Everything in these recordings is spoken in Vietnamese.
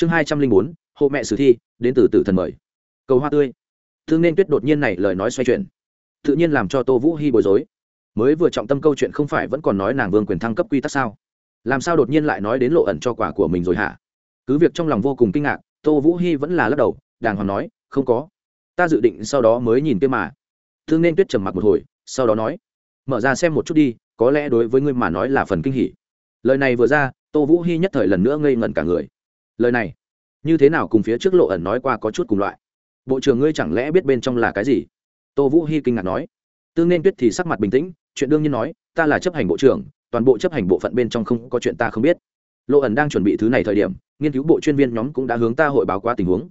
chương hai trăm linh bốn, hộ mẹ sử thi, đến từ tử thần mời. Cầu hoa tươi. Thương nên tuyết đột nhiên này lời nói xoay chuyển. Tự nhiên làm cho tô vũ hy bối rối. Mới vừa trọng tâm câu chuyện không phải vẫn còn nói nàng vương quyền thăng cấp quy tắc sao? Làm sao đột nhiên lại nói đến lộ ẩn cho quả của mình rồi hả? Cứ việc trong lòng vô cùng kinh ngạc, tô vũ hy vẫn là lắc đầu, đàng hoàng nói, không có. Ta dự định sau đó mới nhìn kia mà. Thương nên tuyết trầm mặc một hồi, sau đó nói, mở ra xem một chút đi, có lẽ đối với ngươi mà nói là phần kinh hỉ. Lời này vừa ra, tô vũ hy nhất thời lần nữa ngây ngẩn cả người lời này, như thế nào cùng phía trước lộ ẩn nói qua có chút cùng loại? Bộ trưởng ngươi chẳng lẽ biết bên trong là cái gì? Tô vũ hy kinh ngạc nói. Tương nên tuyết thì sắc mặt bình tĩnh, chuyện đương nhiên nói, ta là chấp hành bộ trưởng, toàn bộ chấp hành bộ phận bên trong không có chuyện ta không biết. Lộ ẩn đang chuẩn bị thứ này thời điểm, nghiên cứu bộ chuyên viên nhóm cũng đã hướng ta hội báo qua tình huống.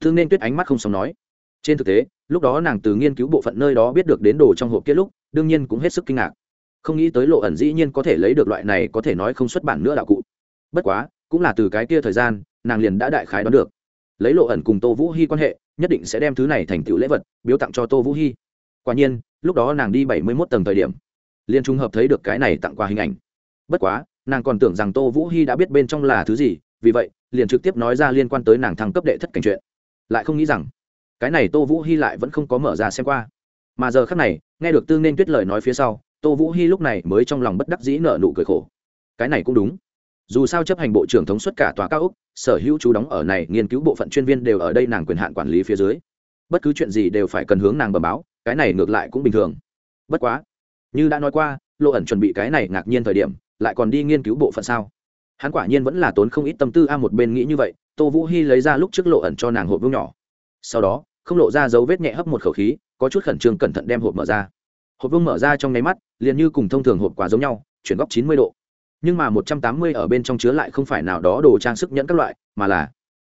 Tương nên tuyết ánh mắt không xong nói. Trên thực tế, lúc đó nàng từ nghiên cứu bộ phận nơi đó biết được đến đồ trong hộp kết lúc, đương nhiên cũng hết sức kinh ngạc. Không nghĩ tới lộ ẩn dĩ nhiên có thể lấy được loại này có thể nói không xuất bản nữa đạo cụ. Bất quá cũng là từ cái kia thời gian, nàng liền đã đại khái đoán được. Lấy lộ ẩn cùng tô vũ hy quan hệ, nhất định sẽ đem thứ này thành tựu lễ vật, biếu tặng cho tô vũ hy quả nhiên, lúc đó nàng đi bảy mươi mốt tầng thời điểm liên trung hợp thấy được cái này tặng quà hình ảnh. Bất quá, nàng còn tưởng rằng tô vũ hy đã biết bên trong là thứ gì, vì vậy, liền trực tiếp nói ra liên quan tới nàng thăng cấp đệ thất cảnh chuyện lại không nghĩ rằng, cái này tô vũ hy lại vẫn không có mở ra xem qua. Mà giờ khác này, nghe được tương nên tuyết lời nói phía sau, tô vũ hy lúc này mới trong lòng bất đắc dĩ nợ nụ cười khổ. Cái này cũng đúng dù sao chấp hành bộ trưởng thống suất cả tòa cao úc, sở hữu chú đóng ở này nghiên cứu bộ phận chuyên viên đều ở đây nàng quyền hạn quản lý phía dưới. Bất cứ chuyện gì đều phải cần hướng nàng bờ báo, cái này ngược lại cũng bình thường. Bất quá, như đã nói qua lộ ẩn chuẩn bị cái này ngạc nhiên thời điểm, lại còn đi nghiên cứu bộ phận sao? Hắn quả nhiên vẫn là tốn không ít tâm tư a một bên nghĩ như vậy, tô vũ hy lấy ra lúc trước lộ ẩn cho nàng hộp vương nhỏ. Sau đó, không lộ ra dấu vết nhẹ hấp một khẩu khí, có chút khẩn trương cẩn thận đem hộp mở ra. Hộp vương mở ra trong nháy mắt, liền như cùng thông thường hộp quá giống nhau, chuyển góc chín mươi độ nhưng mà một trăm tám mươi ở bên trong chứa lại không phải nào đó đồ trang sức nhẫn các loại, mà là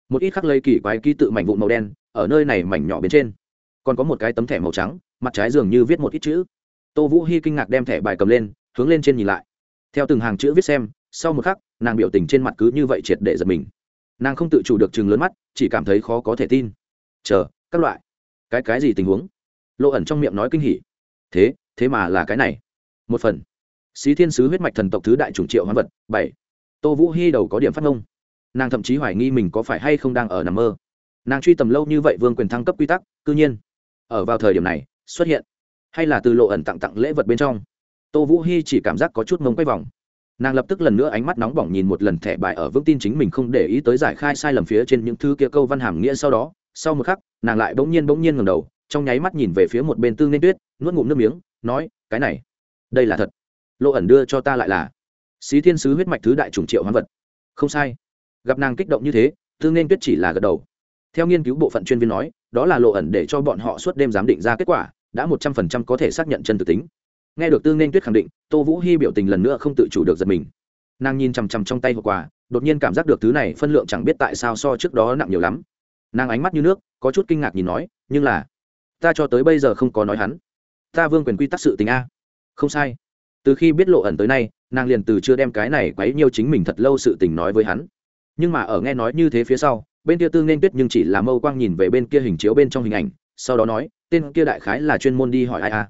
một ít khắc lây kỳ quái ký tự mảnh vụn màu đen, ở nơi này mảnh nhỏ bên trên. Còn có một cái tấm thẻ màu trắng, mặt trái dường như viết một ít chữ. Tô vũ hy kinh ngạc đem thẻ bài cầm lên, hướng lên trên nhìn lại. Theo từng hàng chữ viết xem, sau một khắc, nàng biểu tình trên mặt cứ như vậy triệt để giật mình. Nàng không tự chủ được chừng lớn mắt, chỉ cảm thấy khó có thể tin. Chờ, các loại. Cái cái gì tình huống? Lộ ẩn trong miệng nói kinh hỉ. Thế thế mà là cái này. Một phần xí thiên sứ huyết mạch thần tộc thứ đại chủng triệu hoán vật, bảy. Tô vũ hy đầu có điểm phát ngông. Nàng thậm chí hoài nghi mình có phải hay không đang ở nằm mơ. Nàng truy tầm lâu như vậy vương quyền thăng cấp quy tắc, cư nhiên, ở vào thời điểm này, xuất hiện. Hay là từ lộ ẩn tặng tặng lễ vật bên trong. Tô vũ hy chỉ cảm giác có chút mông quay vòng. Nàng lập tức lần nữa ánh mắt nóng bỏng nhìn một lần thẻ bài ở vững tin chính mình không để ý tới giải khai sai lầm phía trên những thứ kia câu văn hàm nghĩa sau đó, sau một khắc, nàng lại bỗng nhiên bỗng nhiên ngầm đầu, trong nháy mắt nhìn về phía một bên tương nên tuyết, nuốt ngụm nước miếng, nói, cái này, đây là thật lộ ẩn đưa cho ta lại là. Xí thiên sứ huyết mạch thứ đại chủng triệu hoán vật. Không sai. Gặp nàng kích động như thế tương nên tuyết chỉ là gật đầu. Theo nghiên cứu bộ phận chuyên viên nói, đó là lộ ẩn để cho bọn họ suốt đêm giám định ra kết quả, đã một trăm phần trăm có thể xác nhận chân thực tính. Nghe được tương nên tuyết khẳng định, tô vũ hy biểu tình lần nữa không tự chủ được giật mình. Nàng nhìn chằm chằm trong tay hộp quà, đột nhiên cảm giác được thứ này phân lượng chẳng biết tại sao so trước đó nặng nhiều lắm. Nàng ánh mắt như nước, có chút kinh ngạc nhìn nói, nhưng là, ta cho tới bây giờ không có nói hắn. Ta vương quyền quy tắc sự tình a. Không sai từ khi biết lộ ẩn tới nay, nàng liền từ chưa đem cái này quấy nhiêu chính mình thật lâu sự tình nói với hắn. Nhưng mà ở nghe nói như thế phía sau, bên kia tương nên tuyết nhưng chỉ là mâu quang nhìn về bên kia hình chiếu bên trong hình ảnh, sau đó nói, tên kia đại khái là chuyên môn đi hỏi ai a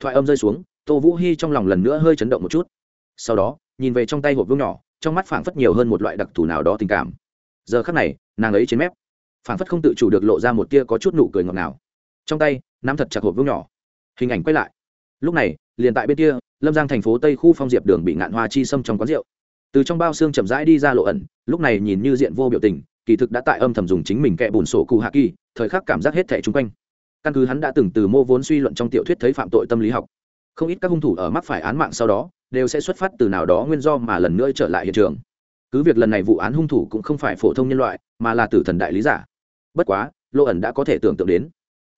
thoại âm rơi xuống, tô vũ hy trong lòng lần nữa hơi chấn động một chút. Sau đó, nhìn về trong tay hộp vương nhỏ, trong mắt phảng phất nhiều hơn một loại đặc thù nào đó tình cảm. Giờ khắc này, nàng ấy trên mép, phảng phất không tự chủ được lộ ra một tia có chút nụ cười ngọt ngào. Trong tay, nắm thật chặt hộp vương nhỏ. Hình ảnh quay lại. Lúc này, liền tại bên kia lâm giang thành phố tây khu phong diệp đường bị ngạn hoa chi xâm trong quán rượu. Từ trong bao xương chậm rãi đi ra lộ ẩn, lúc này nhìn như diện vô biểu tình, kỳ thực đã tại âm thầm dùng chính mình kẹ bùn sổ cụ hạ kỳ, thời khắc cảm giác hết thẻ chung quanh. Căn cứ hắn đã từng từ mô vốn suy luận trong tiểu thuyết thấy phạm tội tâm lý học, không ít các hung thủ ở mắc phải án mạng sau đó, đều sẽ xuất phát từ nào đó nguyên do mà lần nữa trở lại hiện trường. Cứ việc lần này vụ án hung thủ cũng không phải phổ thông nhân loại, mà là tử thần đại lý giả. Bất quá, lộ ẩn đã có thể tưởng tượng đến.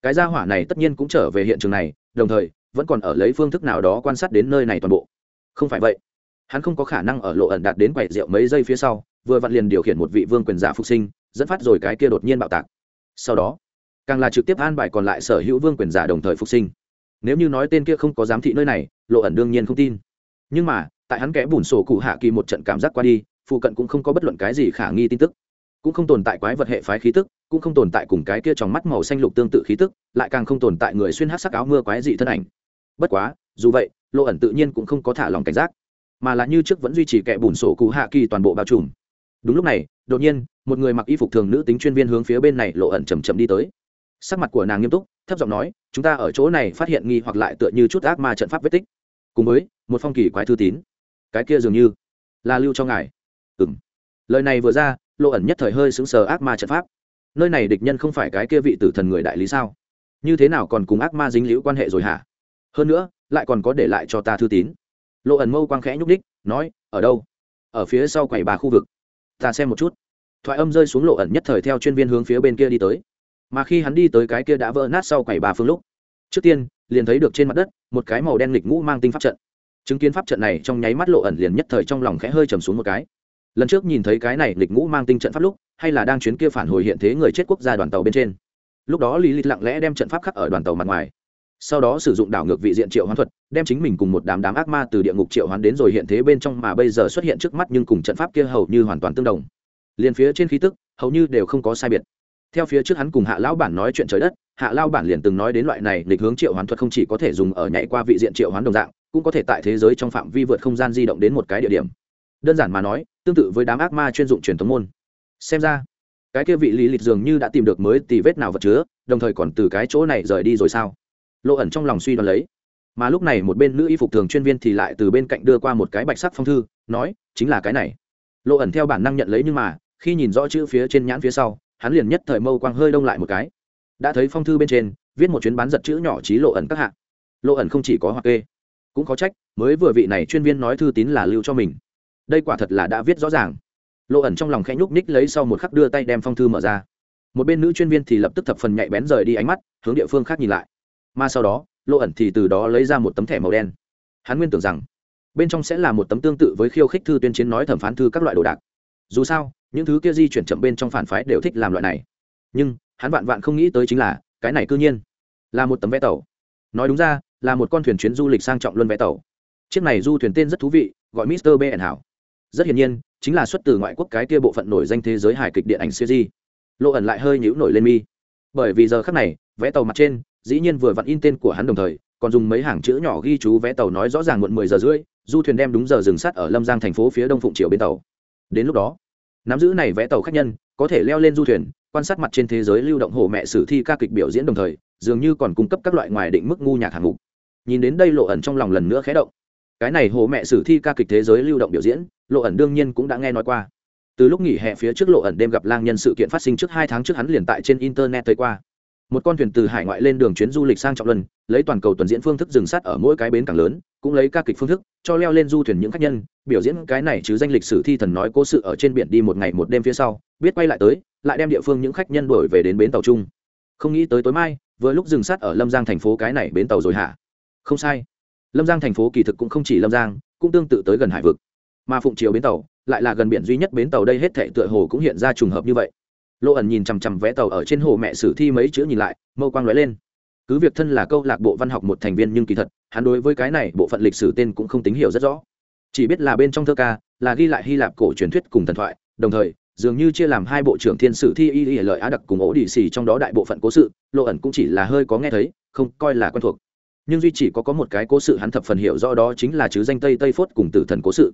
Cái gia hỏa này tất nhiên cũng trở về hiện trường này, đồng thời vẫn còn ở lấy phương thức nào đó quan sát đến nơi này toàn bộ. Không phải vậy, hắn không có khả năng ở lộ ẩn đạt đến quầy rượu mấy giây phía sau, vừa vặn liền điều khiển một vị vương quyền giả phục sinh, dẫn phát rồi cái kia đột nhiên bạo tạc. Sau đó, càng là trực tiếp an bài còn lại sở hữu vương quyền giả đồng thời phục sinh. Nếu như nói tên kia không có giám thị nơi này, lộ ẩn đương nhiên không tin. Nhưng mà, tại hắn kẽ bùn sổ cụ hạ kỳ một trận cảm giác qua đi, phụ cận cũng không có bất luận cái gì khả nghi tin tức. Cũng không tồn tại quái vật hệ phái khí tức, cũng không tồn tại cùng cái kia trong mắt màu xanh lục tương tự khí tức, lại càng không tồn tại người xuyên hát sắc áo mưa quái dị thân ảnh bất quá, dù vậy lộ ẩn tự nhiên cũng không có thả lòng cảnh giác, mà là như trước vẫn duy trì kẻ bùn sổ cụ hạ kỳ toàn bộ bao trùm. Đúng lúc này, đột nhiên, một người mặc y phục thường nữ tính chuyên viên hướng phía bên này lộ ẩn chầm chậm đi tới. Sắc mặt của nàng nghiêm túc, thấp giọng nói, chúng ta ở chỗ này phát hiện nghi hoặc lại tựa như chút ác ma trận pháp vết tích. Cùng với, một phong kỳ quái thư tín. Cái kia dường như là lưu cho ngài. Ừ m lời này vừa ra lộ ẩn nhất thời hơi xứng sờ ác ma trận pháp. Nơi này địch nhân không phải cái kia vị tử thần người đại lý sao? Như thế nào còn cùng ác ma dính liễu quan hệ rồi hả? Hơn nữa, lại còn có để lại cho ta thư tín. Lộ ẩn mâu quang khẽ nhúc đích nói, ở đâu? Ở phía sau quầy bà khu vực. Ta xem một chút. Thoại âm rơi xuống lộ ẩn nhất thời theo chuyên viên hướng phía bên kia đi tới. Mà khi hắn đi tới cái kia đã vỡ nát sau quầy bà phương lúc, trước tiên, liền thấy được trên mặt đất, một cái màu đen lịch ngũ mang tinh pháp trận. Chứng kiến pháp trận này trong nháy mắt lộ ẩn liền nhất thời trong lòng khẽ hơi trầm xuống một cái. Lần trước nhìn thấy cái này lịch ngũ mang tinh trận pháp lúc, hay là đang chuyến kia phản hồi hiện thế người chết quốc gia đoàn tàu bên trên. Lúc đó lý lịch lặng lẽ đem trận pháp khắc ở đoàn tàu mặt ngoài sau đó sử dụng đảo ngược vị diện triệu hoán thuật, đem chính mình cùng một đám đám ác ma từ địa ngục triệu hoán đến rồi hiện thế bên trong mà bây giờ xuất hiện trước mắt nhưng cùng trận pháp kia hầu như hoàn toàn tương đồng. Liền phía trên khí tức, hầu như đều không có sai biệt. Theo phía trước hắn cùng hạ lão bản nói chuyện trời đất, hạ lao bản liền từng nói đến loại này lịch hướng triệu hoán thuật không chỉ có thể dùng ở nhảy qua vị diện triệu hoán đồng dạng, cũng có thể tại thế giới trong phạm vi vượt không gian di động đến một cái địa điểm. Đơn giản mà nói, tương tự với đám ác ma chuyên dụng truyền thống môn. Xem ra, cái kia vị lý lịch dường như đã tìm được mới tì vết nào vật chứa, đồng thời còn từ cái chỗ này rời đi rồi sao? Lộ ẩn trong lòng suy đoán lấy. Mà lúc này một bên nữ y phục thường chuyên viên thì lại từ bên cạnh đưa qua một cái bạch sắc phong thư, nói, chính là cái này. Lộ ẩn theo bản năng nhận lấy nhưng mà, khi nhìn rõ chữ phía trên nhãn phía sau, hắn liền nhất thời mâu quang hơi đông lại một cái. Đã thấy phong thư bên trên, viết một chuyến bán giật chữ nhỏ trí lộ ẩn các hạng lộ ẩn không chỉ có hoặc kê, cũng có trách, mới vừa vị này chuyên viên nói thư tín là lưu cho mình. Đây quả thật là đã viết rõ ràng. Lộ ẩn trong lòng khẽ nhúc ních lấy sau một khắc đưa tay đem phong thư mở ra. Một bên nữ chuyên viên thì lập tức thập phần nhạy bén rời đi ánh mắt, hướng địa phương khác nhìn lại mà sau đó lộ ẩn thì từ đó lấy ra một tấm thẻ màu đen. Hắn nguyên tưởng rằng, bên trong sẽ là một tấm tương tự với khiêu khích thư tuyên chiến nói thẩm phán thư các loại đồ đạc. Dù sao, những thứ kia di chuyển chậm bên trong phản phái đều thích làm loại này. Nhưng, hắn vạn vạn không nghĩ tới chính là, cái này cư nhiên là một tấm vé tàu. Nói đúng ra, là một con thuyền chuyến du lịch sang trọng luân vé tàu. Chiếc này du thuyền tên rất thú vị, gọi mister b hảo. Rất hiển nhiên, chính là xuất từ ngoại quốc cái kia bộ phận nổi danh thế giới hài kịch điện ảnh siêu di lộ ẩn lại hơi nhũ nổi lên mi. Bởi vì giờ khắc này, vé tàu mặt trên dĩ nhiên vừa vặn in tên của hắn đồng thời, còn dùng mấy hàng chữ nhỏ ghi chú vé tàu nói rõ ràng muộn mười giờ rưỡi, du thuyền đem đúng giờ dừng sát ở lâm giang thành phố phía đông phụng triều bên tàu. Đến lúc đó, nắm giữ này vé tàu khách nhân, có thể leo lên du thuyền, quan sát mặt trên thế giới lưu động hồ mẹ sử thi ca kịch biểu diễn đồng thời, dường như còn cung cấp các loại ngoài định mức ngu nhạc hạng mục. Nhìn đến đây lộ ẩn trong lòng lần nữa khé động. Cái này hồ mẹ sử thi ca kịch thế giới lưu động biểu diễn, lộ ẩn đương nhiên cũng đã nghe nói qua. Từ lúc nghỉ hè phía trước lộ ẩn đêm gặp lang nhân sự kiện phát sinh trước hai tháng trước hắn liền tại trên internet tới qua một con thuyền từ hải ngoại lên đường chuyến du lịch sang trọng luân, lấy toàn cầu tuần diễn phương thức dừng sát ở mỗi cái bến cảng lớn, cũng lấy ca kịch phương thức, cho leo lên du thuyền những khách nhân, biểu diễn cái này chứ danh lịch sử thi thần nói cố sự ở trên biển đi một ngày một đêm phía sau, biết quay lại tới, lại đem địa phương những khách nhân đổi về đến bến tàu chung. Không nghĩ tới tối mai, vừa lúc dừng sát ở lâm giang thành phố cái này bến tàu rồi hả? Không sai. Lâm giang thành phố kỳ thực cũng không chỉ lâm giang, cũng tương tự tới gần hải vực. Mà phụng chiều bến tàu, lại là gần biển duy nhất bến tàu đây hết thệ tựa hồ cũng hiện ra trùng hợp như vậy lộ ẩn nhìn chằm chằm vé tàu ở trên hồ mẹ sử thi mấy chữ nhìn lại, mâu quang lóe lên. Cứ việc thân là câu lạc bộ văn học một thành viên nhưng kỳ thật, hắn đối với cái này bộ phận lịch sử tên cũng không tín hiểu rất rõ. Chỉ biết là bên trong thơ ca, là ghi lại hy lạp cổ truyền thuyết cùng thần thoại, đồng thời, dường như chia làm hai bộ trưởng thiên sử thi y y lợi á đặc cùng ổ đỉ xì trong đó đại bộ phận cố sự lộ ẩn cũng chỉ là hơi có nghe thấy, không coi là quen thuộc. Nhưng duy chỉ có có một cái cố sự hắn thập phần hiểu rõ đó chính là chứ danh tây tây phốt cùng tử thần cố sự.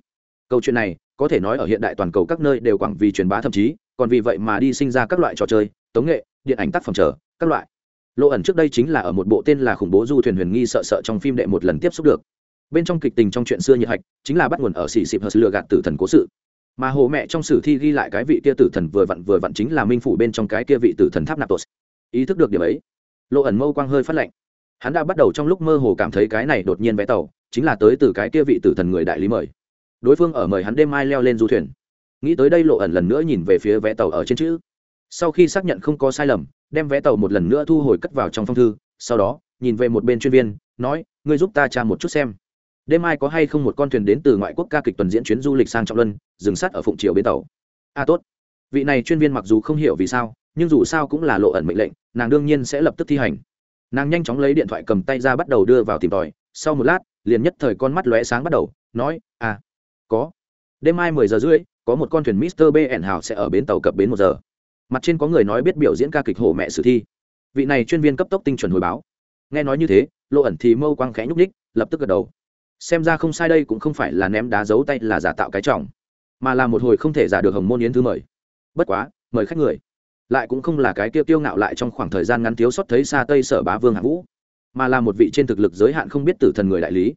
Câu chuyện này, có thể nói ở hiện đại toàn cầu các nơi đều quảng vì truyền bá thậm chí còn vì vậy mà đi sinh ra các loại trò chơi, tống nghệ, điện ảnh tác phẩm trở các loại. Lộ ẩn trước đây chính là ở một bộ tên là khủng bố du thuyền huyền nghi sợ sợ trong phim đệ một lần tiếp xúc được. Bên trong kịch tình trong chuyện xưa nhiệt hạch, chính là bắt nguồn ở xì xịp hờ lừa gạt tử thần cố sự. Mà hồ mẹ trong sử thi ghi lại cái vị kia tử thần vừa vặn vừa vặn chính là minh phủ bên trong cái kia vị tử thần tháp natos ý thức được điểm ấy, lộ ẩn mâu quang hơi phát lạnh. hắn đã bắt đầu trong lúc mơ hồ cảm thấy cái này đột nhiên vé tàu, chính là tới từ cái kia vị tử thần người đại lý mời. Đối phương ở mời hắn đêm mai leo lên du thuyền nghĩ tới đây lộ ẩn lần nữa nhìn về phía vé tàu ở trên chữ. Sau khi xác nhận không có sai lầm đem vé tàu một lần nữa thu hồi cất vào trong phong thư sau đó nhìn về một bên chuyên viên nói ngươi giúp ta tra một chút xem. Đêm mai có hay không một con thuyền đến từ ngoại quốc ca kịch tuần diễn chuyến du lịch sang trọng luân dừng sát ở phụng triều bến tàu. A à, tốt. Vị này chuyên viên mặc dù không hiểu vì sao nhưng dù sao cũng là lộ ẩn mệnh lệnh nàng đương nhiên sẽ lập tức thi hành. Nàng nhanh chóng lấy điện thoại cầm tay ra bắt đầu đưa vào tìm tòi sau một lát liền nhất thời con mắt lóe sáng bắt đầu nói à có. Đêm mai mười giờ rưỡi có một con thuyền Mister BN hào sẽ ở bến tàu cập bến một giờ. Mặt trên có người nói biết biểu diễn ca kịch hổ mẹ sử thi. Vị này chuyên viên cấp tốc tinh chuẩn hồi báo. Nghe nói như thế, Lộ ẩn thì mâu quang khẽ nhúc nhích, lập tức gật đầu. Xem ra không sai đây cũng không phải là ném đá giấu tay là giả tạo cái trọng, mà là một hồi không thể giả được hồng môn yến thứ mời. bất quá mời khách người lại cũng không là cái kia tiêu ngạo lại trong khoảng thời gian ngắn thiếu sót thấy xa tây sở bá vương hạng vũ mà là một vị trên thực lực giới hạn không biết tử thần người đại lý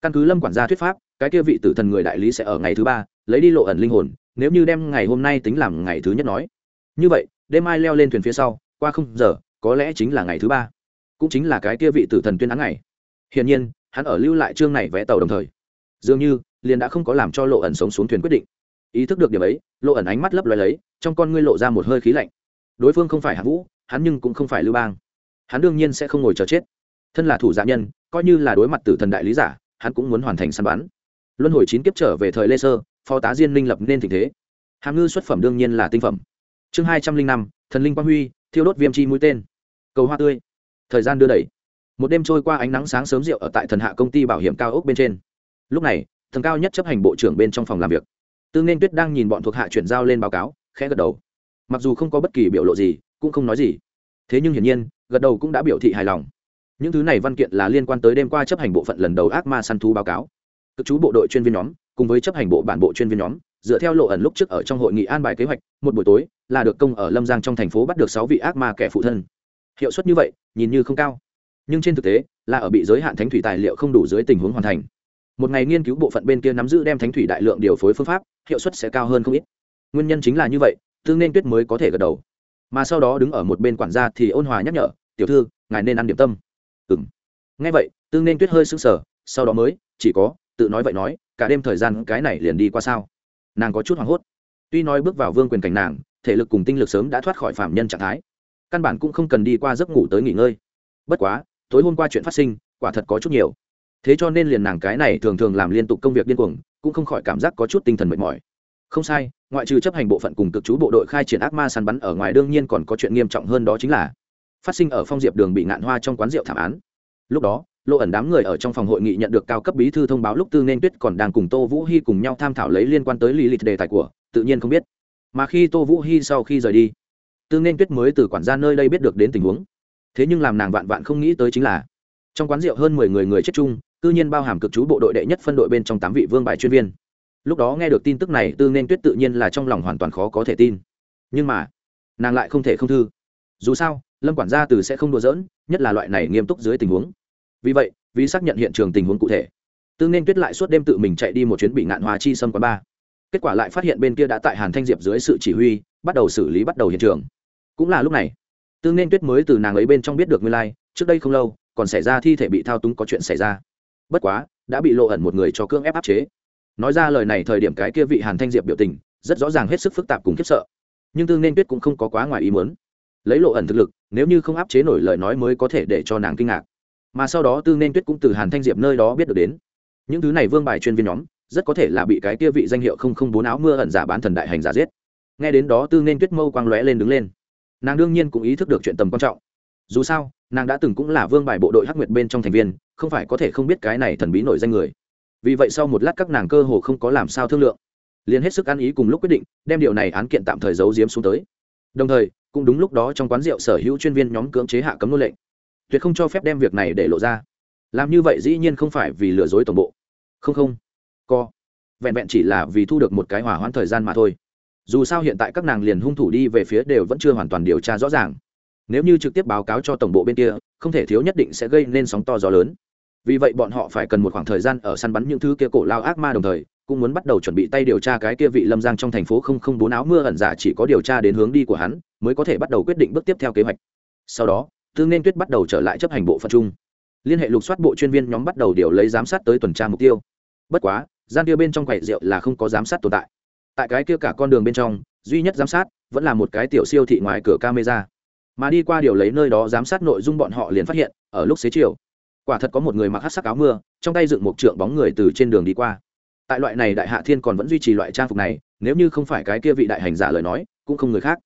căn cứ lâm quản gia thuyết pháp cái kia vị tử thần người đại lý sẽ ở ngày thứ ba lấy đi lộ ẩn linh hồn, nếu như đem ngày hôm nay tính làm ngày thứ nhất nói. Như vậy, đêm mai leo lên thuyền phía sau, qua không giờ, có lẽ chính là ngày thứ ba. Cũng chính là cái kia vị tử thần tuyên án ngày. Hiển nhiên, hắn ở lưu lại chương này vẽ tàu đồng thời. Dường như, liền đã không có làm cho lộ ẩn sống xuống thuyền quyết định. Ý thức được điểm ấy, lộ ẩn ánh mắt lấp loay lấy, trong con ngươi lộ ra một hơi khí lạnh. Đối phương không phải hạ vũ, hắn nhưng cũng không phải lưu bang. Hắn đương nhiên sẽ không ngồi chờ chết. Thân là thủ giả nhân, coi như là đối mặt tử thần đại lý giả, hắn cũng muốn hoàn thành săn bắn. Luân hồi chín kiếp trở về thời lê sơ phó tá diên linh lập nên tình thế. Hàm ngư xuất phẩm đương nhiên là tinh phẩm. Chương hai trăm linh năm, thần linh quang huy, thiêu đốt viêm chi mũi tên. Cầu hoa tươi. Thời gian đưa đẩy. Một đêm trôi qua ánh nắng sáng sớm rượu ở tại thần hạ công ty bảo hiểm cao ốc bên trên. Lúc này thần cao nhất chấp hành bộ trưởng bên trong phòng làm việc. Tương nên tuyết đang nhìn bọn thuộc hạ chuyển giao lên báo cáo, khẽ gật đầu. Mặc dù không có bất kỳ biểu lộ gì, cũng không nói gì. Thế nhưng hiển nhiên, gật đầu cũng đã biểu thị hài lòng. Những thứ này văn kiện là liên quan tới đêm qua chấp hành bộ phận lần đầu ác ma săn thú báo cáo. Cực chú bộ đội chuyên viên nhóm cùng với chấp hành bộ bản bộ chuyên viên nhóm, dựa theo lộ ẩn lúc trước ở trong hội nghị an bài kế hoạch, một buổi tối là được công ở lâm giang trong thành phố bắt được sáu vị ác ma kẻ phụ thân. Hiệu suất như vậy, nhìn như không cao. Nhưng trên thực tế, là ở bị giới hạn thánh thủy tài liệu không đủ dưới tình huống hoàn thành. Một ngày nghiên cứu bộ phận bên kia nắm giữ đem thánh thủy đại lượng điều phối phương pháp, hiệu suất sẽ cao hơn không ít. Nguyên nhân chính là như vậy tương nên tuyết mới có thể gật đầu. Mà sau đó đứng ở một bên quản gia thì ôn hòa nhắc nhở, tiểu thư, ngài nên ăn điểm tâm. Ừng ngay vậy tương nên tuyết hơi sững sờ, sau đó mới, chỉ có tự nói vậy nói, cả đêm thời gian cái này liền đi qua sao? Nàng có chút hoảng hốt. Tuy nói bước vào vương quyền cảnh nàng, thể lực cùng tinh lực sớm đã thoát khỏi phạm nhân trạng thái, căn bản cũng không cần đi qua giấc ngủ tới nghỉ ngơi. Bất quá, tối hôm qua chuyện phát sinh, quả thật có chút nhiều. Thế cho nên liền nàng cái này thường thường làm liên tục công việc điên cuồng, cũng không khỏi cảm giác có chút tinh thần mệt mỏi. Không sai, ngoại trừ chấp hành bộ phận cùng cực chú bộ đội khai triển ác ma săn bắn ở ngoài, đương nhiên còn có chuyện nghiêm trọng hơn đó chính là phát sinh ở phong diệp đường bị ngạn hoa trong quán rượu thảm án. Lúc đó lộ ẩn đám người ở trong phòng hội nghị nhận được cao cấp bí thư thông báo lúc tư nên tuyết còn đang cùng tô vũ hy cùng nhau tham thảo lấy liên quan tới lý lịch đề tài của, tự nhiên không biết. Mà khi tô vũ hy sau khi rời đi, tư nên tuyết mới từ quản gia nơi đây biết được đến tình huống. Thế nhưng làm nàng vạn vạn không nghĩ tới chính là, trong quán rượu hơn mười người người chết chung, cư nhiên bao hàm cực chú bộ đội đệ nhất phân đội bên trong tám vị vương bài chuyên viên. Lúc đó nghe được tin tức này, tư nên tuyết tự nhiên là trong lòng hoàn toàn khó có thể tin. Nhưng mà, nàng lại không thể không thư. Dù sao, lâm quản gia từ sẽ không đùa giỡn, nhất là loại này nghiêm túc dưới tình huống vì vậy vì xác nhận hiện trường tình huống cụ thể tư nên tuyết lại suốt đêm tự mình chạy đi một chuyến bị ngạn hòa chi xâm quán ba. Kết quả lại phát hiện bên kia đã tại hàn thanh diệp dưới sự chỉ huy bắt đầu xử lý bắt đầu hiện trường. Cũng là lúc này tương nên tuyết mới từ nàng ấy bên trong biết được nguyên lai、like, trước đây không lâu còn xảy ra thi thể bị thao túng có chuyện xảy ra. Bất quá đã bị lộ ẩn một người cho cưỡng ép áp chế. Nói ra lời này thời điểm cái kia vị hàn thanh diệp biểu tình rất rõ ràng hết sức phức tạp cùng khiếp sợ. Nhưng tương nên tuyết cũng không có quá ngoài ý muốn. Lấy lộ ẩn thực lực nếu như không áp chế nổi lời nói mới có thể để cho nàng kinh ngạc mà sau đó tương nên tuyết cũng từ hàn thanh diệp nơi đó biết được đến những thứ này vương bài chuyên viên nhóm rất có thể là bị cái kia vị danh hiệu không không bốn áo mưa ẩn giả bán thần đại hành giả giết nghe đến đó tương nên tuyết mâu quang lóe lên đứng lên nàng đương nhiên cũng ý thức được chuyện tầm quan trọng dù sao nàng đã từng cũng là vương bài bộ đội hắc nguyệt bên trong thành viên không phải có thể không biết cái này thần bí nổi danh người vì vậy sau một lát các nàng cơ hồ không có làm sao thương lượng liền hết sức ăn ý cùng lúc quyết định đem điều này án kiện tạm thời giấu giếm xuống tới đồng thời cũng đúng lúc đó trong quán rượu sở hữu chuyên viên nhóm cưỡng chế hạ cấm nô lệnh tuyệt không cho phép đem việc này để lộ ra. Làm như vậy dĩ nhiên không phải vì lừa dối tổng bộ. Không không. Co. Vẹn vẹn chỉ là vì thu được một cái hỏa hoãn thời gian mà thôi. Dù sao hiện tại các nàng liền hung thủ đi về phía đều vẫn chưa hoàn toàn điều tra rõ ràng. Nếu như trực tiếp báo cáo cho tổng bộ bên kia, không thể thiếu nhất định sẽ gây nên sóng to gió lớn. Vì vậy bọn họ phải cần một khoảng thời gian ở săn bắn những thứ kia cổ lao ác ma đồng thời, cũng muốn bắt đầu chuẩn bị tay điều tra cái kia vị lâm giang trong thành phố không không bốn áo mưa ẩn giả chỉ có điều tra đến hướng đi của hắn, mới có thể bắt đầu quyết định bước tiếp theo kế hoạch. Sau đó tư nên tuyết bắt đầu trở lại chấp hành bộ phận chung. Liên hệ lục soát bộ chuyên viên nhóm bắt đầu điều lấy giám sát tới tuần tra mục tiêu. Bất quá, gian kia bên trong quầy rượu là không có giám sát tồn tại. Tại cái kia cả con đường bên trong, duy nhất giám sát vẫn là một cái tiểu siêu thị ngoài cửa camera. Mà đi qua điều lấy nơi đó giám sát nội dung bọn họ liền phát hiện, ở lúc xế chiều, quả thật có một người mặc hát sắc áo mưa, trong tay dựng một trượng bóng người từ trên đường đi qua. Tại loại này đại hạ thiên còn vẫn duy trì loại trang phục này, nếu như không phải cái kia vị đại hành giả lời nói, cũng không người khác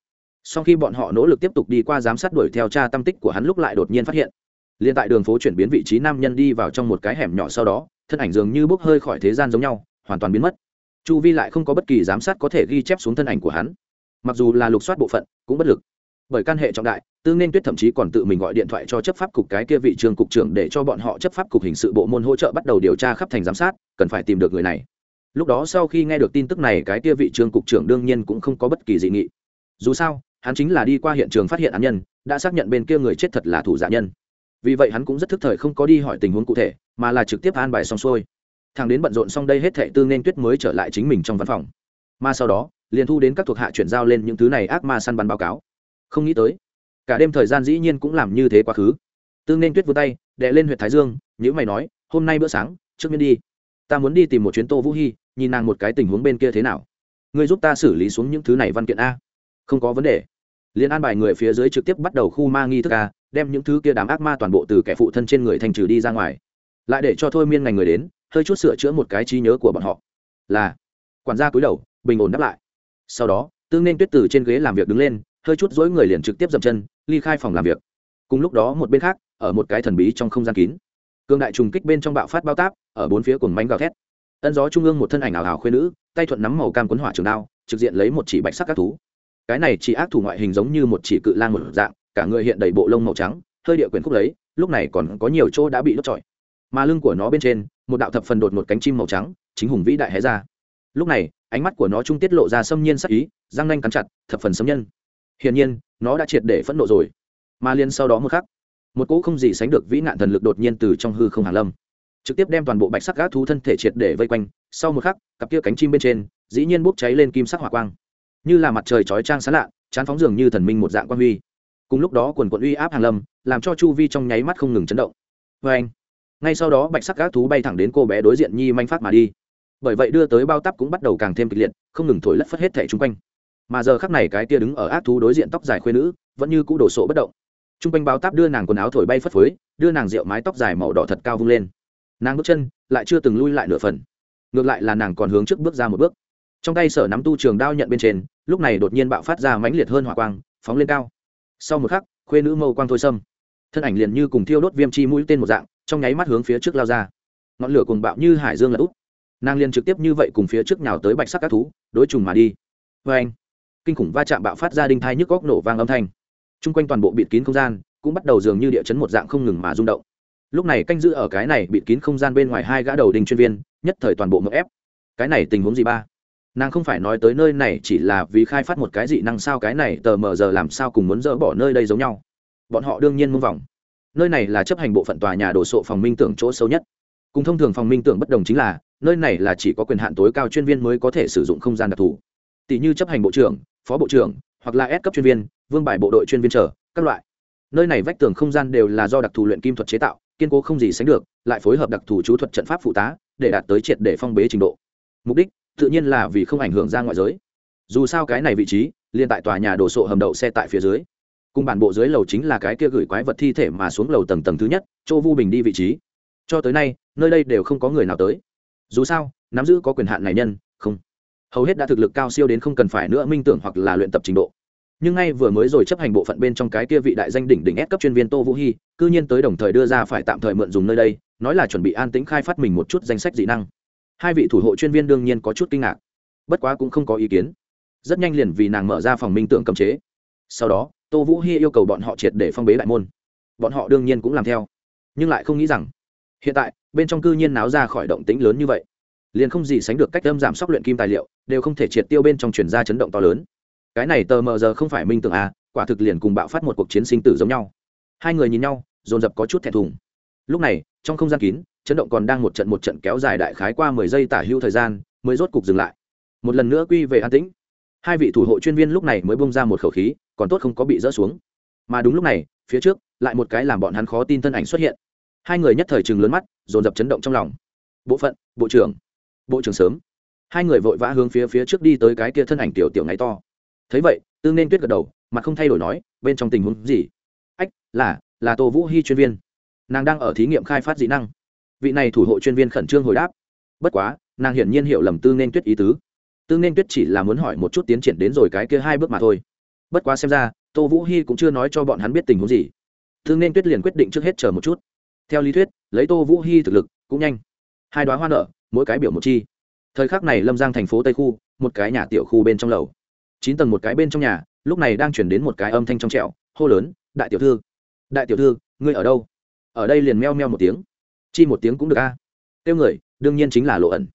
sau khi bọn họ nỗ lực tiếp tục đi qua giám sát đuổi theo cha tâm tích của hắn lúc lại đột nhiên phát hiện. Liền tại đường phố chuyển biến vị trí nam nhân đi vào trong một cái hẻm nhỏ sau đó, thân ảnh dường như bốc hơi khỏi thế gian giống nhau, hoàn toàn biến mất. Chu vi lại không có bất kỳ giám sát có thể ghi chép xuống thân ảnh của hắn. Mặc dù là lục soát bộ phận, cũng bất lực. Bởi căn hệ trọng đại tương nên tuyết thậm chí còn tự mình gọi điện thoại cho chấp pháp cục cái kia vị trường cục trưởng để cho bọn họ chấp pháp cục hình sự bộ môn hỗ trợ bắt đầu điều tra khắp thành giám sát, cần phải tìm được người này. Lúc đó sau khi nghe được tin tức này, cái kia vị trường cục trưởng đương nhiên cũng không có bất kỳ dị nghị. Dù sao hắn chính là đi qua hiện trường phát hiện án nhân, đã xác nhận bên kia người chết thật là thủ giả nhân. Vì vậy hắn cũng rất thức thời không có đi hỏi tình huống cụ thể, mà là trực tiếp an bài xong xuôi. Thằng đến bận rộn xong đây hết thệ tương nên tuyết mới trở lại chính mình trong văn phòng. Mà sau đó, liền thu đến các thuộc hạ chuyển giao lên những thứ này ác ma săn bắn báo cáo. Không nghĩ tới, cả đêm thời gian dĩ nhiên cũng làm như thế quá khứ. Tương nên tuyết vươn tay đệ lên huyện thái dương nhữ mày nói, hôm nay bữa sáng, trước miên đi. Ta muốn đi tìm một chuyến tô vũ hy nhìn nàng một cái tình huống bên kia thế nào. Ngươi giúp ta xử lý xuống những thứ này văn kiện a. Không có vấn đề liên an bài người phía dưới trực tiếp bắt đầu khu ma nghi thức a, đem những thứ kia đám ác ma toàn bộ từ kẻ phụ thân trên người thành trừ đi ra ngoài. Lại để cho thôi miên ngành người đến, hơi chút sửa chữa một cái trí nhớ của bọn họ. Là, quản gia cúi đầu, bình ổn đáp lại. Sau đó, tương nên tuyết từ trên ghế làm việc đứng lên, hơi chút dối người liền trực tiếp dậm chân, ly khai phòng làm việc. Cùng lúc đó một bên khác, ở một cái thần bí trong không gian kín. Cương đại trùng kích bên trong bạo phát bao táp, ở bốn phía cùng mánh gào thét. Ân gió trung ương một thân ảnh ảo ảo khuyên nữ, tay thuận nắm màu cam quấn hỏa trường đao, trực diện lấy một chỉ bạch sắc các thú cái này chỉ ác thủ ngoại hình giống như một chỉ cự lang một dạng, cả người hiện đầy bộ lông màu trắng, hơi địa quyền khúc lấy lúc này còn có nhiều chỗ đã bị đốt trọi. Mà lưng của nó bên trên, một đạo thập phần đột một cánh chim màu trắng, chính hùng vĩ đại hé ra. Lúc này, ánh mắt của nó trung tiết lộ ra xâm nhiên sắc ý, răng nanh cắn chặt, thập phần xâm nhân. Hiển nhiên, nó đã triệt để phẫn nộ rồi. Mà liên sau đó một khắc, một cỗ không gì sánh được vĩ nạn thần lực đột nhiên từ trong hư không hàn lâm. Trực tiếp đem toàn bộ bạch sắc gác thú thân thể triệt để vây quanh, sau một khắc, cặp kia cánh chim bên trên, dĩ nhiên bốc cháy lên kim sắc hỏa quang như là mặt trời chói trang sáng lạ, chán phóng dường như thần minh một dạng quan huy. Cùng lúc đó quần quận uy áp hàng lâm, làm cho chu vi trong nháy mắt không ngừng chấn động. Vê anh, ngay sau đó bạch sắc gác thú bay thẳng đến cô bé đối diện nhi manh phát mà đi. Bởi vậy đưa tới bao tắp cũng bắt đầu càng thêm kịch liệt, không ngừng thổi lất phất hết thẻ chung quanh. Mà giờ khắc này cái tia đứng ở ác thú đối diện tóc dài khuê nữ, vẫn như cũ đổ sộ bất động. T r u n g quanh bao táp đưa nàng quần áo thổi bay phất phới, đưa nàng rượu mái tóc dài màu đỏ thật cao vung lên. Nàng bước chân lại chưa từng lui lại nửa phần. Ngược lại là nàng còn hướng trước bước ra một bước. Trong tay sở nắm tu trường đao nhận bên trên lúc này đột nhiên bạo phát ra mãnh liệt hơn hỏa quang, phóng lên cao. Sau một khắc, khuê nữ mâu quang thôi sâm thân ảnh liền như cùng thiêu đốt viêm chi mũi tên một dạng, trong nháy mắt hướng phía trước lao ra. Ngọn lửa cùng bạo như hải dương là úp nàng liền trực tiếp như vậy cùng phía trước nhào tới bạch sắc các thú, đối trùng mà đi. Vê anh kinh khủng va chạm bạo phát ra đinh thai nhức góc nổ vang âm thanh. Trung quanh toàn bộ bịt kín không gian cũng bắt đầu dường như địa chấn một dạng không ngừng mà rung động. Lúc này canh giữ ở cái này bịt kín không gian bên ngoài hai gã đầu đinh chuyên viên, nhất thời toàn bộ mậu ép. Cái này tình huống gì ba? Nàng không phải nói tới nơi này chỉ là vì khai phát một cái dị năng sao cái này, tờ mờ giờ làm sao cùng muốn dỡ bỏ nơi đây giống nhau. Bọn họ đương nhiên mông vòng nơi này là chấp hành bộ phận tòa nhà đồ sộ phòng minh tưởng chỗ sâu nhất. Cùng thông thường phòng minh tưởng bất đồng chính là, nơi này là chỉ có quyền hạn tối cao chuyên viên mới có thể sử dụng không gian đặc thù. Tỷ như chấp hành bộ trưởng, phó bộ trưởng, hoặc là S cấp chuyên viên, vương bài bộ đội chuyên viên trở các loại. Nơi này vách tường không gian đều là do đặc thù luyện kim thuật chế tạo, kiên cố không gì sánh được, lại phối hợp đặc thù chú thuật trận pháp phụ tá, để đạt tới triệt để phong bế trình độ. Mục đích tự nhiên là vì không ảnh hưởng ra ngoại giới. Dù sao cái này vị trí liên tại tòa nhà đổ sộ hầm đậu xe tại phía dưới. Cùng bản bộ dưới lầu chính là cái kia gửi quái vật thi thể mà xuống lầu tầng tầng thứ nhất, chỗ vu bình đi vị trí. Cho tới nay, nơi đây đều không có người nào tới. Dù sao, nắm giữ có quyền hạn này nhân, không. Hầu hết đã thực lực cao siêu đến không cần phải nữa minh tưởng hoặc là luyện tập trình độ. Nhưng ngay vừa mới rồi chấp hành bộ phận bên trong cái kia vị đại danh đỉnh đỉnh ép cấp chuyên viên tô vũ hy cư nhiên tới đồng thời đưa ra phải tạm thời mượn dùng nơi đây, nói là chuẩn bị an tĩnh khai phát mình một chút danh sách dị năng hai vị thủ hộ chuyên viên đương nhiên có chút kinh ngạc. Bất quá cũng không có ý kiến. Rất nhanh liền vì nàng mở ra phòng minh tưởng cầm chế. Sau đó, tô vũ hy yêu cầu bọn họ triệt để phong bế đại môn. Bọn họ đương nhiên cũng làm theo. Nhưng lại không nghĩ rằng, hiện tại, bên trong cư nhiên náo ra khỏi động tĩnh lớn như vậy. Liền không gì sánh được cách âm giảm sóc luyện kim tài liệu, đều không thể triệt tiêu bên trong chuyển ra chấn động to lớn. Cái này tờ mờ giờ không phải minh tưởng à quả thực liền cùng bạo phát một cuộc chiến sinh tử giống nhau. Hai người nhìn nhau, dồn dập có chút thẹn thùng. Lúc này, trong không gian kín chấn động còn đang một trận một trận kéo dài đại khái qua mười giây tả hữu thời gian, mới rốt cục dừng lại. Một lần nữa quy về an tĩnh. Hai vị thủ hộ chuyên viên lúc này mới bông ra một khẩu khí, còn tốt không có bị rỡ xuống. Mà đúng lúc này, phía trước, lại một cái làm bọn hắn khó tin thân ảnh xuất hiện. Hai người nhất thời chừng lớn mắt, dồn dập chấn động trong lòng. Bộ phận, bộ trưởng bộ trưởng sớm. Hai người vội vã hướng phía phía trước đi tới cái kia thân ảnh tiểu tiểu ngáy to. Thấy vậy tương nên tuyết gật đầu mặt không thay đổi nói, bên trong tình huống gì? Ách, là là tô vũ hy chuyên viên. Nàng đang ở thí nghiệm khai phát dị năng vị này thủ hộ chuyên viên khẩn trương hồi đáp. Bất quá, nàng hiển nhiên hiểu lầm tương nên tuyết ý tứ. Tương nên tuyết chỉ là muốn hỏi một chút tiến triển đến rồi cái kia hai bước mà thôi. Bất quá xem ra, tô vũ hy cũng chưa nói cho bọn hắn biết tình huống gì. Tương nên tuyết liền quyết định trước hết chờ một chút. Theo lý thuyết, lấy tô vũ hy thực lực cũng nhanh. Hai đoá hoa nợ mỗi cái biểu một chi. Thời khắc này lâm giang thành phố tây khu, một cái nhà tiểu khu bên trong lầu. Chín tầng một cái bên trong nhà, lúc này đang chuyển đến một cái âm thanh trong trẹo hô lớn, đại tiểu thư, đại tiểu thư, ngươi ở đâu? Ở đây liền meo meo một tiếng chi một tiếng cũng được a. À? tiêu người, đương nhiên chính là lộ ẩn.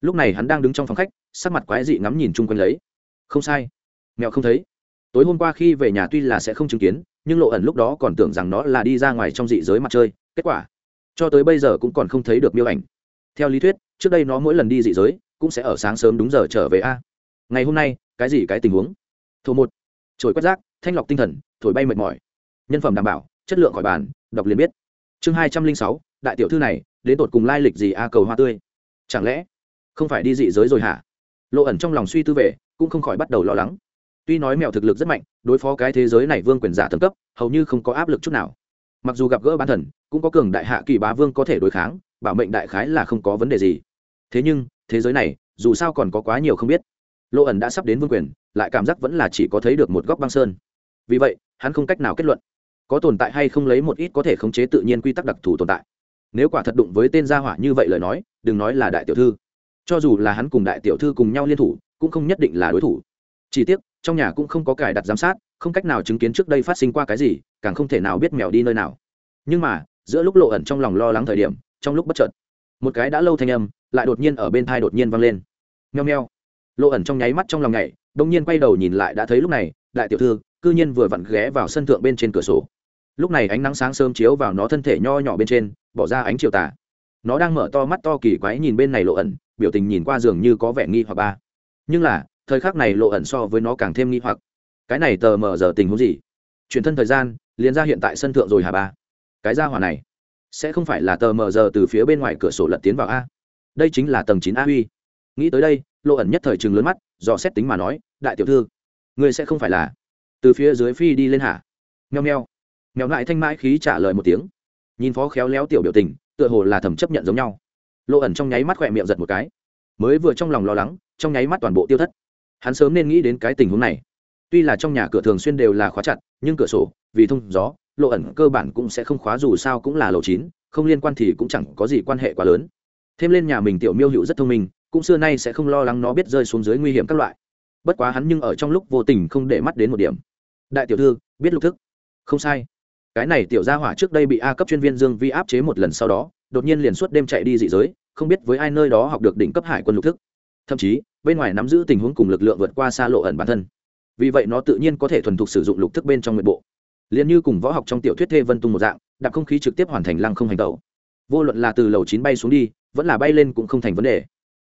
Lúc này hắn đang đứng trong phòng khách, sắc mặt quái dị ngắm nhìn chung quanh lấy. Không sai. Mèo không thấy. Tối hôm qua khi về nhà tuy là sẽ không chứng kiến, nhưng lộ ẩn lúc đó còn tưởng rằng nó là đi ra ngoài trong dị giới mặt chơi, kết quả, cho tới bây giờ cũng còn không thấy được miêu ảnh. Theo lý thuyết, trước đây nó mỗi lần đi dị giới, cũng sẽ ở sáng sớm đúng giờ trở về a. Ngày hôm nay, cái gì cái tình huống? Thổ một. Trồi quét rác, thanh lọc tinh thần, thổi bay mệt mỏi. Nhân phẩm đảm bảo, chất lượng khỏi bàn, đọc liền biết. Chương hai trăm linh sáu đại tiểu thư này, đến tột cùng lai lịch gì a à, cầu hoa tươi? Chẳng lẽ không phải đi dị giới rồi hả? Lộ ẩn trong lòng suy tư về, cũng không khỏi bắt đầu lo lắng. Tuy nói mèo thực lực rất mạnh, đối phó cái thế giới này vương quyền giả thần cấp, hầu như không có áp lực chút nào. Mặc dù gặp gỡ bán thần, cũng có cường đại hạ kỳ bá vương có thể đối kháng, bảo mệnh đại khái là không có vấn đề gì. Thế nhưng, thế giới này, dù sao còn có quá nhiều không biết. Lộ ẩn đã sắp đến vương quyền, lại cảm giác vẫn là chỉ có thấy được một góc băng sơn. Vì vậy, hắn không cách nào kết luận có tồn tại hay không lấy một ít có thể khống chế tự nhiên quy tắc đặc thù tồn tại nếu quả thật đụng với tên gia hỏa như vậy lời nói, đừng nói là đại tiểu thư. Cho dù là hắn cùng đại tiểu thư cùng nhau liên thủ, cũng không nhất định là đối thủ. Chỉ tiếc, trong nhà cũng không có cài đặt giám sát, không cách nào chứng kiến trước đây phát sinh qua cái gì, càng không thể nào biết mèo đi nơi nào. Nhưng mà, giữa lúc lộ ẩn trong lòng lo lắng thời điểm, trong lúc bất chợt, một cái đã lâu thanh âm lại đột nhiên ở bên thai đột nhiên vang lên. Nheo nheo lộ ẩn trong nháy mắt trong lòng nhảy đông nhiên quay đầu nhìn lại đã thấy lúc này, đại tiểu thư, cư nhiên vừa vặn ghé vào sân thượng bên trên cửa sổ lúc này ánh nắng sáng sớm chiếu vào nó thân thể nho nhỏ bên trên, bỏ ra ánh chiều tà. Nó đang mở to mắt to kỳ quái nhìn bên này lộ ẩn, biểu tình nhìn qua giường như có vẻ nghi hoặc ba. Nhưng là, thời khắc này lộ ẩn so với nó càng thêm nghi hoặc. Cái này tờ mờ giờ tình huống gì? Chuyển thân thời gian, liền ra hiện tại sân thượng rồi hả ba? Cái ra hỏa này, sẽ không phải là tờ mờ giờ từ phía bên ngoài cửa sổ lật tiến vào a? Đây chính là tầng chín a huy. Nghĩ tới đây, lộ ẩn nhất thời chừng lớn mắt, dò xét tính mà nói, đại tiểu thư người sẽ không phải là từ phía dưới phi đi lên hả? Nheo nheo mèo lại thanh mãi khí trả lời một tiếng. Nhìn phó khéo léo tiểu biểu tình, tựa hồ là thầm chấp nhận giống nhau. Lộ ẩn trong nháy mắt khỏe miệng giật một cái. Mới vừa trong lòng lo lắng, trong nháy mắt toàn bộ tiêu thất. Hắn sớm nên nghĩ đến cái tình huống này. Tuy là trong nhà cửa thường xuyên đều là khóa chặt, nhưng cửa sổ, vì thông gió lộ ẩn cơ bản cũng sẽ không khóa dù sao cũng là lầu chín, không liên quan thì cũng chẳng có gì quan hệ quá lớn. Thêm lên nhà mình tiểu miêu hữu rất thông minh, cũng xưa nay sẽ không lo lắng nó biết rơi xuống dưới nguy hiểm các loại. Bất quá hắn nhưng ở trong lúc vô tình không để mắt đến một điểm. Đại tiểu thư, biết lục thức. Không sai cái này tiểu gia hỏa trước đây bị a cấp chuyên viên dương vi áp chế một lần sau đó, đột nhiên liền suốt đêm chạy đi dị giới, không biết với ai nơi đó học được đỉnh cấp hải quân lục thức. Thậm chí, bên ngoài nắm giữ tình huống cùng lực lượng vượt qua xa lộ ẩn bản thân. Vì vậy nó tự nhiên có thể thuần thục sử dụng lục thức bên trong nguyện bộ. Liền như cùng võ học trong tiểu thuyết thê vân tung một dạng, đạp không khí trực tiếp hoàn thành lăng không hành tẩu. Vô luận là từ lầu chín bay xuống đi, vẫn là bay lên cũng không thành vấn đề.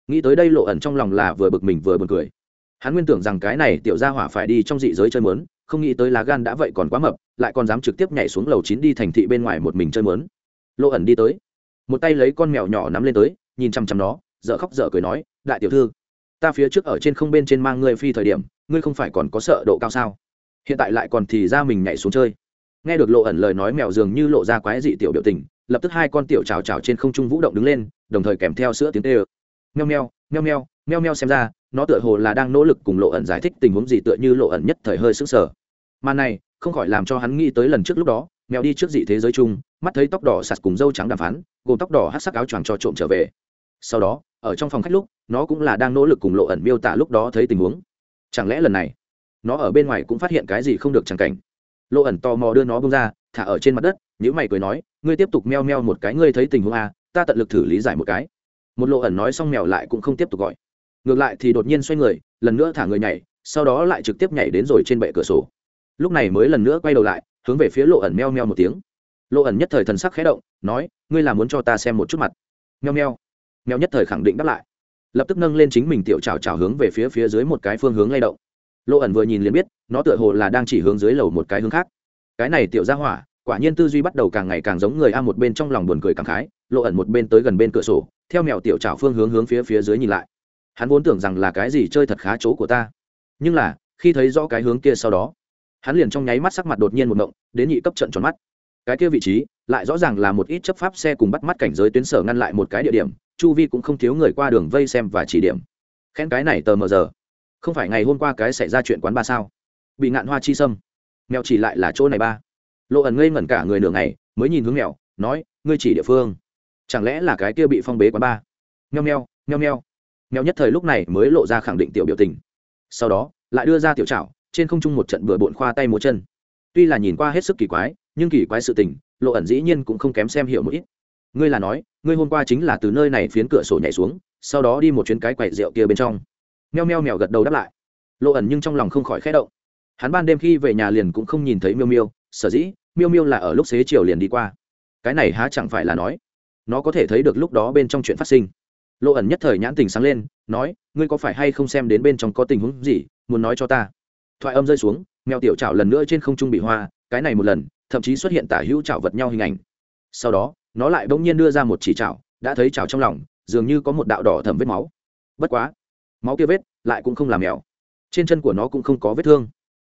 Nghĩ tới đây lộ ẩn trong lòng là vừa bực mình vừa buồn cười. Hắn nguyên tưởng rằng cái này tiểu gia hỏa phải đi trong dị giới chơi mớn không nghĩ tới lá gan đã vậy còn quá mập, lại còn dám trực tiếp nhảy xuống lầu chín đi thành thị bên ngoài một mình chơi mướn. Lộ ẩn đi tới. Một tay lấy con mèo nhỏ nắm lên tới, nhìn chăm chăm nó dợ khóc dợ cười nói, đại tiểu thư, ta phía trước ở trên không bên trên mang ngươi phi thời điểm, ngươi không phải còn có sợ độ cao sao? Hiện tại lại còn thì ra mình nhảy xuống chơi. Nghe được lộ ẩn lời nói mèo dường như lộ ra quái dị tiểu biểu tình, lập tức hai con tiểu trào trào trên không trung vũ động đứng lên, đồng thời kèm theo sữa tiếng tê ơ. Meo meo meo meo meo meo xem ra nó tựa hồ là đang nỗ lực cùng lộ ẩn giải thích tình huống gì tựa như lộ ẩn nhất thời hơi sững sờ. Mà này, không khỏi làm cho hắn nghĩ tới lần trước lúc đó, mèo đi trước dị thế giới chung, mắt thấy tóc đỏ sạt cùng dâu trắng đàm phán, gồm tóc đỏ hát sắc áo choàng cho trộm trở về. Sau đó, ở trong phòng khách lúc, nó cũng là đang nỗ lực cùng lộ ẩn miêu tả lúc đó thấy tình huống. Chẳng lẽ lần này, nó ở bên ngoài cũng phát hiện cái gì không được chẳng cảnh? Lộ ẩn tò mò đưa nó bông ra, thả ở trên mặt đất nhữ mày cười nói, ngươi tiếp tục meo meo một cái, ngươi thấy tình huống a ta tận lực thử lý giải một cái. Một lộ ẩn nói xong mèo lại cũng không tiếp tục gọi ngược lại thì đột nhiên xoay người, lần nữa thả người nhảy, sau đó lại trực tiếp nhảy đến rồi trên bệ cửa sổ. Lúc này mới lần nữa quay đầu lại, hướng về phía lộ ẩn meo meo một tiếng. Lộ ẩn nhất thời thần sắc khé động, nói, ngươi là muốn cho ta xem một chút mặt. Meo meo. Meo nhất thời khẳng định đáp lại. Lập tức nâng lên chính mình tiểu trào trào hướng về phía phía dưới một cái phương hướng lay động. Lộ ẩn vừa nhìn liền biết, nó tựa hồ là đang chỉ hướng dưới lầu một cái hướng khác. Cái này tiểu ra hỏa, quả nhiên tư duy bắt đầu càng ngày càng giống người a một bên trong lòng buồn cười càng khái, lộ ẩn một bên tới gần bên cửa sổ, theo mèo tiểu trào phương hướng hướng phía phía dưới nhìn lại hắn vốn tưởng rằng là cái gì chơi thật khá chỗ của ta. Nhưng là, khi thấy rõ cái hướng kia sau đó, hắn liền trong nháy mắt sắc mặt đột nhiên một mộng đến nhị cấp trận tròn mắt. Cái kia vị trí, lại rõ ràng là một ít chấp pháp xe cùng bắt mắt cảnh giới tuyến sở ngăn lại một cái địa điểm, chu vi cũng không thiếu người qua đường vây xem và chỉ điểm. Khen cái này tờ mờ giờ, không phải ngày hôm qua cái xảy ra chuyện quán ba sao? Bị ngạn hoa chi sâm mèo chỉ lại là chỗ này ba. Lộ ẩn ngây ngẩn cả người nửa ngày, mới nhìn hướng mèo, nói, ngươi chỉ địa phương. Chẳng lẽ là cái kia bị phong bế quán ba? Nheo nheo nheo nheo mèo nhất thời lúc này mới lộ ra khẳng định tiểu biểu tình. Sau đó, lại đưa ra tiểu trảo, trên không trung một trận bừa bộn khoa tay múa chân. Tuy là nhìn qua hết sức kỳ quái, nhưng kỳ quái sự tình, lộ ẩn dĩ nhiên cũng không kém xem hiểu một ít. Ngươi là nói, ngươi hôm qua chính là từ nơi này phiến cửa sổ nhảy xuống, sau đó đi một chuyến cái quậy rượu kia bên trong. Meo meo mèo gật đầu đáp lại. Lộ ẩn nhưng trong lòng không khỏi khẽ động. Hắn ban đêm khi về nhà liền cũng không nhìn thấy miêu miêu, sở dĩ miêu miêu là ở lúc xế chiều liền đi qua. Cái này há chẳng phải là nói, nó có thể thấy được lúc đó bên trong chuyện phát sinh lộ ẩn nhất thời nhãn tình sáng lên, nói, ngươi có phải hay không xem đến bên trong có tình huống gì, muốn nói cho ta? Thoại âm rơi xuống, mèo tiểu trào lần nữa trên không trung bị hoa, cái này một lần, thậm chí xuất hiện tả hữu trào vật nhau hình ảnh. Sau đó, nó lại bỗng nhiên đưa ra một chỉ trào đã thấy trào trong lòng, dường như có một đạo đỏ thầm vết máu. Bất quá, máu kia vết lại cũng không làm mèo. Trên chân của nó cũng không có vết thương.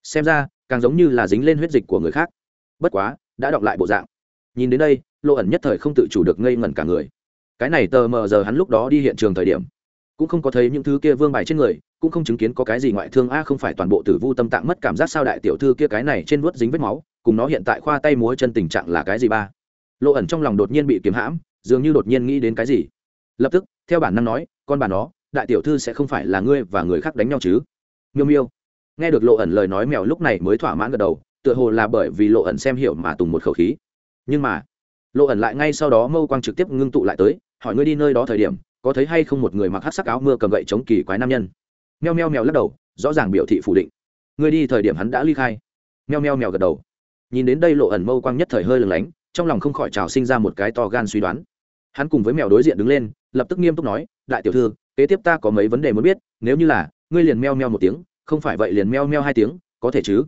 Xem ra, càng giống như là dính lên huyết dịch của người khác. Bất quá, đã đọc lại bộ dạng. Nhìn đến đây lộ ẩn nhất thời không tự chủ được ngây ngẩn cả người cái này tờ mờ giờ hắn lúc đó đi hiện trường thời điểm, cũng không có thấy những thứ kia vương bài trên người, cũng không chứng kiến có cái gì ngoại thương, a, không phải toàn bộ tử vu tâm tạng mất cảm giác sao đại tiểu thư kia cái này trên vuốt dính vết máu, cùng nó hiện tại khoa tay múa chân tình trạng là cái gì ba? Lộ ẩn trong lòng đột nhiên bị kiếm hãm, dường như đột nhiên nghĩ đến cái gì. Lập tức, theo bản năng nói, con bà nó, đại tiểu thư sẽ không phải là ngươi và người khác đánh nhau chứ? Miêu miêu. Nghe được lộ ẩn lời nói mèo lúc này mới thỏa mãn gật đầu, tựa hồ là bởi vì lộ ẩn xem hiểu mà tùng một khẩu khí. Nhưng mà, lộ ẩn lại ngay sau đó mâu quang trực tiếp ngưng tụ lại tới hỏi ngươi đi nơi đó thời điểm, có thấy hay không một người mặc hát sắc áo mưa cầm gậy chống kỳ quái nam nhân? Meo meo mèo lắc đầu, rõ ràng biểu thị phủ định. Ngươi đi thời điểm hắn đã ly khai. Meo meo mèo gật đầu. Nhìn đến đây lộ ẩn mâu quang nhất thời hơi lừng lánh, trong lòng không khỏi trào sinh ra một cái to gan suy đoán. Hắn cùng với mèo đối diện đứng lên, lập tức nghiêm túc nói, đại tiểu thư, kế tiếp ta có mấy vấn đề muốn biết, nếu như là, ngươi liền meo meo một tiếng, không phải vậy liền meo meo hai tiếng, có thể chứ?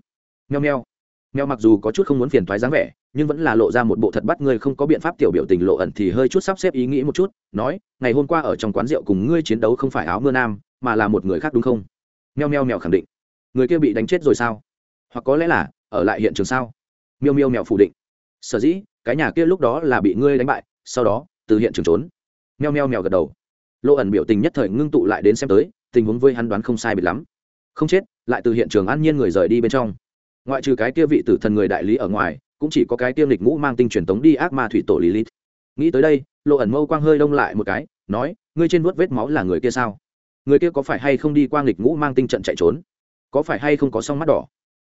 Meo meo. Meo mặc dù có chút không muốn phiền thoái dáng vẻ nhưng vẫn là lộ ra một bộ thật bắt ngươi không có biện pháp tiểu biểu tình lộ ẩn thì hơi chút sắp xếp ý nghĩ một chút, nói, ngày hôm qua ở trong quán rượu cùng ngươi chiến đấu không phải áo mưa nam, mà là một người khác đúng không? Meo meo mèo khẳng định. Người kia bị đánh chết rồi sao? Hoặc có lẽ là, ở lại hiện trường sao? Miêu miêu mèo phủ định. Sở dĩ, cái nhà kia lúc đó là bị ngươi đánh bại, sau đó, từ hiện trường trốn. Meo meo mèo gật đầu. Lộ ẩn biểu tình nhất thời ngưng tụ lại đến xem tới, tình huống với hắn đoán không sai biệt lắm. Không chết, lại từ hiện trường an nhiên người rời đi bên trong. Ngoại trừ cái kia vị tử thần người đại lý ở ngoài cũng chỉ có cái tiêm lịch ngũ mang tinh truyền tống đi ác ma thủy tổ lilith. Nghĩ tới đây, lộ ẩn mâu quang hơi đông lại một cái, nói, ngươi trên vuốt vết máu là người kia sao? Người kia có phải hay không đi qua nghịch ngũ mang tinh trận chạy trốn? Có phải hay không có song mắt đỏ?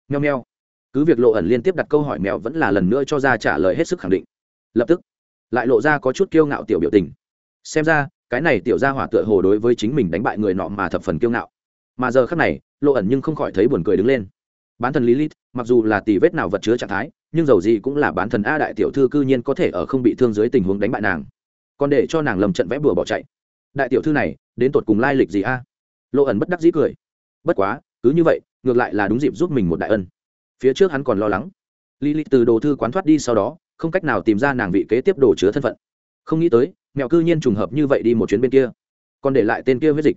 Nheo nheo cứ việc lộ ẩn liên tiếp đặt câu hỏi mèo vẫn là lần nữa cho ra trả lời hết sức khẳng định. Lập tức, lại lộ ra có chút kiêu ngạo tiểu biểu tình. Xem ra, cái này tiểu ra hỏa tựa hồ đối với chính mình đánh bại người nọ mà thập phần kiêu ngạo. Mà giờ khác này, lộ ẩn nhưng không khỏi thấy buồn cười đứng lên. Bán thần lilith, mặc dù là tỷ vết nào vật chứa trạng thái nhưng dầu gì cũng là bán thần a đại tiểu thư cư nhiên có thể ở không bị thương dưới tình huống đánh bại nàng. Còn để cho nàng lầm trận vẽ bừa bỏ chạy. Đại tiểu thư này, đến tột cùng lai lịch gì a? Lộ ẩn bất đắc dĩ cười. Bất quá, cứ như vậy, ngược lại là đúng dịp giúp mình một đại ân. Phía trước hắn còn lo lắng. Lilith từ đồ thư quán thoát đi sau đó, không cách nào tìm ra nàng vị kế tiếp đồ chứa thân phận. Không nghĩ tới, mẹo cư nhiên trùng hợp như vậy đi một chuyến bên kia. Còn để lại tên kia huyết dịch.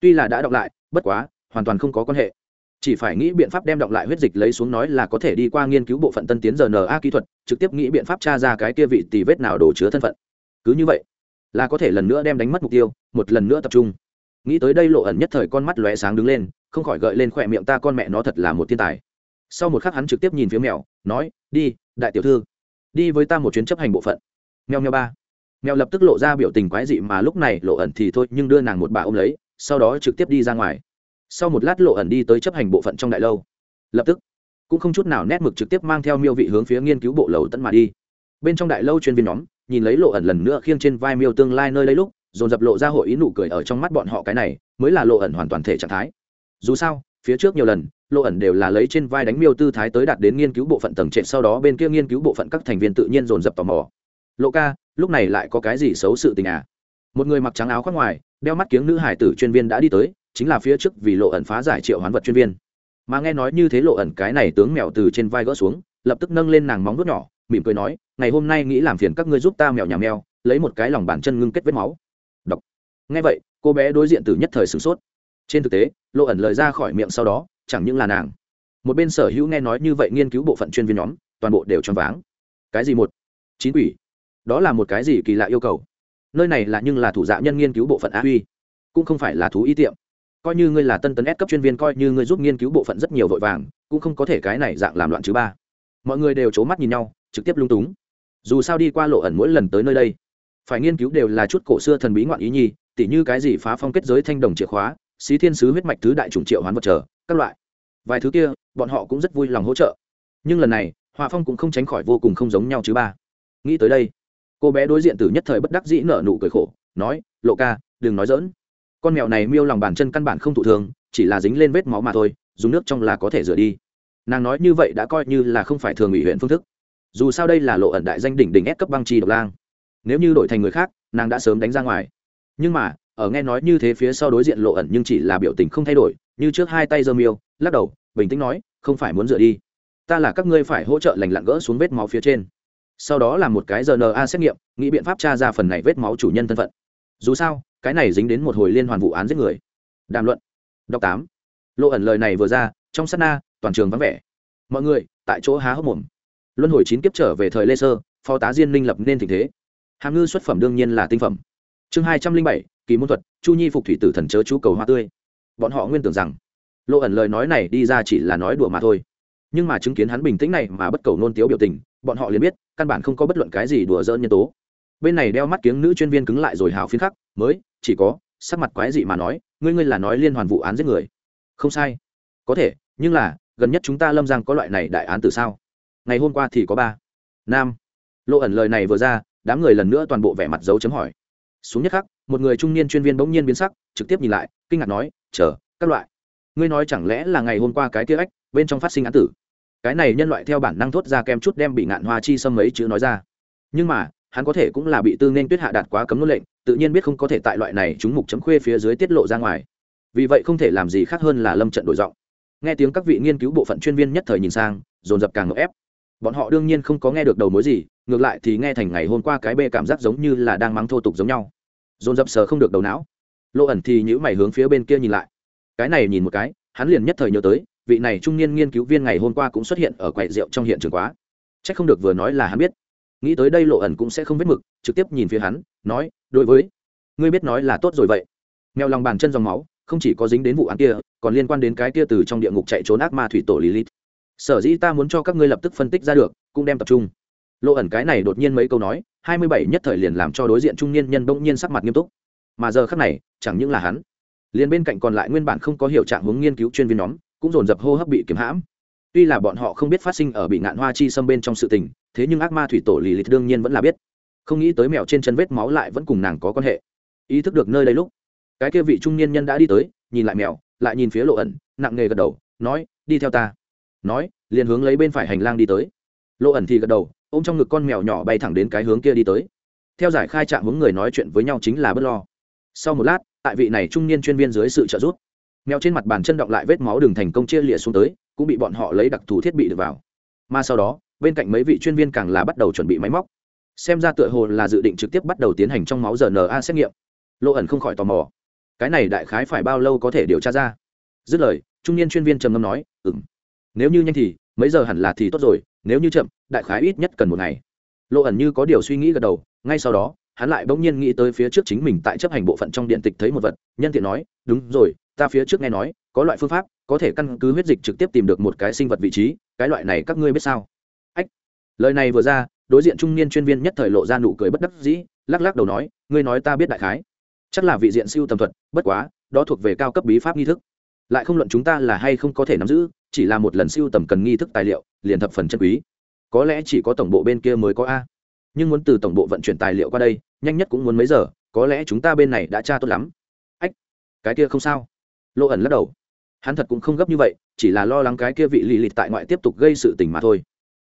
Tuy là đã đọc lại, bất quá, hoàn toàn không có quan hệ chỉ phải nghĩ biện pháp đem đọc lại huyết dịch lấy xuống nói là có thể đi qua nghiên cứu bộ phận tân tiến rna kỹ thuật, trực tiếp nghĩ biện pháp tra ra cái kia vị tì vết nào đổ chứa thân phận. Cứ như vậy, là có thể lần nữa đem đánh mất mục tiêu, một lần nữa tập trung. Nghĩ tới đây lộ ẩn nhất thời con mắt lóe sáng đứng lên, không khỏi gợi lên khỏe miệng ta con mẹ nó thật là một thiên tài. Sau một khắc hắn trực tiếp nhìn phía mèo, nói, đi, đại tiểu thư, đi với ta một chuyến chấp hành bộ phận. Mèo mèo ba. Mèo lập tức lộ ra biểu tình quái dị mà lúc này lộ ẩn thì thôi, nhưng đưa nàng một bà ôm lấy, sau đó trực tiếp đi ra ngoài sau một lát lộ ẩn đi tới chấp hành bộ phận trong đại lâu. Lập tức, cũng không chút nào nét mực trực tiếp mang theo miêu vị hướng phía nghiên cứu bộ lầu tận mà đi. Bên trong đại lâu chuyên viên nhóm, nhìn lấy lộ ẩn lần nữa khiêng trên vai miêu tương lai nơi lấy lúc, dồn dập lộ ra hội ý nụ cười ở trong mắt bọn họ cái này, mới là lộ ẩn hoàn toàn thể trạng thái. Dù sao, phía trước nhiều lần, lộ ẩn đều là lấy trên vai đánh miêu tư thái tới đạt đến nghiên cứu bộ phận tầng trệ sau đó bên kia nghiên cứu bộ phận các thành viên tự nhiên dồn dập tò mò. Lộ ca, lúc này lại có cái gì xấu sự tình à? Một người mặc trắng áo khoác ngoài, đeo mắt kiếng nữ hải tử chuyên viên đã đi tới chính là phía trước vì lộ ẩn phá giải triệu hoán vật chuyên viên. Mà nghe nói như thế lộ ẩn cái này tướng mèo từ trên vai gỡ xuống, lập tức nâng lên nàng móng vuốt nhỏ, mỉm cười nói, ngày hôm nay nghĩ làm phiền các ngươi giúp ta mèo nhà mèo, lấy một cái lòng bàn chân ngưng kết vết máu. Đọc nghe vậy, cô bé đối diện từ nhất thời sửng sốt. Trên thực tế, lộ ẩn lời ra khỏi miệng sau đó, chẳng những là nàng. Một bên sở hữu nghe nói như vậy nghiên cứu bộ phận chuyên viên nhóm, toàn bộ đều choáng váng. Cái gì một? Chín quỷ. Đó là một cái gì kỳ lạ yêu cầu? Nơi này là nhưng là thủ dạ nhân nghiên cứu bộ phận á huy, cũng không phải là thú y tiệm coi như ngươi là tân tấn S cấp chuyên viên, coi như ngươi giúp nghiên cứu bộ phận rất nhiều vội vàng, cũng không có thể cái này dạng làm loạn chứ ba. Mọi người đều c mắt nhìn nhau, trực tiếp lung túng. Dù sao đi qua lộ ẩn mỗi lần tới nơi đây, phải nghiên cứu đều là chút cổ xưa thần bí ngoạn ý nhi, tỉ như cái gì phá phong kết giới thanh đồng chìa khóa, xí thiên sứ huyết mạch thứ đại chủng triệu hoán vật trở, các loại. Vài thứ kia, bọn họ cũng rất vui lòng hỗ trợ. Nhưng lần này, hòa phong cũng không tránh khỏi vô cùng không giống nhau chứ ba. Nghĩ tới đây, cô bé đối diện từ nhất thời bất đắc dĩ nở nụ cười khổ, nói, lộ ca, đừng nói dỡn con mèo này miêu lòng bàn chân căn bản không thụ thường, chỉ là dính lên vết máu mà thôi, dùng nước trong là có thể rửa đi. Nàng nói như vậy đã coi như là không phải thường ủy huyện phương thức. Dù sao đây là lộ ẩn đại danh đỉnh đỉnh ép cấp băng chi độc lang. Nếu như đổi thành người khác, nàng đã sớm đánh ra ngoài. Nhưng mà, ở nghe nói như thế phía sau đối diện lộ ẩn nhưng chỉ là biểu tình không thay đổi, như trước hai tay giơ miêu, lắc đầu, bình tĩnh nói, không phải muốn rửa đi. Ta là các ngươi phải hỗ trợ lành lặn gỡ xuống vết máu phía trên. Sau đó là một cái rna xét nghiệm, nghĩ biện pháp tra ra phần này vết máu chủ nhân thân phận dù sao, cái này dính đến một hồi liên hoàn vụ án giết người. Đàm luận. Đọc tám. Lộ ẩn lời này vừa ra, trong sát na, toàn trường vắng vẻ. Mọi người, tại chỗ há hốc mồm. Luân hồi chín kiếp trở về thời lê sơ, phó tá diên minh lập nên tình thế. Hàm ngư xuất phẩm đương nhiên là tinh phẩm. Chương hai trăm linh bảy, kỳ môn thuật, chu nhi phục thủy tử thần chớ chú cầu hoa tươi. Bọn họ nguyên tưởng rằng, lộ ẩn lời nói này đi ra chỉ là nói đùa mà thôi. Nhưng mà chứng kiến hắn bình tĩnh này mà bất cầu nôn tiếu biểu tình, bọn họ liền biết, căn bản không có bất luận cái gì đùa dỡn nhân tố bên này đeo mắt kiếng nữ chuyên viên cứng lại rồi hào phiến khắc, mới, chỉ có, sắc mặt quái dị mà nói, ngươi ngươi là nói liên hoàn vụ án giết người. Không sai. Có thể, nhưng là, gần nhất chúng ta lâm giang có loại này đại án từ sao? Ngày hôm qua thì có ba. Nam. Lộ ẩn lời này vừa ra, đám người lần nữa toàn bộ vẻ mặt dấu chấm hỏi. Xuống nhất khắc, một người trung niên chuyên viên bỗng nhiên biến sắc, trực tiếp nhìn lại, kinh ngạc nói, chờ, các loại. Ngươi nói chẳng lẽ là ngày hôm qua cái kia ếch bên trong phát sinh án tử? Cái này nhân loại theo bản năng thốt ra kem chút đem bị ngạn hoa chi xâm mấy chữ nói ra. Nhưng mà hắn có thể cũng là bị tư nên tuyết hạ đạt quá cấm ngôn lệnh, tự nhiên biết không có thể tại loại này chúng mục chấm khuê phía dưới tiết lộ ra ngoài. Vì vậy không thể làm gì khác hơn là lâm trận đổi giọng. Nghe tiếng các vị nghiên cứu bộ phận chuyên viên nhất thời nhìn sang, dồn dập càng ngợp ép. Bọn họ đương nhiên không có nghe được đầu mối gì, ngược lại thì nghe thành ngày hôm qua cái bê cảm giác giống như là đang mắng thô tục giống nhau. Dồn dập sờ không được đầu não. Lộ ẩn thì nhữ mày hướng phía bên kia nhìn lại. Cái này nhìn một cái, hắn liền nhất thời nhớ tới, vị này trung niên nghiên cứu viên ngày hôm qua cũng xuất hiện ở quầy rượu trong hiện trường quá. C h ắ c không được vừa nói là hắn biết nghĩ tới đây lộ ẩn cũng sẽ không vết mực, trực tiếp nhìn phía hắn, nói, đối với, ngươi biết nói là tốt rồi vậy. Mèo lòng bàn chân dòng máu, không chỉ có dính đến vụ án kia, còn liên quan đến cái kia từ trong địa ngục chạy trốn ác ma thủy tổ lilith. Sở dĩ ta muốn cho các ngươi lập tức phân tích ra được, cũng đem tập trung. Lộ ẩn cái này đột nhiên mấy câu nói, hai mươi bảy nhất thời liền làm cho đối diện trung niên nhân bỗng nhiên sắc mặt nghiêm túc. Mà giờ khác này, chẳng những là hắn, liền bên cạnh còn lại nguyên bản không có hiệu trạng hướng nghiên cứu chuyên viên nhóm, cũng dồn dập hô hấp bị kiếm hãm. Tuy là bọn họ không biết phát sinh ở bị ngạn hoa chi xâm bên trong sự tình thế nhưng ác ma thủy tổ lì lịch đương nhiên vẫn là biết. Không nghĩ tới mèo trên chân vết máu lại vẫn cùng nàng có quan hệ. Ý thức được nơi đây lúc, cái kia vị trung niên nhân đã đi tới, nhìn lại mèo, lại nhìn phía lộ ẩn, nặng nề gật đầu, nói, đi theo ta. Nói, liền hướng lấy bên phải hành lang đi tới. Lộ ẩn thì gật đầu ô m trong ngực con mèo nhỏ bay thẳng đến cái hướng kia đi tới. Theo giải khai trạng hướng người nói chuyện với nhau chính là bớt lo. Sau một lát, tại vị này trung niên chuyên viên dưới sự trợ giúp, mèo trên mặt bàn chân động lại vết máu đường thành công chia lịa xuống tới, cũng bị bọn họ lấy đặc thù thiết bị được vào. Mà sau đó bên cạnh mấy vị chuyên viên càng là bắt đầu chuẩn bị máy móc. Xem ra tựa hồ là dự định trực tiếp bắt đầu tiến hành trong máu rna xét nghiệm. Lộ ẩn không khỏi tò mò. Cái này đại khái phải bao lâu có thể điều tra ra? Dứt lời, trung niên chuyên viên trầm ngâm nói ừng nếu như nhanh thì, mấy giờ hẳn là thì tốt rồi, nếu như chậm, đại khái ít nhất cần một ngày. Lộ ẩn như có điều suy nghĩ gật đầu, ngay sau đó, hắn lại bỗng nhiên nghĩ tới phía trước chính mình tại chấp hành bộ phận trong điện tịch thấy một vật, nhân tiện nói, đúng rồi, ta phía trước nghe nói, có loại phương pháp, có thể căn cứ huyết dịch trực tiếp tìm được một cái sinh vật vị trí, cái loại này các ngươi biết sao? Lời này vừa ra, đối diện trung niên chuyên viên nhất thời lộ ra nụ cười bất đắc dĩ, lắc lắc đầu nói, ngươi nói ta biết đại khái. Chắc là vị diện siêu tầm thuật, bất quá, đó thuộc về cao cấp bí pháp nghi thức. Lại không luận chúng ta là hay không có thể nắm giữ, chỉ là một lần siêu tầm cần nghi thức tài liệu, liền thập phần chân quý. Có lẽ chỉ có tổng bộ bên kia mới có a. Nhưng muốn từ tổng bộ vận chuyển tài liệu qua đây, nhanh nhất cũng muốn mấy giờ, có lẽ chúng ta bên này đã tra tốt lắm. Ách, cái kia không sao. Lộ ẩn lắc đầu. Hắn thật cũng không gấp như vậy, chỉ là lo lắng cái kia vị lì lịt tại ngoại tiếp tục gây sự tình mà thôi.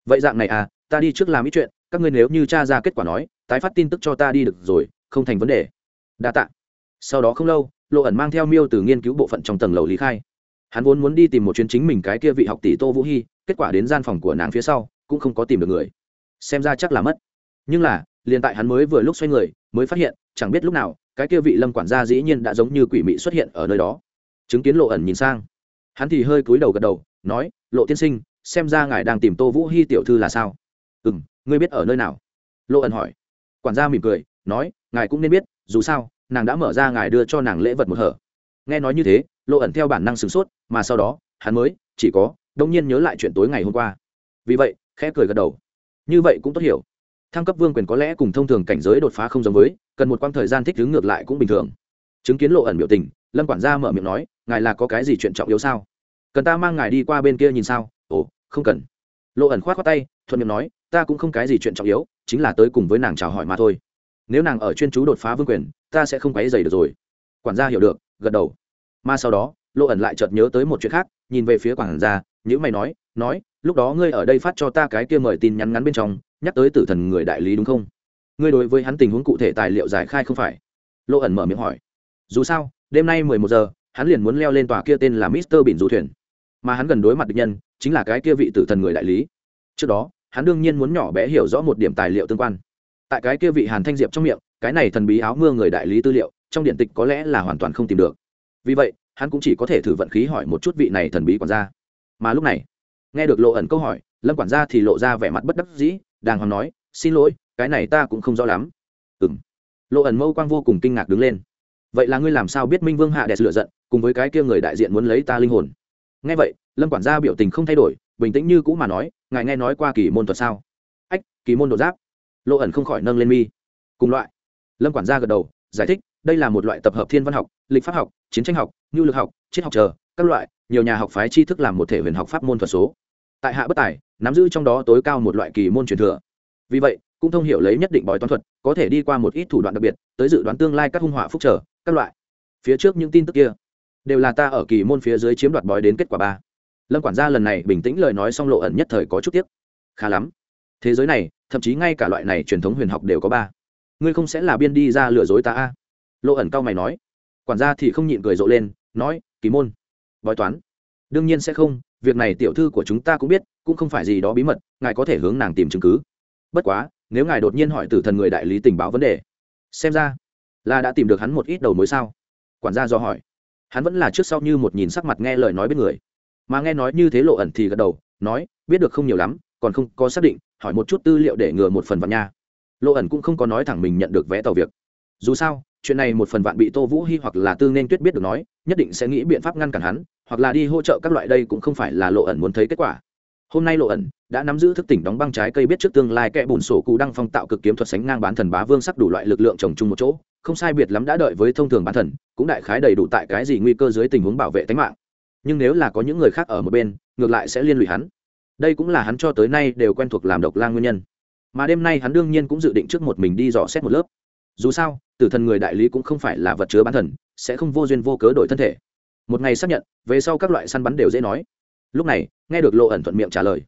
Vậy dạng này à ta đi trước làm ít chuyện, các ngươi nếu như t r a ra kết quả nói, tái phát tin tức cho ta đi được rồi, không thành vấn đề. Đa t ạ sau đó không lâu, lộ ẩn mang theo miêu từ nghiên cứu bộ phận trong tầng lầu lý khai. Hắn vốn muốn đi tìm một chuyến chính mình cái kia vị học tỷ tô vũ hy kết quả đến gian phòng của nàng phía sau, cũng không có tìm được người. Xem ra chắc là mất. Nhưng là, liền tại hắn mới vừa lúc xoay người, mới phát hiện, chẳng biết lúc nào, cái kia vị lâm quản gia dĩ nhiên đã giống như quỷ mị xuất hiện ở nơi đó. Chứng kiến lộ ẩn nhìn sang, hắn thì hơi cúi đầu gật đầu, nói, lộ tiên sinh, xem ra ngài đang tìm tô vũ hy tiểu thư là sao? Ừ m ngươi biết ở nơi nào? Lộ ẩn hỏi. Quản gia mỉm cười, nói, ngài cũng nên biết, dù sao, nàng đã mở ra ngài đưa cho nàng lễ vật một hở. Nghe nói như thế lộ ẩn theo bản năng sửng sốt, mà sau đó, hắn mới, chỉ có, đông nhiên nhớ lại chuyện tối ngày hôm qua. Vì vậy, khẽ cười gật đầu. Như vậy cũng tốt hiểu. Thăng cấp vương quyền có lẽ cùng thông thường cảnh giới đột phá không giống với, cần một quãng thời gian thích ứng ngược lại cũng bình thường. Chứng kiến lộ ẩn biểu tình, lâm quản gia mở miệng nói, ngài là có cái gì chuyện trọng yếu sao? Cần ta mang ngài đi qua bên kia nhìn sao? Ồ, không cần. Lộ ẩn k h o á t khoác tay, thuận miệng nói ta cũng không cái gì chuyện trọng yếu, chính là tới cùng với nàng chào hỏi mà thôi. Nếu nàng ở chuyên chú đột phá vương quyền, ta sẽ không quấy dày được rồi. Quản gia hiểu được, gật đầu. Mà sau đó lộ ẩn lại chợt nhớ tới một chuyện khác, nhìn về phía quản gia nhữ mày nói nói, lúc đó ngươi ở đây phát cho ta cái kia mời tin nhắn ngắn bên trong, nhắc tới tử thần người đại lý đúng không? Ngươi đối với hắn tình huống cụ thể tài liệu giải khai không phải? Lộ ẩn mở miệng hỏi. Dù sao, đêm nay mười một giờ, hắn liền muốn leo lên tòa kia tên là mister bỉn du thuyền. Mà hắn gần đối mặt địch nhân, chính là cái kia vị tử thần người đại lý. Trước đó hắn đương nhiên muốn nhỏ bé hiểu rõ một điểm tài liệu tương quan. Tại cái kia vị hàn thanh diệp trong miệng, cái này thần bí áo mưa người đại lý tư liệu, trong điện tịch có lẽ là hoàn toàn không tìm được. Vì vậy, hắn cũng chỉ có thể thử vận khí hỏi một chút vị này thần bí quản gia. Mà lúc này, nghe được lộ ẩn câu hỏi, lâm quản gia thì lộ ra vẻ mặt bất đắc dĩ, đàng hoàng nói, xin lỗi, cái này ta cũng không rõ lắm. Ừ m lộ ẩn mâu quang vô cùng kinh ngạc đứng lên. Vậy là ngươi làm sao biết minh vương hạ đẹp lựa giận, cùng với cái kia người đại diện muốn lấy ta linh hồn? Nghe vậy, lâm quản gia biểu tình không thay đổi, bình tĩnh như cũ mà nói ngài nghe nói qua kỳ môn thuật sao? Ách, kỳ môn đột giáp. Lộ ẩn không khỏi nâng lên mi. Cùng loại. Lâm quản gia gật đầu, giải thích, đây là một loại tập hợp thiên văn học, lịch pháp học, chiến tranh học nhu lực học, triết học chờ, các loại, nhiều nhà học phái tri thức làm một thể huyền học pháp môn thuật số. Tại hạ bất tài, nắm giữ trong đó tối cao một loại kỳ môn truyền thừa. Vì vậy, cũng thông hiểu lấy nhất định bói toán thuật, có thể đi qua một ít thủ đoạn đặc biệt, tới dự đoán tương lai các hung họa phúc trở, các loại. Phía trước những tin tức kia, đều là ta ở kỳ môn phía dưới chiếm đoạt bói đến kết quả ba lâm quản gia lần này bình tĩnh lời nói xong lộ ẩn nhất thời có chút tiếc. Khá lắm. Thế giới này, thậm chí ngay cả loại này truyền thống huyền học đều có ba. Ngươi không sẽ là biên đi ra lừa dối ta a? Lộ ẩn cao mày nói. Quản gia thì không nhịn cười rộ lên, nói, kỳ môn, bói toán. Đương nhiên sẽ không, việc này tiểu thư của chúng ta cũng biết, cũng không phải gì đó bí mật, ngài có thể hướng nàng tìm chứng cứ. Bất quá, nếu ngài đột nhiên hỏi tử thần người đại lý tình báo vấn đề, xem ra là đã tìm được hắn một ít đầu mối sao? Quản gia do hỏi. Hắn vẫn là trước sau như một nhìn sắc mặt nghe lời nói bên người mà nghe nói như thế lộ ẩn thì gật đầu, nói, biết được không nhiều lắm, còn không có xác định, hỏi một chút tư liệu để ngừa một phần vạn nha. Lộ ẩn cũng không có nói thẳng mình nhận được vé tàu việc. Dù sao, chuyện này một phần vạn bị tô vũ hy hoặc là tư nên tuyết biết được nói, nhất định sẽ nghĩ biện pháp ngăn cản hắn, hoặc là đi hỗ trợ các loại đây cũng không phải là lộ ẩn muốn thấy kết quả. Hôm nay lộ ẩn đã nắm giữ thức tỉnh đóng băng trái cây biết trước tương lai kẽ bùn sổ cụ đăng phong tạo cực kiếm thuật sánh ngang bán thần bá vương sắc đủ loại lực lượng trồng chung một chỗ, không sai biệt lắm đã đợi với thông thường bán thần, cũng đại khái đầy đủ tại cái gì nguy cơ dưới tình huống bảo vệ tính mạng nhưng nếu là có những người khác ở một bên, ngược lại sẽ liên lụy hắn. Đây cũng là hắn cho tới nay đều quen thuộc làm độc lang nguyên nhân. Mà đêm nay hắn đương nhiên cũng dự định trước một mình đi dò xét một lớp. Dù sao, tử thần người đại lý cũng không phải là vật chứa bán thần, sẽ không vô duyên vô cớ đổi thân thể. Một ngày xác nhận, về sau các loại săn bắn đều dễ nói. Lúc này, nghe được lộ ẩn thuận miệng trả lời.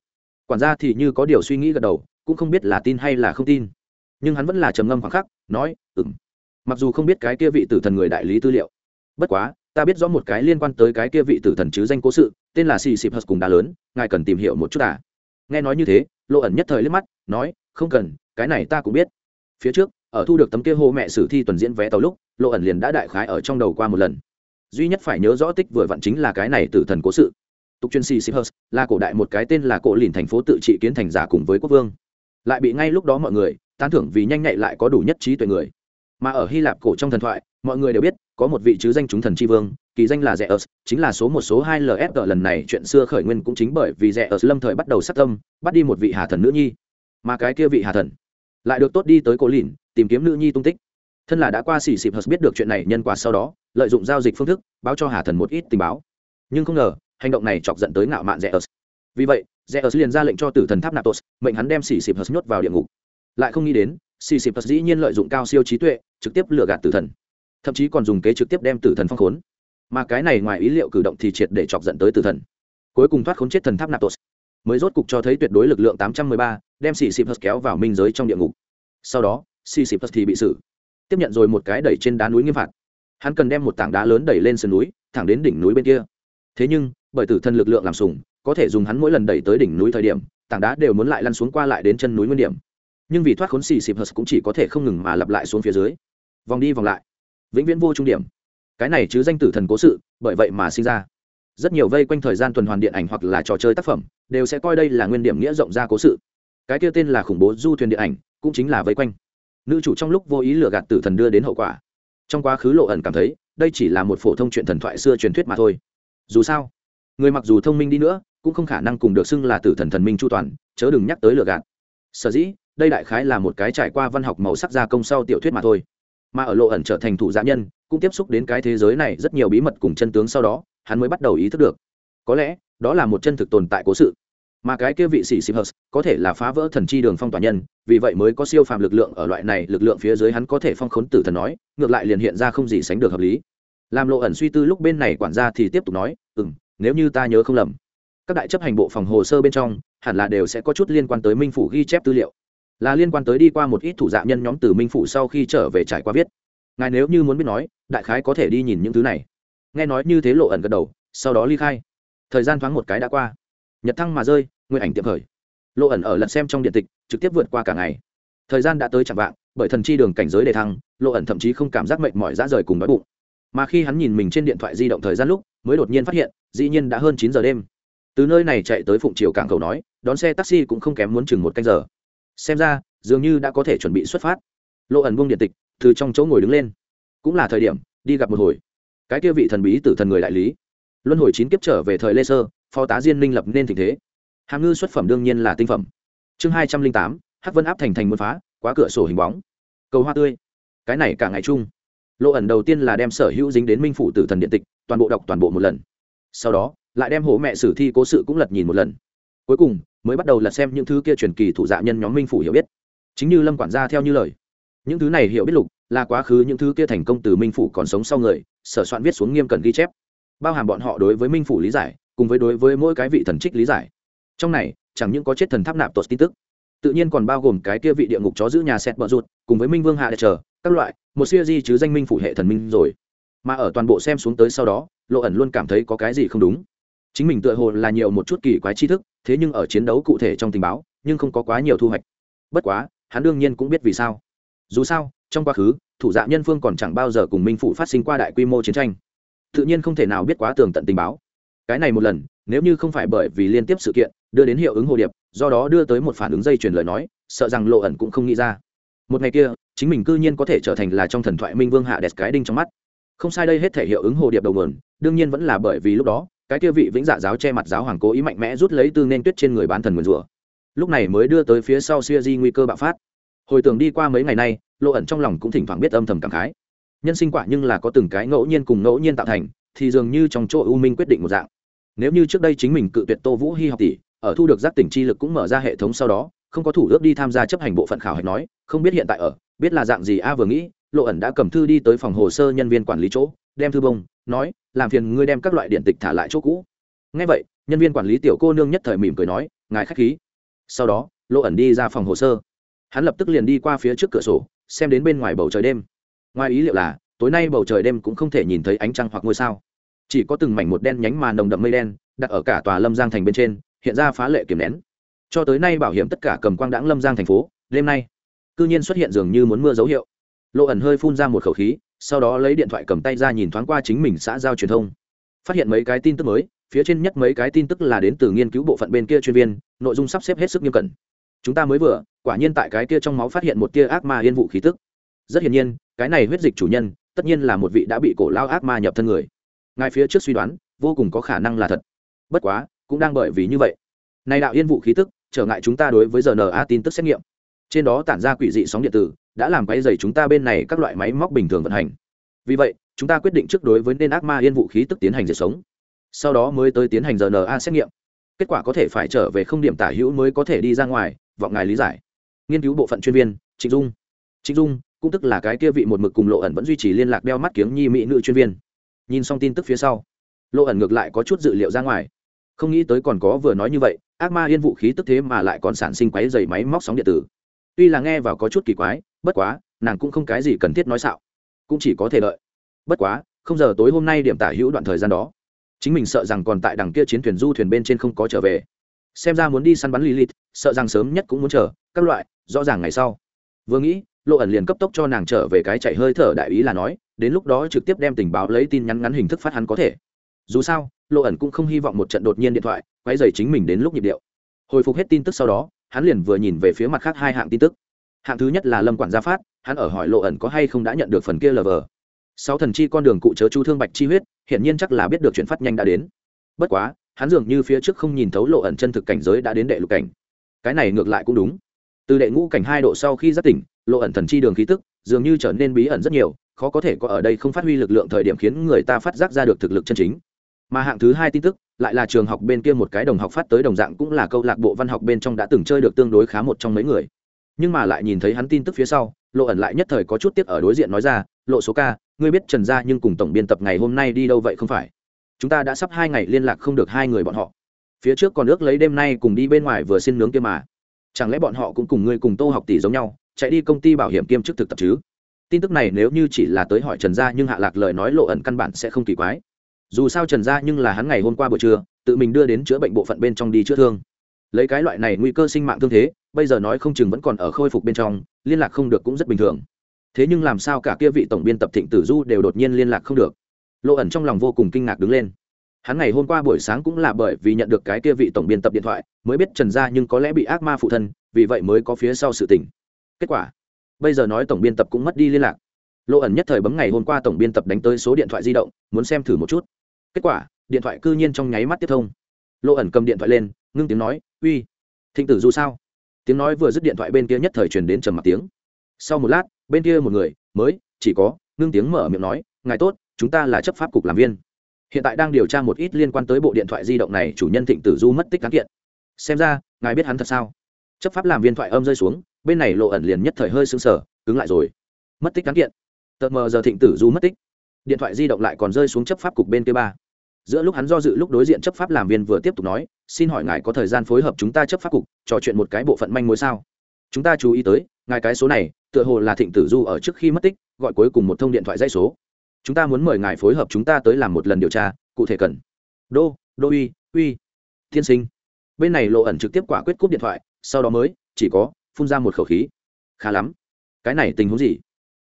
Quản gia thì như có điều suy nghĩ gật đầu, cũng không biết là tin hay là không tin. Nhưng hắn vẫn là trầm ngâm khoảng khắc, nói ừng mặc dù không biết cái kia vị tử thần người đại lý tư liệu. Bất quá ta biết rõ một cái liên quan tới cái kia vị tử thần chứ danh cố sự, tên là xì xịp hật cùng đá lớn, ngài cần tìm hiểu một chút à? Nghe nói như thế, lộ ẩn nhất thời liếc mắt, nói, không cần, cái này ta cũng biết. Phía trước, ở thu được tấm kia hô mẹ sử thi tuần diễn vé tàu lúc, lộ ẩn liền đã đại khái ở trong đầu qua một lần. Duy nhất phải nhớ rõ tích vừa vặn chính là cái này tử thần cố sự. Tục chuyên xì xịp hật là cổ đại một cái tên là cổ lìn thành phố tự trị kiến thành giả cùng với quốc vương. Lại bị ngay lúc đó mọi người tán thưởng vì nhanh nhạy lại có đủ nhất trí tuệ người. Mà ở hy lạp cổ trong thần thoại mọi người đều biết có một vị chứ danh chúng thần tri vương kỳ danh là rẻ ớt chính là số một số hai lfg lần này chuyện xưa khởi nguyên cũng chính bởi vì rẻ ớt lâm thời bắt đầu sát tâm bắt đi một vị hà thần nữ nhi mà cái kia vị hà thần lại được tốt đi tới cổ lìn tìm kiếm nữ nhi tung tích thân là đã qua xỉ xịp hớt biết được chuyện này nhân quả sau đó lợi dụng giao dịch phương thức báo cho hà thần một ít tình báo nhưng không ngờ hành động này chọc dẫn tới ngạo mạn rẻ ớt Vì vậy, rẻ ớt liền ra lệnh cho tử thần tháp Natos, mệnh hắn đem xỉ xịp hớt nhốt vào địa ngục. Lại không nghĩ đến, xỉ xịp hớt dĩ nhiên lợi dụng cao siêu trí tuệ, trực tiếp lừa gạt tử thần. Thậm chí còn dùng kế trực tiếp đem tử thần phong khốn. Mà cái này ngoài ý liệu cử động thì triệt để chọc giận tới tử thần. Cuối cùng thoát khốn chết thần tháp Natos, mới rốt cục cho thấy tuyệt đối lực lượng 813, đem Sisyphus kéo vào minh giới trong địa ngục. Sau đó, Sisyphus thì bị xử, tiếp nhận rồi một cái đẩy trên đá núi nghiêm phạt. Hắn cần đem một tảng đá lớn đẩy lên sườn núi, thẳng đến đỉnh núi bên kia. Thế nhưng, bởi tử thần lực lượng làm sùng có thể dùng hắn mỗi lần đẩy tới đỉnh núi thời điểm tảng đá đều muốn lại lăn xuống qua lại đến chân núi nguyên điểm nhưng vì thoát khốn xì xịp hờ cũng chỉ có thể không ngừng mà lặp lại xuống phía dưới vòng đi vòng lại vĩnh viễn vô trung điểm. Cái này chứ danh tử thần cố sự, bởi vậy mà sinh ra. Rất nhiều vây quanh thời gian tuần hoàn điện ảnh hoặc là trò chơi tác phẩm, đều sẽ coi đây là nguyên điểm nghĩa rộng ra cố sự. Cái kia tên là khủng bố du thuyền điện ảnh, cũng chính là vây quanh. Nữ chủ trong lúc vô ý lừa gạt tử thần đưa đến hậu quả. Trong quá khứ lộ ẩn cảm thấy, đây chỉ là một phổ thông chuyện thần thoại xưa truyền thuyết mà thôi. Dù sao, người mặc dù thông minh đi nữa, cũng không khả năng cùng được xưng là tử thần thần minh chu toàn, chớ đừng nhắc tới lừa gạt. Sở dĩ, đây đại khái là một cái trải qua văn học màu sắc gia công sau tiểu thuyết mà thôi mà ở lộ ẩn trở thành thủ dạ nhân cũng tiếp xúc đến cái thế giới này rất nhiều bí mật cùng chân tướng sau đó hắn mới bắt đầu ý thức được. Có lẽ đó là một chân thực tồn tại cố sự. Mà cái kia vị sĩ Simhus có thể là phá vỡ thần chi đường phong tỏa nhân, vì vậy mới có siêu phàm lực lượng ở loại này, lực lượng phía dưới hắn có thể phong khốn tử thần nói, ngược lại liền hiện ra không gì sánh được hợp lý. Làm Lộ ẩn suy tư lúc bên này quản gia thì tiếp tục nói, "Ừm, nếu như ta nhớ không lầm các đại chấp hành bộ phòng hồ sơ bên trong hẳn là đều sẽ có chút liên quan tới minh phủ ghi chép tư liệu là liên quan tới đi qua một ít thủ dạ nhân nhóm từ minh phụ sau khi trở về trải qua viết. Ngài nếu như muốn biết nói, đại khái có thể đi nhìn những thứ này. Nghe nói như thế lộ ẩn gật đầu, sau đó ly khai. Thời gian thoáng một cái đã qua. Nhật thăng mà rơi nguyên ảnh tiệm khởi. Lộ ẩn ở lật xem trong điện tịch, trực tiếp vượt qua cả ngày. Thời gian đã tới chẳng vạng, bởi thần chi đường cảnh giới đề thăng, lộ ẩn thậm chí không cảm giác mệt mỏi ra rời cùng đói bụng. Mà khi hắn nhìn mình trên điện thoại di động thời gian lúc, mới đột nhiên phát hiện, dĩ nhiên đã hơn chín giờ đêm. Từ nơi này chạy tới phụng triều cảng cầu nói, đón xe taxi cũng không kém muốn chừng một canh giờ xem ra, dường như đã có thể chuẩn bị xuất phát. Lộ ẩn buông điện tịch, từ trong chỗ ngồi đứng lên. Cũng là thời điểm, đi gặp một hồi. Cái kia vị thần bí tử thần người đại lý. Luân hồi chín kiếp trở về thời lê sơ phó tá diên minh lập nên tình thế. Hàm ngư xuất phẩm đương nhiên là tinh phẩm. Chương hai trăm linh tám, hắc vân áp thành thành muốn phá, quá cửa sổ hình bóng. Cầu hoa tươi. Cái này cả ngày chung. Lộ ẩn đầu tiên là đem sở hữu dính đến minh phủ tử thần điện tịch, toàn bộ đọc toàn bộ một lần. Sau đó, lại đem hố mẹ sử thi cố sự cũng lật nhìn một lần cuối cùng, mới bắt đầu lật xem những thứ kia truyền kỳ thủ dạ nhân nhóm minh phủ hiểu biết. Chính như lâm quản gia theo như lời. Những thứ này hiểu biết lục, là quá khứ những thứ kia thành công từ minh phủ còn sống sau người, sở soạn viết xuống nghiêm cần ghi chép. Bao hàm bọn họ đối với minh phủ lý giải, cùng với đối với mỗi cái vị thần trích lý giải. Trong này, chẳng những có chết thần tháp nạp tuột tin tức, tự nhiên còn bao gồm cái kia vị địa ngục chó giữ nhà xét bờ rụt, cùng với minh vương hạ đệ chờ các loại, một siêu di chứ danh minh phủ hệ thần minh rồi. Mà ở toàn bộ xem xuống tới sau đó, lộ ẩn luôn cảm thấy có cái gì không đúng. Chính mình tựa hồ là nhiều một chút kỳ quái tri thức thế nhưng ở chiến đấu cụ thể trong tình báo, nhưng không có quá nhiều thu hoạch. Bất quá, hắn đương nhiên cũng biết vì sao. Dù sao, trong quá khứ, thủ dạ nhân phương còn chẳng bao giờ cùng minh phụ phát sinh qua đại quy mô chiến tranh. Tự nhiên không thể nào biết quá tường tận tình báo. Cái này một lần, nếu như không phải bởi vì liên tiếp sự kiện, đưa đến hiệu ứng hồ điệp, do đó đưa tới một phản ứng dây chuyển lời nói, sợ rằng lộ ẩn cũng không nghĩ ra. Một ngày kia, chính mình cư nhiên có thể trở thành là trong thần thoại minh vương hạ đẹp cái đinh trong mắt. Không sai đây hết thể hiệu ứng hồ điệp đầu nguồn, đương nhiên vẫn là bởi vì lúc đó cái kia vị vĩnh dạ giáo che mặt giáo hoàng cố ý mạnh mẽ rút lấy tư nên tuyết trên người bán thần nguyền rủa. Lúc này mới đưa tới phía sau siêu di nguy cơ bạo phát. Hồi tưởng đi qua mấy ngày nay lộ ẩn trong lòng cũng thỉnh thoảng biết âm thầm cảm khái. Nhân sinh quả nhưng là có từng cái ngẫu nhiên cùng ngẫu nhiên tạo thành, thì dường như trong chỗ u minh quyết định một dạng. Nếu như trước đây chính mình cự tuyệt tô vũ hy học tỷ, ở thu được giác tỉnh chi lực cũng mở ra hệ thống sau đó, không có thủ ước đi tham gia chấp hành bộ phận khảo hạch nói, không biết hiện tại ở, biết là dạng gì a vừa nghĩ lộ ẩn đã cầm thư đi tới phòng hồ sơ nhân viên quản lý chỗ đem thư bông, nói, làm phiền ngươi đem các loại điện tịch thả lại chỗ cũ. Ngay vậy, nhân viên quản lý tiểu cô nương nhất thời mỉm cười nói, ngài k h á c h khí. Sau đó lộ ẩn đi ra phòng hồ sơ. Hắn lập tức liền đi qua phía trước cửa sổ, xem đến bên ngoài bầu trời đêm. Ngoài ý liệu là, tối nay bầu trời đêm cũng không thể nhìn thấy ánh trăng hoặc ngôi sao. Chỉ có từng mảnh một đen nhánh màn đồng đậm mây đen, đặt ở cả tòa lâm giang thành bên trên, hiện ra phá lệ kiểm nén. Cho tới nay bảo hiểm tất cả cầm quang đãng lâm giang thành phố, đêm nay, cư nhiên xuất hiện dường như muốn mưa dấu hiệu. Lộ ẩn hơi phun ra một khẩu khí sau đó lấy điện thoại cầm tay ra nhìn thoáng qua chính mình xã giao truyền thông. Phát hiện mấy cái tin tức mới, phía trên nhất mấy cái tin tức là đến từ nghiên cứu bộ phận bên kia chuyên viên, nội dung sắp xếp hết sức nghiêm cẩn. Chúng ta mới vừa, quả nhiên tại cái kia trong máu phát hiện một tia ác ma yên vụ khí tức. Rất hiển nhiên, cái này huyết dịch chủ nhân, tất nhiên là một vị đã bị cổ lao ác ma nhập thân người. Ngay phía trước suy đoán, vô cùng có khả năng là thật. Bất quá, cũng đang bởi vì như vậy. Này đạo yên vụ khí tức, trở ngại chúng ta đối với rna tin tức xét nghiệm. Trên đó tản ra quỷ dị sóng điện tử đã làm quấy dày chúng ta bên này các loại máy móc bình thường vận hành. Vì vậy, chúng ta quyết định trước đối với nên ác ma yên vũ khí tức tiến hành diệt sống. Sau đó mới tới tiến hành rna xét nghiệm. Kết quả có thể phải trở về không điểm tả hữu mới có thể đi ra ngoài, vọng ngài lý giải. Nghiên cứu bộ phận chuyên viên, trịnh dung. Trịnh dung, cũng tức là cái kia vị một mực cùng lộ ẩn vẫn duy trì liên lạc đeo mắt kiếng nhi mỹ nữ chuyên viên. Nhìn xong tin tức phía sau, lộ ẩn ngược lại có chút dự liệu ra ngoài. Không nghĩ tới còn có vừa nói như vậy, ác ma yên vũ khí tức thế mà lại còn sản sinh quáy dày máy móc sóng điện tử. Tuy là nghe vào có chút kỳ quái bất quá, nàng cũng không cái gì cần thiết nói xạo. Cũng chỉ có thể đợi. Bất quá, không giờ tối hôm nay điểm tả hữu đoạn thời gian đó, chính mình sợ rằng còn tại đằng kia chiến thuyền du thuyền bên trên không có trở về. Xem ra muốn đi săn bắn lilith, sợ rằng sớm nhất cũng muốn chờ, các loại, rõ ràng ngày sau. Vừa nghĩ, lộ ẩn liền cấp tốc cho nàng trở về cái chạy hơi thở đại ý là nói, đến lúc đó trực tiếp đem tình báo lấy tin nhắn ngắn hình thức phát hắn có thể. Dù sao, lộ ẩn cũng không hy vọng một trận đột nhiên điện thoại quay dày chính mình đến lúc nhịp điệu. Hồi phục hết tin tức sau đó, hắn liền vừa nhìn về phía mặt khác hai hạng tin tức hạng thứ nhất là lâm quản gia phát, hắn ở hỏi lộ ẩn có hay không đã nhận được phần kia lờ vờ sáu thần chi con đường cụ chớ chu thương bạch chi huyết, hiển nhiên chắc là biết được chuyện phát nhanh đã đến. Bất quá, hắn dường như phía trước không nhìn thấu lộ ẩn chân thực cảnh giới đã đến đệ lục cảnh. Cái này ngược lại cũng đúng. Từ đệ ngũ cảnh hai độ sau khi giác tỉnh, lộ ẩn thần chi đường khí tức dường như trở nên bí ẩn rất nhiều, khó có thể có ở đây không phát huy lực lượng thời điểm khiến người ta phát giác ra được thực lực chân chính. Mà hạng thứ hai tin tức, lại là trường học bên kia một cái đồng học phát tới đồng dạng cũng là câu lạc bộ văn học bên trong đã từng chơi được tương đối khá một trong mấy người nhưng mà lại nhìn thấy hắn tin tức phía sau, lộ ẩn lại nhất thời có chút tiếc ở đối diện nói ra, lộ số ca, ngươi biết trần gia nhưng cùng tổng biên tập ngày hôm nay đi đâu vậy không phải? Chúng ta đã sắp hai ngày liên lạc không được hai người bọn họ. Phía trước còn ước lấy đêm nay cùng đi bên ngoài vừa xin nướng kia mà. Chẳng lẽ bọn họ cũng cùng ngươi cùng tô học tỷ giống nhau, chạy đi công ty bảo hiểm kiêm chức thực tập chứ? Tin tức này nếu như chỉ là tới hỏi trần gia nhưng hạ lạc lời nói lộ ẩn căn bản sẽ không kỳ quái. Dù sao trần gia nhưng là hắn ngày hôm qua buổi trưa, tự mình đưa đến chữa bệnh bộ phận bên trong đi chữa thương. Lấy cái loại này nguy cơ sinh mạng thương thế bây giờ nói không chừng vẫn còn ở khôi phục bên trong, liên lạc không được cũng rất bình thường. Thế nhưng làm sao cả kia vị tổng biên tập thịnh tử du đều đột nhiên liên lạc không được? Lộ ẩn trong lòng vô cùng kinh ngạc đứng lên. Hắn ngày hôm qua buổi sáng cũng là bởi vì nhận được cái kia vị tổng biên tập điện thoại, mới biết trần gia nhưng có lẽ bị ác ma phụ thân, vì vậy mới có phía sau sự tình. Kết quả, bây giờ nói tổng biên tập cũng mất đi liên lạc. Lộ ẩn nhất thời bấm ngày hôm qua tổng biên tập đánh tới số điện thoại di động, muốn xem thử một chút. Kết quả, điện thoại cư nhiên trong nháy mắt tiếp thông. Lộ ẩn cầm điện thoại lên, ngưng tiếng nói, uy, thịnh tử du sao? Tiếng nói vừa dứt điện thoại bên kia nhất thời truyền đến trầm mặc tiếng. Sau một lát, bên kia một người, mới, chỉ có, ngưng tiếng mở miệng nói, ngài tốt, chúng ta là chấp pháp cục làm viên. Hiện tại đang điều tra một ít liên quan tới bộ điện thoại di động này, chủ nhân thịnh tử du mất tích cán kiện. Xem ra, ngài biết hắn thật sao? Chấp pháp làm viên thoại âm rơi xuống, bên này lộ ẩn liền nhất thời hơi sưng sờ, cứng lại rồi. Mất tích cán kiện. Tợt mờ giờ thịnh tử du mất tích. Điện thoại di động lại còn rơi xuống chấp pháp cục bên kia ba giữa lúc hắn do dự lúc đối diện chấp pháp làm viên vừa tiếp tục nói, xin hỏi ngài có thời gian phối hợp chúng ta chấp pháp cục, trò chuyện một cái bộ phận manh mối sao? Chúng ta chú ý tới, ngài cái số này, tựa hồ là thịnh tử du ở trước khi mất tích, gọi cuối cùng một thông điện thoại dây số. Chúng ta muốn mời ngài phối hợp chúng ta tới làm một lần điều tra, cụ thể cần. Đô đô uy uy tiên sinh. Bên này lộ ẩn trực tiếp quả quyết cúp điện thoại, sau đó mới, chỉ có, phun ra một khẩu khí. Khá lắm. Cái này tình huống gì?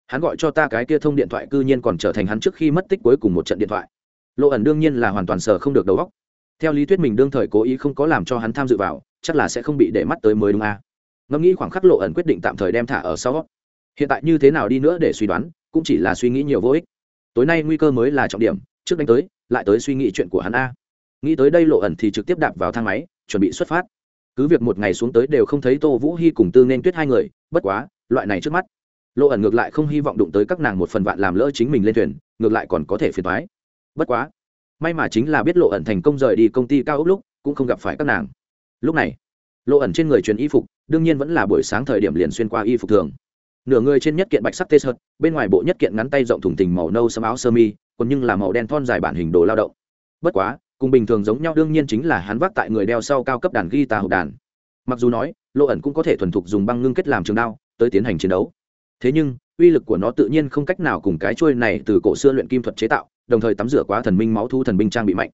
Hắn gọi cho ta cái kia thông điện thoại cư nhiên còn trở thành hắn trước khi mất tích cuối cùng một trận điện thoại lộ ẩn đương nhiên là hoàn toàn sờ không được đầu óc. Theo lý thuyết mình đương thời cố ý không có làm cho hắn tham dự vào, chắc là sẽ không bị để mắt tới mới đúng a. À. ngẫm nghĩ khoảng khắc lộ ẩn quyết định tạm thời đem thả ở sau. Hiện tại như thế nào đi nữa để suy đoán, cũng chỉ là suy nghĩ nhiều vô ích. Tối nay nguy cơ mới là trọng điểm, trước đánh tới, lại tới suy nghĩ chuyện của hắn a. Nghĩ tới đây lộ ẩn thì trực tiếp đạp vào thang máy, chuẩn bị xuất phát. Cứ việc một ngày xuống tới đều không thấy tô vũ hy cùng tư nên tuyết hai người, bất quá, loại này trước mắt. Lộ ẩn ngược lại không hy vọng đụng tới các nàng một phần vạn làm lỡ chính mình lên thuyền, ngược lại còn có thể phiền thoái bất quá, may mà chính là biết lộ ẩn thành công rời đi công ty cao ốc lúc, cũng không gặp phải các nàng. Lúc này, lộ ẩn trên người truyền y phục, đương nhiên vẫn là buổi sáng thời điểm liền xuyên qua y phục thường. Nửa người trên nhất kiện bạch sắc tê sợt, bên ngoài bộ nhất kiện ngắn tay rộng thùng tình màu nâu xâm áo sơ mi, còn nhưng là màu đen thon dài bản hình đồ lao động. Bất quá, cùng bình thường giống nhau, đương nhiên chính là hắn vác tại người đeo sau cao cấp đàn guitar hộp đàn. Mặc dù nói, lộ ẩn cũng có thể thuần thục dùng băng ngưng kết làm trường đao, tới tiến hành chiến đấu. Thế nhưng, uy lực của nó tự nhiên không cách nào cùng cái chuôi này từ cổ xưa luyện kim thuật chế tạo đồng thời tắm rửa quá thần minh máu thu thần binh trang bị mạnh.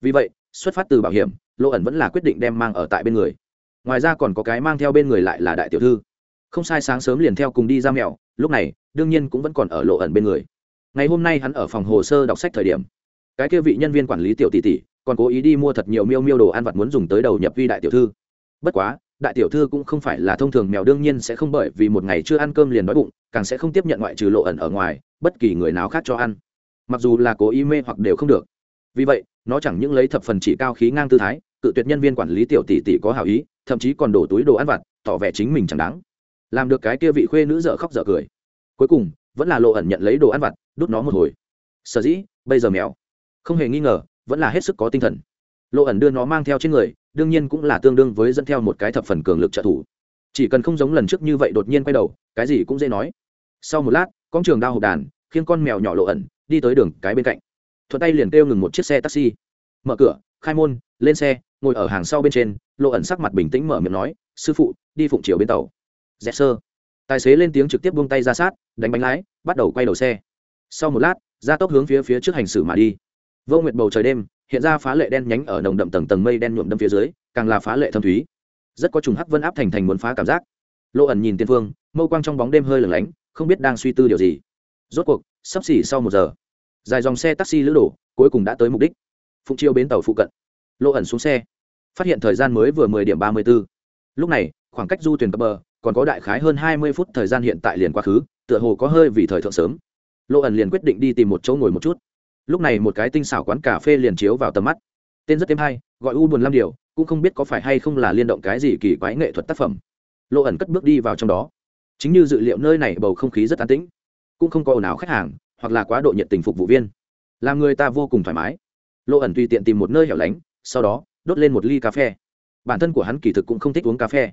Vì vậy, xuất phát từ bảo hiểm lộ ẩn vẫn là quyết định đem mang ở tại bên người. Ngoài ra còn có cái mang theo bên người lại là đại tiểu thư. Không sai, sáng sớm liền theo cùng đi ra mèo, lúc này, đương nhiên cũng vẫn còn ở lộ ẩn bên người. Ngày hôm nay hắn ở phòng hồ sơ đọc sách thời điểm, cái kia vị nhân viên quản lý tiểu tỷ tỷ còn cố ý đi mua thật nhiều miêu miêu đồ ăn vặt muốn dùng tới đầu nhập vi đại tiểu thư. Bất quá, đại tiểu thư cũng không phải là thông thường mèo, đương nhiên sẽ không bởi vì một ngày chưa ăn cơm liền đói bụng, càng sẽ không tiếp nhận ngoại trừ lộ ẩn ở ngoài, bất kỳ người nào khác cho ăn mặc dù là cố ý mê hoặc đều không được. Vì vậy, nó chẳng những lấy thập phần chỉ cao khí ngang tư thái, cự tuyệt nhân viên quản lý tiểu tỷ tỷ có hảo ý, thậm chí còn đổ túi đồ ăn vặt, tỏ vẻ chính mình chẳng đáng. Làm được cái kia vị khuê nữ dở khóc dở cười. Cuối cùng, vẫn là lộ ẩn nhận lấy đồ ăn vặt, đút nó một hồi. Sở dĩ, bây giờ mèo. Không hề nghi ngờ, vẫn là hết sức có tinh thần. Lộ ẩn đưa nó mang theo trên người, đương nhiên cũng là tương đương với dẫn theo một cái thập phần cường lực trợ thủ. Chỉ cần không giống lần trước như vậy đột nhiên quay đầu, cái gì cũng dễ nói. Sau một lát con trường đao hộp đàn, khiến con mèo nhỏ lộ ẩn đi tới đường cái bên cạnh. Thuận tay liền kêu ngừng một chiếc xe taxi. Mở cửa, khai môn, lên xe, ngồi ở hàng sau bên trên, lộ ẩn sắc mặt bình tĩnh mở miệng nói, sư phụ, đi phụng chiều bên tàu. Dạ, Dẹp sơ tài xế lên tiếng trực tiếp buông tay ra sát, đánh bánh lái, bắt đầu quay đầu xe. Sau một lát, ra tốc hướng phía phía trước hành xử mà đi. Vô nguyệt bầu trời đêm, hiện ra phá lệ đen nhánh ở nồng đậm tầng tầng mây đen nhuộm đâm phía dưới, càng là phá lệ thâm thúy. Rất có trùng hắc vân áp thành thành muốn phá cảm giác. Lộ ẩn nhìn tiên phương, mâu quang trong bóng đêm hơi lửng lánh, không biết đang suy tư điều gì. Rốt cuộc, sắp xỉ sau một giờ dài dòng xe taxi lữ đổ cuối cùng đã tới mục đích. Phụng chiêu bến tàu phụ cận. Lộ ẩn xuống xe. Phát hiện thời gian mới vừa mười điểm ba mươi b ố lúc này, khoảng cách du thuyền cập bờ, còn có đại khái hơn hai mươi phút thời gian hiện tại liền quá khứ, tựa hồ có hơi vì thời thượng sớm. Lộ ẩn liền quyết định đi tìm một chỗ ngồi một chút. Lúc này một cái tinh xảo quán cà phê liền chiếu vào tầm mắt. Tên rất thêm hay, gọi u buồn năm điều, cũng không biết có phải hay không là liên động cái gì kỳ quái nghệ thuật tác phẩm. Lộ ẩn cất bước đi vào trong đó. Chính như dự liệu nơi này bầu không khí rất an tĩnh. Cũng không có ồn ào khách hàng hoặc là quá độ nhiệt tình phục vụ viên. Làm người ta vô cùng thoải mái. Lộ ẩn tùy tiện tìm một nơi hẻo lánh, sau đó, đốt lên một ly cà phê. Bản thân của hắn kỳ thực cũng không thích uống cà phê.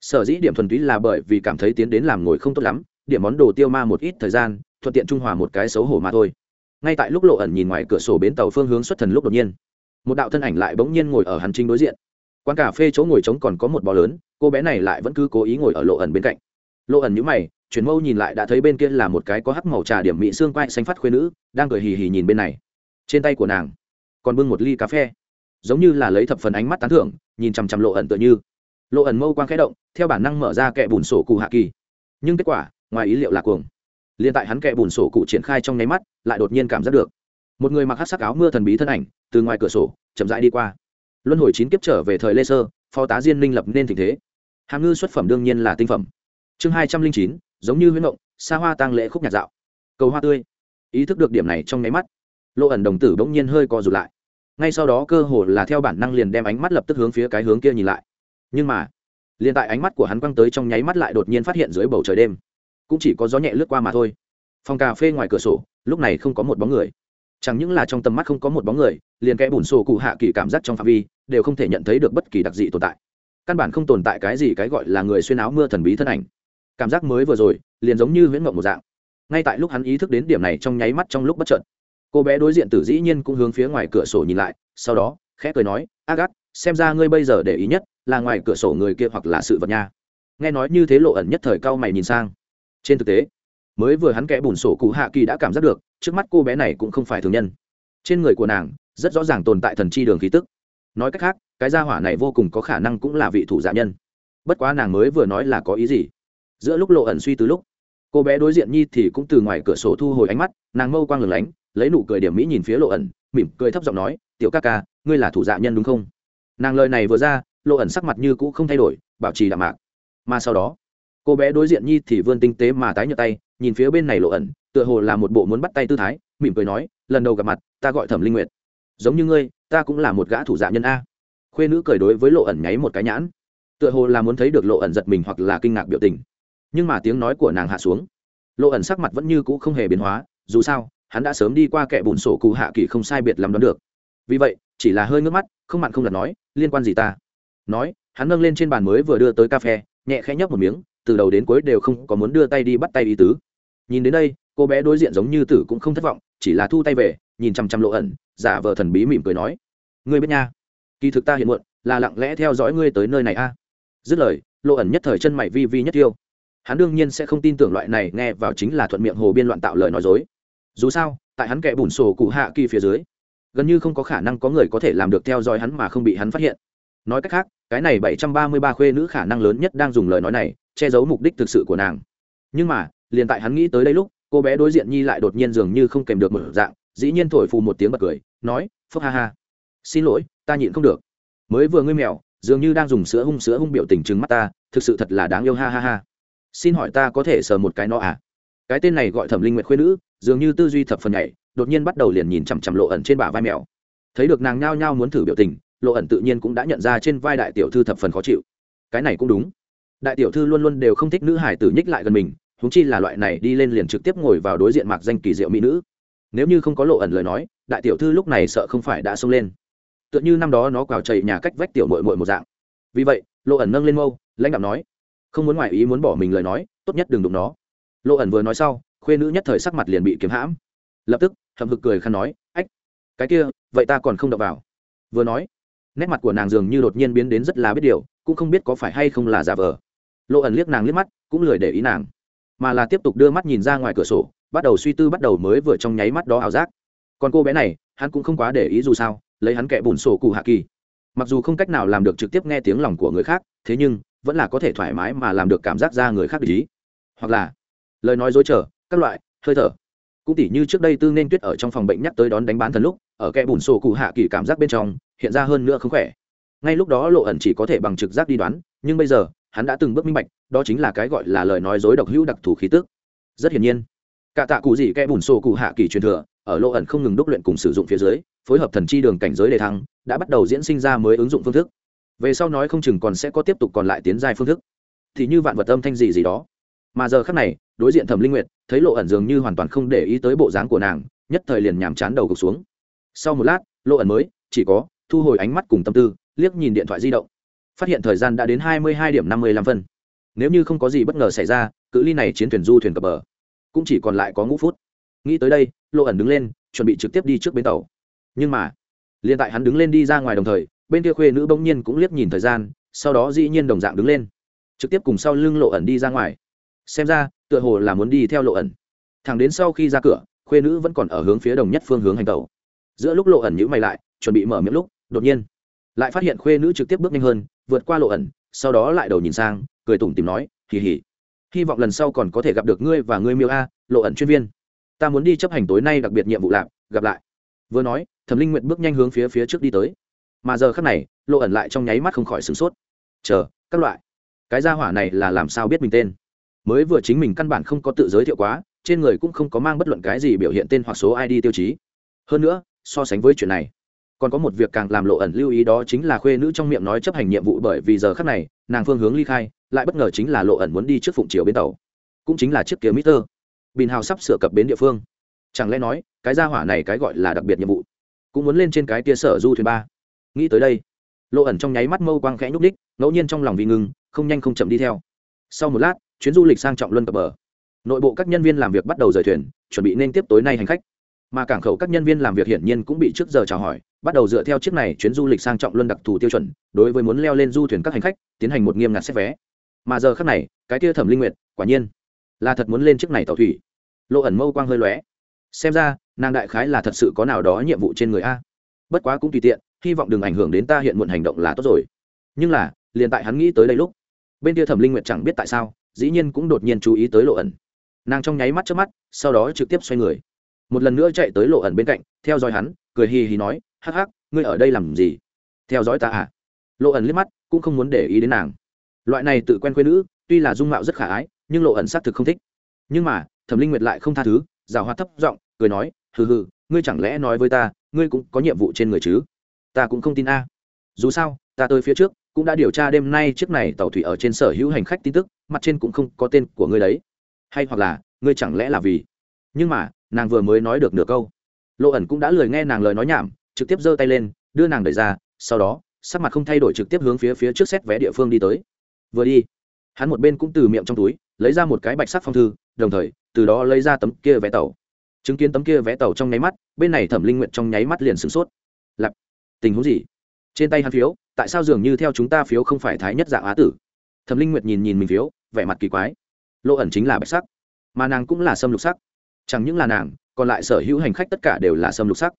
Sở dĩ điểm thuần túy là bởi vì cảm thấy tiến đến làm ngồi không tốt lắm, điểm món đồ tiêu ma một ít thời gian, thuận tiện trung hòa một cái xấu hổ mà thôi. Ngay tại lúc lộ ẩn nhìn ngoài cửa sổ bến tàu phương hướng xuất thần lúc đột nhiên, một đạo thân ảnh lại bỗng nhiên ngồi ở hắn trinh đối diện. Quán cà phê chỗ ngồi trống còn có một bò lớn, cô bé này lại vẫn cứ cố ý ngồi ở lộ ẩn bên cạnh lộ ẩn nhữ mày, chuyển mâu nhìn lại đã thấy bên kia là một cái có hắc màu trà điểm mị xương quai xanh phát khuyên nữ, đang cười hì hì nhìn bên này. Trên tay của nàng còn bưng một ly cà phê, giống như là lấy thập phần ánh mắt tán thưởng, nhìn chằm chằm lộ ẩn tựa như. Lộ ẩn mâu quang khẽ động, theo bản năng mở ra kẹ bùn sổ cụ hạ kỳ. Nhưng kết quả, ngoài ý liệu là cuồng. Liền tại hắn kẹ bùn sổ cụ triển khai trong nháy mắt, lại đột nhiên cảm giác được. Một người mặc hát sắc áo mưa thần bí thân ảnh, từ ngoài cửa sổ, chậm rãi đi qua. Luân hồi chín kiếp trở về thời lê sơ phó tá diên minh lập nên tình thế. Hàm ngư xuất phẩm đương nhiên là tinh phẩm chương hai trăm linh chín, giống như huyễn động xa hoa tăng lễ khúc nhạc dạo. Cầu hoa tươi. Ý thức được điểm này trong nháy mắt, lộ ẩn đồng tử bỗng nhiên hơi co rụt lại. Ngay sau đó cơ hồ là theo bản năng liền đem ánh mắt lập tức hướng phía cái hướng kia nhìn lại. Nhưng mà, liền tại ánh mắt của hắn quăng tới trong nháy mắt lại đột nhiên phát hiện dưới bầu trời đêm. Cũng chỉ có gió nhẹ lướt qua mà thôi. Phòng cà phê ngoài cửa sổ, lúc này không có một bóng người. Chẳng những là trong tầm mắt không có một bóng người, liền kẽ bùn sổ cụ hạ kỳ cảm giác trong phạm vi đều không thể nhận thấy được bất kỳ đặc dị tồn tại. Căn bản không tồn tại cái gì cái gọi là người xuyên áo mưa thần bí thân ảnh cảm giác mới vừa rồi, liền giống như huyễn mộng một dạng. Ngay tại lúc hắn ý thức đến điểm này trong nháy mắt trong lúc bất chợt, cô bé đối diện tử dĩ nhiên cũng hướng phía ngoài cửa sổ nhìn lại, sau đó, khẽ cười nói agat xem ra ngươi bây giờ để ý nhất là ngoài cửa sổ người kia hoặc là sự vật nha. Nghe nói như thế lộ ẩn nhất thời cao mày nhìn sang. Trên thực tế, mới vừa hắn kẽ bùn sổ cụ hạ kỳ đã cảm giác được, trước mắt cô bé này cũng không phải thường nhân. Trên người của nàng, rất rõ ràng tồn tại thần chi đường khí tức. Nói cách khác, cái gia hỏa này vô cùng có khả năng cũng là vị thủ dạ nhân. Bất quá nàng mới vừa nói là có ý gì? Giữa lúc lộ ẩn suy từ lúc, cô bé đối diện nhi thì cũng từ ngoài cửa sổ thu hồi ánh mắt, nàng mâu quang lửng lánh, lấy nụ cười điểm mỹ nhìn phía lộ ẩn, mỉm cười thấp giọng nói, tiểu ca ca, ngươi là thủ dạ nhân đúng không? Nàng lời này vừa ra, lộ ẩn sắc mặt như cũ không thay đổi, bảo trì đạm mạc. Mà sau đó, cô bé đối diện nhi thì vươn tinh tế mà tái nhợt tay, nhìn phía bên này lộ ẩn, tựa hồ là một bộ muốn bắt tay tư thái, mỉm cười nói, lần đầu gặp mặt, ta gọi thẩm linh nguyệt. Giống như ngươi, ta cũng là một gã thủ dạ nhân a. Khuê nữ cười đối với lộ ẩn nháy một cái nhãn, tựa hồ là muốn thấy được lộ ẩn giật mình hoặc là kinh ngạc biểu tình nhưng mà tiếng nói của nàng hạ xuống. Lộ ẩn sắc mặt vẫn như cũ không hề biến hóa, dù sao, hắn đã sớm đi qua kẻ bùn sổ cụ hạ kỳ không sai biệt làm đoán được. Vì vậy, chỉ là hơi ngước mắt, không mặn không đặt nói, liên quan gì ta? Nói, hắn nâng lên trên bàn mới vừa đưa tới cà phê, nhẹ khẽ nhấp một miếng, từ đầu đến cuối đều không có muốn đưa tay đi bắt tay ý tứ. Nhìn đến đây, cô bé đối diện giống như tử cũng không thất vọng, chỉ là thu tay về, nhìn chằm chằm lộ ẩn, giả vờ thần bí mỉm cười nói, ngươi biết nha, kỳ thực ta hiện muộn, là lặng lẽ theo dõi ngươi tới nơi này a. Dứt lời, lộ ẩn nhất thời chân mày vi vi nhất tiêu hắn đương nhiên sẽ không tin tưởng loại này nghe vào chính là thuận miệng hồ biên loạn tạo lời nói dối. Dù sao, tại hắn kẻ bùn sổ cụ hạ kỳ phía dưới, gần như không có khả năng có người có thể làm được theo dõi hắn mà không bị hắn phát hiện. Nói cách khác, cái này bảy trăm ba mươi ba khuê nữ khả năng lớn nhất đang dùng lời nói này, che giấu mục đích thực sự của nàng. Nhưng mà, liền tại hắn nghĩ tới đây lúc, cô bé đối diện nhi lại đột nhiên dường như không kèm được một dạng, dĩ nhiên thổi phù một tiếng bật cười, nói, phúc ha ha. Xin lỗi, ta nhịn không được. Mới vừa ngươi mèo, dường như đang dùng sữa hung sữa hung biểu tình trừng mắt ta, thực sự thật là đáng yêu ha ha ha xin hỏi ta có thể sờ một cái nó à? Cái tên này gọi thẩm linh nguyệt khuyên nữ, dường như tư duy thập phần nhảy đột nhiên bắt đầu liền nhìn chằm chằm lộ ẩn trên bả vai mèo. Thấy được nàng nhao nhao muốn thử biểu tình, lộ ẩn tự nhiên cũng đã nhận ra trên vai đại tiểu thư thập phần khó chịu. Cái này cũng đúng. Đại tiểu thư luôn luôn đều không thích nữ hải tử nhích lại gần mình húng chi là loại này đi lên liền trực tiếp ngồi vào đối diện mạc danh kỳ diệu mỹ nữ. Nếu như không có lộ ẩn lời nói, đại tiểu thư lúc này sợ không phải đã xông lên. Tựa như năm đó nó quào chảy nhà cách vách tiểu mội mội một dạng. Vì vậy, lộ ẩn nâng lên mâu, lãnh đạo nói không muốn ngoại ý muốn bỏ mình lời nói, tốt nhất đừng đụng nó. Lộ ẩn vừa nói sau, khuê nữ nhất thời sắc mặt liền bị kiếm hãm. Lập tức, hậm hực cười khăn nói, ách, cái kia, vậy ta còn không đập vào. Vừa nói, nét mặt của nàng dường như đột nhiên biến đến rất là biết điều, cũng không biết có phải hay không là giả vờ. Lộ ẩn liếc nàng liếc mắt, cũng lười để ý nàng, mà là tiếp tục đưa mắt nhìn ra ngoài cửa sổ, bắt đầu suy tư bắt đầu mới vừa trong nháy mắt đó ảo giác. Còn cô bé này, hắn cũng không quá để ý dù sao, lấy hắn kẻ bùn sổ cụ hạ kỳ. Mặc dù không cách nào làm được trực tiếp nghe tiếng lòng của người khác, thế nhưng vẫn là có thể thoải mái mà làm được cảm giác ra người khác để ý. Hoặc là, lời nói dối trở các loại, hơi thở. Cũng tỉ như trước đây tư nên tuyết ở trong phòng bệnh nhắc tới đón đánh bán thần lúc, ở kẽ bùn sổ cụ hạ kỳ cảm giác bên trong, hiện ra hơn nữa không khỏe. Ngay lúc đó lộ ẩn chỉ có thể bằng trực giác đi đoán, nhưng bây giờ, hắn đã từng bước minh bạch, đó chính là cái gọi là lời nói dối độc hữu đặc thù khí tức. Rất hiển nhiên, cả tạ cụ gì kẽ bùn sổ cụ hạ kỳ truyền thừa, ở lộ ẩn không ngừng đúc luyện cùng sử dụng phía dưới, phối hợp thần chi đường cảnh giới đề thăng, đã bắt đầu diễn sinh ra mới ứng dụng phương thức về sau nói không chừng còn sẽ có tiếp tục còn lại tiến giai phương thức. Thì như vạn vật âm thanh gì gì đó. Mà giờ khác này, đối diện thẩm linh nguyệt, thấy lộ ẩn dường như hoàn toàn không để ý tới bộ dáng của nàng, nhất thời liền nhàm chán đầu gục xuống. Sau một lát, lộ ẩn mới, chỉ có, thu hồi ánh mắt cùng tâm tư, liếc nhìn điện thoại di động. Phát hiện thời gian đã đến hai mươi hai điểm năm mươi lăm phân. Nếu như không có gì bất ngờ xảy ra, cự ly này chiến thuyền du thuyền cập bờ. Cũng chỉ còn lại có ngũ phút. Nghĩ tới đây, lộ ẩn đứng lên, chuẩn bị trực tiếp đi trước bến tàu. Nhưng mà, liền tại hắn đứng lên đi ra ngoài đồng thời bên kia khuê nữ bỗng nhiên cũng liếc nhìn thời gian, sau đó dĩ nhiên đồng dạng đứng lên. Trực tiếp cùng sau lưng lộ ẩn đi ra ngoài. Xem ra, tựa hồ là muốn đi theo lộ ẩn. Thẳng đến sau khi ra cửa, khuê nữ vẫn còn ở hướng phía đồng nhất phương hướng hành tàu giữa lúc lộ ẩn nhữ mày lại, chuẩn bị mở miệng lúc, đột nhiên, lại phát hiện khuê nữ trực tiếp bước nhanh hơn, vượt qua lộ ẩn, sau đó lại đầu nhìn sang, cười tủm tìm nói, hì hì, hy vọng lần sau còn có thể gặp được ngươi và ngươi miêu a, lộ ẩn chuyên viên. Ta muốn đi chấp hành tối nay đặc biệt nhiệm vụ lạc, gặp lại. Vừa nói, thẩm linh nguyện bước nhanh hướng phía phía trước đi tới mà giờ khác này, lộ ẩn lại trong nháy mắt không khỏi sửng sốt. Chờ, các loại. Cái gia hỏa này là làm sao biết mình tên? Mới vừa chính mình căn bản không có tự giới thiệu quá, trên người cũng không có mang bất luận cái gì biểu hiện tên hoặc số id tiêu chí. Hơn nữa, so sánh với chuyện này, còn có một việc càng làm lộ ẩn lưu ý đó chính là khuê nữ trong miệng nói chấp hành nhiệm vụ bởi vì giờ khác này, nàng phương hướng ly khai, lại bất ngờ chính là lộ ẩn muốn đi trước phụng chiều bến tàu. Cũng chính là chiếc kia mít tơ bình hào sắp sửa cập bến địa phương. Chẳng lẽ nói, cái gia hỏa này cái gọi là đặc biệt nhiệm vụ, cũng muốn lên trên cái tia sở du thuyền ba? Nghĩ tới đây, lộ ẩn trong nháy mắt mâu quang khẽ nhúc đích ngẫu nhiên trong lòng vì ngừng, không nhanh không chậm đi theo. Sau một lát, chuyến du lịch sang trọng luân cập bờ. Nội bộ các nhân viên làm việc bắt đầu rời thuyền, chuẩn bị nên tiếp tối nay hành khách. Mà cảng khẩu các nhân viên làm việc hiển nhiên cũng bị trước giờ chào hỏi, bắt đầu dựa theo chiếc này chuyến du lịch sang trọng luân đặc thù tiêu chuẩn, đối với muốn leo lên du thuyền các hành khách, tiến hành một nghiêm ngặt xét vé. Mà giờ khác này, cái kia thẩm linh nguyệt, quả nhiên là thật muốn lên chiếc này tàu thủy. Lộ ẩn mâu quang hơi lóe. Xem ra, nàng đại khái là thật sự có nào đó nhiệm vụ trên người a. Bất quá cũng tùy tiện hy vọng đừng ảnh hưởng đến ta hiện muộn hành động là tốt rồi. Nhưng là, liền tại hắn nghĩ tới đây lúc, bên kia thẩm linh nguyệt chẳng biết tại sao, dĩ nhiên cũng đột nhiên chú ý tới lộ ẩn. Nàng trong nháy mắt trước mắt, sau đó trực tiếp xoay người. Một lần nữa chạy tới lộ ẩn bên cạnh, theo dõi hắn, cười hì hì nói, hắc hắc, ngươi ở đây làm gì? Theo dõi ta à? Lộ ẩn liếc mắt, cũng không muốn để ý đến nàng. Loại này tự quen quê nữ, tuy là dung mạo rất khả ái, nhưng lộ ẩn xác thực không thích. Nhưng mà, thẩm linh nguyệt lại không tha thứ rào hoa thấp giọng, cười nói, hừ hừ, ngươi chẳng lẽ nói với ta, ngươi cũng có nhiệm vụ trên người chứ? Ta cũng không tin a. Dù sao, ta tới phía trước, cũng đã điều tra đêm nay chiếc này tàu thủy ở trên sở hữu hành khách tin tức, mặt trên cũng không có tên của ngươi đấy. Hay hoặc là, ngươi chẳng lẽ là vì? Nhưng mà, nàng vừa mới nói được nửa câu. Lộ ẩn cũng đã lười nghe nàng lời nói nhảm, trực tiếp giơ tay lên, đưa nàng đẩy ra, sau đó, sắc mặt không thay đổi trực tiếp hướng phía phía trước xét vé địa phương đi tới. Vừa đi, hắn một bên cũng từ miệng trong túi, lấy ra một cái bạch sắc phong thư, đồng thời, từ đó lấy ra tấm kia vé tàu. Chứng kiến tấm kia vé tàu trong nháy mắt, bên này thẩm linh nguyện trong nháy mắt liền sửng sốt. Lặp tình huống gì? Trên tay hắn phiếu, tại sao dường như theo chúng ta phiếu không phải thái nhất dạng á tử? Thẩm linh nguyệt nhìn nhìn mình phiếu, vẻ mặt kỳ quái. Lộ ẩn chính là bạch sắc, mà nàng cũng là sâm lục sắc. Chẳng những là nàng, còn lại sở hữu hành khách tất cả đều là sâm lục sắc.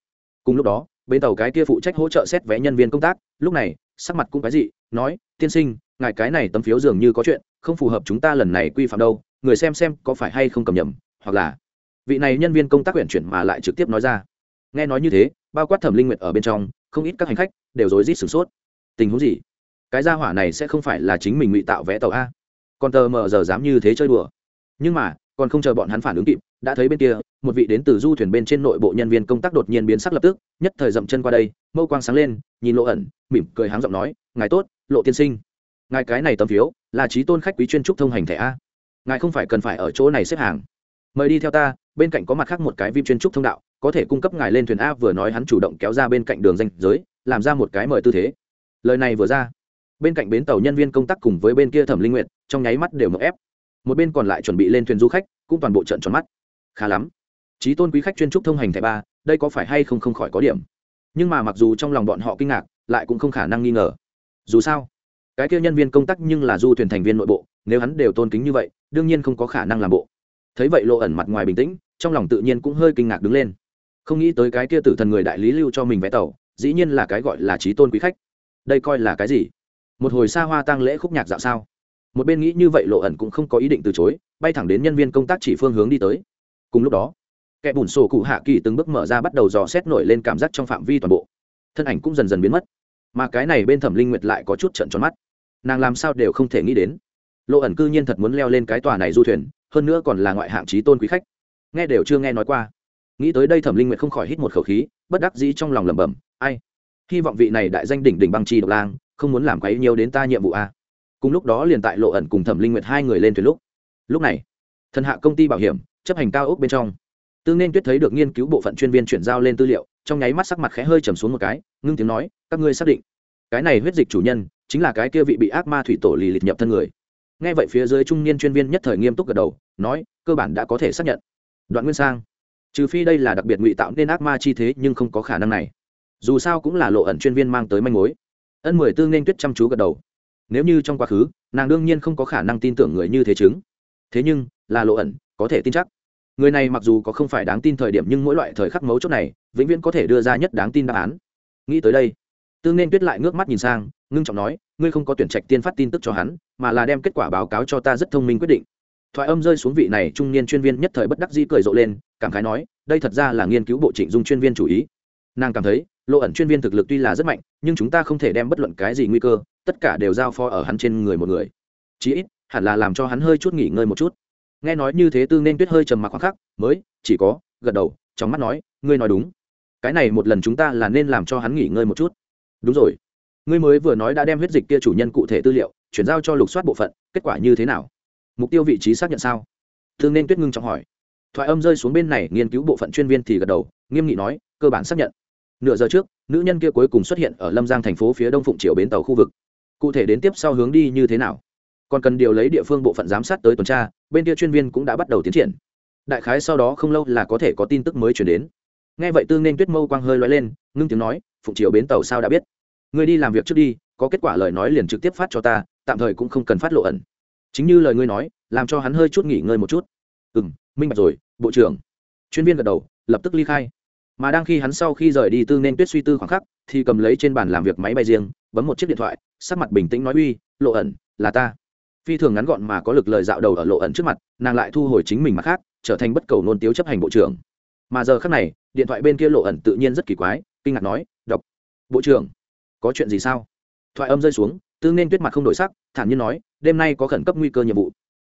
Cùng lúc đó, bên tàu cái kia phụ trách hỗ trợ xét vé nhân viên công tác, lúc này, sắc mặt cũng cái gì nói, tiên sinh, ngài cái này tấm phiếu dường như có chuyện, không phù hợp chúng ta lần này quy phạm đâu, người xem xem có phải hay không cầm nhầm, hoặc là vị này nhân viên công tác quyển chuyển mà lại trực tiếp nói ra. Nghe nói như thế, bao quát thẩm linh nguyệt ở bên trong không ít các hành khách đều rối rít sửng sốt. Tình huống gì? Cái gia hỏa này sẽ không phải là chính mình ngụy tạo vé tàu a? Còn tờ mờ giờ dám như thế chơi đùa. Nhưng mà, còn không chờ bọn hắn phản ứng kịp, đã thấy bên kia, một vị đến từ du thuyền bên trên nội bộ nhân viên công tác đột nhiên biến sắc lập tức, nhất thời dậm chân qua đây, mâu quang sáng lên, nhìn lộ ẩn, mỉm cười háng giọng nói, ngài tốt, lộ tiên sinh. Ngài cái này tấm phiếu, là trí tôn khách quý chuyên trúc thông hành thẻ a. Ngài không phải cần phải ở chỗ này xếp hàng. Mời đi theo ta, bên cạnh có mặt khác một cái vim chuyên trúc thông đạo có thể cung cấp ngài lên thuyền a vừa nói hắn chủ động kéo ra bên cạnh đường danh giới, làm ra một cái mời tư thế. Lời này vừa ra, bên cạnh bến tàu nhân viên công tác cùng với bên kia thẩm linh nguyện trong nháy mắt đều mậu ép. Một bên còn lại chuẩn bị lên thuyền du khách, cũng toàn bộ trận tròn mắt. Khá lắm. Trí tôn quý khách chuyên trúc thông hành thẻ ba, đây có phải hay không không khỏi có điểm. Nhưng mà mặc dù trong lòng bọn họ kinh ngạc, lại cũng không khả năng nghi ngờ. Dù sao, cái kia nhân viên công tác nhưng là du thuyền thành viên nội bộ, nếu hắn đều tôn kính như vậy, đương nhiên không có khả năng làm bộ. Thấy vậy lộ ẩn mặt ngoài bình tĩnh, trong lòng tự nhiên cũng hơi kinh ngạc đứng lên không nghĩ tới cái kia tử thần người đại lý lưu cho mình vé tàu, dĩ nhiên là cái gọi là trí tôn quý khách. Đây coi là cái gì? Một hồi xa hoa tăng lễ khúc nhạc dạo sao? Một bên nghĩ như vậy lộ ẩn cũng không có ý định từ chối, bay thẳng đến nhân viên công tác chỉ phương hướng đi tới. Cùng lúc đó, kẻ bùn sổ cụ hạ kỳ từng bước mở ra bắt đầu dò xét nổi lên cảm giác trong phạm vi toàn bộ. Thân ảnh cũng dần dần biến mất. Mà cái này bên thẩm linh nguyệt lại có chút trận tròn mắt. Nàng làm sao đều không thể nghĩ đến. Lộ ẩn cư nhiên thật muốn leo lên cái tòa này du thuyền, hơn nữa còn là ngoại hạng trí tôn quý khách. Nghe đều chưa nghe nói qua nghĩ tới đây thẩm linh nguyệt không khỏi hít một khẩu khí, bất đắc dĩ trong lòng lẩm bẩm, ai, hy vọng vị này đại danh đỉnh đỉnh băng chi độc lang, không muốn làm quấy nhiều đến ta nhiệm vụ a. Cùng lúc đó liền tại lộ ẩn cùng thẩm linh nguyệt hai người lên thuyền lúc. Lúc này, thần hạ công ty bảo hiểm, chấp hành cao ốc bên trong. Tương nên tuyết thấy được nghiên cứu bộ phận chuyên viên chuyển giao lên tư liệu, trong nháy mắt sắc mặt khẽ hơi trầm xuống một cái, ngưng tiếng nói, các ngươi xác định, cái này huyết dịch chủ nhân, chính là cái kia vị bị ác ma thủy tổ lì lịch nhập thân người. Nghe vậy phía dưới trung niên chuyên viên nhất thời nghiêm túc gật đầu, nói, cơ bản đã có thể xác nhận. Đoạn nguyên sang trừ phi đây là đặc biệt ngụy tạo nên ác ma chi thế, nhưng không có khả năng này. Dù sao cũng là lộ ẩn chuyên viên mang tới manh mối. Ân mười tư nên tuyết chăm chú gật đầu. Nếu như trong quá khứ, nàng đương nhiên không có khả năng tin tưởng người như thế chứng. Thế nhưng, là lộ ẩn, có thể tin chắc. Người này mặc dù có không phải đáng tin thời điểm, nhưng mỗi loại thời khắc mấu chốt này, vĩnh viễn có thể đưa ra nhất đáng tin đáp án. Nghĩ tới đây tương nên tuyết lại ngước mắt nhìn sang, ngưng trọng nói, ngươi không có tuyển trạch tiên phát tin tức cho hắn, mà là đem kết quả báo cáo cho ta rất thông minh quyết định thoại âm rơi xuống vị này trung niên chuyên viên nhất thời bất đắc dĩ cười rộ lên, cảm khái nói, đây thật ra là nghiên cứu bộ trịnh dung chuyên viên chủ ý. Nàng cảm thấy lộ ẩn chuyên viên thực lực tuy là rất mạnh, nhưng chúng ta không thể đem bất luận cái gì nguy cơ, tất cả đều giao phó ở hắn trên người một người. Chí ít, hẳn là làm cho hắn hơi chút nghỉ ngơi một chút. Nghe nói như thế tư nên tuyết hơi trầm mặc khoác khắc, mới, chỉ có, gật đầu, trong mắt nói, ngươi nói đúng. Cái này một lần chúng ta là nên làm cho hắn nghỉ ngơi một chút. Đúng rồi. Ngươi mới vừa nói đã đem huyết dịch kia chủ nhân cụ thể tư liệu, chuyển giao cho lục soát bộ phận, kết quả như thế nào? Mục tiêu vị trí xác nhận sao? Thương nên tuyết ngưng trọng hỏi. Thoại âm rơi xuống bên này, nghiên cứu bộ phận chuyên viên thì gật đầu, nghiêm nghị nói, cơ bản xác nhận. Nửa giờ trước, nữ nhân kia cuối cùng xuất hiện ở lâm giang thành phố phía đông phụng triều bến tàu khu vực. Cụ thể đến tiếp sau hướng đi như thế nào? Còn cần điều lấy địa phương bộ phận giám sát tới tuần tra, bên kia chuyên viên cũng đã bắt đầu tiến triển. Đại khái sau đó không lâu là có thể có tin tức mới chuyển đến. Nghe vậy tương nên tuyết mâu quang hơi loay lên, ngưng tiếng nói, phụng triều bến tàu sao đã biết? Người đi làm việc trước đi, có kết quả lời nói liền trực tiếp phát cho ta, tạm thời cũng không cần phát lộ ẩn chính như lời ngươi nói, làm cho hắn hơi chút nghỉ ngơi một chút. Ừ m minh bạch rồi, bộ trưởng. Chuyên viên gật đầu, lập tức ly khai. Mà đang khi hắn sau khi rời đi tư nên tuyết suy tư khoảng khắc, thì cầm lấy trên bàn làm việc máy bay riêng, bấm một chiếc điện thoại, sắc mặt bình tĩnh nói uy, lộ ẩn, là ta. Phi thường ngắn gọn mà có lực lời dạo đầu ở lộ ẩn trước mặt, nàng lại thu hồi chính mình mặt khác, trở thành bất cầu nôn tiếu chấp hành bộ trưởng. Mà giờ khác này, điện thoại bên kia lộ ẩn tự nhiên rất kỳ quái, kinh ngạc nói đọc bộ trưởng, có chuyện gì sao? Thoại âm rơi xuống, tư nên tuyết mặt không đổi sắc thản nhiên nói đêm nay có khẩn cấp nguy cơ nhiệm vụ.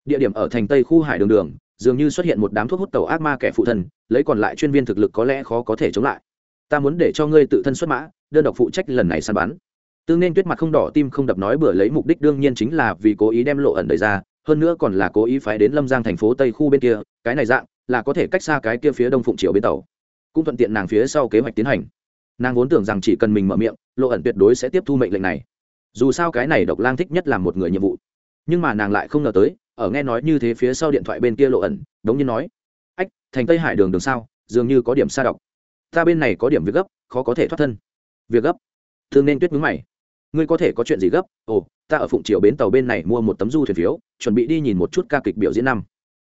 Địa điểm ở thành tây khu hải đường đường dường như xuất hiện một đám thuốc hút tàu ác ma kẻ phụ thần, lấy còn lại chuyên viên thực lực có lẽ khó có thể chống lại. Ta muốn để cho ngươi tự thân xuất mã đơn độc phụ trách lần này săn bắn. Tương nên tuyết mặt không đỏ tim không đập nói bừa lấy mục đích đương nhiên chính là vì cố ý đem lộ ẩn đời ra hơn nữa còn là cố ý phái đến lâm giang thành phố tây khu bên kia cái này dạng là có thể cách xa cái kia phía đông phụng triều bên tàu. Cũng thuận tiện nàng phía sau kế hoạch tiến hành. Nàng vốn tưởng rằng chỉ cần mình mở miệng lộ ẩn tuyệt đối sẽ tiếp thu mệnh lệnh này dù sao cái này độc lang thích nhất làm một người nhiệm vụ. Nhưng mà nàng lại không ngờ tới, ở nghe nói như thế phía sau điện thoại bên kia lộ ẩn, đống nhiên nói, ách, thành tây hải đường đường sao? Dường như có điểm xa đọc. Ta bên này có điểm việc gấp, khó có thể thoát thân. Việc gấp? Thương nên tuyết mướn mày. Ngươi có thể có chuyện gì gấp? Ồ, ta ở phụng triều bến tàu bên này mua một tấm du thuyền phiếu, chuẩn bị đi nhìn một chút ca kịch biểu diễn năm.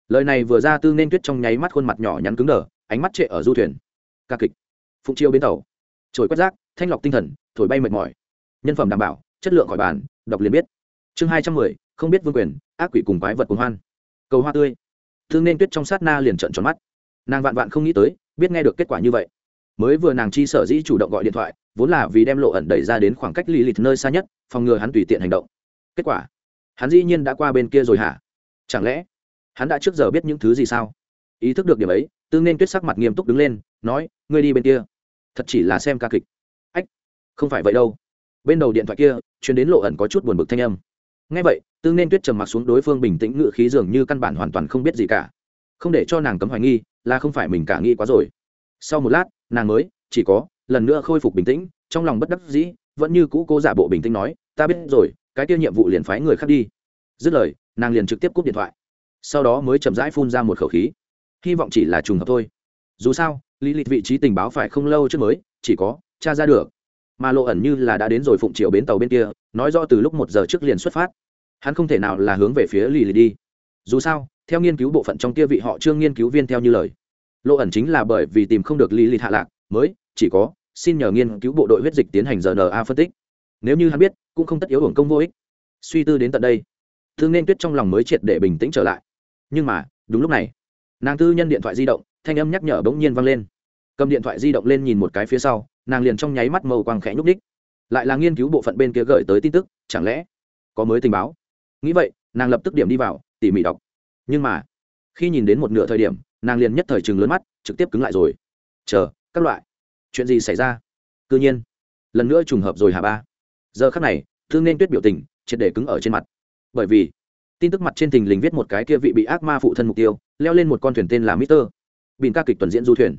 Lời này vừa ra tư nên tuyết trong nháy mắt khuôn mặt nhỏ nhắn cứng đờ, ánh mắt trệ ở du thuyền. Ca kịch? Phụng triều bến tàu? Trồi quét rác, thanh lọc tinh thần, thổi bay mệt mỏi. Nhân phẩm đảm bảo chất lượng khỏi bàn, đọc liền biết. Chương hai trăm mười, không biết vương quyền, ác quỷ cùng quái vật cùng hoan. Cầu hoa tươi. Thương nên tuyết trong sát na liền trợn tròn mắt. Nàng vạn vạn không nghĩ tới, biết nghe được kết quả như vậy. Mới vừa nàng chi sở dĩ chủ động gọi điện thoại, vốn là vì đem lộ ẩn đẩy ra đến khoảng cách lì lịt nơi xa nhất, phòng ngừa hắn tùy tiện hành động. Kết quả, hắn dĩ nhiên đã qua bên kia rồi hả? Chẳng lẽ, hắn đã trước giờ biết những thứ gì sao? Ý thức được điểm ấy tương nên tuyết sắc mặt nghiêm túc đứng lên, nói, ngươi đi bên kia. Thật chỉ là xem ca kịch. Ách, không phải vậy đâu bên đầu điện thoại kia chuyến đến lộ ẩn có chút buồn bực thanh âm. Ngay vậy tương nên tuyết trầm mặc xuống đối phương bình tĩnh ngự khí dường như căn bản hoàn toàn không biết gì cả. Không để cho nàng cấm hoài nghi, là không phải mình cả nghĩ quá rồi. Sau một lát, nàng mới, chỉ có, lần nữa khôi phục bình tĩnh, trong lòng bất đắc dĩ, vẫn như cũ cố giả bộ bình tĩnh nói, ta biết rồi, cái tiêu nhiệm vụ liền phái người khác đi. Dứt lời, nàng liền trực tiếp cúp điện thoại. Sau đó mới chậm rãi phun ra một khẩu khí. Hy vọng chỉ là trùng hợp thôi. Dù sao, lý lịch vị trí tình báo phải không lâu trước mới, chỉ có cha ra được mà lộ ẩn như là đã đến rồi phụng triều bến tàu bên kia, nói rõ từ lúc một giờ trước liền xuất phát. Hắn không thể nào là hướng về phía lì lì đi. Dù sao, theo nghiên cứu bộ phận trong kia vị họ trương nghiên cứu viên theo như lời. Lộ ẩn chính là bởi vì tìm không được lì lì hạ lạc, mới, chỉ có, xin nhờ nghiên cứu bộ đội huyết dịch tiến hành rna phân tích. Nếu như hắn biết, cũng không tất yếu hưởng công vô ích. Suy tư đến tận đây. Thương nên tuyết trong lòng mới triệt để bình tĩnh trở lại. Nhưng mà, đúng lúc này, nàng tư nhân điện thoại di động, thanh âm nhắc nhở bỗng nhiên vang lên cầm điện thoại di động lên nhìn một cái phía sau, nàng liền trong nháy mắt màu quang khẽ nhúc ních lại là nghiên cứu bộ phận bên kia gửi tới tin tức, chẳng lẽ có mới tình báo? Nghĩ vậy, nàng lập tức điểm đi vào, tỉ mỉ đọc. Nhưng mà, khi nhìn đến một nửa thời điểm, nàng liền nhất thời chừng lớn mắt, trực tiếp cứng lại rồi. Chờ, các loại. Chuyện gì xảy ra? Cứ nhiên, lần nữa trùng hợp rồi hả ba? Giờ khắc này, thương nên tuyết biểu tình, triệt để cứng ở trên mặt. Bởi vì, tin tức mặt trên thình lình viết một cái kia vị bị ác ma phụ thân mục tiêu, leo lên một con thuyền tên là mister. Bình ca kịch tuần diễn du thuyền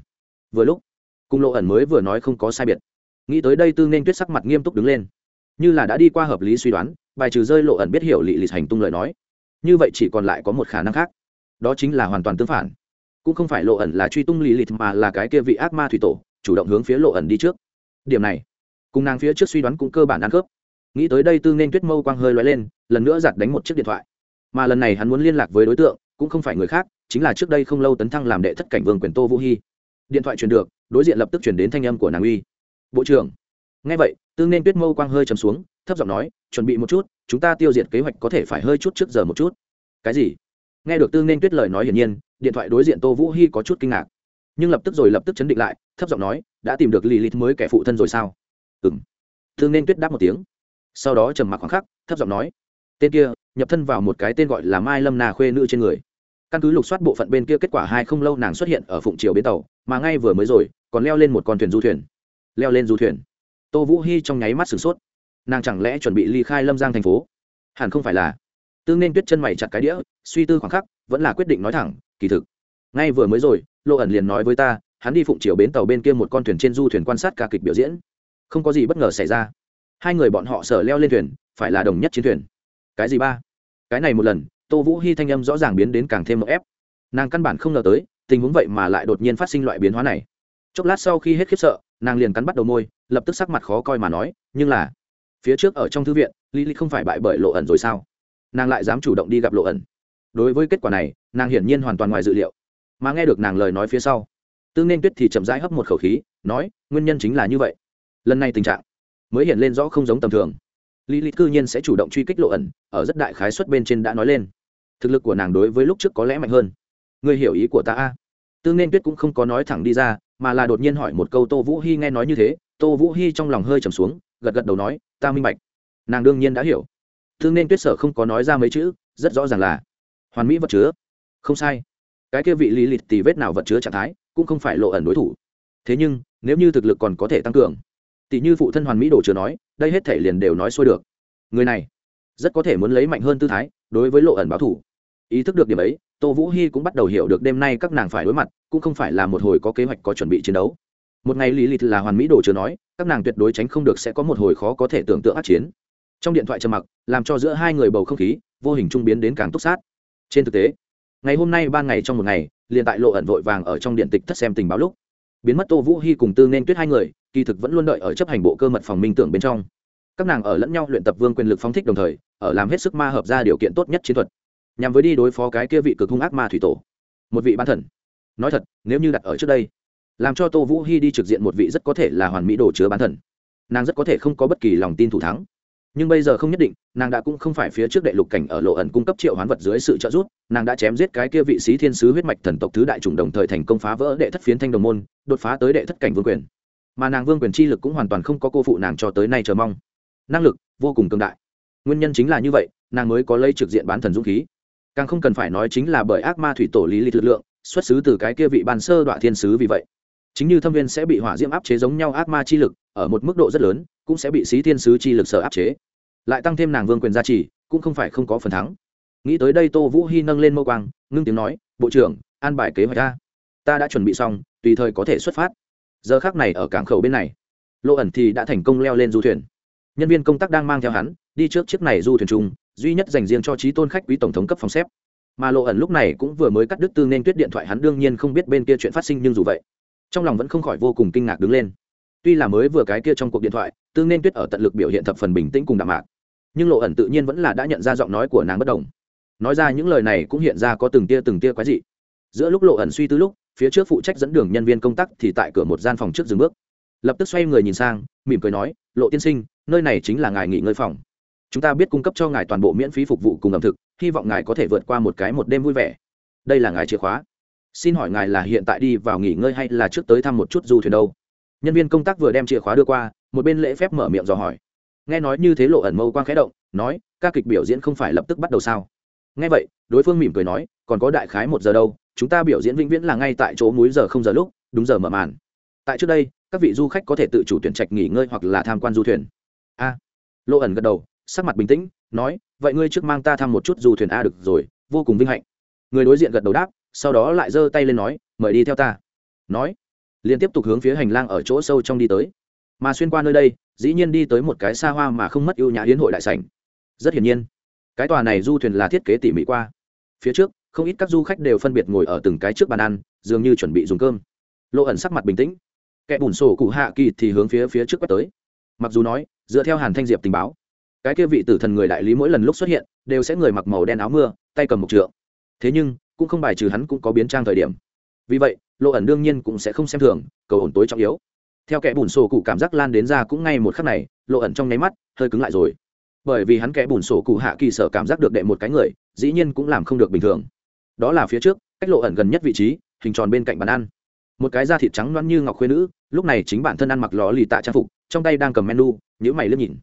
vừa lúc, cùng lộ ẩn mới vừa nói không có sai biệt. Nghĩ tới đây tư nên tuyết sắc mặt nghiêm túc đứng lên. Như là đã đi qua hợp lý suy đoán, bài trừ rơi lộ ẩn biết hiểu lị lịch hành tung lời nói. Như vậy chỉ còn lại có một khả năng khác. Đó chính là hoàn toàn tương phản. Cũng không phải lộ ẩn là truy tung lì lịch mà là cái kia vị ác ma thủy tổ, chủ động hướng phía lộ ẩn đi trước. Điểm này, cùng nàng phía trước suy đoán cũng cơ bản ăn khớp. Nghĩ tới đây tư nên tuyết mâu quang hơi loay lên, lần nữa giặt đánh một chiếc điện thoại. Mà lần này hắn muốn liên lạc với đối tượng, cũng không phải người khác, chính là trước đây không lâu tấn thăng làm đệ thất cảnh vương quyền tô vũ hy điện thoại truyền được, đối diện lập tức chuyển đến thanh âm của nàng uy. Bộ trưởng. Nghe vậy tương nên tuyết mâu quang hơi chấm xuống, thấp giọng nói, chuẩn bị một chút, chúng ta tiêu diệt kế hoạch có thể phải hơi chút trước giờ một chút. Cái gì? Nghe được tương nên tuyết lời nói hiển nhiên, điện thoại đối diện tô vũ hy có chút kinh ngạc. Nhưng lập tức rồi lập tức chấn định lại, thấp giọng nói, đã tìm được lì lít mới kẻ phụ thân rồi sao? Ừ m tương nên tuyết đáp một tiếng. Sau đó trầm mặc khoảng khắc, thấp giọng nói, tên kia, nhập thân vào một cái tên gọi là mai lâm nà khuê nữ trên người căn cứ lục soát bộ phận bên kia kết quả hai không lâu nàng xuất hiện ở phụng triều bến tàu, mà ngay vừa mới rồi, còn leo lên một con thuyền du thuyền. Leo lên du thuyền. Tô vũ hy trong nháy mắt sửng sốt. Nàng chẳng lẽ chuẩn bị ly khai lâm giang thành phố? Hẳn không phải là. Tương nên tuyết chân mày chặt cái đĩa, suy tư khoảng khắc, vẫn là quyết định nói thẳng, kỳ thực, ngay vừa mới rồi lộ ẩn liền nói với ta, hắn đi phụng triều bến tàu bên kia một con thuyền trên du thuyền quan sát ca kịch biểu diễn. Không có gì bất ngờ xảy ra. Hai người bọn họ sở leo lên thuyền, phải là đồng nhất chiến thuyền. Cái gì ba? Cái này một lần tô vũ hy thanh âm rõ ràng biến đến càng thêm một ép. Nàng căn bản không ngờ tới, tình huống vậy mà lại đột nhiên phát sinh loại biến hóa này. Chốc lát sau khi hết khiếp sợ, nàng liền cắn bắt đầu môi, lập tức sắc mặt khó coi mà nói, nhưng là, phía trước ở trong thư viện, lý lý không phải bại bởi lộ ẩn rồi sao? Nàng lại dám chủ động đi gặp lộ ẩn. Đối với kết quả này, nàng hiển nhiên hoàn toàn ngoài dự liệu. Mà nghe được nàng lời nói phía sau, tương nên tuyết thì chậm rãi hấp một khẩu khí, nói, nguyên nhân chính là như vậy. Lần này tình trạng mới hiện lên rõ không giống tầm thường. Lý lý cư nhiên sẽ chủ động truy kích lộ ẩn, ở rất đại khái suất bên trên đã nói lên thực lực của nàng đối với lúc trước có lẽ mạnh hơn. Người hiểu ý của ta a? Tương nên tuyết cũng không có nói thẳng đi ra, mà là đột nhiên hỏi một câu tô vũ hy nghe nói như thế, tô vũ hy trong lòng hơi trầm xuống, gật gật đầu nói, ta minh bạch. Nàng đương nhiên đã hiểu. Tương nên tuyết sở không có nói ra mấy chữ, rất rõ ràng là, hoàn mỹ vật chứa. Không sai. Cái kia vị lý lịch tì vết nào vật chứa trạng thái, cũng không phải lộ ẩn đối thủ. Thế nhưng, nếu như thực lực còn có thể tăng cường, tỷ như phụ thân hoàn mỹ đồ chứa nói, đây hết thể liền đều nói xuôi được. Người này, rất có thể muốn lấy mạnh hơn tư thái, đối với lộ ẩn báo thủ ý thức được điểm ấy, tô vũ hy cũng bắt đầu hiểu được đêm nay các nàng phải đối mặt, cũng không phải là một hồi có kế hoạch có chuẩn bị chiến đấu. Một ngày lý lịch là hoàn mỹ đồ chưa nói, các nàng tuyệt đối tránh không được sẽ có một hồi khó có thể tưởng tượng át chiến. Trong điện thoại trầm mặc, làm cho giữa hai người bầu không khí, vô hình trung biến đến càng túc sát. Trên thực tế, ngày hôm nay ban ngày trong một ngày, liền tại lộ ẩn vội vàng ở trong điện tịch thất xem tình báo lúc. Biến mất tô vũ hy cùng tư nên tuyết hai người, kỳ thực vẫn luôn đợi ở chấp hành bộ cơ mật phòng minh tưởng bên trong. Các nàng ở lẫn nhau luyện tập vương quyền lực phóng thích đồng thời, ở làm hết sức ma hợp ra điều kiện tốt nhất chiến thuật nhằm với đi đối phó cái kia vị cực hung ác ma thủy tổ. Một vị bán thần. Nói thật, nếu như đặt ở trước đây, làm cho tô vũ hy đi trực diện một vị rất có thể là hoàn mỹ đồ chứa bán thần. Nàng rất có thể không có bất kỳ lòng tin thủ thắng. Nhưng bây giờ không nhất định, nàng đã cũng không phải phía trước đệ lục cảnh ở lộ ẩn cung cấp triệu hoán vật dưới sự trợ giúp, nàng đã chém giết cái kia vị sĩ thiên sứ huyết mạch thần tộc thứ đại chủng đồng thời thành công phá vỡ đệ thất phiến thanh đồng môn, đột phá tới đệ thất cảnh vương quyền. Mà nàng vương quyền chi lực cũng hoàn toàn không có cô phụ nàng cho tới nay chờ mong. Năng lực vô cùng cường đại. Nguyên nhân chính là như vậy, nàng mới có lây trực diện bán thần dũng khí càng không cần phải nói chính là bởi ác ma thủy tổ lý lịch lực lượng, xuất xứ từ cái kia vị ban sơ đoạn thiên sứ vì vậy. Chính như thâm viên sẽ bị hỏa diễm áp chế giống nhau ác ma chi lực, ở một mức độ rất lớn, cũng sẽ bị xí thiên sứ chi lực sở áp chế. Lại tăng thêm nàng vương quyền gia trì, cũng không phải không có phần thắng. Nghĩ tới đây tô vũ hy nâng lên mâu quang, ngưng tiếng nói, bộ trưởng, an bài kế hoạch ta. Ta đã chuẩn bị xong, tùy thời có thể xuất phát. Giờ khác này ở cảng khẩu bên này lộ ẩn thì đã thành công leo lên du thuyền. Nhân viên công tác đang mang theo hắn, đi trước chiếc này du thuyền chung duy nhất dành riêng cho trí tôn khách quý tổng thống cấp phòng xếp. Mà lộ ẩn lúc này cũng vừa mới cắt đứt tư nên tuyết điện thoại hắn đương nhiên không biết bên kia chuyện phát sinh nhưng dù vậy, trong lòng vẫn không khỏi vô cùng kinh ngạc đứng lên. Tuy là mới vừa cái kia trong cuộc điện thoại tương nên tuyết ở tận lực biểu hiện thập phần bình tĩnh cùng đạm mạc, nhưng lộ ẩn tự nhiên vẫn là đã nhận ra giọng nói của nàng bất đồng. Nói ra những lời này cũng hiện ra có từng tia từng tia quái dị. Giữa lúc lộ ẩn suy tư lúc, phía trước phụ trách dẫn đường nhân viên công tác thì tại cửa một gian phòng trước dừng bước. Lập tức xoay người nhìn sang, mỉm cười nói, lộ tiên sinh, nơi này chính là ngài nghỉ ngơi phòng chúng ta biết cung cấp cho ngài toàn bộ miễn phí phục vụ cùng ẩm thực, hy vọng ngài có thể vượt qua một cái một đêm vui vẻ. Đây là ngài chìa khóa. Xin hỏi ngài là hiện tại đi vào nghỉ ngơi hay là trước tới thăm một chút du thuyền đâu? Nhân viên công tác vừa đem chìa khóa đưa qua, một bên lễ phép mở miệng dò hỏi. Nghe nói như thế lộ ẩn mâu quang khẽ động, nói, ca kịch biểu diễn không phải lập tức bắt đầu sao? Nghe vậy, đối phương mỉm cười nói, còn có đại khái một giờ đâu, chúng ta biểu diễn vĩnh viễn là ngay tại chỗ múi giờ không giờ lúc, đúng giờ mở màn. Tại trước đây, các vị du khách có thể tự chủ tuyển trạch nghỉ ngơi hoặc là tham quan du thuyền. A, lộ ẩn gật đầu sắc mặt bình tĩnh, nói, vậy ngươi trước mang ta thăm một chút du thuyền a được rồi, vô cùng vinh hạnh. Người đối diện gật đầu đáp, sau đó lại giơ tay lên nói, mời đi theo ta. Nói, liền tiếp tục hướng phía hành lang ở chỗ sâu trong đi tới. Mà xuyên qua nơi đây, dĩ nhiên đi tới một cái xa hoa mà không mất ưu nhã hiến hội đại sảnh. Rất hiển nhiên, cái tòa này du thuyền là thiết kế tỉ mỉ qua. Phía trước, không ít các du khách đều phân biệt ngồi ở từng cái trước bàn ăn, dường như chuẩn bị dùng cơm. Lộ ẩn sắc mặt bình tĩnh. Kẻ bùn sổ cụ hạ kỳ thì hướng phía phía trước quét tới. Mặc dù nói, dựa theo hàn thanh diệp tình báo cái kia vị tử thần người đại lý mỗi lần lúc xuất hiện, đều sẽ người mặc màu đen áo mưa, tay cầm một trượng. Thế nhưng, cũng không bài trừ hắn cũng có biến trang thời điểm. Vì vậy, lộ ẩn đương nhiên cũng sẽ không xem thường, cầu ổn tối trọng yếu. Theo kẻ bùn sổ cụ cảm giác lan đến ra cũng ngay một khắc này, lộ ẩn trong nháy mắt hơi cứng lại rồi. Bởi vì hắn kẻ bùn sổ cụ hạ kỳ sở cảm giác được đệ một cái người, dĩ nhiên cũng làm không được bình thường. Đó là phía trước, cách lộ ẩn gần nhất vị trí, hình tròn bên cạnh bàn ăn. Một cái da thịt trắng loăn như ngọc khuyên nữ, lúc này chính bản thân ăn mặc lò lì tạ trang phục, trong tay đang cầm menu nhữ mày liếc nhìn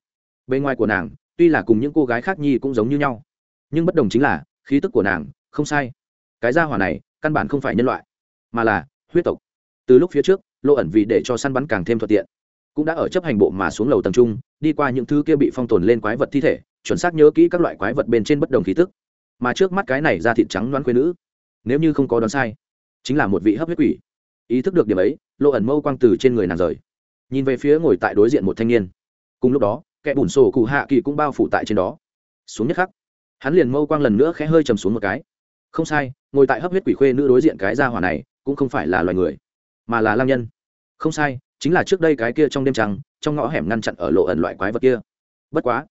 bên ngoài của nàng, tuy là cùng những cô gái khác nhi cũng giống như nhau. Nhưng bất đồng chính là, khí tức của nàng, không sai. Cái gia hỏa này, căn bản không phải nhân loại, mà là huyết tộc. Từ lúc phía trước lộ ẩn vì để cho săn bắn càng thêm thuận tiện, cũng đã ở chấp hành bộ mà xuống lầu tầng trung, đi qua những thứ kia bị phong tồn lên quái vật thi thể, chuẩn xác nhớ kỹ các loại quái vật bên trên bất đồng khí tức. Mà trước mắt cái này ra thịt trắng đoán quê nữ, nếu như không có đoán sai, chính là một vị hấp huyết quỷ. Ý thức được điểm ấy lộ ẩn mâu quang từ trên người nàng rời, nhìn về phía ngồi tại đối diện một thanh niên. Cùng lúc đó kẻ bùn sổ cụ hạ kỳ cũng bao phủ tại trên đó. Xuống nhất khắc, hắn liền mâu quang lần nữa khẽ hơi chầm xuống một cái. Không sai, ngồi tại hấp huyết quỷ khuê nữ đối diện cái gia hỏa này, cũng không phải là loài người, mà là lam nhân. Không sai, chính là trước đây cái kia trong đêm trăng, trong ngõ hẻm ngăn chặn ở lộ ẩn loại quái vật kia. Bất quá,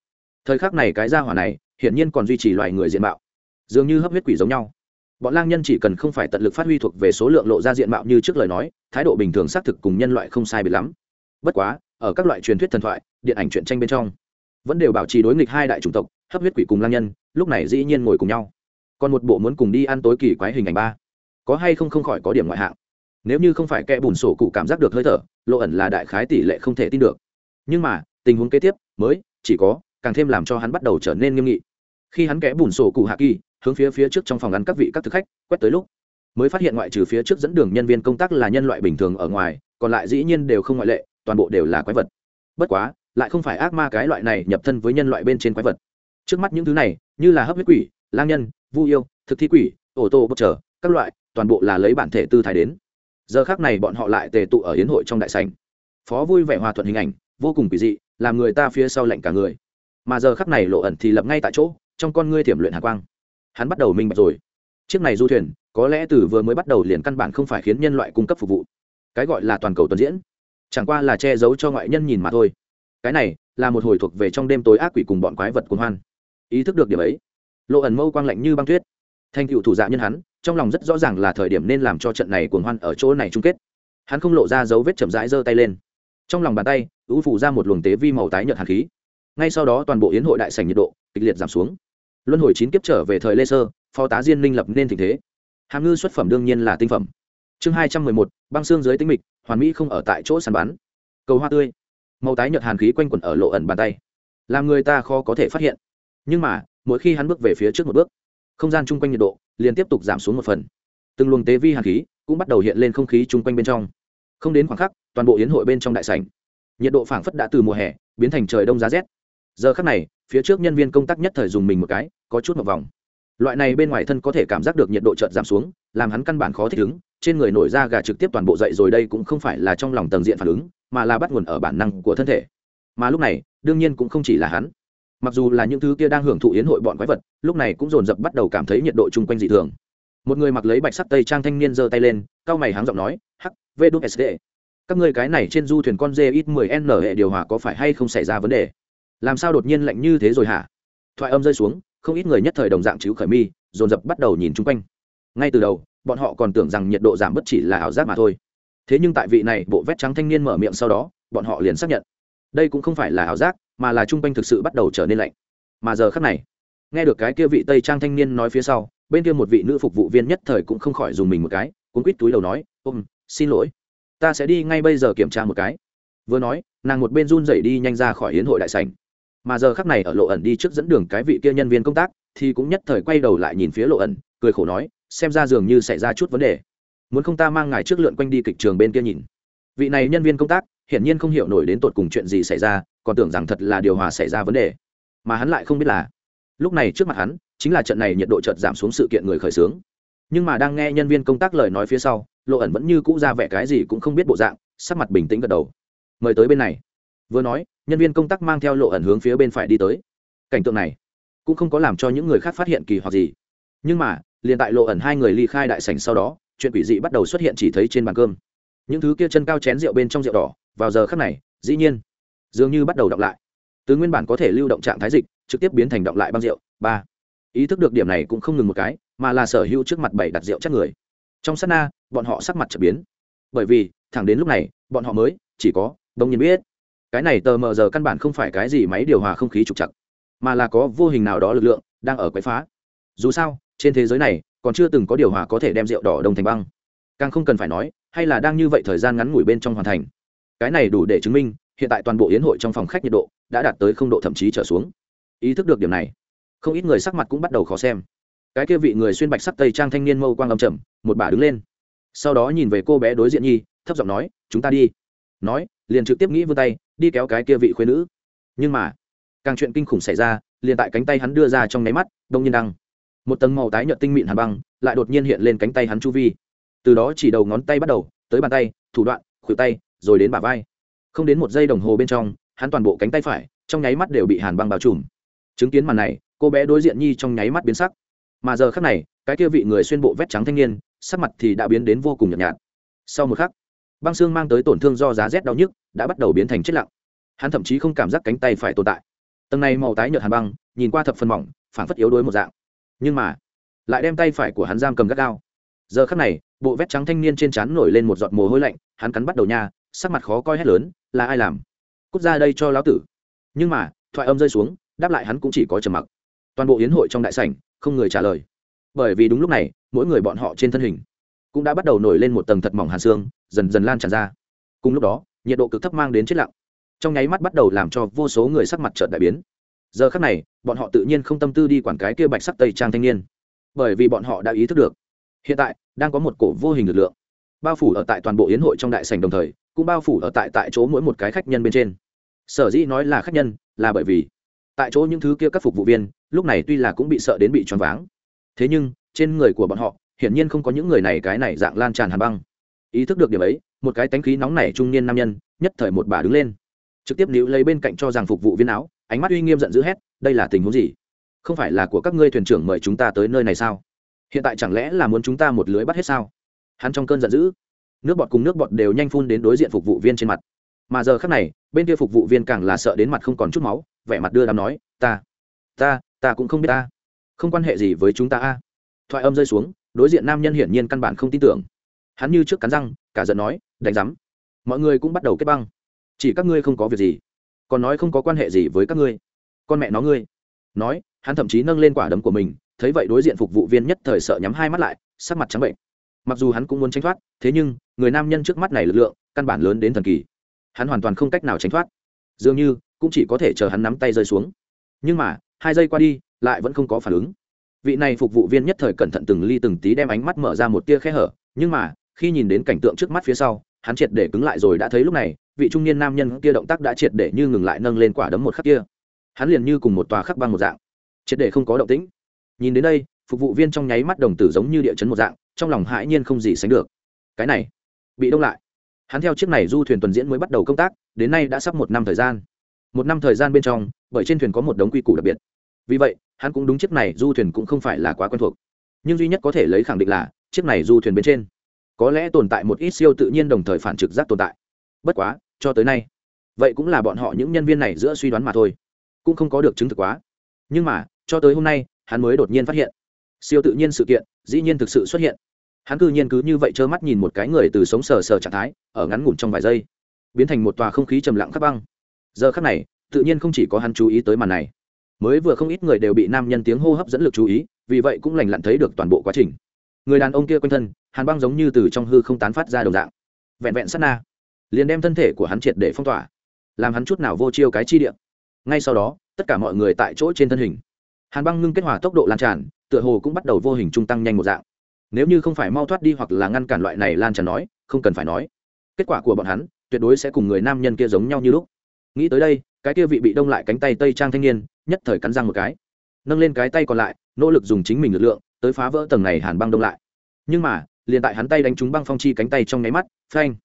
thời khắc này cái gia hỏa này, hiển nhiên còn duy trì loài người diện mạo, dường như hấp huyết quỷ giống nhau. Bọn lang nhân chỉ cần không phải tận lực phát huy thuộc về số lượng lộ ra diện mạo như trước lời nói, thái độ bình thường xác thực cùng nhân loại không sai biệt lắm. Bất quá ở các loại truyền thuyết thần thoại, điện ảnh truyện tranh bên trong. Vẫn đều bảo trì đối nghịch hai đại chủng tộc, hấp huyết quỷ cùng lang nhân, lúc này dĩ nhiên ngồi cùng nhau. Còn một bộ muốn cùng đi ăn tối kỳ quái hình ảnh ba. Có hay không không khỏi có điểm ngoại hạng. Nếu như không phải kẻ bùn sổ cụ cảm giác được hơi thở, lộ ẩn là đại khái tỷ lệ không thể tin được. Nhưng mà, tình huống kế tiếp, mới, chỉ có, càng thêm làm cho hắn bắt đầu trở nên nghiêm nghị. Khi hắn kẽ bùn sổ cụ hạ kỳ, hướng phía phía trước trong phòng ăn các vị các thực khách, quét tới lúc, mới phát hiện ngoại trừ phía trước dẫn đường nhân viên công tác là nhân loại bình thường ở ngoài, còn lại dĩ nhiên đều không ngoại lệ toàn bộ đều là quái vật. Bất quá, lại không phải ác ma cái loại này nhập thân với nhân loại bên trên quái vật. Trước mắt những thứ này, như là hấp huyết quỷ, lang nhân, vu yêu, thực thi quỷ, ổ tô bất trở, các loại, toàn bộ là lấy bản thể tư thái đến. Giờ khác này bọn họ lại tề tụ ở hiến hội trong đại sành phó vui vẻ hòa thuận hình ảnh, vô cùng kỳ dị, làm người ta phía sau lạnh cả người. Mà giờ khắc này lộ ẩn thì lập ngay tại chỗ, trong con ngươi tiềm luyện hạ quang. Hắn bắt đầu minh bạch rồi. Chiếc này du thuyền, có lẽ từ vừa mới bắt đầu liền căn bản không phải khiến nhân loại cung cấp phục vụ. Cái gọi là toàn cầu tuần diễn chẳng qua là che giấu cho ngoại nhân nhìn mà thôi. Cái này là một hồi thuộc về trong đêm tối ác quỷ cùng bọn quái vật cuồng hoan. Ý thức được điểm ấy, lộ ẩn mâu quang lạnh như băng tuyết. Thành cựu thủ dạ nhân hắn, trong lòng rất rõ ràng là thời điểm nên làm cho trận này cuồng hoan ở chỗ này chung kết. Hắn không lộ ra dấu vết chậm rãi giơ tay lên. Trong lòng bàn tay, ưu phủ ra một luồng tế vi màu tái nhợt hàn khí. Ngay sau đó toàn bộ yến hội đại sảnh nhiệt độ kịch liệt giảm xuống. Luân hồi chín kiếp trở về thời lê sơ, phó tá diên minh lập nên tình thế. Hàm ngư xuất phẩm đương nhiên là tinh phẩm. Chương hai trăm mười một, băng xương dưới tính mịch hoàn mỹ không ở tại chỗ sàn bắn. Cầu hoa tươi. Màu tái nhợt hàn khí quanh quẩn ở lộ ẩn bàn tay. Làm người ta khó có thể phát hiện. Nhưng mà, mỗi khi hắn bước về phía trước một bước, không gian chung quanh nhiệt độ liền tiếp tục giảm xuống một phần. Từng luồng tế vi hàn khí cũng bắt đầu hiện lên không khí chung quanh bên trong. Không đến khoảng khắc, toàn bộ yến hội bên trong đại sảnh, nhiệt độ phảng phất đã từ mùa hè biến thành trời đông giá rét. Giờ khắc này, phía trước nhân viên công tác nhất thời dùng mình một cái, có chút một vòng. Loại này bên ngoài thân có thể cảm giác được nhiệt độ chợt giảm xuống, làm hắn căn bản khó thích ứng trên người nổi da gà trực tiếp toàn bộ dậy rồi đây cũng không phải là trong lòng tầng diện phản ứng, mà là bắt nguồn ở bản năng của thân thể. Mà lúc này, đương nhiên cũng không chỉ là hắn. Mặc dù là những thứ kia đang hưởng thụ yến hội bọn quái vật, lúc này cũng dồn dập bắt đầu cảm thấy nhiệt độ chung quanh dị thường. Một người mặc lấy bạch sắc tây trang thanh niên giơ tay lên, cao mày háng giọng nói, hắc, vê đúc sd các ngươi cái này trên du thuyền con dê ít 10 n hệ điều hòa có phải hay không xảy ra vấn đề? Làm sao đột nhiên lạnh như thế rồi hả? Thoại âm rơi xuống, không ít người nhất thời đồng dạng chữ khởi mi, dồn dập bắt đầu nhìn chung quanh. Ngay từ đầu bọn họ còn tưởng rằng nhiệt độ giảm bất chỉ là ảo giác mà thôi. Thế nhưng tại vị này, bộ vét trắng thanh niên mở miệng sau đó, bọn họ liền xác nhận. Đây cũng không phải là ảo giác, mà là chung quanh thực sự bắt đầu trở nên lạnh. Mà giờ khắc này, nghe được cái kia vị tây trang thanh niên nói phía sau, bên kia một vị nữ phục vụ viên nhất thời cũng không khỏi dùng mình một cái, cuốn quýt túi đầu nói ôm xin lỗi. Ta sẽ đi ngay bây giờ kiểm tra một cái. Vừa nói, nàng một bên run rẩy đi nhanh ra khỏi hiến hội đại sảnh. Mà giờ khắc này ở lộ ẩn đi trước dẫn đường cái vị kia nhân viên công tác, thì cũng nhất thời quay đầu lại nhìn phía lộ ẩn, cười khổ nói xem ra dường như xảy ra chút vấn đề. Muốn không ta mang ngài trước lượn quanh đi kịch trường bên kia nhìn. Vị này nhân viên công tác, hiển nhiên không hiểu nổi đến tột cùng chuyện gì xảy ra, còn tưởng rằng thật là điều hòa xảy ra vấn đề. Mà hắn lại không biết là, lúc này trước mặt hắn, chính là trận này nhiệt độ chợt giảm xuống sự kiện người khởi xướng. Nhưng mà đang nghe nhân viên công tác lời nói phía sau, lộ ẩn vẫn như cũ ra vẻ cái gì cũng không biết bộ dạng, sắc mặt bình tĩnh gật đầu. Mời tới bên này. Vừa nói, nhân viên công tác mang theo lộ ẩn hướng phía bên phải đi tới. Cảnh tượng này, cũng không có làm cho những người khác phát hiện kỳ hoặc gì. Nhưng mà liền tại lộ ẩn hai người ly khai đại sảnh sau đó, chuyện quỷ dị bắt đầu xuất hiện chỉ thấy trên bàn cơm. Những thứ kia chân cao chén rượu bên trong rượu đỏ, vào giờ khắc này, dĩ nhiên, dường như bắt đầu đọc lại. Từ nguyên bản có thể lưu động trạng thái dịch, trực tiếp biến thành động lại băng rượu. Ba, ý thức được điểm này cũng không ngừng một cái, mà là sở hữu trước mặt bảy đặt rượu chắc người. Trong sát na, bọn họ sắc mặt trở biến. Bởi vì, thẳng đến lúc này, bọn họ mới chỉ có đông nhiên biết. Cái này tờ mờ giờ căn bản không phải cái gì máy điều hòa không khí trục chặt mà là có vô hình nào đó lực lượng đang ở quấy phá. Dù sao trên thế giới này, còn chưa từng có điều hòa có thể đem rượu đỏ đông thành băng. Càng không cần phải nói, hay là đang như vậy thời gian ngắn ngủi bên trong hoàn thành. Cái này đủ để chứng minh, hiện tại toàn bộ yến hội trong phòng khách nhiệt độ đã đạt tới không độ thậm chí trở xuống. Ý thức được điểm này, không ít người sắc mặt cũng bắt đầu khó xem. Cái kia vị người xuyên bạch sắc tây trang thanh niên mâu quang âm trầm, một bà đứng lên. Sau đó nhìn về cô bé đối diện nhi, thấp giọng nói, chúng ta đi. Nói, liền trực tiếp nghĩ vươn tay, đi kéo cái kia vị khuyên nữ. Nhưng mà, càng chuyện kinh khủng xảy ra, liền tại cánh tay hắn đưa ra trong nháy mắt, đông nhiên đăng một tầng màu tái nhợt tinh mịn hàn băng lại đột nhiên hiện lên cánh tay hắn chu vi từ đó chỉ đầu ngón tay bắt đầu tới bàn tay thủ đoạn khuỷu tay rồi đến bả vai không đến một giây đồng hồ bên trong hắn toàn bộ cánh tay phải trong nháy mắt đều bị hàn băng bao trùm chứng kiến màn này cô bé đối diện nhi trong nháy mắt biến sắc mà giờ khắc này cái kia vị người xuyên bộ vét trắng thanh niên sắc mặt thì đã biến đến vô cùng nhợt nhạt sau một khắc băng xương mang tới tổn thương do giá rét đau nhức đã bắt đầu biến thành chết lặng hắn thậm chí không cảm giác cánh tay phải tồn tại tầng này màu tái nhợt hàn băng nhìn qua thập phần mỏng phản phất yếu đuối một dạng nhưng mà, lại đem tay phải của hắn giam cầm gắt gao. Giờ khắc này, bộ vét trắng thanh niên trên trán nổi lên một giọt mồ hôi lạnh, hắn cắn bắt đầu nha, sắc mặt khó coi hét lớn, là ai làm? Cút ra đây cho lão tử. Nhưng mà, thoại âm rơi xuống, đáp lại hắn cũng chỉ có trầm mặc. Toàn bộ yến hội trong đại sảnh, không người trả lời. Bởi vì đúng lúc này, mỗi người bọn họ trên thân hình cũng đã bắt đầu nổi lên một tầng thật mỏng hàn xương, dần dần lan tràn ra. Cùng lúc đó, nhiệt độ cực thấp mang đến chết lặng. Trong nháy mắt bắt đầu làm cho vô số người sắc mặt trợn đại biến giờ khắc này, bọn họ tự nhiên không tâm tư đi quản cái kia bạch sắc tây trang thanh niên. Bởi vì bọn họ đã ý thức được, hiện tại, đang có một cổ vô hình lực lượng. Bao phủ ở tại toàn bộ yến hội trong đại sảnh đồng thời, cũng bao phủ ở tại tại chỗ mỗi một cái khách nhân bên trên. Sở dĩ nói là khách nhân, là bởi vì, tại chỗ những thứ kia các phục vụ viên, lúc này tuy là cũng bị sợ đến bị choáng váng. Thế nhưng, trên người của bọn họ, hiển nhiên không có những người này cái này dạng lan tràn hàn băng. Ý thức được điểm ấy, một cái tánh khí nóng nảy trung niên nam nhân, nhất thời một bà đứng lên. Trực tiếp níu lấy bên cạnh cho rằng phục vụ viên áo ánh mắt uy nghiêm giận dữ hét, đây là tình huống gì? Không phải là của các ngươi thuyền trưởng mời chúng ta tới nơi này sao? Hiện tại chẳng lẽ là muốn chúng ta một lưới bắt hết sao? Hắn trong cơn giận dữ, nước bọt cùng nước bọt đều nhanh phun đến đối diện phục vụ viên trên mặt. Mà giờ khác này, bên kia phục vụ viên càng là sợ đến mặt không còn chút máu, vẻ mặt đưa đám nói, ta ta ta cũng không biết ta. Không quan hệ gì với chúng ta a. Thoại âm rơi xuống, đối diện nam nhân hiển nhiên căn bản không tin tưởng. Hắn như trước cắn răng, cả giận nói, đánh rắm mọi người cũng bắt đầu kết băng. Chỉ các ngươi không có việc gì còn nói không có quan hệ gì với các ngươi. Con mẹ nó ngươi. Nói, hắn thậm chí nâng lên quả đấm của mình, thấy vậy đối diện phục vụ viên nhất thời sợ nhắm hai mắt lại, sắc mặt trắng bệnh. Mặc dù hắn cũng muốn tránh thoát, thế nhưng, người nam nhân trước mắt này lực lượng, căn bản lớn đến thần kỳ. Hắn hoàn toàn không cách nào tránh thoát. Dường như, cũng chỉ có thể chờ hắn nắm tay rơi xuống. Nhưng mà, hai giây qua đi, lại vẫn không có phản ứng. Vị này phục vụ viên nhất thời cẩn thận từng ly từng tí đem ánh mắt mở ra một tia khe hở, nhưng mà, khi nhìn đến cảnh tượng trước mắt phía sau, hắn triệt để cứng lại rồi đã thấy lúc này vị trung niên nam nhân kia động tác đã triệt để như ngừng lại nâng lên quả đấm một khắc kia. Hắn liền như cùng một tòa khắc băng một dạng. Triệt để không có động tĩnh. Nhìn đến đây, phục vụ viên trong nháy mắt đồng tử giống như địa chấn một dạng, trong lòng hãi nhiên không gì sánh được. Cái này, bị đông lại. Hắn theo chiếc này du thuyền tuần diễn mới bắt đầu công tác, đến nay đã sắp một năm thời gian. Một năm thời gian bên trong, bởi trên thuyền có một đống quy củ đặc biệt. Vì vậy, hắn cũng đúng chiếc này du thuyền cũng không phải là quá quen thuộc. Nhưng duy nhất có thể lấy khẳng định là, chiếc này du thuyền bên trên, có lẽ tồn tại một ít siêu tự nhiên đồng thời phản trực giác tồn tại. Bất quá cho tới nay. Vậy cũng là bọn họ những nhân viên này giữa suy đoán mà thôi. Cũng không có được chứng thực quá. Nhưng mà, cho tới hôm nay, hắn mới đột nhiên phát hiện. Siêu tự nhiên sự kiện, dĩ nhiên thực sự xuất hiện. Hắn cư nhiên cứ như vậy trơ mắt nhìn một cái người từ sống sờ sờ trạng thái, ở ngắn ngủn trong vài giây, biến thành một tòa không khí trầm lặng khắc băng. Giờ khắc này, tự nhiên không chỉ có hắn chú ý tới màn này, mới vừa không ít người đều bị nam nhân tiếng hô hấp dẫn lực chú ý, vì vậy cũng lành lặn thấy được toàn bộ quá trình. Người đàn ông kia quanh thân, hàn băng giống như từ trong hư không tán phát ra đồng dạng. Vẹn vẹn sát na liền đem thân thể của hắn triệt để phong tỏa, làm hắn chút nào vô chiêu cái chi địa. Ngay sau đó, tất cả mọi người tại chỗ trên thân hình. Hàn băng ngưng kết hòa tốc độ lan tràn, tựa hồ cũng bắt đầu vô hình trung tăng nhanh một dạng. Nếu như không phải mau thoát đi hoặc là ngăn cản loại này lan tràn nói, không cần phải nói. Kết quả của bọn hắn, tuyệt đối sẽ cùng người nam nhân kia giống nhau như lúc. Nghĩ tới đây, cái kia vị bị đông lại cánh tay tây trang thanh niên, nhất thời cắn răng một cái. Nâng lên cái tay còn lại, nỗ lực dùng chính mình lực lượng, tới phá vỡ tầng này hàn băng đông lại. Nhưng mà, liền tại hắn tay đánh trúng băng phong chi cánh tay trong nháy mắt, phanh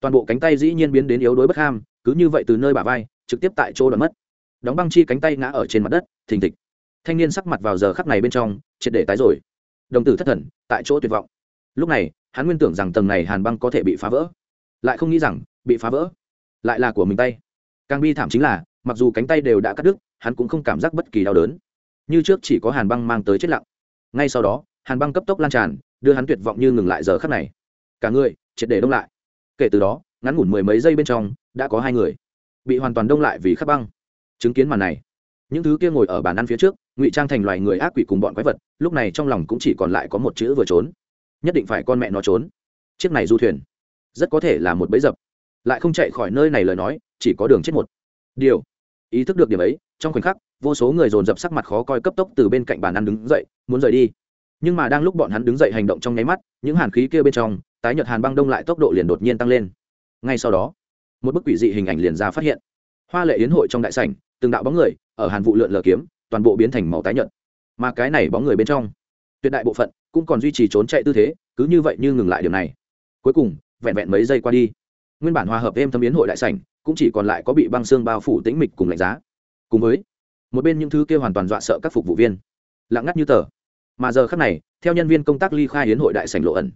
toàn bộ cánh tay dĩ nhiên biến đến yếu đuối bất ham, cứ như vậy từ nơi bả vai, trực tiếp tại chỗ đoạn mất. Đóng băng chi cánh tay ngã ở trên mặt đất, thình thịch. Thanh niên sắc mặt vào giờ khắc này bên trong, triệt để tái rồi. Đồng tử thất thần, tại chỗ tuyệt vọng. Lúc này, hắn nguyên tưởng rằng tầng này hàn băng có thể bị phá vỡ. Lại không nghĩ rằng, bị phá vỡ. Lại là của mình tay. Càng bi thảm chính là, mặc dù cánh tay đều đã cắt đứt, hắn cũng không cảm giác bất kỳ đau đớn. Như trước chỉ có hàn băng mang tới chết lặng. Ngay sau đó, hàn băng cấp tốc lan tràn, đưa hắn tuyệt vọng như ngừng lại giờ khắc này. Cả người, triệt để đông lại kể từ đó, ngắn ngủn mười mấy giây bên trong, đã có hai người. Bị hoàn toàn đông lại vì khắp băng. Chứng kiến màn này, những thứ kia ngồi ở bàn ăn phía trước, ngụy trang thành loài người ác quỷ cùng bọn quái vật, lúc này trong lòng cũng chỉ còn lại có một chữ vừa trốn. Nhất định phải con mẹ nó trốn. Chiếc này du thuyền, rất có thể là một bẫy dập. Lại không chạy khỏi nơi này lời nói, chỉ có đường chết một. Điều, ý thức được điểm ấy, trong khoảnh khắc, vô số người dồn dập sắc mặt khó coi cấp tốc từ bên cạnh bàn ăn đứng dậy, muốn rời đi nhưng mà đang lúc bọn hắn đứng dậy hành động trong nháy mắt, những hàn khí kia bên trong, tái nhợt hàn băng đông lại tốc độ liền đột nhiên tăng lên. Ngay sau đó, một bức quỷ dị hình ảnh liền ra phát hiện. Hoa lệ yến hội trong đại sảnh, từng đạo bóng người, ở hàn vụ lượn lờ kiếm, toàn bộ biến thành màu tái nhợt. Mà cái này bóng người bên trong, tuyệt đại bộ phận cũng còn duy trì trốn chạy tư thế, cứ như vậy như ngừng lại điều này. Cuối cùng, vẹn vẹn mấy giây qua đi, nguyên bản hòa hợp êm thâm yến hội đại sảnh, cũng chỉ còn lại có bị băng xương bao phủ tĩnh mịch cùng lạnh giá. Cùng với, một bên những thứ kia hoàn toàn dọa sợ các phục vụ viên, lặng ngắt như tờ mà giờ khắc này, theo nhân viên công tác ly khai hiến hội đại sảnh lộ ẩn,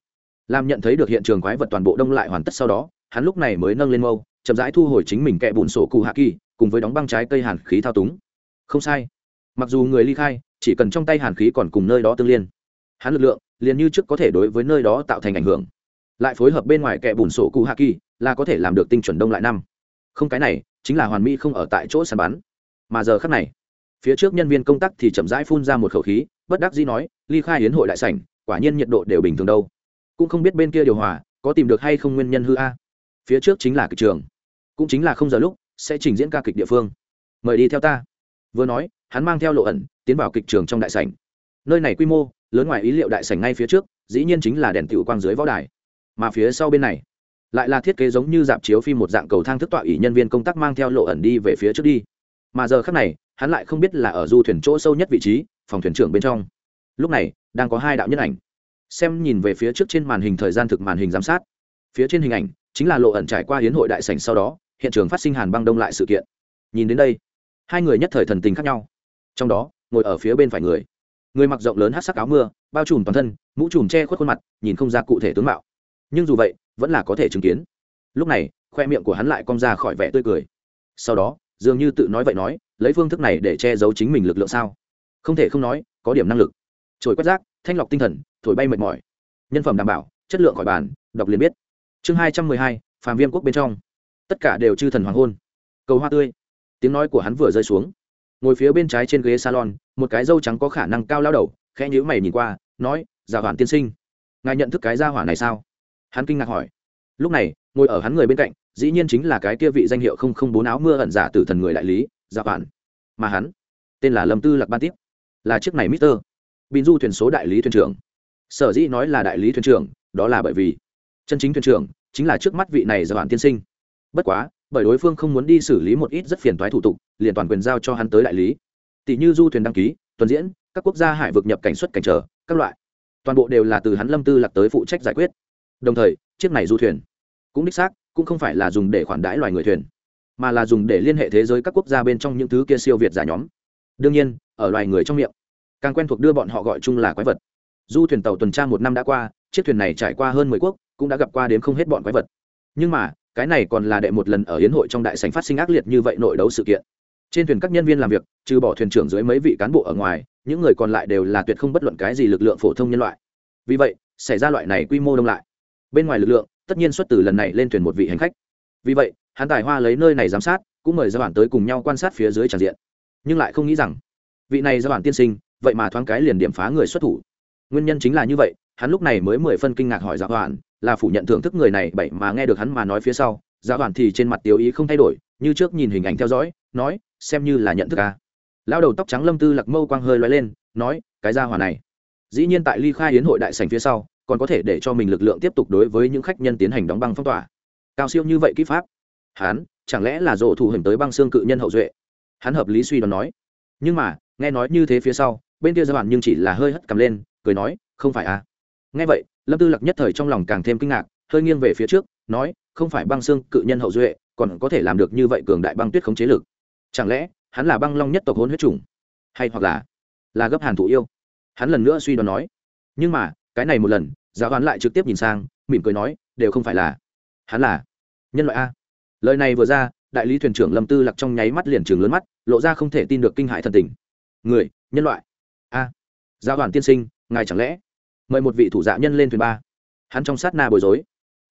làm nhận thấy được hiện trường quái vật toàn bộ đông lại hoàn tất sau đó, hắn lúc này mới nâng lên mâu, chậm rãi thu hồi chính mình kẹ bùn sổ cụ hạ kỳ, cùng với đóng băng trái cây hàn khí thao túng. Không sai. Mặc dù người ly khai, chỉ cần trong tay hàn khí còn cùng nơi đó tương liên, hắn lực lượng liền như trước có thể đối với nơi đó tạo thành ảnh hưởng. Lại phối hợp bên ngoài kẹ bùn sổ cụ hạ kỳ là có thể làm được tinh chuẩn đông lại năm. Không cái này, chính là hoàn mỹ không ở tại chỗ sàn bắn. Mà giờ khắc này, phía trước nhân viên công tác thì chậm rãi phun ra một khẩu khí bất đắc dĩ nói, ly khai hiến hội đại sảnh, quả nhiên nhiệt độ đều bình thường đâu. Cũng không biết bên kia điều hòa, có tìm được hay không nguyên nhân hư a? Phía trước chính là kịch trường, cũng chính là không giờ lúc, sẽ trình diễn ca kịch địa phương. Mời đi theo ta. Vừa nói, hắn mang theo lộ ẩn, tiến vào kịch trường trong đại sảnh. Nơi này quy mô, lớn ngoài ý liệu đại sảnh ngay phía trước, dĩ nhiên chính là đèn tiểu quang dưới võ đài. Mà phía sau bên này, lại là thiết kế giống như dạp chiếu phim một dạng cầu thang thức tọa ủy nhân viên công tác mang theo lộ ẩn đi về phía trước đi. Mà giờ khác này hắn lại không biết là ở du thuyền chỗ sâu nhất vị trí, phòng thuyền trưởng bên trong. Lúc này, đang có hai đạo nhân ảnh. Xem nhìn về phía trước trên màn hình thời gian thực màn hình giám sát. Phía trên hình ảnh chính là lộ ẩn trải qua hiến hội đại sảnh sau đó, hiện trường phát sinh hàn băng đông lại sự kiện. Nhìn đến đây, hai người nhất thời thần tình khác nhau. Trong đó, ngồi ở phía bên phải người. Người mặc rộng lớn hát sắc áo mưa, bao trùm toàn thân, mũ trùm che khuất khuôn mặt, nhìn không ra cụ thể tướng mạo. Nhưng dù vậy, vẫn là có thể chứng kiến. Lúc này, khoe miệng của hắn lại cong ra khỏi vẻ tươi cười. Sau đó, dường như tự nói vậy nói lấy phương thức này để che giấu chính mình lực lượng sao? Không thể không nói, có điểm năng lực. Trồi quét rác, thanh lọc tinh thần, thổi bay mệt mỏi. Nhân phẩm đảm bảo, chất lượng khỏi bàn, đọc liền biết. Chương hai trăm mười hai, phàm viêm quốc bên trong. Tất cả đều chư thần hoàng hôn. Cầu hoa tươi. Tiếng nói của hắn vừa rơi xuống. Ngồi phía bên trái trên ghế salon, một cái dâu trắng có khả năng cao lao đầu, khẽ nhíu mày nhìn qua, nói giả hoàn tiên sinh, ngài nhận thức cái gia hỏa này sao? Hắn kinh ngạc hỏi. Lúc này, ngồi ở hắn người bên cạnh, dĩ nhiên chính là cái kia vị danh hiệu không không bốn áo mưa ẩn giả tử thần người đại lý Dạ giả bạn mà hắn, tên là lâm tư lạc ban tiếp, là chiếc này mister. Bin du thuyền số đại lý thuyền trưởng. Sở dĩ nói là đại lý thuyền trưởng, đó là bởi vì chân chính thuyền trưởng chính là trước mắt vị này dạ giả bạn tiên sinh. Bất quá, bởi đối phương không muốn đi xử lý một ít rất phiền toái thủ tục, liền toàn quyền giao cho hắn tới đại lý. Tỷ như du thuyền đăng ký, tuần diễn, các quốc gia hải vực nhập cảnh xuất cảnh trở, các loại. Toàn bộ đều là từ hắn lâm tư lạc tới phụ trách giải quyết. Đồng thời, chiếc này du thuyền cũng đích xác cũng không phải là dùng để khoản đãi loài người thuyền mà là dùng để liên hệ thế giới các quốc gia bên trong những thứ kia siêu việt giả nhóm. Đương nhiên, ở loài người trong miệng, càng quen thuộc đưa bọn họ gọi chung là quái vật. Du thuyền tàu tuần tra một năm đã qua, chiếc thuyền này trải qua hơn mười quốc, cũng đã gặp qua đến không hết bọn quái vật. Nhưng mà, cái này còn là đệ một lần ở hiến hội trong đại sành phát sinh ác liệt như vậy nội đấu sự kiện. Trên thuyền các nhân viên làm việc, trừ bỏ thuyền trưởng dưới mấy vị cán bộ ở ngoài, những người còn lại đều là tuyệt không bất luận cái gì lực lượng phổ thông nhân loại. Vì vậy, xảy ra loại này quy mô đông lại. Bên ngoài lực lượng, tất nhiên xuất từ lần này lên thuyền một vị hành khách. Vì vậy hắn tài hoa lấy nơi này giám sát, cũng mời gia bản tới cùng nhau quan sát phía dưới tràn diện. Nhưng lại không nghĩ rằng, vị này gia bản tiên sinh, vậy mà thoáng cái liền điểm phá người xuất thủ. Nguyên nhân chính là như vậy, hắn lúc này mới mười phân kinh ngạc hỏi dạ hoàn là phủ nhận thưởng thức người này bảy mà nghe được hắn mà nói phía sau dạ hoàn thì trên mặt tiêu ý không thay đổi, như trước nhìn hình ảnh theo dõi, nói, xem như là nhận thức à. ca lao đầu tóc trắng lâm tư lặc mâu quang hơi loay lên, nói, cái gia hỏa này, dĩ nhiên tại ly khai hiến hội đại sành phía sau, còn có thể để cho mình lực lượng tiếp tục đối với những khách nhân tiến hành đóng băng phong tỏa. Cao siêu như vậy kỹ pháp hắn chẳng lẽ là rổ thủ hình tới băng xương cự nhân hậu duệ? Hắn hợp lý suy đoán nói. Nhưng mà, nghe nói như thế phía sau, bên kia ra bản nhưng chỉ là hơi hất cầm lên, cười nói, không phải à? Nghe vậy, lâm tư lặc nhất thời trong lòng càng thêm kinh ngạc, hơi nghiêng về phía trước, nói, không phải băng xương cự nhân hậu duệ, còn có thể làm được như vậy cường đại băng tuyết khống chế lực. Chẳng lẽ, hắn là băng long nhất tộc hôn huyết chủng? Hay hoặc là là gấp hàn thủ yêu? Hắn lần nữa suy đoán nói. Nhưng mà, cái này một lần giáo hoán lại trực tiếp nhìn sang, mỉm cười nói, đều không phải là. Hắn là nhân loại a lời này vừa ra đại lý thuyền trưởng lâm tư lặc trong nháy mắt liền trường lớn mắt lộ ra không thể tin được kinh hại thần tình. Người nhân loại. A à, đoàn tiên sinh ngài chẳng lẽ mời một vị thủ dạ nhân lên thuyền ba? Hắn trong sát na bối rối.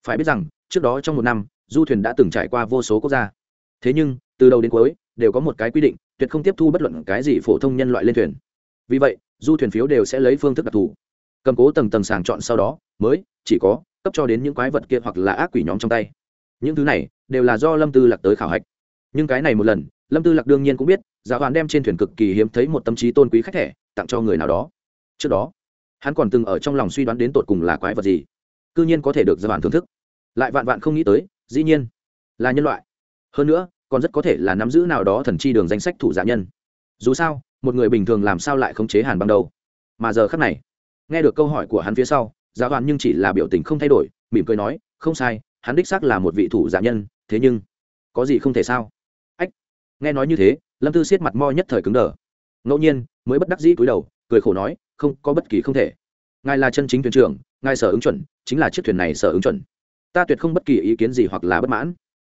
Phải biết rằng trước đó trong một năm du thuyền đã từng trải qua vô số quốc gia. Thế nhưng từ đầu đến cuối đều có một cái quy định tuyệt không tiếp thu bất luận cái gì phổ thông nhân loại lên thuyền. Vì vậy du thuyền phiếu đều sẽ lấy phương thức đặc thù. Cầm cố tầng tầng sàng chọn sau đó mới chỉ có cấp cho đến những quái vật kia hoặc là ác quỷ nhóm trong tay những thứ này đều là do lâm tư lạc tới khảo hạch. Nhưng cái này một lần, lâm tư lạc đương nhiên cũng biết dạ giáo hoàn đem trên thuyền cực kỳ hiếm thấy một tâm trí tôn quý khách thẻ tặng cho người nào đó. Trước đó, hắn còn từng ở trong lòng suy đoán đến tột cùng là quái vật gì. C ư nhiên có thể được dạ giáo hoàn thưởng thức. Lại vạn vạn không nghĩ tới, dĩ nhiên là nhân loại. Hơn nữa, còn rất có thể là nắm giữ nào đó thần chi đường danh sách thủ giả nhân. Dù sao, một người bình thường làm sao lại khống chế hàn bằng đầu mà giờ khắc này, nghe được câu hỏi của hắn phía sau giáo hoàn nhưng chỉ là biểu tình không thay đổi, mỉm cười nói, không sai hắn đích xác là một vị thủ giả nhân, thế nhưng, có gì không thể sao? Ách, nghe nói như thế, lâm tư siết mặt mo nhất thời cứng đờ. Ngẫu nhiên, mới bất đắc dĩ cúi đầu, cười khổ nói, không, có bất kỳ không thể. Ngài là chân chính thuyền trưởng, ngài sở ứng chuẩn, chính là chiếc thuyền này sở ứng chuẩn. Ta tuyệt không bất kỳ ý kiến gì hoặc là bất mãn.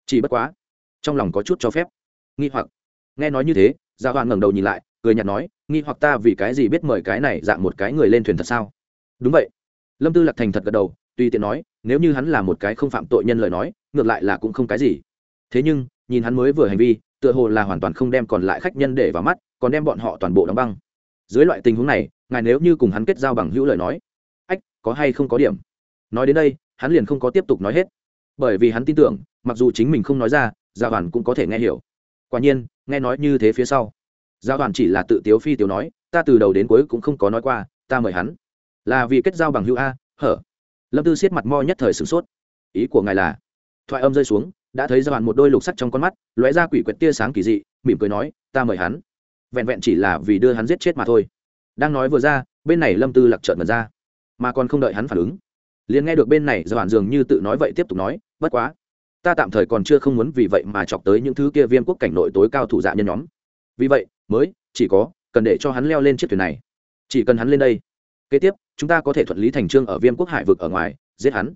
Chỉ bất quá, trong lòng có chút cho phép. Nghi hoặc. Nghe nói như thế dạ gia hoàng ngẩng đầu nhìn lại, cười nhạt nói, nghi hoặc ta vì cái gì biết mời cái này dạng một cái người lên thuyền thật sao? Đúng vậy. Lâm tư lạc thành thật gật đầu Tuy tiện nói, nếu như hắn là một cái không phạm tội nhân lời nói, ngược lại là cũng không cái gì. Thế nhưng, nhìn hắn mới vừa hành vi, tựa hồ là hoàn toàn không đem còn lại khách nhân để vào mắt, còn đem bọn họ toàn bộ đóng băng. Dưới loại tình huống này, ngài nếu như cùng hắn kết giao bằng hữu lời nói, ách, có hay không có điểm? Nói đến đây, hắn liền không có tiếp tục nói hết. Bởi vì hắn tin tưởng, mặc dù chính mình không nói ra gia đoàn cũng có thể nghe hiểu. Quả nhiên, nghe nói như thế phía sau. Gia đoàn chỉ là tự tiếu phi tiếu nói, ta từ đầu đến cuối cũng không có nói qua, ta mời hắn. Là vì kết giao bằng hữu a, hở? Lâm tư siết mặt mo nhất thời sửng sốt. Ý của ngài là? Thoại âm rơi xuống, đã thấy gia hoàn một đôi lục sắc trong con mắt, lóe ra quỷ quyệt tia sáng kỳ dị, mỉm cười nói, ta mời hắn. Vẹn vẹn chỉ là vì đưa hắn giết chết mà thôi. Đang nói vừa ra, bên này lâm tư lặc trợn mật ra. Mà còn không đợi hắn phản ứng, liền nghe được bên này gia hoàn dường như tự nói vậy tiếp tục nói, bất quá, ta tạm thời còn chưa không muốn vì vậy mà chọc tới những thứ kia viêm quốc cảnh nội tối cao thủ dạ nhân nhóm. Vì vậy, mới chỉ có cần để cho hắn leo lên chiếc thuyền này. Chỉ cần hắn lên đây kế tiếp, chúng ta có thể thuận lý thành trương ở viêm quốc hải vực ở ngoài, giết hắn.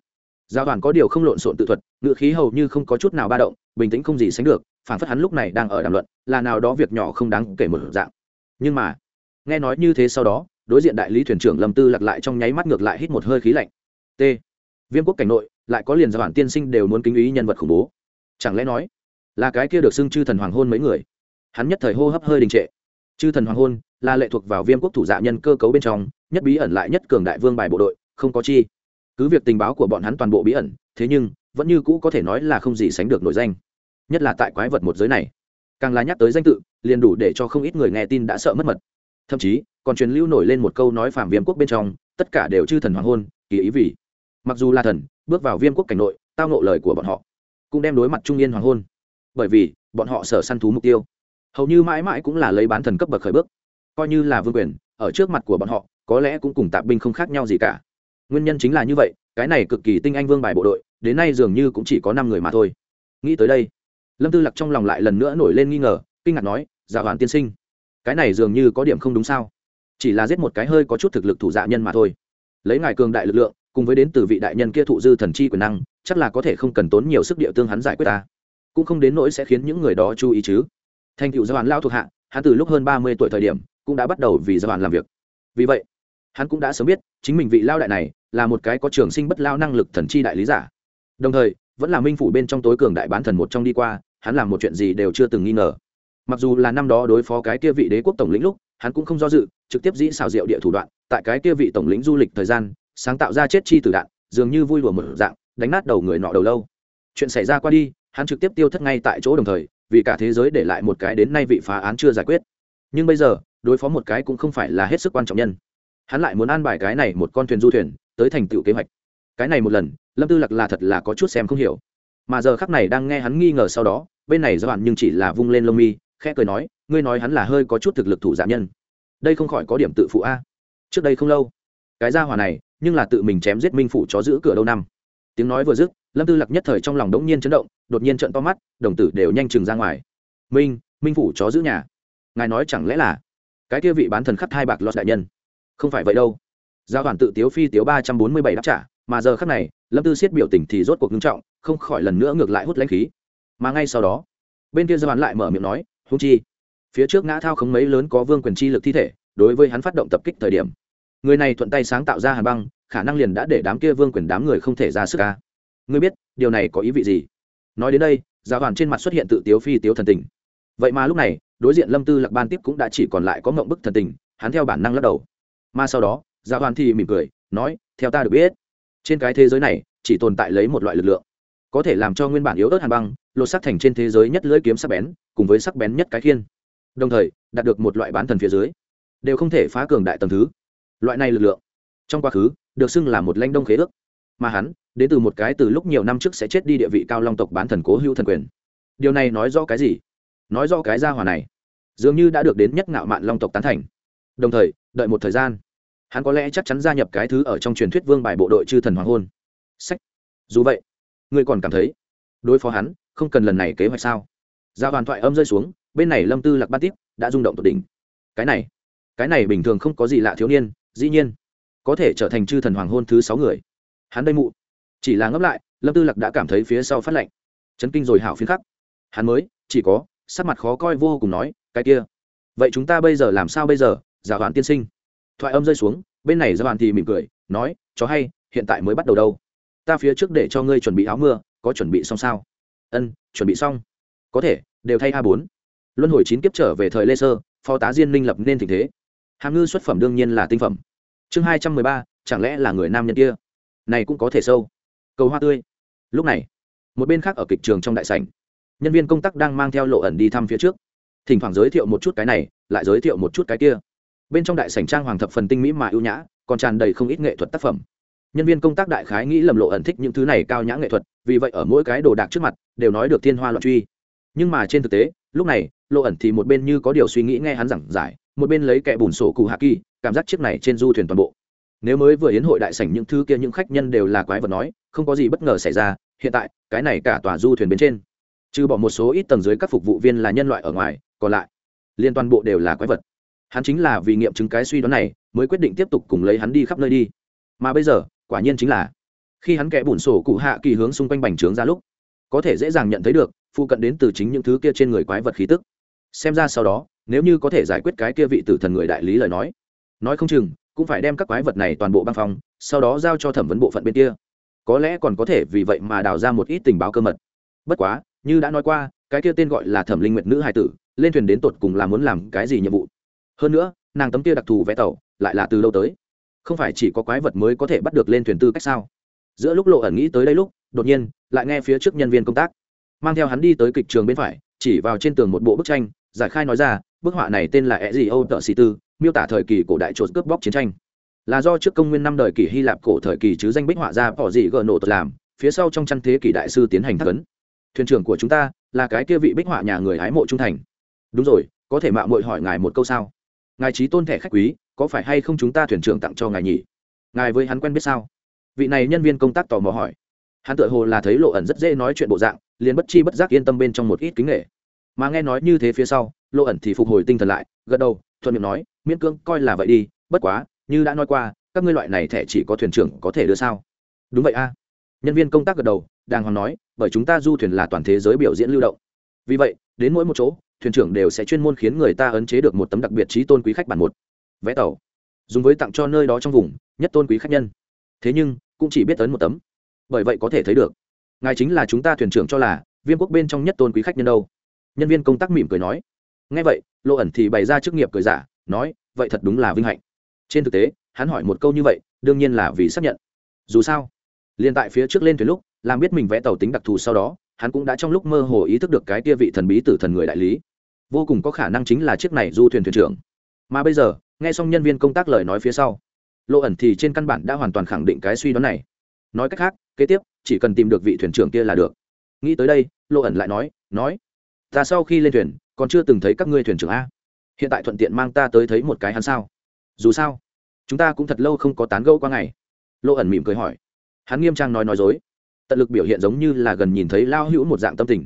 Giao đoàn có điều không lộn xộn tự thuật, ngựa khí hầu như không có chút nào ba động, bình tĩnh không gì sánh được, phản phất hắn lúc này đang ở đàm luận, là nào đó việc nhỏ không đáng kể một dạng. Nhưng mà, nghe nói như thế sau đó, đối diện đại lý thuyền trưởng lâm tư lặc lại trong nháy mắt ngược lại hít một hơi khí lạnh. T. Viêm quốc cảnh nội, lại có liền giao đoàn tiên sinh đều muốn kính ý nhân vật khủng bố. Chẳng lẽ nói, là cái kia được xưng chư thần hoàng hôn mấy người? Hắn nhất thời hô hấp hơi đình trệ. Chư thần hoàng hôn, là lệ thuộc vào viêm quốc thủ dạ nhân cơ cấu bên trong nhất bí ẩn lại nhất cường đại vương bài bộ đội, không có chi. Cứ việc tình báo của bọn hắn toàn bộ bí ẩn, thế nhưng, vẫn như cũ có thể nói là không gì sánh được nổi danh. Nhất là tại quái vật một giới này. Càng là nhắc tới danh tự, liền đủ để cho không ít người nghe tin đã sợ mất mật. Thậm chí, còn truyền lưu nổi lên một câu nói phạm viêm quốc bên trong, tất cả đều chư thần hoàng hôn, kỳ ý vì. Mặc dù là thần, bước vào viêm quốc cảnh nội, tao nộ lời của bọn họ, cũng đem đối mặt trung yên hoàng hôn. Bởi vì, bọn họ sở săn thú mục tiêu. Hầu như mãi mãi cũng là lấy bán thần cấp bậc khởi bước. Coi như là vương quyền, ở trước mặt của bọn họ có lẽ cũng cùng tạp binh không khác nhau gì cả. Nguyên nhân chính là như vậy, cái này cực kỳ tinh anh vương bài bộ đội, đến nay dường như cũng chỉ có năm người mà thôi. Nghĩ tới đây, lâm tư lặc trong lòng lại lần nữa nổi lên nghi ngờ, kinh ngạc nói dạ giả hoàn tiên sinh, cái này dường như có điểm không đúng sao? Chỉ là giết một cái hơi có chút thực lực thủ dạ nhân mà thôi. Lấy ngài cường đại lực lượng, cùng với đến từ vị đại nhân kia thụ dư thần chi quyền năng, chắc là có thể không cần tốn nhiều sức địa tương hắn giải quyết ta. Cũng không đến nỗi sẽ khiến những người đó chú ý chứ. Thành cựu gia dạ hoàn lao thuộc hạ, hắn từ lúc hơn ba mươi tuổi thời điểm, cũng đã bắt đầu vì dạ gia hoàn làm việc. Vì vậy hắn cũng đã sớm biết, chính mình vị lao đại này là một cái có trường sinh bất lao năng lực thần chi đại lý giả. Đồng thời, vẫn là minh phủ bên trong tối cường đại bán thần một trong đi qua, hắn làm một chuyện gì đều chưa từng nghi ngờ. Mặc dù là năm đó đối phó cái kia vị đế quốc tổng lĩnh lúc, hắn cũng không do dự, trực tiếp dĩ xào rượu địa thủ đoạn, tại cái kia vị tổng lĩnh du lịch thời gian, sáng tạo ra chết chi tử đạn, dường như vui đùa một dạng, đánh nát đầu người nọ đầu lâu. Chuyện xảy ra qua đi, hắn trực tiếp tiêu thất ngay tại chỗ đồng thời, vì cả thế giới để lại một cái đến nay vị phá án chưa giải quyết. Nhưng bây giờ, đối phó một cái cũng không phải là hết sức quan trọng nhân hắn lại muốn an bài cái này một con thuyền du thuyền, tới thành tựu kế hoạch. Cái này một lần, lâm tư Lạc là thật là có chút xem không hiểu. Mà giờ khắc này đang nghe hắn nghi ngờ sau đó, bên này do bạn nhưng chỉ là vung lên lông mi, khẽ cười nói, ngươi nói hắn là hơi có chút thực lực thủ giả nhân. Đây không khỏi có điểm tự phụ a. Trước đây không lâu, cái gia hỏa này, nhưng là tự mình chém giết minh Phụ chó giữ cửa đâu năm. Tiếng nói vừa dứt, lâm tư Lạc nhất thời trong lòng đống nhiên chấn động, đột nhiên trận to mắt, đồng tử đều nhanh chừng ra ngoài. Minh minh phủ chó giữ nhà. Ngài nói chẳng lẽ là cái kia vị bán thần khắp hai bạc lọt đại nhân? Không phải vậy đâu. Giao toàn tự tiếu phi tiếu ba trăm bốn mươi bảy đáp trả, mà giờ khắc này, lâm tư siết biểu tình thì rốt cuộc ngưng trọng, không khỏi lần nữa ngược lại hút lãnh khí. Mà ngay sau đó, bên kia gia toàn lại mở miệng nói húng chi, phía trước ngã thao không mấy lớn có vương quyền chi lực thi thể, đối với hắn phát động tập kích thời điểm, người này thuận tay sáng tạo ra hàn băng, khả năng liền đã để đám kia vương quyền đám người không thể ra sức ca ngươi biết, điều này có ý vị gì? Nói đến đây gia đoàn trên mặt xuất hiện tự tiếu phi tiếu thần tình. Vậy mà lúc này, đối diện lâm tư lạc ban tiếp cũng đã chỉ còn lại có mộng bức thần tình, hắn theo bản năng lắc đầu mà sau đó dạ gia hoàn thì mỉm cười, nói, theo ta được biết, trên cái thế giới này chỉ tồn tại lấy một loại lực lượng, có thể làm cho nguyên bản yếu ớt hàn băng, lột sắc thành trên thế giới nhất lưỡi kiếm sắc bén, cùng với sắc bén nhất cái khiên. Đồng thời, đạt được một loại bán thần phía dưới, đều không thể phá cường đại tầng thứ. Loại này lực lượng, trong quá khứ, được xưng là một lãnh đông khế ước, mà hắn, đến từ một cái từ lúc nhiều năm trước sẽ chết đi địa vị cao long tộc bán thần cố hữu thần quyền. Điều này nói rõ cái gì? Nói rõ cái gia hòa này, dường như đã được đến nhất ngạo mạn long tộc tán thành đồng thời, đợi một thời gian, hắn có lẽ chắc chắn gia nhập cái thứ ở trong truyền thuyết vương bài bộ đội chư thần hoàng hôn. Sách. Dù vậy, ngươi còn cảm thấy đối phó hắn không cần lần này kế hoạch sao? Giao hoàn thoại âm rơi xuống, bên này lâm tư lạc bát tiếp đã rung động tột đỉnh. Cái này cái này bình thường không có gì lạ thiếu niên, dĩ nhiên, có thể trở thành chư thần hoàng hôn thứ sáu người. Hắn đây mụ. Chỉ là ngấp lại, lâm tư lạc đã cảm thấy phía sau phát lạnh chấn kinh rồi hảo phiến khắc. Hắn mới, chỉ có, sắc mặt khó coi vô cùng nói, cái kia, vậy chúng ta bây giờ làm sao bây giờ? Dạ giả hoàn tiên sinh. Thoại âm rơi xuống, bên này dạ giả hoàn thì mỉm cười, nói cho hay, hiện tại mới bắt đầu đâu. Ta phía trước để cho ngươi chuẩn bị áo mưa, có chuẩn bị xong sao? Ân, chuẩn bị xong. Có thể, đều thay a bốn. Luân hồi chín kiếp trở về thời lê sơ, phó tá diên minh lập nên tình thế. Hàm ngư xuất phẩm đương nhiên là tinh phẩm. Chương hai trăm mười ba, chẳng lẽ là người nam nhân kia? Này cũng có thể sâu. Cầu hoa tươi. Lúc này, một bên khác ở kịch trường trong đại sảnh, nhân viên công tác đang mang theo lộ ẩn đi thăm phía trước. Thỉnh thoảng giới thiệu một chút cái này, lại giới thiệu một chút cái kia bên trong đại sảnh trang hoàng thập phần tinh mỹ mà ưu nhã, còn tràn đầy không ít nghệ thuật tác phẩm. Nhân viên công tác đại khái nghĩ lầm lộ ẩn thích những thứ này cao nhã nghệ thuật, vì vậy ở mỗi cái đồ đạc trước mặt, đều nói được thiên hoa loạn truy. Nhưng mà trên thực tế, lúc này, lộ ẩn thì một bên như có điều suy nghĩ nghe hắn giảng giải, một bên lấy kẻ bùn sổ cụ hạ kỳ, cảm giác chiếc này trên du thuyền toàn bộ. Nếu mới vừa yến hội đại sảnh những thứ kia những khách nhân đều là quái vật nói, không có gì bất ngờ xảy ra, hiện tại, cái này cả tòa du thuyền bên trên. Trừ bỏ một số ít tầng dưới các phục vụ viên là nhân loại ở ngoài, còn lại liên toàn bộ đều là quái vật hắn chính là vì nghiệm chứng cái suy đoán này, mới quyết định tiếp tục cùng lấy hắn đi khắp nơi đi. Mà bây giờ, quả nhiên chính là, khi hắn kẽ bùn sổ cụ hạ kỳ hướng xung quanh bành trướng ra lúc, có thể dễ dàng nhận thấy được, phụ cận đến từ chính những thứ kia trên người quái vật khí tức. Xem ra sau đó, nếu như có thể giải quyết cái kia vị tử thần người đại lý lời nói nói không chừng, cũng phải đem các quái vật này toàn bộ băng phong, sau đó giao cho thẩm vấn bộ phận bên kia. Có lẽ còn có thể vì vậy mà đào ra một ít tình báo cơ mật. Bất quá, như đã nói qua, cái kia tên gọi là thẩm linh nguyệt nữ hai tử, lên thuyền đến tột cùng là muốn làm cái gì nhiệm vụ? Hơn nữa, nàng tấm kia đặc thù vẽ tàu lại là từ đâu tới? Không phải chỉ có quái vật mới có thể bắt được lên thuyền tư cách sao? Giữa lúc lộ ẩn nghĩ tới đây lúc, đột nhiên, lại nghe phía trước nhân viên công tác. Mang theo hắn đi tới kịch trường bên phải, chỉ vào trên tường một bộ bức tranh, giải khai nói ra, bức họa này tên là e gì âu tợ xì tư, miêu tả thời kỳ cổ đại trột cướp bóc chiến tranh. Là do trước công nguyên năm đời kỷ hy lạp cổ thời kỳ chứ danh bích họa ra bỏ dị gờ nổ tật làm, phía sau trong chăn thế kỷ đại sư tiến hành thắc ấn. Thuyền trưởng của chúng ta là cái kia vị bích họa nhà người hái mộ trung thành. Đúng rồi, có thể mạo muội hỏi ngài một câu sao? Ngài trí tôn thẻ khách quý, có phải hay không chúng ta thuyền trưởng tặng cho ngài nhỉ? Ngài với hắn quen biết sao? Vị này nhân viên công tác tò mò hỏi. Hắn tự hồ là thấy lộ ẩn rất dễ nói chuyện bộ dạng, liền bất chi bất giác yên tâm bên trong một ít kính nghệ mà nghe nói như thế phía sau, lộ ẩn thì phục hồi tinh thần lại, gật đầu, thuận miệng nói, miễn cưỡng, coi là vậy đi, bất quá, như đã nói qua, các ngươi loại này thẻ chỉ có thuyền trưởng có thể đưa sao? Đúng vậy a. Nhân viên công tác gật đầu, đàng hoàng nói, bởi chúng ta du thuyền là toàn thế giới biểu diễn lưu động. Vì vậy, đến mỗi một chỗ thuyền trưởng đều sẽ chuyên môn khiến người ta ấn chế được một tấm đặc biệt trí tôn quý khách bản một. Vé tàu. Dùng với tặng cho nơi đó trong vùng, nhất tôn quý khách nhân. Thế nhưng, cũng chỉ biết ấn một tấm. Bởi vậy có thể thấy được, ngài chính là chúng ta thuyền trưởng cho là viên quốc bên trong nhất tôn quý khách nhân đâu. Nhân viên công tác mỉm cười nói. Ngay vậy lộ ẩn thì bày ra chức nghiệp cười giả, nói, vậy thật đúng là vinh hạnh. Trên thực tế, hắn hỏi một câu như vậy, đương nhiên là vì xác nhận. Dù sao, liền tại phía trước lên thuyền lúc, làm biết mình vẽ tàu tính đặc thù sau đó hắn cũng đã trong lúc mơ hồ ý thức được cái tia vị thần bí tử thần người đại lý. Vô cùng có khả năng chính là chiếc này du thuyền thuyền trưởng. Mà bây giờ, nghe xong nhân viên công tác lời nói phía sau, lộ ẩn thì trên căn bản đã hoàn toàn khẳng định cái suy đoán này. Nói cách khác, kế tiếp, chỉ cần tìm được vị thuyền trưởng kia là được. Nghĩ tới đây, lộ ẩn lại nói nói, ta sau khi lên thuyền, còn chưa từng thấy các ngươi thuyền trưởng a. Hiện tại thuận tiện mang ta tới thấy một cái hắn sao? Dù sao, chúng ta cũng thật lâu không có tán gẫu qua ngày. Lộ ẩn mỉm cười hỏi. Hắn nghiêm trang nói nói dối tận lực biểu hiện giống như là gần nhìn thấy lao hữu một dạng tâm tình.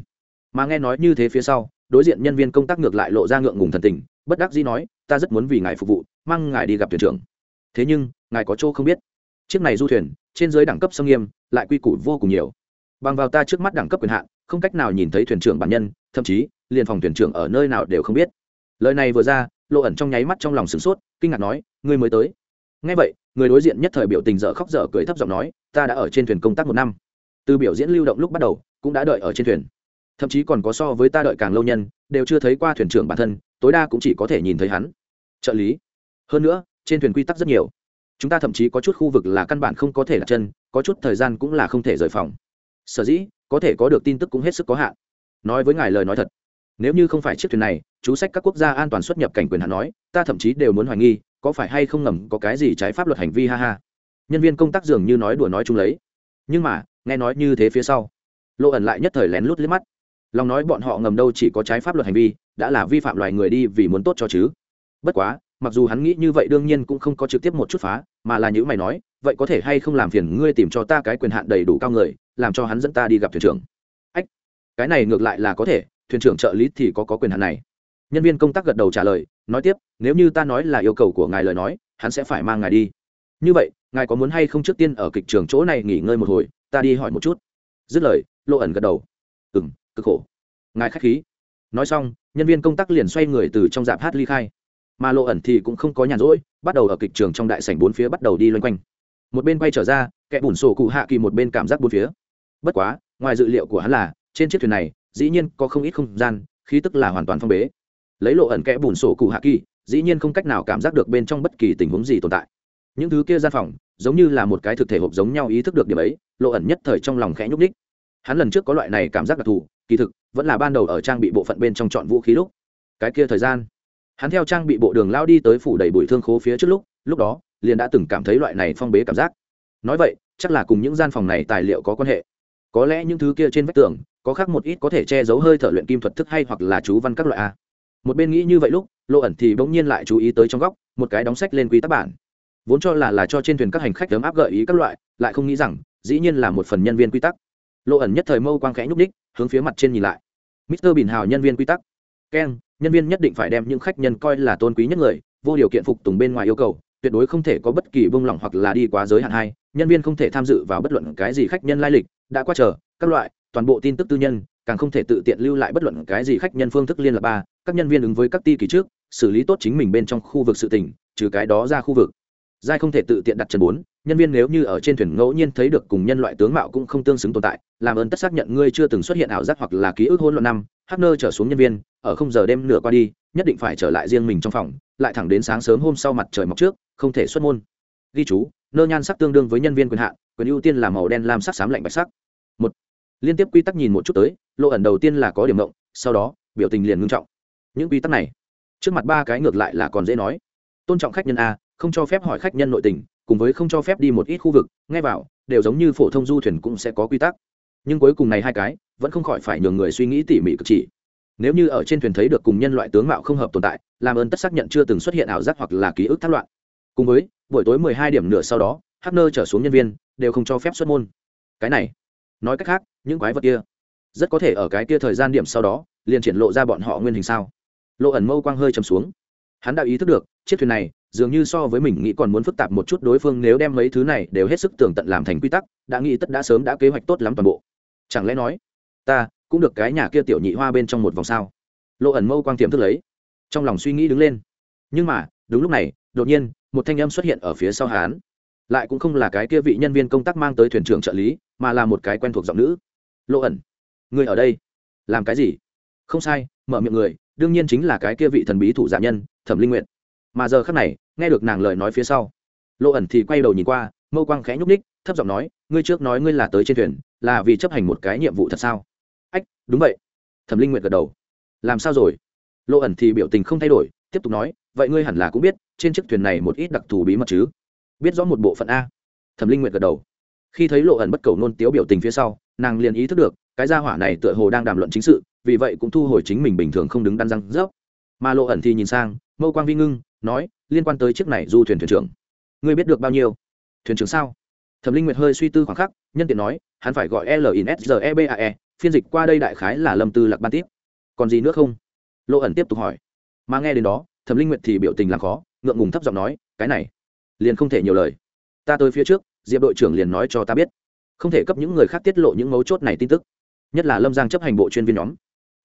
Mà nghe nói như thế phía sau, đối diện nhân viên công tác ngược lại lộ ra ngượng ngùng thần tình, bất đắc dĩ nói, ta rất muốn vì ngài phục vụ, mang ngài đi gặp thuyền trưởng. Thế nhưng, ngài có chỗ không biết. Chiếc này du thuyền, trên dưới đẳng cấp sông nghiêm, lại quy củ vô cùng nhiều. Bằng vào ta trước mắt đẳng cấp quyền hạn, không cách nào nhìn thấy thuyền trưởng bản nhân, thậm chí, liền phòng thuyền trưởng ở nơi nào đều không biết. Lời này vừa ra, lộ ẩn trong nháy mắt trong lòng sửng sốt, kinh ngạc nói, ngươi mới tới. Ngay vậy, người đối diện nhất thời biểu tình dở khóc dở cười thấp giọng nói, ta đã ở trên thuyền công tác một năm từ biểu diễn lưu động lúc bắt đầu cũng đã đợi ở trên thuyền. Thậm chí còn có so với ta đợi càng lâu nhân, đều chưa thấy qua thuyền trưởng bản thân, tối đa cũng chỉ có thể nhìn thấy hắn. Trợ lý. Hơn nữa, trên thuyền quy tắc rất nhiều. Chúng ta thậm chí có chút khu vực là căn bản không có thể đặt chân, có chút thời gian cũng là không thể rời phòng. Sở dĩ, có thể có được tin tức cũng hết sức có hạn. Nói với ngài lời nói thật. Nếu như không phải chiếc thuyền này, chú sách các quốc gia an toàn xuất nhập cảnh quyền hạn nói, ta thậm chí đều muốn hoài nghi, có phải hay không ngầm có cái gì trái pháp luật hành vi ha ha. Nhân viên công tác dường như nói đùa nói chung lấy. Nhưng mà nghe nói như thế phía sau. Lộ ẩn lại nhất thời lén lút liếc mắt. Lòng nói bọn họ ngầm đâu chỉ có trái pháp luật hành vi, đã là vi phạm loài người đi vì muốn tốt cho chứ. Bất quá, mặc dù hắn nghĩ như vậy đương nhiên cũng không có trực tiếp một chút phá, mà là những mày nói, vậy có thể hay không làm phiền ngươi tìm cho ta cái quyền hạn đầy đủ cao người, làm cho hắn dẫn ta đi gặp thuyền trưởng. Ách, cái này ngược lại là có thể, thuyền trưởng trợ lý thì có có quyền hạn này. Nhân viên công tác gật đầu trả lời, nói tiếp, nếu như ta nói là yêu cầu của ngài lời nói, hắn sẽ phải mang ngài đi. Như vậy, ngài có muốn hay không trước tiên ở kịch trường chỗ này nghỉ ngơi một hồi ta đi hỏi một chút. Dứt lời, lộ ẩn gật đầu. Ừ m cực khổ. Ngài k h á c h khí. Nói xong, nhân viên công tác liền xoay người từ trong dạp hát ly khai. Mà lộ ẩn thì cũng không có nhàn rỗi, bắt đầu ở kịch trường trong đại sảnh bốn phía bắt đầu đi loanh quanh. Một bên quay trở ra, kẻ bùn sổ cụ hạ kỳ một bên cảm giác bốn phía. Bất quá, ngoài dự liệu của hắn là, trên chiếc thuyền này, dĩ nhiên có không ít không gian, khí tức là hoàn toàn phong bế. Lấy lộ ẩn kẽ bùn sổ cụ hạ kỳ, dĩ nhiên không cách nào cảm giác được bên trong bất kỳ tình huống gì tồn tại. Những thứ kia gian phòng giống như là một cái thực thể hộp giống nhau ý thức được điểm ấy, lộ ẩn nhất thời trong lòng khẽ nhúc ních hắn lần trước có loại này cảm giác đặc thù, kỳ thực, vẫn là ban đầu ở trang bị bộ phận bên trong chọn vũ khí lúc. Cái kia thời gian, hắn theo trang bị bộ đường lao đi tới phủ đầy bụi thương khố phía trước lúc lúc đó, liền đã từng cảm thấy loại này phong bế cảm giác. Nói vậy, chắc là cùng những gian phòng này tài liệu có quan hệ. Có lẽ những thứ kia trên vách tường, có khác một ít có thể che giấu hơi thở luyện kim thuật thức hay hoặc là chú văn các loại a. Một bên nghĩ như vậy lúc, lộ ẩn thì bỗng nhiên lại chú ý tới trong góc, một cái đóng sách lên quy tắc bản vốn cho là là cho trên thuyền các hành khách ấm áp gợi ý các loại, lại không nghĩ rằng, dĩ nhiên là một phần nhân viên quy tắc. Lộ ẩn nhất thời mâu quang khẽ nhúc ních hướng phía mặt trên nhìn lại. Mister bình hào nhân viên quy tắc. Keng nhân viên nhất định phải đem những khách nhân coi là tôn quý nhất người, vô điều kiện phục tùng bên ngoài yêu cầu, tuyệt đối không thể có bất kỳ bông lỏng hoặc là đi quá giới hạn hai, nhân viên không thể tham dự vào bất luận cái gì khách nhân lai lịch, đã qua chờ, các loại, toàn bộ tin tức tư nhân, càng không thể tự tiện lưu lại bất luận cái gì khách nhân phương thức liên lạc ba, các nhân viên ứng với các ti kỳ trước, xử lý tốt chính mình bên trong khu vực sự tỉnh trừ cái đó ra khu vực giai không thể tự tiện đặt chân bốn, nhân viên nếu như ở trên thuyền ngẫu nhiên thấy được cùng nhân loại tướng mạo cũng không tương xứng tồn tại, làm ơn tất xác nhận ngươi chưa từng xuất hiện ảo giác hoặc là ký ức hôn loạn năm, hát nơ trở xuống nhân viên, ở không giờ đêm nửa qua đi, nhất định phải trở lại riêng mình trong phòng, lại thẳng đến sáng sớm hôm sau mặt trời mọc trước, không thể xuất môn. Ghi chú, nơ nhan sắc tương đương với nhân viên quyền hạn, quyền ưu tiên là màu đen lam sắc xám lạnh bạch sắc. Một, liên tiếp quy tắc nhìn một chút tới, lộ ẩn đầu tiên là có điểm động sau đó, biểu tình liền ngưng trọng. Những quy tắc này, trước mặt ba cái ngược lại là còn dễ nói. Tôn trọng khách nhân a không cho phép hỏi khách nhân nội tình, cùng với không cho phép đi một ít khu vực, nghe vào, đều giống như phổ thông du thuyền cũng sẽ có quy tắc. Nhưng cuối cùng này hai cái, vẫn không khỏi phải nhường người suy nghĩ tỉ mỉ cực chỉ. Nếu như ở trên thuyền thấy được cùng nhân loại tướng mạo không hợp tồn tại, làm ơn tất xác nhận chưa từng xuất hiện ảo giác hoặc là ký ức thất loạn. Cùng với, buổi tối mười hai điểm nửa sau đó hát nơ trở xuống nhân viên, đều không cho phép xuất môn. Cái này, nói cách khác, những quái vật kia, rất có thể ở cái kia thời gian điểm sau đó, liền triển lộ ra bọn họ nguyên hình sao. Lộ ẩn mâu quang hơi trầm xuống hắn đã ý thức được, chiếc thuyền này, dường như so với mình nghĩ còn muốn phức tạp một chút, đối phương nếu đem mấy thứ này đều hết sức tường tận làm thành quy tắc, đã nghĩ tất đã sớm đã kế hoạch tốt lắm toàn bộ. Chẳng lẽ nói, ta, cũng được cái nhà kia tiểu nhị hoa bên trong một vòng sao? Lộ ẩn mâu quang tiềm thức lấy. Trong lòng suy nghĩ đứng lên. Nhưng mà, đúng lúc này, đột nhiên, một thanh âm xuất hiện ở phía sau hán lại cũng không là cái kia vị nhân viên công tác mang tới thuyền trưởng trợ lý, mà là một cái quen thuộc giọng nữ. Lộ ẩn, người ở đây. Làm cái gì? Không sai, mở miệng người, đương nhiên chính là cái kia vị thần bí thủ giả nhân thẩm linh nguyện mà giờ khắc này, nghe được nàng lời nói phía sau, lộ ẩn thì quay đầu nhìn qua, mâu quang khẽ nhúc ních thấp giọng nói, ngươi trước nói ngươi là tới trên thuyền, là vì chấp hành một cái nhiệm vụ thật sao? Ách, đúng vậy. Thẩm linh nguyện gật đầu. Làm sao rồi? Lộ ẩn thì biểu tình không thay đổi, tiếp tục nói, vậy ngươi hẳn là cũng biết, trên chiếc thuyền này một ít đặc thù bí mật chứ? Biết rõ một bộ phận a. Thẩm linh nguyện gật đầu. Khi thấy lộ ẩn bất cầu nôn tiếu biểu tình phía sau, nàng liền ý thức được, cái gia hỏa này tựa hồ đang đàm luận chính sự, vì vậy cũng thu hồi chính mình bình thường không đứng đắn răng rớp. Mà lộ ẩn thì nhìn sang mâu quang vi ngưng, nói, liên quan tới chiếc này du thuyền thuyền trưởng. Ngươi biết được bao nhiêu? Thuyền trưởng sao? Thẩm linh nguyệt hơi suy tư khoảng khắc, nhân tiện nói, hắn phải gọi l e b a e phiên dịch qua đây đại khái là lâm tư lạc ban tiếp. Còn gì nữa không? Lộ ẩn tiếp tục hỏi. Mà nghe đến đó, thẩm linh nguyệt thì biểu tình làm khó, ngượng ngùng thấp giọng nói, cái này, liền không thể nhiều lời. Ta tới phía trước, diệp đội trưởng liền nói cho ta biết. Không thể cấp những người khác tiết lộ những mấu chốt này tin tức. Nhất là lâm giang chấp hành bộ chuyên viên nhóm.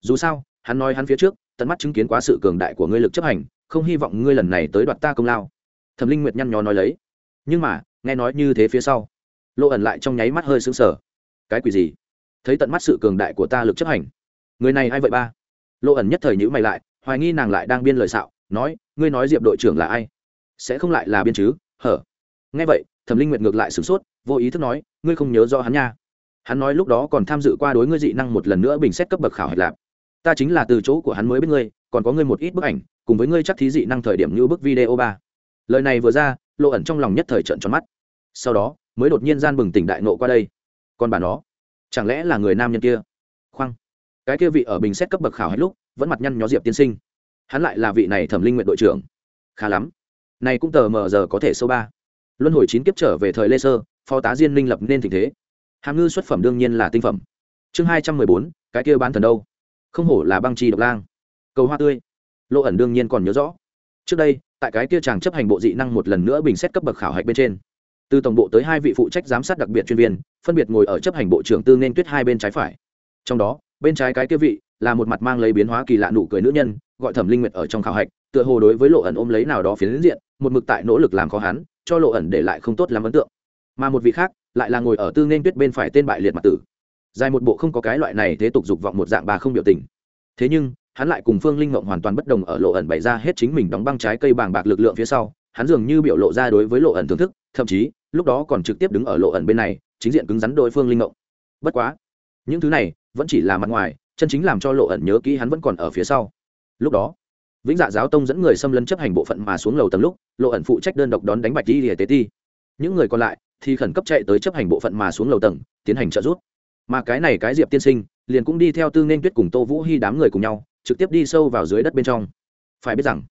Dù sao, hắn nói hắn phía trước, tận mắt chứng kiến quá sự cường đại của ngươi lực chấp hành không hy vọng ngươi lần này tới đoạt ta công lao. Thẩm linh nguyệt nhăn nhó nói lấy. Nhưng mà, nghe nói như thế phía sau lộ ẩn lại trong nháy mắt hơi sững sờ. Cái quỷ gì? Thấy tận mắt sự cường đại của ta lực chấp hành. Người này ai vậy ba? Lộ ẩn nhất thời nhữ mày lại, hoài nghi nàng lại đang biên lời xạo, nói, ngươi nói diệp đội trưởng là ai? Sẽ không lại là biên chứ? Hở? Nghe vậy, thẩm linh nguyệt ngược lại sửng sốt, vô ý thức nói, ngươi không nhớ rõ hắn nha. Hắn nói lúc đó còn tham dự qua đối ngươi dị năng một lần nữa bình xét cấp bậc khảo hạch lạp ta chính là từ chỗ của hắn mới biết ngươi, còn có ngươi một ít bức ảnh, cùng với ngươi chắc thí dị năng thời điểm như bức video ba. Lời này vừa ra, lộ ẩn trong lòng nhất thời trận tròn mắt. Sau đó, mới đột nhiên gian bừng tỉnh đại nộ qua đây. Còn bà nó, chẳng lẽ là người nam nhân kia? Khoang cái kia vị ở bình xét cấp bậc khảo hết lúc, vẫn mặt nhăn nhó diệp tiên sinh. Hắn lại là vị này thẩm linh nguyện đội trưởng. Khá lắm. Này cũng tờ mờ giờ có thể sâu ba. Luân hồi chín kiếp trở về thời lê sơ, phó tá diên minh lập nên tình thế. Hàm ngư xuất phẩm đương nhiên là tinh phẩm. Chương hai trăm mười bốn, cái kia bán thần đâu? Không hổ là băng chi độc lang. Cầu hoa tươi. Lộ ẩn đương nhiên còn nhớ rõ. Trước đây, tại cái kia chàng chấp hành bộ dị năng một lần nữa bình xét cấp bậc khảo hạch bên trên. Từ tổng bộ tới hai vị phụ trách giám sát đặc biệt chuyên viên, phân biệt ngồi ở chấp hành bộ trưởng tư nên tuyết hai bên trái phải. Trong đó, bên trái cái kia vị là một mặt mang lấy biến hóa kỳ lạ nụ cười nữ nhân, gọi thẩm linh nguyệt ở trong khảo hạch, tựa hồ đối với lộ ẩn ôm lấy nào đó phiến diện, một mực tại nỗ lực làm khó hắn, cho lộ ẩn để lại không tốt làm ấn tượng. Mà một vị khác lại là ngồi ở tư nên tuyết bên phải tên bại liệt mặt tử dài một bộ không có cái loại này thế tục dục vọng một dạng bà không biểu tình. Thế nhưng, hắn lại cùng phương linh mộng hoàn toàn bất đồng ở lộ ẩn bày ra hết chính mình đóng băng trái cây bàng bạc lực lượng phía sau, hắn dường như biểu lộ ra đối với lộ ẩn thưởng thức, thậm chí, lúc đó còn trực tiếp đứng ở lộ ẩn bên này, chính diện cứng rắn đối phương linh mộng bất quá, những thứ này vẫn chỉ là mặt ngoài, chân chính làm cho lộ ẩn nhớ kỹ hắn vẫn còn ở phía sau. Lúc đó, vĩnh dạ giáo tông dẫn người xâm lấn chấp hành bộ phận mà xuống lầu tầng lúc, lộ ẩn phụ trách đơn độc đón đánh bạch đi lìa tế ti. Những người còn lại thì khẩn cấp chạy tới chấp hành bộ phận mà xuống lầu tầng, tiến hành trợ giúp mà cái này cái diệp tiên sinh liền cũng đi theo tư nên tuyết cùng tô vũ hy đám người cùng nhau trực tiếp đi sâu vào dưới đất bên trong phải biết rằng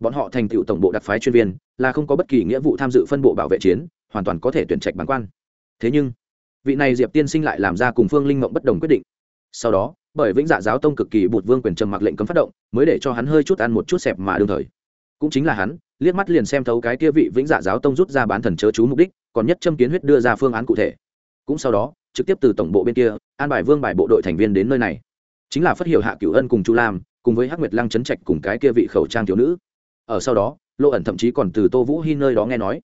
bọn họ thành tựu tổng bộ đặc phái chuyên viên là không có bất kỳ nghĩa vụ tham dự phân bộ bảo vệ chiến hoàn toàn có thể tuyển trạch bản quan thế nhưng vị này diệp tiên sinh lại làm ra cùng phương linh mộng bất đồng quyết định sau đó bởi vĩnh dạ giáo tông cực kỳ bụt vương quyền trầm mặc lệnh cấm phát động mới để cho hắn hơi chút ăn một chút xẹp mà đương thời cũng chính là hắn liếc mắt liền xem thấu cái kia vị vĩnh dạ giáo tông rút ra bán thần chớ chú mục đích còn nhất châm kiến huyết đưa ra phương án cụ thể cũng sau đó, trực tiếp từ tổng bộ bên kia, an bài vương bài bộ đội thành viên đến nơi này. Chính là phát hiệu hạ cửu ân cùng chu lam, cùng với hắc nguyệt lăng trấn trạch cùng cái kia vị khẩu trang thiếu nữ. Ở sau đó lộ ẩn thậm chí còn từ tô vũ hy nơi đó nghe nói.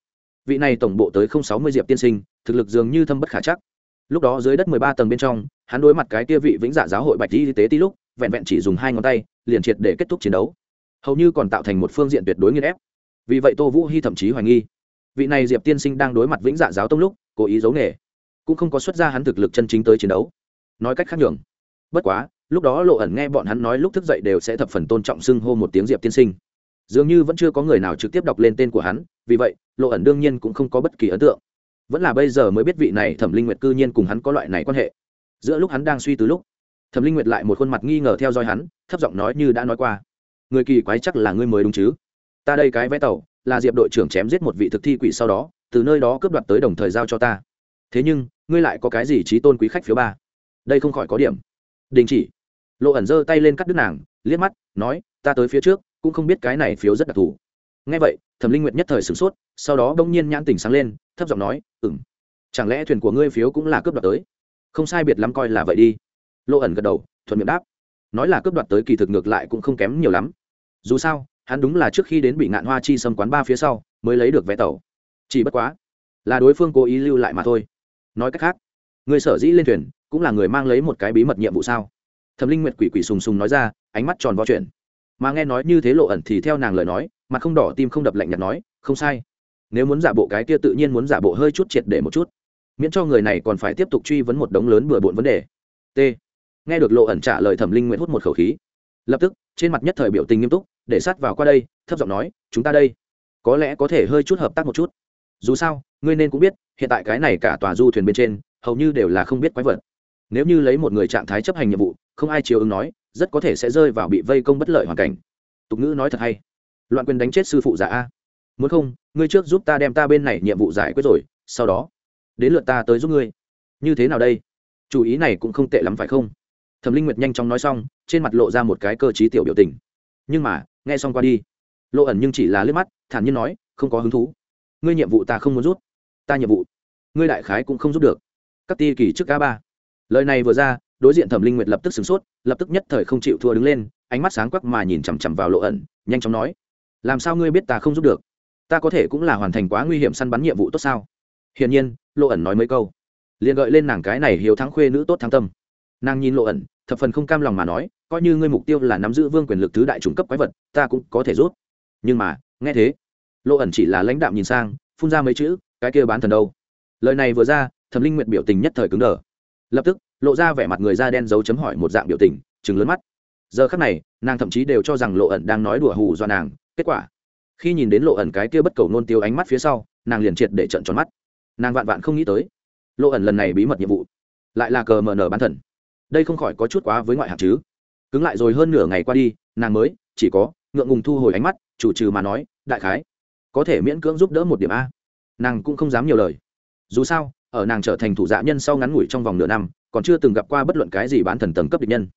Vị này tổng bộ tới không sáu mươi diệp tiên sinh, thực lực dường như thâm bất khả chắc. Lúc đó dưới đất mười ba tầng bên trong, hắn đối mặt cái kia vị vĩnh dạ giáo hội bạch y tế tí lúc, vẹn vẹn chỉ dùng hai ngón tay, liền triệt để kết thúc chiến đấu. Hầu như còn tạo thành một phương diện tuyệt đối nghiên ép. Vì vậy tô vũ hy thậm chí hoài nghi. Vị này diệp tiên sinh đang đối mặt vĩnh dạ giáo tông lúc, cố ý giấu nghề cũng không có xuất ra hắn thực lực chân chính tới chiến đấu. Nói cách khác nhường. Bất quá, lúc đó lộ ẩn nghe bọn hắn nói lúc thức dậy đều sẽ thập phần tôn trọng xưng hô một tiếng diệp tiên sinh. Dường như vẫn chưa có người nào trực tiếp đọc lên tên của hắn, vì vậy, lộ ẩn đương nhiên cũng không có bất kỳ ấn tượng. Vẫn là bây giờ mới biết vị này thẩm linh nguyệt cư nhiên cùng hắn có loại này quan hệ. Giữa lúc hắn đang suy từ lúc, thẩm linh nguyệt lại một khuôn mặt nghi ngờ theo dõi hắn, thấp giọng nói như đã nói qua. Người kỳ quái chắc là ngươi mới đúng chứ? Ta đây cái vé tàu, là diệp đội trưởng chém giết một vị thực thi quỷ sau đó, từ nơi đó cướp đoạt tới đồng thời giao cho ta. Thế nhưng ngươi lại có cái gì trí tôn quý khách phiếu ba? Đây không khỏi có điểm. Đình chỉ. Lộ ẩn giơ tay lên cắt đứt nàng, liếc mắt, nói, ta tới phía trước, cũng không biết cái này phiếu rất đặc thù. Ngay vậy, thẩm linh nguyệt nhất thời sửng sốt, sau đó đông nhiên nhãn tỉnh sáng lên, thấp giọng nói ừng chẳng lẽ thuyền của ngươi phiếu cũng là cướp đoạt tới? Không sai biệt lắm coi là vậy đi. Lộ ẩn gật đầu, thuận miệng đáp, nói là cướp đoạt tới kỳ thực ngược lại cũng không kém nhiều lắm. Dù sao, hắn đúng là trước khi đến bị ngạn hoa chi xâm quán ba phía sau, mới lấy được vé tàu. Chỉ bất quá, là đối phương cố ý lưu lại mà thôi nói cách khác, người sở dĩ lên thuyền cũng là người mang lấy một cái bí mật nhiệm vụ sao? Thẩm linh nguyệt quỷ quỷ sùng sùng nói ra, ánh mắt tròn vo chuyện. Mà nghe nói như thế lộ ẩn thì theo nàng lời nói, mặt không đỏ tim không đập lạnh nhạt nói, không sai. Nếu muốn giả bộ cái kia tự nhiên muốn giả bộ hơi chút triệt để một chút, miễn cho người này còn phải tiếp tục truy vấn một đống lớn bừa bộn vấn đề. T. Nghe được lộ ẩn trả lời thẩm linh nguyện hút một khẩu khí. Lập tức, trên mặt nhất thời biểu tình nghiêm túc, để sát vào qua đây, thấp giọng nói, chúng ta đây, có lẽ có thể hơi chút hợp tác một chút. Dù sao ngươi nên cũng biết, hiện tại cái này cả tòa du thuyền bên trên, hầu như đều là không biết quái vật. Nếu như lấy một người trạng thái chấp hành nhiệm vụ, không ai chiều ứng nói, rất có thể sẽ rơi vào bị vây công bất lợi hoàn cảnh. Tục ngữ nói thật hay. Loạn quyền đánh chết sư phụ giả a. Muốn không, ngươi trước giúp ta đem ta bên này nhiệm vụ giải quyết rồi, sau đó, đến lượt ta tới giúp ngươi. Như thế nào đây? Chủ ý này cũng không tệ lắm phải không? Thẩm linh nguyệt nhanh chóng nói xong, trên mặt lộ ra một cái cơ t tiểu biểu tình. Nhưng mà, nghe xong qua đi. Lộ ẩn nhưng chỉ là liếc mắt, thản nhiên nói, không có hứng thú. Ngươi nhiệm vụ ta không muốn rút ta nhiệm vụ. Ngươi đại khái cũng không giúp được. Các ti kỳ trước ca ba. Lời này vừa ra, đối diện thẩm linh nguyệt lập tức sửng sốt, lập tức nhất thời không chịu thua đứng lên, ánh mắt sáng quắc mà nhìn chằm chằm vào lộ ẩn, nhanh chóng nói, làm sao ngươi biết ta không giúp được? Ta có thể cũng là hoàn thành quá nguy hiểm săn bắn nhiệm vụ tốt sao? Hiển nhiên, lộ ẩn nói mấy câu. Liền gợi lên nàng cái này hiếu thắng khuê nữ tốt thắng tâm. Nàng nhìn lộ ẩn, thập phần không cam lòng mà nói, coi như ngươi mục tiêu là nắm giữ vương quyền lực thứ đại trùng cấp quái vật, ta cũng có thể rút nhưng mà, nghe thế. Lộ ẩn chỉ là lãnh đạm nhìn sang, phun ra mấy chữ cái kia bán thần đâu. Lời này vừa ra, thẩm linh nguyện biểu tình nhất thời cứng đờ. Lập tức, lộ ra vẻ mặt người da đen dấu chấm hỏi một dạng biểu tình chừng lớn mắt. Giờ khắc này, nàng thậm chí đều cho rằng lộ ẩn đang nói đùa hù do nàng. Kết quả, khi nhìn đến lộ ẩn cái kia bất cầu nôn tiêu ánh mắt phía sau, nàng liền triệt để trận tròn mắt. Nàng vạn vạn không nghĩ tới, lộ ẩn lần này bí mật nhiệm vụ, lại là cờ mờ nở bán thần. Đây không khỏi có chút quá với ngoại hạng chứ. Cứng lại rồi hơn nửa ngày qua đi, nàng mới, chỉ có, ngượng ngùng thu hồi ánh mắt, chủ trừ mà nói, đại khái, có thể miễn cưỡng giúp đỡ một điểm a nàng cũng không dám nhiều lời. Dù sao, ở nàng trở thành thủ dạ nhân sau ngắn ngủi trong vòng nửa năm, còn chưa từng gặp qua bất luận cái gì bán thần tầng cấp địch nhân.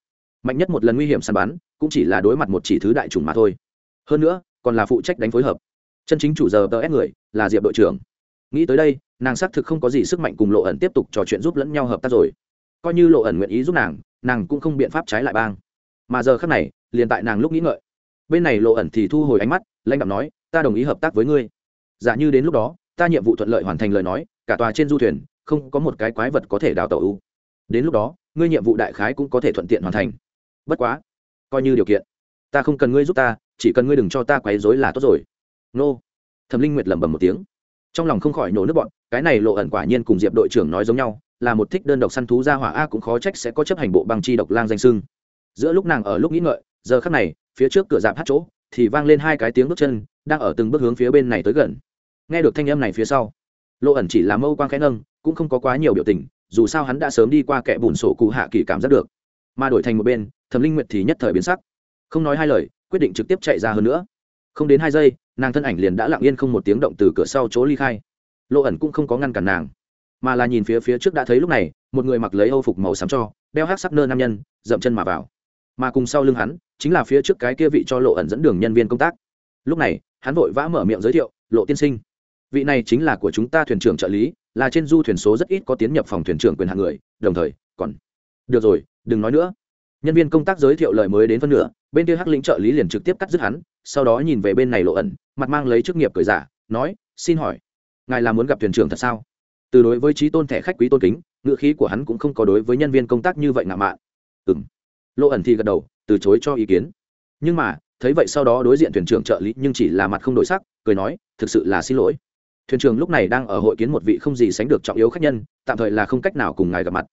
Mạnh nhất một lần nguy hiểm săn bắn, cũng chỉ là đối mặt một chỉ thứ đại chủng mà thôi. Hơn nữa, còn là phụ trách đánh phối hợp. Chân chính chủ giờ tờ ép người, là diệp đội trưởng. Nghĩ tới đây, nàng xác thực không có gì sức mạnh cùng lộ ẩn tiếp tục trò chuyện giúp lẫn nhau hợp tác rồi. Coi như lộ ẩn nguyện ý giúp nàng nàng cũng không biện pháp trái lại bang. Mà giờ khác này, liền tại nàng lúc nghĩ ngợi. Bên này lộ ẩn thì thu hồi ánh mắt, lãnh đạo nói, ta đồng ý hợp tác với ngươi. Giả như đến lúc đó ta nhiệm vụ thuận lợi hoàn thành lời nói, cả tòa trên du thuyền, không có một cái quái vật có thể đào tẩu u. Đến lúc đó, ngươi nhiệm vụ đại khái cũng có thể thuận tiện hoàn thành. Bất quá, coi như điều kiện, ta không cần ngươi giúp ta, chỉ cần ngươi đừng cho ta quấy rối là tốt rồi. Nô. Thẩm linh nguyệt lẩm bẩm một tiếng. Trong lòng không khỏi nổ nước bọn, cái này lộ ẩn quả nhiên cùng diệp đội trưởng nói giống nhau, là một thích đơn độc săn thú ra hỏa a cũng khó trách sẽ có chấp hành bộ băng chi độc lang danh sưng giữa lúc nàng ở lúc nghĩ ngợi, giờ khắc này, phía trước cửa dạp hát chỗ, thì vang lên hai cái tiếng bước chân, đang ở từng bước hướng phía bên này tới gần nghe được thanh âm này phía sau lộ ẩn chỉ là mâu quang khẽ nâng, cũng không có quá nhiều biểu tình, dù sao hắn đã sớm đi qua kẻ bùn sổ cụ hạ kỳ cảm giác được. Mà đổi thành một bên, thẩm linh nguyệt thì nhất thời biến sắc. Không nói hai lời, quyết định trực tiếp chạy ra hơn nữa. Không đến hai giây, nàng thân ảnh liền đã lặng yên không một tiếng động từ cửa sau chỗ ly khai. Lộ ẩn cũng không có ngăn cản nàng, mà là nhìn phía phía trước đã thấy lúc này, một người mặc lấy âu phục màu xám cho, đeo hát sắc nơ nam nhân, dậm chân mà vào. Mà cùng sau lưng hắn, chính là phía trước cái kia vị cho lộ ẩn dẫn đường nhân viên công tác. Lúc này, hắn vội vã mở miệng giới thiệu lộ tiên sinh vị này chính là của chúng ta thuyền trưởng trợ lý, là trên du thuyền số rất ít có tiến nhập phòng thuyền trưởng quyền hạng người, đồng thời, còn, được rồi, đừng nói nữa. Nhân viên công tác giới thiệu lời mới đến phân nửa, bên kia hắc lĩnh trợ lý liền trực tiếp cắt dứt hắn, sau đó nhìn về bên này lộ ẩn, mặt mang lấy chức nghiệp cười giả, nói, xin hỏi, ngài là muốn gặp thuyền trưởng thật sao? Từ đối với trí tôn thẻ khách quý tôn kính ngựa khí của hắn cũng không có đối với nhân viên công tác như vậy ngạo mạn. Ừ m lộ ẩn thì gật đầu, từ chối cho ý kiến. Nhưng mà, thấy vậy sau đó đối diện thuyền trưởng trợ lý nhưng chỉ là mặt không đổi sắc, cười nói, thực sự là xin lỗi thuyền trưởng lúc này đang ở hội kiến một vị không gì sánh được trọng yếu khách nhân, tạm thời là không cách nào cùng ngài gặp mặt.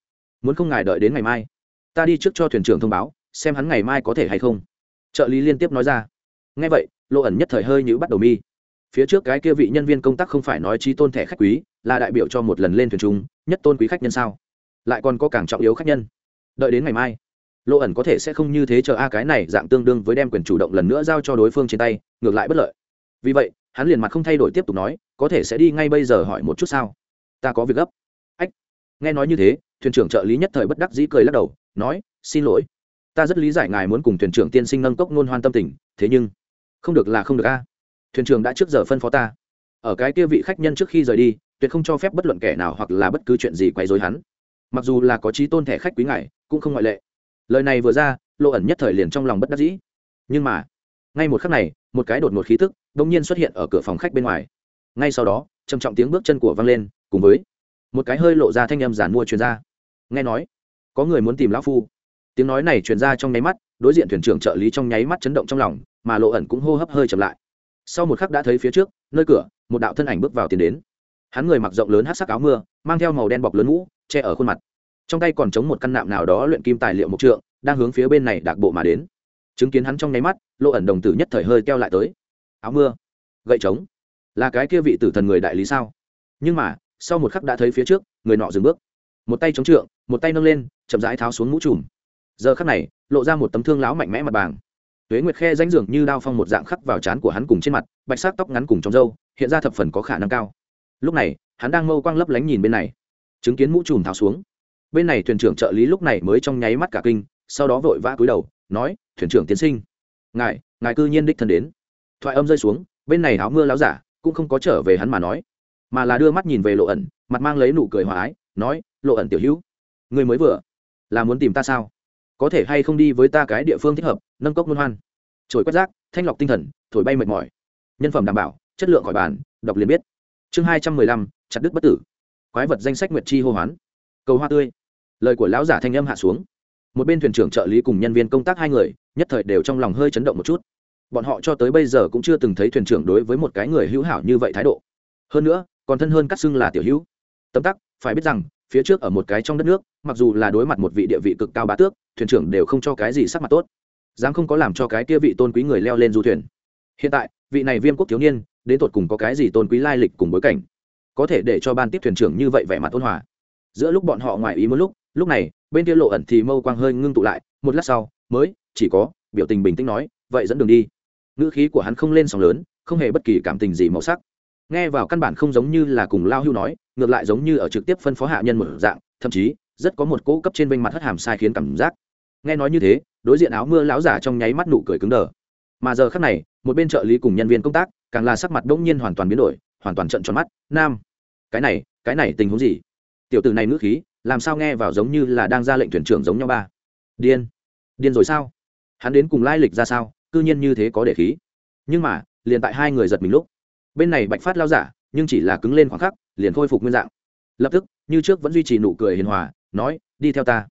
Muốn không ngài đợi đến ngày mai, ta đi trước cho thuyền trưởng thông báo, xem hắn ngày mai có thể hay không. Trợ lý liên tiếp nói ra. Ngay vậy lộ ẩn nhất thời hơi như bắt đầu mi. Phía trước cái kia vị nhân viên công tác không phải nói trí tôn thẻ khách quý, là đại biểu cho một lần lên thuyền trung nhất tôn quý khách nhân sao? Lại còn có càng trọng yếu khách nhân. Đợi đến ngày mai lộ ẩn có thể sẽ không như thế chờ a cái này dạng tương đương với đem quyền chủ động lần nữa giao cho đối phương trên tay, ngược lại bất lợi. Vì vậy hắn liền mặt không thay đổi tiếp tục nói, có thể sẽ đi ngay bây giờ hỏi một chút sao? Ta có việc gấp. Ách. Nghe nói như thế, thuyền trưởng trợ lý nhất thời bất đắc dĩ cười lắc đầu, nói, xin lỗi. Ta rất lý giải ngài muốn cùng thuyền trưởng tiên sinh nâng cốc nôn hoan tâm tình, thế nhưng không được là không được a. Thuyền trưởng đã trước giờ phân phó ta. Ở cái kia vị khách nhân trước khi rời đi, tuyệt không cho phép bất luận kẻ nào hoặc là bất cứ chuyện gì quấy rối hắn. Mặc dù là có trí tôn thẻ khách quý ngài, cũng không ngoại lệ. Lời này vừa ra, lộ ẩn nhất thời liền trong lòng bất đắc dĩ. Nhưng mà, ngay một khắc này một cái đột ngột khí tức đông nhiên xuất hiện ở cửa phòng khách bên ngoài. Ngay sau đó, trầm trọng tiếng bước chân của văng lên, cùng với một cái hơi lộ ra thanh âm giản mua truyền ra nghe nói, có người muốn tìm lão phu. Tiếng nói này truyền ra trong nháy mắt, đối diện thuyền trưởng trợ lý trong nháy mắt chấn động trong lòng, mà lộ ẩn cũng hô hấp hơi chậm lại. Sau một khắc đã thấy phía trước, nơi cửa, một đạo thân ảnh bước vào tiến đến. Hắn người mặc rộng lớn hát sắc áo mưa, mang theo màu đen bọc lớn mũ che ở khuôn mặt. Trong tay còn chống một căn nạm nào đó luyện kim tài liệu mộc trượng, đang hướng phía bên này đạc bộ mà đến chứng kiến hắn trong nháy mắt lộ ẩn đồng tử nhất thời hơi keo lại tới. Áo mưa, gậy trống, là cái kia vị tử thần người đại lý sao? Nhưng mà, sau một khắc đã thấy phía trước, người nọ dừng bước. Một tay chống trượng, một tay nâng lên, chậm rãi tháo xuống mũ trùm. Giờ khắc này, lộ ra một tấm thương láo mạnh mẽ mặt bàng. Tuế nguyệt khe danh dường như đao phong một dạng khắc vào trán của hắn cùng trên mặt, bạch sắc tóc ngắn cùng trong râu, hiện ra thập phần có khả năng cao. Lúc này, hắn đang mâu quang lấp lánh nhìn bên này. Chứng kiến mũ trùm tháo xuống. Bên này thuyền trưởng trợ lý lúc này mới trong nháy mắt cả kinh sau đó vội vã cúi đầu, nói, thuyền trưởng tiến sinh, ngài ngài cư nhiên đích thân đến. Thoại âm rơi xuống, bên này áo mưa láo giả cũng không có trở về hắn mà nói, mà là đưa mắt nhìn về lộ ẩn, mặt mang lấy nụ cười hòa ái, nói, lộ ẩn tiểu hữu, người mới vừa, là muốn tìm ta sao? Có thể hay không đi với ta cái địa phương thích hợp, nâng cốc luân hoan. Trồi quét rác, thanh lọc tinh thần, thổi bay mệt mỏi. Nhân phẩm đảm bảo, chất lượng khỏi bàn, đọc liền biết. Chương hai trăm mười lăm, chặt đứt bất tử. Quái vật danh sách nguyệt chi hô hoán. Cầu hoa tươi. Lời của lão giả thanh âm hạ xuống một bên thuyền trưởng trợ lý cùng nhân viên công tác hai người, nhất thời đều trong lòng hơi chấn động một chút. Bọn họ cho tới bây giờ cũng chưa từng thấy thuyền trưởng đối với một cái người hữu hảo như vậy thái độ. Hơn nữa, còn thân hơn cắt xưng là tiểu hữu. Tấm tắc, phải biết rằng, phía trước ở một cái trong đất nước, mặc dù là đối mặt một vị địa vị cực cao bá tước, thuyền trưởng đều không cho cái gì sắc mặt tốt. Dám không có làm cho cái kia vị tôn quý người leo lên du thuyền. Hiện tại, vị này viêm quốc thiếu niên, đến tột cùng có cái gì tôn quý lai lịch cùng bối cảnh? Có thể để cho ban tiếp thuyền trưởng như vậy vẻ mặt ôn hòa. Giữa lúc bọn họ ngoài ý một lúc lúc này, bên kia lộ ẩn thì mâu quang hơi ngưng tụ lại, một lát sau, mới, chỉ có, biểu tình bình tĩnh nói, vậy dẫn đường đi. Ngữ khí của hắn không lên sóng lớn, không hề bất kỳ cảm tình gì màu sắc. Nghe vào căn bản không giống như là cùng lao hưu nói, ngược lại giống như ở trực tiếp phân phó hạ nhân một dạng, thậm chí, rất có một cỗ cấp trên vênh mặt hất hàm sai khiến cảm giác. Nghe nói như thế, đối diện áo mưa lão giả trong nháy mắt nụ cười cứng đờ. Mà giờ khắc này, một bên trợ lý cùng nhân viên công tác, càng là sắc mặt bỗng nhiên hoàn toàn biến đổi, hoàn toàn trận tròn mắt. Nam, cái này cái này tình huống gì? Tiểu tử này ngữ khí làm sao nghe vào giống như là đang ra lệnh thuyền trưởng giống nhau ba. Điên. Điên rồi sao? Hắn đến cùng lai lịch ra sao? Cư nhiên như thế có để khí. Nhưng mà, liền tại hai người giật mình lúc. Bên này bạch phát lao giả, nhưng chỉ là cứng lên khoảng khắc, liền khôi phục nguyên dạng. Lập tức, như trước vẫn duy trì nụ cười hiền hòa, nói, đi theo ta.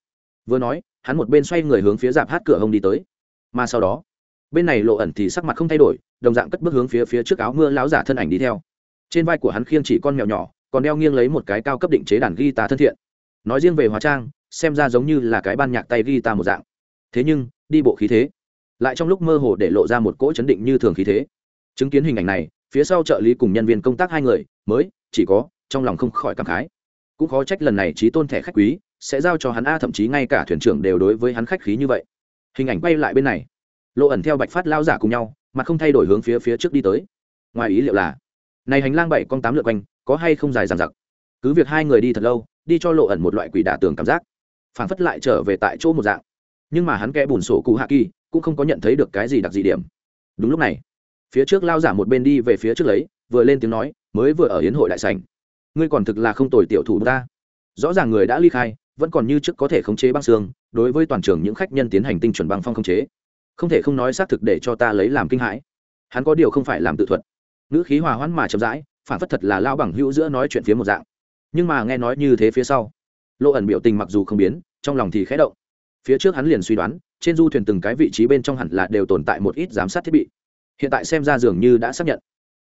Vừa nói, hắn một bên xoay người hướng phía dạp hát cửa hông đi tới. Mà sau đó, bên này lộ ẩn thì sắc mặt không thay đổi, đồng dạng cất bước hướng phía phía trước áo mưa láo giả thân ảnh đi theo. Trên vai của hắn khiêng chỉ con mèo nhỏ, còn đeo nghiêng lấy một cái cao cấp định chế đàn guitar thân thiện nói riêng về hóa trang, xem ra giống như là cái ban nhạc tay guitar một dạng. Thế nhưng, đi bộ khí thế, lại trong lúc mơ hồ để lộ ra một cỗ chấn định như thường khí thế. Chứng kiến hình ảnh này, phía sau trợ lý cùng nhân viên công tác hai người, mới, chỉ có, trong lòng không khỏi cảm khái. Cũng khó trách lần này trí tôn thẻ khách quý, sẽ giao cho hắn a, thậm chí ngay cả thuyền trưởng đều đối với hắn khách khí như vậy. Hình ảnh quay lại bên này, lộ ẩn theo bạch phát lao giả cùng nhau, mà không thay đổi hướng phía phía trước đi tới. Ngoài ý liệu là, này hành lang bảy con tám lượt quanh, có hay không dài dằng dặc? Cứ việc hai người đi thật lâu đi cho lộ ẩn một loại quỷ đả tường cảm giác phản phất lại trở về tại chỗ một dạng. Nhưng mà hắn kẽ bùn sổ cụ hạ kỳ, cũng không có nhận thấy được cái gì đặc dị điểm. Đúng lúc này, phía trước lao giả một bên đi về phía trước lấy, vừa lên tiếng nói, mới vừa ở hiến hội đại sành ngươi còn thực là không tồi tiểu thủ ta. Rõ ràng người đã ly khai, vẫn còn như trước có thể khống chế băng xương, đối với toàn trường những khách nhân tiến hành tinh chuẩn băng phong khống chế. Không thể không nói xác thực để cho ta lấy làm kinh hãi. Hắn có điều không phải làm tự thuật. Ngữ khí hòa hoãn mà chậm rãi phản phất thật là lao bằng hữu giữa nói chuyện phía một dạng nhưng mà nghe nói như thế phía sau lộ ẩn biểu tình mặc dù không biến, trong lòng thì khẽ động. Phía trước hắn liền suy đoán, trên du thuyền từng cái vị trí bên trong hẳn là đều tồn tại một ít giám sát thiết bị. Hiện tại xem ra dường như đã xác nhận.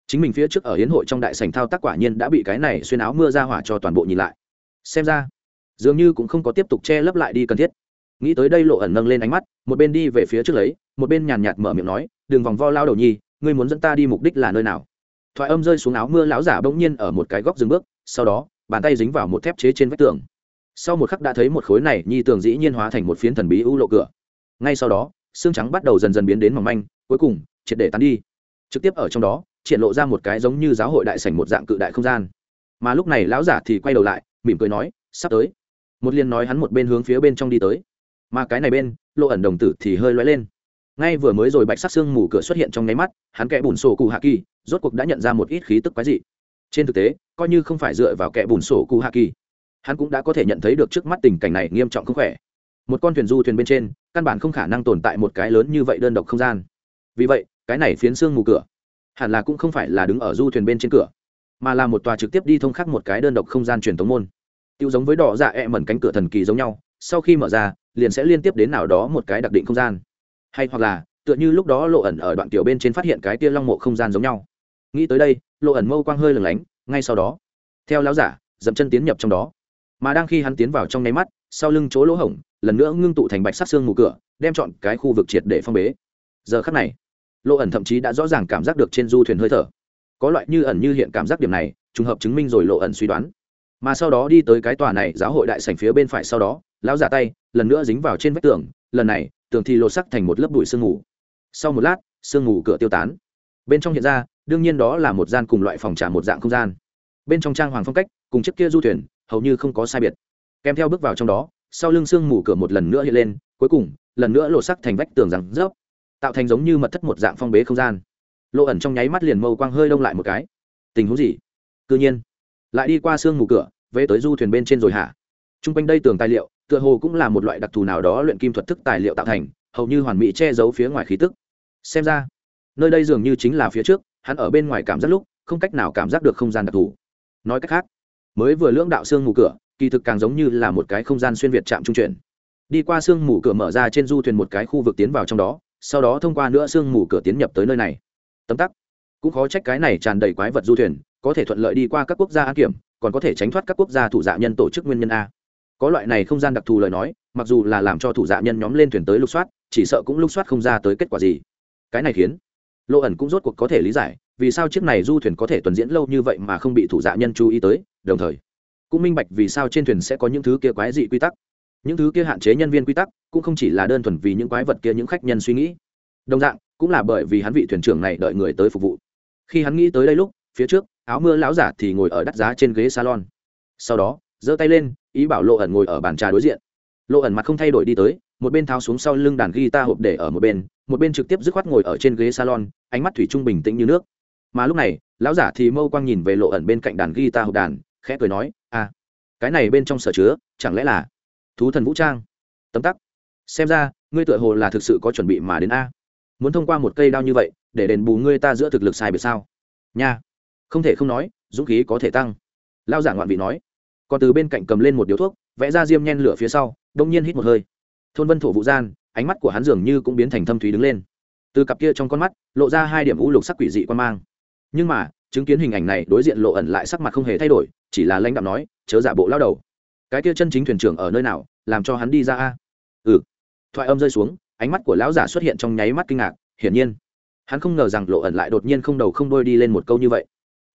Chính mình phía trước ở hiến hội trong đại sành thao tác quả nhiên đã bị cái này xuyên áo mưa ra hỏa cho toàn bộ nhìn lại. Xem ra, dường như cũng không có tiếp tục che lấp lại đi cần thiết. Nghĩ tới đây lộ ẩn nâng lên ánh mắt, một bên đi về phía trước lấy, một bên nhàn nhạt mở miệng nói, đừng vòng vo lao đầu nhi, ngươi muốn dẫn ta đi mục đích là nơi nào? Thoại âm rơi xuống áo mưa lão giả bỗng nhiên ở một cái góc dừng bước, sau đó bàn tay dính vào một thép chế trên vách tường. Sau một khắc đã thấy một khối này nhi tường dĩ nhiên hóa thành một phiến thần bí ưu lộ cửa. Ngay sau đó, xương trắng bắt đầu dần dần biến đến mỏng manh, cuối cùng, triệt để tán đi. Trực tiếp ở trong đó, triển lộ ra một cái giống như giáo hội đại sảnh một dạng cự đại không gian. Mà lúc này lão giả thì quay đầu lại, mỉm cười nói, sắp tới. Một liên nói hắn một bên hướng phía bên trong đi tới. Mà cái này bên, lộ ẩn đồng tử thì hơi loay lên. Ngay vừa mới rồi bạch sắc xương mù cửa xuất hiện trong nháy mắt, hắn kẽ bùn sổ cụ hạ kỳ, rốt cuộc đã nhận ra một ít khí tức quái dị trên thực tế, coi như không phải dựa vào kẻ bùn sổ cụ hạ kỳ, hắn cũng đã có thể nhận thấy được trước mắt tình cảnh này nghiêm trọng không khỏe. Một con thuyền du thuyền bên trên, căn bản không khả năng tồn tại một cái lớn như vậy đơn độc không gian. Vì vậy, cái này phiến xương mù cửa, hẳn là cũng không phải là đứng ở du thuyền bên trên cửa, mà là một tòa trực tiếp đi thông khắc một cái đơn độc không gian truyền thống môn. Tiêu giống với đỏ dạ ẹ、e、mẩn cánh cửa thần kỳ giống nhau, sau khi mở ra, liền sẽ liên tiếp đến nào đó một cái đặc định không gian. Hay hoặc là, tựa như lúc đó lộ ẩn ở đoạn tiểu bên trên phát hiện cái tia long mộ không gian giống nhau nghĩ tới đây, lộ ẩn mâu quang hơi lửng lánh, ngay sau đó, theo lão giả, dậm chân tiến nhập trong đó. Mà đang khi hắn tiến vào trong nháy mắt, sau lưng chỗ lỗ hổng, lần nữa ngưng tụ thành bạch sắc xương mù cửa, đem chọn cái khu vực triệt để phong bế. Giờ khắc này, lộ ẩn thậm chí đã rõ ràng cảm giác được trên du thuyền hơi thở. Có loại như ẩn như hiện cảm giác điểm này, trùng hợp chứng minh rồi lộ ẩn suy đoán. Mà sau đó đi tới cái tòa này giáo hội đại sảnh phía bên phải sau đó, lão giả tay lần nữa dính vào trên vách tường, lần này, tường thì lột sắc thành một lớp bụi sương mù. Sau một lát, sương mù cửa tiêu tán. Bên trong hiện ra đương nhiên đó là một gian cùng loại phòng trả một dạng không gian. Bên trong trang hoàng phong cách, cùng chiếc kia du thuyền, hầu như không có sai biệt. Kèm theo bước vào trong đó, sau lưng sương mù cửa một lần nữa hiện lên, cuối cùng, lần nữa lộ sắc thành vách tường rằng rớp, tạo thành giống như mật thất một dạng phong bế không gian. Lộ ẩn trong nháy mắt liền mâu quang hơi đông lại một cái. Tình huống gì? Cứ nhiên. Lại đi qua sương mù cửa, về tới du thuyền bên trên rồi hả? T r u n g quanh đây tường tài liệu, tựa hồ cũng là một loại đặc thù nào đó luyện kim thuật thức tài liệu tạo thành, hầu như hoàn mỹ che giấu phía ngoài khí tức. Xem ra, nơi đây dường như chính là phía trước hắn ở bên ngoài cảm giác lúc không cách nào cảm giác được không gian đặc thù. Nói cách khác, mới vừa lưỡng đạo xương mù cửa, kỳ thực càng giống như là một cái không gian xuyên việt chạm trung chuyển. Đi qua xương mù cửa mở ra trên du thuyền một cái khu vực tiến vào trong đó, sau đó thông qua nữa xương mù cửa tiến nhập tới nơi này. Tấm tắc. Cũng khó trách cái này tràn đầy quái vật du thuyền, có thể thuận lợi đi qua các quốc gia an kiểm, còn có thể tránh thoát các quốc gia thủ dạ nhân tổ chức nguyên nhân a. Có loại này không gian đặc thù lời nói, mặc dù là làm cho thủ dạ nhân nhóm lên thuyền tới lục soát, chỉ sợ cũng lục soát không ra tới kết quả gì. Cái này khiến lộ ẩn cũng rốt cuộc có thể lý giải, vì sao chiếc này du thuyền có thể tuần diễn lâu như vậy mà không bị thủ dạ nhân chú ý tới, đồng thời, cũng minh bạch vì sao trên thuyền sẽ có những thứ kia quái dị quy tắc. Những thứ kia hạn chế nhân viên quy tắc, cũng không chỉ là đơn thuần vì những quái vật kia những khách nhân suy nghĩ. Đồng dạng, cũng là bởi vì hắn vị thuyền trưởng này đợi người tới phục vụ. Khi hắn nghĩ tới đây lúc, phía trước, áo mưa lão giả thì ngồi ở đắt giá trên ghế salon. Sau đó, giơ tay lên, ý bảo lộ ẩn ngồi ở bàn trà đối diện. Lộ ẩn mặt không thay đổi đi tới một bên tháo xuống sau lưng đàn guitar hộp để ở một bên một bên trực tiếp dứt khoát ngồi ở trên ghế salon, ánh mắt thủy trung bình tĩnh như nước. Mà lúc này, lão giả thì mâu quang nhìn về lộ ẩn bên cạnh đàn guitar hộp đàn, khẽ cười nói à cái này bên trong sở chứa, chẳng lẽ là thú thần vũ trang? Tấm tắc. Xem ra, ngươi tựa hồ là thực sự có chuẩn bị mà đến a. Muốn thông qua một cây đao như vậy, để đền bù ngươi ta giữa thực lực sai biệt sao? Nha. Không thể không nói, dũng khí có thể tăng. Lao giả ngoạn vị nói. Còn từ bên cạnh cầm lên một điếu thuốc, vẽ ra diêm nhen lửa phía sau, đông nhiên hít một hơi thôn vân thổ vũ gian, ánh mắt của hắn dường như cũng biến thành thâm thúy đứng lên. Từ cặp kia trong con mắt, lộ ra hai điểm u lục sắc quỷ dị quan mang. Nhưng mà, chứng kiến hình ảnh này, đối diện lộ ẩn lại sắc mặt không hề thay đổi, chỉ là lãnh đạo nói, chớ giả bộ lao đầu. Cái kia chân chính thuyền trưởng ở nơi nào, làm cho hắn đi ra a? Ừ. Thoại âm rơi xuống, ánh mắt của lão giả xuất hiện trong nháy mắt kinh ngạc, hiển nhiên, hắn không ngờ rằng lộ ẩn lại đột nhiên không đầu không đôi đi lên một câu như vậy.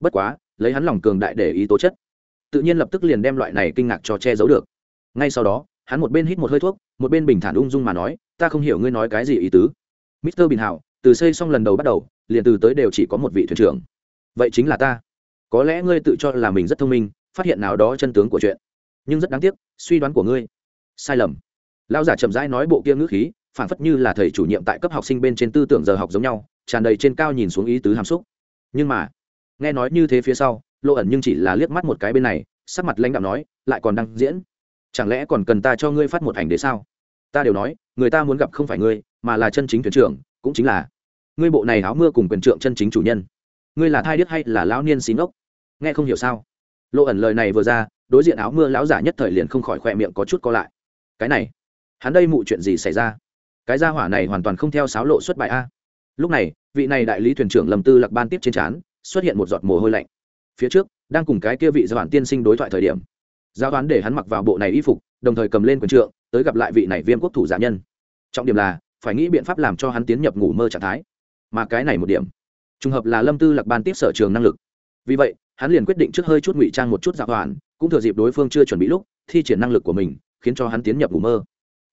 Bất quá, lấy hắn lòng cường đại để ý tố chất, tự nhiên lập tức liền đem loại này kinh ngạc cho che giấu được. Ngay sau đó hắn một bên hít một hơi thuốc, một bên bình thản ung dung mà nói, ta không hiểu ngươi nói cái gì ý tứ. Mister bình hảo, từ xây xong lần đầu bắt đầu, liền từ tới đều chỉ có một vị thuyền trưởng. Vậy chính là ta. Có lẽ ngươi tự cho là mình rất thông minh, phát hiện nào đó chân tướng của chuyện. Nhưng rất đáng tiếc, suy đoán của ngươi. Sai lầm. Lão giả chậm rãi nói bộ kia ngữ khí phản phất như là thầy chủ nhiệm tại cấp học sinh bên trên tư tưởng giờ học giống nhau, tràn đầy trên cao nhìn xuống ý tứ hàm xúc. Nhưng mà, nghe nói như thế phía sau lộ ẩn nhưng chỉ là liếc mắt một cái bên này, sắc mặt lãnh đạo nói, lại còn đang diễn chẳng lẽ còn cần ta cho ngươi phát một ảnh để sao? Ta đều nói, người ta muốn gặp không phải ngươi, mà là chân chính thuyền trưởng, cũng chính là ngươi bộ này áo mưa cùng quyền trượng chân chính chủ nhân. Ngươi là thai điếc hay là lão niên xí ốc nghe không hiểu sao? Lộ ẩn lời này vừa ra, đối diện áo mưa lão giả nhất thời liền không khỏi khoe miệng có chút co lại. Cái này, hắn đây mụ chuyện gì xảy ra? Cái gia hỏa này hoàn toàn không theo sáo lộ xuất bài a. Lúc này, vị này đại lý thuyền trưởng lầm tư lạc ban tiếp trên trán, xuất hiện một giọt mồ hôi lạnh. Phía trước, đang cùng cái kia vị gia bản tiên sinh đối thoại thời điểm giao đoán để hắn mặc vào bộ này y phục, đồng thời cầm lên quần trượng, tới gặp lại vị này viêm quốc thủ giả nhân. Trọng điểm là, phải nghĩ biện pháp làm cho hắn tiến nhập ngủ mơ trạng thái. Mà cái này một điểm, trùng hợp là lâm tư lạc ban tiếp sở trường năng lực. Vì vậy, hắn liền quyết định trước hơi chút ngụy trang một chút giả hoàn cũng thừa dịp đối phương chưa chuẩn bị lúc, thi triển năng lực của mình, khiến cho hắn tiến nhập ngủ mơ.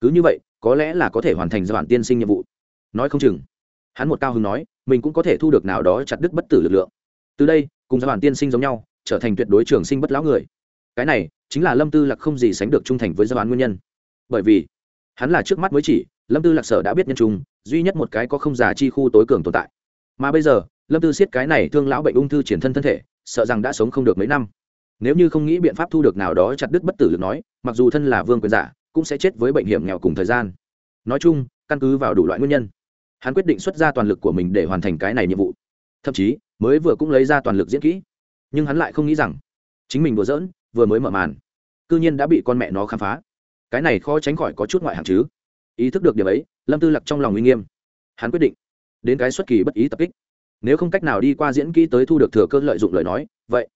Cứ như vậy, có lẽ là có thể hoàn thành giai tiên sinh nhiệm vụ. Nói không chừng, hắn một cao hứng nói, mình cũng có thể thu được nào đó chặt đứt bất tử lực lượng. Từ đây, cùng giai tiên sinh giống nhau, trở thành tuyệt đối trường sinh bất lão người. Cái này chính là lâm tư lạc không gì sánh được trung thành với giai nguyên nhân. Bởi vì, hắn là trước mắt mới chỉ, lâm tư lạc sở đã biết nhân trung, duy nhất một cái có không già chi khu tối cường tồn tại. Mà bây giờ, lâm tư siết cái này thương lão bệnh ung thư triển thân thân thể, sợ rằng đã sống không được mấy năm. Nếu như không nghĩ biện pháp thu được nào đó chặt đứt bất tử được nói, mặc dù thân là vương quyền giả, cũng sẽ chết với bệnh hiểm nghèo cùng thời gian. Nói chung, căn cứ vào đủ loại nguyên nhân, hắn quyết định xuất ra toàn lực của mình để hoàn thành cái này nhiệm vụ. Thậm chí, mới vừa cũng lấy ra toàn lực diễn kỹ, nhưng hắn lại không nghĩ rằng chính mình vừa dỡn vừa mới mở màn cư nhiên đã bị con mẹ nó khám phá. Cái này khó tránh khỏi có chút ngoại hạng chứ. Ý thức được điểm ấy, lâm tư lặc trong lòng uy nghiêm. Hắn quyết định, đến cái xuất kỳ bất ý tập kích. Nếu không cách nào đi qua diễn kỹ tới thu được thừa cơ lợi dụng lời nói, vậy,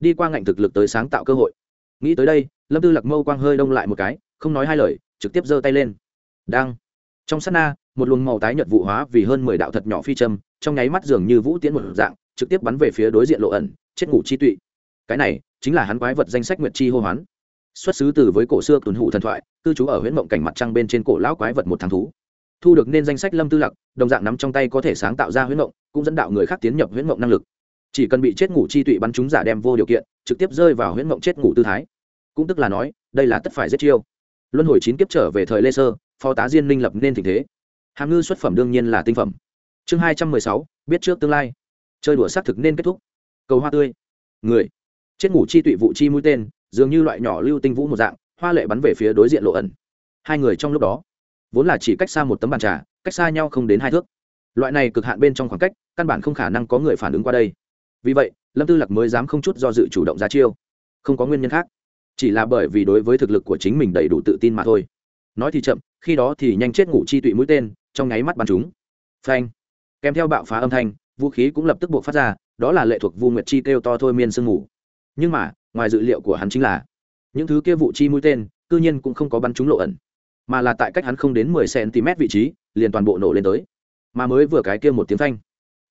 đi qua ngạnh thực lực tới sáng tạo cơ hội. Nghĩ tới đây, lâm tư lặc mâu quang hơi đông lại một cái, không nói hai lời, trực tiếp giơ tay lên. Đang. Trong sát na, một luồng màu tái nhợt vụ hóa vì hơn mười đạo thật nhỏ phi châm, trong nháy mắt dường như vũ tiễn một dạng, trực tiếp bắn về phía đối diện lộ ẩn, chết ngủ chi tụy. Cái này chính là hắn quái vật danh sách nguyệt chi hô hoán xuất xứ từ với cổ xưa tuần hụ thần thoại, cư trú ở huyện mộng cảnh mặt trăng bên trên cổ lão quái vật một tháng thú. Thu được nên danh sách lâm tư lặc, đồng dạng nắm trong tay có thể sáng tạo ra huyễn mộng, cũng dẫn đạo người khác tiến nhập huyễn mộng năng lực. Chỉ cần bị chết ngủ chi tụy bắn chúng giả đem vô điều kiện, trực tiếp rơi vào huyễn mộng chết ngủ tư thái. Cũng tức là nói, đây là tất phải giết chiêu. Luân hồi chín kiếp trở về thời lê sơ, phó tá diên minh lập nên tình thế. Hàm ngư xuất phẩm đương nhiên là tinh phẩm. Chương hai trăm mười sáu, biết trước tương lai. Chơi đùa xác thực nên kết thúc. Cầu hoa tươi. Người. Chết ngủ chi tụy vụ chi mũi tên dường như loại nhỏ lưu tinh vũ một dạng, hoa lệ bắn về phía đối diện lộ ẩn. Hai người trong lúc đó, vốn là chỉ cách xa một tấm bàn trà, cách xa nhau không đến hai thước. Loại này cực hạn bên trong khoảng cách, căn bản không khả năng có người phản ứng qua đây. Vì vậy, lâm tư lạc mới dám không chút do dự chủ động ra chiêu. Không có nguyên nhân khác, chỉ là bởi vì đối với thực lực của chính mình đầy đủ tự tin mà thôi. Nói thì chậm, khi đó thì nhanh chết ngủ chi tụy mũi tên, trong nháy mắt bắn chúng. Phanh! Kèm theo bạo phá âm thanh, vũ khí cũng lập tức buộc phát ra, đó là lệ thuộc vu nguyệt chi kêu to thôi miên sương ngủ. Nhưng mà ngoài dự liệu của hắn chính là, những thứ kia vụ chi mũi tên, cư nhiên cũng không có bắn trúng lộ ẩn, mà là tại cách hắn không đến mười cm vị trí, liền toàn bộ nổ lên tới. Mà mới vừa cái kia một tiếng thanh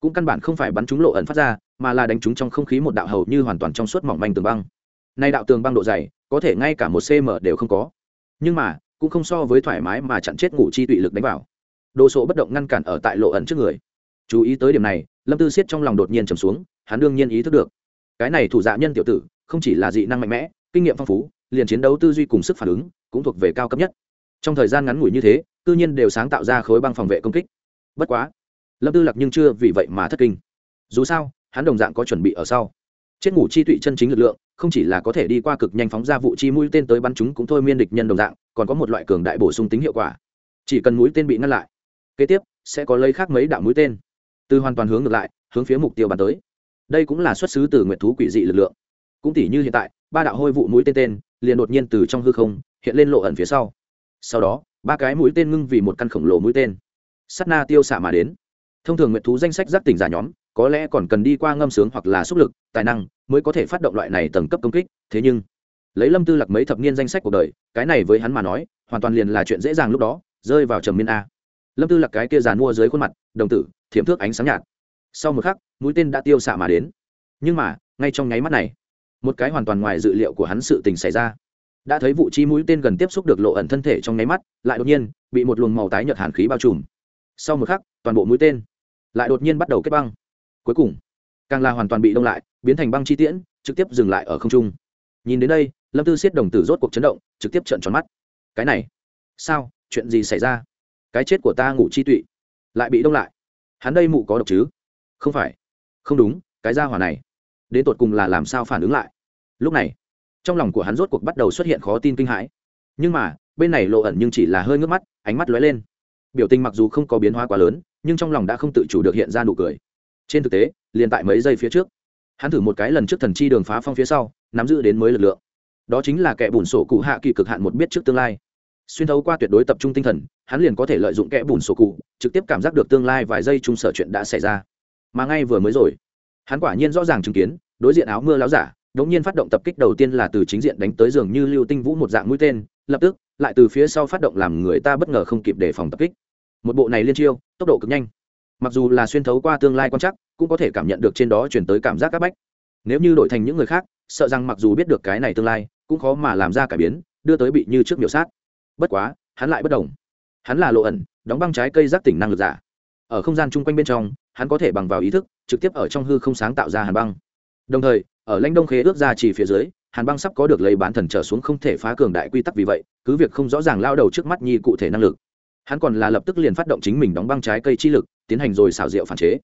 cũng căn bản không phải bắn trúng lộ ẩn phát ra, mà là đánh trúng trong không khí một đạo hầu như hoàn toàn trong suốt mỏng manh tường băng. Nay đạo tường băng độ dày, có thể ngay cả một cm đều không có. Nhưng mà, cũng không so với thoải mái mà chặn chết ngủ chi tụy lực đánh vào. Đồ sộ bất động ngăn cản ở tại lộ ẩn trước người. Chú ý tới điểm này, lâm tư siết trong lòng đột nhiên trầm xuống, hắn đương nhiên ý thức được. Cái này thủ dạ nhân tiểu tử không chỉ là dị năng mạnh mẽ, kinh nghiệm phong phú, liền chiến đấu tư duy cùng sức phản ứng cũng thuộc về cao cấp nhất. Trong thời gian ngắn ngủi như thế, tư nhiên đều sáng tạo ra khối băng phòng vệ công kích. Bất quá, lâm tư lạc nhưng chưa vì vậy mà thất kinh. Dù sao, hắn đồng dạng có chuẩn bị ở sau. Chết ngủ chi tụy chân chính lực lượng, không chỉ là có thể đi qua cực nhanh phóng ra vụ chi mũi tên tới bắn chúng cũng thôi miên địch nhân đồng dạng, còn có một loại cường đại bổ sung tính hiệu quả. Chỉ cần mũi tên bị ngăn lại, kế tiếp sẽ có lấy khác mấy đạo mũi tên. Từ hoàn toàn hướng ngược lại, hướng phía mục tiêu bắn tới. Đây cũng là xuất xứ từ nguyện thú quỷ dị lực lượng cũng tỷ như hiện tại, ba đạo hôi vụ mũi tên tên liền đột nhiên từ trong hư không hiện lên lộ ẩn phía sau. Sau đó, ba cái mũi tên ngưng vì một căn khổng lồ mũi tên. Sắt na tiêu xạ mà đến. Thông thường nguyện thú danh sách giác tỉnh giả nhóm, có lẽ còn cần đi qua ngâm sướng hoặc là xúc lực, tài năng mới có thể phát động loại này tầng cấp công kích, thế nhưng, lấy lâm tư lạc mấy thập niên danh sách cuộc đời, cái này với hắn mà nói, hoàn toàn liền là chuyện dễ dàng lúc đó, rơi vào trầm miên a. Lâm tư lạc cái kia dàn mua dưới khuôn mặt, đồng tử, thiểm thước ánh sáng nhạt. Sau một khắc, mũi tên đã tiêu xạ mà đến. Nhưng mà, ngay trong nháy mắt này một cái hoàn toàn ngoài dự liệu của hắn sự tình xảy ra. Đã thấy vụ chi mũi tên gần tiếp xúc được lộ ẩn thân thể trong nháy mắt, lại đột nhiên bị một luồng màu tái nhợt hàn khí bao trùm. Sau một khắc, toàn bộ mũi tên lại đột nhiên bắt đầu kết băng. Cuối cùng, càng là hoàn toàn bị đông lại, biến thành băng chi tiễn, trực tiếp dừng lại ở không trung. Nhìn đến đây, lâm tư siết đồng tử rốt cuộc chấn động, trực tiếp trợn tròn mắt. Cái này, sao? Chuyện gì xảy ra? Cái chết của ta ngủ chi tụy, lại bị đông lại. Hắn đây mụ có độc chứ? Không phải. Không đúng, cái ra hỏa này đến tột cùng là làm sao phản ứng lại. Lúc này, trong lòng của hắn rốt cuộc bắt đầu xuất hiện khó tin kinh hãi. Nhưng mà, bên này lộ ẩn nhưng chỉ là hơi ngước mắt, ánh mắt lóe lên. Biểu tình mặc dù không có biến hóa quá lớn, nhưng trong lòng đã không tự chủ được hiện ra nụ cười. Trên thực tế, liền tại mấy giây phía trước, hắn thử một cái lần trước thần chi đường phá phong phía sau, nắm giữ đến mới lực lượng. Đó chính là kẻ bùn sổ cụ hạ kỳ cực hạn một biết trước tương lai. Xuyên thấu qua tuyệt đối tập trung tinh thần, hắn liền có thể lợi dụng kẽ bùn sổ cụ, trực tiếp cảm giác được tương lai vài giây chung sở chuyện đã xảy ra. Mà ngay vừa mới rồi hắn quả nhiên rõ ràng chứng kiến, đối diện áo mưa láo giả đống nhiên phát động tập kích đầu tiên là từ chính diện đánh tới giường như lưu tinh vũ một dạng mũi tên, lập tức, lại từ phía sau phát động làm người ta bất ngờ không kịp đề phòng tập kích. Một bộ này liên chiêu, tốc độ cực nhanh. Mặc dù là xuyên thấu qua tương lai quan chắc cũng có thể cảm nhận được trên đó chuyển tới cảm giác áp bách. Nếu như đổi thành những người khác, sợ rằng mặc dù biết được cái này tương lai, cũng khó mà làm ra cải biến, đưa tới bị như trước miểu sát. Bất quá, hắn lại bất đồng hắn là lộ ẩn, đóng băng trái cây giác tỉnh năng lực giả. Ở không gian chung quanh bên trong hắn có thể bằng vào ý thức, trực tiếp ở trong hư không sáng tạo ra hàn băng. Đồng thời, ở lãnh đông khế ước ra chỉ phía dưới, hàn băng sắp có được lấy bán thần trở xuống không thể phá cường đại quy tắc vì vậy, cứ việc không rõ ràng lao đầu trước mắt nhi cụ thể năng lực. Hắn còn là lập tức liền phát động chính mình đóng băng trái cây chi lực, tiến hành rồi xảo diệu phản chế.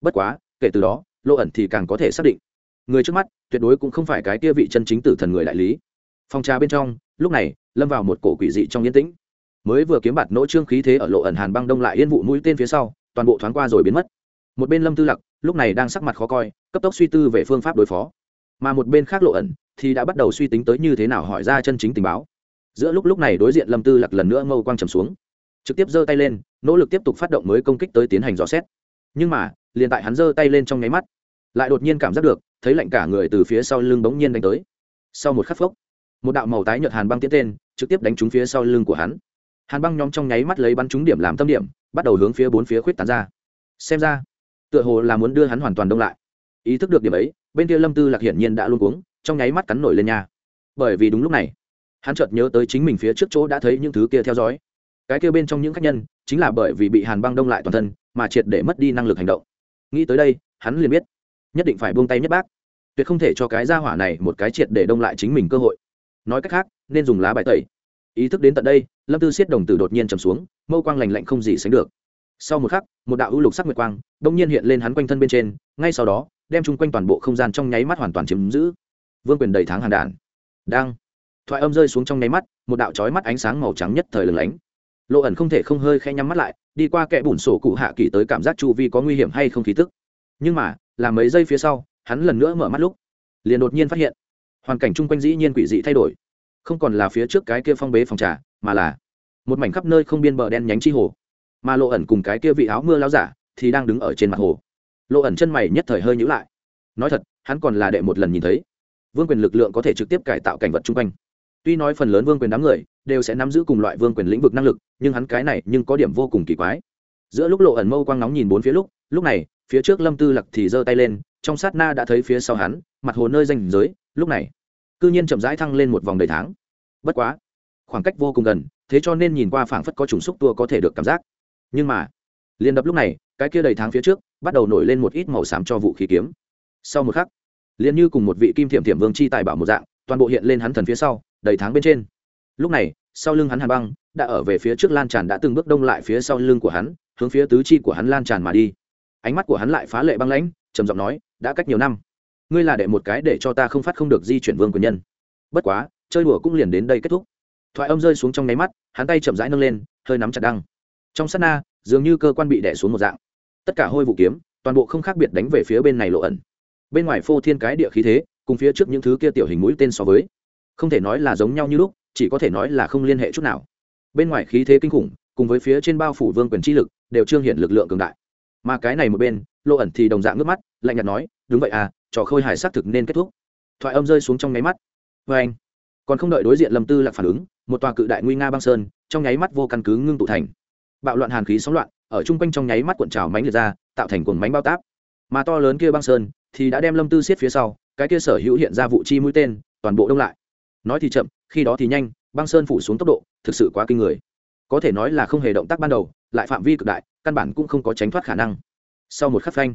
Bất quá, kể từ đó lộ ẩn thì càng có thể xác định. Người trước mắt, tuyệt đối cũng không phải cái kia vị chân chính tử thần người đại lý. Phong trà bên trong, lúc này, lâm vào một cổ quỷ dị trong yên tĩnh. Mới vừa kiếm bạt nỗ trương khí thế ở lộ ẩn hàn băng đông lại yên vụ mũi tên phía sau, toàn bộ thoáng qua rồi biến mất một bên lâm tư lặc lúc này đang sắc mặt khó coi cấp tốc suy tư về phương pháp đối phó mà một bên khác lộ ẩn thì đã bắt đầu suy tính tới như thế nào hỏi ra chân chính tình báo giữa lúc lúc này đối diện lâm tư lặc lần nữa mâu quang trầm xuống trực tiếp giơ tay lên nỗ lực tiếp tục phát động mới công kích tới tiến hành dò xét nhưng mà liền tại hắn giơ tay lên trong nháy mắt lại đột nhiên cảm giác được thấy lạnh cả người từ phía sau lưng bỗng nhiên đánh tới sau một khắc phốc một đạo màu tái nhợt hàn băng tiến tên trực tiếp đánh trúng phía sau lưng của hắn hàn băng nhóm trong nháy mắt lấy bắn trúng điểm làm tâm điểm bắt đầu hướng phía bốn phía khuyết tán ra xem ra tựa hồ là muốn đưa hắn hoàn toàn đông lại. Ý thức được điểm ấy, bên kia lâm tư lạc hiển nhiên đã luôn cuống, trong nháy mắt cắn nổi lên nhà bởi vì đúng lúc này, hắn chợt nhớ tới chính mình phía trước chỗ đã thấy những thứ kia theo dõi. Cái kia bên trong những khách nhân, chính là bởi vì bị hàn băng đông lại toàn thân, mà triệt để mất đi năng lực hành động. Nghĩ tới đây, hắn liền biết, nhất định phải buông tay nhất bác. Tuyệt không thể cho cái gia hỏa này một cái triệt để đông lại chính mình cơ hội. Nói cách khác, nên dùng lá bài tẩy. Ý thức đến tận đây, lâm tư siết đồng tử đột nhiên trầm xuống, mâu quang lành lạnh không gì sánh được sau một khắc, một đạo ưu lục sắc nguyệt quang đông nhiên hiện lên hắn quanh thân bên trên, ngay sau đó, đem chung quanh toàn bộ không gian trong nháy mắt hoàn toàn chiếm giữ. Vương quyền đầy tháng hàn đản đang. Thoại âm rơi xuống trong nháy mắt, một đạo trói mắt ánh sáng màu trắng nhất thời lừng lánh. Lộ ẩn không thể không hơi khẽ nhắm mắt lại, đi qua kẽ bùn sổ cụ hạ kỳ tới cảm giác chu vi có nguy hiểm hay không khí tức. Nhưng mà, là mấy giây phía sau, hắn lần nữa mở mắt lúc, liền đột nhiên phát hiện, hoàn cảnh chung quanh dĩ nhiên quỷ dị thay đổi. Không còn là phía trước cái kia phong bế phòng trà, mà là một mảnh khắp nơi không biên bờ đen nhánh chi hồ mà lộ ẩn cùng cái kia vị áo mưa lao giả thì đang đứng ở trên mặt hồ. Lộ ẩn chân mày nhất thời hơi nhữ lại. Nói thật, hắn còn là đệ một lần nhìn thấy. Vương quyền lực lượng có thể trực tiếp cải tạo cảnh vật chung quanh. Tuy nói phần lớn vương quyền đám người đều sẽ nắm giữ cùng loại vương quyền lĩnh vực năng lực, nhưng hắn cái này nhưng có điểm vô cùng kỳ quái. Giữa lúc lộ ẩn mâu quang nóng nhìn bốn phía lúc lúc này, phía trước lâm tư lặc thì giơ tay lên, trong sát na đã thấy phía sau hắn, mặt hồ nơi danh giới, lúc này, cư nhiên chậm rãi thăng lên một vòng đầy tháng. Bất quá, khoảng cách vô cùng gần, thế cho nên nhìn qua phảng phất có trùng xúc tua có thể được cảm giác nhưng mà, liền đập lúc này, cái kia đầy tháng phía trước, bắt đầu nổi lên một ít màu xám cho vũ khí kiếm. Sau một khắc, liền như cùng một vị kim thiệm thiệm vương chi tài bảo một dạng, toàn bộ hiện lên hắn thần phía sau, đầy tháng bên trên. Lúc này, sau lưng hắn hàn băng, đã ở về phía trước lan tràn đã từng bước đông lại phía sau lưng của hắn, hướng phía tứ chi của hắn lan tràn mà đi. Ánh mắt của hắn lại phá lệ băng lãnh, trầm giọng nói, đã cách nhiều năm, ngươi là đệ một cái để cho ta không phát không được di chuyển vương quyền nhân. Bất quá, chơi đùa cũng liền đến đây kết thúc. Thoại âm rơi xuống trong nháy mắt, hắn tay chậm rãi nâng lên, hơi nắm chặt đăng trong sát na, dường như cơ quan bị đẻ xuống một dạng. Tất cả hôi vụ kiếm, toàn bộ không khác biệt đánh về phía bên này lộ ẩn. Bên ngoài phô thiên cái địa khí thế, cùng phía trước những thứ kia tiểu hình mũi tên so với, không thể nói là giống nhau như lúc, chỉ có thể nói là không liên hệ chút nào. Bên ngoài khí thế kinh khủng, cùng với phía trên bao phủ vương quyền chi lực, đều trương hiện lực lượng cường đại. Mà cái này một bên, lộ ẩn thì đồng dạng nước mắt, lạnh nhạt nói, đúng vậy à trò khôi hài xác thực nên kết thúc. Thoại âm rơi xuống trong nháy mắt. Vê anh, còn không đợi đối diện lâm tư lạc phản ứng, một tòa cự đại nguy nga băng sơn, trong nháy mắt vô căn cứ ngưng tụ thành bạo loạn hàn khí sóng loạn, ở chung quanh trong nháy mắt cuộn trào mánh liệt ra, tạo thành cuồng mánh bao táp. Mà to lớn kia băng sơn thì đã đem lâm tư xiết phía sau, cái kia sở hữu hiện ra vụ chi mũi tên, toàn bộ đông lại. Nói thì chậm, khi đó thì nhanh, băng sơn phủ xuống tốc độ, thực sự quá kinh người. Có thể nói là không hề động tác ban đầu, lại phạm vi cực đại, căn bản cũng không có tránh thoát khả năng. Sau một khắc phanh,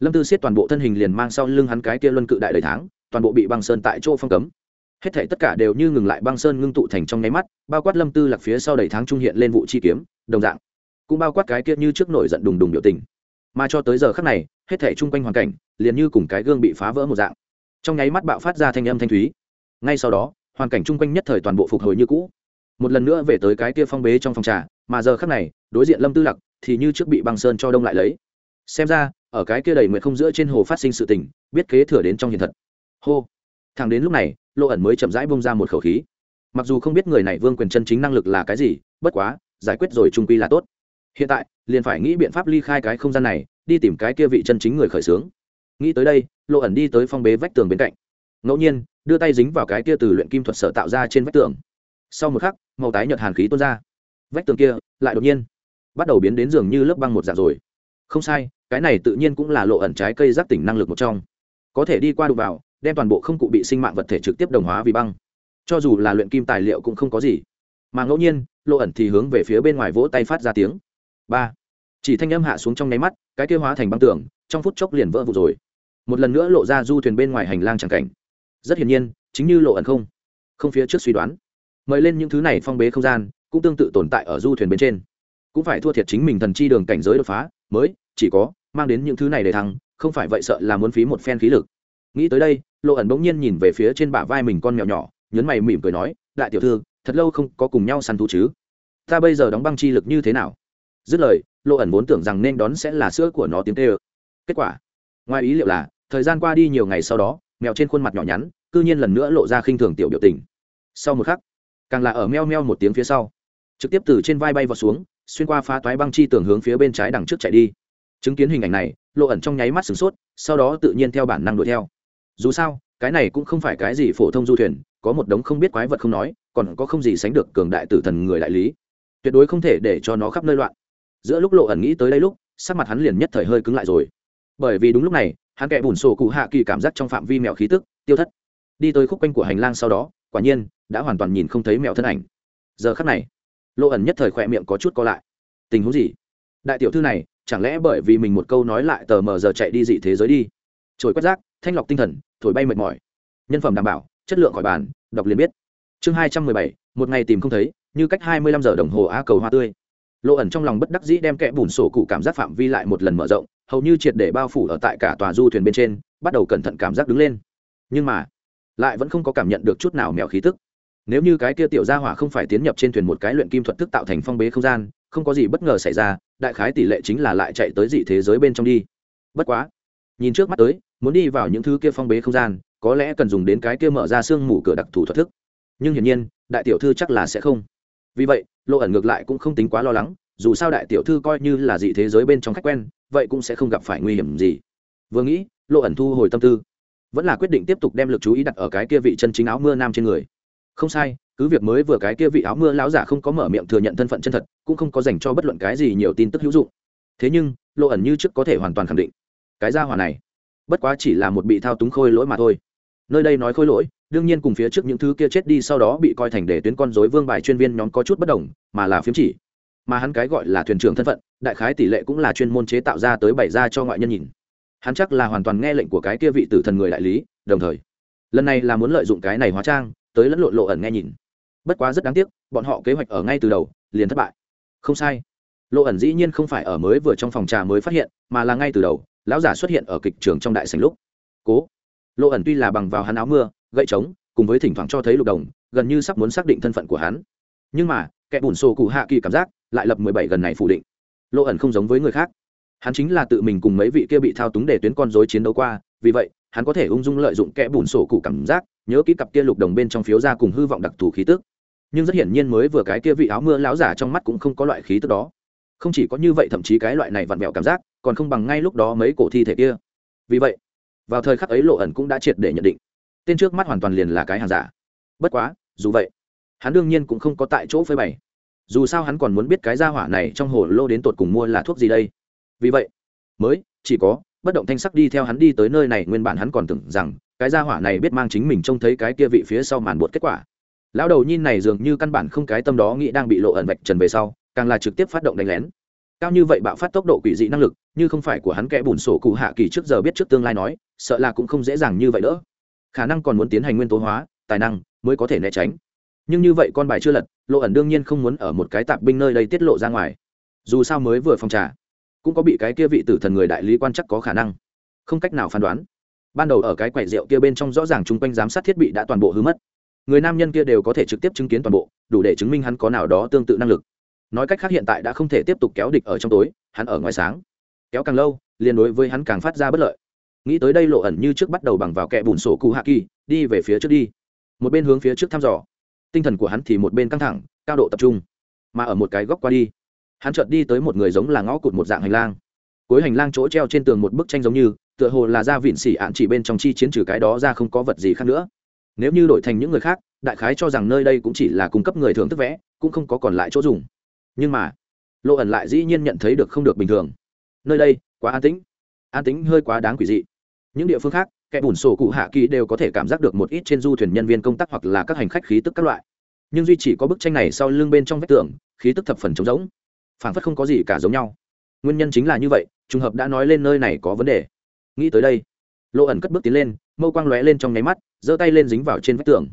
lâm tư xiết toàn bộ thân hình liền mang sau lưng hắn cái kia luân cự đại đời tháng, toàn bộ bị băng sơn tại chỗ phong cấm hết thảy tất cả đều như ngừng lại băng sơn ngưng tụ thành trong nháy mắt, bao quát lâm tư lạc phía sau đầy tháng trung hiện lên vụ chi kiếm, đồng dạng, cũng bao quát cái kia như trước nổi giận đùng đùng biểu tình. Mà cho tới giờ khắc này, hết thảy chung quanh hoàn cảnh, liền như cùng cái gương bị phá vỡ một dạng. Trong nháy mắt bạo phát ra thanh âm thanh thúy. Ngay sau đó, hoàn cảnh chung quanh nhất thời toàn bộ phục hồi như cũ. Một lần nữa về tới cái kia phong bế trong phòng trà, mà giờ khắc này, đối diện lâm tư lặc thì như trước bị băng sơn cho đông lại lấy. Xem ra, ở cái kia đầy nguyện không giữa trên hồ phát sinh sự tình, biết kế thừa đến trong hiện thật. Hô. Thẳng đến lúc này lộ ẩn mới chậm rãi bông ra một khẩu khí. Mặc dù không biết người này vương quyền chân chính năng lực là cái gì, bất quá, giải quyết rồi trung quy là tốt. Hiện tại, liền phải nghĩ biện pháp ly khai cái không gian này, đi tìm cái kia vị chân chính người khởi xướng. Nghĩ tới đây lộ ẩn đi tới phong bế vách tường bên cạnh. Ngẫu nhiên, đưa tay dính vào cái kia từ luyện kim thuật sở tạo ra trên vách tường. Sau một khắc, màu tái nhợt hàn khí tuôn ra. Vách tường kia, lại đột nhiên, bắt đầu biến đến dường như lớp băng một dạng rồi. Không sai, cái này tự nhiên cũng là lộ ẩn trái cây giáp tỉnh năng lực một trong. Có thể đi qua đụng vào đem toàn bộ không cụ bị sinh mạng vật thể trực tiếp đồng hóa vì băng. Cho dù là luyện kim tài liệu cũng không có gì. Mà ngẫu nhiên, lộ ẩn thì hướng về phía bên ngoài vỗ tay phát ra tiếng. Ba. Chỉ thanh âm hạ xuống trong nháy mắt, cái kia hóa thành băng tường, trong phút chốc liền vỡ vụt rồi. Một lần nữa lộ ra du thuyền bên ngoài hành lang c cảnh. Rất hiển nhiên, chính như lộ ẩn không không phía trước suy đoán. Mời lên những thứ này phong bế không gian, cũng tương tự tồn tại ở du thuyền bên trên. Cũng phải thua thiệt chính mình thần chi đường cảnh giới đột phá, mới, chỉ có, mang đến những thứ này để thăng, không phải vậy sợ là muốn phí một phen khí lực nghĩ tới đây, lộ ẩn bỗng nhiên nhìn về phía trên bả vai mình con mèo nhỏ, nhấn mày mỉm cười nói, đại tiểu thư, thật lâu không có cùng nhau săn thú chứ? Ta bây giờ đóng băng chi lực như thế nào? Dứt lời, lộ ẩn vốn tưởng rằng nên đón sẽ là sữa của nó tiếng tê ơ. Kết quả, ngoài ý liệu là, thời gian qua đi nhiều ngày sau đó, mèo trên khuôn mặt nhỏ nhắn, cư nhiên lần nữa lộ ra khinh thường tiểu biểu tình. Sau một khắc, càng là ở meo meo một tiếng phía sau, trực tiếp từ trên vai bay vào xuống, xuyên qua phá toái băng chi tường hướng phía bên trái đằng trước chạy đi. Chứng kiến hình ảnh này, lộ ẩn trong nháy mắt sửng sốt, sau đó tự nhiên theo bản năng đuổi theo dù sao, cái này cũng không phải cái gì phổ thông du thuyền, có một đống không biết quái vật không nói, còn có không gì sánh được cường đại tử thần người đại lý. Tuyệt đối không thể để cho nó khắp nơi loạn. Giữa lúc lộ ẩn nghĩ tới đây lúc, sắc mặt hắn liền nhất thời hơi cứng lại rồi. Bởi vì đúng lúc này, hắn kẻ bùn sổ cụ hạ kỳ cảm giác trong phạm vi mèo khí tức, tiêu thất. Đi tới khúc quanh của hành lang sau đó, quả nhiên, đã hoàn toàn nhìn không thấy mèo thân ảnh. Giờ khắc này, lộ ẩn nhất thời khỏe miệng có chút co lại. Tình huống gì? Đại tiểu thư này, chẳng lẽ bởi vì mình một câu nói lại tờ mờ giờ chạy đi dị thế giới đi? Trồi quét rác thanh lọc tinh thần, thổi bay mệt mỏi. Nhân phẩm đảm bảo, chất lượng khỏi bàn, đọc liền biết. Chương hai trăm mười bảy, một ngày tìm không thấy, như cách hai mươi lăm giờ đồng hồ á cầu hoa tươi. Lộ ẩn trong lòng bất đắc dĩ đem kẽ bùn sổ cụ cảm giác phạm vi lại một lần mở rộng, hầu như triệt để bao phủ ở tại cả tòa du thuyền bên trên, bắt đầu cẩn thận cảm giác đứng lên. Nhưng mà, lại vẫn không có cảm nhận được chút nào mèo khí tức. Nếu như cái kia tiểu gia hỏa không phải tiến nhập trên thuyền một cái luyện kim thuật thức tạo thành phong bế không gian, không có gì bất ngờ xảy ra, đại khái tỷ lệ chính là lại chạy tới dị thế giới bên trong đi. Bất quá nhìn trước mắt tới, muốn đi vào những thứ kia phong bế không gian, có lẽ cần dùng đến cái kia mở ra xương mù cửa đặc thù thuật thức. Nhưng hiển nhiên, đại tiểu thư chắc là sẽ không. Vì vậy lộ ẩn ngược lại cũng không tính quá lo lắng, dù sao đại tiểu thư coi như là dị thế giới bên trong khách quen, vậy cũng sẽ không gặp phải nguy hiểm gì. Vừa nghĩ lộ ẩn thu hồi tâm tư, vẫn là quyết định tiếp tục đem l ự c chú ý đặt ở cái kia vị chân chính áo mưa nam trên người. Không sai, cứ việc mới vừa cái kia vị áo mưa láo giả không có mở miệng thừa nhận thân phận chân thật, cũng không có dành cho bất luận cái gì nhiều tin tức hữu dụng. Thế nhưng lộ ẩn như trước có thể hoàn toàn khẳng định cái gia hỏa này. Bất quá chỉ là một bị thao túng khôi lỗi mà thôi. Nơi đây nói khôi lỗi, đương nhiên cùng phía trước những thứ kia chết đi sau đó bị coi thành để tuyến con dối vương bài chuyên viên nhóm có chút bất đồng, mà là phiếm chỉ. Mà hắn cái gọi là thuyền trưởng thân phận, đại khái tỷ lệ cũng là chuyên môn chế tạo ra tới bày ra cho ngoại nhân nhìn. Hắn chắc là hoàn toàn nghe lệnh của cái kia vị tử thần người đại lý, đồng thời, lần này là muốn lợi dụng cái này hóa trang, tới lẫn lộn lộ ẩn nghe nhìn. Bất quá rất đáng tiếc, bọn họ kế hoạch ở ngay từ đầu, liền thất bại. Không sai. Lộ ẩn dĩ nhiên không phải ở mới vừa trong phòng trà mới phát hiện, mà là ngay từ đầu lão giả xuất hiện ở kịch trường trong đại sành lúc. Cố. Lộ ẩn tuy là bằng vào hắn áo mưa, gậy trống, cùng với thỉnh thoảng cho thấy lục đồng, gần như sắp muốn xác định thân phận của hắn. Nhưng mà, kẻ bùn sổ cụ hạ kỳ cảm giác lại lập mười bảy gần này phủ định. Lộ ẩn không giống với người khác. Hắn chính là tự mình cùng mấy vị kia bị thao túng để tuyến con dối chiến đấu qua, vì vậy, hắn có thể ung dung lợi dụng kẽ bùn sổ cụ cảm giác, nhớ kỹ cặp kia lục đồng bên trong phiếu ra cùng hư vọng đặc thù khí tức. Nhưng rất hiển nhiên mới vừa cái kia vị áo mưa láo giả trong mắt cũng không có loại khí tức đó. Không chỉ có như vậy, thậm chí cái loại này vặn vẹo cảm giác còn không bằng ngay lúc đó mấy cổ thi thể kia. Vì vậy, vào thời khắc ấy lộ ẩn cũng đã triệt để nhận định, tên trước mắt hoàn toàn liền là cái hàng giả. Bất quá, dù vậy, hắn đương nhiên cũng không có tại chỗ phơi bày. Dù sao hắn còn muốn biết cái gia hỏa này trong hồ lô đến tột cùng mua là thuốc gì đây. Vì vậy, mới chỉ có bất động thanh sắc đi theo hắn đi tới nơi này, nguyên bản hắn còn tưởng rằng cái gia hỏa này biết mang chính mình trông thấy cái kia vị phía sau màn bột kết quả. Lão đầu nhìn này dường như căn bản không cái tâm đó nghĩ đang bị lộ ẩn vạch trần về sau, càng là trực tiếp phát động đánh lén cao như vậy bạo phát tốc độ quỷ dị năng lực, như không phải của hắn kẽ bùn sổ cụ hạ kỳ trước giờ biết trước tương lai nói, sợ là cũng không dễ dàng như vậy nữa khả năng còn muốn tiến hành nguyên tố hóa, tài năng mới có thể né tránh. Nhưng như vậy con bài chưa lật, lộ ẩn đương nhiên không muốn ở một cái tạp binh nơi đây tiết lộ ra ngoài. Dù sao mới vừa phòng trà, cũng có bị cái kia vị tử thần người đại lý quan chắc có khả năng. Không cách nào phán đoán. Ban đầu ở cái quầy rượu kia bên trong rõ ràng chung quanh giám sát thiết bị đã toàn bộ hư mất. Người nam nhân kia đều có thể trực tiếp chứng kiến toàn bộ, đủ để chứng minh hắn có nào đó tương tự năng lực nói cách khác hiện tại đã không thể tiếp tục kéo địch ở trong tối, hắn ở ngoài sáng. Kéo càng lâu, liền đối với hắn càng phát ra bất lợi. Nghĩ tới đây lộ ẩn như trước bắt đầu bằng vào kẹ bùn sổ cụ hạ kỳ, đi về phía trước đi. Một bên hướng phía trước thăm dò. Tinh thần của hắn thì một bên căng thẳng, cao độ tập trung. Mà ở một cái góc qua đi, hắn chợt đi tới một người giống là ngõ cụt một dạng hành lang. Cuối hành lang chỗ treo trên tường một bức tranh giống như, tựa hồ là ra vịn xỉ ạn chỉ bên trong chi chiến trừ cái đó ra không có vật gì khác nữa. Nếu như đổi thành những người khác, đại khái cho rằng nơi đây cũng chỉ là cung cấp người thường thức vẽ, cũng không có còn lại chỗ dùng nhưng mà lộ ẩn lại dĩ nhiên nhận thấy được không được bình thường. Nơi đây, quá an tĩnh. An tĩnh hơi quá đáng quỷ dị. Những địa phương khác, kẻ bùn sổ cụ hạ kỳ đều có thể cảm giác được một ít trên du thuyền nhân viên công tác hoặc là các hành khách khí tức các loại. Nhưng duy chỉ có bức tranh này sau lưng bên trong vách tường, khí tức thập phần trống rỗng. Phảng phất không có gì cả giống nhau. Nguyên nhân chính là như vậy, trùng hợp đã nói lên nơi này có vấn đề. Nghĩ tới đây lộ ẩn cất bước tiến lên, mâu quang lóe lên trong nháy mắt, giơ tay lên dính vào trên vách tường.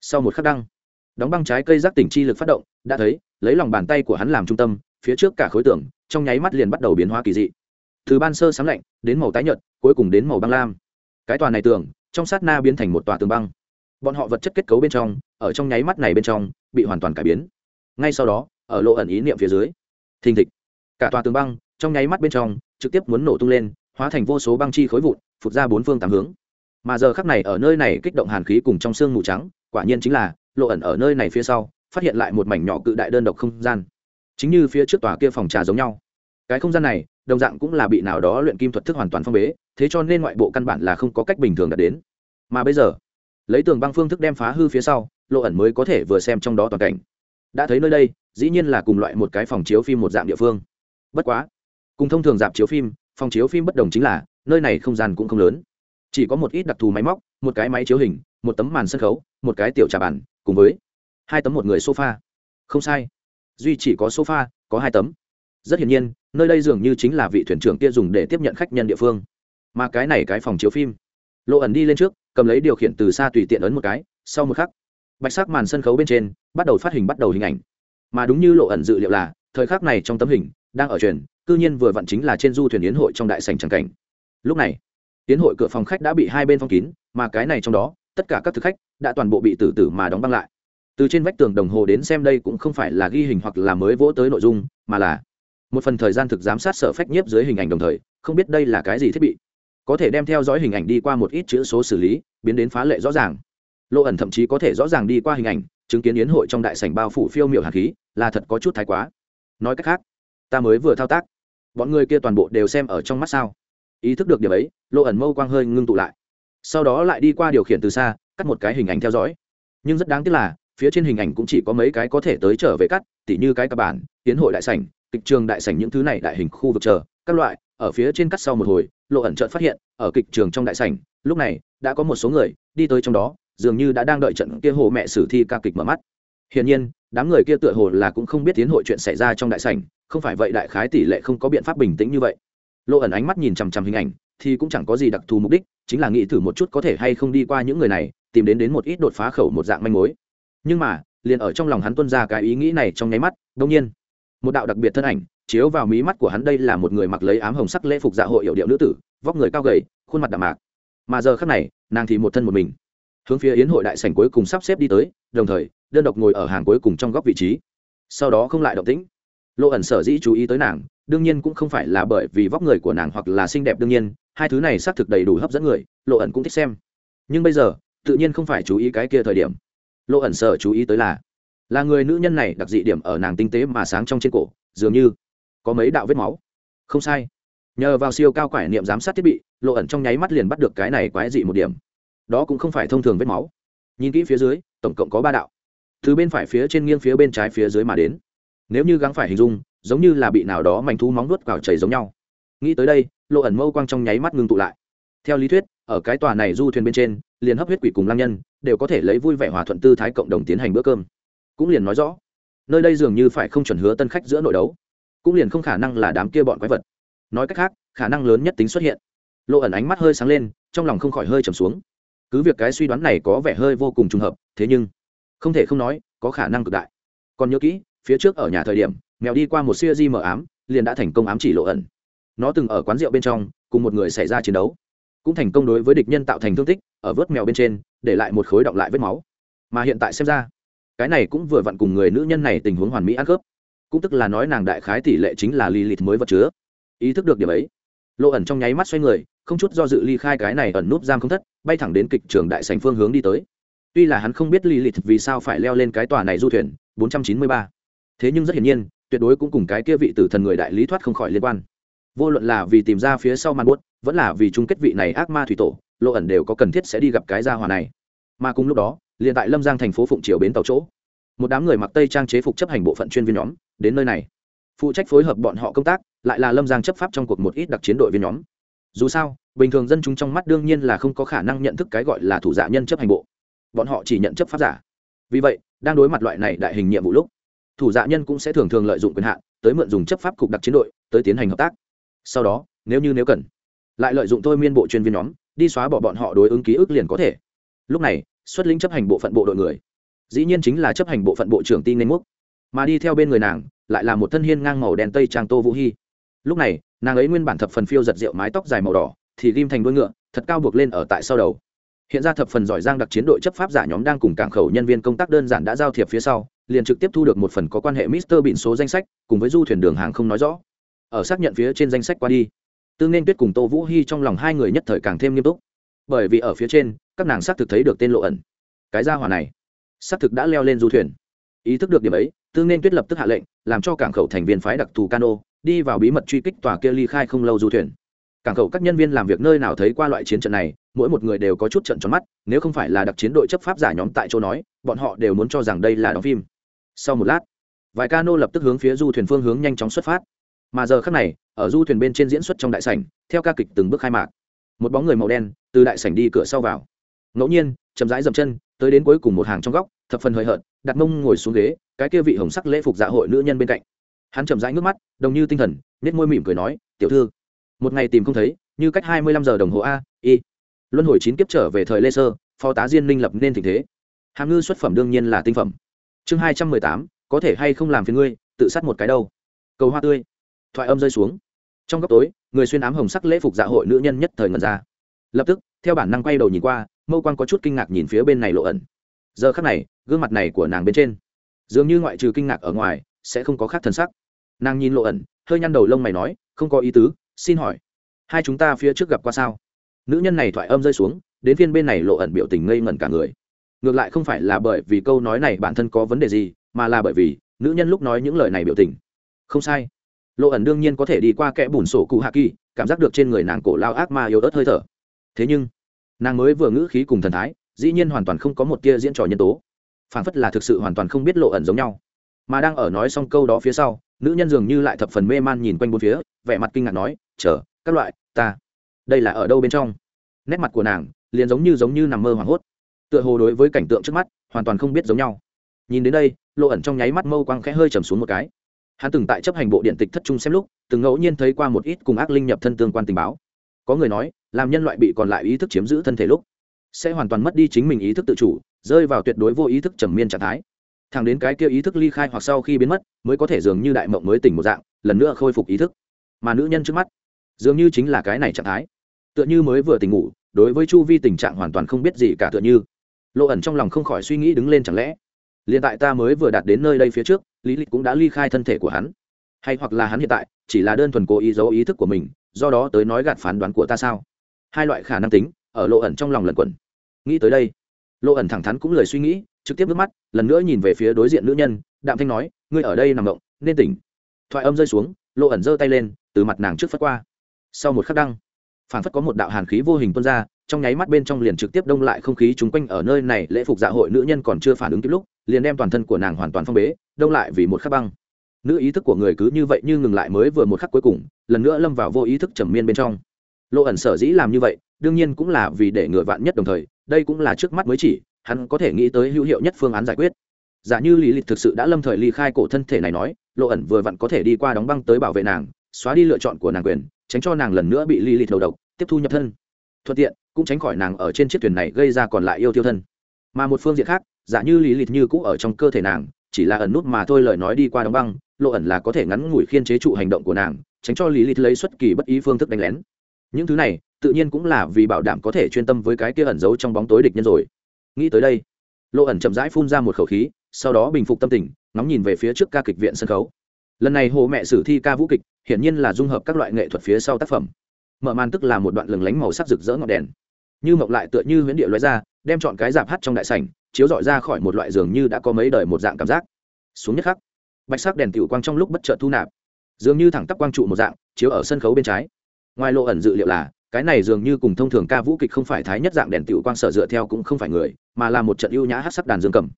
Sau một khắc đăng, đóng băng trái cây giác tỉnh chi lực phát động, đã thấy lấy lòng bàn tay của hắn làm trung tâm phía trước cả khối tưởng, trong nháy mắt liền bắt đầu biến hóa kỳ dị. Từ ban sơ sáng lạnh đến màu tái nhợt cuối cùng đến màu băng lam. Cái tòa này tường trong sát na biến thành một tòa tường băng. Bọn họ vật chất kết cấu bên trong ở trong nháy mắt này bên trong bị hoàn toàn cải biến. Ngay sau đó ở lộ ẩn ý niệm phía dưới thình thịch. Cả tòa tường băng trong nháy mắt bên trong trực tiếp muốn nổ tung lên hóa thành vô số băng chi khối vụn phụt ra bốn phương tám hướng. Mà giờ khắc này ở nơi này kích động hàn khí cùng trong xương mù trắng quả nhiên chính là lộ ẩn ở nơi này phía sau phát hiện lại một mảnh nhỏ cự đại đơn độc không gian. Chính như phía trước tòa kia phòng trà giống nhau. Cái không gian này, đồng dạng cũng là bị nào đó luyện kim thuật thức hoàn toàn phong bế, thế cho nên ngoại bộ căn bản là không có cách bình thường đạt đến. Mà bây giờ, lấy tường băng phương thức đem phá hư phía sau, lộ ẩn mới có thể vừa xem trong đó toàn cảnh. Đã thấy nơi đây, dĩ nhiên là cùng loại một cái phòng chiếu phim một dạng địa phương. Bất quá, cùng thông thường dạp chiếu phim, phòng chiếu phim bất đồng chính là, nơi này không gian cũng không lớn. Chỉ có một ít đặc thù máy móc, một cái máy chiếu hình, một tấm màn sân khấu, một cái tiểu trà bàn, cùng với hai tấm một người sofa. Không sai. Duy chỉ có sofa, có hai tấm. Rất hiển nhiên, nơi đây dường như chính là vị thuyền trưởng kia dùng để tiếp nhận khách nhân địa phương. Mà cái này cái phòng chiếu phim. Lộ ẩn đi lên trước, cầm lấy điều khiển từ xa tùy tiện ấn một cái, sau một khắc, bạch sắc màn sân khấu bên trên, bắt đầu phát hình bắt đầu hình ảnh. Mà đúng như lộ ẩn dự liệu là, thời khắc này trong tấm hình, đang ở truyền, cư nhiên vừa vặn chính là trên du thuyền yến hội trong đại sành tràng cảnh. Lúc này, yến hội cửa phòng khách đã bị hai bên phong kín, mà cái này trong đó, tất cả các thực khách đã toàn bộ bị tử tử mà đóng băng lại từ trên vách tường đồng hồ đến xem đây cũng không phải là ghi hình hoặc là mới vỗ tới nội dung, mà là một phần thời gian thực giám sát sở phách nhiếp dưới hình ảnh đồng thời, không biết đây là cái gì thiết bị. Có thể đem theo dõi hình ảnh đi qua một ít chữ số xử lý, biến đến phá lệ rõ ràng. Lộ ẩn thậm chí có thể rõ ràng đi qua hình ảnh, chứng kiến yến hội trong đại sảnh bao phủ phiêu miểu hạt khí, là thật có chút thái quá. Nói cách khác, ta mới vừa thao tác, bọn người kia toàn bộ đều xem ở trong mắt sao. Ý thức được điểm ấy, lộ ẩn mâu quang hơi ngưng tụ lại. Sau đó lại đi qua điều khiển từ xa, cắt một cái hình ảnh theo dõi. Nhưng rất đáng tiếc là phía trên hình ảnh cũng chỉ có mấy cái có thể tới trở về cắt, tỉ như cái cơ bản, tiến hội đại sảnh, kịch trường đại sảnh những thứ này đại hình khu vực chờ, các loại, ở phía trên cắt sau một hồi, lộ ẩn chợt phát hiện, ở kịch trường trong đại sảnh, lúc này, đã có một số người, đi tới trong đó, dường như đã đang đợi trận kia hồ mẹ sử thi ca kịch mở mắt. Hiển nhiên, đám người kia tựa hồ là cũng không biết tiến hội chuyện xảy ra trong đại sảnh, không phải vậy đại khái tỷ lệ không có biện pháp bình tĩnh như vậy. Lộ ẩn ánh mắt nhìn chằm chằm hình ảnh, thì cũng chẳng có gì đặc thù mục đích, chính là nghĩ thử một chút có thể hay không đi qua những người này, tìm đến đến một ít đột phá khẩu một dạng manh mối nhưng mà, liền ở trong lòng hắn tuân ra cái ý nghĩ này trong nháy mắt đông nhiên, một đạo đặc biệt thân ảnh chiếu vào mí mắt của hắn đây là một người mặc lấy ám hồng sắc lễ phục dạ hội hiệu điệu nữ tử, vóc người cao gầy, khuôn mặt đạm mạc. Mà giờ khắc này, nàng thì một thân một mình, hướng phía yến hội đại sảnh cuối cùng sắp xếp đi tới, đồng thời, đơn độc ngồi ở hàng cuối cùng trong góc vị trí. Sau đó không lại động tĩnh. Lộ ẩn sở dĩ chú ý tới nàng, đương nhiên cũng không phải là bởi vì vóc người của nàng hoặc là xinh đẹp đương nhiên, hai thứ này xác thực đầy đủ hấp dẫn người, lộ ẩn cũng thích xem. Nhưng bây giờ, tự nhiên không phải chú ý cái kia thời điểm lộ ẩn sở chú ý tới là là người nữ nhân này đặc dị điểm ở nàng tinh tế mà sáng trong trên cổ, dường như có mấy đạo vết máu. Không sai. Nhờ vào siêu cao quải niệm giám sát thiết bị lộ ẩn trong nháy mắt liền bắt được cái này quái dị một điểm. Đó cũng không phải thông thường vết máu. Nhìn kỹ phía dưới, tổng cộng có ba đạo. Từ bên phải phía trên nghiêng phía bên trái phía dưới mà đến. Nếu như gắng phải hình dung, giống như là bị nào đó mảnh thú móng nuốt vào chảy giống nhau. Nghĩ tới đây lộ ẩn mâu quang trong nháy mắt ngưng tụ lại. Theo lý thuyết, ở cái tòa này du thuyền bên trên liền hấp huyết quỷ cùng lang nhân đều có thể lấy vui vẻ hòa thuận tư thái cộng đồng tiến hành bữa cơm. Cũng liền nói rõ, nơi đây dường như phải không chuẩn hứa tân khách giữa nội đấu, cũng liền không khả năng là đám kia bọn quái vật. Nói cách khác, khả năng lớn nhất tính xuất hiện. Lộ ẩn ánh mắt hơi sáng lên, trong lòng không khỏi hơi trầm xuống. Cứ việc cái suy đoán này có vẻ hơi vô cùng trùng hợp, thế nhưng không thể không nói, có khả năng cực đại. Còn nhớ kỹ, phía trước ở nhà thời điểm, mèo đi qua một siêu di mờ ám, liền đã thành công ám chỉ lộ ẩn. Nó từng ở quán rượu bên trong, cùng một người xảy ra chiến đấu cũng thành công đối với địch nhân tạo thành thương tích, ở vớt mèo bên trên, để lại một khối động lại vết máu. Mà hiện tại xem ra, cái này cũng vừa vặn cùng người nữ nhân này tình huống hoàn mỹ ăn khớp. Cũng tức là nói nàng đại khái tỷ lệ chính là ly lịt mới vật chứa. Ý thức được điểm ấy lộ ẩn trong nháy mắt xoay người, không chút do dự ly khai cái này ẩn núp giam không thất, bay thẳng đến kịch trường đại sành phương hướng đi tới. Tuy là hắn không biết ly lịt vì sao phải leo lên cái tòa này du thuyền 493. thế nhưng rất hiển nhiên, tuyệt đối cũng cùng cái kia vị tử thần người đại lý thoát không khỏi liên quan vô luận là vì tìm ra phía sau màn buốt, vẫn là vì chung kết vị này ác ma thủy tổ, lộ ẩn đều có cần thiết sẽ đi gặp cái gia hòa này. Mà cùng lúc đó, liền tại lâm giang thành phố phụng triều bến tàu chỗ, một đám người mặc tây trang chế phục chấp hành bộ phận chuyên viên nhóm, đến nơi này. Phụ trách phối hợp bọn họ công tác, lại là lâm giang chấp pháp trong cuộc một ít đặc chiến đội viên nhóm. Dù sao, bình thường dân chúng trong mắt đương nhiên là không có khả năng nhận thức cái gọi là thủ giả nhân chấp hành bộ. Bọn họ chỉ nhận chấp pháp giả. Vì vậy, đang đối mặt loại này đại hình nhiệm vụ lúc, thủ dạ nhân cũng sẽ thường thường lợi dụng quyền hạn, tới mượn dùng chấp pháp cục đặc chiến đội, tới tiến hành hợp tác sau đó nếu như nếu cần lại lợi dụng thôi miên bộ chuyên viên nhóm đi xóa bỏ bọn họ đối ứng ký ức liền có thể. Lúc này xuất lĩnh chấp hành bộ phận bộ đội người. Dĩ nhiên chính là chấp hành bộ phận bộ trưởng tin nên múc. Mà đi theo bên người nàng lại là một thân hiên ngang màu đen tây trang tô vũ hy lúc này nàng ấy nguyên bản thập phần phiêu giật rượu mái tóc dài màu đỏ thì ghim thành đuôi ngựa thật cao buộc lên ở tại sau đầu. Hiện ra thập phần giỏi giang đặc chiến đội chấp pháp giả nhóm đang cùng cảng khẩu nhân viên công tác đơn giản đã giao thiệp phía sau liền trực tiếp thu được một phần có quan hệ Mister biển số danh sách, cùng với du thuyền đường hàng không nói rõ. Ở xác nhận phía trên danh sách qua đi, Tương Nên Tuyết cùng Tô Vũ Hi trong lòng hai người nhất thời càng thêm nghiêm túc. Bởi vì ở phía trên, các nàng xác thực thấy được tên lộ ẩn. Cái gia hỏa này, xác thực đã leo lên du thuyền. Ý thức được điểm ấy, Tương Nên Tuyết lập tức hạ lệnh, làm cho cảng khẩu thành viên phái đặc thù cano, đi vào bí mật truy kích tòa kia ly khai không lâu du thuyền. Cảng khẩu các nhân viên làm việc nơi nào thấy qua loại chiến trận này, mỗi một người đều có chút trận tròn mắt, nếu không phải là đặc chiến đội chấp pháp giả nhóm tại chỗ nói, bọn họ đều muốn cho rằng đây là đóng phim sau một lát vài cano lập tức hướng phía du thuyền phương hướng nhanh chóng xuất phát mà giờ khắc này, ở du thuyền bên trên diễn xuất trong đại sảnh, theo ca kịch từng bước khai mạc. Một bóng người màu đen từ đại sảnh đi cửa sau vào. Ngẫu nhiên, chậm rãi dậm chân, tới đến cuối cùng một hàng trong góc, thập phần hời hợt, đặt mông ngồi xuống ghế, cái kia vị hồng sắc lễ phục dạ hội nữ nhân bên cạnh. Hắn chậm rãi ngước mắt, đồng như tinh thần nết môi mỉm cười nói, tiểu thư, một ngày tìm không thấy, như cách hai mươi lăm giờ đồng hồ a, y. Luân hồi chín kiếp trở về thời lê sơ, phó tá diên minh lập nên tình thế. Hàm ngư xuất phẩm đương nhiên là tinh phẩm. Chương hai trăm mười tám, có thể hay không làm phiền ngươi, tự sát một cái đâu. Cầu hoa tươi thoại âm rơi xuống. Trong góc tối, người xuyên ám hồng sắc lễ phục dạ hội nữ nhân nhất thời ngần ra. Lập tức, theo bản năng quay đầu nhìn qua, mâu quan có chút kinh ngạc nhìn phía bên này lộ ẩn. Giờ khắc này, gương mặt này của nàng bên trên, dường như ngoại trừ kinh ngạc ở ngoài, sẽ không có khác thân sắc. Nàng nhìn lộ ẩn, hơi nhăn đầu lông mày nói, không có ý tứ, xin hỏi, hai chúng ta phía trước gặp qua sao? Nữ nhân này thoại âm rơi xuống, đến phiên bên này lộ ẩn biểu tình ngây ngẩn cả người. Ngược lại không phải là bởi vì câu nói này bản thân có vấn đề gì, mà là bởi vì nữ nhân lúc nói những lời này biểu tình. Không sai lộ ẩn đương nhiên có thể đi qua kẽ bùn sổ cụ hạ kỳ, cảm giác được trên người nàng cổ lao ác ma yếu ớt hơi thở. Thế nhưng, nàng mới vừa ngữ khí cùng thần thái, dĩ nhiên hoàn toàn không có một tia diễn trò nhân tố. Phảng phất là thực sự hoàn toàn không biết lộ ẩn giống nhau. Mà đang ở nói xong câu đó phía sau, nữ nhân dường như lại thập phần mê man nhìn quanh bốn phía, vẻ mặt kinh ngạc nói, chờ, các loại, ta, đây là ở đâu bên trong? Nét mặt của nàng liền giống như giống như nằm mơ hoảng hốt. Tựa hồ đối với cảnh tượng trước mắt, hoàn toàn không biết giống nhau. Nhìn đến đây lộ ẩn trong nháy mắt mâu quang khẽ hơi trầm xuống một cái hắn từng tại chấp hành bộ điện tịch thất trung xem lúc, từng ngẫu nhiên thấy qua một ít cùng ác linh nhập thân tương quan tình báo. Có người nói, làm nhân loại bị còn lại ý thức chiếm giữ thân thể lúc, sẽ hoàn toàn mất đi chính mình ý thức tự chủ, rơi vào tuyệt đối vô ý thức trầm miên trạng thái. Thẳng đến cái kia ý thức ly khai hoặc sau khi biến mất, mới có thể dường như đại mộng mới tỉnh một dạng, lần nữa khôi phục ý thức. Mà nữ nhân trước mắt, dường như chính là cái này trạng thái. Tựa như mới vừa tỉnh ngủ, đối với chu vi tình trạng hoàn toàn không biết gì cả tựa như. Lộ ẩn trong lòng không khỏi suy nghĩ đứng lên chẳng lẽ, liền tại ta mới vừa đạt đến nơi đây phía trước lý lịch cũng đã ly khai thân thể của hắn. Hay hoặc là hắn hiện tại chỉ là đơn thuần cố ý giấu ý thức của mình, do đó tới nói gạt phán đoán của ta sao? Hai loại khả năng tính, ở lộ ẩn trong lòng lần quẩn. Nghĩ tới đây, lộ ẩn thẳng thắn cũng lời suy nghĩ, trực tiếp nước mắt, lần nữa nhìn về phía đối diện nữ nhân, đạm thanh nói, ngươi ở đây nằm động, nên tỉnh. Thoại âm rơi xuống, lộ ẩn giơ tay lên, từ mặt nàng trước phất qua. Sau một khắc đăng phản phất có một đạo hàn khí vô hình tuôn ra trong nháy mắt bên trong liền trực tiếp đông lại không khí chúng quanh ở nơi này, lễ phục dạ hội nữ nhân còn chưa phản ứng kịp lúc, liền đem toàn thân của nàng hoàn toàn phong bế, đông lại vì một khắc băng. Nữ ý thức của người cứ như vậy như ngừng lại mới vừa một khắc cuối cùng, lần nữa lâm vào vô ý thức trầm miên bên trong. Lộ ẩn sở dĩ làm như vậy, đương nhiên cũng là vì để ngựa vạn nhất đồng thời, đây cũng là trước mắt mới chỉ, hắn có thể nghĩ tới hữu hiệu nhất phương án giải quyết. Giả như lý lịch thực sự đã lâm thời ly khai cổ thân thể này nói, lộ ẩn vừa vặn có thể đi qua đóng băng tới bảo vệ nàng, xóa đi lựa chọn của nàng quyền, tránh cho nàng lần nữa bị lý lịch đầu độc, tiếp thu nhập thân. Thuận tiện cũng tránh khỏi nàng ở trên chiếc thuyền này gây ra còn lại yêu tiêu thân. Mà một phương diện khác, giả như lý lịch như cũ ở trong cơ thể nàng, chỉ là ẩn nút mà thôi lời nói đi qua đóng băng, lộ ẩn là có thể ngắn ngủi khiên chế trụ hành động của nàng, tránh cho lý lịch lấy xuất kỳ bất ý phương thức đánh lén. Những thứ này, tự nhiên cũng là vì bảo đảm có thể chuyên tâm với cái kia ẩn giấu trong bóng tối địch nhân rồi. Nghĩ tới đây, lộ ẩn chậm rãi phun ra một khẩu khí, sau đó bình phục tâm tình, ngóng nhìn về phía trước ca kịch viện sân khấu. Lần này hồ mẹ sử thi ca vũ kịch, hiển nhiên là dung hợp các loại nghệ thuật phía sau tác phẩm mở màn tức là một đoạn lừng lánh màu sắc rực rỡ ngọn đèn. Như mộng lại tựa như huyễn địa loại ra, đem chọn cái dạp hát trong đại sảnh, chiếu dọi ra khỏi một loại giường như đã có mấy đời một dạng cảm giác. Xuống nhất khắc, bạch sắc đèn tiểu quang trong lúc bất chợt thu nạp, dường như thẳng tắp quang trụ một dạng, chiếu ở sân khấu bên trái. Ngoài lộ ẩn dự liệu là, cái này dường như cùng thông thường ca vũ kịch không phải thái nhất dạng đèn tiểu quang sở dựa theo cũng không phải người, mà là một trận ưu nhã hát sắc đàn dương cầm.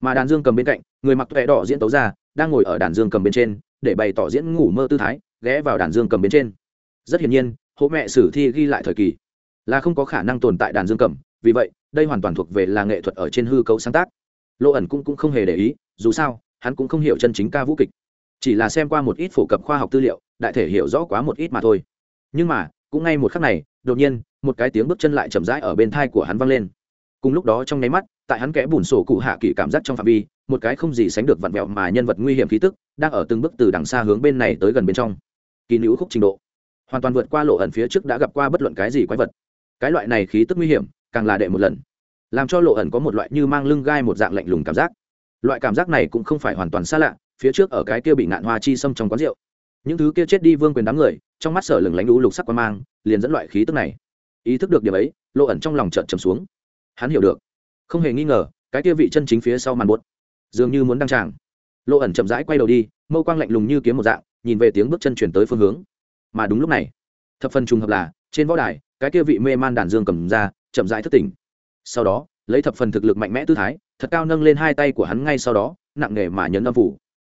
Mà đàn dương cầm bên cạnh, người mặc tuệ đỏ diễn tấu ra, đang ngồi ở đàn dương cầm bên trên, để bày tỏ diễn ngủ mơ tư thái, ghé vào đàn dương cầm bên trên. Rất hiển nhiên Hộ mẹ sử thi ghi lại thời kỳ là không có khả năng tồn tại đàn dương cầm. Vì vậy đây hoàn toàn thuộc về là nghệ thuật ở trên hư cấu sáng tác. Lộ ẩn cũng, cũng không hề để ý dù sao hắn cũng không hiểu chân chính ca vũ kịch. Chỉ là xem qua một ít phổ cập khoa học tư liệu đại thể hiểu rõ quá một ít mà thôi. Nhưng mà cũng ngay một khắc này đột nhiên một cái tiếng bước chân lại chậm rãi ở bên thai của hắn vang lên. Cùng lúc đó trong nháy mắt tại hắn kẽ bùn sổ cụ hạ kỳ cảm giác trong phạm vi một cái không gì sánh được vặn vẹo mà nhân vật nguy hiểm khí tức đang ở từng bước từ đằng xa hướng bên này tới gần bên trong. Kỳ nữ khúc trình độ hoàn toàn vượt qua lộ ẩn phía trước đã gặp qua bất luận cái gì quái vật. Cái loại này khí tức nguy hiểm, càng là đệ một lần. Làm cho lộ ẩn có một loại như mang lưng gai một dạng lạnh lùng cảm giác. Loại cảm giác này cũng không phải hoàn toàn xa lạ, phía trước ở cái kia bị ngạn hoa chi xâm trong quán rượu. Những thứ kia chết đi vương quyền đám người, trong mắt sở lừng lánh lũ lục sắc quan mang, liền dẫn loại khí tức này. Ý thức được điểm ấy, lộ ẩn trong lòng trợn trầm xuống. Hắn hiểu được. Không hề nghi ngờ, cái kia vị chân chính phía sau màn buốt dường như muốn đăng tràng. Lộ ẩn chậm rãi quay đầu đi, mâu quang lạnh lùng như kiếm một dạng, nhìn về tiếng bước chân chuyển tới phương hướng mà đúng lúc này, thập phần trùng hợp là, trên võ đài, cái kia vị mê man đàn dương cầm ra, chậm rãi thất tỉnh. Sau đó, lấy thập phần thực lực mạnh mẽ tư thái, thật cao nâng lên hai tay của hắn ngay sau đó, nặng nề mà nhấn âm phủ.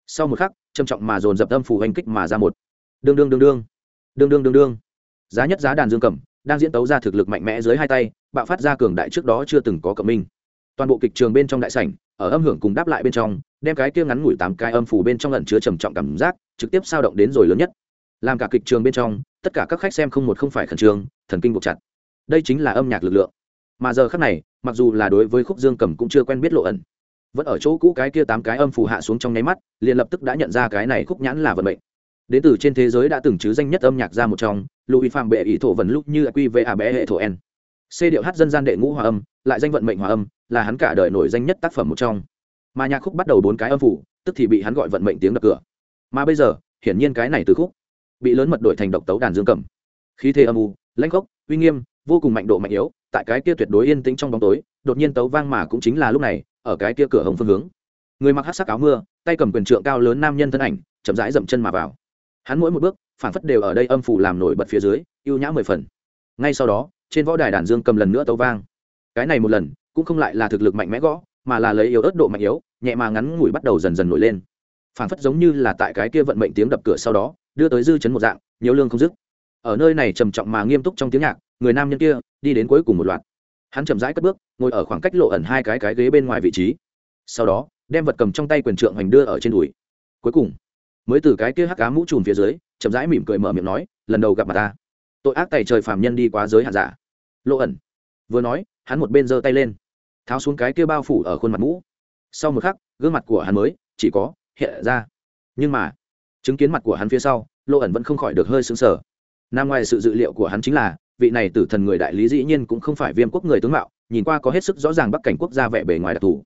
Sau một khắc, trầm trọng mà dồn dập âm phủ hành kích mà ra một. Đương đương đương đương. Đương đương đương đương. Giá nhất giá đàn dương cầm, đang diễn tấu ra thực lực mạnh mẽ dưới hai tay, bạo phát ra cường đại trước đó chưa từng có cộng minh. Toàn bộ kịch trường bên trong đại sảnh, ở âm hưởng cùng đáp lại bên trong, đem cái kia ngắn ngủi tám cái âm phủ bên trong lần chứa trầm trọng cảm giác, trực tiếp sao động đến rồi lớn nhất làm cả kịch trường bên trong, tất cả các khách xem không một không phải khẩn trương, thần kinh buộc chặt. Đây chính là âm nhạc lực lượng. Mà giờ khác này, mặc dù là đối với khúc dương cầm cũng chưa quen biết lộ ẩn. Vẫn ở chỗ cũ cái kia tám cái âm phù hạ xuống trong nháy mắt, liền lập tức đã nhận ra cái này khúc nhãn là vận mệnh. Đến từ trên thế giới đã từng chứ danh nhất âm nhạc ra một trong, louis phạm bệ ý thổ vần lúc như quy về a bé hệ thổ n. C điệu hát dân gian đệ ngũ hòa âm, lại danh vận mệnh hòa âm, là hắn cả đời nổi danh nhất tác phẩm một trong. Mà nhạc khúc bắt đầu bốn cái âm phủ tức thì bị hắn gọi vận mệnh tiếng đập cửa. Mà bây giờ, hiển nhiên cái này từ khúc bị lớn mật đổi thành độc tấu đàn dương cầm. Khí thế âm u, lãnh gốc, uy nghiêm, vô cùng mạnh độ mạnh yếu, tại cái kia tuyệt đối yên tĩnh trong bóng tối, đột nhiên tấu vang mà cũng chính là lúc này, ở cái kia cửa hồng phương hướng. Người mặc hát sắc áo mưa, tay cầm quyền trượng cao lớn nam nhân thân ảnh, chậm rãi dậm chân mà vào. Hắn mỗi một bước, phản phất đều ở đây âm phủ làm nổi bật phía dưới, ưu nhã mười phần. Ngay sau đó, trên võ đài đàn dương cầm lần nữa tấu vang. Cái này một lần, cũng không lại là thực lực mạnh mẽ gõ, mà là lấy yếu ớt độ mạnh yếu, nhẹ mà ngắn ngủi bắt đầu dần dần nổi lên. Phản phất giống như là tại cái kia vận mệnh tiếng đập cửa sau đó đưa tới dư chấn một dạng, nhiều lương không dứt. Ở nơi này trầm trọng mà nghiêm túc trong tiếng nhạc, người nam nhân kia đi đến cuối cùng một loạt. Hắn chậm rãi cất bước, ngồi ở khoảng cách lộ ẩn hai cái cái ghế bên ngoài vị trí. Sau đó, đem vật cầm trong tay quyền trượng hoành đưa ở trên đùi. Cuối cùng, mới từ cái kia hắc cá mũ trùm phía dưới, chậm rãi mỉm cười mở miệng nói, lần đầu gặp mặt ta. Tội ác tài trời phàm nhân đi quá giới hạ giả. Lộ ẩn vừa nói, hắn một bên giơ tay lên, tháo xuống cái kia bao phủ ở khuôn mặt mũ. Sau một khắc, gương mặt của hắn mới chỉ có hiện ra. Nhưng mà chứng kiến mặt của hắn phía sau lộ ẩn vẫn không khỏi được hơi sững sờ. Nam ngoài sự dự liệu của hắn chính là, vị này tử thần người đại lý dĩ nhiên cũng không phải viêm quốc người tướng mạo, nhìn qua có hết sức rõ ràng bắc cảnh quốc gia vẻ bề ngoài đặc thù.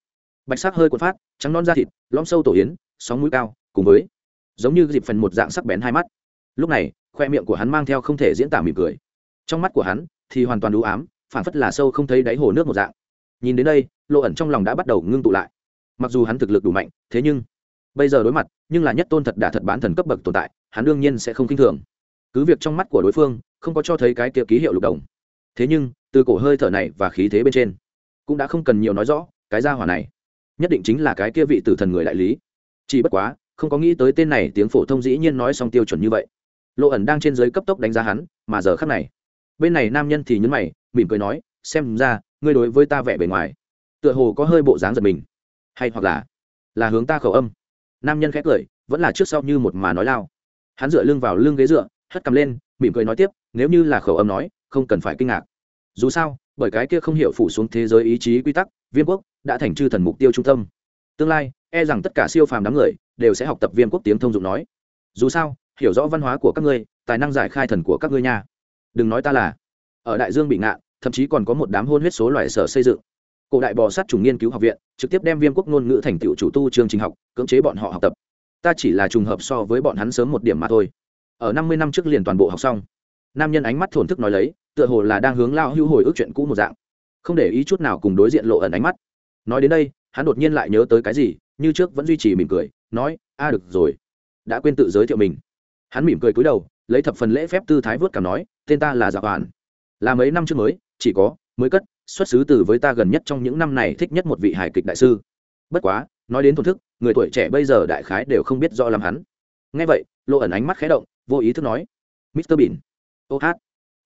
Bạch sắc hơi cuộn phát, trắng non da thịt, lõm sâu tổ yến, sóng mũi cao, cùng với, giống như dịp phần một dạng sắc bén hai mắt. Lúc này, khoe miệng của hắn mang theo không thể diễn tả mỉm cười. Trong mắt của hắn, thì hoàn toàn đủ ám phản phất là sâu không thấy đáy hồ nước một dạng. Nhìn đến đây lộ ẩn trong lòng đã bắt đầu ngưng tụ lại. Mặc dù hắn thực lực đủ mạnh, thế nhưng bây giờ đối mặt, nhưng là nhất tôn thật đả thật bán thần cấp bậc tồn tại, hắn đương nhiên sẽ không k i n h thường. Cứ việc trong mắt của đối phương, không có cho thấy cái kia ký hiệu lục đồng. Thế nhưng, từ cổ hơi thở này và khí thế bên trên, cũng đã không cần nhiều nói rõ cái gia hỏa này. Nhất định chính là cái kia vị tử thần người đại lý. Chỉ bất quá, không có nghĩ tới tên này tiếng phổ thông dĩ nhiên nói xong tiêu chuẩn như vậy. Lộ ẩn đang trên giới cấp tốc đánh giá hắn, mà giờ khắc này, bên này nam nhân thì nhấn mày, mỉm cười nói, xem ra, ngươi đối với ta vẻ bề ngoài, tựa hồ có hơi bộ dáng giật mình. Hay hoặc là là hướng ta khẩu âm nam nhân khét cười, vẫn là trước sau như một mà nói lao. Hắn dựa lưng vào lưng ghế dựa, hất cầm lên, mỉm cười nói tiếp, nếu như là khẩu âm nói, không cần phải kinh ngạc. Dù sao, bởi cái kia không hiểu phủ xuống thế giới ý chí quy tắc, viêm quốc đã thành chư thần mục tiêu trung tâm. Tương lai e rằng tất cả siêu phàm đám người đều sẽ học tập viêm quốc tiếng thông dụng nói. Dù sao, hiểu rõ văn hóa của các ngươi, tài năng giải khai thần của các ngươi nha. Đừng nói ta là ở đại dương bị ngạn thậm chí còn có một đám hôn huyết số loài sở xây dựng cổ đại bò sát chủng nghiên cứu học viện, trực tiếp đem viêm quốc ngôn ngữ thành tựu chủ tu chương trình học, cưỡng chế bọn họ học tập. Ta chỉ là trùng hợp so với bọn hắn sớm một điểm mà thôi. Ở năm mươi năm trước liền toàn bộ học xong. Nam nhân ánh mắt thổn thức nói lấy, tựa hồ là đang hướng lao hưu hồi ức chuyện cũ một dạng. Không để ý chút nào cùng đối diện lộ ẩn ánh mắt. Nói đến đây, hắn đột nhiên lại nhớ tới cái gì, như trước vẫn duy trì mỉm cười, nói, a, được rồi. Đã quên tự giới thiệu mình. Hắn mỉm cười cúi đầu, lấy thập phần lễ phép tư thái vớt cảm nói, tên ta là dạ hoàn là mấy năm trước mới, chỉ có, mới cất xuất xứ từ với ta gần nhất trong những năm này thích nhất một vị hài kịch đại sư. Bất quá, nói đến thổn thức, người tuổi trẻ bây giờ đại khái đều không biết rõ làm hắn. Ngay vậy lộ ẩn ánh mắt khé động, vô ý thức nói mr bỉn ô hát.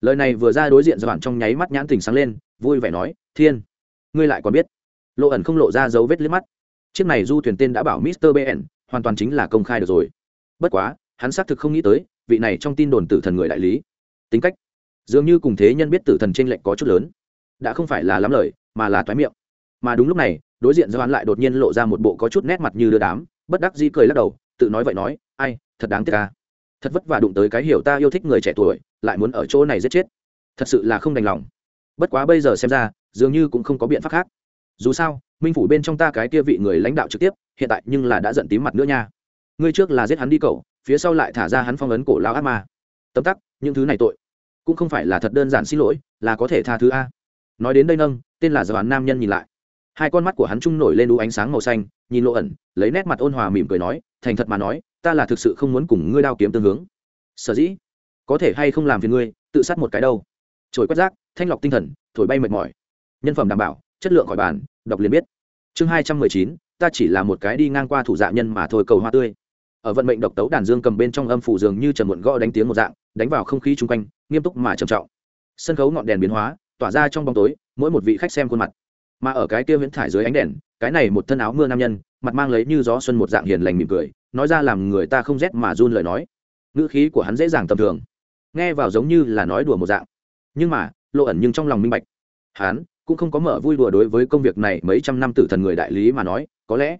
Lời này vừa ra đối diện do bạn trong nháy mắt nhãn tình sáng lên, vui vẻ nói, thiên, ngươi lại còn biết? Lộ ẩn không lộ ra dấu vết liếc mắt. Chiếc này du thuyền tên đã bảo mr bn hoàn toàn chính là công khai được rồi. Bất quá, hắn xác thực không nghĩ tới, vị này trong tin đồn tử thần người đại lý. Tính cách, dường như cùng thế nhân biết tử thần tranh lệch có chút lớn đã không phải là lắm lời, mà là thoái miệng. Mà đúng lúc này, đối diện do hắn lại đột nhiên lộ ra một bộ có chút nét mặt như đưa đám, bất đắc dĩ cười lắc đầu, tự nói vậy nói, ai, thật đáng tiếc ca thật vất vả đụng tới cái hiểu ta yêu thích người trẻ tuổi, lại muốn ở chỗ này giết chết. Thật sự là không đành lòng. Bất quá bây giờ xem ra, dường như cũng không có biện pháp khác. Dù sao, minh phủ bên trong ta cái kia vị người lãnh đạo trực tiếp, hiện tại nhưng là đã giận tím mặt nữa nha. Ngươi trước là giết hắn đi cậu, phía sau lại thả ra hắn phong ấn cổ lao ác ma. Tấm tắc, những thứ này tội, cũng không phải là thật đơn giản xin lỗi, là có thể tha thứ a nói đến đây nâng, tên là giáo án nam nhân nhìn lại. Hai con mắt của hắn trung nổi lên đũ ánh sáng màu xanh, nhìn lộ ẩn, lấy nét mặt ôn hòa mỉm cười nói, thành thật mà nói, ta là thực sự không muốn cùng ngươi đao kiếm tương hướng. Sở dĩ, có thể hay không làm phiền ngươi, tự sát một cái đâu. Trồi quét rác, thanh lọc tinh thần, thổi bay mệt mỏi. Nhân phẩm đảm bảo, chất lượng khỏi bàn, đọc liền biết. Chương hai trăm mười chín, ta chỉ là một cái đi ngang qua thủ dạ nhân mà thôi, cầu hoa tươi. Ở vận mệnh độc tấu đàn dương cầm bên trong âm phủ dường như trần muộn gõ đánh tiếng một dạng, đánh vào không khí chung quanh, nghiêm túc mà trầm trọng. Sân khấu ngọn đèn biến hóa tỏa ra trong bóng tối, mỗi một vị khách xem khuôn mặt. Mà ở cái kia viễn thải dưới ánh đèn, cái này một thân áo mưa nam nhân, mặt mang lấy như gió xuân một dạng hiền lành mỉm cười, nói ra làm người ta không rét mà run lời nói. Ngữ khí của hắn dễ dàng tầm thường, nghe vào giống như là nói đùa một dạng. Nhưng mà, lộ ẩn nhưng trong lòng minh bạch. Hắn cũng không có mở vui đùa đối với công việc này mấy trăm năm tử thần người đại lý mà nói, có lẽ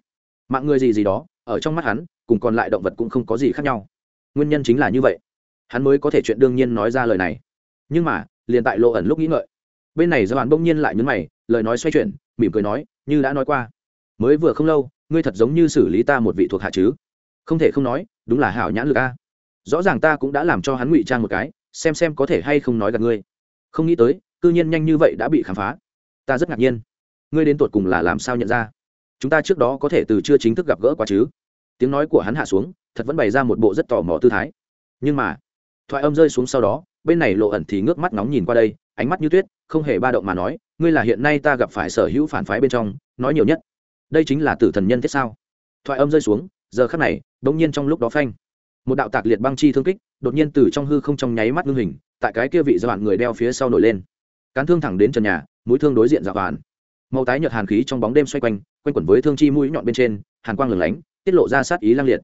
mạng người gì gì đó, ở trong mắt hắn, cùng còn lại động vật cũng không có gì khác nhau. Nguyên nhân chính là như vậy. Hắn mới có thể chuyện đương nhiên nói ra lời này. Nhưng mà, liền tại lộ ẩn lúc nghĩ ngợi bên này do bạn bỗng nhiên lại nhấn mày, lời nói xoay chuyển, mỉm cười nói, như đã nói qua, mới vừa không lâu, ngươi thật giống như xử lý ta một vị thuộc hạ chứ? Không thể không nói, đúng là hảo nhãn lực a. Rõ ràng ta cũng đã làm cho hắn ngụy trang một cái, xem xem có thể hay không nói gặp ngươi. Không nghĩ tới, cư nhiên nhanh như vậy đã bị khám phá. Ta rất ngạc nhiên. Ngươi đến tột cùng là làm sao nhận ra? Chúng ta trước đó có thể từ chưa chính thức gặp gỡ quá chứ? Tiếng nói của hắn hạ xuống, thật vẫn bày ra một bộ rất tò mò tư thái. Nhưng mà, thoại âm rơi xuống sau đó, bên này lộ ẩn thì ngước mắt nóng nhìn qua đây, ánh mắt như tuyết không hề ba động mà nói, ngươi là hiện nay ta gặp phải sở hữu phản phái bên trong, nói nhiều nhất. Đây chính là tử thần nhân thiết sao? Thoại âm rơi xuống, giờ khắc này đ nhiên trong lúc đó phanh. Một đạo tạc liệt băng chi thương kích, đột nhiên từ trong hư không trong nháy mắt ngưng hình, tại cái kia vị dọa người đeo phía sau nổi lên. Cán thương thẳng đến trần nhà, mũi thương đối diện dọa hoàn màu tái nhợt hàn khí trong bóng đêm xoay quanh quanh quẩn với thương chi mũi nhọn bên trên, hàn quang lửng lánh, tiết lộ ra sát ý lang liệt.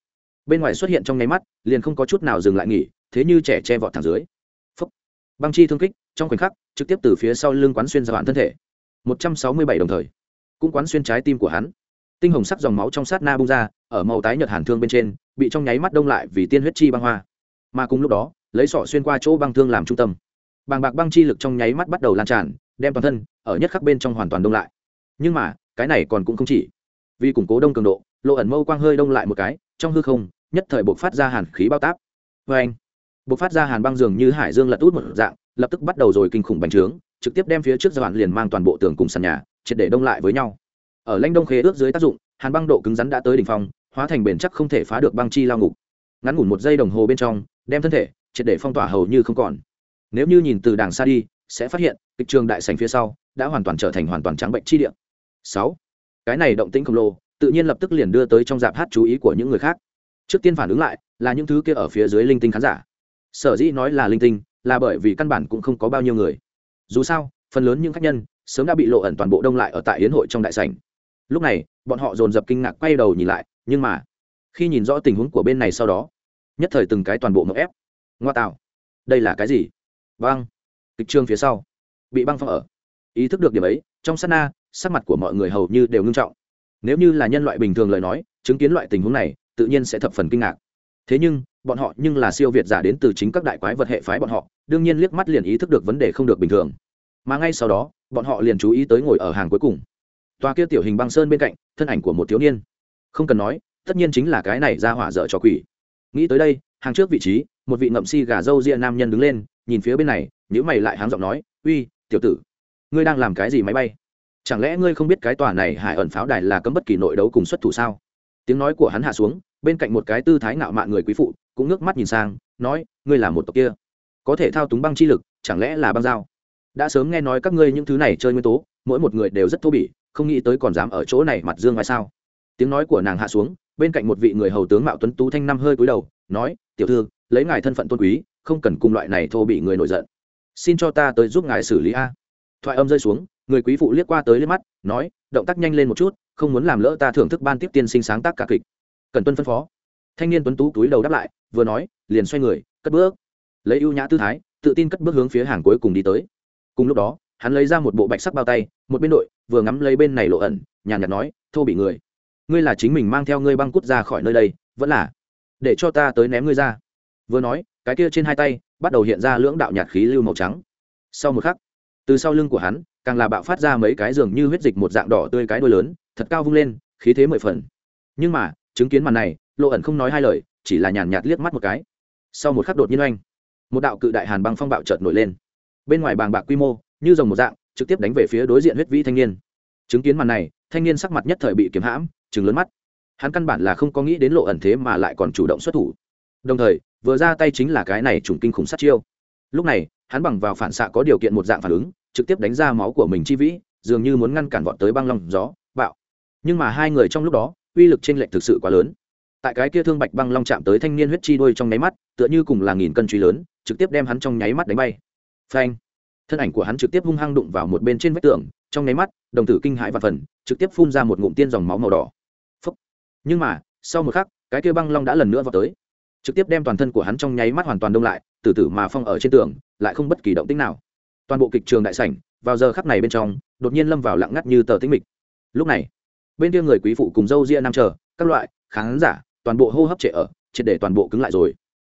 Bên ngoài xuất hiện trong nháy mắt, liền không có chút nào dừng lại nghỉ, thế như trẻ che vọt thẳng dưới. Phúc. băng chi thương kích trong khoảnh khắc, trực tiếp từ phía sau lưng quán xuyên ra bản thân thể. Một trăm sáu mươi bảy đồng thời, cũng quán xuyên trái tim của hắn. Tinh hồng sắc dòng máu trong sát na bung ra, ở màu tái nhợt hàn thương bên trên, bị trong nháy mắt đông lại vì tiên huyết chi băng hoa. Mà cùng lúc đó, lấy sọ xuyên qua chỗ băng thương làm trung tâm. Bàng bạc băng chi lực trong nháy mắt bắt đầu lan tràn, đem toàn thân, ở nhất khắc bên trong hoàn toàn đông lại. Nhưng mà, cái này còn cũng không chỉ. Vì củng cố đông cường độ, lộ ẩn mâu quang hơi đông lại một cái, trong hư không, nhất thời buộc phát ra hàn khí bao táp. Vâng! Vê anh buộc phát ra hàn băng dường như hải dương lật út một dạng lập tức bắt đầu rồi kinh khủng bành trướng, trực tiếp đem phía trước giai đoạn liền mang toàn bộ tường cùng sàn nhà, triệt để đông lại với nhau. Ở lãnh đông khế ước dưới tác dụng, hàn băng độ cứng rắn đã tới đỉnh phong, hóa thành bền chắc không thể phá được băng chi lao ngục. Ngắn ngủn một giây đồng hồ bên trong, đem thân thể triệt để phong tỏa hầu như không còn. Nếu như nhìn từ đàng xa đi, sẽ phát hiện, kịch trường đại sành phía sau đã hoàn toàn trở thành hoàn toàn trắng bệnh chi địa. Sáu. Cái này động tĩnh khổng lồ, tự nhiên lập tức liền đưa tới trong dạp hát chú ý của những người khác. Trước tiên phản ứng lại là những thứ kia ở phía dưới linh tinh khán giả. Sở dĩ nói là linh tinh là bởi vì căn bản cũng không có bao nhiêu người. Dù sao, phần lớn những khách nhân sớm đã bị lộ ẩn toàn bộ đông lại ở tại yến hội trong đại sảnh. Lúc này, bọn họ dồn dập kinh ngạc quay đầu nhìn lại, nhưng mà, khi nhìn rõ tình huống của bên này sau đó, nhất thời từng cái toàn bộ ngọc ép. Ngoa tạo. Đây là cái gì? Băng kịch trương phía sau. Bị băng phong ở. Ý thức được điểm ấy, trong sát na, sắc mặt của mọi người hầu như đều ngưng trọng. Nếu như là nhân loại bình thường lời nói, chứng kiến loại tình huống này, tự nhiên sẽ thập phần kinh ngạc thế nhưng, bọn họ nhưng là siêu việt giả đến từ chính các đại quái vật hệ phái bọn họ, đương nhiên liếc mắt liền ý thức được vấn đề không được bình thường. Mà ngay sau đó, bọn họ liền chú ý tới ngồi ở hàng cuối cùng. Tòa kia tiểu hình băng sơn bên cạnh, thân ảnh của một thiếu niên. Không cần nói, tất nhiên chính là cái này ra hỏa dở cho quỷ. Nghĩ tới đây, hàng trước vị trí, một vị ngậm si gà râu ria nam nhân đứng lên, nhìn phía bên này nhữ mày lại háng giọng nói, uy, tiểu tử, ngươi đang làm cái gì máy bay? Chẳng lẽ ngươi không biết cái tòa này hải ẩn pháo đài là cấm bất kỳ nội đấu cùng xuất thủ sao? Tiếng nói của hắn hạ xuống bên cạnh một cái tư thái ngạo mạn người quý phụ, cũng nước mắt nhìn sang, nói, ngươi là một tộc kia. Có thể thao túng băng chi lực, chẳng lẽ là băng dao? Đã sớm nghe nói các ngươi những thứ này chơi nguyên tố, mỗi một người đều rất thô bỉ, không nghĩ tới còn dám ở chỗ này mặt dương hay sao? Tiếng nói của nàng hạ xuống, bên cạnh một vị người hầu tướng mạo tuấn tú thanh năm hơi cúi đầu, nói, tiểu thư, lấy ngài thân phận tôn quý, không cần cùng loại này thô bị người nổi giận. Xin cho ta tới giúp ngài xử lý a. Thoại âm rơi xuống, người quý phụ liếc qua tới liếc mắt, nói, động tác nhanh lên một chút, không muốn làm lỡ ta thưởng thức ban tiếp tiên sinh sáng tác ca kịch cần tuân phân phó. Thanh niên tuấn tú túi đầu đáp lại, vừa nói, liền xoay người, cất bước. Lấy ưu nhã tư thái, tự tin cất bước hướng phía hàng cuối cùng đi tới. Cùng lúc đó, hắn lấy ra một bộ bạch sắc bao tay, một bên đội, vừa ngắm lấy bên này lộ ẩn, nhàn nhạt nói, thô bị người, ngươi là chính mình mang theo ngươi băng cút ra khỏi nơi đây, vẫn là để cho ta tới ném ngươi ra. Vừa nói, cái kia trên hai tay bắt đầu hiện ra lưỡng đạo nhạt khí lưu màu trắng. Sau một khắc, từ sau lưng của hắn, càng là bạo phát ra mấy cái giường như huyết dịch một dạng đỏ tươi cái đuôi lớn, thật cao vung lên, khí thế mười phần. Nhưng mà chứng kiến màn này lộ ẩn không nói hai lời, chỉ là nhàn nhạt liếc mắt một cái. Sau một khắc đột nhiên oanh, một đạo cự đại hàn băng phong bạo chợt nổi lên. Bên ngoài bàng bạc quy mô, như dòng một dạng, trực tiếp đánh về phía đối diện huyết vĩ thanh niên. Chứng kiến màn này, thanh niên sắc mặt nhất thời bị kiếm hãm chừng lớn mắt. Hắn căn bản là không có nghĩ đến lộ ẩn thế mà lại còn chủ động xuất thủ. Đồng thời, vừa ra tay chính là cái này trùng kinh khủng sát chiêu. Lúc này, hắn bằng vào phản xạ có điều kiện một dạng phản ứng, trực tiếp đánh ra máu của mình chi vĩ, dường như muốn ngăn cản vọt tới băng long gió, bạo. Nhưng mà hai người trong lúc đó uy lực trên lệch thực sự quá lớn. Tại cái kia thương bạch băng long chạm tới thanh niên huyết chi đuôi trong nháy mắt, tựa như cùng là nghìn cân truy lớn, trực tiếp đem hắn trong nháy mắt đánh bay. Phanh! Thân ảnh của hắn trực tiếp hung hăng đụng vào một bên trên vách tường, trong nháy mắt, đồng tử kinh hãi và phần, trực tiếp phun ra một ngụm tiên dòng máu màu đỏ. Phúc. nhưng mà, sau một khắc, cái kia băng long đã lần nữa vào tới. Trực tiếp đem toàn thân của hắn trong nháy mắt hoàn toàn đông lại, từ tử mà phong ở trên tường, lại không bất kỳ động tĩnh nào. Toàn bộ kịch trường đại sảnh, vào giờ khắc này bên trong, đột nhiên lâm vào lặng ngắt như tờ tĩnh mịch. Lúc này bên kia người quý phụ cùng dâu ria nam chờ, các loại, khán giả, toàn bộ hô hấp trệ ở, triệt để toàn bộ cứng lại rồi.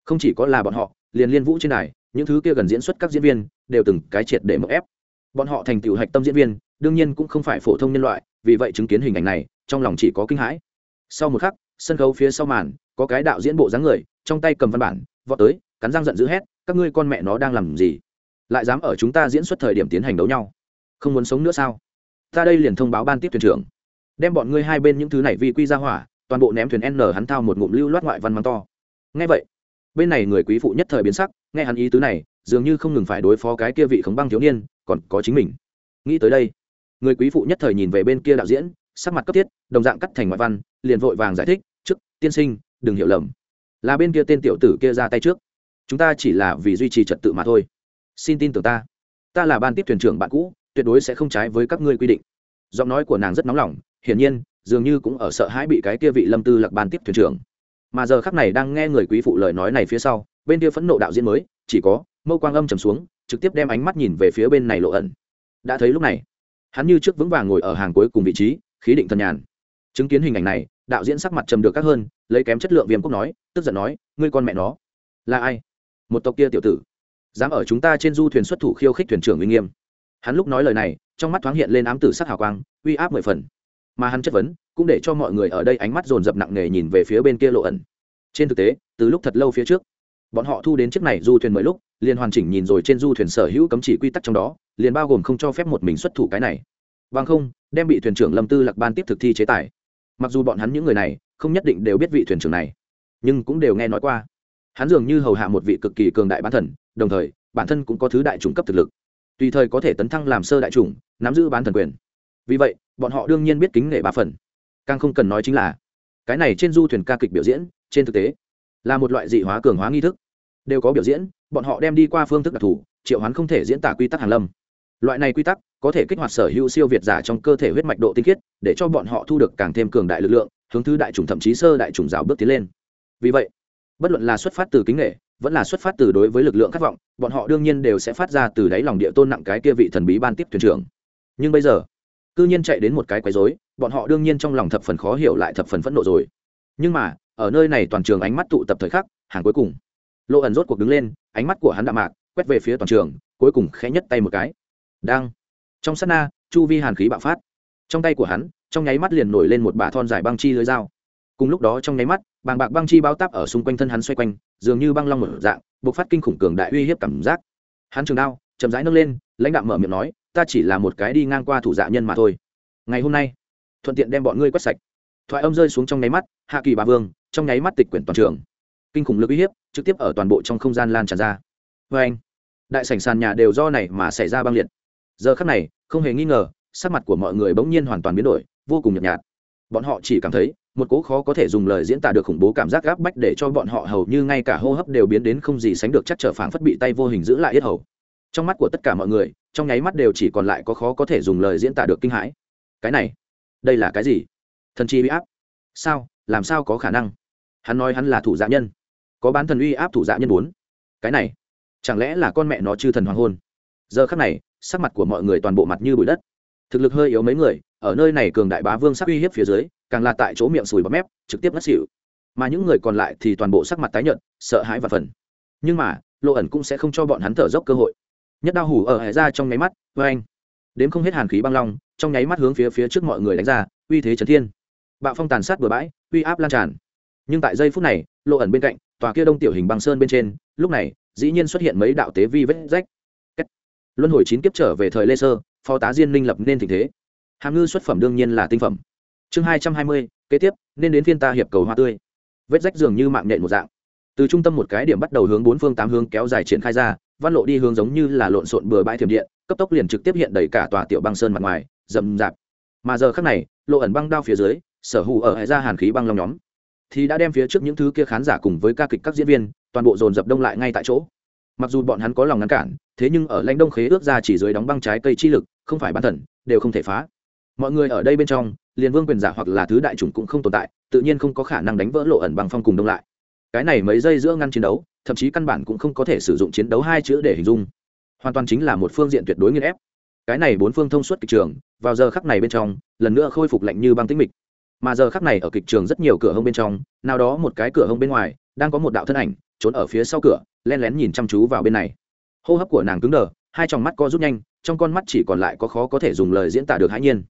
Không chỉ có là bọn họ, liền liên vũ trên đài, những thứ kia gần diễn xuất các diễn viên, đều từng cái triệt để mậu ép. Bọn họ thành tựu hạch tâm diễn viên, đương nhiên cũng không phải phổ thông nhân loại, vì vậy chứng kiến hình ảnh này, trong lòng chỉ có kinh hãi. Sau một khắc, sân khấu phía sau màn, có cái đạo diễn bộ dáng người, trong tay cầm văn bản, vọt tới, cắn răng giận dữ hét, các ngươi con mẹ nó đang làm gì? Lại dám ở chúng ta diễn xuất thời điểm tiến hành đấu nhau? Không muốn sống nữa sao? Ta đây liền thông báo ban tiếp thuyền trưởng đem bọn ngươi hai bên những thứ này vi quy ra hỏa, toàn bộ ném thuyền n hắn thao một ngụm lưu loát ngoại văn mắng to. Ngay vậy, bên này người quý phụ nhất thời biến sắc, nghe hắn ý tứ này, dường như không ngừng phải đối phó cái kia vị khống băng thiếu niên, còn có chính mình. Nghĩ tới đây, người quý phụ nhất thời nhìn về bên kia đạo diễn, sắc mặt cấp thiết, đồng dạng cắt thành ngoại văn, liền vội vàng giải thích, trước, tiên sinh, đừng hiểu lầm. Là bên kia tên tiểu tử kia ra tay trước. Chúng ta chỉ là vì duy trì trật tự mà thôi. Xin tin tưởng ta. Ta là ban tiếp thuyền trưởng bạn cũ, tuyệt đối sẽ không trái với các ngươi quy định. Giọng nói của nàng rất nóng lòng hiển nhiên, dường như cũng ở sợ hãi bị cái kia vị lâm tư lạc ban tiếp thuyền trưởng. Mà giờ khắc này đang nghe người quý phụ lời nói này phía sau, bên kia phẫn nộ đạo diễn mới, chỉ có, mâu quang âm trầm xuống, trực tiếp đem ánh mắt nhìn về phía bên này lộ ẩn. Đã thấy lúc này, hắn như trước vững vàng ngồi ở hàng cuối cùng vị trí, khí định thần nhàn. Chứng kiến hình ảnh này, đạo diễn sắc mặt trầm được các hơn, lấy kém chất lượng viêm cúc nói, tức giận nói, ngươi con mẹ nó, là ai? Một tộc kia tiểu tử, dám ở chúng ta trên du thuyền xuất thủ khiêu khích thuyền trưởng uy nghiêm. Hắn lúc nói lời này, trong mắt thoáng hiện lên ám tử sắc hào quang, uy áp mười phần mà hắn chất vấn cũng để cho mọi người ở đây ánh mắt dồn dập nặng nề nhìn về phía bên kia lộ ẩn. Trên thực tế, từ lúc thật lâu phía trước, bọn họ thu đến chiếc này du thuyền mới lúc, liền hoàn chỉnh nhìn rồi trên du thuyền sở hữu cấm chỉ quy tắc trong đó, liền bao gồm không cho phép một mình xuất thủ cái này. Vâng không, đem bị thuyền trưởng lâm tư lạc ban tiếp thực thi chế tài. Mặc dù bọn hắn những người này không nhất định đều biết vị thuyền trưởng này, nhưng cũng đều nghe nói qua. Hắn dường như hầu hạ một vị cực kỳ cường đại bán thần, đồng thời, bản thân cũng có thứ đại chủng cấp thực lực. Tùy thời có thể tấn thăng làm sơ đại chủng, nắm giữ bán thần quyền vì vậy, bọn họ đương nhiên biết kính nghệ ba phần. Càng không cần nói chính là, cái này trên du thuyền ca kịch biểu diễn, trên thực tế, là một loại dị hóa cường hóa nghi thức. Đều có biểu diễn, bọn họ đem đi qua phương thức đặc thù, triệu hoán không thể diễn tả quy tắc hàn lâm. Loại này quy tắc, có thể kích hoạt sở hữu siêu việt giả trong cơ thể huyết mạch độ tinh khiết, để cho bọn họ thu được càng thêm cường đại lực lượng, hướng thứ đại chủng thậm chí sơ đại chủng rào bước tiến lên. Vì vậy, bất luận là xuất phát từ kính nghệ vẫn là xuất phát từ đối với lực lượng khát vọng, bọn họ đương nhiên đều sẽ phát ra từ đáy lòng địa tôn nặng cái kia vị thần bí ban tiếp thuyền trưởng. Nhưng bây giờ cư nhiên chạy đến một cái quấy rối, bọn họ đương nhiên trong lòng thập phần khó hiểu lại thập phần phẫn nộ rồi. Nhưng mà, ở nơi này toàn trường ánh mắt tụ tập thời khắc, hàng cuối cùng lộ ẩn rốt cuộc đứng lên, ánh mắt của hắn đạm mạc, quét về phía toàn trường, cuối cùng khẽ nhất tay một cái. Đang. Trong sát na, chu vi hàn khí bạo phát. Trong tay của hắn, trong nháy mắt liền nổi lên một bả thon dài băng chi lưới dao. Cùng lúc đó trong nháy mắt, bàng bạc băng chi bao táp ở xung quanh thân hắn xoay quanh, dường như băng long mở dạng, bộc phát kinh khủng cường đại uy hiếp cảm giác. Hắn trường đao, chậm rãi nâng lên, lãnh đạo mở miệng nói ta chỉ là một cái đi ngang qua thủ dạ nhân mà thôi. Ngày hôm nay, thuận tiện đem bọn ngươi quét sạch. Thoại âm rơi xuống trong nháy mắt, hạ kỳ bà vương, trong nháy mắt tịch quyển toàn trường. Kinh khủng lực uy hiếp, trực tiếp ở toàn bộ trong không gian lan tràn ra. Vê anh, đại sảnh sàn nhà đều do này mà xảy ra băng liệt. Giờ khắc này, không hề nghi ngờ, sắc mặt của mọi người bỗng nhiên hoàn toàn biến đổi, vô cùng nhợt nhạt. Bọn họ chỉ cảm thấy, một cố khó có thể dùng lời diễn tả được khủng bố cảm giác gáp bách để cho bọn họ hầu như ngay cả hô hấp đều biến đến không gì sánh được chắc trở phảng phất bị tay vô hình giữ lại yết hầu trong mắt của tất cả mọi người, trong nháy mắt đều chỉ còn lại có khó có thể dùng lời diễn tả được kinh hãi. Cái này, đây là cái gì? Thần chi uy áp. Sao? Làm sao có khả năng? Hắn nói hắn là thủ dạ nhân. Có bán thần uy áp thủ dạ nhân bốn. Cái này, chẳng lẽ là con mẹ nó chư thần hoàng hôn? Giờ khắc này, sắc mặt của mọi người toàn bộ mặt như bụi đất. Thực lực hơi yếu mấy người, ở nơi này cường đại bá vương sắc uy hiếp phía dưới, càng là tại chỗ miệng sùi bắp mép, trực tiếp ngất xỉu. Mà những người còn lại thì toàn bộ sắc mặt tái nhợt, sợ hãi và phần. Nhưng mà lộ ẩn cũng sẽ không cho bọn hắn thở dốc cơ hội nhất đao hủ ở hệ ra trong nháy mắt vê anh. Đếm không hết hàn khí băng long, trong nháy mắt hướng phía phía trước mọi người đánh ra, uy thế trấn thiên. Bạo phong tàn sát bừa bãi, uy áp lan tràn. Nhưng tại giây phút này, lộ ẩn bên cạnh, tòa kia đông tiểu hình băng sơn bên trên, lúc này, dĩ nhiên xuất hiện mấy đạo tế vi vết rách. Luân hồi chín kiếp trở về thời lê sơ, phó tá diên minh lập nên tình thế. Hàm ngư xuất phẩm đương nhiên là tinh phẩm. Chương hai trăm hai mươi, kế tiếp, nên đến phiên ta hiệp cầu hoa tươi. Vết rách dường như mạng nhện một dạng. Từ trung tâm một cái điểm bắt đầu hướng bốn phương tám hướng kéo dài triển khai ra văn lộ đi hướng giống như là lộn xộn bừa bãi thiểm điện, cấp tốc liền trực tiếp hiện đầy cả tòa tiểu băng sơn mặt ngoài rầm rạp. Mà giờ khắc này, lộ ẩn băng đao phía dưới, sở hữu ở hệ ra hàn khí băng long nhóm, thì đã đem phía trước những thứ kia khán giả cùng với ca kịch các diễn viên, toàn bộ dồn dập đông lại ngay tại chỗ. Mặc dù bọn hắn có lòng ngăn cản, thế nhưng ở lãnh đông khế ước ra chỉ dưới đóng băng trái cây chi lực, không phải ban thần, đều không thể phá. Mọi người ở đây bên trong, liền vương quyền giả hoặc là thứ đại chủng cũng không tồn tại, tự nhiên không có khả năng đánh vỡ lộ ẩn bằng phong cùng đông lại cái này mấy giây giữa ngăn chiến đấu, thậm chí căn bản cũng không có thể sử dụng chiến đấu hai chữ để hình dung. Hoàn toàn chính là một phương diện tuyệt đối nghiên ép. Cái này bốn phương thông suốt kịch trường, vào giờ khắc này bên trong, lần nữa khôi phục lạnh như băng tĩnh mịch. Mà giờ khắc này ở kịch trường rất nhiều cửa hông bên trong, nào đó một cái cửa hông bên ngoài, đang có một đạo thân ảnh, trốn ở phía sau cửa len lén nhìn chăm chú vào bên này. Hô hấp của nàng cứng đờ, hai tròng mắt co rút nhanh, trong con mắt chỉ còn lại có khó có thể dùng lời diễn tả được hãi nhiên.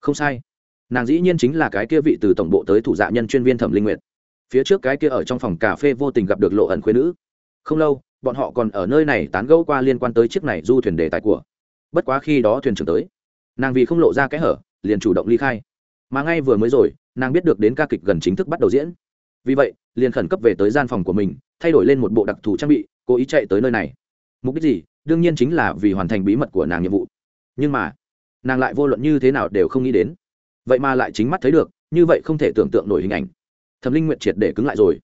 Không sai. Nàng dĩ nhiên chính là cái kia vị từ tổng bộ tới thủ dạ nhân chuyên viên thẩm linh nguyệt phía trước cái kia ở trong phòng cà phê vô tình gặp được lộ ẩn khuyên nữ. Không lâu, bọn họ còn ở nơi này tán gẫu qua liên quan tới chiếc này du thuyền đề tài của. Bất quá khi đó thuyền trưởng tới, nàng vì không lộ ra cái hở, liền chủ động ly khai. Mà ngay vừa mới rồi, nàng biết được đến ca kịch gần chính thức bắt đầu diễn. Vì vậy, liền khẩn cấp về tới gian phòng của mình, thay đổi lên một bộ đặc thù trang bị, cố ý chạy tới nơi này. Mục đích gì? Đương nhiên chính là vì hoàn thành bí mật của nàng nhiệm vụ. Nhưng mà, nàng lại vô luận như thế nào đều không nghĩ đến. Vậy mà lại chính mắt thấy được, như vậy không thể tưởng tượng nổi hình ảnh thẩm linh nguyện triệt để cứng lại rồi.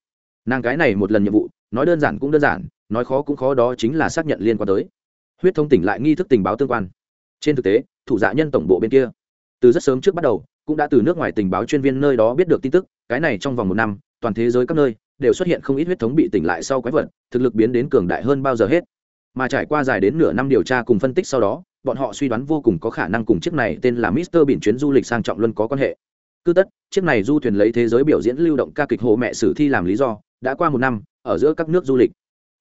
Nàng cái này một lần nhiệm vụ, nói đơn giản cũng đơn giản, nói khó cũng khó đó chính là xác nhận liên quan tới. Huyết thông tỉnh lại nghi thức tình báo tương quan. Trên thực tế, thủ dạ nhân tổng bộ bên kia, từ rất sớm trước bắt đầu, cũng đã từ nước ngoài tình báo chuyên viên nơi đó biết được tin tức, cái này trong vòng một năm, toàn thế giới các nơi đều xuất hiện không ít huyết thống bị tỉnh lại sau quái vật, thực lực biến đến cường đại hơn bao giờ hết. Mà trải qua dài đến nửa năm điều tra cùng phân tích sau đó, bọn họ suy đoán vô cùng có khả năng cùng chiếc này tên là Mister Biển chuyến du lịch sang trọng luân có quan hệ. Cứ tất, chiếc này du thuyền lấy thế giới biểu diễn lưu động ca kịch hồ mẹ sử thi làm lý do, đã qua một năm, ở giữa các nước du lịch.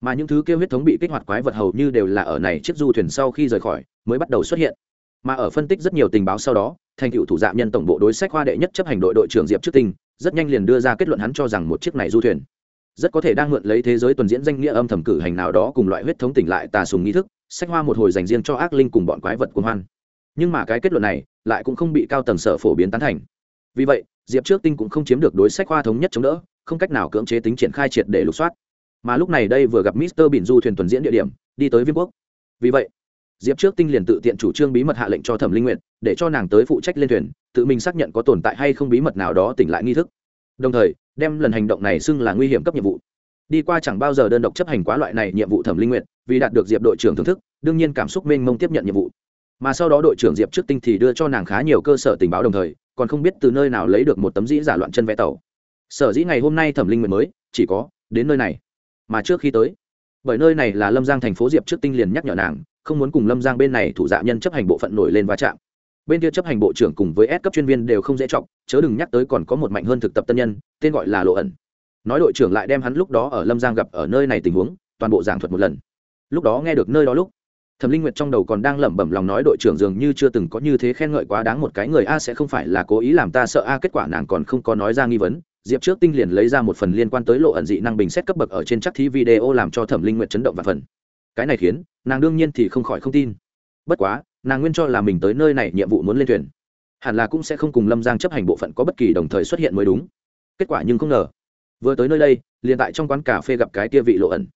Mà những thứ kêu huyết thống bị kích hoạt quái vật hầu như đều là ở này chiếc du thuyền sau khi rời khỏi, mới bắt đầu xuất hiện. Mà ở phân tích rất nhiều tình báo sau đó, thành cựu thủ dạng nhân tổng bộ đối sách hoa đệ nhất chấp hành đội đội trưởng Diệp Trước Tinh, rất nhanh liền đưa ra kết luận hắn cho rằng một chiếc này du thuyền rất có thể đang mượn lấy thế giới tuần diễn danh nghĩa âm thầm cử hành nào đó cùng loại huyết thống tỉnh lại tà sùng nghi thức sách hoa một hồi dành riêng cho ác linh cùng bọn quái vật cuồng hoan nhưng mà cái kết luận này lại cũng không bị cao tầng sở phổ biến tán thành vì vậy, diệp trước tinh cũng không chiếm được đối sách hoa thống nhất chống đỡ, không cách nào cưỡng chế tính triển khai triệt để lục soát. Mà lúc này đây vừa gặp mister bỉn du thuyền tuần diễn địa điểm, đi tới viêm quốc. Vì vậy, diệp trước tinh liền tự tiện chủ trương bí mật hạ lệnh cho thẩm linh nguyện để cho nàng tới phụ trách lên thuyền, tự mình xác nhận có tồn tại hay không bí mật nào đó tỉnh lại nghi thức. Đồng thời, đem lần hành động này xưng là nguy hiểm cấp nhiệm vụ. Đi qua chẳng bao giờ đơn độc chấp hành quá loại này nhiệm vụ thẩm linh nguyện vì đạt được diệp đội trưởng thưởng thức, đương nhiên cảm xúc mênh mông tiếp nhận nhiệm vụ. Mà sau đó đội trưởng diệp trước tinh thì đưa cho nàng khá nhiều cơ sở tình báo đồng thời còn không biết từ nơi nào lấy được một tấm dĩ giả loạn chân vẽ tàu sở dĩ ngày hôm nay thẩm linh nguyện mới chỉ có đến nơi này mà trước khi tới bởi nơi này là lâm giang thành phố diệp trước tinh liền nhắc nhở nàng không muốn cùng lâm giang bên này thủ dạ nhân chấp hành bộ phận nổi lên va chạm bên kia chấp hành bộ trưởng cùng với S cấp chuyên viên đều không dễ trọng, chớ đừng nhắc tới còn có một mạnh hơn thực tập tân nhân, tên gọi là Lộ ẩn. Nói đội trưởng lại đem hắn lúc đó ở Lâm Giang gặp ở nơi này tình huống, toàn bộ giảng thuật một lần. Lúc đó nghe được nơi đó lúc, Thẩm Linh Nguyệt trong đầu còn đang lẩm bẩm lòng nói đội trưởng dường như chưa từng có như thế khen ngợi quá đáng một cái người a sẽ không phải là cố ý làm ta sợ a kết quả nàng còn không có nói ra nghi vấn. Diệp trước tinh liền lấy ra một phần liên quan tới lộ ẩn dị năng bình xét cấp bậc ở trên chắc thí video làm cho Thẩm Linh Nguyệt chấn động và phần. Cái này khiến nàng đương nhiên thì không khỏi không tin. Bất quá, nàng nguyên cho là mình tới nơi này nhiệm vụ muốn lên thuyền hẳn là cũng sẽ không cùng lâm giang chấp hành bộ phận có bất kỳ đồng thời xuất hiện mới đúng kết quả nhưng không ngờ vừa tới nơi đây liền tại trong quán cà phê gặp cái tia vị lộ ẩn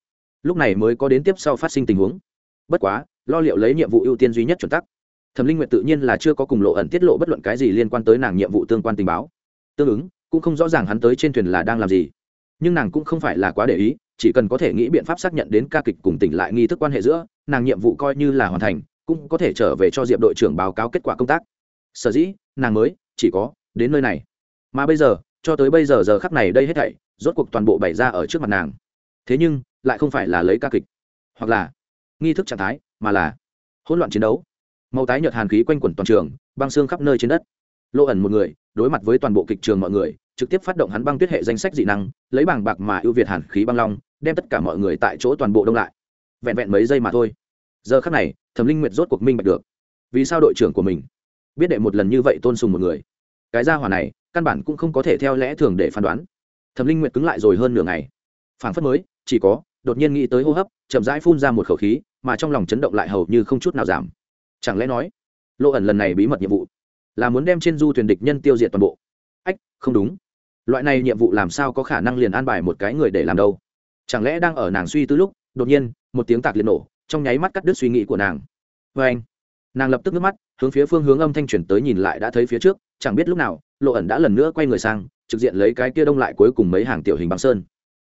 lúc này mới có đến tiếp sau phát sinh tình huống bất quá, lo liệu lấy nhiệm vụ ưu tiên duy nhất chuẩn tắc. Thẩm linh nguyện tự nhiên là chưa có cùng lộ ẩn tiết lộ bất luận cái gì liên quan tới nàng nhiệm vụ tương quan tình báo. Tương ứng, cũng không rõ ràng hắn tới trên thuyền là đang làm gì. Nhưng nàng cũng không phải là quá để ý, chỉ cần có thể nghĩ biện pháp xác nhận đến ca kịch cùng tỉnh lại nghi thức quan hệ giữa, nàng nhiệm vụ coi như là hoàn thành, cũng có thể trở về cho diệp đội trưởng báo cáo kết quả công tác. Sở dĩ, nàng mới, chỉ có, đến nơi này. Mà bây giờ, cho tới bây giờ giờ khắc này đây hết thảy, rốt cuộc toàn bộ bày ra ở trước mặt nàng. Thế nhưng, lại không phải là lấy ca kịch, hoặc là nghi thức trạng thái, mà là hỗn loạn chiến đấu. Màu tái nhợt hàn khí quanh quẩn toàn trường, băng xương khắp nơi trên đất. Lộ ẩn một người, đối mặt với toàn bộ kịch trường mọi người, trực tiếp phát động hắn băng tuyết hệ danh sách dị năng, lấy bảng bạc mà ưu việt hàn khí băng long, đem tất cả mọi người tại chỗ toàn bộ đông lại. Vẹn vẹn mấy giây mà thôi. Giờ khắc này, thẩm linh nguyệt rốt cuộc minh bạch được, vì sao đội trưởng của mình biết đệ một lần như vậy tôn sùng một người. Cái gia hỏa này, căn bản cũng không có thể theo lẽ thường để phán đoán. Thẩm linh nguyệt cứng lại rồi hơn nửa ngày. Phảng phất mới, chỉ có, đột nhiên nghĩ tới hô hấp, chậm rãi phun ra một khẩu khí mà trong lòng chấn động lại hầu như không chút nào giảm. Chẳng lẽ nói lộ ẩn lần này bí mật nhiệm vụ là muốn đem trên du thuyền địch nhân tiêu diệt toàn bộ? Ách, không đúng. Loại này nhiệm vụ làm sao có khả năng liền an bài một cái người để làm đâu? Chẳng lẽ đang ở nàng suy tư lúc, đột nhiên, một tiếng tạc liền nổ, trong nháy mắt cắt đứt suy nghĩ của nàng. Vê anh, nàng lập tức nước mắt, hướng phía phương hướng âm thanh chuyển tới nhìn lại đã thấy phía trước, chẳng biết lúc nào lộ ẩn đã lần nữa quay người sang, trực diện lấy cái kia đông lại cuối cùng mấy hàng tiểu hình băng sơn.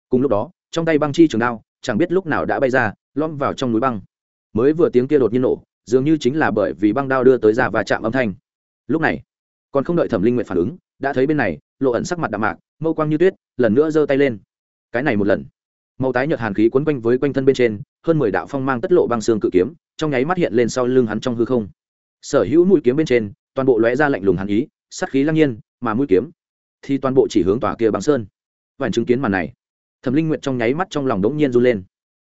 Cùng lúc đó, trong tay băng chi trường đao, chẳng biết lúc nào đã bay ra lom vào trong núi băng. Mới vừa tiếng kia đột nhiên nổ, dường như chính là bởi vì băng đao đưa tới ra và chạm âm thanh. Lúc này, còn không đợi thẩm linh nguyện phản ứng, đã thấy bên này, lộ ẩn sắc mặt đạm mạc, mâu quang như tuyết, lần nữa giơ tay lên. Cái này một lần, màu tái nhợt hàn khí quấn quanh với quanh thân bên trên, hơn mười đạo phong mang tất lộ băng xương cự kiếm, trong nháy mắt hiện lên sau lưng hắn trong hư không. Sở hữu mũi kiếm bên trên, toàn bộ lóe ra lạnh lùng hàn ý, sát khí lăng nhiên, mà mũi kiếm thì toàn bộ chỉ hướng tòa kia băng sơn. Vành chứng kiến màn này, thẩm linh nguyện trong nháy mắt trong lòng đống nhiên run lên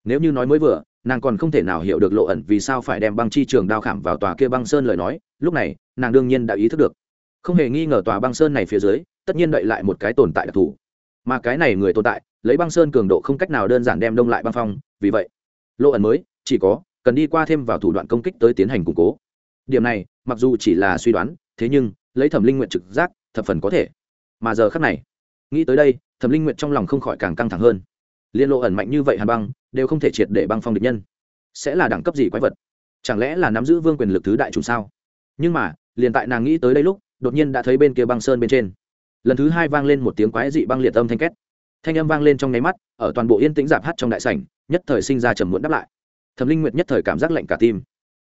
nếu như nói mới vừa, nàng còn không thể nào hiểu được lộ ẩn vì sao phải đem băng chi trường đao khảm vào tòa kia băng sơn lời nói, lúc này, nàng đương nhiên đã ý thức được. Không hề nghi ngờ tòa băng sơn này phía dưới, tất nhiên đậy lại một cái tồn tại đặc thù. Mà cái này người tồn tại, lấy băng sơn cường độ không cách nào đơn giản đem đông lại băng phong, vì vậy, lộ ẩn mới, chỉ có, cần đi qua thêm vào thủ đoạn công kích tới tiến hành củng cố. Điểm này, mặc dù chỉ là suy đoán, thế nhưng, lấy thẩm linh nguyện trực giác, thập phần có thể. Mà giờ khắc này, nghĩ tới đây, thẩm linh nguyện trong lòng không khỏi càng căng thẳng hơn liên lộ ẩn mạnh như vậy hàn băng, đều không thể triệt để băng phong địch nhân. Sẽ là đẳng cấp gì quái vật? Chẳng lẽ là nắm giữ vương quyền lực thứ đại chủ sao? Nhưng mà, liền tại nàng nghĩ tới đây lúc, đột nhiên đã thấy bên kia băng sơn bên trên. Lần thứ hai vang lên một tiếng quái dị băng liệt âm thanh két. Thanh âm vang lên trong nháy mắt, ở toàn bộ yên tĩnh giảm hát trong đại sảnh, nhất thời sinh ra trầm muộn đáp lại. Thẩm linh nguyệt nhất thời cảm giác lạnh cả tim.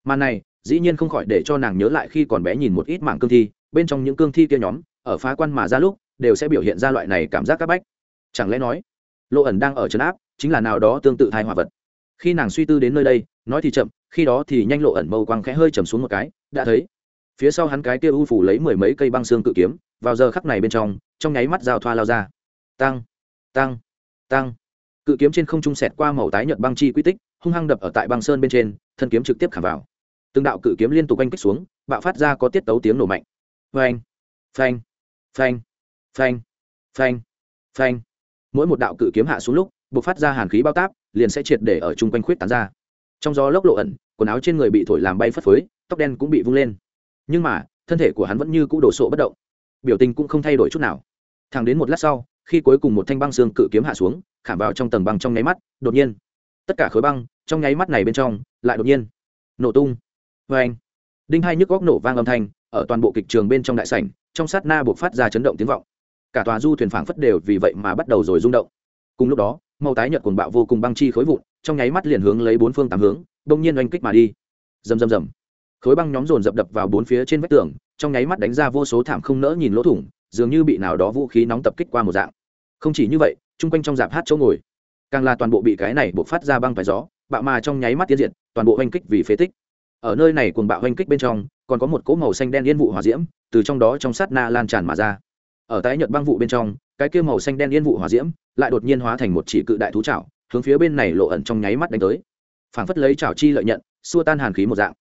Màn này, dĩ nhiên không khỏi để cho nàng nhớ lại khi còn bé nhìn một ít mảng cương thi, bên trong những cương thi kia nhóm, ở phá quan mà ra lúc, đều sẽ biểu hiện ra loại này cảm giác các bách. Chẳng lẽ nói lộ ẩn đang ở trấn áp, chính là nào đó tương tự thai hòa vật. Khi nàng suy tư đến nơi đây, nói thì chậm, khi đó thì nhanh lộ ẩn mâu quang khẽ hơi chầm xuống một cái, đã thấy. Phía sau hắn cái kia u phủ lấy mười mấy cây băng xương cự kiếm, vào giờ khắc này bên trong trong nháy mắt giao thoa lao ra. Tăng tăng tăng. Cự kiếm trên không trung sẹt qua màu tái nhợt băng chi quy tích, hung hăng đập ở tại băng sơn bên trên, thân kiếm trực tiếp khảm vào. Từng đạo cự kiếm liên tục oanh kích xuống, bạo phát ra có tiết tấu tiếng nổ mạnh. Phanh phanh phanh phanh phanh phanh mỗi một đạo cự kiếm hạ xuống lúc buộc phát ra hàn khí bao táp, liền sẽ triệt để ở chung quanh khuyết tán ra. Trong gió lốc lộ ẩn, quần áo trên người bị thổi làm bay phất phới, tóc đen cũng bị vung lên. Nhưng mà, thân thể của hắn vẫn như cũ đổ sộ bất động. Biểu tình cũng không thay đổi chút nào. Thẳng đến một lát sau, khi cuối cùng một thanh băng xương cự kiếm hạ xuống, khảm vào trong tầng băng trong nháy mắt, đột nhiên. Tất cả khối băng, trong nháy mắt này bên trong, lại đột nhiên. Nổ tung. Vê anh đinh hai nhức góc nổ vang âm thanh, ở toàn bộ kịch trường bên trong đại sảnh, trong sát na buộc phát ra chấn động tiếng vọng cả tòa du thuyền phảng phất đều vì vậy mà bắt đầu rồi rung động. Cùng lúc đó, màu tái nhợt cuồng bạo vô cùng băng chi khối vụn, trong nháy mắt liền hướng lấy bốn phương tám hướng, đông nhiên oanh kích mà đi. Rầm rầm rầm. Khối băng nhóm dồn dập đập vào bốn phía trên vách tường, trong nháy mắt đánh ra vô số thảm không nỡ nhìn lỗ thủng, dường như bị nào đó vũ khí nóng tập kích qua một dạng. Không chỉ như vậy, chung quanh trong dạp hát chỗ ngồi, càng là toàn bộ bị cái này buộc phát ra băng phải gió, bạo mà trong nháy mắt tiến diện toàn bộ oanh kích vì phế tích. Ở nơi này cuồng bạo oanh kích bên trong, còn có một cỗ màu xanh đen yên vụ hỏa diễm, từ trong đó trong sát na lan tràn mà ra ở tái nhật băng vụ bên trong, cái kia màu xanh đen yên vụ hỏa diễm lại đột nhiên hóa thành một chỉ cự đại thú chảo, hướng phía bên này lộ ẩn trong nháy mắt đánh tới. Phảng phất lấy chảo chi lợi nhận, xua tan hàn khí một dạng.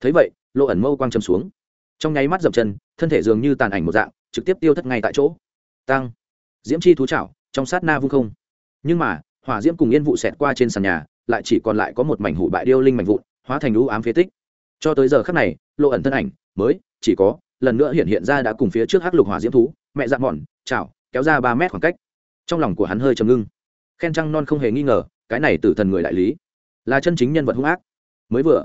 Thấy vậy, lộ ẩn mâu quang châm xuống. Trong nháy mắt dậm chân, thân thể dường như tàn ảnh một dạng, trực tiếp tiêu thất ngay tại chỗ. Tăng. Diễm chi thú chảo, trong sát na vung không. Nhưng mà, hỏa diễm cùng yên vụ xẹt qua trên sàn nhà, lại chỉ còn lại có một mảnh hủ bại điêu linh mảnh vụn, hóa thành lũ ám phế tích. Cho tới giờ khắc này, lộ ẩn thân ảnh, mới, chỉ có lần nữa hiện hiện ra đã cùng phía trước hắc lục hỏa diễm thú, mẹ dạng mòn, chảo, kéo ra ba mét khoảng cách. Trong lòng của hắn hơi trầm ngưng. Khen trăng non không hề nghi ngờ, cái này từ thần người đại lý, là chân chính nhân vật hung ác. Mới vừa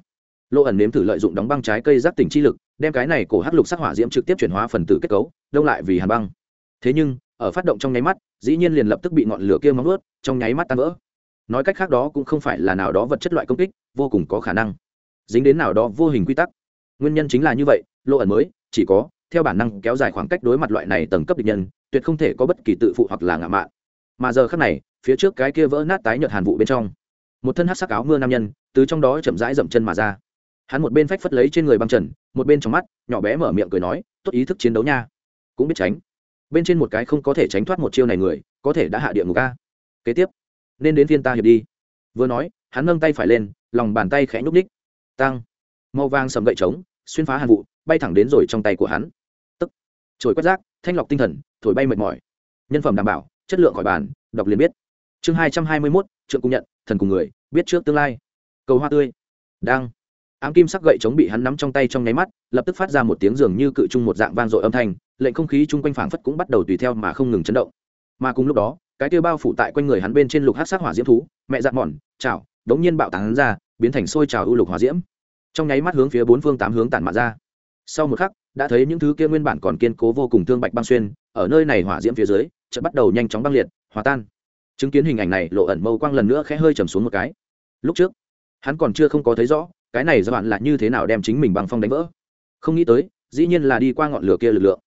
lộ ẩn nếm thử lợi dụng đóng băng trái cây giác tỉnh chi lực, đem cái này cổ hắc lục sắc hỏa diễm trực tiếp chuyển hóa phần tử kết cấu, đông lại vì hàn băng. Thế nhưng, ở phát động trong nháy mắt, dĩ nhiên liền lập tức bị ngọn lửa kia móng ướt trong nháy mắt tan vỡ. Nói cách khác đó cũng không phải là nào đó vật chất loại công kích, vô cùng có khả năng. Dính đến nào đó vô hình quy tắc. Nguyên nhân chính là như vậy lộ ẩn mới chỉ có, theo bản năng kéo dài khoảng cách đối mặt loại này tầng cấp địch nhân, tuyệt không thể có bất kỳ tự phụ hoặc là ngạo mạn. Mà giờ khắc này, phía trước cái kia vỡ nát tái nhợt hàn vụ bên trong, một thân hát sắc áo mưa nam nhân, từ trong đó chậm rãi dậm chân mà ra. Hắn một bên phách phất lấy trên người băng trần, một bên trong mắt, nhỏ bé mở miệng cười nói, tốt ý thức chiến đấu nha. Cũng biết tránh. Bên trên một cái không có thể tránh thoát một chiêu này người, có thể đã hạ địa ngục ca kế tiếp, nên đến phiên ta hiệp đi. Vừa nói, hắn nâng tay phải lên, lòng bàn tay khẽ nhúc ních tăng. Màu vàng sầm gậy trống, xuyên phá hàn vụ bay thẳng đến rồi trong tay của hắn. Tức, trồi quét rác, thanh lọc tinh thần, thổi bay mệt mỏi. Nhân phẩm đảm bảo, chất lượng khỏi bàn, đọc liền biết. Chương hai trăm hai mươi mốt, trượng cung nhận, thần cùng người, biết trước tương lai. Cầu hoa tươi. Đang. Ám kim sắc gậy chống bị hắn nắm trong tay trong nháy mắt, lập tức phát ra một tiếng dường như cự trung một dạng vang dội âm thanh, lệnh không khí chung quanh phảng phất cũng bắt đầu tùy theo mà không ngừng chấn động. Mà cùng lúc đó, cái tiêu bao phủ tại quanh người hắn bên trên lục hát sắc hỏa diễm thú, mẹ dạn mòn, chảo, đống nhiên bạo tán ra, biến thành sôi trào ưu lục hỏa diễm. Trong nháy mắt hướng phía bốn phương tám hướng tản mạn ra sau một khắc, đã thấy những thứ kia nguyên bản còn kiên cố vô cùng thương bạch băng xuyên, ở nơi này hỏa diễm phía dưới, chợt bắt đầu nhanh chóng băng liệt, hòa tan. Chứng kiến hình ảnh này, lộ ẩn mâu quang lần nữa khẽ hơi trầm xuống một cái. Lúc trước, hắn còn chưa không có thấy rõ, cái này do bạn là như thế nào đem chính mình băng phong đánh vỡ. Không nghĩ tới, dĩ nhiên là đi qua ngọn lửa kia lực lượng.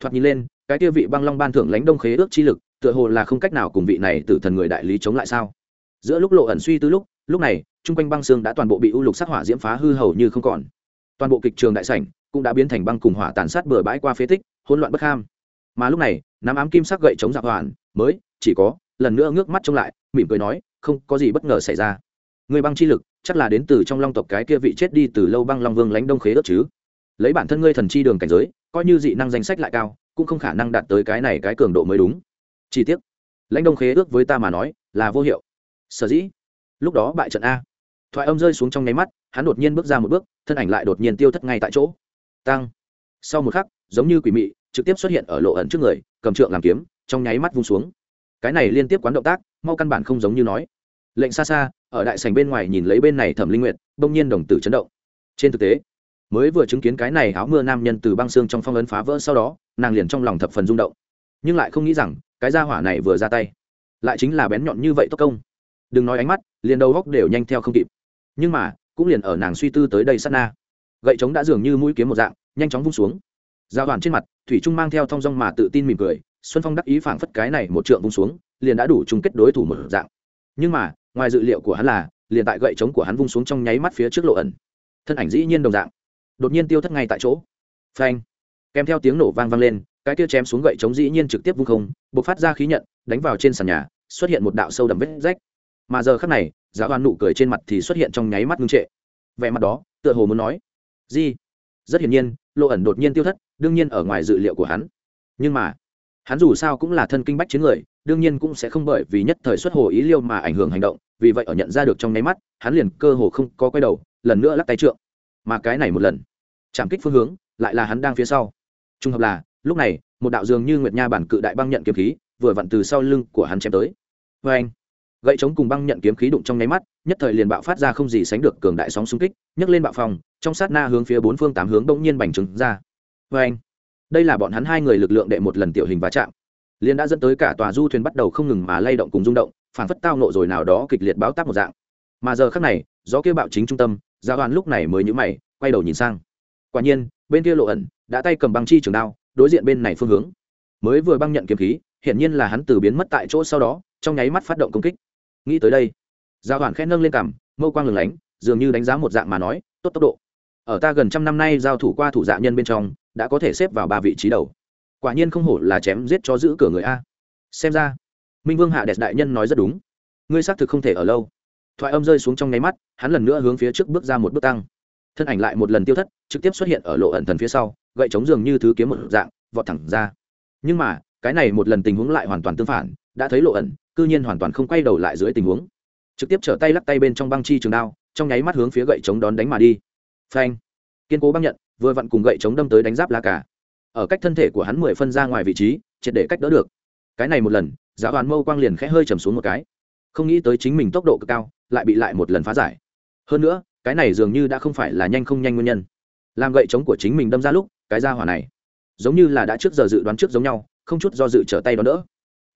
Thoạt nhìn lên, cái kia vị băng long ban thưởng lãnh đông khế ước chi lực, tựa hồ là không cách nào cùng vị này từ thần người đại lý chống lại sao? Giữa lúc lộ ẩn suy tư lúc lúc này, chung quanh băng xương đã toàn bộ bị u lục sắc hỏa diễm phá hư hầu như không còn. Toàn bộ kịch trường đại sảnh cũng đã biến thành băng cùng hỏa tàn sát bừa bãi qua phế tích, hỗn loạn bất ham mà lúc này, nắm ám kim sắc gậy chống giặc hoàn, mới, chỉ có, lần nữa ngước mắt trông lại, mỉm cười nói, không, có gì bất ngờ xảy ra. Người băng chi lực, chắc là đến từ trong long tộc cái kia vị chết đi từ lâu băng long vương lãnh đông khế ước chứ. Lấy bản thân ngươi thần chi đường cảnh giới, coi như dị năng danh sách lại cao, cũng không khả năng đạt tới cái này cái cường độ mới đúng. Chi tiết. Lãnh đông khế ước với ta mà nói, là vô hiệu. Sở dĩ. Lúc đó bại trận a. Thoại âm rơi xuống trong nháy mắt, hắn đột nhiên bước ra một bước, thân ảnh lại đột nhiên tiêu thất ngay tại chỗ tăng. Sau một khắc, giống như quỷ mị, trực tiếp xuất hiện ở lộ ẩn trước người, cầm trượng làm kiếm, trong nháy mắt vung xuống. Cái này liên tiếp quán động tác, mau căn bản không giống như nói. Lệnh xa xa, ở đại sành bên ngoài nhìn lấy bên này thẩm linh nguyệt, bỗng nhiên đồng tử chấn động. Trên thực tế, mới vừa chứng kiến cái này áo mưa nam nhân từ băng xương trong phong ấn phá vỡ sau đó, nàng liền trong lòng thập phần rung động. Nhưng lại không nghĩ rằng, cái gia hỏa này vừa ra tay, lại chính là bén nhọn như vậy tốc công. Đừng nói ánh mắt, liền đầu góc đều nhanh theo không kịp. Nhưng mà, cũng liền ở nàng suy tư tới đây sát na gậy trống đã dường như mũi kiếm một dạng, nhanh chóng vung xuống. Giao đoàn trên mặt, thủy trung mang theo thong dong mà tự tin mỉm cười, xuân phong đắc ý phảng phất cái này một trượng vung xuống, liền đã đủ chung kết đối thủ một dạng. Nhưng mà, ngoài dự liệu của hắn là, liền tại gậy trống của hắn vung xuống trong nháy mắt phía trước lộ ẩn. Thân ảnh dĩ nhiên đồng dạng. Đột nhiên tiêu thất ngay tại chỗ. Phanh. Kèm theo tiếng nổ vang vang lên, cái kia chém xuống gậy trống dĩ nhiên trực tiếp vung không buộc phát ra khí nhận, đánh vào trên sàn nhà, xuất hiện một đạo sâu đầm vết rách. Mà giờ khắc này giáo đoàn nụ cười trên mặt thì xuất hiện trong nháy mắt ngưng trệ. Vẻ mặt đó, tựa hồ muốn nói gì rất hiển nhiên, lộ ẩn đột nhiên tiêu thất, đương nhiên ở ngoài dự liệu của hắn. Nhưng mà, hắn dù sao cũng là thân kinh bách chiến người, đương nhiên cũng sẽ không bởi vì nhất thời xuất hồ ý liêu mà ảnh hưởng hành động, vì vậy ở nhận ra được trong nháy mắt, hắn liền cơ hồ không có quay đầu, lần nữa lắc tay trượng. Mà cái này một lần, chạm kích phương hướng, lại là hắn đang phía sau. Trùng hợp là, lúc này, một đạo dường như nguyệt nha bản cự đại băng nhận kiếm khí, vừa vặn từ sau lưng của hắn chém tới. Vê anh gậy chống cùng băng nhận kiếm khí đụng trong nháy mắt, nhất thời liền bạo phát ra không gì sánh được cường đại sóng xung kích, nhấc lên bạo phòng trong sát na hướng phía bốn phương tám hướng đông nhiên bành trứng ra. Vê anh, đây là bọn hắn hai người lực lượng đệ một lần tiểu hình va chạm. Liền đã dẫn tới cả tòa du thuyền bắt đầu không ngừng mà lay động cùng rung động, phản phất tao nộ rồi nào đó kịch liệt báo táp một dạng. Mà giờ khác này, gió kia bạo chính trung tâm dạ gia đoàn lúc này mới nhữ mày, quay đầu nhìn sang. Quả nhiên, bên kia lộ ẩn đã tay cầm băng chi trường đao, đối diện bên này phương hướng. Mới vừa băng nhận kiếm khí, hiển nhiên là hắn từ biến mất tại chỗ sau đó, trong nháy mắt phát động công kích nghĩ tới đây, giao hoàn khẽ nâng lên cằm, mâu quang lửng lánh, dường như đánh giá một dạng mà nói, tốt tốc độ. Ở ta gần trăm năm nay giao thủ qua thủ dạ nhân bên trong, đã có thể xếp vào ba vị trí đầu. Quả nhiên không hổ là chém giết cho giữ cửa người a. Xem ra, minh vương hạ đẹp đại nhân nói rất đúng. Ngươi xác thực không thể ở lâu. Thoại âm rơi xuống trong nháy mắt, hắn lần nữa hướng phía trước bước ra một bước tăng. Thân ảnh lại một lần tiêu thất, trực tiếp xuất hiện ở lộ ẩn thần phía sau, gậy chống dường như thứ kiếm một dạng, vọt thẳng ra. Nhưng mà, cái này một lần tình huống lại hoàn toàn tương phản, đã thấy lộ ẩn cư nhiên hoàn toàn không quay đầu lại dưới tình huống. Trực tiếp trở tay lắc tay bên trong băng chi trường đao, trong nháy mắt hướng phía gậy chống đón đánh mà đi. Phanh! Kiên cố băng nhận, vừa vặn cùng gậy chống đâm tới đánh giáp la cả. Ở cách thân thể của hắn mười phân ra ngoài vị trí, triệt để cách đỡ được. Cái này một lần dạ giá hoàn mâu quang liền khẽ hơi chầm xuống một cái. Không nghĩ tới chính mình tốc độ cực cao, lại bị lại một lần phá giải. Hơn nữa, cái này dường như đã không phải là nhanh không nhanh nguyên nhân. Làm gậy chống của chính mình đâm ra lúc, cái ra hỏa này giống như là đã trước giờ dự đoán trước giống nhau, không chút do dự trở tay đón đỡ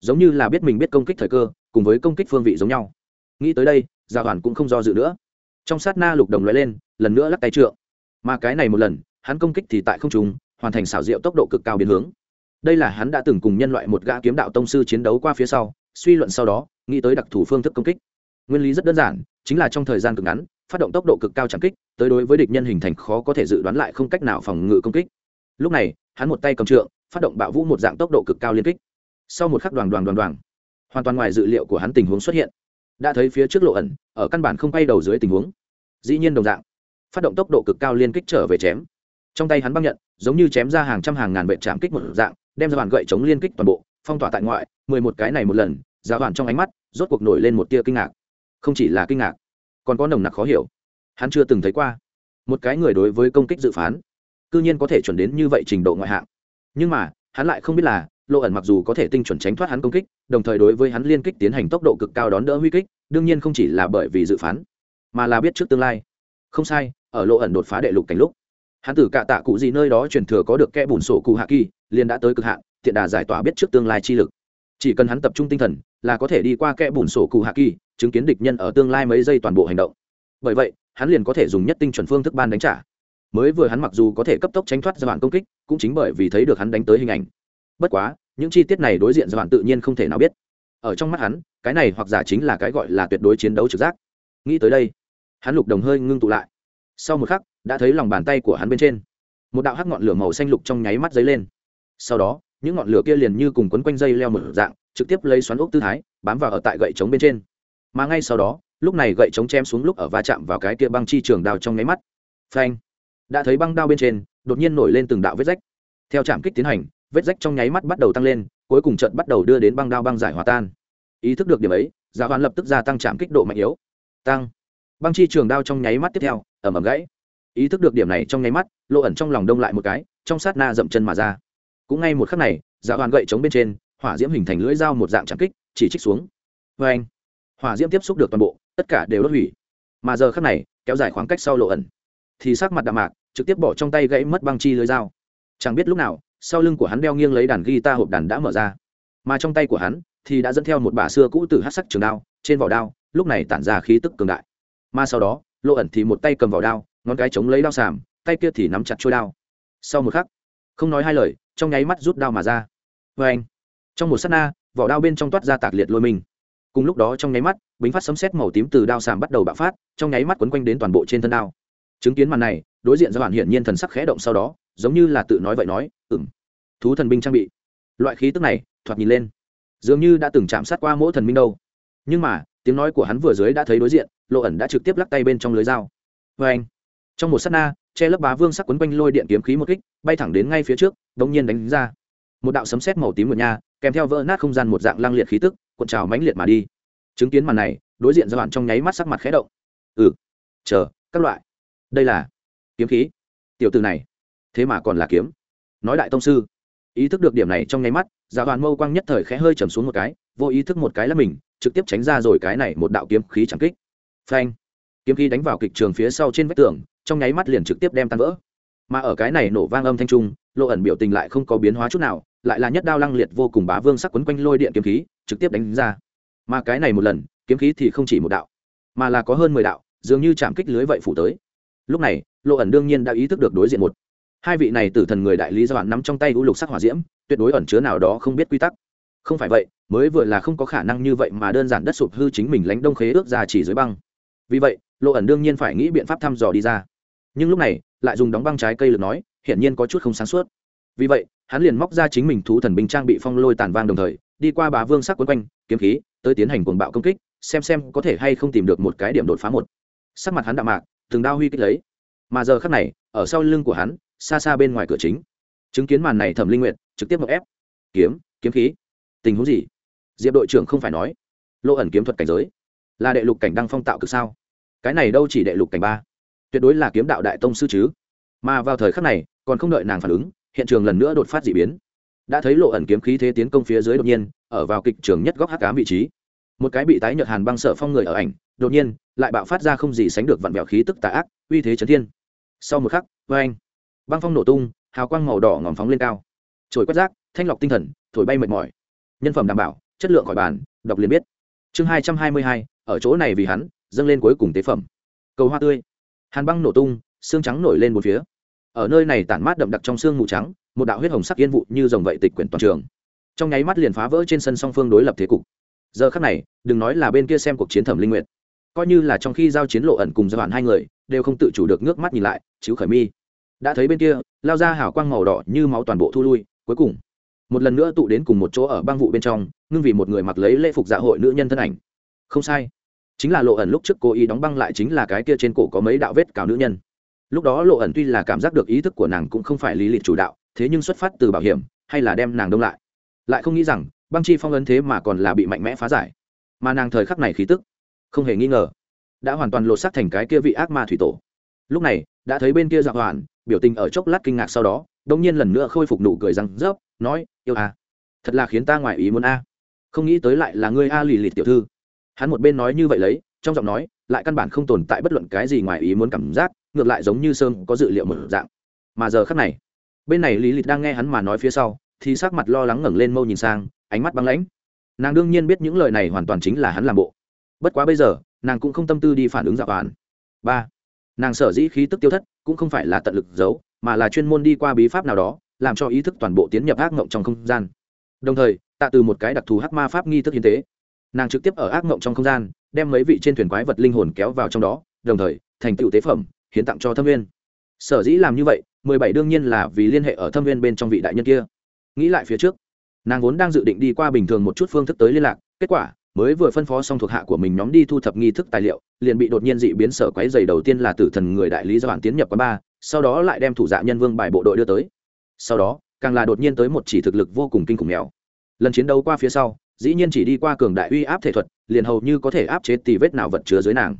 giống như là biết mình biết công kích thời cơ, cùng với công kích phương vị giống nhau. Nghĩ tới đây, gia hoàn cũng không do dự nữa. Trong sát na lục đồng loại lên, lần nữa lắc tay trượng. Mà cái này một lần, hắn công kích thì tại không trùng hoàn thành xảo diệu tốc độ cực cao biến hướng. Đây là hắn đã từng cùng nhân loại một gã kiếm đạo tông sư chiến đấu qua phía sau, suy luận sau đó, nghĩ tới đặc thù phương thức công kích. Nguyên lý rất đơn giản, chính là trong thời gian cực ngắn, phát động tốc độ cực cao chẳng kích, tới đối với địch nhân hình thành khó có thể dự đoán lại không cách nào phòng ngự công kích. Lúc này, hắn một tay cầm trượng, phát động bạo vũ một dạng tốc độ cực cao liên kích sau một khắc đoàn đoàn đoàn đoàn, hoàn toàn ngoài dự liệu của hắn tình huống xuất hiện. Đã thấy phía trước lộ ẩn, ở căn bản không bay đầu dưới tình huống. Dĩ nhiên đồng dạng, phát động tốc độ cực cao liên kích trở về chém. Trong tay hắn băng nhận, giống như chém ra hàng trăm hàng ngàn vệ trạm kích một dạng, đem ra bàn gậy chống liên kích toàn bộ, phong tỏa tại ngoại, mười một cái này một lần, giá đoạn trong ánh mắt, rốt cuộc nổi lên một tia kinh ngạc. Không chỉ là kinh ngạc, còn có nồng nặc khó hiểu. Hắn chưa từng thấy qua, một cái người đối với công kích dự phán, cư nhiên có thể chuẩn đến như vậy trình độ ngoại hạng. Nhưng mà, hắn lại không biết là lộ ẩn mặc dù có thể tinh chuẩn tránh thoát hắn công kích, đồng thời đối với hắn liên kích tiến hành tốc độ cực cao đón đỡ huy kích, đương nhiên không chỉ là bởi vì dự phán, mà là biết trước tương lai. Không sai, ở lộ ẩn đột phá đệ lục cảnh lúc, hắn từ cạ tạ cụ gì nơi đó truyền thừa có được kẽ bùn sổ cụ hạ kỳ, liền đã tới cực hạn thiện đà giải tỏa biết trước tương lai chi lực. Chỉ cần hắn tập trung tinh thần, là có thể đi qua kẽ bùn sổ cụ hạ kỳ, chứng kiến địch nhân ở tương lai mấy giây toàn bộ hành động. Bởi vậy, hắn liền có thể dùng nhất tinh chuẩn phương thức ban đánh trả. Mới vừa hắn mặc dù có thể cấp tốc tránh thoát giai đoạn công kích, cũng chính bởi vì thấy được hắn đánh tới hình ảnh bất quá, những chi tiết này đối diện giai đoạn tự nhiên không thể nào biết. Ở trong mắt hắn, cái này hoặc giả chính là cái gọi là tuyệt đối chiến đấu trực giác. Nghĩ tới đây, hắn lục đồng hơi ngưng tụ lại. Sau một khắc, đã thấy lòng bàn tay của hắn bên trên, một đạo hắc ngọn lửa màu xanh lục trong nháy mắt dấy lên. Sau đó, những ngọn lửa kia liền như cùng quấn quanh dây leo một dạng, trực tiếp lấy xoắn ốc tư thái, bám vào ở tại gậy trống bên trên. Mà ngay sau đó, lúc này gậy trống chém xuống lúc ở va chạm vào cái kia băng chi trường đào trong nháy mắt. Phanh! Đã thấy băng đao bên trên, đột nhiên nổi lên từng đạo vết rách. Theo trạm kích tiến hành vết rách trong nháy mắt bắt đầu tăng lên, cuối cùng trận bắt đầu đưa đến băng đao băng giải hòa tan. Ý thức được điểm ấy dạ giả hoàn lập tức gia tăng chạm kích độ mạnh yếu. Tăng. Băng chi trường đao trong nháy mắt tiếp theo ẩm ẩm gãy. Ý thức được điểm này trong nháy mắt lộ ẩn trong lòng đông lại một cái, trong sát na dậm chân mà ra. Cũng ngay một khắc này dạ giả hoàn gậy chống bên trên, hỏa diễm hình thành lưỡi dao một dạng chạm kích, chỉ trích xuống. Vê anh hỏa diễm tiếp xúc được toàn bộ, tất cả đều đốt hủy. Mà giờ khắc này, kéo dài khoảng cách sau lộ ẩn, thì sắc mặt đạm mạc, trực tiếp bỏ trong tay gãy mất băng chi lưới dao. Chẳng biết lúc nào sau lưng của hắn đeo nghiêng lấy đàn guitar hộp đàn đã mở ra. Mà trong tay của hắn thì đã dẫn theo một bà xưa cũ từ hát sắc trường đao, trên vỏ đao, lúc này tản ra khí tức cường đại. Mà sau đó lộ ẩn thì một tay cầm vỏ đao, ngón cái chống lấy đao sàm, tay kia thì nắm chặt trôi đao. Sau một khắc, không nói hai lời, trong nháy mắt rút đao mà ra. Vê anh, trong một s á t na, vỏ đao bên trong toát ra tạc liệt lôi mình. Cùng lúc đó trong nháy mắt, bính phát sấm xét màu tím từ đao sàm bắt đầu bạo phát, trong nháy mắt quấn quanh đến toàn bộ trên thân đao chứng kiến màn này, đối diện do bạn hiển nhiên thần sắc khẽ động sau đó, giống như là tự nói vậy nói ừng thú thần binh trang bị. Loại khí tức này, thoạt nhìn lên, dường như đã từng chạm sát qua mỗi thần minh đâu. Nhưng mà, tiếng nói của hắn vừa dưới đã thấy đối diện, lộ ẩn đã trực tiếp lắc tay bên trong lưới dao. Vê anh trong một s á t na, che lấp bá vương sắc quấn quanh lôi điện kiếm khí một kích, bay thẳng đến ngay phía trước đ ỗ n g nhiên đánh ra. Một đạo sấm sét màu tím một nha, kèm theo vỡ nát không gian một dạng lăng liệt khí tức, cuộn trào mãnh liệt mà đi. Chứng kiến màn này, đối diện do bạn trong nháy mắt sắc mặt khẽ động. Ừ chờ, các loại đây là kiếm khí. Tiểu từ này, thế mà còn là kiếm. Nói đại tông sư, ý thức được điểm này trong nháy mắt dạ giả đoàn mâu quang nhất thời khẽ hơi chầm xuống một cái, vô ý thức một cái là mình, trực tiếp tránh ra rồi cái này một đạo kiếm khí chẳng kích. Phanh. Kiếm khí đánh vào kịch trường phía sau trên vách tường, trong nháy mắt liền trực tiếp đem tan vỡ. Mà ở cái này nổ vang âm thanh trung, lộ ẩn biểu tình lại không có biến hóa chút nào, lại là nhất đao lăng liệt vô cùng bá vương sắc quấn quanh lôi điện kiếm khí, trực tiếp đánh ra. Mà cái này một lần, kiếm khí thì không chỉ một đạo, mà là có hơn mười đạo, dường như chạm kích lưới vậy phủ tới lúc này, lộ ẩn đương nhiên đã ý thức được đối diện một. Hai vị này tử thần người đại lý do bạn nắm trong tay u lục sắc hỏa diễm, tuyệt đối ẩn chứa nào đó không biết quy tắc. Không phải vậy, mới vừa là không có khả năng như vậy mà đơn giản đất sụp hư chính mình lánh đông khế ước ra chỉ dưới băng. Vì vậy, lộ ẩn đương nhiên phải nghĩ biện pháp thăm dò đi ra. Nhưng lúc này, lại dùng đóng băng trái cây lực nói, hiển nhiên có chút không sáng suốt. Vì vậy, hắn liền móc ra chính mình thú thần binh trang bị phong lôi tàn vang đồng thời, đi qua bá vương sắc quấn quanh, kiếm khí, tới tiến hành cuồng bạo công kích, xem xem có thể hay không tìm được một cái điểm đột phá một. Sắc mặt hắn đạm mạc từng đao huy kích lấy. Mà giờ khắc này, ở sau lưng của hắn, xa xa bên ngoài cửa chính, chứng kiến màn này thẩm linh nguyệt trực tiếp một ép. Kiếm kiếm khí. Tình huống gì? Diệp đội trưởng không phải nói. Lộ ẩn kiếm thuật cảnh giới. Là đệ lục cảnh đăng phong tạo cực sao? Cái này đâu chỉ đệ lục cảnh ba? Tuyệt đối là kiếm đạo đại tông sư chứ. Mà vào thời khắc này, còn không đợi nàng phản ứng, hiện trường lần nữa đột phát d ị biến. Đã thấy lộ ẩn kiếm khí thế tiến công phía dưới đột nhiên, ở vào kịch trường nhất góc hắc cám vị trí một cái bị tái nhợt hàn băng sợ phong người ở ảnh, đột nhiên, lại bạo phát ra không gì sánh được vặn vẹo khí tức tà ác, uy thế trấn thiên. Sau một khắc vê anh băng phong nổ tung, hào quang màu đỏ ngòm phóng lên cao. Trồi quét rác, thanh lọc tinh thần, thổi bay mệt mỏi. Nhân phẩm đảm bảo, chất lượng khỏi bàn, đọc liền biết. Chương hai trăm hai mươi hai, ở chỗ này vì hắn, dâng lên cuối cùng tế phẩm. Cầu hoa tươi. Hàn băng nổ tung, xương trắng nổi lên một phía. Ở nơi này tản mát đậm đặc trong xương mù trắng, một đạo huyết hồng sắc yên vụ như dòng vậy tịch quyển toàn trường. Trong nháy mắt liền phá vỡ trên sân song phương đối lập thế cục giờ khắc này, đừng nói là bên kia xem cuộc chiến thẩm linh nguyệt. Coi như là trong khi giao chiến lộ ẩn cùng giai đoạn hai người, đều không tự chủ được nước mắt nhìn lại chứ khởi mi. Đã thấy bên kia, lao ra hào quang màu đỏ như máu toàn bộ thu lui, cuối cùng, một lần nữa tụ đến cùng một chỗ ở băng vụ bên trong, ngưng vì một người mặc lấy lễ phục dạ hội nữ nhân thân ảnh. Không sai. Chính là lộ ẩn lúc trước cố ý đóng băng lại chính là cái kia trên cổ có mấy đạo vết cào nữ nhân. Lúc đó lộ ẩn tuy là cảm giác được ý thức của nàng cũng không phải lý lịch chủ đạo, thế nhưng xuất phát từ bảo hiểm, hay là đem nàng đông lại. Lại không nghĩ rằng băng chi phong ấn thế mà còn là bị mạnh mẽ phá giải. Mà nàng thời khắc này khí tức, không hề nghi ngờ, đã hoàn toàn lột xác thành cái kia vị ác ma thủy tổ. Lúc này, đã thấy bên kia dạng hoàn biểu tình ở chốc lát kinh ngạc sau đó đông nhiên lần nữa khôi phục nụ cười răng rớp, nói, yêu à thật là khiến ta ngoài ý muốn a. Không nghĩ tới lại là ngươi a lì lịt tiểu thư. Hắn một bên nói như vậy lấy, trong giọng nói, lại căn bản không tồn tại bất luận cái gì ngoài ý muốn cảm giác, ngược lại giống như sơn có dự liệu một dạng. Mà giờ khắc này, bên này lý lịch đang nghe hắn mà nói phía sau, thì sắc mặt lo lắng ngẩng lên mâu nhìn sang ánh mắt băng lãnh. Nàng đương nhiên biết những lời này hoàn toàn chính là hắn làm bộ. Bất quá bây giờ, nàng cũng không tâm tư đi phản ứng dạo toàn ba, nàng sở dĩ khí tức tiêu thất cũng không phải là tận lực giấu, mà là chuyên môn đi qua bí pháp nào đó, làm cho ý thức toàn bộ tiến nhập ác mộng trong không gian. Đồng thời, tạ từ một cái đặc thù hắc ma pháp nghi thức hiến tế. Nàng trực tiếp ở ác mộng trong không gian, đem mấy vị trên thuyền quái vật linh hồn kéo vào trong đó, đồng thời, thành tựu tế phẩm, hiến tặng cho thâm viên sở dĩ làm như vậy, mười bảy đương nhiên là vì liên hệ ở thâm viên bên trong vị đại nhân kia. Nghĩ lại phía trước nàng vốn đang dự định đi qua bình thường một chút phương thức tới liên lạc, kết quả, mới vừa phân phó xong thuộc hạ của mình nhóm đi thu thập nghi thức tài liệu, liền bị đột nhiên dị biến sở quái dày đầu tiên là tử thần người đại lý do bản tiến nhập quán ba, sau đó lại đem thủ dạ nhân vương bài bộ đội đưa tới. Sau đó, càng là đột nhiên tới một chỉ thực lực vô cùng kinh khủng mèo. Lần chiến đấu qua phía sau, dĩ nhiên chỉ đi qua cường đại uy áp thể thuật, liền hầu như có thể áp chế tì vết nào vật chứa dưới nàng.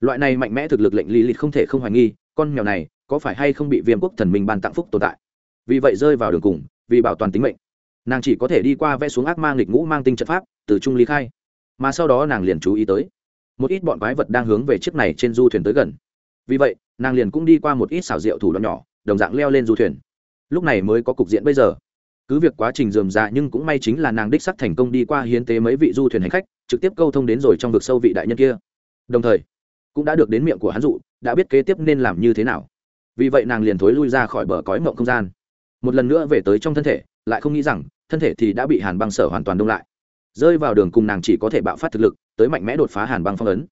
Loại này mạnh mẽ thực lực lệnh lý lịch không thể không hoài nghi, con mèo này có phải hay không bị viêm quốc thần minh ban tặng phúc tồn tại? Vì vậy rơi vào đường cùng, vì bảo toàn tính mệnh nàng chỉ có thể đi qua vẽ xuống ác mang nghịch ngũ mang tinh trận pháp, từ trung ly khai. Mà sau đó nàng liền chú ý tới, một ít bọn quái vật đang hướng về chiếc này trên du thuyền tới gần. Vì vậy, nàng liền cũng đi qua một ít xảo diệu thủ đoạn nhỏ, đồng dạng leo lên du thuyền. Lúc này mới có cục diện bây giờ. Cứ việc quá trình dườm dạ nhưng cũng may chính là nàng đích sắc thành công đi qua hiến tế mấy vị du thuyền hành khách, trực tiếp câu thông đến rồi trong vực sâu vị đại nhân kia. Đồng thời, cũng đã được đến miệng của hắn dụ, đã biết kế tiếp nên làm như thế nào. Vì vậy nàng liền thối lui ra khỏi bờ cõi mộng không gian. Một lần nữa về tới trong thân thể lại không nghĩ rằng, thân thể thì đã bị hàn băng sở hoàn toàn đông lại. Rơi vào đường cùng nàng chỉ có thể bạo phát thực lực, tới mạnh mẽ đột phá hàn băng phong ấn.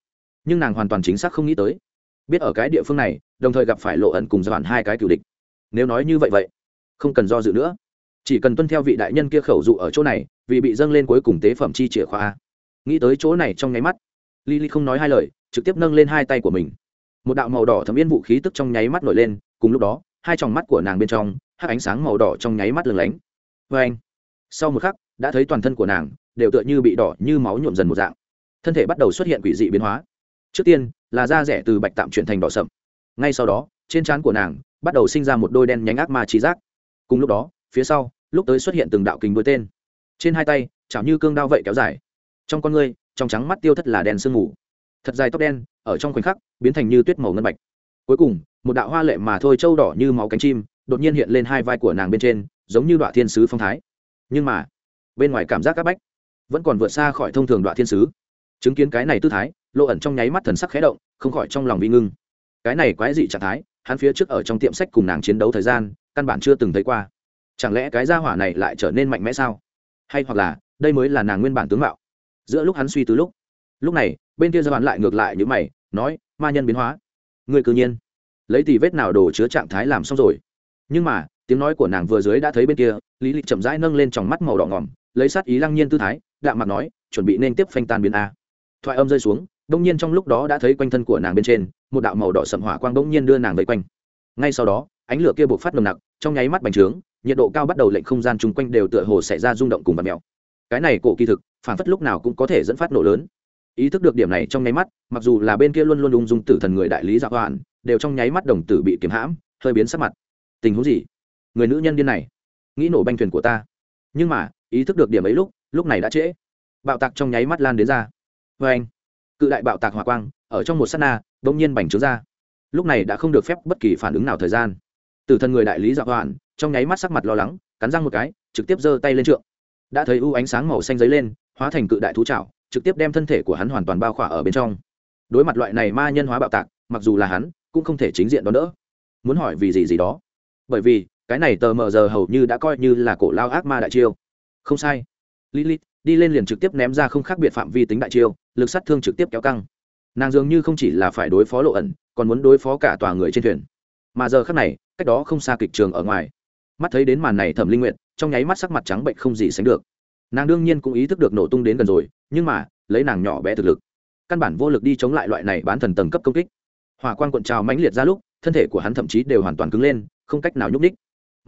Nhưng nàng hoàn toàn chính xác không nghĩ tới. Biết ở cái địa phương này, đồng thời gặp phải lộ ẩn cùng giai hai cái cựu địch. Nếu nói như vậy vậy, không cần do dự nữa. Chỉ cần tuân theo vị đại nhân kia khẩu dụ ở chỗ này, vì bị dâng lên cuối cùng tế phẩm chi chìa khóa. Nghĩ tới chỗ này trong nháy mắt, lily không nói hai lời, trực tiếp nâng lên hai tay của mình. Một đạo màu đỏ thấm yên vũ khí tức trong nháy mắt nổi lên, cùng lúc đó, hai tròng mắt của nàng bên trong hát ánh sáng màu đỏ trong nháy mắt lừng lánh vê anh. Sau một khắc, đã thấy toàn thân của nàng đều tựa như bị đỏ như máu nhuộm dần một dạng. Thân thể bắt đầu xuất hiện quỷ dị biến hóa. Trước tiên là da rẻ từ bạch tạm chuyển thành đỏ sậm. Ngay sau đó, trên trán của nàng bắt đầu sinh ra một đôi đen nhánh ác ma trí giác. Cùng lúc đó, phía sau, lúc tới xuất hiện từng đạo kình đôi tên. Trên hai tay, chảo như cương đao vậy kéo dài. Trong con ngươi, trong trắng mắt tiêu thất là đèn sương mù. Thật dài tóc đen, ở trong khoảnh khắc, biến thành như tuyết màu ngân bạch. Cuối cùng, một đạo hoa lệ mà thôi trâu đỏ như máu cánh chim, đột nhiên hiện lên hai vai của nàng bên trên giống như đoạn thiên sứ phong thái. Nhưng mà, bên ngoài cảm giác các bách vẫn còn vượt xa khỏi thông thường đoạn thiên sứ. Chứng kiến cái này tư thái lộ ẩn trong nháy mắt thần sắc khẽ động, không khỏi trong lòng vi ngưng. Cái này quái dị trạng thái, hắn phía trước ở trong tiệm sách cùng nàng chiến đấu thời gian, căn bản chưa từng thấy qua. Chẳng lẽ cái gia hỏa này lại trở nên mạnh mẽ sao? Hay hoặc là, đây mới là nàng nguyên bản tướng mạo? Giữa lúc hắn suy từ lúc lúc này, bên kia gia bàn lại ngược lại những mày, nói, ma nhân biến hóa. Người cư nhiên. Lấy tỷ vết nào đồ chứa trạng thái làm xong rồi. Nhưng mà tiếng nói của nàng vừa dưới đã thấy bên kia, lý lịch chậm rãi nâng lên tròng mắt màu đỏ ngỏm, lấy sát ý lăng nhiên tư thái, đạm mặt nói, chuẩn bị nên tiếp phanh tan biến a. Thoại âm rơi xuống, đông nhiên trong lúc đó đã thấy quanh thân của nàng bên trên, một đạo màu đỏ sầm hỏa quang đông nhiên đưa nàng vây quanh. Ngay sau đó, ánh lửa kia buộc phát nồng nặc, trong nháy mắt bành trướng, nhiệt độ cao bắt đầu lệnh không gian chung quanh đều tựa hồ xảy ra rung động cùng vật mèo. Cái này cổ kỳ thực, phản phất lúc nào cũng có thể dẫn phát nổ lớn. Ý thức được điểm này trong nháy mắt, mặc dù là bên kia luôn luôn ung dung tử thần người đại lý dạ hoàn đều trong nháy mắt đồng tử bị kiếm hãm, hơi biến sắc mặt. Tình huống gì? Người nữ nhân điên này. Nghĩ nổ banh thuyền của ta. Nhưng mà, ý thức được điểm ấy lúc lúc này đã trễ. Bạo tạc trong nháy mắt lan đến ra. Vê anh, cự đại bạo tạc hỏa quang, ở trong một s á t na đ ỗ n g nhiên bành trướng ra. Lúc này đã không được phép bất kỳ phản ứng nào thời gian. Từ thân người đại lý dạ hoàn trong nháy mắt sắc mặt lo lắng, cắn răng một cái, trực tiếp giơ tay lên trượng. Đã thấy u ánh sáng màu xanh dấy lên, hóa thành cự đại thú trạo trực tiếp đem thân thể của hắn hoàn toàn bao khỏa ở bên trong. Đối mặt loại này ma nhân hóa bạo tạc, mặc dù là hắn, cũng không thể chính diện đón đỡ. Muốn hỏi vì gì gì đó? Bởi vì cái này tờ mờ giờ hầu như đã coi như là cổ lao ác ma đại chiêu. Không sai. Lilith, đi lên liền trực tiếp ném ra không khác biệt phạm vi tính đại chiêu, lực sát thương trực tiếp kéo căng. Nàng dường như không chỉ là phải đối phó lộ ẩn, còn muốn đối phó cả tòa người trên thuyền. Mà giờ khác này, cách đó không xa kịch trường ở ngoài. Mắt thấy đến màn này thẩm linh nguyện trong nháy mắt sắc mặt trắng bệnh không gì sánh được. Nàng đương nhiên cũng ý thức được nổ tung đến gần rồi, nhưng mà, lấy nàng nhỏ bé thực lực, căn bản vô lực đi chống lại loại này bán thần tầng cấp công kích. Hỏa quan cuộn trào mãnh liệt ra lúc, thân thể của hắn thậm chí đều hoàn toàn cứng lên, không cách nào nhúc ních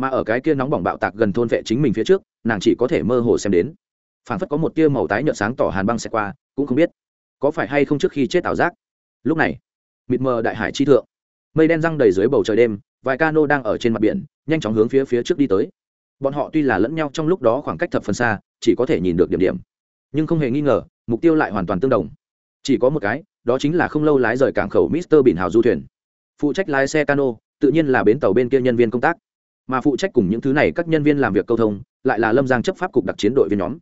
mà ở cái kia nóng bỏng bạo tạc gần thôn vệ chính mình phía trước, nàng chỉ có thể mơ hồ xem đến. Phản phất có một tia màu tái nhợt sáng tỏ hàn băng sẽ qua, cũng không biết có phải hay không trước khi chết ảo giác. Lúc này, mịt mờ đại hải chi thượng, mây đen răng đầy dưới bầu trời đêm, vài cano đang ở trên mặt biển, nhanh chóng hướng phía phía trước đi tới. Bọn họ tuy là lẫn nhau trong lúc đó khoảng cách thập phần xa, chỉ có thể nhìn được điểm điểm, nhưng không hề nghi ngờ, mục tiêu lại hoàn toàn tương đồng. Chỉ có một cái, đó chính là không lâu lái rời cảng khẩu mister bỉn hào du thuyền. Phụ trách lái xe cano, tự nhiên là bến tàu bên kia nhân viên công tác mà phụ trách cùng những thứ này các nhân viên làm việc câu thông, lại là lâm giang chấp pháp cục đặc chiến đội viên nhóm.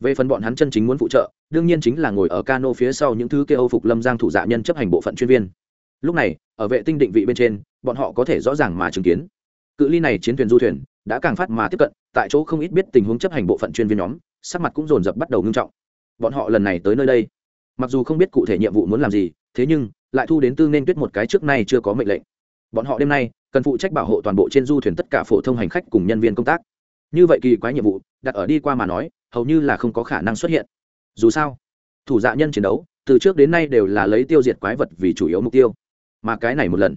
Về phần bọn hắn chân chính muốn phụ trợ, đương nhiên chính là ngồi ở cano phía sau những thứ kia âu phục lâm giang thủ dạ nhân chấp hành bộ phận chuyên viên. Lúc này, ở vệ tinh định vị bên trên, bọn họ có thể rõ ràng mà chứng kiến. Cự ly này chiến thuyền du thuyền, đã càng phát mà tiếp cận, tại chỗ không ít biết tình huống chấp hành bộ phận chuyên viên nhóm, sắc mặt cũng dồn dập bắt đầu ngưng trọng. Bọn họ lần này tới nơi đây, mặc dù không biết cụ thể nhiệm vụ muốn làm gì, thế nhưng, lại thu đến tư nên tuyết một cái trước nay chưa có mệnh lệnh bọn họ đêm nay cần phụ trách bảo hộ toàn bộ trên du thuyền tất cả phổ thông hành khách cùng nhân viên công tác. Như vậy kỳ quái nhiệm vụ, đặt ở đi qua mà nói, hầu như là không có khả năng xuất hiện. Dù sao, thủ dạ nhân chiến đấu, từ trước đến nay đều là lấy tiêu diệt quái vật vì chủ yếu mục tiêu. Mà cái này một lần,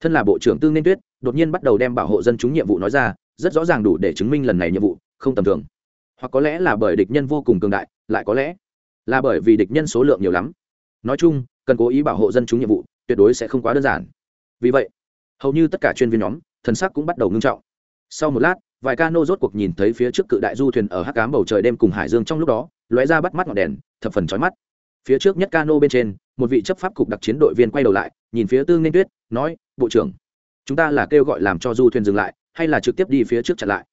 thân là bộ trưởng tương nên tuyết, đột nhiên bắt đầu đem bảo hộ dân chúng nhiệm vụ nói ra, rất rõ ràng đủ để chứng minh lần này nhiệm vụ không tầm thường. Hoặc có lẽ là bởi địch nhân vô cùng cường đại, lại có lẽ là bởi vì địch nhân số lượng nhiều lắm. Nói chung, cần cố ý bảo hộ dân chúng nhiệm vụ, tuyệt đối sẽ không quá đơn giản. Vì vậy hầu như tất cả chuyên viên nhóm, thần sắc cũng bắt đầu ngưng trọng. Sau một lát, vài cano rốt cuộc nhìn thấy phía trước cự đại du thuyền ở hắc cám bầu trời đêm cùng hải dương trong lúc đó, lóe ra bắt mắt ngọn đèn, thập phần chói mắt. Phía trước nhất cano bên trên, một vị chấp pháp cục đặc chiến đội viên quay đầu lại, nhìn phía tương nên tuyết, nói, bộ trưởng, chúng ta là kêu gọi làm cho du thuyền dừng lại, hay là trực tiếp đi phía trước chặn lại?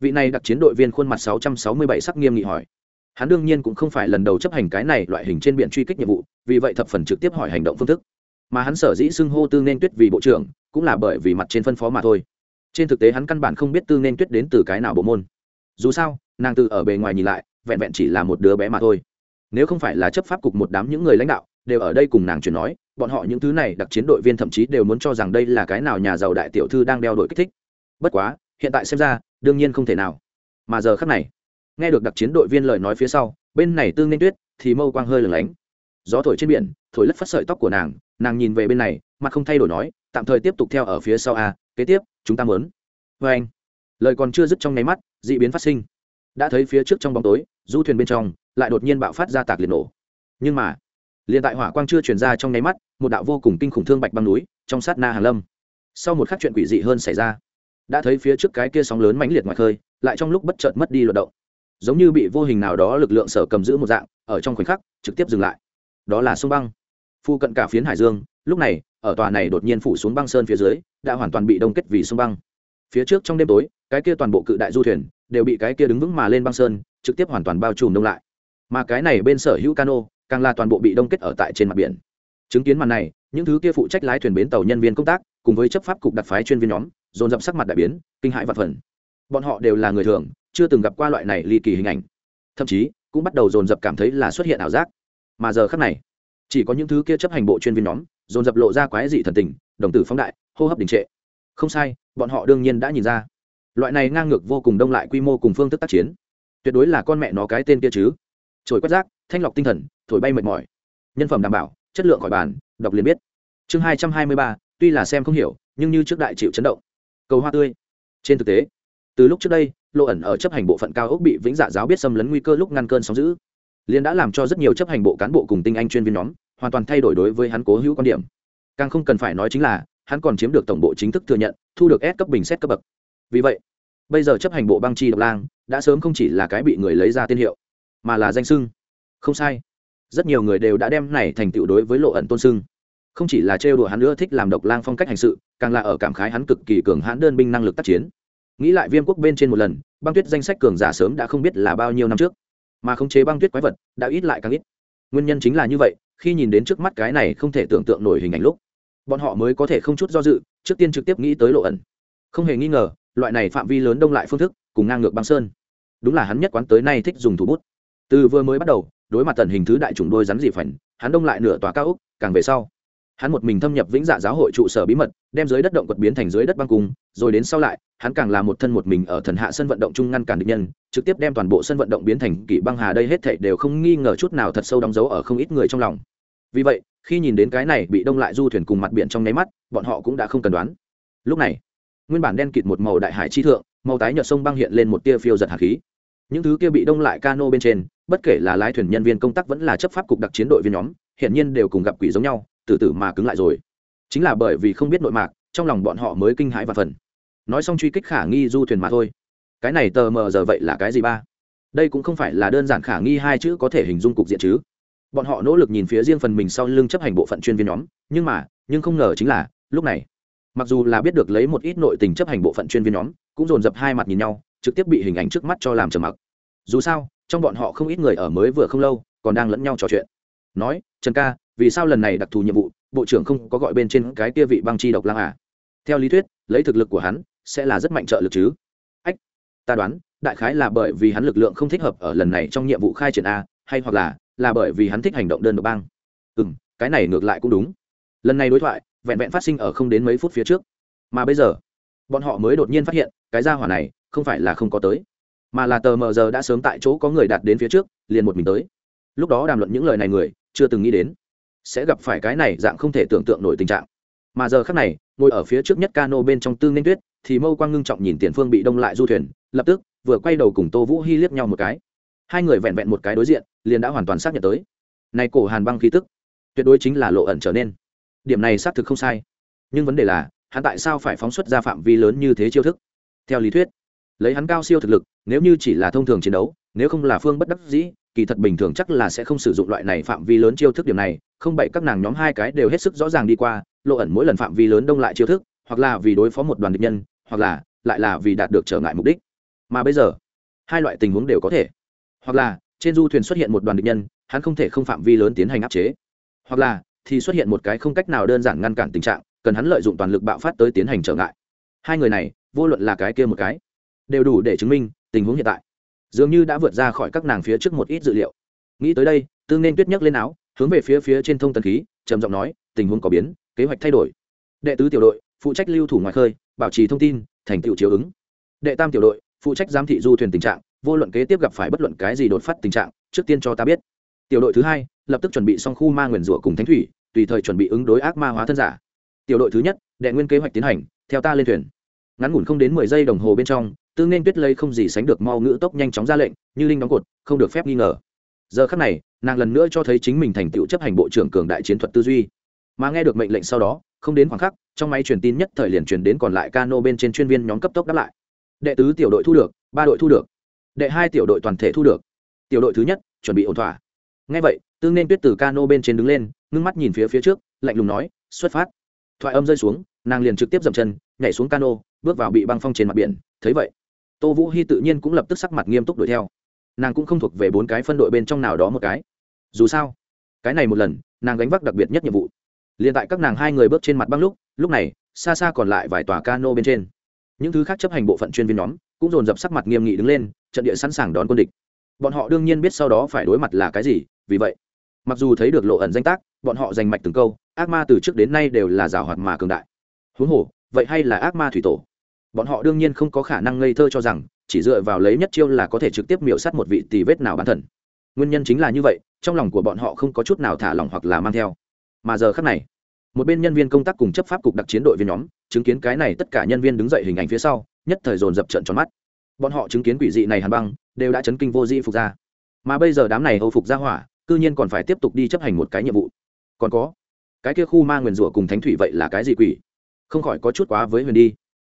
Vị này đặc chiến đội viên khuôn mặt 667 sắc nghiêm nghị hỏi. Hắn đương nhiên cũng không phải lần đầu chấp hành cái này loại hình trên biển truy kích nhiệm vụ, vì vậy thập phần trực tiếp hỏi hành động phương thức. Mà hắn sở dĩ xưng hô tương nên tuyết vì bộ trưởng cũng là bởi vì mặt trên phân phó mà thôi. Trên thực tế hắn căn bản không biết tương nên tuyết đến từ cái nào bộ môn. Dù sao, nàng từ ở bề ngoài nhìn lại, vẹn vẹn chỉ là một đứa bé mà thôi. Nếu không phải là chấp pháp cục một đám những người lãnh đạo, đều ở đây cùng nàng chuyển nói, bọn họ những thứ này đặc chiến đội viên thậm chí đều muốn cho rằng đây là cái nào nhà giàu đại tiểu thư đang đeo đội kích thích. Bất quá, hiện tại xem ra, đương nhiên không thể nào. Mà giờ khắc này, nghe được đặc chiến đội viên lời nói phía sau, bên này tương nên tuyết thì mâu quang hơi lửng lánh gió thổi trên biển, thổi lất phất sợi tóc của nàng nàng nhìn về bên này, mặt không thay đổi nói, tạm thời tiếp tục theo ở phía sau a, kế tiếp, chúng ta mớn vê anh, lời còn chưa dứt trong nháy mắt d ị biến phát sinh. Đã thấy phía trước trong bóng tối, du thuyền bên trong, lại đột nhiên bạo phát ra tạc liệt nổ. Nhưng mà, liền tại hỏa quang chưa truyền ra trong nháy mắt, một đạo vô cùng kinh khủng thương bạch băng núi, trong sát na hàn lâm. Sau một khắc chuyện quỷ dị hơn xảy ra, đã thấy phía trước cái kia sóng lớn mãnh liệt ngoài khơi, lại trong lúc bất chợt mất đi luận động. Giống như bị vô hình nào đó lực lượng sở cầm giữ một dạng, ở trong khoảnh khắc, trực tiếp dừng lại đó là sông băng. Phu cận cả phiến hải dương, lúc này, ở tòa này đột nhiên phủ xuống băng sơn phía dưới, đã hoàn toàn bị đông kết vì sông băng. Phía trước trong đêm tối, cái kia toàn bộ cự đại du thuyền đều bị cái kia đứng vững mà lên băng sơn, trực tiếp hoàn toàn bao trùm đông lại. Mà cái này bên sở hữu cano, càng là toàn bộ bị đông kết ở tại trên mặt biển. Chứng kiến màn này, những thứ kia phụ trách lái thuyền bến tàu nhân viên công tác, cùng với chấp pháp cục đặc phái chuyên viên nhóm, dồn dập sắc mặt đại biến, kinh hãi vật phần. Bọn họ đều là người thường, chưa từng gặp qua loại này ly kỳ hình ảnh. Thậm chí, cũng bắt đầu dồn dập cảm thấy là xuất hiện ảo giác mà giờ khắc này, chỉ có những thứ kia chấp hành bộ chuyên viên nhóm, dồn dập lộ ra quái dị thần tình, đồng tử phóng đại, hô hấp đình trệ. Không sai, bọn họ đương nhiên đã nhìn ra. Loại này ngang ngược vô cùng đông lại quy mô cùng phương thức tác chiến, tuyệt đối là con mẹ nó cái tên kia chứ. Trồi quét rác, thanh lọc tinh thần, thổi bay mệt mỏi. Nhân phẩm đảm bảo, chất lượng khỏi bàn, đọc liền biết. Chương hai trăm hai mươi ba, tuy là xem không hiểu, nhưng như trước đại chịu chấn động. Cầu hoa tươi. Trên thực tế, từ lúc trước đây lộ ẩn ở chấp hành bộ phận cao ốc bị vĩnh dạ giáo biết xâm lấn nguy cơ lúc ngăn cơn sóng giữ liên đã làm cho rất nhiều chấp hành bộ cán bộ cùng tinh anh chuyên viên nhóm hoàn toàn thay đổi đối với hắn cố hữu quan điểm. Càng không cần phải nói chính là, hắn còn chiếm được tổng bộ chính thức thừa nhận, thu được S cấp bình xét cấp bậc. Vì vậy, bây giờ chấp hành bộ băng chi độc lang, đã sớm không chỉ là cái bị người lấy ra tên hiệu, mà là danh sưng không sai. Rất nhiều người đều đã đem này thành tựu đối với lộ ẩn tôn sưng không chỉ là trêu đùa hắn nữa thích làm độc lang phong cách hành sự, càng là ở cảm khái hắn cực kỳ cường hãn đơn binh năng lực tác chiến. Nghĩ lại viêm quốc bên trên một lần, băng tuyết danh sách cường giả sớm đã không biết là bao nhiêu năm trước mà khống chế băng tuyết quái vật đã ít lại càng ít. Nguyên nhân chính là như vậy, khi nhìn đến trước mắt cái này không thể tưởng tượng nổi hình ảnh lúc, bọn họ mới có thể không chút do dự, trước tiên trực tiếp nghĩ tới lộ ẩn. Không hề nghi ngờ, loại này phạm vi lớn đông lại phương thức, cùng ngang ngược băng sơn, đúng là hắn nhất quán tới nay thích dùng thủ bút. Từ vừa mới bắt đầu, đối mặt tần hình thứ đại chủng đôi rắn dị phảnh hắn đông lại nửa tòa cao úc càng về sau hắn một mình thâm nhập vĩnh dạ giáo hội trụ sở bí mật, đem dưới đất động quật biến thành dưới đất băng cung rồi đến sau lại, hắn càng là một thân một mình ở thần hạ sân vận động chung ngăn cản địch nhân, trực tiếp đem toàn bộ sân vận động biến thành kỷ băng hà đây hết thảy đều không nghi ngờ chút nào thật sâu đóng dấu ở không ít người trong lòng. Vì vậy, khi nhìn đến cái này bị đông lại du thuyền cùng mặt biển trong nháy mắt, bọn họ cũng đã không cần đoán. Lúc này, nguyên bản đen kịt một màu đại hải chi thượng, màu tái nhợt sông băng hiện lên một tia phiêu giật hạt khí. Những thứ kia bị đông lại cano bên trên, bất kể là lái thuyền nhân viên công tác vẫn là chấp pháp cục đặc chiến đội viên nhóm hiện nhiên đều cùng gặp quỷ giống nhau từ từ mà cứng lại rồi. Chính là bởi vì không biết nội mạc, trong lòng bọn họ mới kinh hãi và phần. Nói xong truy kích khả nghi du thuyền mà thôi. Cái này tờ mờ giờ vậy là cái gì ba? Đây cũng không phải là đơn giản khả nghi hai chữ có thể hình dung cục diện chứ. Bọn họ nỗ lực nhìn phía riêng phần mình sau lưng chấp hành bộ phận chuyên viên nhóm, nhưng mà, nhưng không ngờ chính là, lúc này, mặc dù là biết được lấy một ít nội tình chấp hành bộ phận chuyên viên nhóm, cũng dồn dập hai mặt nhìn nhau, trực tiếp bị hình ảnh trước mắt cho làm trầm mặc. Dù sao, trong bọn họ không ít người ở mới vừa không lâu, còn đang lẫn nhau trò chuyện. Nói, trần ca vì sao lần này đặc thù nhiệm vụ, bộ trưởng không có gọi bên trên cái kia vị băng chi độc lang à? Theo lý thuyết, lấy thực lực của hắn, sẽ là rất mạnh trợ lực chứ. Ách, ta đoán, đại khái là bởi vì hắn lực lượng không thích hợp ở lần này trong nhiệm vụ khai triển a, hay hoặc là là bởi vì hắn thích hành động đơn độc băng. Ừ m cái này ngược lại cũng đúng. Lần này đối thoại, vẹn vẹn phát sinh ở không đến mấy phút phía trước. Mà bây giờ, bọn họ mới đột nhiên phát hiện, cái gia hỏa này, không phải là không có tới, mà là tờ mờ giờ đã sớm tại chỗ có người đạt đến phía trước, liền một mình tới. Lúc đó đàm luận những lời này người, chưa từng nghĩ đến sẽ gặp phải cái này dạng không thể tưởng tượng nổi tình trạng. Mà giờ khác này, ngồi ở phía trước nhất cano bên trong tương nên tuyết, thì mâu quang ngưng trọng nhìn tiền phương bị đông lại du thuyền, lập tức vừa quay đầu cùng tô vũ hy liếc nhau một cái. Hai người vẹn vẹn một cái đối diện, liền đã hoàn toàn xác nhận tới. Này cổ hàn băng khí tức, tuyệt đối chính là lộ ẩn trở nên. Điểm này xác thực không sai. Nhưng vấn đề là, hắn tại sao phải phóng xuất ra phạm vi lớn như thế chiêu thức? Theo lý thuyết, lấy hắn cao siêu thực lực, nếu như chỉ là thông thường chiến đấu, nếu không là phương bất đắc dĩ kỳ thật bình thường chắc là sẽ không sử dụng loại này phạm vi lớn chiêu thức điểm này, không bậy các nàng nhóm hai cái đều hết sức rõ ràng đi qua, lộ ẩn mỗi lần phạm vi lớn đông lại chiêu thức, hoặc là vì đối phó một đoàn địch nhân, hoặc là, lại là vì đạt được trở ngại mục đích. Mà bây giờ, hai loại tình huống đều có thể. Hoặc là, trên du thuyền xuất hiện một đoàn địch nhân, hắn không thể không phạm vi lớn tiến hành áp chế. Hoặc là, thì xuất hiện một cái không cách nào đơn giản ngăn cản tình trạng, cần hắn lợi dụng toàn lực bạo phát tới tiến hành trở ngại. Hai người này, vô luận là cái kia một cái, đều đủ để chứng minh tình huống hiện tại dường như đã vượt ra khỏi các nàng phía trước một ít dự liệu. Nghĩ tới đây tương nên tuyết nhấc lên áo, hướng về phía phía trên thông tần khí, trầm giọng nói, tình huống có biến, kế hoạch thay đổi. Đệ tứ tiểu đội, phụ trách lưu thủ ngoài khơi, bảo trì thông tin, thành tựu chiếu ứng. Đệ tam tiểu đội, phụ trách giám thị du thuyền tình trạng, vô luận kế tiếp gặp phải bất luận cái gì đột phát tình trạng, trước tiên cho ta biết. Tiểu đội thứ hai, lập tức chuẩn bị xong khu ma nguyền rủa cùng thánh thủy, tùy thời chuẩn bị ứng đối ác ma hóa thân giả. Tiểu đội thứ nhất, đệ nguyên kế hoạch tiến hành, theo ta lên thuyền. Ngắn ngủn không đến mười giây đồng hồ bên trong tương nên tuyết lây không gì sánh được mau ngữ tốc nhanh chóng ra lệnh, như linh đóng cột, không được phép nghi ngờ. Giờ khắc này, nàng lần nữa cho thấy chính mình thành tựu chấp hành bộ trưởng cường đại chiến thuật tư duy. Mà nghe được mệnh lệnh sau đó, không đến khoảng khắc, trong máy truyền tin nhất thời liền truyền đến còn lại cano bên trên chuyên viên nhóm cấp tốc đáp lại. Đệ tứ tiểu đội thu được, ba đội thu được. Đệ hai tiểu đội toàn thể thu được. Tiểu đội thứ nhất, chuẩn bị ổn thỏa. Ngay vậy tương nên tuyết từ cano bên trên đứng lên, ngưng mắt nhìn phía phía trước, lạnh lùng nói, xuất phát. Thoại âm rơi xuống, nàng liền trực tiếp dậm chân, nhảy xuống cano, bước vào bị băng phong trên mặt biển, thấy vậy tô vũ hy tự nhiên cũng lập tức sắc mặt nghiêm túc đuổi theo. Nàng cũng không thuộc về bốn cái phân đội bên trong nào đó một cái. Dù sao, cái này một lần, nàng gánh vác đặc biệt nhất nhiệm vụ. Liền tại các nàng hai người bước trên mặt băng lúc lúc này, xa xa còn lại vài tòa cano bên trên. Những thứ khác chấp hành bộ phận chuyên viên nhóm, cũng dồn dập sắc mặt nghiêm nghị đứng lên, trận địa sẵn sàng đón quân địch. Bọn họ đương nhiên biết sau đó phải đối mặt là cái gì, vì vậy, mặc dù thấy được lộ ẩn danh tác, bọn họ giành mạch từng câu, ác ma từ trước đến nay đều là rào hoạt mà cường đại. Huống hồ, vậy hay là ác ma thủy tổ? Bọn họ đương nhiên không có khả năng ngây thơ cho rằng, chỉ dựa vào lấy nhất chiêu là có thể trực tiếp miểu sát một vị tì vết nào bản thần. Nguyên nhân chính là như vậy, trong lòng của bọn họ không có chút nào thả lỏng hoặc là mang theo. Mà giờ khác này, một bên nhân viên công tác cùng chấp pháp cục đặc chiến đội viên nhóm, chứng kiến cái này tất cả nhân viên đứng dậy hình ảnh phía sau, nhất thời dồn dập trận tròn mắt. Bọn họ chứng kiến quỷ dị này hàn băng, đều đã chấn kinh vô di phục ra. Mà bây giờ đám này âu phục ra hỏa, cư nhiên còn phải tiếp tục đi chấp hành một cái nhiệm vụ. Còn có, cái kia khu ma nguyền rủa cùng thánh thủy vậy là cái gì quỷ? Không khỏi có chút quá với huyền đi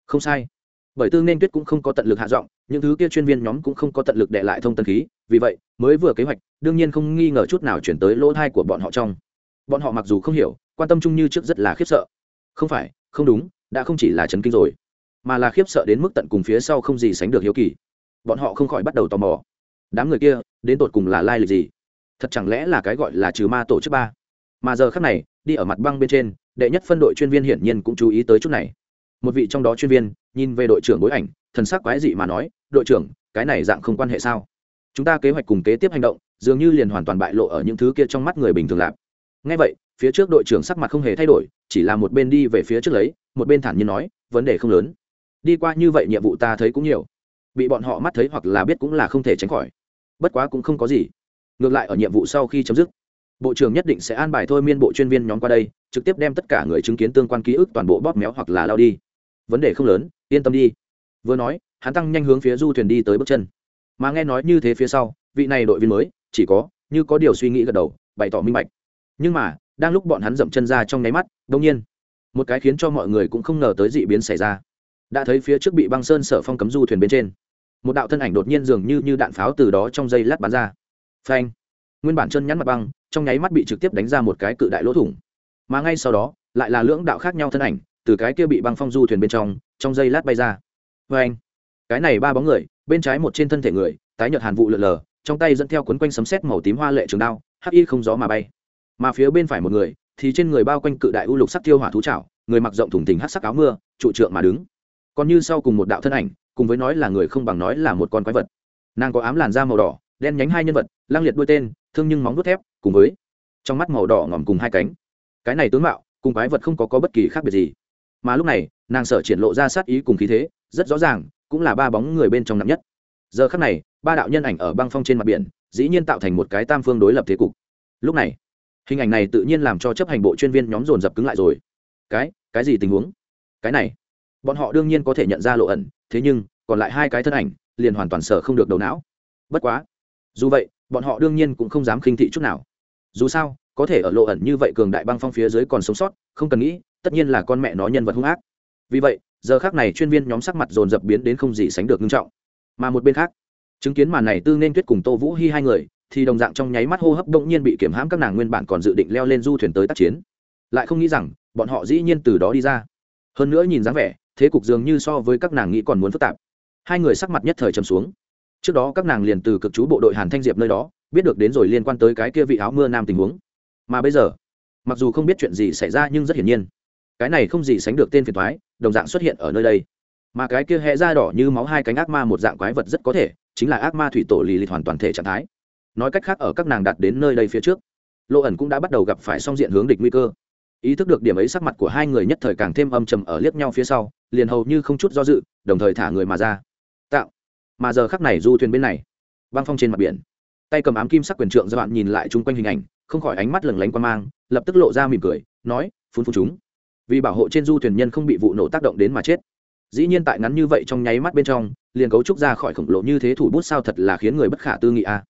không sai. Bởi tương nên tuyết cũng không có tận lực hạ giọng, những thứ kia chuyên viên nhóm cũng không có tận lực để lại thông tân khí, vì vậy, mới vừa kế hoạch, đương nhiên không nghi ngờ chút nào chuyển tới lỗ thai của bọn họ trong. Bọn họ mặc dù không hiểu, quan tâm chung như trước rất là khiếp sợ. Không phải, không đúng, đã không chỉ là chấn kinh rồi, mà là khiếp sợ đến mức tận cùng phía sau không gì sánh được hiếu kỳ. Bọn họ không khỏi bắt đầu tò mò. Đám người kia, đến tột cùng là lai lịch gì? Thật chẳng lẽ là cái gọi là trừ ma tổ chức ba? Mà giờ khác này, đi ở mặt băng bên trên, đệ nhất phân đội chuyên viên hiển nhiên cũng chú ý tới chút này một vị trong đó chuyên viên nhìn về đội trưởng bối ảnh, thần sắc quái dị mà nói, đội trưởng, cái này dạng không quan hệ sao? Chúng ta kế hoạch cùng kế tiếp hành động, dường như liền hoàn toàn bại lộ ở những thứ kia trong mắt người bình thường lạp ngay vậy, phía trước đội trưởng sắc mặt không hề thay đổi, chỉ là một bên đi về phía trước lấy, một bên thản nhiên nói, vấn đề không lớn. Đi qua như vậy nhiệm vụ ta thấy cũng nhiều. Bị bọn họ mắt thấy hoặc là biết cũng là không thể tránh khỏi. Bất quá cũng không có gì. Ngược lại ở nhiệm vụ sau khi chấm dứt, bộ trưởng nhất định sẽ an bài thôi miên bộ chuyên viên nhóm qua đây, trực tiếp đem tất cả người chứng kiến tương quan ký ức toàn bộ bóp méo hoặc là lao đi vấn đề không lớn, yên tâm đi. Vừa nói, hắn tăng nhanh hướng phía du thuyền đi tới bước chân. Mà nghe nói như thế phía sau, vị này đội viên mới, chỉ có, như có điều suy nghĩ gật đầu, bày tỏ minh bạch. Nhưng mà, đang lúc bọn hắn dậm chân ra trong nháy mắt, đông nhiên, một cái khiến cho mọi người cũng không ngờ tới dị biến xảy ra. Đã thấy phía trước bị băng sơn sở phong cấm du thuyền bên trên, một đạo thân ảnh đột nhiên dường như như đạn pháo từ đó trong dây lát bắn ra. Phanh! Nguyên bản chân nhắn mặt băng, trong nháy mắt bị trực tiếp đánh ra một cái cự đại lỗ thủng. Mà ngay sau đó, lại là lưỡng đạo khác nhau thân ảnh từ cái kia bị băng phong du thuyền bên trong trong giây lát bay ra. Phanh cái này ba bóng người bên trái một trên thân thể người tái nhợt hàn vụ lượn lờ trong tay dẫn theo quấn quanh sấm sét màu tím hoa lệ trường đao hắc y không gió mà bay. Mà phía bên phải một người thì trên người bao quanh cự đại u lục sắc tiêu hỏa thú trảo người mặc rộng thùng thình hắc sắc áo mưa trụ trượng mà đứng. Còn như sau cùng một đạo thân ảnh cùng với nói là người không bằng nói là một con quái vật. Nàng có ám làn da màu đỏ đen nhánh hai nhân vật lang liệt đuôi tên thương nhưng móng đốt thép cùng với trong mắt màu đỏ ngòm cùng hai cánh. Cái này tướng mạo cùng quái vật không có, có bất kỳ khác biệt gì mà lúc này, nàng sở triển lộ ra sát ý cùng khí thế, rất rõ ràng, cũng là ba bóng người bên trong nặng nhất. Giờ khắc này, ba đạo nhân ảnh ở băng phong trên mặt biển, dĩ nhiên tạo thành một cái tam phương đối lập thế cục. Lúc này, hình ảnh này tự nhiên làm cho chấp hành bộ chuyên viên nhóm dồn dập cứng lại rồi. Cái cái gì tình huống? Cái này, bọn họ đương nhiên có thể nhận ra lộ ẩn, thế nhưng, còn lại hai cái thân ảnh, liền hoàn toàn sợ không được đầu não. Bất quá, dù vậy, bọn họ đương nhiên cũng không dám khinh thị chút nào. Dù sao, có thể ở lộ ẩn như vậy cường đại băng phong phía dưới còn sống sót, không cần nghĩ tất nhiên là con mẹ nó nhân vật hung ác. Vì vậy, giờ khác này chuyên viên nhóm sắc mặt dồn dập biến đến không gì sánh được nghiêm trọng. Mà một bên khác, chứng kiến màn này tư nên tuyết cùng tô vũ hy hai người, thì đồng dạng trong nháy mắt hô hấp động nhiên bị kiểm hãm các nàng nguyên bản còn dự định leo lên du thuyền tới tác chiến. Lại không nghĩ rằng, bọn họ dĩ nhiên từ đó đi ra. Hơn nữa nhìn dáng vẻ, thế cục dường như so với các nàng nghĩ còn muốn phức tạp. Hai người sắc mặt nhất thời trầm xuống. Trước đó các nàng liền từ cực chú bộ đội hàn thanh diệp nơi đó, biết được đến rồi liên quan tới cái kia vị áo mưa nam tình huống. Mà bây giờ, mặc dù không biết chuyện gì xảy ra nhưng rất hiển nhiên cái này không gì sánh được tên phiền thoái, đồng dạng xuất hiện ở nơi đây. Mà cái kia hẹ da đỏ như máu hai cánh ác ma một dạng quái vật rất có thể chính là ác ma thủy tổ lì lịt hoàn toàn thể trạng thái. Nói cách khác ở các nàng đặt đến nơi đây phía trước, lộ ẩn cũng đã bắt đầu gặp phải song diện hướng địch nguy cơ. Ý thức được điểm ấy sắc mặt của hai người nhất thời càng thêm âm trầm ở liếc nhau phía sau, liền hầu như không chút do dự, đồng thời thả người mà ra. Tạo. Mà giờ khắc này du thuyền bên này, băng phong trên mặt biển. Tay cầm ám kim sắc quyền trượng do bạn nhìn lại chung quanh hình ảnh, không khỏi ánh mắt lừng lánh quan mang, lập tức lộ ra mỉm cười, nói, phun phun chúng vì bảo hộ trên du thuyền nhân không bị vụ nổ tác động đến mà chết. Dĩ nhiên tại ngắn như vậy trong nháy mắt bên trong, liền cấu trúc ra khỏi khổng lồ như thế thủ bút sao thật là khiến người bất khả tư nghị a.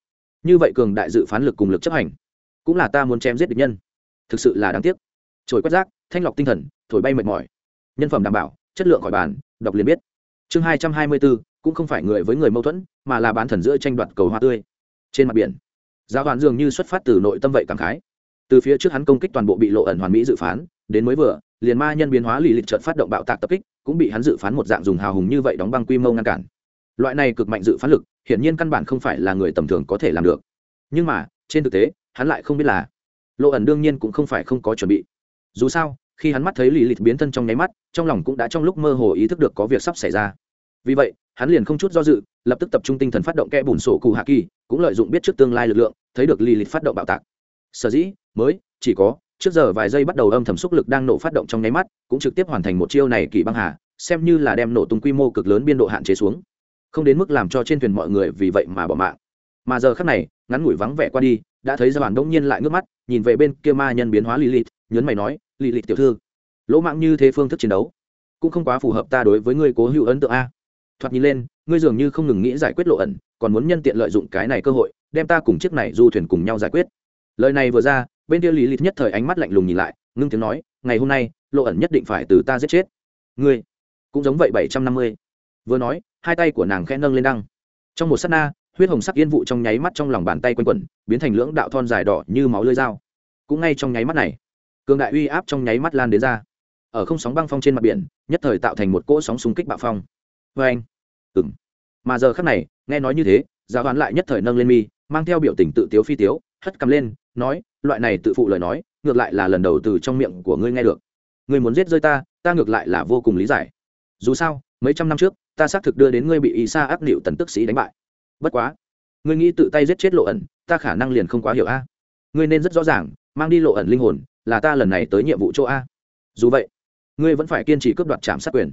Như vậy cường đại dự phán lực cùng lực chấp hành, cũng là ta muốn chém giết địch nhân. Thực sự là đáng tiếc. Trồi quét rác, thanh lọc tinh thần, thổi bay mệt mỏi. Nhân phẩm đảm bảo, chất lượng khỏi bàn, đọc liền biết. Chương hai trăm hai mươi bốn cũng không phải người với người mâu thuẫn, mà là bán thần giữa tranh đoạt cầu hoa tươi. Trên mặt biển, giáo hoàn dường như xuất phát từ nội tâm vậy cảm khái. Từ phía trước hắn công kích toàn bộ bị lộ ẩn hoàn mỹ dự phán đến mới vừa, liền ma nhân biến hóa lì lịch trợt phát động bạo tạc tập kích, cũng bị hắn dự phán một dạng dùng hào hùng như vậy đóng băng quy mô ngăn cản. Loại này cực mạnh dự phán lực, hiển nhiên căn bản không phải là người tầm thường có thể làm được. Nhưng mà, trên thực tế, hắn lại không biết là lộ ẩn đương nhiên cũng không phải không có chuẩn bị. Dù sao, khi hắn mắt thấy lì lịch biến thân trong nháy mắt, trong lòng cũng đã trong lúc mơ hồ ý thức được có việc sắp xảy ra. Vì vậy, hắn liền không chút do dự, lập tức tập trung tinh thần phát động kẽ bùn sổ cụ hạ kỳ, cũng lợi dụng biết trước tương lai lực lượng, thấy được lì lịch phát động bạo tạc. Sở dĩ, mới chỉ có trước giờ vài giây bắt đầu âm thầm xúc lực đang nổ phát động trong nháy mắt, cũng trực tiếp hoàn thành một chiêu này kỳ băng hà, xem như là đem nổ tung quy mô cực lớn biên độ hạn chế xuống. Không đến mức làm cho trên thuyền mọi người vì vậy mà bỏ mạng. Mà giờ khác này, ngắn ngủi vắng vẻ qua đi, đã thấy ra bản đông nhiên lại ngước mắt, nhìn về bên kia ma nhân biến hóa lilith, nhấn mày nói, lilith tiểu thư, lỗ mạng như thế phương thức chiến đấu, cũng không quá phù hợp ta đối với ngươi cố hữu ấn tượng a. Thoạt nhìn lên, ngươi dường như không ngừng nghĩ giải quyết lộ ẩn, còn muốn nhân tiện lợi dụng cái này cơ hội, đem ta cùng chiếc này du thuyền cùng nhau giải quyết. Lời này vừa ra bên kia lý lịch nhất thời ánh mắt lạnh lùng nhìn lại, ngưng tiếng nói, ngày hôm nay, lộ ẩn nhất định phải từ ta giết chết. Ngươi? Cũng giống vậy, bảy trăm năm mươi. Vừa nói, hai tay của nàng khẽ nâng lên đăng. Trong một s á t na, huyết hồng sắc yên vụ trong nháy mắt trong lòng bàn tay quanh quẩn, biến thành lưỡng đạo thon dài đỏ như máu lưới dao. Cũng ngay trong nháy mắt này, cường đại uy áp trong nháy mắt lan đến ra. Ở không sóng băng phong trên mặt biển, nhất thời tạo thành một cỗ sóng xung kích bạo phong. Vê anh ừng mà giờ khắc này, nghe nói như thế, giáo hoán lại nhất thời nâng lên mi, mang theo biểu tình tự tiếu phi tiếu, hất cầm lên, nói loại này tự phụ lời nói, ngược lại là lần đầu từ trong miệng của ngươi nghe được. Ngươi muốn giết rơi ta ta ngược lại là vô cùng lý giải. Dù sao, mấy trăm năm trước, ta xác thực đưa đến ngươi bị ý xa áp liệu tần tức sĩ đánh bại. Bất quá, ngươi nghĩ tự tay giết chết lộ ẩn, ta khả năng liền không quá hiểu a. Ngươi nên rất rõ ràng, mang đi lộ ẩn linh hồn, là ta lần này tới nhiệm vụ chỗ a. Dù vậy, ngươi vẫn phải kiên trì cướp đoạt trạm sát quyền.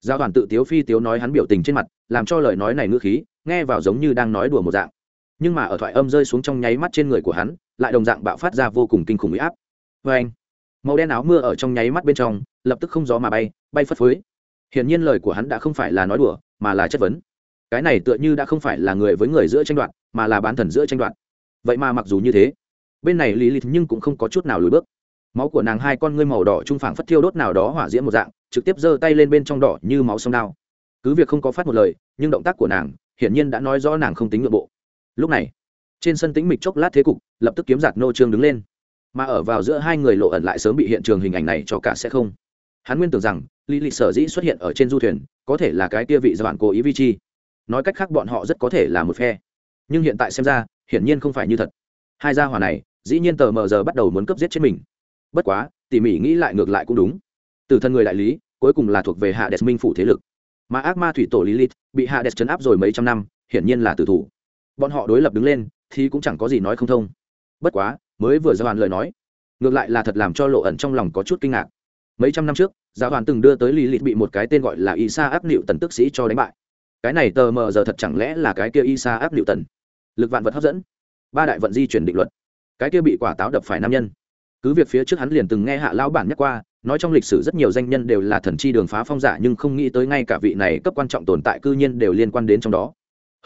Giao đoàn tự tiếu phi tiếu nói hắn biểu tình trên mặt, làm cho lời nói này ngữ khí, nghe vào giống như đang nói đùa một dạng nhưng mà ở thoại âm rơi xuống trong nháy mắt trên người của hắn, lại đồng dạng bạo phát ra vô cùng kinh khủng huy áp. Vê anh, màu đen áo mưa ở trong nháy mắt bên trong, lập tức không gió mà bay bay phất phới. Hiển nhiên lời của hắn đã không phải là nói đùa, mà là chất vấn. Cái này tựa như đã không phải là người với người giữa tranh đoạt, mà là bán thần giữa tranh đoạt. Vậy mà mặc dù như thế, bên này lý lịch nhưng cũng không có chút nào lùi bước. Máu của nàng hai con ngươi màu đỏ trung phảng phất thiêu đốt nào đó hỏa diễm một dạng, trực tiếp giơ tay lên bên trong đỏ như máu sông đao. Cứ việc không có phát một lời, nhưng động tác của nàng, hiển nhiên đã nói rõ nàng không tính nội bộ lúc này, trên sân tĩnh mịch chốc lát thế cục, lập tức kiếm giạt nô trương đứng lên. Mà ở vào giữa hai người lộ ẩn lại sớm bị hiện trường hình ảnh này cho cả sẽ không. Hắn nguyên tưởng rằng, lý lịch sở dĩ xuất hiện ở trên du thuyền, có thể là cái tia vị do bạn cố ý vi chi. Nói cách khác bọn họ rất có thể là một phe. Nhưng hiện tại xem ra, hiển nhiên không phải như thật. Hai gia hỏa này, dĩ nhiên tờ mờ giờ bắt đầu muốn cấp giết chết mình. Bất quá, tỉ mỉ nghĩ lại ngược lại cũng đúng. Từ thân người đại lý, cuối cùng là thuộc về hạ đẹp minh phủ thế lực. Mà ác ma thủy tổ lilith bị hạ đẹp chấn áp rồi mấy trăm năm, hiển nhiên là tử thủ bọn họ đối lập đứng lên thì cũng chẳng có gì nói không thông. Bất quá, mới vừa giao hoàn lời nói, ngược lại là thật làm cho lộ ẩn trong lòng có chút kinh ngạc. Mấy trăm năm trước giáo hoàn từng đưa tới lì lịt bị một cái tên gọi là isa áp nịu tần tức sĩ cho đánh bại. Cái này tờ mờ giờ thật chẳng lẽ là cái kia isa áp nịu tần? Lực vạn vật hấp dẫn. Ba đại vận di chuyển định luật. Cái kia bị quả táo đập phải nam nhân. Cứ việc phía trước hắn liền từng nghe hạ lão bản nhắc qua, nói trong lịch sử rất nhiều danh nhân đều là thần chi đường phá phong giả nhưng không nghĩ tới ngay cả vị này cấp quan trọng tồn tại cư nhiên đều liên quan đến trong đó.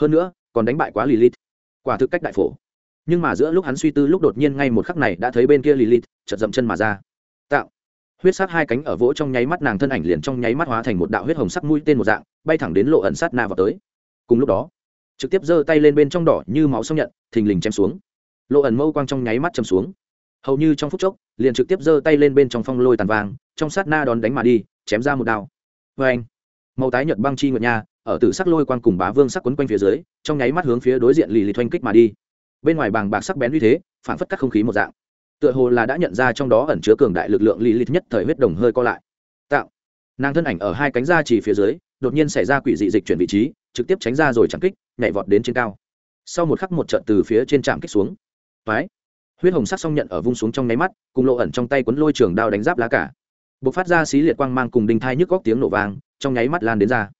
Hơn nữa còn đánh bại quá lilith. Quả thực cách đại phổ. Nhưng mà giữa lúc hắn suy tư lúc đột nhiên ngay một khắc này đã thấy bên kia lilith chật dậm chân mà ra. Tạo. Huyết sát hai cánh ở vỗ trong nháy mắt nàng thân ảnh liền trong nháy mắt hóa thành một đạo huyết hồng sắc mũi tên một dạng, bay thẳng đến lộ ẩn sát na vào tới. Cùng lúc đó, trực tiếp giơ tay lên bên trong đỏ như máu xong nhận, thình lình chém xuống. Lộ ẩn mâu quang trong nháy mắt châm xuống. Hầu như trong phút chốc, liền trực tiếp giơ tay lên bên trong phong lôi tàn vàng, trong sát na đón đánh mà đi, chém ra một đao. Vê anh màu tái nhật băng chi nguyệt nha ở tử sắc lôi quang cùng bá vương sắc quấn quanh phía dưới, trong nháy mắt hướng phía đối diện lì lì thoanh kích mà đi. Bên ngoài bàng bạc sắc bén uy thế, phản phất các không khí một dạng. Tựa hồ là đã nhận ra trong đó ẩn chứa cường đại lực lượng lì lì nhất thời huyết đồng hơi co lại. Tạo. Nàng thân ảnh ở hai cánh ra chỉ phía dưới, đột nhiên xảy ra quỷ dị dịch chuyển vị trí, trực tiếp tránh ra rồi chạm kích, nhảy vọt đến trên cao. Sau một khắc một trận từ phía trên trạm kích xuống. Toái. Huyết hồng sắc song nhận ở vung xuống trong nháy mắt, cùng lộ ẩn trong tay quấn lôi trường đao đánh giáp lá cả. B ộ c phát ra xí liệt quang mang cùng đinh thai nhức góc tiếng nổ vang, trong nháy mắt lan đến ra.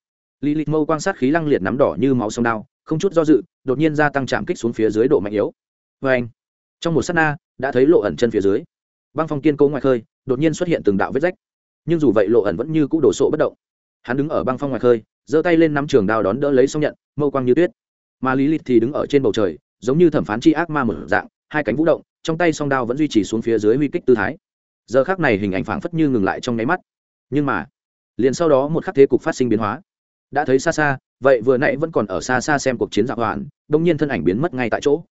Lý lịch mâu quan sát khí lăng liệt nắm đỏ như máu sông đao, không chút do dự, đột nhiên gia tăng chạm kích xuống phía dưới độ mạnh yếu. Oeng. anh, trong một sát na, đã thấy lộ ẩn chân phía dưới. Băng phong kiên cố ngoài khơi, đột nhiên xuất hiện từng đạo vết rách. Nhưng dù vậy lộ ẩn vẫn như cũ đổ sộ bất động. Hắn đứng ở băng phong ngoài khơi, giơ tay lên nắm trường đao đón đỡ lấy song nhận, mâu quang như tuyết. Mà lý lịch thì đứng ở trên bầu trời, giống như thẩm phán chi ác ma mở dạng, hai cánh vũ động, trong tay song đao vẫn duy trì xuống phía dưới huy kích tư thái. Giờ khắc này hình ảnh phảng phất như ngừng lại trong nháy mắt. Nhưng mà, liền sau đó một khắc thế cục phát sinh biến hóa đã thấy xa xa vậy vừa nãy vẫn còn ở xa xa xem cuộc chiến dạo hoàn đông nhiên thân ảnh biến mất ngay tại chỗ.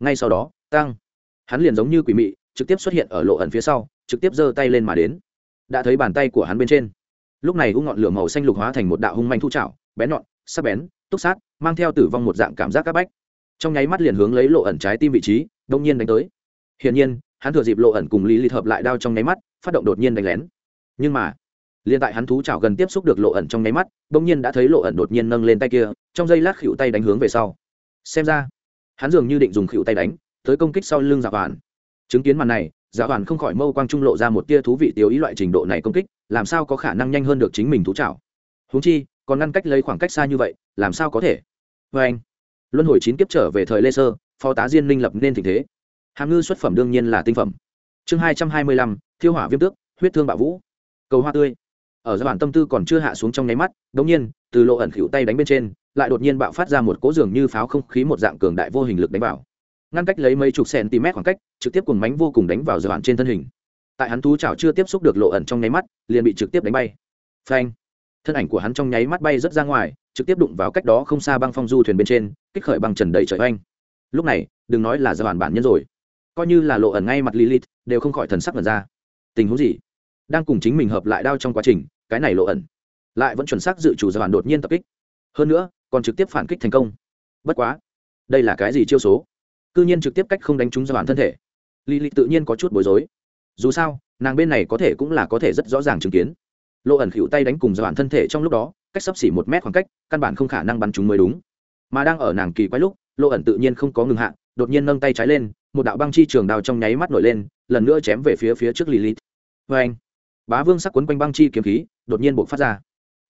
Ngay sau đó tăng hắn liền giống như quỷ mị trực tiếp xuất hiện ở lộ ẩn phía sau trực tiếp giơ tay lên mà đến. Đã thấy bàn tay của hắn bên trên. Lúc này u ngọn lửa màu xanh lục hóa thành một đạo hung manh thu trảo, bén nhọn sắc bén túc sát mang theo tử vong một dạng cảm giác các bách. Trong nháy mắt liền hướng lấy lộ ẩn trái tim vị trí đông nhiên đánh tới. Hiển nhiên hắn thừa dịp lộ ẩn cùng lý lịch hợp lại đao trong nháy mắt phát động đột nhiên đánh lén. Nhưng mà liền tại hắn thú chảo gần tiếp xúc được lộ ẩn trong nháy mắt, bỗng nhiên đã thấy lộ ẩn đột nhiên nâng lên tay kia, trong giây lát khựu tay đánh hướng về sau. Xem ra, hắn dường như định dùng khựu tay đánh, tới công kích sau lưng dạ giả hoàn chứng kiến màn này dạ giả hoàn không khỏi mâu quang trung lộ ra một tia thú vị tiêu ý loại trình độ này công kích, làm sao có khả năng nhanh hơn được chính mình thú chảo? Huống chi, còn ngăn cách lấy khoảng cách xa như vậy, làm sao có thể? Vê anh, luân hồi chín kiếp trở về thời lê sơ, phó tá diên minh lập nên tình thế. Hàm ngư xuất phẩm đương nhiên là tinh phẩm. Chương hai trăm hai mươi lăm, thiêu hỏa viêm tước, huyết thương bạo vũ. Cầu hoa tươi ở giai đoạn tâm tư còn chưa hạ xuống trong nháy mắt đ nhiên, từ lộ ẩn khỉu tay đánh bên trên, lại đột nhiên bạo phát ra một cố dường như pháo không khí một dạng cường đại vô hình lực đánh vào. Ngăn cách lấy mấy chục cm khoảng cách, trực tiếp cùng mánh vô cùng đánh vào giai đoạn trên thân hình. Tại hắn thú chảo chưa tiếp xúc được lộ ẩn trong nháy mắt, liền bị trực tiếp đánh bay. Phanh! Thân ảnh của hắn trong nháy mắt bay rất ra ngoài, trực tiếp đụng vào cách đó không xa băng phong du thuyền bên trên, kích khởi băng trần đầy trời oanh. Lúc này, đừng nói là giai đoạn bản nhân rồi. Coi như là lộ ẩn ngay mặt lilith, đều không khỏi thần sắc lần ra. Tình huống gì? Đang cùng chính mình hợp lại đao trong quá trình, cái này lộ ẩn, lại vẫn chuẩn xác dự chủ giàn đột nhiên tập kích. Hơn nữa, còn trực tiếp phản kích thành công. Bất quá, đây là cái gì chiêu số? Cư nhiên trực tiếp cách không đánh trúng giàn thân thể. Lilith tự nhiên có chút bối rối. Dù sao, nàng bên này có thể cũng là có thể rất rõ ràng chứng kiến. Lộ ẩn khỉu tay đánh cùng giàn thân thể trong lúc đó, cách sấp xỉ một mét khoảng cách, căn bản không khả năng bắn chúng mới đúng. Mà đang ở nàng kỳ quái lúc, lộ ẩn tự nhiên không có ngừng hạn đột nhiên nâng tay trái lên, một đạo băng chi trường đào trong nháy mắt nổi lên, lần nữa chém về phía phía trước lilith. Vê anh bá vương sắc quấn quanh băng chi kiếm khí, đột nhiên buộc phát ra.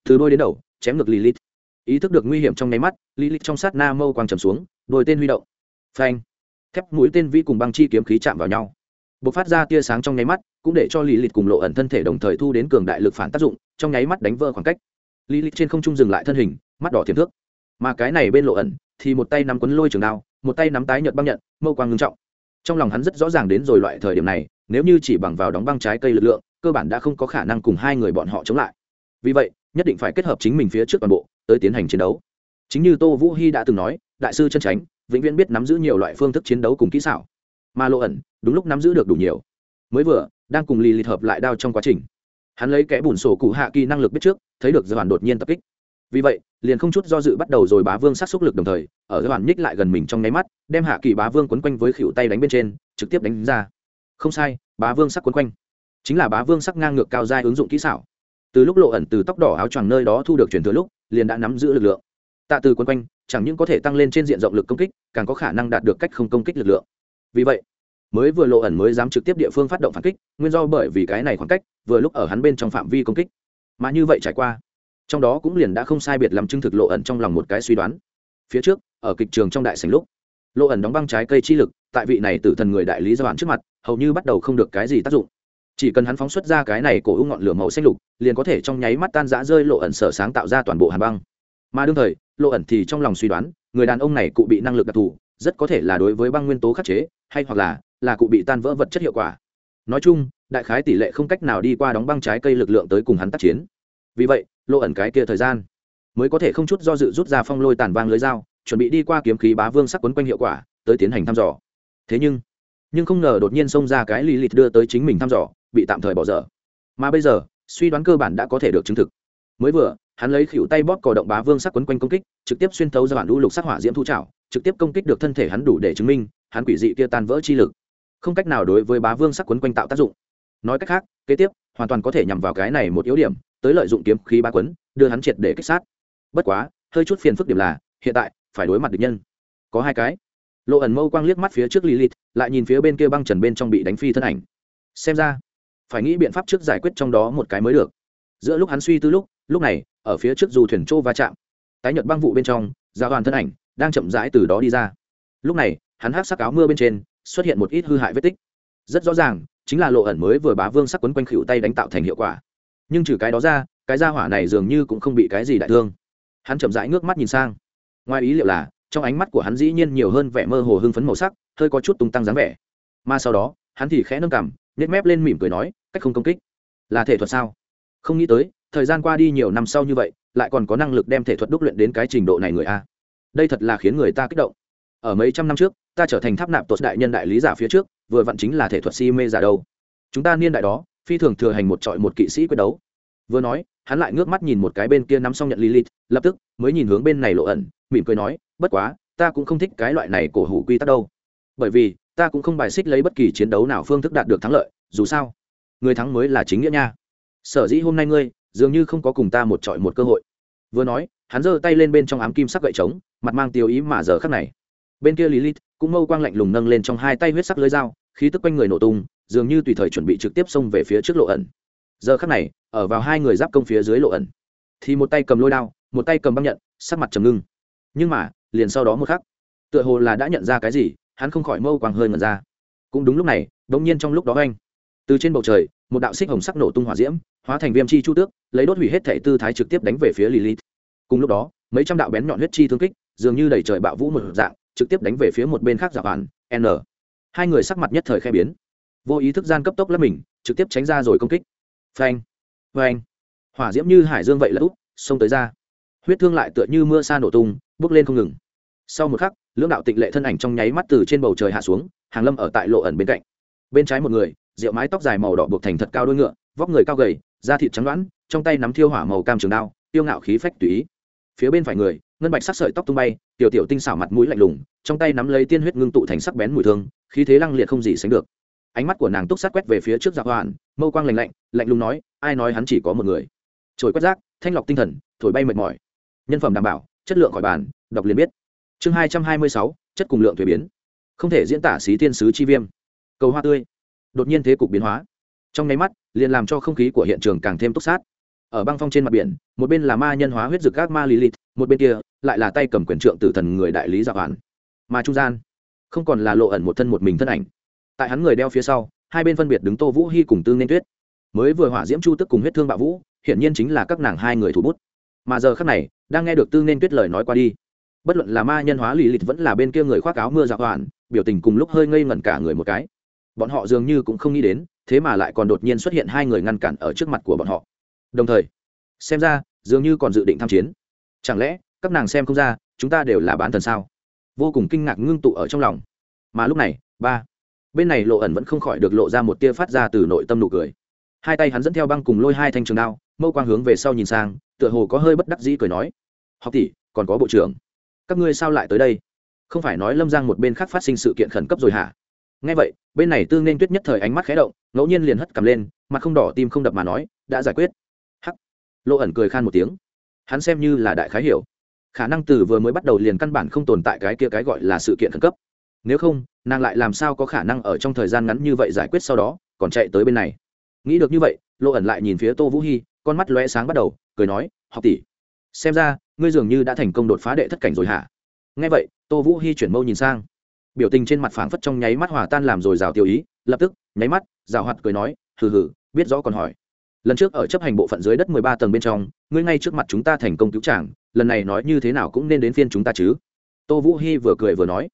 Từ đôi đến đầu, chém ngược lilith. Ý thức được nguy hiểm trong nháy mắt, lilith trong sát na mâu quang trầm xuống, đôi tên huy động. Phanh! Thép mũi tên vi cùng băng chi kiếm khí chạm vào nhau. Buộc phát ra tia sáng trong nháy mắt, cũng để cho lilith cùng lộ ẩn thân thể đồng thời thu đến cường đại lực phản tác dụng, trong nháy mắt đánh vỡ khoảng cách. Lilith trên không trung dừng lại thân hình, mắt đỏ thiềm thước. Mà cái này bên lộ ẩn, thì một tay nắm quấn lôi trường đao, một tay nắm tái nhợt băng nhận, mâu quang ngưng trọng. Trong lòng hắn rất rõ ràng đến rồi loại thời điểm này, nếu như chỉ bằng vào đóng băng trái cây lực lượng cơ bản đã không có khả năng cùng hai người bọn họ chống lại. Vì vậy, nhất định phải kết hợp chính mình phía trước toàn bộ, tới tiến hành chiến đấu. Chính như tô vũ hy đã từng nói, đại sư chân tránh vĩnh viễn biết nắm giữ nhiều loại phương thức chiến đấu cùng kỹ xảo. Mà lộ ẩn, đúng lúc nắm giữ được đủ nhiều. Mới vừa, đang cùng lì lịt hợp lại đao trong quá trình. Hắn lấy kẽ bùn sổ cụ hạ kỳ năng lực biết trước, thấy được giai đoạn đột nhiên tập kích. Vì vậy, liền không chút do dự bắt đầu rồi bá vương sát xúc lực đồng thời, ở giai đoạn nhích lại gần mình trong nháy mắt, đem hạ kỳ bá vương quấn quanh với khỉu tay đánh bên trên, trực tiếp đánh ra. Không sai, bá vương sắc quấn quanh chính là bá vương sắc ngang ngược cao giai ứng dụng kỹ xảo. Từ lúc lộ ẩn từ tóc đỏ áo choàng nơi đó thu được truyền thừa lúc, liền đã nắm giữ lực lượng. Tạ từ quân quanh, chẳng những có thể tăng lên trên diện rộng lực công kích, càng có khả năng đạt được cách không công kích lực lượng. Vì vậy, mới vừa lộ ẩn mới dám trực tiếp địa phương phát động phản kích, nguyên do bởi vì cái này khoảng cách, vừa lúc ở hắn bên trong phạm vi công kích. Mà như vậy trải qua, trong đó cũng liền đã không sai biệt làm chứng thực lộ ẩn trong lòng một cái suy đoán. Phía trước, ở kịch trường trong đại sành lúc, lộ ẩn đóng băng trái cây chi lực, tại vị này tử thần người đại lý do bản trước mặt, hầu như bắt đầu không được cái gì tác dụng chỉ cần hắn phóng xuất ra cái này cổ u ngọn lửa màu xanh lục, liền có thể trong nháy mắt tan rã rơi lộ ẩn sở sáng tạo ra toàn bộ hàn băng. Mà đương thời, lộ ẩn thì trong lòng suy đoán, người đàn ông này cụ bị năng lực đặc thù, rất có thể là đối với băng nguyên tố khắc chế, hay hoặc là là cụ bị tan vỡ vật chất hiệu quả. Nói chung, đại khái tỷ lệ không cách nào đi qua đóng băng trái cây lực lượng tới cùng hắn tác chiến. Vì vậy, lộ ẩn cái kia thời gian, mới có thể không chút do dự rút ra phong lôi tàn vang lưới dao, chuẩn bị đi qua kiếm khí bá vương sắc quấn quanh hiệu quả, tới tiến hành thăm dò. Thế nhưng nhưng không ngờ đột nhiên xông ra cái lì lịt đưa tới chính mình thăm dò bị tạm thời bỏ dở. Mà bây giờ, suy đoán cơ bản đã có thể được chứng thực. Mới vừa, hắn lấy khỉu tay bóp cò động bá vương sắc quấn quanh công kích, trực tiếp xuyên thấu ra bản lũ lục sắc hỏa diễm thu trảo, trực tiếp công kích được thân thể hắn đủ để chứng minh, hắn quỷ dị kia tan vỡ chi lực. Không cách nào đối với bá vương sắc quấn quanh tạo tác dụng. Nói cách khác, kế tiếp, hoàn toàn có thể nhằm vào cái này một yếu điểm, tới lợi dụng kiếm khí ba quấn, đưa hắn triệt để kích sát. Bất quá, hơi chút phiền phức điểm là, hiện tại, phải đối mặt địch nhân. Có hai cái. Lộ ẩn mâu quang liếc mắt phía trước lilith, lại nhìn phía bên kia băng trần bên trong bị đánh phi thân ảnh. Xem ra phải nghĩ biện pháp trước giải quyết trong đó một cái mới được. Giữa lúc hắn suy tư lúc lúc này, ở phía trước dù thuyền trô va chạm, tái nhật băng vụ bên trong gia đoàn thân ảnh đang chậm rãi từ đó đi ra. Lúc này, hắn hát sắc áo mưa bên trên xuất hiện một ít hư hại vết tích. Rất rõ ràng, chính là lộ ẩn mới vừa bá vương sắc quấn quanh khỉu tay đánh tạo thành hiệu quả. Nhưng trừ cái đó ra, cái gia hỏa này dường như cũng không bị cái gì đại thương. Hắn chậm rãi ngước mắt nhìn sang. Ngoài ý liệu là, trong ánh mắt của hắn dĩ nhiên nhiều hơn vẻ mơ hồ hưng phấn màu sắc, hơi có chút tung tăng dáng vẻ. Mà sau đó, hắn thì khẽ nâng cằm nhếch mép lên mỉm cười nói, cách không công kích là thể thuật sao? Không nghĩ tới, thời gian qua đi nhiều năm sau như vậy, lại còn có năng lực đem thể thuật đúc luyện đến cái trình độ này người a. Đây thật là khiến người ta kích động. Ở mấy trăm năm trước, ta trở thành tháp nạp tột đại nhân đại lý giả phía trước, vừa vặn chính là thể thuật si mê giả đâu. Chúng ta niên đại đó, phi thường thừa hành một trọi một kỵ sĩ quyết đấu. Vừa nói, hắn lại ngước mắt nhìn một cái bên kia nắm xong nhận lilith, lập tức mới nhìn hướng bên này lộ ẩn, mỉm cười nói, bất quá, ta cũng không thích cái loại này cổ hủ quy tắc đâu. Bởi vì ta cũng không bài xích lấy bất kỳ chiến đấu nào phương thức đạt được thắng lợi, dù sao, người thắng mới là chính nghĩa nha. Sở dĩ hôm nay ngươi, dường như không có cùng ta một trọi một cơ hội. Vừa nói, hắn giơ tay lên bên trong ám kim sắc gậy trống, mặt mang tiêu ý mà giờ khắc này. Bên kia lilith, cũng mâu quang lạnh lùng nâng lên trong hai tay huyết sắc lưới dao, khí tức quanh người nổ tung, dường như tùy thời chuẩn bị trực tiếp xông về phía trước lộ ẩn. Giờ khắc này, ở vào hai người giáp công phía dưới lộ ẩn. Thì một tay cầm lôi đao, một tay cầm băng nhận, sắc mặt trầm ngưng. Nhưng mà, liền sau đó một khắc, tựa hồ là đã nhận ra cái gì hắn không khỏi mâu quàng hơi ngẩn ra. Cũng đúng lúc này bỗng nhiên trong lúc đó anh, từ trên bầu trời, một đạo xích hồng sắc nổ tung hỏa diễm, hóa thành viêm chi chu tước, lấy đốt hủy hết thể tư thái trực tiếp đánh về phía lilith. Cùng lúc đó, mấy trăm đạo bén nhọn huyết chi thương kích, dường như đầy trời bạo vũ một dạng, trực tiếp đánh về phía một bên khác giả bản n. Hai người sắc mặt nhất thời khai biến. Vô ý thức gian cấp tốc lấp mình, trực tiếp tránh ra rồi công kích. Phanh phanh. Hỏa diễm như hải dương vậy là úp, xông tới ra. Huyết thương lại tựa như mưa sa nổ tung, bước lên không ngừng sau một khắc, lưỡng đạo tịnh lệ thân ảnh trong nháy mắt từ trên bầu trời hạ xuống, hàng lâm ở tại lộ ẩn bên cạnh. Bên trái một người, rượu mái tóc dài màu đỏ buộc thành thật cao đôi ngựa, vóc người cao gầy, da thịt trắng đoãn trong tay nắm thiêu hỏa màu cam trường đao, tiêu ngạo khí phách tùy ý. Phía bên phải người, ngân bạch sắc sợi tóc tung bay, tiểu tiểu tinh xảo mặt mũi lạnh lùng, trong tay nắm lấy tiên huyết ngưng tụ thành sắc bén mùi thương, khí thế lăng liệt không gì sánh được. Ánh mắt của nàng túc sát quét về phía trước dạ giặc hoàn mâu quang lạnh lạnh lạnh lùng nói, ai nói hắn chỉ có một người? Trồi quét rác, thanh lọc tinh thần, thổi bay mệt mỏi. Nhân phẩm đảm bảo, chất lượng khỏi bàn, đọc liền biết chương hai trăm hai mươi sáu, chất cùng lượng thuế biến. Không thể diễn tả xí thiên sứ chi viêm. Cầu hoa tươi. Đột nhiên thế cục biến hóa. Trong nháy mắt, liền làm cho không khí của hiện trường càng thêm túc sát. Ở băng phong trên mặt biển, một bên là ma nhân hóa huyết dực các ma lilith, một bên kia, lại là tay cầm quyền trượng tử thần người đại lý dạ hoàn mà trung gian. Không còn là lộ ẩn một thân một mình thân ảnh. Tại hắn người đeo phía sau, hai bên phân biệt đứng tô vũ hy cùng tương nên tuyết. Mới vừa hỏa diễm chu tức cùng huyết thương bạo vũ, hiển nhiên chính là các nàng hai người thủ bút. Mà giờ khắc này, đang nghe được tương nên tuyết lời nói qua đi bất luận là ma nhân hóa lì lịch vẫn là bên kia người khoác áo mưa dạo hoàn biểu tình cùng lúc hơi ngây ngẩn cả người một cái. Bọn họ dường như cũng không nghĩ đến, thế mà lại còn đột nhiên xuất hiện hai người ngăn cản ở trước mặt của bọn họ. Đồng thời, xem ra, dường như còn dự định tham chiến. Chẳng lẽ, các nàng xem không ra, chúng ta đều là bán thần sao? Vô cùng kinh ngạc ngưng tụ ở trong lòng. Mà lúc này, ba, bên này lộ ẩn vẫn không khỏi được lộ ra một tia phát ra từ nội tâm nụ cười. Hai tay hắn dẫn theo băng cùng lôi hai thanh trường đao, mâu quang hướng về sau nhìn sang, tựa hồ có hơi bất đắc dĩ cười nói, học tỷ, còn có bộ trưởng các ngươi sao lại tới đây? Không phải nói lâm giang một bên khác phát sinh sự kiện khẩn cấp rồi hả? Ngay vậy, bên này tương nên tuyết nhất thời ánh mắt khé động, ngẫu nhiên liền hất cầm lên, mặt không đỏ tim không đập mà nói, đã giải quyết. Hắc. Lộ ẩn cười khan một tiếng. Hắn xem như là đại khái hiểu. Khả năng từ vừa mới bắt đầu liền căn bản không tồn tại cái kia cái gọi là sự kiện khẩn cấp. Nếu không, nàng lại làm sao có khả năng ở trong thời gian ngắn như vậy giải quyết sau đó, còn chạy tới bên này? Nghĩ được như vậy, lộ ẩn lại nhìn phía tô vũ hy con mắt lóe sáng bắt đầu, cười nói, học tỷ xem ra, ngươi dường như đã thành công đột phá đệ thất cảnh rồi hả? Nghe vậy, tô vũ hy chuyển mâu nhìn sang. Biểu tình trên mặt phảng phất trong nháy mắt hòa tan làm rồi rào tiêu ý, lập tức, nháy mắt, rào hoạt cười nói, hừ hừ, biết rõ còn hỏi. Lần trước ở chấp hành bộ phận dưới đất mười ba tầng bên trong, ngươi ngay trước mặt chúng ta thành công cứu chàng, lần này nói như thế nào cũng nên đến phiên chúng ta chứ? Tô vũ hy vừa cười vừa nói.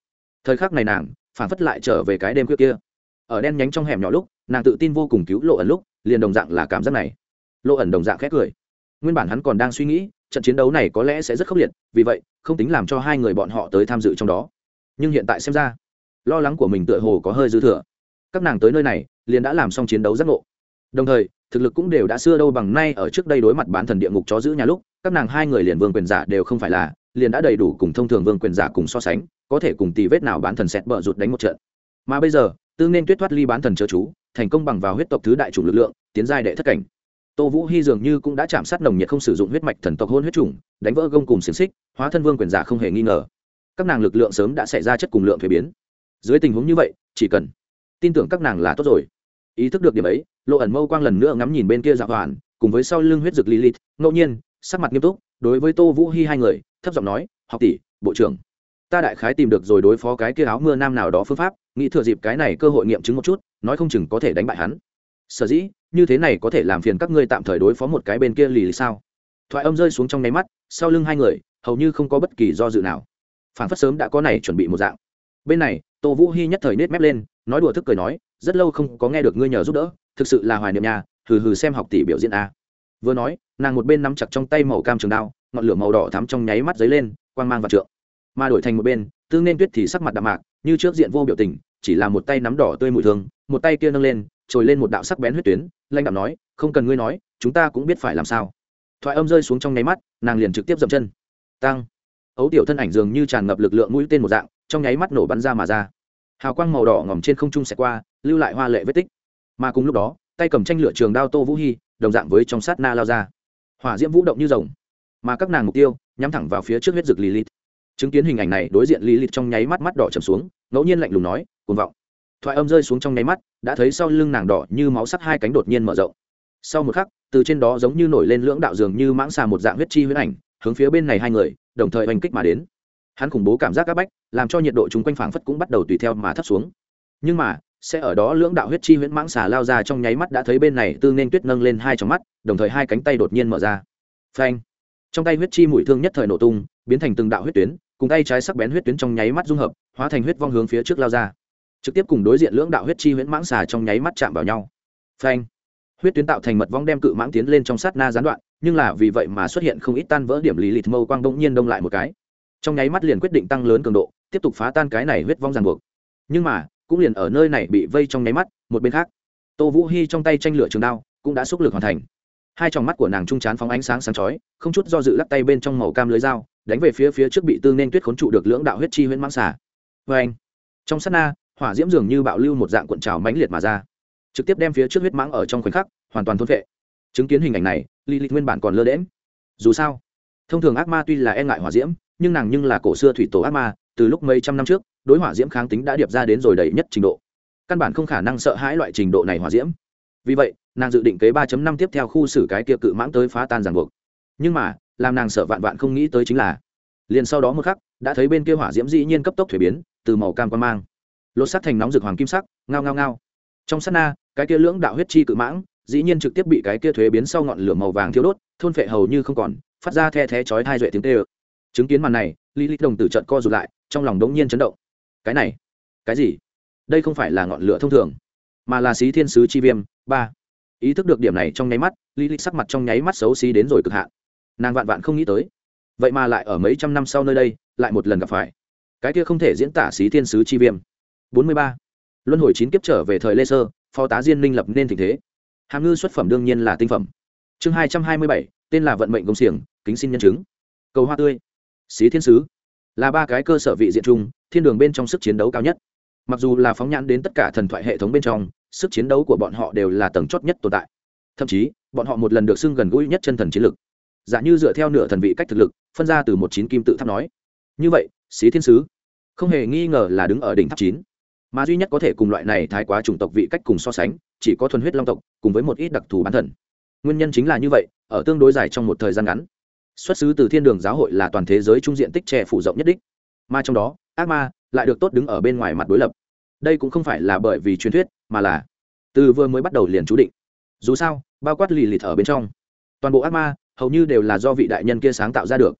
Thời khắc này nàng phản phất lại trở về cái đêm khuya kia. Ở đen nhánh trong hẻm nhỏ lúc, nàng tự tin vô cùng cứu lộ ẩn lúc, liền đồng dạng là cảm giác này. Lộ ẩn đồng dạng khét cười. Nguyên bản hắn còn đang suy nghĩ trận chiến đấu này có lẽ sẽ rất khốc liệt, vì vậy, không tính làm cho hai người bọn họ tới tham dự trong đó. Nhưng hiện tại xem ra, lo lắng của mình tựa hồ có hơi dư thừa. Các nàng tới nơi này, liền đã làm xong chiến đấu giác ngộ. Đồng thời, thực lực cũng đều đã xưa đâu bằng nay ở trước đây đối mặt bán thần địa ngục chó giữ nhà lúc, các nàng hai người liền vương quyền giả đều không phải là, liền đã đầy đủ cùng thông thường vương quyền giả cùng so sánh, có thể cùng tì vết nào bán thần xẹt bờ rụt đánh một trận. Mà bây giờ, tư nên tuyết thoát ly bán thần chớ chú, thành công bằng vào huyết tộc thứ đại chủ lực lượng, tiến giai đệ thất cảnh tô vũ hy dường như cũng đã chạm sát nồng nhiệt không sử dụng huyết mạch thần tộc hôn huyết chủng, đánh vỡ gông cùng xiềng xích, hóa thân vương quyền giả không hề nghi ngờ. Các nàng lực lượng sớm đã xảy ra chất cùng lượng thuế biến. Dưới tình huống như vậy, chỉ cần tin tưởng các nàng là tốt rồi. Ý thức được điểm ấy, lộ ẩn mâu quang lần nữa ngắm nhìn bên kia dạ hoàn, cùng với sau lưng huyết dực lilith, ngẫu nhiên, sắc mặt nghiêm túc, đối với tô vũ hy hai người, thấp giọng nói, học tỷ, bộ trưởng, ta đại khái tìm được rồi đối phó cái kia áo mưa nam nào đó phương pháp, nghĩ thừa dịp cái này cơ hội nghiệm chứng một chút, nói không chừng có thể đánh bại hắn. Sở dĩ như thế này có thể làm phiền các ngươi tạm thời đối phó một cái bên kia lì lì sao? Thoại âm rơi xuống trong nháy mắt, sau lưng hai người, hầu như không có bất kỳ do dự nào. Phản phất sớm đã có này chuẩn bị một dạng. Bên này, tô vũ hy nhất thời nết mép lên, nói đùa thức cười nói, rất lâu không có nghe được ngươi nhờ giúp đỡ, thực sự là hoài niệm nhà hừ hừ xem học tỷ biểu diễn a. Vừa nói, nàng một bên nắm chặt trong tay màu cam trường đao, ngọn lửa màu đỏ thắm trong nháy mắt dấy lên, quang mang và trượng. Mà đổi thành một bên tương nên tuyết thì sắc mặt đạm mạc, như trước diện vô biểu tình, chỉ là một tay nắm đỏ tươi mùi thương một tay kia nâng lên trồi lên một đạo sắc bén huyết tuyến, lanh đạm nói, không cần ngươi nói, chúng ta cũng biết phải làm sao. Thoại âm rơi xuống trong nháy mắt, nàng liền trực tiếp dậm chân. Tăng ấu tiểu thân ảnh dường như tràn ngập lực lượng mũi tên một dạng, trong nháy mắt nổ bắn ra mà ra. Hào quang màu đỏ ngỏm trên không trung xẹt qua, lưu lại hoa lệ vết tích. Mà cùng lúc đó, tay cầm tranh lửa trường đao tô vũ hy đồng dạng với trong sát na lao ra. Hỏa diễm vũ động như rồng. Mà các nàng mục tiêu, nhắm thẳng vào phía trước huyết rực lilith. Chứng kiến hình ảnh này, đối diện lilith trong nháy mắt mắt đỏ trầm xuống, ngẫu nhiên lạnh lùng nói, cuồng vọng thoại âm rơi xuống trong nháy mắt, đã thấy sau lưng nàng đỏ như máu sắc hai cánh đột nhiên mở rộng. Sau một khắc, từ trên đó giống như nổi lên lưỡng đạo dường như mãng xà một dạng huyết chi huyết ảnh, hướng phía bên này hai người, đồng thời oanh kích mà đến. Hắn khủng bố cảm giác áp bách, làm cho nhiệt độ chúng quanh phảng phất cũng bắt đầu tùy theo mà thấp xuống. Nhưng mà, sẽ ở đó lưỡng đạo huyết chi huyễn mãng xà lao ra trong nháy mắt đã thấy bên này tư nên tuyết nâng lên hai trong mắt, đồng thời hai cánh tay đột nhiên mở ra. Phanh! Trong tay huyết chi mũi thương nhất thời nổ tung, biến thành từng đạo huyết tuyến, cùng tay trái sắc bén huyết tuyến trong nháy mắt dung hợp, hóa thành huyết vong hướng phía trước lao ra trực tiếp cùng đối diện lưỡng đạo huyết chi huyễn mãng xà trong nháy mắt chạm vào nhau. Phanh. Huyết tuyến tạo thành mật vong đem cự mãng tiến lên trong sát na gián đoạn, nhưng là vì vậy mà xuất hiện không ít tan vỡ điểm lý lịt mâu quang đông nhiên đông lại một cái. Trong nháy mắt liền quyết định tăng lớn cường độ, tiếp tục phá tan cái này huyết vong ràng buộc. Nhưng mà, cũng liền ở nơi này bị vây trong nháy mắt, một bên khác, tô vũ hy trong tay tranh lửa trường đao cũng đã xúc lực hoàn thành. Hai tròng mắt của nàng trung chán phóng ánh sáng sáng chói, không chút do dự lắc tay bên trong màu cam lưới dao, đánh về phía phía trước bị tương nên tuyết khốn trụ được lưỡng đạo huyết chi huyễn mãng xả vê anh trong sát na hỏa diễm dường như bạo lưu một dạng cuộn trào mãnh liệt mà ra. Trực tiếp đem phía trước huyết mãng ở trong khoảnh khắc, hoàn toàn thôn vệ chứng kiến hình ảnh này l i nguyên bản còn lơ đễm dù sao, thông thường ác ma tuy là e ngại hỏa diễm, nhưng nàng nhưng là cổ xưa thủy tổ ác ma, từ lúc mấy trăm năm trước, đối hỏa diễm kháng tính đã điệp ra đến rồi đầy nhất trình độ. Căn bản không khả năng sợ hãi loại trình độ này hỏa diễm. Vì vậy, nàng dự định kế ba năm tiếp theo khu xử cái kia cự mãng tới phá tan ràng buộc. Nhưng mà, làm nàng sợ vạn vạn không nghĩ tới chính là, liền sau đó một khắc, đã thấy bên kia hỏa diễm dĩ nhiên cấp tốc thuế biến, từ màu cam quan mang lột sắc thành nóng rực hoàng kim sắc, ngao ngao ngao. Trong sát na, cái kia lưỡng đạo huyết chi cự mãng, dĩ nhiên trực tiếp bị cái kia thuế biến sau ngọn lửa màu vàng thiêu đốt, thôn phệ hầu như không còn, phát ra the thé chói hai duệ tiếng tê ơ. Chứng kiến màn này, lý lý đồng tử trận co rụt lại, trong lòng đống nhiên chấn động. Cái này, cái gì? Đây không phải là ngọn lửa thông thường, mà là xí thiên sứ chi viêm, ba. Ý thức được điểm này trong nháy mắt, lý lý sắc mặt trong nháy mắt xấu xí đến rồi cực hạn. Nàng vạn vạn không nghĩ tới. Vậy mà lại ở mấy trăm năm sau nơi đây, lại một lần gặp phải. Cái kia không thể diễn tả xí thiên sứ chi viêm bốn mươi ba. Luân hồi chín kiếp trở về thời lê sơ, phó tá diên minh lập nên tình thế. Hàm ngư xuất phẩm đương nhiên là tinh phẩm. Chương hai trăm hai mươi bảy, tên là vận mệnh công xiềng, kính xin nhân chứng. Cầu hoa tươi. Xí thiên sứ. Là ba cái cơ sở vị diện chung, thiên đường bên trong sức chiến đấu cao nhất. Mặc dù là phóng nhãn đến tất cả thần thoại hệ thống bên trong, sức chiến đấu của bọn họ đều là tầng chót nhất tồn tại. Thậm chí, bọn họ một lần được xưng gần gũi nhất chân thần chiến lực. Giả như dựa theo nửa thần vị cách thực lực, phân ra từ một chín kim tự tháp nói. Như vậy, xí thiên sứ không hề nghi ngờ là đứng ở đỉnh tháp chín mà duy nhất có thể cùng loại này thái quá chủng tộc vị cách cùng so sánh, chỉ có thuần huyết long tộc, cùng với một ít đặc thù bán thần. Nguyên nhân chính là như vậy, ở tương đối dài trong một thời gian ngắn, xuất xứ từ thiên đường giáo hội là toàn thế giới trung diện tích trẻ phủ rộng nhất đích. Mà trong đó, ác ma lại được tốt đứng ở bên ngoài mặt đối lập. Đây cũng không phải là bởi vì truyền thuyết, mà là từ vừa mới bắt đầu liền chú định. Dù sao, bao quát lì lịt ở bên trong, toàn bộ ác ma hầu như đều là do vị đại nhân kia sáng tạo ra được.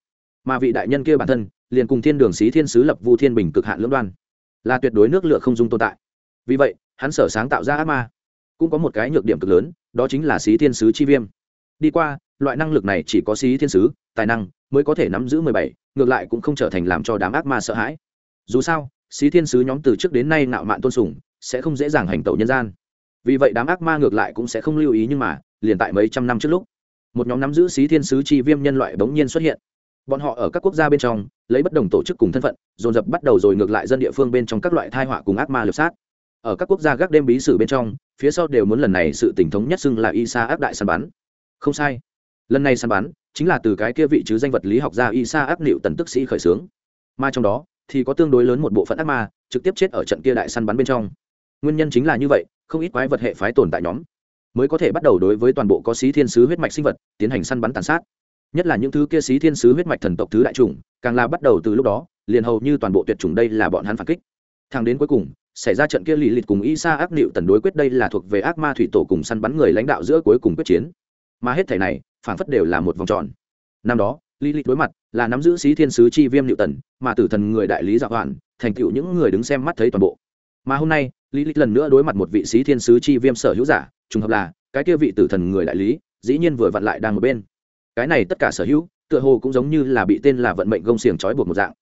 Mà vị đại nhân kia bản thân liền cùng thiên đường sĩ thiên sứ lập vu thiên bình cực hạn lưỡng đoan là tuyệt đối nước lửa không dung tồn tại. Vì vậy, hắn sở sáng tạo ra ác ma. Cũng có một cái nhược điểm cực lớn, đó chính là xí thiên sứ chi viêm. Đi qua, loại năng lực này chỉ có xí thiên sứ, tài năng mới có thể nắm giữ mười bảy, ngược lại cũng không trở thành làm cho đám ác ma sợ hãi. Dù sao, xí thiên sứ nhóm từ trước đến nay nạo mạn tôn sùng, sẽ không dễ dàng hành tẩu nhân gian. Vì vậy đám ác ma ngược lại cũng sẽ không lưu ý nhưng mà, liền tại mấy trăm năm trước lúc, một nhóm nắm giữ xí thiên sứ chi viêm nhân loại bỗng nhiên xuất hiện bọn họ ở các quốc gia bên trong, lấy bất đồng tổ chức cùng thân phận, dồn dập bắt đầu rồi ngược lại dân địa phương bên trong các loại thai họa cùng ác ma liệp sát. Ở các quốc gia gác đêm bí sử bên trong, phía sau đều muốn lần này sự tỉnh thống nhất xưng là isa áp đại săn bắn. Không sai. Lần này săn bắn chính là từ cái kia vị chứ danh vật lý học gia isa áp liệu tần tức sĩ khởi xướng. Mà trong đó thì có tương đối lớn một bộ phận ác ma trực tiếp chết ở trận kia đại săn bắn bên trong. Nguyên nhân chính là như vậy, không ít quái vật hệ phái tồn tại nhóm mới có thể bắt đầu đối với toàn bộ có xí thiên sứ huyết mạch sinh vật tiến hành săn bắn tàn sát nhất là những thứ kia xí thiên sứ huyết mạch thần tộc thứ đại chủng, càng là bắt đầu từ lúc đó, liền hầu như toàn bộ tuyệt chủng đây là bọn hắn phản kích. Thang đến cuối cùng, xảy ra trận kia lì lịt cùng y sa ác nịu tần đối quyết đây là thuộc về ác ma thủy tổ cùng săn bắn người lãnh đạo giữa cuối cùng quyết chiến. Mà hết thể này phản phất đều là một vòng tròn. Năm đó, lì lịt đối mặt là nắm giữ sĩ thiên sứ chi viêm nịu tần, mà tử thần người đại lý dạo hoạn, thành tựu những người đứng xem mắt thấy toàn bộ. Mà hôm nay lý lịch lần nữa đối mặt một vị sĩ thiên sứ chi viêm sở hữu giả, trùng hợp là, cái kia vị tử thần người đại lý, dĩ nhiên vừa vặn lại đang một bên cái này tất cả sở hữu, tựa hồ cũng giống như là bị tên là vận mệnh gông xiềng trói buộc một dạng.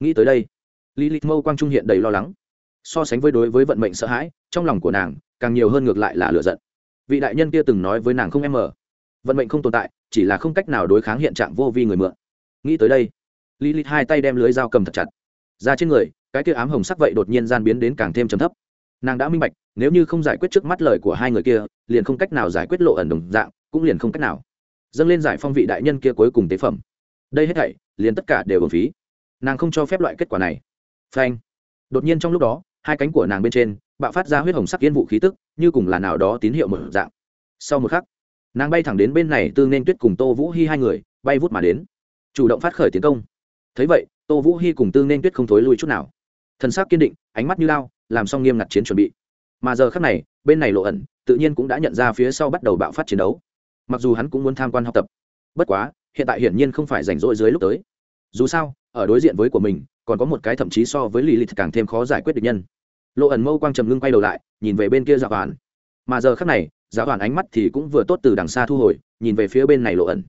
Nghĩ tới đây lý lịch mâu quang trung hiện đầy lo lắng. So sánh với đối với vận mệnh sợ hãi, trong lòng của nàng, càng nhiều hơn ngược lại là lựa giận. Vị đại nhân kia từng nói với nàng không em mờ. Vận mệnh không tồn tại, chỉ là không cách nào đối kháng hiện trạng vô vi người mượn. Nghĩ tới đây lý lịch hai tay đem lưới dao cầm thật chặt. Ra trên người, cái kia ám hồng sắc vậy đột nhiên gian biến đến càng thêm trầm thấp. Nàng đã minh bạch, nếu như không giải quyết trước mắt lời của hai người kia, liền không cách nào giải quyết lộ ẩn đồng dạng, cũng liền không cách nào dâng lên giải phong vị đại nhân kia cuối cùng tế phẩm. Đây hết thảy, liền tất cả đều bổng phí. Nàng không cho phép loại kết quả này. Phanh. Đột nhiên trong lúc đó, hai cánh của nàng bên trên, bạo phát ra huyết hồng sắc yên vụ khí tức, như cùng là nào đó tín hiệu mở dạng. Sau một khắc, nàng bay thẳng đến bên này tương nên tuyết cùng tô vũ hy hai người, bay vút mà đến. Chủ động phát khởi tiến công. Thấy vậy, tô vũ hy cùng tương nên tuyết không thối lui chút nào. Thần sắc kiên định, ánh mắt như lao, làm xong nghiêm ngặt chiến chuẩn bị. Mà giờ khắc này, bên này lộ ẩn, tự nhiên cũng đã nhận ra phía sau bắt đầu bạo phát chiến đấu mặc dù hắn cũng muốn tham quan học tập. Bất quá, hiện tại hiển nhiên không phải rảnh rỗi dưới lúc tới. Dù sao, ở đối diện với của mình, còn có một cái thậm chí so với lì lìt càng thêm khó giải quyết được nhân. Lộ ẩn mâu quang trầm ngưng quay đầu lại, nhìn về bên kia dạ giáo đoàn mà giờ khắc này dạ giáo đoàn ánh mắt thì cũng vừa tốt từ đằng xa thu hồi, nhìn về phía bên này lộ ẩn.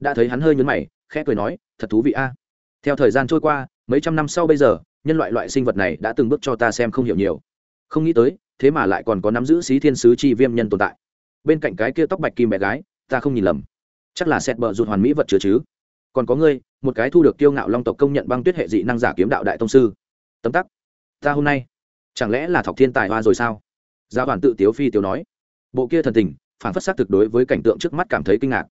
Đã thấy hắn hơi nhấn mày, khẽ cười nói, thật thú vị a. Theo thời gian trôi qua, mấy trăm năm sau bây giờ, nhân loại loại sinh vật này đã từng bước cho ta xem không hiểu nhiều. Không nghĩ tới, thế mà lại còn có nắm giữ xí thiên sứ chi viêm nhân tồn tại. Bên cạnh cái kia tóc bạch kim bé gái ta không nhìn lầm. Chắc là xét bờ rụt hoàn mỹ vật chứa chứ. Còn có ngươi, một cái thu được tiêu ngạo long tộc công nhận băng tuyết hệ dị năng giả kiếm đạo đại tông sư. Tấm tắc. Ta hôm nay, chẳng lẽ là thọc thiên tài hoa rồi sao? Gia đoàn tự tiếu phi tiếu nói. Bộ kia thần tình, phản phất xác thực đối với cảnh tượng trước mắt cảm thấy kinh ngạc.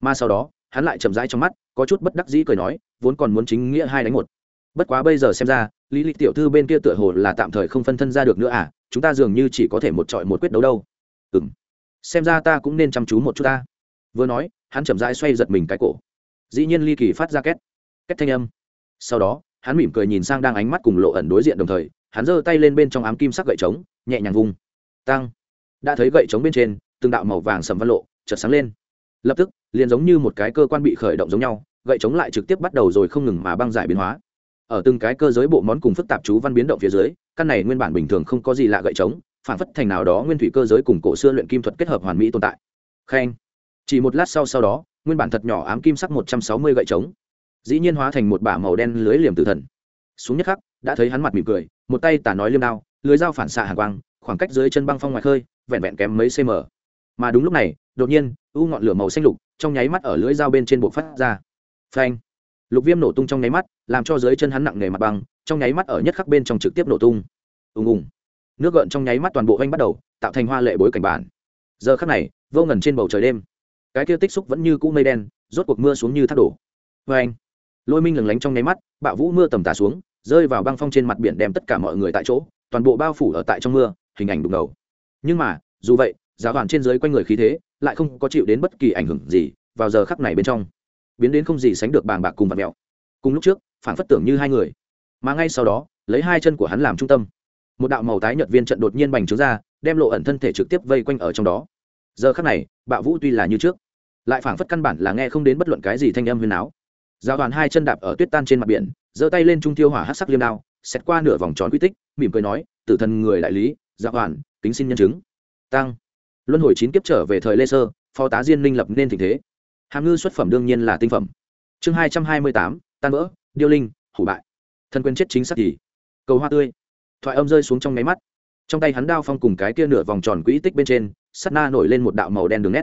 Mà sau đó, hắn lại chậm rãi trong mắt, có chút bất đắc dĩ cười nói, vốn còn muốn chính nghĩa hai đánh một. Bất quá bây giờ xem ra, lý lịch tiểu thư bên kia tựa hồ là tạm thời không phân thân ra được nữa à chúng ta dường như chỉ có thể một trọi một quyết đấu đâu. Ừ m xem ra ta cũng nên chăm chú một chút ta vừa nói, hắn chậm rãi xoay giật mình cái cổ. Dĩ nhiên ly kỳ phát ra két két thanh âm. Sau đó, hắn mỉm cười nhìn sang đang ánh mắt cùng lộ ẩn đối diện đồng thời, hắn giơ tay lên bên trong ám kim sắc gậy trống, nhẹ nhàng vung. Tăng đã thấy gậy trống bên trên, từng đạo màu vàng sầm văn lộ chợt sáng lên. Lập tức, liền giống như một cái cơ quan bị khởi động giống nhau, gậy trống lại trực tiếp bắt đầu rồi không ngừng mà băng giải biến hóa. Ở từng cái cơ giới bộ món cùng phức tạp chú văn biến động phía dưới, căn này nguyên bản bình thường không có gì lạ gậy trống, phản phất thành nào đó nguyên thủy cơ giới cùng cổ xưa luyện kim thuật kết hợp hoàn mỹ tồn tại. Khen! Chỉ một lát sau sau đó, nguyên bản thật nhỏ ám kim sắc một trăm sáu mươi gậy trống, dĩ nhiên hóa thành một bả màu đen lưới liềm tử thần. Xuống nhất khắc, đã thấy hắn mặt mỉm cười, một tay tả nói liêm đao, lưới dao phản xạ hàng quang, khoảng cách dưới chân băng phong ngoài khơi, vẹn vẹn kém mấy cm mà đúng lúc này, đột nhiên, u ngọn lửa màu xanh lục trong nháy mắt ở lưới dao bên trên bộ phát ra. Phanh! Lục viêm nổ tung trong nháy mắt, làm cho dưới chân hắn nặng nề mặt băng, trong nháy mắt ở nhất khắc bên trong trực tiếp nổ tung. Ùng ùng! Nước gợn trong nháy mắt toàn bộ anh bắt đầu, tạo thành hoa lệ bối cảnh bản. Giờ khắc này, vô ngần trên bầu trời đêm cái kia tích xúc vẫn như cũ mây đen, rốt cuộc mưa xuống như thác đổ. Vê anh, lôi minh lừng lánh trong nháy mắt, bạo vũ mưa tầm tả xuống, rơi vào băng phong trên mặt biển đem tất cả mọi người tại chỗ, toàn bộ bao phủ ở tại trong mưa, hình ảnh đụng đầu nhưng mà, dù vậy, giá hoàn trên dưới quanh người khí thế lại không có chịu đến bất kỳ ảnh hưởng gì vào giờ khắc này bên trong. Biến đến không gì sánh được bàng bạc cùng vật mẹo cùng lúc trước phản phất tưởng như hai người. Mà ngay sau đó, lấy hai chân của hắn làm trung tâm. Một đạo màu tái nhợt viên trận đột nhiên bành trướng ra, đem lộ ẩn thân thể trực tiếp vây quanh ở trong đó. Giờ khắc này, bạo vũ tuy là như trước lại phảng phất căn bản là nghe không đến bất luận cái gì thanh âm huyền áo giao đoàn hai chân đạp ở tuyết tan trên mặt biển, giơ tay lên trung tiêu hỏa hát sắc liêm đao xét qua nửa vòng tròn quy tích, mỉm cười nói, tử thần người đại lý, giao đoàn kính xin nhân chứng. Tăng. Luân hồi chín kiếp trở về thời lê sơ, phó tá diên linh lập nên tình thế. Hàm ngư xuất phẩm đương nhiên là tinh phẩm. Chương hai trăm hai mươi tám, tan vỡ, điêu linh, hủ bại. Thân quên chết chính xác thì cầu hoa tươi. Thoại âm rơi xuống trong nháy mắt. Trong tay hắn đao phong cùng cái kia nửa vòng tròn quỹ tích bên trên, sắt na nổi lên một đạo màu đen đường nét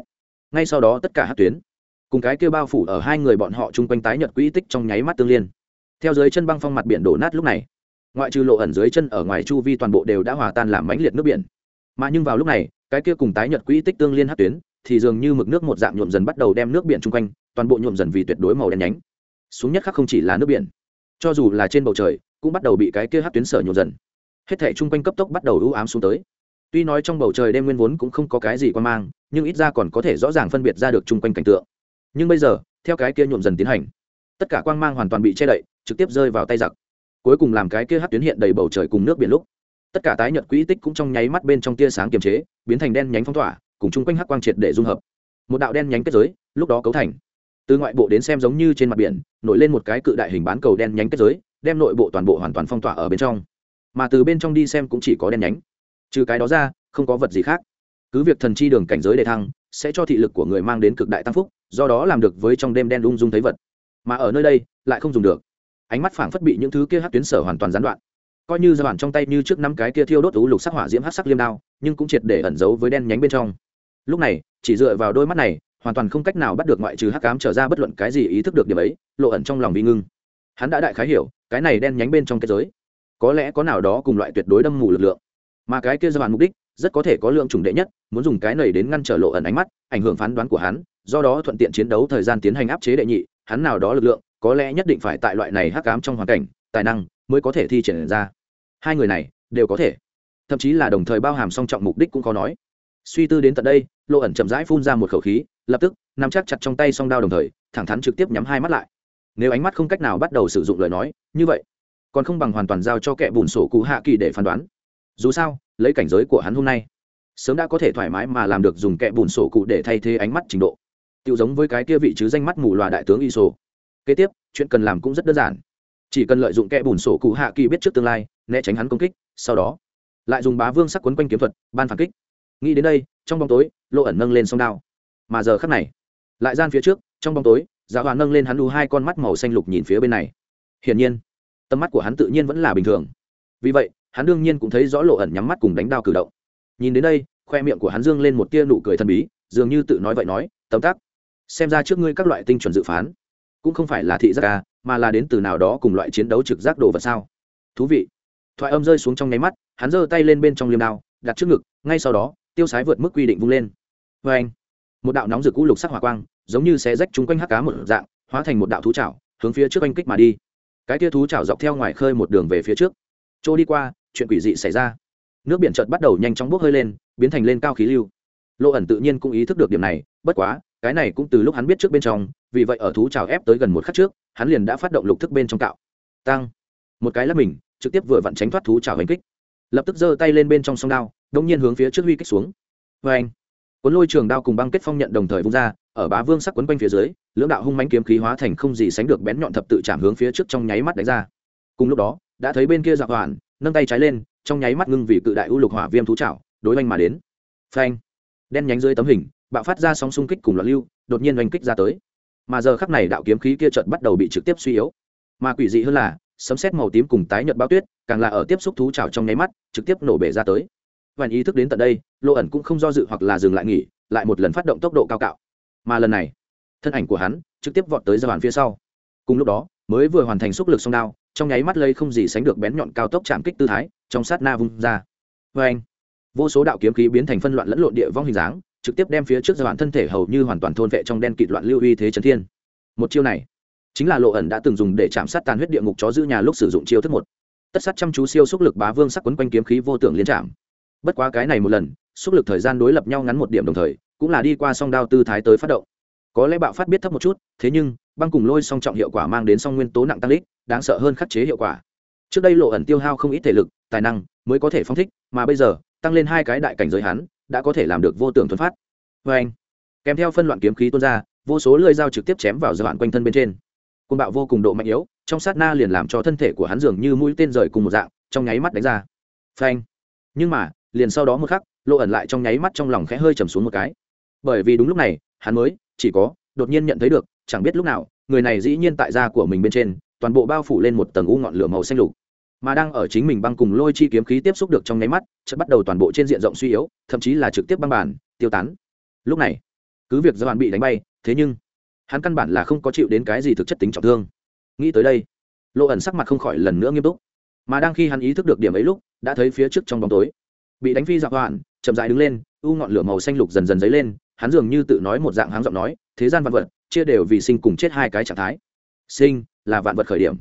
ngay sau đó tất cả hát tuyến, cùng cái kia bao phủ ở hai người bọn họ chung quanh tái nhật quỹ tích trong nháy mắt tương liên. Theo dưới chân băng phong mặt biển đổ nát lúc này, ngoại trừ lộ ẩn dưới chân ở ngoài chu vi toàn bộ đều đã hòa tan làm mãnh liệt nước biển. Mà nhưng vào lúc này, cái kia cùng tái nhật quỹ tích tương liên hát tuyến, thì dường như mực nước một dạng nhuộm dần bắt đầu đem nước biển chung quanh, toàn bộ nhuộm dần vì tuyệt đối màu đen nhánh. Xuống nhất khắc không chỉ là nước biển, cho dù là trên bầu trời, cũng bắt đầu bị cái kia hát tuyến sở nhuộm dần. Hết thể chung quanh cấp tốc bắt đầu ưu ám xuống tới tuy nói trong bầu trời đêm nguyên vốn cũng không có cái gì quan mang, nhưng ít ra còn có thể rõ ràng phân biệt ra được chung quanh cảnh tượng. Nhưng bây giờ, theo cái kia nhuộm dần tiến hành, tất cả quang mang hoàn toàn bị che đậy, trực tiếp rơi vào tay giặc. Cuối cùng làm cái kia hát tuyến hiện đầy bầu trời cùng nước biển lúc, tất cả tái nhật quỹ tích cũng trong nháy mắt bên trong tia sáng kiềm chế, biến thành đen nhánh phong tỏa, cùng chung quanh hắc quang triệt để dung hợp. Một đạo đen nhánh kết giới, lúc đó cấu thành. Từ ngoại bộ đến xem giống như trên mặt biển, nổi lên một cái cự đại hình bán cầu đen nhánh kết giới, đem nội bộ toàn bộ hoàn toàn phong tỏa ở bên trong. Mà từ bên trong đi xem cũng chỉ có đen nhánh trừ cái đó ra, không có vật gì khác. Cứ việc thần chi đường cảnh giới đề thăng, sẽ cho thị lực của người mang đến cực đại tăng phúc, do đó làm được với trong đêm đen lung dung thấy vật. Mà ở nơi đây, lại không dùng được. Ánh mắt phảng phất bị những thứ kia hát tuyến sở hoàn toàn gián đoạn. Coi như giai đoạn trong tay như trước năm cái kia thiêu đốt ú lục sắc hỏa diễm hát sắc liêm đao, nhưng cũng triệt để ẩn giấu với đen nhánh bên trong. Lúc này, chỉ dựa vào đôi mắt này, hoàn toàn không cách nào bắt được ngoại trừ hắc cám trở ra bất luận cái gì ý thức được điểm ấy, lộ ẩn trong lòng vi ngưng. Hắn đã đại khái hiểu, cái này đen nhánh bên trong cái giới, có lẽ có nào đó cùng loại tuyệt đối đâm mù lực lượng mà cái kia giai mục đích, rất có thể có lượng chủng đệ nhất, muốn dùng cái này đến ngăn trở lộ ẩn ánh mắt, ảnh hưởng phán đoán của hắn, do đó thuận tiện chiến đấu thời gian tiến hành áp chế đệ nhị, hắn nào đó lực lượng, có lẽ nhất định phải tại loại này hắc ám trong hoàn cảnh, tài năng mới có thể thi triển ra. Hai người này, đều có thể. Thậm chí là đồng thời bao hàm song trọng mục đích cũng có nói. Suy tư đến tận đây, lộ ẩn chậm rãi phun ra một khẩu khí, lập tức, nắm chắc chặt trong tay song đao đồng thời, thẳng thắn trực tiếp nhắm hai mắt lại. Nếu ánh mắt không cách nào bắt đầu sử dụng lời nói, như vậy, còn không bằng hoàn toàn giao cho kẻ bùn sổ cụ hạ kỳ để phán đoán dù sao, lấy cảnh giới của hắn hôm nay, sớm đã có thể thoải mái mà làm được dùng kẹ bùn sổ cụ để thay thế ánh mắt trình độ. Tự giống với cái kia vị chứ danh mắt mù loà đại tướng y sổ kế tiếp, chuyện cần làm cũng rất đơn giản. Chỉ cần lợi dụng kẻ bùn sổ cụ hạ kỳ biết trước tương lai, né tránh hắn công kích, sau đó, lại dùng bá vương sắc quấn quanh kiếm thuật, ban phản kích. Nghĩ đến đây, trong bóng tối lộ ẩn nâng lên sông đao. Mà giờ khắc này, lại gian phía trước, trong bóng tối dạ giá hòa nâng lên hắn đu hai con mắt màu xanh lục nhìn phía bên này. Hiển nhiên, tầm mắt của hắn tự nhiên vẫn là bình thường. Vì vậy hắn đương nhiên cũng thấy rõ lộ ẩn nhắm mắt cùng đánh đao cử động. Nhìn đến đây, khoe miệng của hắn dương lên một tia nụ cười thần bí, dường như tự nói vậy nói, tấm tắc, xem ra trước ngươi các loại tinh chuẩn dự phán, cũng không phải là thị giác ca mà là đến từ nào đó cùng loại chiến đấu trực giác đồ vật sao? Thú vị. Thoại âm rơi xuống trong nháy mắt, hắn giơ tay lên bên trong liêm đao, đặt trước ngực, ngay sau đó, tiêu sái vượt mức quy định vung lên. Vê anh, một đạo nóng rực cũ lục sắc hỏa quang, giống như xé rách chung quanh hắc cá một dạng, hóa thành một đạo thú chảo, hướng phía trước anh kích mà đi. Cái tia thú chảo dọc theo ngoài khơi một đường về phía trước. Chỗ đi qua chuyện quỷ dị xảy ra. Nước biển chợt bắt đầu nhanh chóng bốc hơi lên, biến thành lên cao khí lưu. Lộ ẩn tự nhiên cũng ý thức được điểm này, bất quá, cái này cũng từ lúc hắn biết trước bên trong, vì vậy ở thú trào ép tới gần một khắc trước, hắn liền đã phát động lục thức bên trong cạo. Tăng một cái lắp mình, trực tiếp vừa vặn tránh thoát thú trào hành kích. Lập tức giơ tay lên bên trong sông đao đông nhiên hướng phía trước huy kích xuống. Vê anh cuốn lôi trường đao cùng băng kết phong nhận đồng thời vung ra, ở bá vương sắc quấn quanh phía dưới, lưỡng đạo hung mánh kiếm khí hóa thành không gì sánh được bén nhọn thập tự chạm hướng phía trước trong nháy mắt đánh ra. Cùng lúc đó, đã thấy bên kia giặc hoàn nâng tay trái lên, trong nháy mắt ngưng vì cự đại u lục hỏa viêm thú chảo đối oanh mà đến. Phanh. Đen nhánh dưới tấm hình, bạo phát ra sóng xung kích cùng loạn lưu, đột nhiên oanh kích ra tới. Mà giờ khắc này đạo kiếm khí kia trận bắt đầu bị trực tiếp suy yếu. Mà quỷ dị hơn là, sấm xét màu tím cùng tái nhợt bao tuyết, càng là ở tiếp xúc thú trào trong nháy mắt, trực tiếp nổ bể ra tới. Và ý thức đến tận đây lộ ẩn cũng không do dự hoặc là dừng lại nghỉ, lại một lần phát động tốc độ cao cạo. Mà lần này, thân ảnh của hắn trực tiếp vọt tới giai đoạn phía sau. Cùng lúc đó, mới vừa hoàn thành xúc lực song đao trong nháy mắt lây không gì sánh được bén nhọn cao tốc chạm kích tư thái, trong sát na vung ra. Vê anh, vô số đạo kiếm khí biến thành phân loạn lẫn lộn địa vong hình dáng, trực tiếp đem phía trước giai đoạn thân thể hầu như hoàn toàn thôn vệ trong đen kịt loạn lưu uy thế trấn thiên. Một chiêu này, chính là lộ ẩn đã từng dùng để chạm sát tàn huyết địa ngục chó giữ nhà lúc sử dụng chiêu thức một. Tất sát chăm chú siêu xúc lực bá vương sắc quấn quanh kiếm khí vô tưởng liên chạm. Bất quá cái này một lần, xúc lực thời gian đối lập nhau ngắn một điểm đồng thời, cũng là đi qua song đao tư thái tới phát động có lẽ bạo phát biết thấp một chút, thế nhưng, băng cùng lôi song trọng hiệu quả mang đến song nguyên tố nặng tăng lít đáng sợ hơn khắc chế hiệu quả. Trước đây lộ ẩn tiêu hao không ít thể lực, tài năng mới có thể phong thích, mà bây giờ, tăng lên hai cái đại cảnh giới hắn, đã có thể làm được vô tưởng thuần phát. Vê anh, kèm theo phân loạn kiếm khí tuôn ra, vô số lưỡi dao trực tiếp chém vào giai đoạn quanh thân bên trên. Côn bạo vô cùng độ mạnh yếu, trong sát na liền làm cho thân thể của hắn dường như mũi tên rời cùng một dạng, trong nháy mắt đánh ra. Phanh nhưng mà, liền sau đó một khắc, lộ ẩn lại trong nháy mắt trong lòng khẽ hơi trầm xuống một cái. Bởi vì đúng lúc này, hắn mới chỉ có, đột nhiên nhận thấy được, chẳng biết lúc nào, người này dĩ nhiên tại da của mình bên trên, toàn bộ bao phủ lên một tầng u ngọn lửa màu xanh lục. Mà đang ở chính mình băng cùng lôi chi kiếm khí tiếp xúc được trong nháy mắt chất bắt đầu toàn bộ trên diện rộng suy yếu, thậm chí là trực tiếp băng bản, tiêu tán. Lúc này, cứ việc do bạn bị đánh bay, thế nhưng, hắn căn bản là không có chịu đến cái gì thực chất tính trọng thương. Nghĩ tới đây lộ ẩn sắc mặt không khỏi lần nữa nghiêm túc. Mà đang khi hắn ý thức được điểm ấy lúc, đã thấy phía trước trong bóng tối, bị đánh phi dạo hoạn, chậm dại đứng lên, u ngọn lửa màu xanh lục dần dần dấy lên hắn dường như tự nói một dạng háng giọng nói, thế gian vạn vật, chia đều vì sinh cùng chết hai cái trạng thái. Sinh là vạn vật khởi điểm,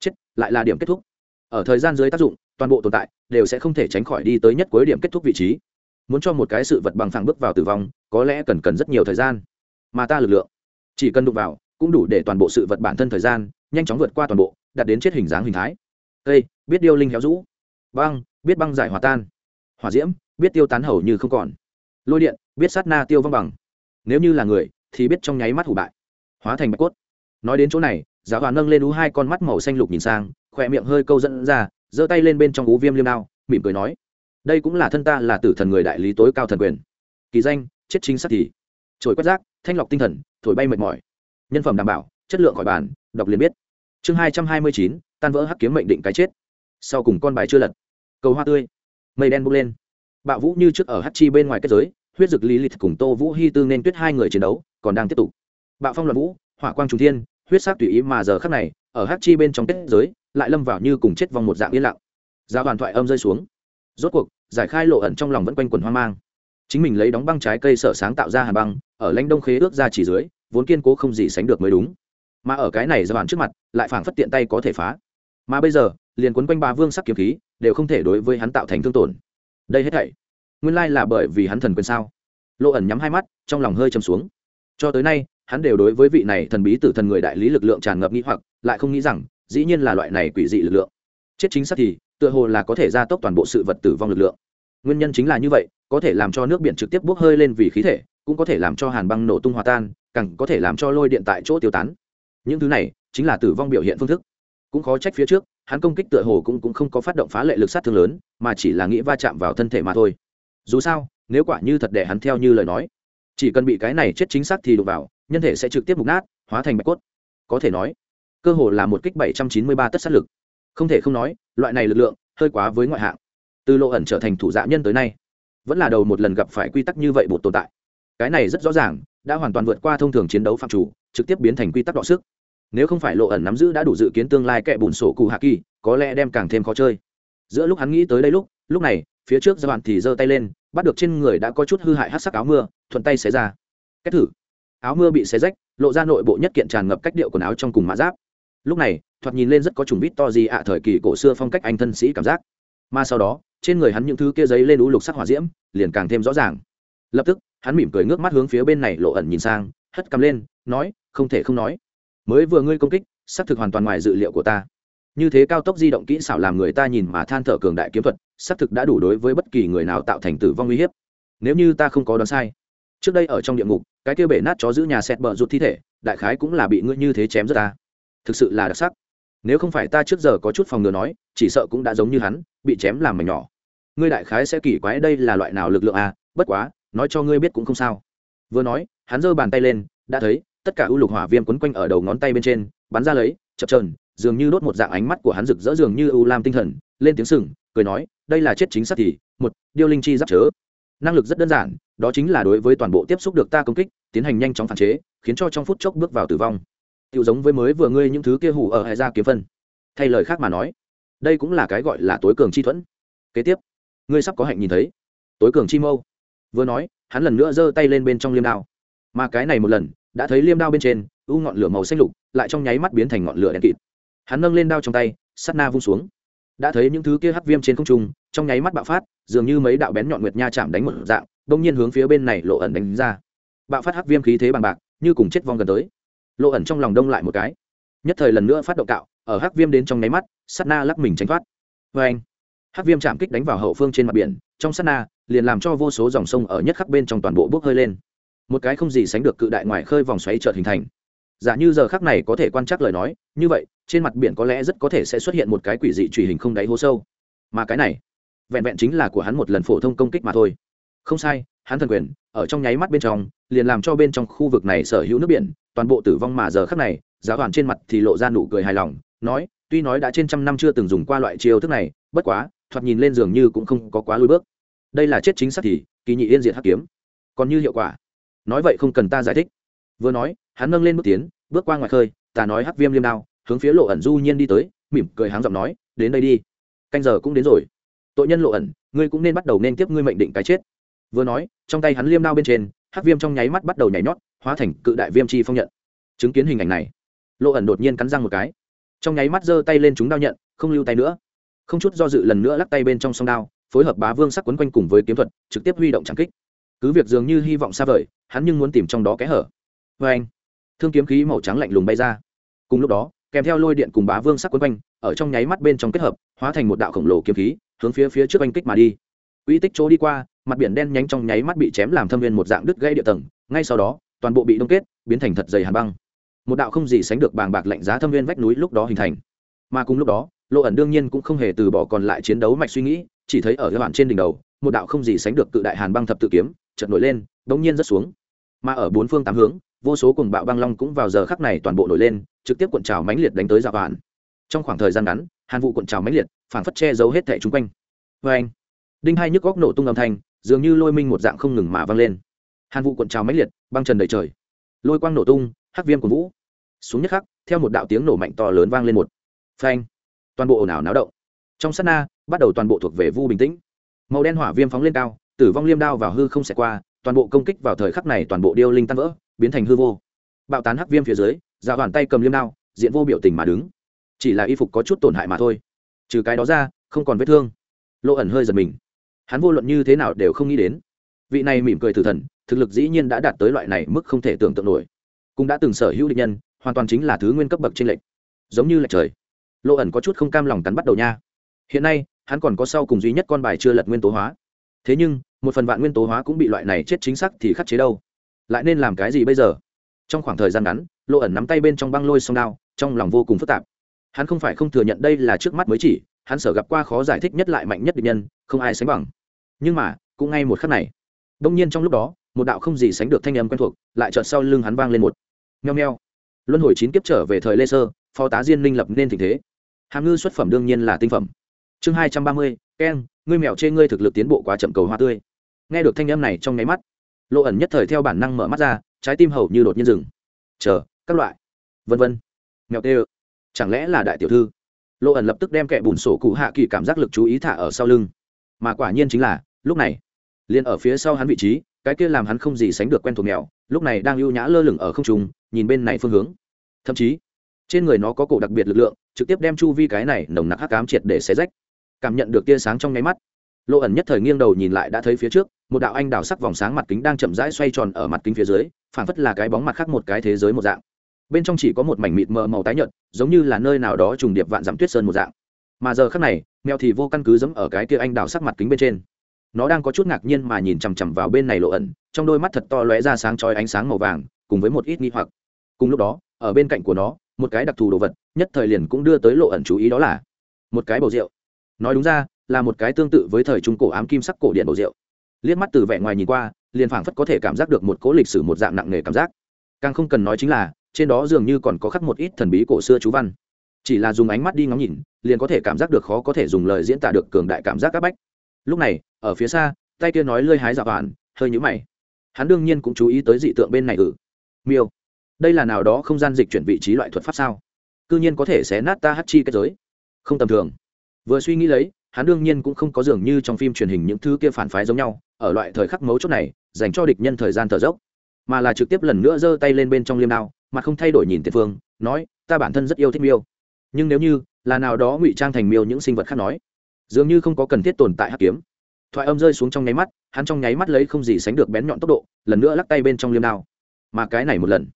chết lại là điểm kết thúc. Ở thời gian dưới tác dụng, toàn bộ tồn tại đều sẽ không thể tránh khỏi đi tới nhất cuối điểm kết thúc vị trí. Muốn cho một cái sự vật bằng phẳng bước vào tử vong, có lẽ cần cần rất nhiều thời gian. Mà ta lực lượng, chỉ cần đụng vào, cũng đủ để toàn bộ sự vật bản thân thời gian, nhanh chóng vượt qua toàn bộ, đạt đến chết hình dáng hình thái. Cây biết điêu linh héo rũ. Băng, biết băng giải hòa tan. Hỏa diễm, biết tiêu tán hầu như không còn lôi điện, biết sát na tiêu vong bằng. Nếu như là người, thì biết trong nháy mắt hủ bại. Hóa thành bạch cốt. Nói đến chỗ này, giáo hòa nâng lên ú hai con mắt màu xanh lục nhìn sang, khỏe miệng hơi câu dẫn ra, giơ tay lên bên trong ú viêm liêm đao, mỉm cười nói, đây cũng là thân ta là tử thần người đại lý tối cao thần quyền. Kỳ danh, chết chính xác thì. Trồi quét rác, thanh lọc tinh thần, thổi bay mệt mỏi. Nhân phẩm đảm bảo, chất lượng khỏi bàn, đọc liền biết. Chương hai trăm hai mươi chín, tan vỡ hắc kiếm mệnh định cái chết. Sau cùng con bài chưa lật. Cầu hoa tươi. Mây đen bốc lên bạo vũ như trước ở hát chi bên ngoài kết giới, huyết dực lý lịch cùng tô vũ hy tư nên tuyết hai người chiến đấu, còn đang tiếp tục. Bạo phong loạn vũ, hỏa quang trung thiên, huyết sắc tùy ý mà giờ khắc này, ở hát chi bên trong kết giới, lại lâm vào như cùng chết vòng một dạng yên lặng. Giao đoàn thoại âm rơi xuống. Rốt cuộc, giải khai lộ ẩn trong lòng vẫn quanh quần hoang mang. Chính mình lấy đóng băng trái cây sở sáng tạo ra hàn băng, ở lãnh đông khế ước ra chỉ dưới, vốn kiên cố không gì sánh được mới đúng. Mà ở cái này giao hoàn trước mặt, lại phảng phất tiện tay có thể phá. Mà bây giờ, liền quấn quanh ba vương sắc kiếm khí, đều không thể đối với hắn tạo thành thương tổn đây hết thảy nguyên lai là bởi vì hắn thần quyền sao? Lộ ẩn nhắm hai mắt, trong lòng hơi chầm xuống. Cho tới nay, hắn đều đối với vị này thần bí tử thần người đại lý lực lượng tràn ngập nghĩ hoặc, lại không nghĩ rằng, dĩ nhiên là loại này quỷ dị lực lượng. Chết chính xác thì, tựa hồ là có thể gia tốc toàn bộ sự vật tử vong lực lượng. Nguyên nhân chính là như vậy, có thể làm cho nước biển trực tiếp bốc hơi lên vì khí thể, cũng có thể làm cho hàn băng nổ tung hòa tan, càng có thể làm cho lôi điện tại chỗ tiêu tán. Những thứ này, chính là tử vong biểu hiện phương thức. Cũng khó trách phía trước hắn công kích tựa hồ cũng, cũng không có phát động phá lệ lực sát thương lớn mà chỉ là nghĩ va chạm vào thân thể mà thôi. Dù sao nếu quả như thật để hắn theo như lời nói chỉ cần bị cái này chết chính xác thì đụng vào nhân thể sẽ trực tiếp mục nát hóa thành bạch cốt. Có thể nói cơ hồ là một kích bảy trăm chín mươi ba tất sát lực. Không thể không nói loại này lực lượng hơi quá với ngoại hạng. Từ lộ ẩn trở thành thủ dạ nhân tới nay vẫn là đầu một lần gặp phải quy tắc như vậy bộ tồn tại. Cái này rất rõ ràng đã hoàn toàn vượt qua thông thường chiến đấu phạm chủ trực tiếp biến thành quy tắc đọ sức nếu không phải lộ ẩn nắm giữ đã đủ dự kiến tương lai kẻ bùn sổ cụ hạ kỳ, có lẽ đem càng thêm khó chơi. Giữa lúc hắn nghĩ tới đây lúc lúc này, phía trước giai đoạn thì giơ tay lên, bắt được trên người đã có chút hư hại hát sắc áo mưa, thuận tay xé ra. Cách thử. Áo mưa bị xé rách, lộ ra nội bộ nhất kiện tràn ngập cách điệu quần áo trong cùng mã giáp. Lúc này, thoạt nhìn lên rất có trùng vít to gì ạ, thời kỳ cổ xưa phong cách anh thân sĩ cảm giác. Mà sau đó, trên người hắn những thứ kia giấy lên ú lục sắc hỏa diễm, liền càng thêm rõ ràng. Lập tức, hắn mỉm cười ngước mắt hướng phía bên này lộ ẩn nhìn sang, hất cầm lên, nói, không thể không nói mới vừa ngươi công kích, xác thực hoàn toàn ngoài dự liệu của ta. Như thế cao tốc di động kỹ xảo làm người ta nhìn mà than thở cường đại kiếm thuật, xác thực đã đủ đối với bất kỳ người nào tạo thành tử vong uy hiếp. Nếu như ta không có đoán sai, trước đây ở trong địa ngục, cái kia bể nát chó giữ nhà xét bờ rụt thi thể, đại khái cũng là bị ngươi như thế chém rất ta. Thực sự là đặc sắc. Nếu không phải ta trước giờ có chút phòng ngừa nói, chỉ sợ cũng đã giống như hắn, bị chém làm mảnh nhỏ. Ngươi đại khái sẽ kỳ quái đây là loại nào lực lượng à? Bất quá, nói cho ngươi biết cũng không sao. Vừa nói, hắn giơ bàn tay lên, đã thấy tất cả ưu lục hỏa viêm quấn quanh ở đầu ngón tay bên trên, bắn ra lấy, chập trờn dường như đốt một dạng ánh mắt của hắn rực rỡ dường như ưu lam tinh thần, lên tiếng sừng, cười nói, đây là chết chính xác thì, một, điêu linh chi giáp chớ. Năng lực rất đơn giản, đó chính là đối với toàn bộ tiếp xúc được ta công kích, tiến hành nhanh chóng phản chế, khiến cho trong phút chốc bước vào tử vong. Tự giống với mới vừa ngươi những thứ kia hủ ở hệ ra kiếm phân. Thay lời khác mà nói, đây cũng là cái gọi là tối cường chi thuẫn. Kế tiếp, ngươi sắp có hạnh nhìn thấy. Tối cường chi mâu. Vừa nói, hắn lần nữa giơ tay lên bên trong liêm đao. Mà cái này một lần đã thấy liêm đao bên trên, u ngọn lửa màu xanh lục lại trong nháy mắt biến thành ngọn lửa đen kịt. Hắn nâng lên đao trong tay sắt na vung xuống. Đã thấy những thứ kia hắc viêm trên không trung, trong nháy mắt bạo phát, dường như mấy đạo bén nhọn nguyệt nha chạm đánh một dạng, đông nhiên hướng phía bên này lộ ẩn đánh ra. Bạo phát hắc viêm khí thế bằng bạc, như cùng chết vong gần tới. Lộ ẩn trong lòng đông lại một cái. Nhất thời lần nữa phát động cạo, ở hắc viêm đến trong nháy mắt sắt na lắc mình tránh thoát. Vê anh, hắc viêm chạm kích đánh vào hậu phương trên mặt biển, trong sát na, liền làm cho vô số dòng sông ở nhất khắc bên trong toàn bộ bốc hơi lên một cái không gì sánh được cự đại ngoài khơi vòng xoáy chợt hình thành. Giả như giờ khắc này có thể quan trắc lời nói, như vậy, trên mặt biển có lẽ rất có thể sẽ xuất hiện một cái quỷ dị truy hình không đáy hố sâu. Mà cái này, vẹn vẹn chính là của hắn một lần phổ thông công kích mà thôi. Không sai, hắn thần quyền, ở trong nháy mắt bên trong, liền làm cho bên trong khu vực này sở hữu nước biển, toàn bộ tử vong mà giờ khắc này giáo đoàn trên mặt thì lộ ra nụ cười hài lòng, nói, tuy nói đã trên trăm năm chưa từng dùng qua loại chiêu thức này, bất quá, thoạt nhìn lên dường như cũng không có quá lùi bước. Đây là chết chính xác thì, kỳ nhị yên diệt hắc kiếm. Còn như hiệu quả nói vậy không cần ta giải thích. Vừa nói, hắn nâng lên bước tiến, bước qua ngoài khơi, ta nói hắc viêm liêm đao, hướng phía lộ ẩn du nhiên đi tới, mỉm cười háng giọng nói, đến đây đi. Canh giờ cũng đến rồi. Tội nhân lộ ẩn, ngươi cũng nên bắt đầu nên tiếp ngươi mệnh định cái chết. Vừa nói, trong tay hắn liêm đao bên trên, hắc viêm trong nháy mắt bắt đầu nhảy nhót, hóa thành cự đại viêm chi phong nhận. Chứng kiến hình ảnh này, lộ ẩn đột nhiên cắn răng một cái. Trong nháy mắt giơ tay lên chúng đao nhận, không lưu tay nữa. Không chút do dự lần nữa lắc tay bên trong song đao, phối hợp bá vương sắc quấn quanh cùng với kiếm thuật, trực tiếp huy động trắng kích cứ việc dường như hy vọng xa vời, hắn nhưng muốn tìm trong đó kẽ hở. Vê anh, thương kiếm khí màu trắng lạnh lùng bay ra. Cùng lúc đó, kèm theo lôi điện cùng bá vương sắc quấn quanh, ở trong nháy mắt bên trong kết hợp, hóa thành một đạo khổng lồ kiếm khí, hướng phía phía trước oanh kích mà đi. Uy tích chỗ đi qua, mặt biển đen nhánh trong nháy mắt bị chém làm thâm viên một dạng đứt gây địa tầng, ngay sau đó, toàn bộ bị đông kết, biến thành thật dày hàn băng. Một đạo không gì sánh được bàng bạc lạnh giá thâm viên vách núi lúc đó hình thành. Mà cùng lúc đó lộ ẩn đương nhiên cũng không hề từ bỏ còn lại chiến đấu mạch suy nghĩ, chỉ thấy ở các bạn trên đỉnh đầu, một đạo không gì sánh được cự đại hàn băng thập tự kiếm chợt nổi lên, đống nhiên rất xuống. Mà ở bốn phương tám hướng, vô số cùng bạo băng long cũng vào giờ khắc này toàn bộ nổi lên, trực tiếp cuộn trào mãnh liệt đánh tới dạ vạn. Trong khoảng thời gian ngắn, hàn vụ cuộn trào mãnh liệt, phản phất che giấu hết thẻ chung quanh. Vê anh, đinh hai nhức góc nổ tung âm thanh, dường như lôi minh một dạng không ngừng mà vang lên. Hàn vụ cuộn trào mãnh liệt, băng trần đầy trời. Lôi quang nổ tung, hắc viêm của vũ. Xuống nhất khắc, theo một đạo tiếng nổ mạnh to lớn vang lên một. Phanh toàn bộ ồn ào náo động. Trong sát na, bắt đầu toàn bộ thuộc về vu bình tĩnh. Màu đen hỏa viêm phóng lên cao tử vong liêm đao vào hư không xẹt qua, toàn bộ công kích vào thời khắc này toàn bộ điêu linh tan vỡ, biến thành hư vô. Bạo tán hắc viêm phía dưới dạ ra bàn tay cầm liêm đao, diện vô biểu tình mà đứng. Chỉ là y phục có chút tổn hại mà thôi. Trừ cái đó ra, không còn vết thương. Lộ ẩn hơi giật mình. Hắn vô luận như thế nào đều không nghĩ đến. Vị này mỉm cười tử thần, thực lực dĩ nhiên đã đạt tới loại này mức không thể tưởng tượng nổi. Cũng đã từng sở hữu địch nhân, hoàn toàn chính là thứ nguyên cấp bậc trên lệnh giống như lệch trời. Lộ ẩn có chút không cam lòng cắn bắt đầu nha. Hiện nay, hắn còn có sau cùng duy nhất con bài chưa lật nguyên tố hóa thế nhưng, một phần vạn nguyên tố hóa cũng bị loại này chết chính xác thì khắc chế đâu? Lại nên làm cái gì bây giờ? Trong khoảng thời gian ngắn lộ ẩn nắm tay bên trong băng lôi sông đao, trong lòng vô cùng phức tạp. Hắn không phải không thừa nhận đây là trước mắt mới chỉ, hắn sở gặp qua khó giải thích nhất lại mạnh nhất địch nhân, không ai sánh bằng. Nhưng mà, cũng ngay một khắc này, đông nhiên trong lúc đó, một đạo không gì sánh được thanh âm quen thuộc lại chợt sau lưng hắn vang lên một. Nheo nheo luân hồi chín kiếp trở về thời lê sơ, phó tá diên minh lập nên tình thế. Hàm ngư xuất phẩm đương nhiên là tinh phẩm. Chương hai trăm ba mươi keng ngươi mèo chê ngươi thực lực tiến bộ quá chậm cầu hoa tươi. Nghe được thanh âm này trong nháy mắt lộ ẩn nhất thời theo bản năng mở mắt ra, trái tim hầu như đột nhiên dừng. Chờ, các loại. Vân vân. Mèo tê ơ. Chẳng lẽ là đại tiểu thư? Lộ ẩn lập tức đem kẻ bùn sổ cụ hạ kỳ cảm giác lực chú ý thả ở sau lưng. Mà quả nhiên chính là, lúc này, liền ở phía sau hắn vị trí, cái kia làm hắn không gì sánh được quen thuộc mèo, lúc này đang ưu nhã lơ lửng ở không trung, nhìn bên này phương hướng. Thậm chí, trên người nó có cổ đặc biệt lực lượng, trực tiếp đem chu vi cái này nồng nặc hắc cám triệt để xé rách cảm nhận được tia sáng trong nháy mắt. Lộ ẩn nhất thời nghiêng đầu nhìn lại đã thấy phía trước, một đạo anh đào sắc vòng sáng mặt kính đang chậm rãi xoay tròn ở mặt kính phía dưới, phảng phất là cái bóng mặt khác một cái thế giới một dạng. Bên trong chỉ có một mảnh mịt mờ màu tái nhợt, giống như là nơi nào đó trùng điệp vạn dặm tuyết sơn một dạng. Mà giờ khác này, mèo thì vô căn cứ giống ở cái kia anh đào sắc mặt kính bên trên. Nó đang có chút ngạc nhiên mà nhìn chằm chằm vào bên này lộ ẩn, trong đôi mắt thật to lóe ra sáng chói ánh sáng màu vàng, cùng với một ít nghi hoặc. Cùng lúc đó, ở bên cạnh của nó, một cái đặc thù đồ vật, nhất thời liền cũng đưa tới lộ ẩn chú ý đó là một cái bầu rượu nói đúng ra, là một cái tương tự với thời trung cổ ám kim sắc cổ điện bầu rượu. Liếc mắt từ vẻ ngoài nhìn qua, liền phảng phất có thể cảm giác được một cố lịch sử một dạng nặng nề cảm giác. Càng không cần nói chính là, trên đó dường như còn có khắc một ít thần bí cổ xưa chú văn. Chỉ là dùng ánh mắt đi ngắm nhìn, liền có thể cảm giác được khó có thể dùng lời diễn tả được cường đại cảm giác áp bách. Lúc này, ở phía xa, tay kia nói lơi hái dạo hoàn hơi nhũ mày. Hắn đương nhiên cũng chú ý tới dị tượng bên này ử ừ. miêu. Đây là nào đó không gian dịch chuyển vị trí loại thuật pháp sao? Cư nhiên có thể xé nát ta hát chi kết giới. Không tầm thường vừa suy nghĩ lấy, hắn đương nhiên cũng không có dường như trong phim truyền hình những thứ kia phản phái giống nhau, ở loại thời khắc mấu chốt này, dành cho địch nhân thời gian thở dốc. Mà là trực tiếp lần nữa giơ tay lên bên trong liêm đao mà không thay đổi nhìn tiền phương nói, ta bản thân rất yêu thích miêu. Nhưng nếu như là nào đó ngụy trang thành miêu những sinh vật khác nói, dường như không có cần thiết tồn tại hắc kiếm. Thoại âm rơi xuống trong nháy mắt, hắn trong nháy mắt lấy không gì sánh được bén nhọn tốc độ, lần nữa lắc tay bên trong liêm đao. Mà cái này một lần,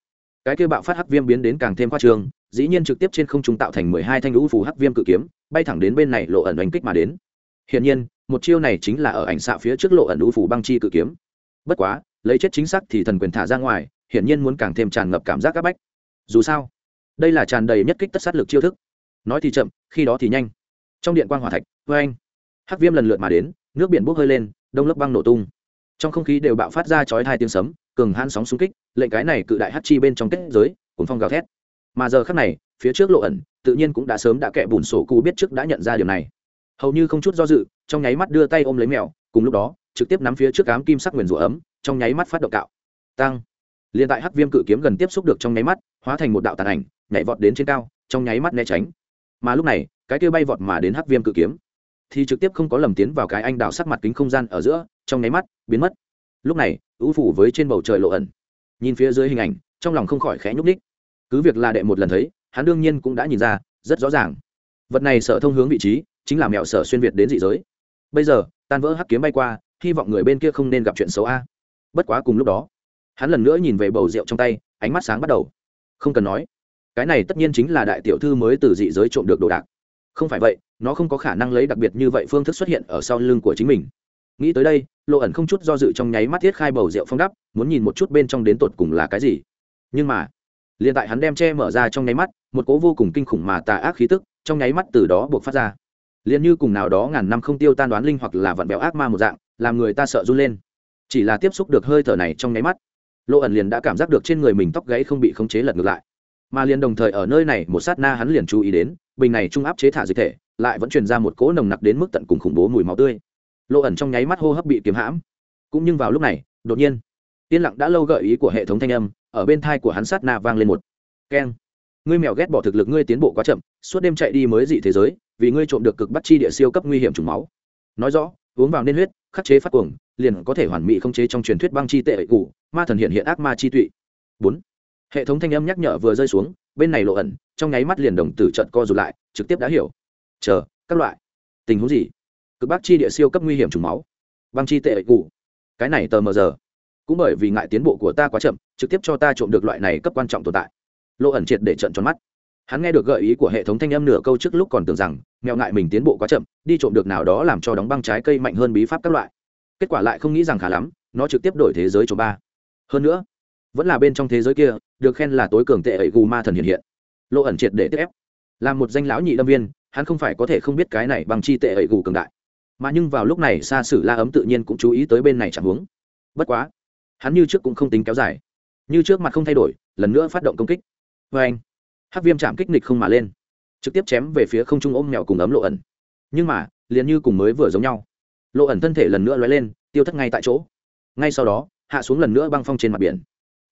cái kia bạo phát hắc viêm biến đến càng thêm khoa trường dĩ nhiên trực tiếp trên không trung tạo thành mười hai thanh lũ phù hắc viêm cự kiếm, bay thẳng đến bên này lộ ẩn oanh kích mà đến. Hiển nhiên, một chiêu này chính là ở ảnh xạ phía trước lộ ẩn lũ phù băng chi cự kiếm. Bất quá, lấy chết chính xác thì thần quyền thả ra ngoài, hiển nhiên muốn càng thêm tràn ngập cảm giác các bách. Dù sao, đây là tràn đầy nhất kích tất sát lực chiêu thức. Nói thì chậm, khi đó thì nhanh. Trong điện quang hỏa thạch vê anh hắc viêm lần lượt mà đến, nước biển bốc hơi lên, đông lớp băng nổ tung. Trong không khí đều bạo phát ra chói hai tiếng sấm, cường han sóng xung kích, lệnh cái này cự đại hắc chi bên trong kết giới cuốn phong gào thét mà giờ khắc này, phía trước lộ ẩn, tự nhiên cũng đã sớm đã kẻ bùn sổ cụ biết trước đã nhận ra điều này. Hầu như không chút do dự, trong nháy mắt đưa tay ôm lấy mèo, cùng lúc đó, trực tiếp nắm phía trước cám kim sắc nguyền rủa ấm, trong nháy mắt phát động cạo. Tăng. Liền tại hắc viêm cự kiếm gần tiếp xúc được trong nháy mắt, hóa thành một đạo tàn ảnh, nhảy vọt đến trên cao, trong nháy mắt né tránh. Mà lúc này, cái kia bay vọt mà đến hắc viêm cự kiếm, thì trực tiếp không có lầm tiến vào cái anh đào sắc mặt kính không gian ở giữa, trong nháy mắt, biến mất. Lúc này, ưu phủ với trên bầu trời lộ ẩn. Nhìn phía dưới hình ảnh, trong lòng không khỏi khẽ nhúc ních cứ việc là đệ một lần thấy, hắn đương nhiên cũng đã nhìn ra, rất rõ ràng. Vật này sở thông hướng vị trí, chính là mẹo sở xuyên việt đến dị giới. Bây giờ, tan vỡ hắc kiếm bay qua, hy vọng người bên kia không nên gặp chuyện xấu a. Bất quá cùng lúc đó, hắn lần nữa nhìn về bầu rượu trong tay, ánh mắt sáng bắt đầu. Không cần nói, cái này tất nhiên chính là đại tiểu thư mới từ dị giới trộm được đồ đạc. Không phải vậy, nó không có khả năng lấy đặc biệt như vậy phương thức xuất hiện ở sau lưng của chính mình. Nghĩ tới đây, lộ ẩn không chút do dự trong nháy mắt thiết khai bầu rượu phong đắp, muốn nhìn một chút bên trong đến tột cùng là cái gì. Nhưng mà liền tại hắn đem che mở ra trong nháy mắt, một cố vô cùng kinh khủng mà tà ác khí tức trong nháy mắt từ đó buộc phát ra. Liền như cùng nào đó ngàn năm không tiêu tan đoán linh hoặc là vận béo ác ma một dạng, làm người ta sợ run lên. Chỉ là tiếp xúc được hơi thở này trong nháy mắt lộ ẩn liền đã cảm giác được trên người mình tóc gãy không bị khống chế lật ngược lại. Mà liền đồng thời ở nơi này, một sát na hắn liền chú ý đến, bình này trung áp chế thả dịch thể, lại vẫn truyền ra một cỗ nồng nặc đến mức tận cùng khủng bố mùi máu tươi. Lộ ẩn trong nháy mắt hô hấp bị kiếm hãm. Cũng nhưng vào lúc này, đột nhiên, yên lặng đã lâu gợi ý của hệ thống thanh âm ở bên thai của hắn sát na vang lên một. Keng. Ngươi mèo ghét bỏ thực lực ngươi tiến bộ quá chậm, suốt đêm chạy đi mới dị thế giới, vì ngươi trộm được cực bắt chi địa siêu cấp nguy hiểm trùng máu. Nói rõ, uống vào nên huyết, khắc chế phát cuồng, liền có thể hoàn mỹ không chế trong truyền thuyết băng chi tệ ẩy cụ ma thần hiện hiện ác ma chi tụy. Bốn. Hệ thống thanh âm nhắc nhở vừa rơi xuống, bên này lộ ẩn, trong nháy mắt liền đồng tử trận co rụt lại, trực tiếp đã hiểu. Chờ, các loại. Tình huống gì? Cực bắc chi địa siêu cấp nguy hiểm trùng máu. Băng chi tệ ẩy cụ cái này tờ mờ giờ. Cũng bởi vì ngại tiến bộ của ta quá chậm trực tiếp cho ta trộm được loại này cấp quan trọng tồn tại. Lộ ẩn triệt để trận tròn mắt. Hắn nghe được gợi ý của hệ thống thanh âm nửa câu trước lúc còn tưởng rằng, mèo ngại mình tiến bộ quá chậm, đi trộm được nào đó làm cho đóng băng trái cây mạnh hơn bí pháp các loại. Kết quả lại không nghĩ rằng khá lắm, nó trực tiếp đổi thế giới cho ba. Hơn nữa, vẫn là bên trong thế giới kia, được khen là tối cường tệ ẩy gù ma thần hiện hiện. Lộ ẩn triệt để tiếp ép. Là một danh lão nhị lâm viên, hắn không phải có thể không biết cái này bằng chi tệ ẩy gù cường đại. Mà nhưng vào lúc này, xa sử la ấm tự nhiên cũng chú ý tới bên này chẳng huống. Bất quá, hắn như trước cũng không tính kéo dài như trước mặt không thay đổi, lần nữa phát động công kích. Vê anh hắc viêm chạm kích nịch không mà lên, trực tiếp chém về phía không trung ôm mèo cùng ấm lộ ẩn. Nhưng mà, liền như cùng mới vừa giống nhau. Lộ ẩn thân thể lần nữa lóe lên, tiêu thất ngay tại chỗ. Ngay sau đó, hạ xuống lần nữa băng phong trên mặt biển.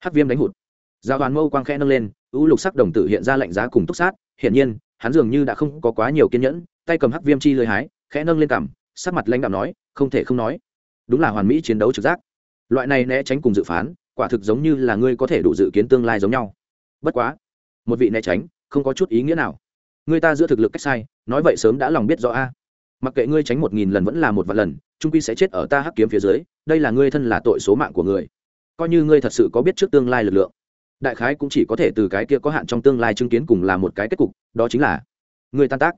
Hắc viêm đánh hụt. Giáo đoàn mâu quang khẽ nâng lên, u lục sắc đồng tử hiện ra lạnh giá cùng túc sát. Hiển nhiên, hắn dường như đã không có quá nhiều kiên nhẫn, tay cầm hắc viêm chi lơi hái, khẽ nâng lên cằm, sắc mặt lãnh đạo nói, không thể không nói. Đúng là hoàn mỹ chiến đấu trực giác. Loại này né tránh cùng dự phán quả thực giống như là ngươi có thể đủ dự kiến tương lai giống nhau. Bất quá, một vị né tránh, không có chút ý nghĩa nào. Ngươi ta giữa thực lực cách sai, nói vậy sớm đã lòng biết rõ a. Mặc kệ ngươi tránh một nghìn lần vẫn là một vạn lần, trung quy sẽ chết ở ta hắc kiếm phía dưới, đây là ngươi thân là tội số mạng của người. Coi như ngươi thật sự có biết trước tương lai lực lượng, đại khái cũng chỉ có thể từ cái kia có hạn trong tương lai chứng kiến cùng là một cái kết cục, đó chính là ngươi tan tác.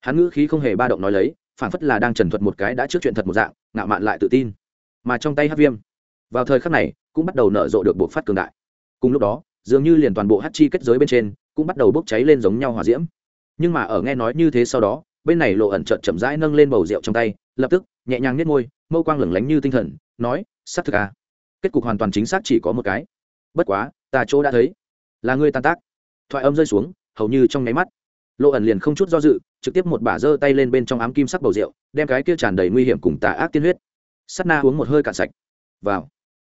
Hắn ngữ khí không hề ba động nói lấy phản phất là đang trần thuật một cái đã trước chuyện thật một dạng, ngạo mạn lại tự tin. Mà trong tay hát viêm vào thời khắc này, cũng bắt đầu nở rộ được bộ phát cường đại. Cùng lúc đó, dường như liền toàn bộ hát chi kết giới bên trên, cũng bắt đầu bốc cháy lên giống nhau hòa diễm. Nhưng mà ở nghe nói như thế sau đó, bên này lộ ẩn trợt chậm rãi nâng lên bầu rượu trong tay, lập tức, nhẹ nhàng nhét môi, mâu quang lửng lánh như tinh thần, nói, xác thực à. Kết cục hoàn toàn chính xác chỉ có một cái. Bất quá, ta chỗ đã thấy. Là ngươi tan tác. Thoại âm rơi xuống, hầu như trong nháy mắt. Lộ ẩn liền không chút do dự, trực tiếp một bả giơ tay lên bên trong ám kim sắc bầu rượu, đem cái kia tràn đầy nguy hiểm cùng tà ác tiên huyết. Sắt na uống một hơi cạn sạch. Vào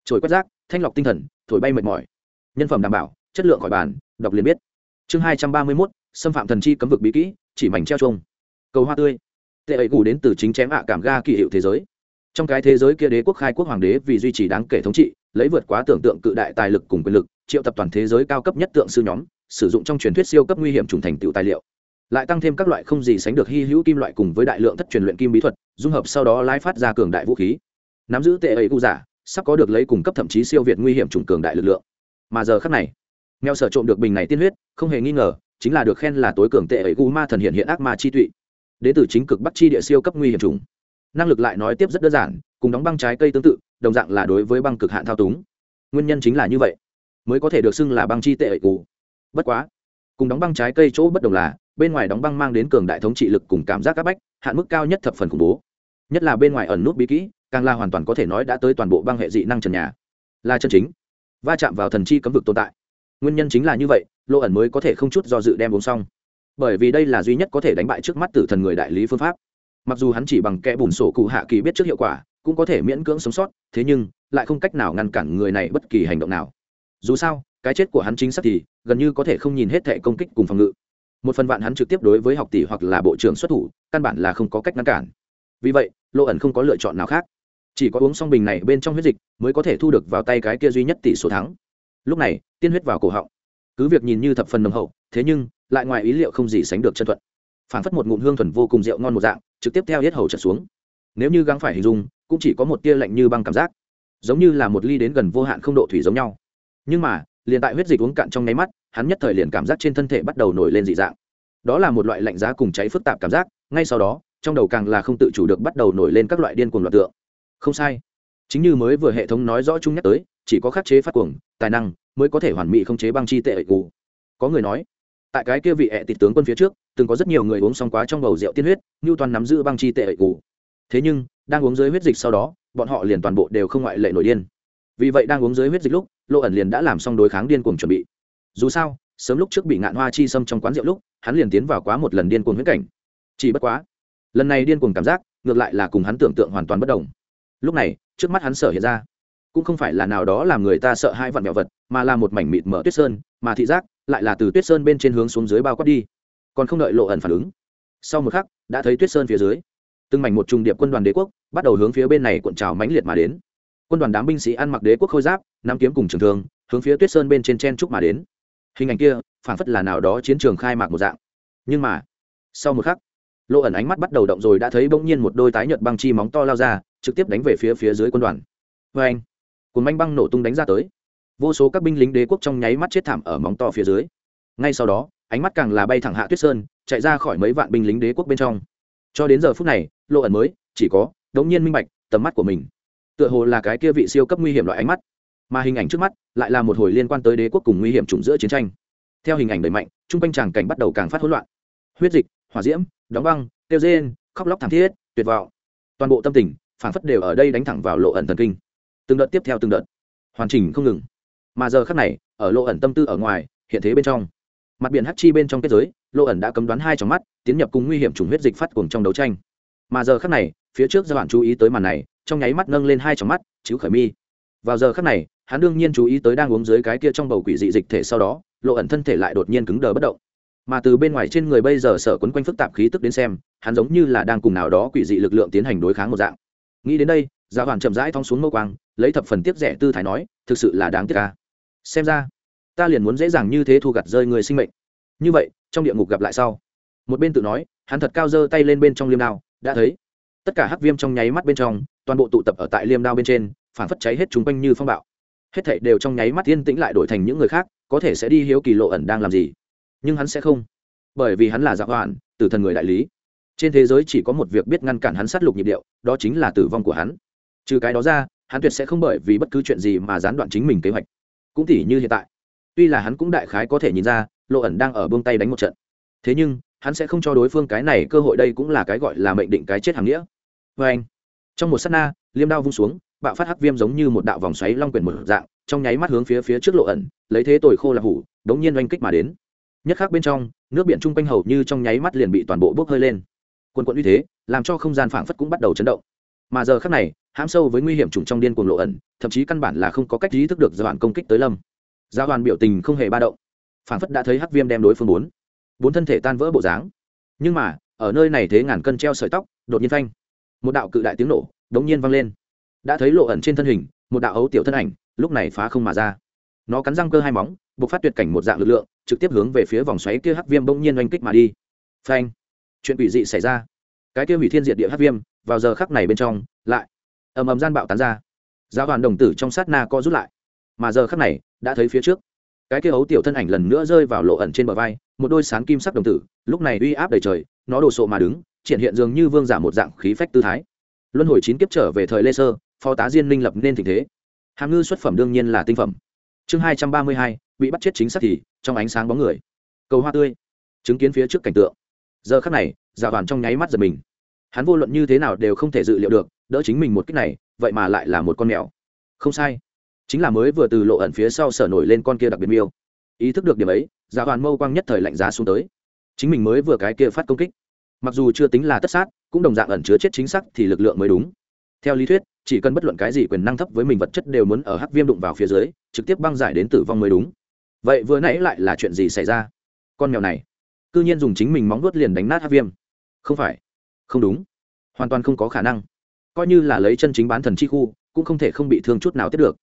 trồi quét rác, thanh lọc tinh thần, thổi bay mệt mỏi. Nhân phẩm đảm bảo, chất lượng khỏi bàn, đọc liền biết. Chương hai trăm ba mươi mốt, xâm phạm thần chi cấm vực bí kỹ, chỉ mảnh treo trông cầu hoa tươi. Tệ ấy gù đến từ chính chém ạ cảm ga kỳ hiệu thế giới. Trong cái thế giới kia đế quốc khai quốc hoàng đế vì duy trì đáng kể thống trị, lấy vượt quá tưởng tượng cự đại tài lực cùng quyền lực, triệu tập toàn thế giới cao cấp nhất tượng sư nhóm, sử dụng trong truyền thuyết siêu cấp nguy hiểm trùng thành tựu tài liệu. Lại tăng thêm các loại không gì sánh được hy hữu kim loại cùng với đại lượng thất truyền luyện kim bí thuật, dung hợp sau đó lái phát ra cường đại vũ khí. Nắm giữ tệ ấy cụ giả sắp có được lấy cung cấp thậm chí siêu việt nguy hiểm trùng cường đại lực lượng. Mà giờ khắc này, mèo sở trộm được bình này tiên huyết, không hề nghi ngờ, chính là được khen là tối cường tệ ấy gu ma thần hiện hiện ác ma chi tụy. Đến từ chính cực bắc chi địa siêu cấp nguy hiểm trùng năng lực lại nói tiếp rất đơn giản, cùng đóng băng trái cây tương tự, đồng dạng là đối với băng cực hạn thao túng. Nguyên nhân chính là như vậy, mới có thể được xưng là băng chi tệ ấy U. bất quá, cùng đóng băng trái cây chỗ bất đồng là, bên ngoài đóng băng mang đến cường đại thống trị lực cùng cảm giác các bách, hạn mức cao nhất thập phần khủng bố. Nhất là bên ngoài ẩn nút bí kỹ càng là hoàn toàn có thể nói đã tới toàn bộ băng hệ dị năng trần nhà. Là chân chính. Va chạm vào thần chi cấm vực tồn tại. Nguyên nhân chính là như vậy lộ ẩn mới có thể không chút do dự đem uống xong. Bởi vì đây là duy nhất có thể đánh bại trước mắt tử thần người đại lý phương pháp. Mặc dù hắn chỉ bằng kẽ bùn sổ cụ hạ kỳ biết trước hiệu quả, cũng có thể miễn cưỡng sống sót, thế nhưng, lại không cách nào ngăn cản người này bất kỳ hành động nào. Dù sao, cái chết của hắn chính xác thì, gần như có thể không nhìn hết thệ công kích cùng phòng ngự. Một phần vạn hắn trực tiếp đối với học tỷ hoặc là bộ trưởng xuất thủ, căn bản là không có cách ngăn cản. Vì vậy lộ ẩn không có lựa chọn nào khác chỉ có uống xong bình này bên trong huyết dịch mới có thể thu được vào tay cái kia duy nhất tỷ số thắng. Lúc này, tiên huyết vào cổ họng. Cứ việc nhìn như thập phần nồng hậu, thế nhưng, lại ngoài ý liệu không gì sánh được chân thuận. Phản phất một ngụm hương thuần vô cùng rượu ngon một dạng, trực tiếp theo hết hầu trở xuống. Nếu như gắng phải hình dung, cũng chỉ có một tia lạnh như băng cảm giác. Giống như là một ly đến gần vô hạn không độ thủy giống nhau. Nhưng mà, liền tại huyết dịch uống cạn trong nháy mắt, hắn nhất thời liền cảm giác trên thân thể bắt đầu nổi lên dị dạng. Đó là một loại lạnh giá cùng cháy phức tạp cảm giác, ngay sau đó, trong đầu càng là không tự chủ được bắt đầu nổi lên các loại điên cuồng loạt tượng không sai. Chính như mới vừa hệ thống nói rõ chung nhắc tới, chỉ có khắc chế phát cuồng, tài năng mới có thể hoàn mỹ không chế băng chi tệ ẩy cụ có người nói, tại cái kia vị ệ tịt tướng quân phía trước, từng có rất nhiều người uống xong quá trong bầu rượu tiên huyết như toàn nắm giữ băng chi tệ ẩy cụ thế nhưng, đang uống dưới huyết dịch sau đó, bọn họ liền toàn bộ đều không ngoại lệ nổi điên. Vì vậy đang uống dưới huyết dịch lúc lộ ẩn liền đã làm xong đối kháng điên cuồng chuẩn bị. Dù sao, sớm lúc trước bị ngạn hoa chi xâm trong quán rượu lúc, hắn liền tiến vào quá một lần điên cuồng huyết cảnh. Chỉ bất quá, lần này điên cuồng cảm giác, ngược lại là cùng hắn tưởng tượng hoàn toàn bất đồng lúc này, trước mắt hắn sở hiện ra, cũng không phải là nào đó làm người ta sợ hai vạn mẹo vật, mà là một mảnh mịt mở tuyết sơn, mà thị giác lại là từ tuyết sơn bên trên hướng xuống dưới bao quát đi. Còn không đợi lộ ẩn phản ứng, sau một khắc, đã thấy tuyết sơn phía dưới, từng mảnh một trùng điệp quân đoàn đế quốc bắt đầu hướng phía bên này cuộn trào mãnh liệt mà đến. Quân đoàn đám binh sĩ ăn mặc đế quốc khôi giáp, nắm kiếm cùng trường thương, hướng phía tuyết sơn bên trên chen trúc mà đến. Hình ảnh kia phản phất là nào đó chiến trường khai mạc một dạng. Nhưng mà, sau một khắc lộ ẩn ánh mắt bắt đầu động rồi đã thấy bỗng nhiên một đôi tái nhợt băng chi móng to lao ra, trực tiếp đánh về phía phía dưới quân đoàn. Vê anh cồn manh băng nổ tung đánh ra tới. Vô số các binh lính đế quốc trong nháy mắt chết thảm ở móng to phía dưới. Ngay sau đó, ánh mắt càng là bay thẳng hạ tuyết sơn, chạy ra khỏi mấy vạn binh lính đế quốc bên trong. Cho đến giờ phút này lộ ẩn mới, chỉ có, đống nhiên minh bạch, tầm mắt của mình, tựa hồ là cái kia vị siêu cấp nguy hiểm loại ánh mắt. Mà hình ảnh trước mắt, lại là một hồi liên quan tới đế quốc cùng nguy hiểm chủng giữa chiến tranh. Theo hình ảnh đẩy mạnh t r u n g quanh tràng cảnh bắt đầu càng phát hỗn loạn. Huyết dịch, hỏa diễm đóng băng tiêu rên, khóc lóc thảm thiết, tuyệt vọng. Toàn bộ tâm tình phản phất đều ở đây đánh thẳng vào lộ ẩn thần kinh. Từng đợt tiếp theo từng đợt. Hoàn chỉnh không ngừng. Mà giờ khắc này, ở lộ ẩn tâm tư ở ngoài, hiện thế bên trong. Mặt biển hắc chi bên trong kết giới, lộ ẩn đã cấm đoán hai trong mắt, tiến nhập cùng nguy hiểm chủng huyết dịch phát cuồng trong đấu tranh. Mà giờ khắc này, phía trước gia bạn chú ý tới màn này, trong nháy mắt nâng lên hai trong mắt chứ khởi mi. Vào giờ khắc này, hắn đương nhiên chú ý tới đang uống dưới cái kia trong bầu quỷ dị dịch thể sau đó, lộ ẩn thân thể lại đột nhiên cứng đờ bất động mà từ bên ngoài trên người bây giờ sở quấn quanh phức tạp khí tức đến xem, hắn giống như là đang cùng nào đó quỷ dị lực lượng tiến hành đối kháng một dạng. Nghĩ đến đây dạ gia hoàn chậm rãi thong xuống mâu quang, lấy thập phần tiếp rẻ tư thái nói, thực sự là đáng tiếc ca xem ra, ta liền muốn dễ dàng như thế thu gặt rơi người sinh mệnh. Như vậy, trong địa ngục gặp lại sau, một bên tự nói, hắn thật cao giơ tay lên bên trong liêm đao, đã thấy, tất cả hắc viêm trong nháy mắt bên trong, toàn bộ tụ tập ở tại liêm đao bên trên phản phất cháy hết chúng quanh như phong bạo. Hết thảy đều trong nháy mắt yên tĩnh lại đổi thành những người khác, có thể sẽ đi hiếu kỳ lộ ẩn đang làm gì nhưng hắn sẽ không. Bởi vì hắn là dạ hoàn tử thần người đại lý. Trên thế giới chỉ có một việc biết ngăn cản hắn sát lục nhịp điệu, đó chính là tử vong của hắn. Trừ cái đó ra, hắn tuyệt sẽ không bởi vì bất cứ chuyện gì mà gián đoạn chính mình kế hoạch. Cũng tỉ như hiện tại, tuy là hắn cũng đại khái có thể nhìn ra, lộ ẩn đang ở buông tay đánh một trận. Thế nhưng, hắn sẽ không cho đối phương cái này cơ hội đây cũng là cái gọi là mệnh định cái chết hàng nghĩa. Vê anh, trong một s á t na, liêm đao vung xuống, bạo phát hắc viêm giống như một đạo vòng xoáy long quyển một dạng, trong nháy mắt hướng phía phía trước lộ ẩn, lấy thế tồi khô là hủ, đống nhiên oanh kích mà đến nhất khác bên trong, nước biển chung quanh hầu như trong nháy mắt liền bị toàn bộ bốc hơi lên. Quần quận uy thế, làm cho không gian phảng phất cũng bắt đầu chấn động. Mà giờ khác này, hãm sâu với nguy hiểm trùng trong điên cuồng lộ ẩn, thậm chí căn bản là không có cách ý thức được giai đoạn công kích tới lâm. Gia đoàn biểu tình không hề ba động. Phảng phất đã thấy hắc viêm đem đối phương bốn bốn thân thể tan vỡ bộ dáng. Nhưng mà, ở nơi này thế ngàn cân treo sợi tóc, đột nhiên phanh. Một đạo cự đại tiếng nổ đống nhiên vang lên. Đã thấy lộ ẩn trên thân hình, một đạo ấu tiểu thân ảnh, lúc này phá không mà ra nó cắn răng cơ hai móng buộc phát tuyệt cảnh một dạng lực lượng, trực tiếp hướng về phía vòng xoáy kia hắc viêm bỗng nhiên oanh kích mà đi. Phanh! Chuyện quỷ dị xảy ra. Cái kia hủy thiên diệt địa hắc viêm, vào giờ khắc này bên trong, lại ầm ầm gian bạo tán ra. Giáo đoàn đồng tử trong sát na co rút lại. Mà giờ khắc này, đã thấy phía trước. Cái kia ấu tiểu thân ảnh lần nữa rơi vào lộ ẩn trên bờ vai, một đôi sáng kim sắc đồng tử, lúc này uy áp đầy trời, nó đồ sộ mà đứng, triển hiện dường như vương giả một dạng khí phách tư thái. Luân hồi chín kiếp trở về thời lê sơ phó tá diên minh lập nên tình thế. Hàm ngư xuất phẩm đương nhiên là tinh phẩm chương hai trăm ba mươi hai, bị bắt chết chính xác thì, trong ánh sáng bóng người. Cầu hoa tươi. Chứng kiến phía trước cảnh tượng. Giờ khắc này, giả đoàn trong nháy mắt giật mình. Hắn vô luận như thế nào đều không thể dự liệu được, đỡ chính mình một cách này, vậy mà lại là một con mèo. Không sai. Chính là mới vừa từ lộ ẩn phía sau sở nổi lên con kia đặc biệt miêu. Ý thức được điểm ấy, giả đoàn mâu quang nhất thời lạnh giá xuống tới. Chính mình mới vừa cái kia phát công kích. Mặc dù chưa tính là tất sát, cũng đồng dạng ẩn chứa chết chính xác thì lực lượng mới đúng theo lý thuyết, chỉ cần bất luận cái gì quyền năng thấp với mình vật chất đều muốn ở hắc viêm đụng vào phía dưới, trực tiếp băng giải đến tử vong mới đúng. Vậy vừa nãy lại là chuyện gì xảy ra? Con mèo này c ư nhiên dùng chính mình móng vuốt liền đánh nát hắc viêm. Không phải. Không đúng. Hoàn toàn không có khả năng. Coi như là lấy chân chính bán thần chi khu, cũng không thể không bị thương chút nào tiếp được.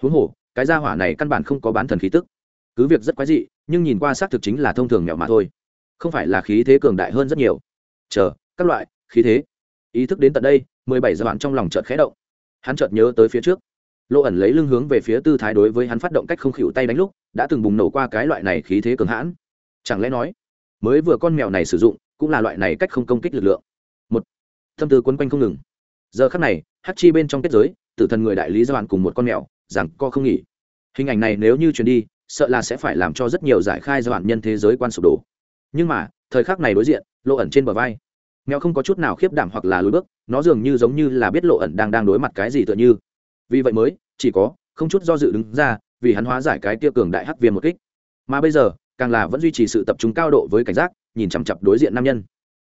Huống hồ, cái gia hỏa này căn bản không có bán thần khí tức. Cứ việc rất quái dị, nhưng nhìn qua xác thực chính là thông thường mèo mà thôi. Không phải là khí thế cường đại hơn rất nhiều. Chờ, các loại, khí thế. Ý thức đến tận đây mười bảy giờ bạn trong lòng chợt khẽ động. Hắn chợt nhớ tới phía trước. Lộ ẩn lấy lưng hướng về phía tư thái đối với hắn phát động cách không khỉu tay đánh lúc, đã từng bùng nổ qua cái loại này khí thế cường hãn. Chẳng lẽ nói, mới vừa con mèo này sử dụng, cũng là loại này cách không công kích lực lượng? Một tâm tư quấn quanh không ngừng. Giờ khắc này, hắc chi bên trong kết giới, tử thần người đại lý gia bạn cùng một con mèo, rằng co không nghỉ. Hình ảnh này nếu như truyền đi, sợ là sẽ phải làm cho rất nhiều giải khai gia bạn nhân thế giới quan sụp đổ. Nhưng mà, thời khắc này đối diện lộ ẩn trên bờ vai, mèo không có chút nào khiếp đảm hoặc là lùi bước nó dường như giống như là biết lộ ẩn đang đang đối mặt cái gì tựa như. Vì vậy mới, chỉ có, không chút do dự đứng ra, vì hắn hóa giải cái tiêu cường đại hắc viêm một kích. Mà bây giờ, càng là vẫn duy trì sự tập trung cao độ với cảnh giác, nhìn chằm chặp đối diện nam nhân.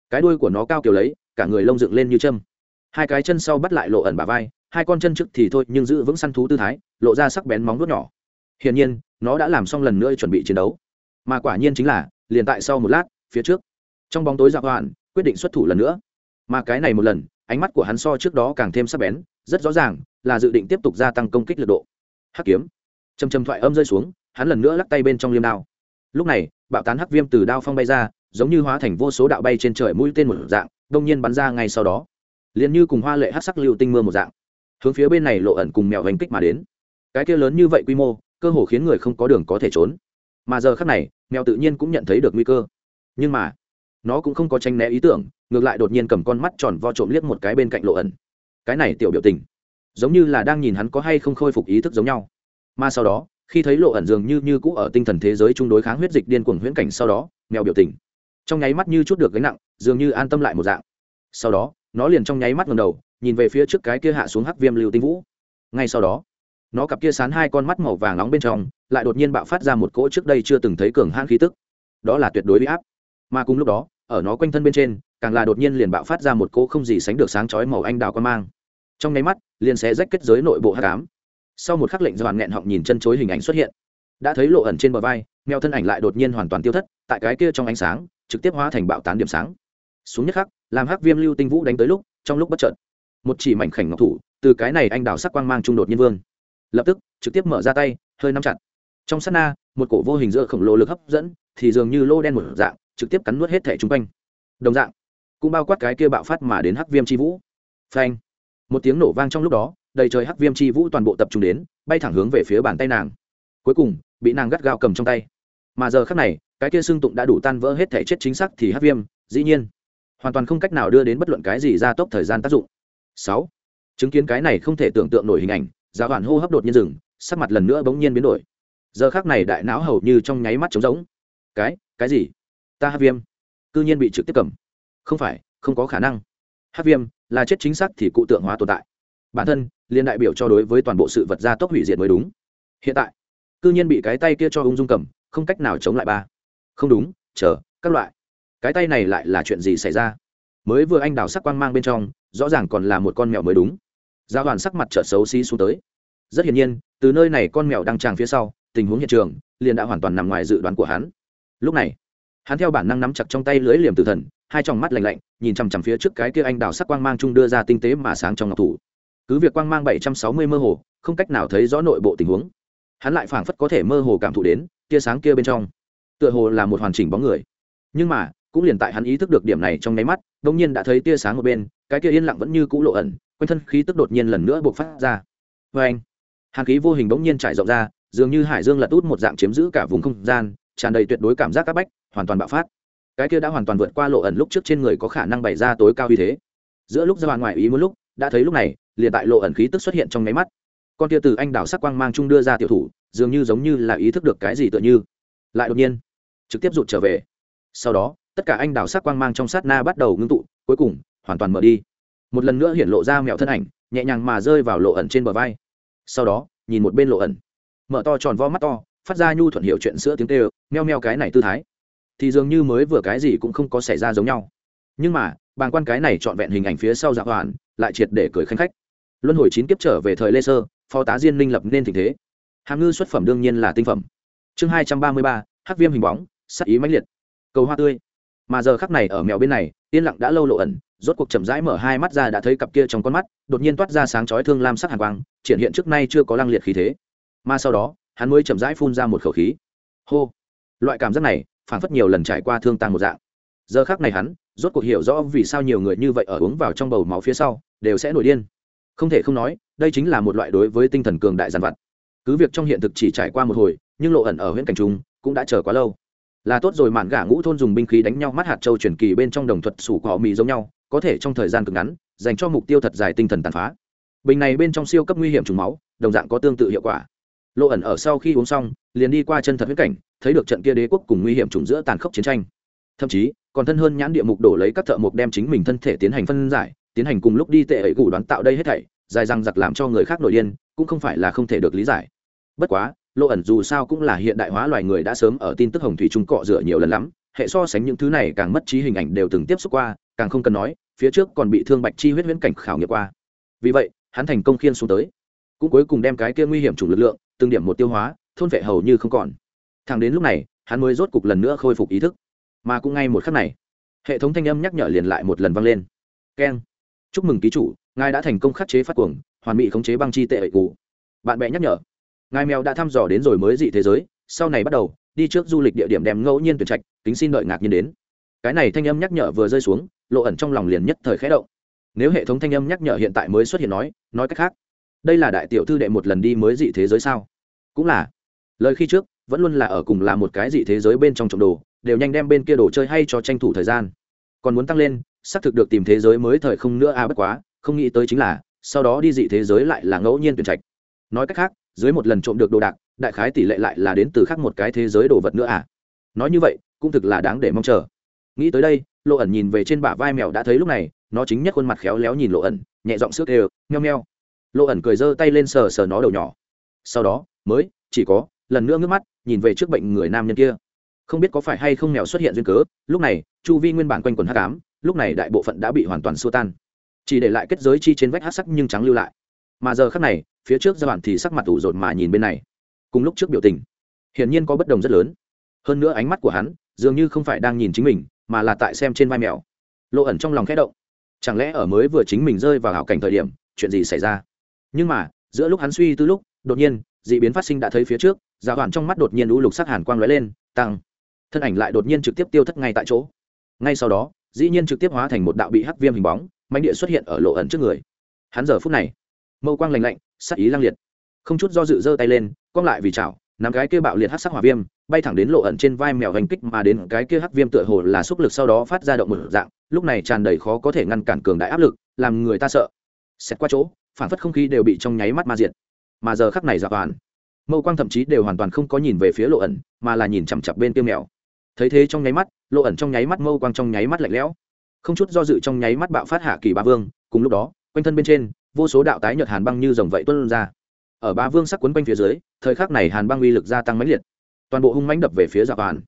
Cái đuôi của nó cao kiểu lấy, cả người lông dựng lên như châm. Hai cái chân sau bắt lại lộ ẩn bà vai, hai con chân trước thì thôi, nhưng giữ vững săn thú tư thái, lộ ra sắc bén móng vuốt nhỏ. Hiển nhiên, nó đã làm xong lần nữa chuẩn bị chiến đấu. Mà quả nhiên chính là, liền tại sau một lát, phía trước. Trong bóng tối dạo hoạn, quyết định xuất thủ lần nữa. Mà cái này một lần ánh mắt của hắn so trước đó càng thêm sắc bén, rất rõ ràng là dự định tiếp tục gia tăng công kích lực độ. Hắc kiếm. Chầm chầm thoại âm rơi xuống, hắn lần nữa lắc tay bên trong liêm đao. Lúc này, bạo tán hắc viêm từ đao phong bay ra, giống như hóa thành vô số đạo bay trên trời mũi tên một dạng, đông nhiên bắn ra ngay sau đó. Liền như cùng hoa lệ hát sắc lưu tinh mưa một dạng. Hướng phía bên này lộ ẩn cùng mèo hành kích mà đến. Cái kia lớn như vậy quy mô, cơ hồ khiến người không có đường có thể trốn. Mà giờ khác này, mèo tự nhiên cũng nhận thấy được nguy cơ. Nhưng mà nó cũng không có tranh né ý tưởng, ngược lại đột nhiên cầm con mắt tròn vo trộm liếc một cái bên cạnh lộ ẩn. Cái này tiểu biểu tình, giống như là đang nhìn hắn có hay không khôi phục ý thức giống nhau. Mà sau đó, khi thấy lộ ẩn dường như như cũ ở tinh thần thế giới chung đối kháng huyết dịch điên cuồng huyễn cảnh sau đó, mèo biểu tình, trong nháy mắt như chút được gánh nặng, dường như an tâm lại một dạng. Sau đó, nó liền trong nháy mắt ngầm đầu, nhìn về phía trước cái kia hạ xuống hắc viêm lưu tinh vũ. Ngay sau đó, nó cặp kia sán hai con mắt màu vàng nóng bên trong, lại đột nhiên bạo phát ra một cỗ trước đây chưa từng thấy cường hãn khí tức. Đó là tuyệt đối bị áp. Mà cùng lúc đó ở nó quanh thân bên trên, càng là đột nhiên liền bạo phát ra một cỗ không gì sánh được sáng chói màu anh đào quan mang. Trong nháy mắt, liền sẽ rách kết giới nội bộ hát cám sau một khắc lệnh doàn nghẹn họng nhìn chân chối hình ảnh xuất hiện. Đã thấy lộ ẩn trên bờ vai, mèo thân ảnh lại đột nhiên hoàn toàn tiêu thất, tại cái kia trong ánh sáng, trực tiếp hóa thành bạo tán điểm sáng. Xuống nhất khắc, làm hắc viêm lưu tinh vũ đánh tới lúc, trong lúc bất chợt, một chỉ mảnh khảnh ngọc thủ từ cái này anh đào sắc quang mang trung đột nhiên vương. Lập tức, trực tiếp mở ra tay, hơi nắm chặt. Trong sát na, một cổ vô hình giữa khổng lồ lực hấp dẫn, thì dường như lô đen một dạng trực tiếp cắn nuốt hết thẻ chung quanh. Đồng dạng, cũng bao quát cái kia bạo phát mà đến hắc viêm c h i vũ. Phanh! Một tiếng nổ vang trong lúc đó, đầy trời hắc viêm c h i vũ toàn bộ tập trung đến, bay thẳng hướng về phía bàn tay nàng. Cuối cùng, bị nàng gắt gao cầm trong tay. Mà giờ khắc này, cái kia xương tụng đã đủ tan vỡ hết thể chết chính xác thì hắc viêm, dĩ nhiên, hoàn toàn không cách nào đưa đến bất luận cái gì ra tốc thời gian tác dụng. Sáu! Chứng kiến cái này không thể tưởng tượng nổi hình ảnh giá hoàn hô hấp đột nhiên dừng, sắc mặt lần nữa bỗng nhiên biến đổi. Giờ khác này đại não hầu như trong nháy mắt trống rỗng. Cái? Cái gì? Ta hát viêm. Cư nhiên bị trực tiếp cầm. Không phải, không có khả năng. Hát viêm là chết chính xác thì cụ tượng hóa tồn tại. Bản thân liên đại biểu cho đối với toàn bộ sự vật gia tốc hủy diệt mới đúng. Hiện tại, cư nhiên bị cái tay kia cho ung dung cầm, không cách nào chống lại ba. Không đúng, chờ, các loại. Cái tay này lại là chuyện gì xảy ra? Mới vừa anh đào sắc quang mang bên trong, rõ ràng còn là một con mèo mới đúng. Gia hoàn sắc mặt trợt xấu xí xuống tới. Rất hiển nhiên, từ nơi này con mèo đang tràng phía sau, tình huống hiện trường, liền đã hoàn toàn nằm ngoài dự đoán của hắn. Lúc này hắn theo bản năng nắm chặt trong tay lưới liềm tử thần, hai tròng mắt lạnh lạnh, nhìn chằm chằm phía trước cái kia anh đào sắc quang mang chung đưa ra tinh tế mà sáng trong ngọc thủ. Cứ việc quang mang bảy trăm sáu mươi mơ hồ, không cách nào thấy rõ nội bộ tình huống. Hắn lại phảng phất có thể mơ hồ cảm thụ đến, tia sáng kia bên trong, tựa hồ là một hoàn chỉnh bóng người. Nhưng mà, cũng liền tại hắn ý thức được điểm này trong nháy mắt đông nhiên đã thấy tia sáng ở bên, cái kia yên lặng vẫn như cũ lộ ẩn, quanh thân khí tức đột nhiên lần nữa buộc phát ra. Vê anh hàn khí vô hình bỗng nhiên trải rộng ra, dường như hải dương lật út một dạng chiếm giữ cả vùng không gian, tràn đầy tuyệt đối cảm giác áp bách hoàn toàn bạo phát. Cái kia đã hoàn toàn vượt qua lộ ẩn lúc trước trên người có khả năng bày ra tối cao như thế. Giữa lúc ra ngoài ý muốn lúc, đã thấy lúc này, liền tại lộ ẩn khí tức xuất hiện trong nháy mắt. Con tia từ anh đảo sắc quang mang chung đưa ra tiểu thủ, dường như giống như là ý thức được cái gì tựa như. Lại đột nhiên, trực tiếp rụt trở về. Sau đó, tất cả anh đảo sắc quang mang trong sát na bắt đầu ngưng tụ, cuối cùng, hoàn toàn mở đi. Một lần nữa hiện lộ ra mẹo thân ảnh, nhẹ nhàng mà rơi vào lộ ẩn trên bờ vai. Sau đó, nhìn một bên lộ ẩn. Mở to tròn vo mắt to, phát ra nhu thuận hiệu chuyện sữa tiếng kêu, meo meo cái này tư thái thì dường như mới vừa cái gì cũng không có xảy ra giống nhau. Nhưng mà, bàng quan cái này trọn vẹn hình ảnh phía sau dạ hoàn, lại triệt để cười khanh khách. Luân hồi chín kiếp trở về thời lê sơ, phó tá diên minh lập nên tình thế. Hàm ngư xuất phẩm đương nhiên là tinh phẩm. Chương hai trăm ba mươi ba, hắc viêm hình bóng, sắc ý mãnh liệt. Cầu hoa tươi. Mà giờ khắc này ở mèo bên này, yên lặng đã lâu lộ ẩn, rốt cuộc chậm rãi mở hai mắt ra đã thấy cặp kia trong con mắt, đột nhiên toát ra sáng chói thương lam sắc hàn quang, triển hiện trước nay chưa có lăng liệt khí thế. Mà sau đó, hắn mới chậm rãi phun ra một khẩu khí. Hô. Loại cảm giác này phản phất nhiều lần trải qua thương tàn một dạng. Giờ khác này hắn, rốt cuộc hiểu rõ vì sao nhiều người như vậy ở uống vào trong bầu máu phía sau, đều sẽ nổi điên. Không thể không nói, đây chính là một loại đối với tinh thần cường đại giàn vặt. Cứ việc trong hiện thực chỉ trải qua một hồi, nhưng lộ ẩn ở huyện cảnh trung cũng đã chờ quá lâu. Là tốt rồi mạn gã ngũ thôn dùng binh khí đánh nhau mắt hạt châu truyền kỳ bên trong đồng thuật sủ cỏ mì giống nhau, có thể trong thời gian cực ngắn, dành cho mục tiêu thật dài tinh thần tàn phá. Bình này bên trong siêu cấp nguy hiểm trùng máu, đồng dạng có tương tự hiệu quả lộ ẩn ở sau khi uống xong, liền đi qua chân thật huyết cảnh, thấy được trận kia đế quốc cùng nguy hiểm trùng giữa tàn khốc chiến tranh. Thậm chí, còn thân hơn nhãn địa mục đổ lấy các thợ mục đem chính mình thân thể tiến hành phân giải, tiến hành cùng lúc đi tệ ấy gủ đoán tạo đây hết thảy, dài răng giặc làm cho người khác nổi điên, cũng không phải là không thể được lý giải. Bất quá, lộ ẩn dù sao cũng là hiện đại hóa loài người đã sớm ở tin tức hồng thủy trung cọ rửa nhiều lần lắm, hệ so sánh những thứ này càng mất trí hình ảnh đều từng tiếp xúc qua, càng không cần nói, phía trước còn bị thương bạch chi huyết huyễn cảnh khảo nghiệm qua. Vì vậy, hắn thành công khiên xuống tới. Cũng cuối cùng đem cái kia nguy hiểm chủng lực lượng từng điểm một tiêu hóa, thôn vệ hầu như không còn. Thẳng đến lúc này, hắn mới rốt cục lần nữa khôi phục ý thức. Mà cũng ngay một khắc này, hệ thống thanh âm nhắc nhở liền lại một lần vang lên. Keng. Chúc mừng ký chủ, ngài đã thành công khắc chế phát cuồng, hoàn bị khống chế băng chi tệ ệ cụ bạn bè nhắc nhở. Ngài mèo đã thăm dò đến rồi mới dị thế giới, sau này bắt đầu, đi trước du lịch địa điểm đem ngẫu nhiên tuyển trạch tính xin đợi ngạc nhiên đến. Cái này thanh âm nhắc nhở vừa rơi xuống, lộ ẩn trong lòng liền nhất thời khẽ động. Nếu hệ thống thanh âm nhắc nhở hiện tại mới xuất hiện nói nói cách khác đây là đại tiểu thư đệ một lần đi mới dị thế giới sao? Cũng là. Lời khi trước, vẫn luôn là ở cùng là một cái dị thế giới bên trong trộm đồ, đều nhanh đem bên kia đồ chơi hay cho tranh thủ thời gian. Còn muốn tăng lên, xác thực được tìm thế giới mới thời không nữa a à bất quá, không nghĩ tới chính là, sau đó đi dị thế giới lại là ngẫu nhiên tuyển trạch. Nói cách khác, dưới một lần trộm được đồ đạc, đại khái tỷ lệ lại là đến từ khác một cái thế giới đồ vật nữa à. Nói như vậy, cũng thực là đáng để mong chờ. Nghĩ tới đây, lộ ẩn nhìn về trên bả vai mèo đã thấy lúc này, nó chính nhất khuôn mặt khéo léo nhìn lộ ẩn, nhẹ giọng xước đều nheo nheo lộ ẩn cười giơ tay lên sờ sờ nó đầu nhỏ. Sau đó, mới, chỉ có, lần nữa ngước mắt, nhìn về trước bệnh người nam nhân kia. Không biết có phải hay không mèo xuất hiện duyên cớ, lúc này, chu vi nguyên bản quanh quần hắc ám, lúc này đại bộ phận đã bị hoàn toàn xua tan. Chỉ để lại kết giới chi trên vách hát sắc nhưng trắng lưu lại. Mà giờ khắc này, phía trước giai bản thì sắc mặt ủ rột mà nhìn bên này. Cùng lúc trước biểu tình, hiển nhiên có bất đồng rất lớn. Hơn nữa ánh mắt của hắn, dường như không phải đang nhìn chính mình, mà là tại xem trên vai mèo. Lộ ẩn trong lòng khẽ động. Chẳng lẽ ở mới vừa chính mình rơi vào hảo cảnh thời điểm, chuyện gì xảy ra? Nhưng mà, giữa lúc hắn suy tư lúc, đột nhiên d ị biến phát sinh đã thấy phía trước, giả hoàn trong mắt đột nhiên lũ lục sắc hàn quang lóe lên tăng thân ảnh lại đột nhiên trực tiếp tiêu thất ngay tại chỗ. Ngay sau đó, dĩ nhiên trực tiếp hóa thành một đạo bị hắc viêm hình bóng mạnh địa xuất hiện ở lộ ẩn trước người. Hắn giờ phút này, mâu quang lành lạnh, sắc ý lang liệt. Không chút do dự giơ tay lên quang lại vì chảo, nắm cái kia bạo liệt hắc sắc hỏa viêm, bay thẳng đến lộ ẩn trên vai mèo hành kích mà đến cái kia hắc viêm tựa hồ là xúc lực sau đó phát ra động một dạng, lúc này tràn đầy khó có thể ngăn cản cường đại áp lực, làm người ta sợ. Xét qua chỗ phản phất không khí đều bị trong nháy mắt ma diệt. Mà giờ khắc này dọa toàn, mâu quang thậm chí đều hoàn toàn không có nhìn về phía lộ ẩn, mà là nhìn chằm chặp bên kia mèo. Thấy thế trong nháy mắt, lộ ẩn trong nháy mắt mâu quang trong nháy mắt lạnh lẽo. Không chút do dự trong nháy mắt bạo phát hạ kỳ ba vương, cùng lúc đó, quanh thân bên trên, vô số đạo tái nhợt hàn băng như dòng vậy tuân ra. Ở ba vương sắc quấn quanh phía dưới, thời khắc này hàn băng uy lực gia tăng mãnh liệt. Toàn bộ hung mãnh đập về phía dạ hoàn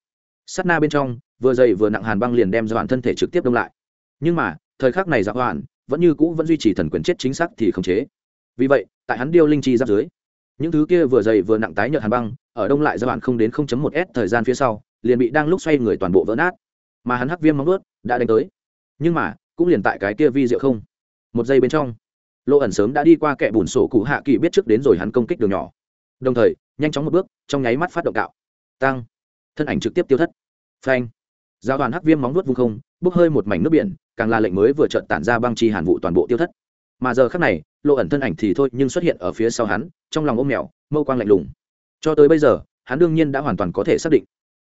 sát na bên trong, vừa dày vừa nặng hàn băng liền đem dạ hoàn thân thể trực tiếp đông lại. Nhưng mà, thời khắc này dạ hoàn vẫn như cũ vẫn duy trì thần quyền chết chính xác thì không chế. Vì vậy, tại hắn điêu linh chi giáp dưới, những thứ kia vừa dày vừa nặng tái nhợt hàn băng, ở đông lại giai đoạn không đến 0.1 s thời gian phía sau, liền bị đang lúc xoay người toàn bộ vỡ nát. Mà hắn hắc viêm móng vuốt đã đánh tới. Nhưng mà, cũng liền tại cái kia vi diệu không, một giây bên trong lộ ẩn sớm đã đi qua kẻ bùn sổ cụ hạ kỳ biết trước đến rồi hắn công kích đường nhỏ. Đồng thời, nhanh chóng một bước, trong nháy mắt phát động cạo. Tăng. Thân ảnh trực tiếp tiêu thất. Phanh. Giao đoàn hắc viêm móng nuốt vung không, bốc hơi một mảnh nước biển càng là lệnh mới vừa trợn tản ra băng chi hàn vụ toàn bộ tiêu thất. Mà giờ khắc này, lộ ẩn thân ảnh thì thôi, nhưng xuất hiện ở phía sau hắn, trong lòng ôm mèo, mâu quang lạnh lùng. Cho tới bây giờ, hắn đương nhiên đã hoàn toàn có thể xác định,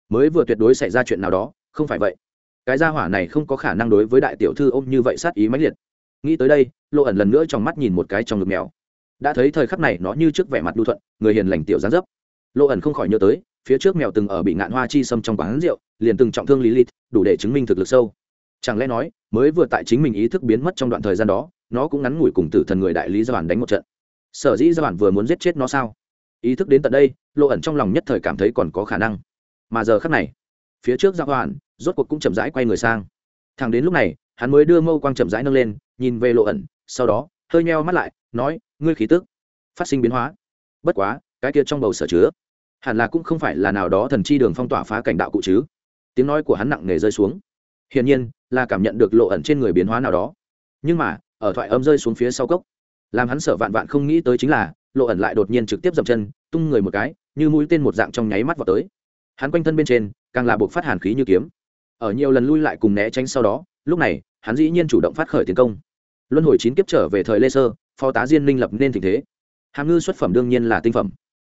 mới vừa tuyệt đối xảy ra chuyện nào đó, không phải vậy. Cái gia hỏa này không có khả năng đối với đại tiểu thư ôm như vậy sát ý mãnh liệt. Nghĩ tới đây, lộ ẩn lần nữa trong mắt nhìn một cái trong ngực mèo. Đã thấy thời khắc này nó như trước vẻ mặt lưu thuận, người hiền lành tiểu gián dấp. Lộ ẩn không khỏi nhớ tới, phía trước mèo từng ở bị ngạn hoa chi xâm trong quán rượu, liền từng trọng thương lý lít đủ để chứng minh thực lực sâu chẳng lẽ nói, mới vừa tại chính mình ý thức biến mất trong đoạn thời gian đó, nó cũng ngắn ngủi cùng tử thần người đại lý gia bản đánh một trận. Sở dĩ gia bản vừa muốn giết chết nó sao? Ý thức đến tận đây, lộ ẩn trong lòng nhất thời cảm thấy còn có khả năng. Mà giờ khắc này, phía trước gia bản rốt cuộc cũng chậm rãi quay người sang. Thằng đến lúc này, hắn mới đưa mâu quang chậm rãi nâng lên, nhìn về lộ ẩn, sau đó, hơi nheo mắt lại, nói, ngươi khí tức, phát sinh biến hóa. Bất quá, cái kia trong bầu sở chứa, hẳn là cũng không phải là nào đó thần chi đường phong tỏa phá cảnh đạo cụ chứ. Tiếng nói của hắn nặng nề rơi xuống hiển nhiên, là cảm nhận được lộ ẩn trên người biến hóa nào đó. Nhưng mà, ở thoại âm rơi xuống phía sau cốc, làm hắn sợ vạn vạn không nghĩ tới chính là, lộ ẩn lại đột nhiên trực tiếp dậm chân, tung người một cái, như mũi tên một dạng trong nháy mắt vào tới. Hắn quanh thân bên trên, càng là buộc phát hàn khí như kiếm. Ở nhiều lần lui lại cùng né tránh sau đó, lúc này, hắn dĩ nhiên chủ động phát khởi tiến công. Luân hồi chín kiếp trở về thời lê sơ, phó tá diên minh lập nên tình thế. Hàm ngư xuất phẩm đương nhiên là tinh phẩm.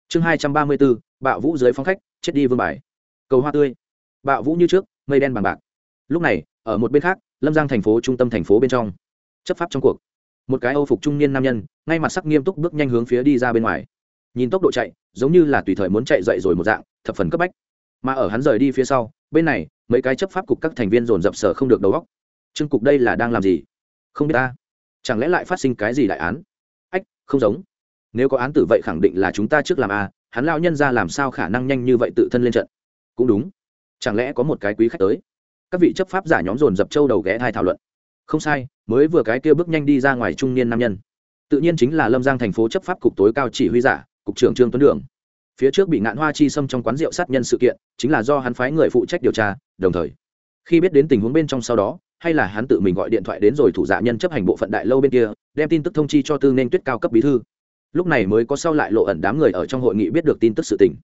Chương hai trăm ba mươi bốn, bạo vũ dưới phong khách, chết đi vương bài. Cầu hoa tươi. Bạo vũ như trước, mây đen bằng bạc lúc này, ở một bên khác, lâm giang thành phố trung tâm thành phố bên trong. Chấp pháp trong cuộc. Một cái âu phục trung niên nam nhân, ngay mặt sắc nghiêm túc bước nhanh hướng phía đi ra bên ngoài. Nhìn tốc độ chạy, giống như là tùy thời muốn chạy dậy rồi một dạng, thập phần cấp bách. Mà ở hắn rời đi phía sau, bên này, mấy cái chấp pháp cục các thành viên dồn dập sở không được đầu góc trương cục đây là đang làm gì? Không biết ta. Chẳng lẽ lại phát sinh cái gì đại án? Ách, không giống. Nếu có án tử vậy khẳng định là chúng ta trước làm a hắn lao nhân ra làm sao khả năng nhanh như vậy tự thân lên trận? Cũng đúng. Chẳng lẽ có một cái quý khách tới? Các vị chấp pháp giả nhóm dồn dập châu đầu ghé thai thảo luận. Không sai, mới vừa cái kia bước nhanh đi ra ngoài trung niên nam nhân. Tự nhiên chính là lâm giang thành phố chấp pháp cục tối cao chỉ huy giả, cục trưởng trương tuấn đường. Phía trước bị ngạn hoa chi xâm trong quán rượu sát nhân sự kiện, chính là do hắn phái người phụ trách điều tra, đồng thời, khi biết đến tình huống bên trong sau đó, hay là hắn tự mình gọi điện thoại đến rồi thủ giả nhân chấp hành bộ phận đại lâu bên kia, đem tin tức thông chi cho tư nên tuyết cao cấp bí thư. Lúc này mới có sau lại lộ ẩn đám người ở trong hội nghị biết được tin tức sự tình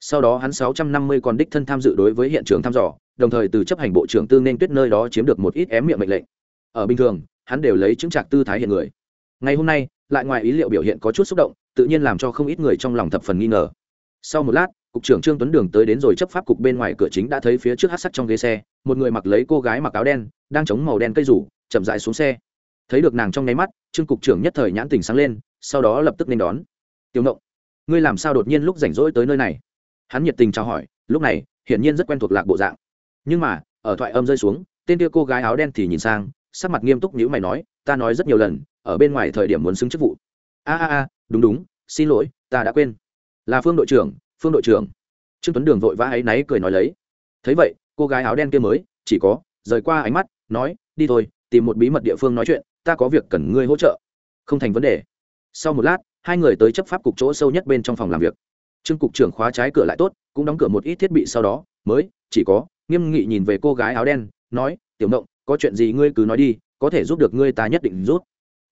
sau đó hắn 650 còn đích thân tham dự đối với hiện trường thăm dò, đồng thời từ chấp hành bộ trưởng tư nên tuyết nơi đó chiếm được một ít ém miệng mệnh lệnh. Ở bình thường, hắn đều lấy chứng trạc tư thái hiện người. Ngày hôm nay, lại ngoài ý liệu biểu hiện có chút xúc động, tự nhiên làm cho không ít người trong lòng thập phần nghi ngờ. Sau một lát, cục trưởng trương tuấn đường tới đến rồi chấp pháp cục bên ngoài cửa chính đã thấy phía trước hát sắt trong ghế xe, một người mặc lấy cô gái mặc áo đen, đang chống màu đen cây rủ, chậm dại xuống xe. Thấy được nàng trong nháy mắt, trương cục trưởng nhất thời nhãn tình sáng lên, sau đó lập tức nên đón. Tiêu ngộng, ngươi làm sao đột nhiên lúc rảnh rỗi tới nơi này? Hắn nhiệt tình chào hỏi, lúc này, hiển nhiên rất quen thuộc lạc bộ dạng. Nhưng mà, ở thoại âm rơi xuống, tên kia cô gái áo đen thì nhìn sang, sắc mặt nghiêm túc nhữ mày nói, ta nói rất nhiều lần, ở bên ngoài thời điểm muốn xứng chức vụ. A a a, đúng đúng, xin lỗi, ta đã quên. Là phương đội trưởng, phương đội trưởng. Trương tuấn đường vội vã áy náy cười nói lấy. Thấy vậy, cô gái áo đen kia mới, chỉ có, rời qua ánh mắt, nói, đi thôi, tìm một bí mật địa phương nói chuyện, ta có việc cần ngươi hỗ trợ. Không thành vấn đề. Sau một lát, hai người tới chấp pháp cục chỗ sâu nhất bên trong phòng làm việc trương cục trưởng khóa trái cửa lại tốt, cũng đóng cửa một ít thiết bị sau đó, mới, chỉ có, nghiêm nghị nhìn về cô gái áo đen, nói, tiểu mộng có chuyện gì ngươi cứ nói đi, có thể giúp được ngươi ta nhất định rút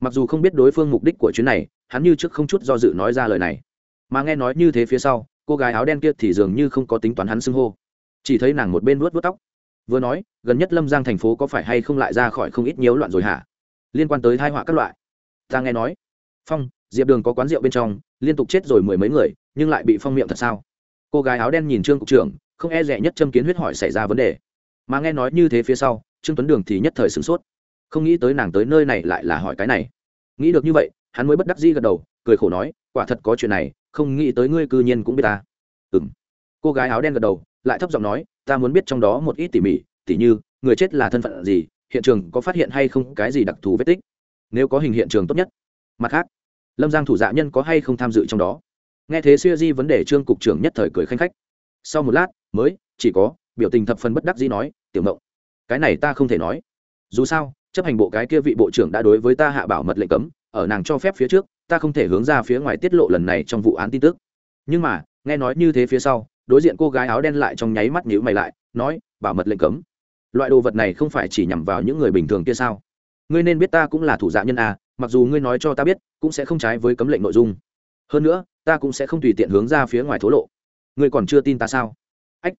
mặc dù không biết đối phương mục đích của chuyến này, hắn như trước không chút do dự nói ra lời này. Mà nghe nói như thế phía sau, cô gái áo đen kia thì dường như không có tính toán hắn xưng hô. Chỉ thấy nàng một bên vuốt vuốt tóc. Vừa nói, gần nhất lâm giang thành phố có phải hay không lại ra khỏi không ít nhiễu loạn rồi hả? Liên quan tới hai họa các loại. Ta nghe nói, phong, diệp đường có quán rượu bên trong, liên tục chết rồi mười mấy người nhưng lại bị phong miệng thật sao? Cô gái áo đen nhìn trương cục trưởng, không e rẻ nhất châm kiến huyết hỏi xảy ra vấn đề. Mà nghe nói như thế phía sau, trương tuấn đường thì nhất thời sửng sốt. Không nghĩ tới nàng tới nơi này lại là hỏi cái này. Nghĩ được như vậy, hắn mới bất đắc dĩ gật đầu, cười khổ nói, quả thật có chuyện này, không nghĩ tới ngươi cư nhiên cũng biết ta. Ừ m cô gái áo đen gật đầu, lại thấp giọng nói, ta muốn biết trong đó một ít tỉ mỉ, tỉ như, người chết là thân phận gì, hiện trường có phát hiện hay không cái gì đặc thù vết tích? Nếu có hình hiện trường tốt nhất. Mặt khác, lâm giang thủ dạ nhân có hay không tham dự trong đó? Nghe thế xuya di vấn đề trương cục trưởng nhất thời cười khanh khách. Sau một lát, mới, chỉ có, biểu tình thập phần bất đắc dĩ nói, tiểu mộng cái này ta không thể nói. Dù sao, chấp hành bộ cái kia vị bộ trưởng đã đối với ta hạ bảo mật lệnh cấm, ở nàng cho phép phía trước, ta không thể hướng ra phía ngoài tiết lộ lần này trong vụ án tin tức. Nhưng mà, nghe nói như thế phía sau, đối diện cô gái áo đen lại trong nháy mắt nhíu mày lại, nói, bảo mật lệnh cấm? Loại đồ vật này không phải chỉ nhằm vào những người bình thường kia sao? Ngươi nên biết ta cũng là thủ dạ nhân à mặc dù ngươi nói cho ta biết, cũng sẽ không trái với cấm lệnh nội dung. Hơn nữa ta cũng sẽ không tùy tiện hướng ra phía ngoài thố lộ. Ngươi còn chưa tin ta sao? Ách,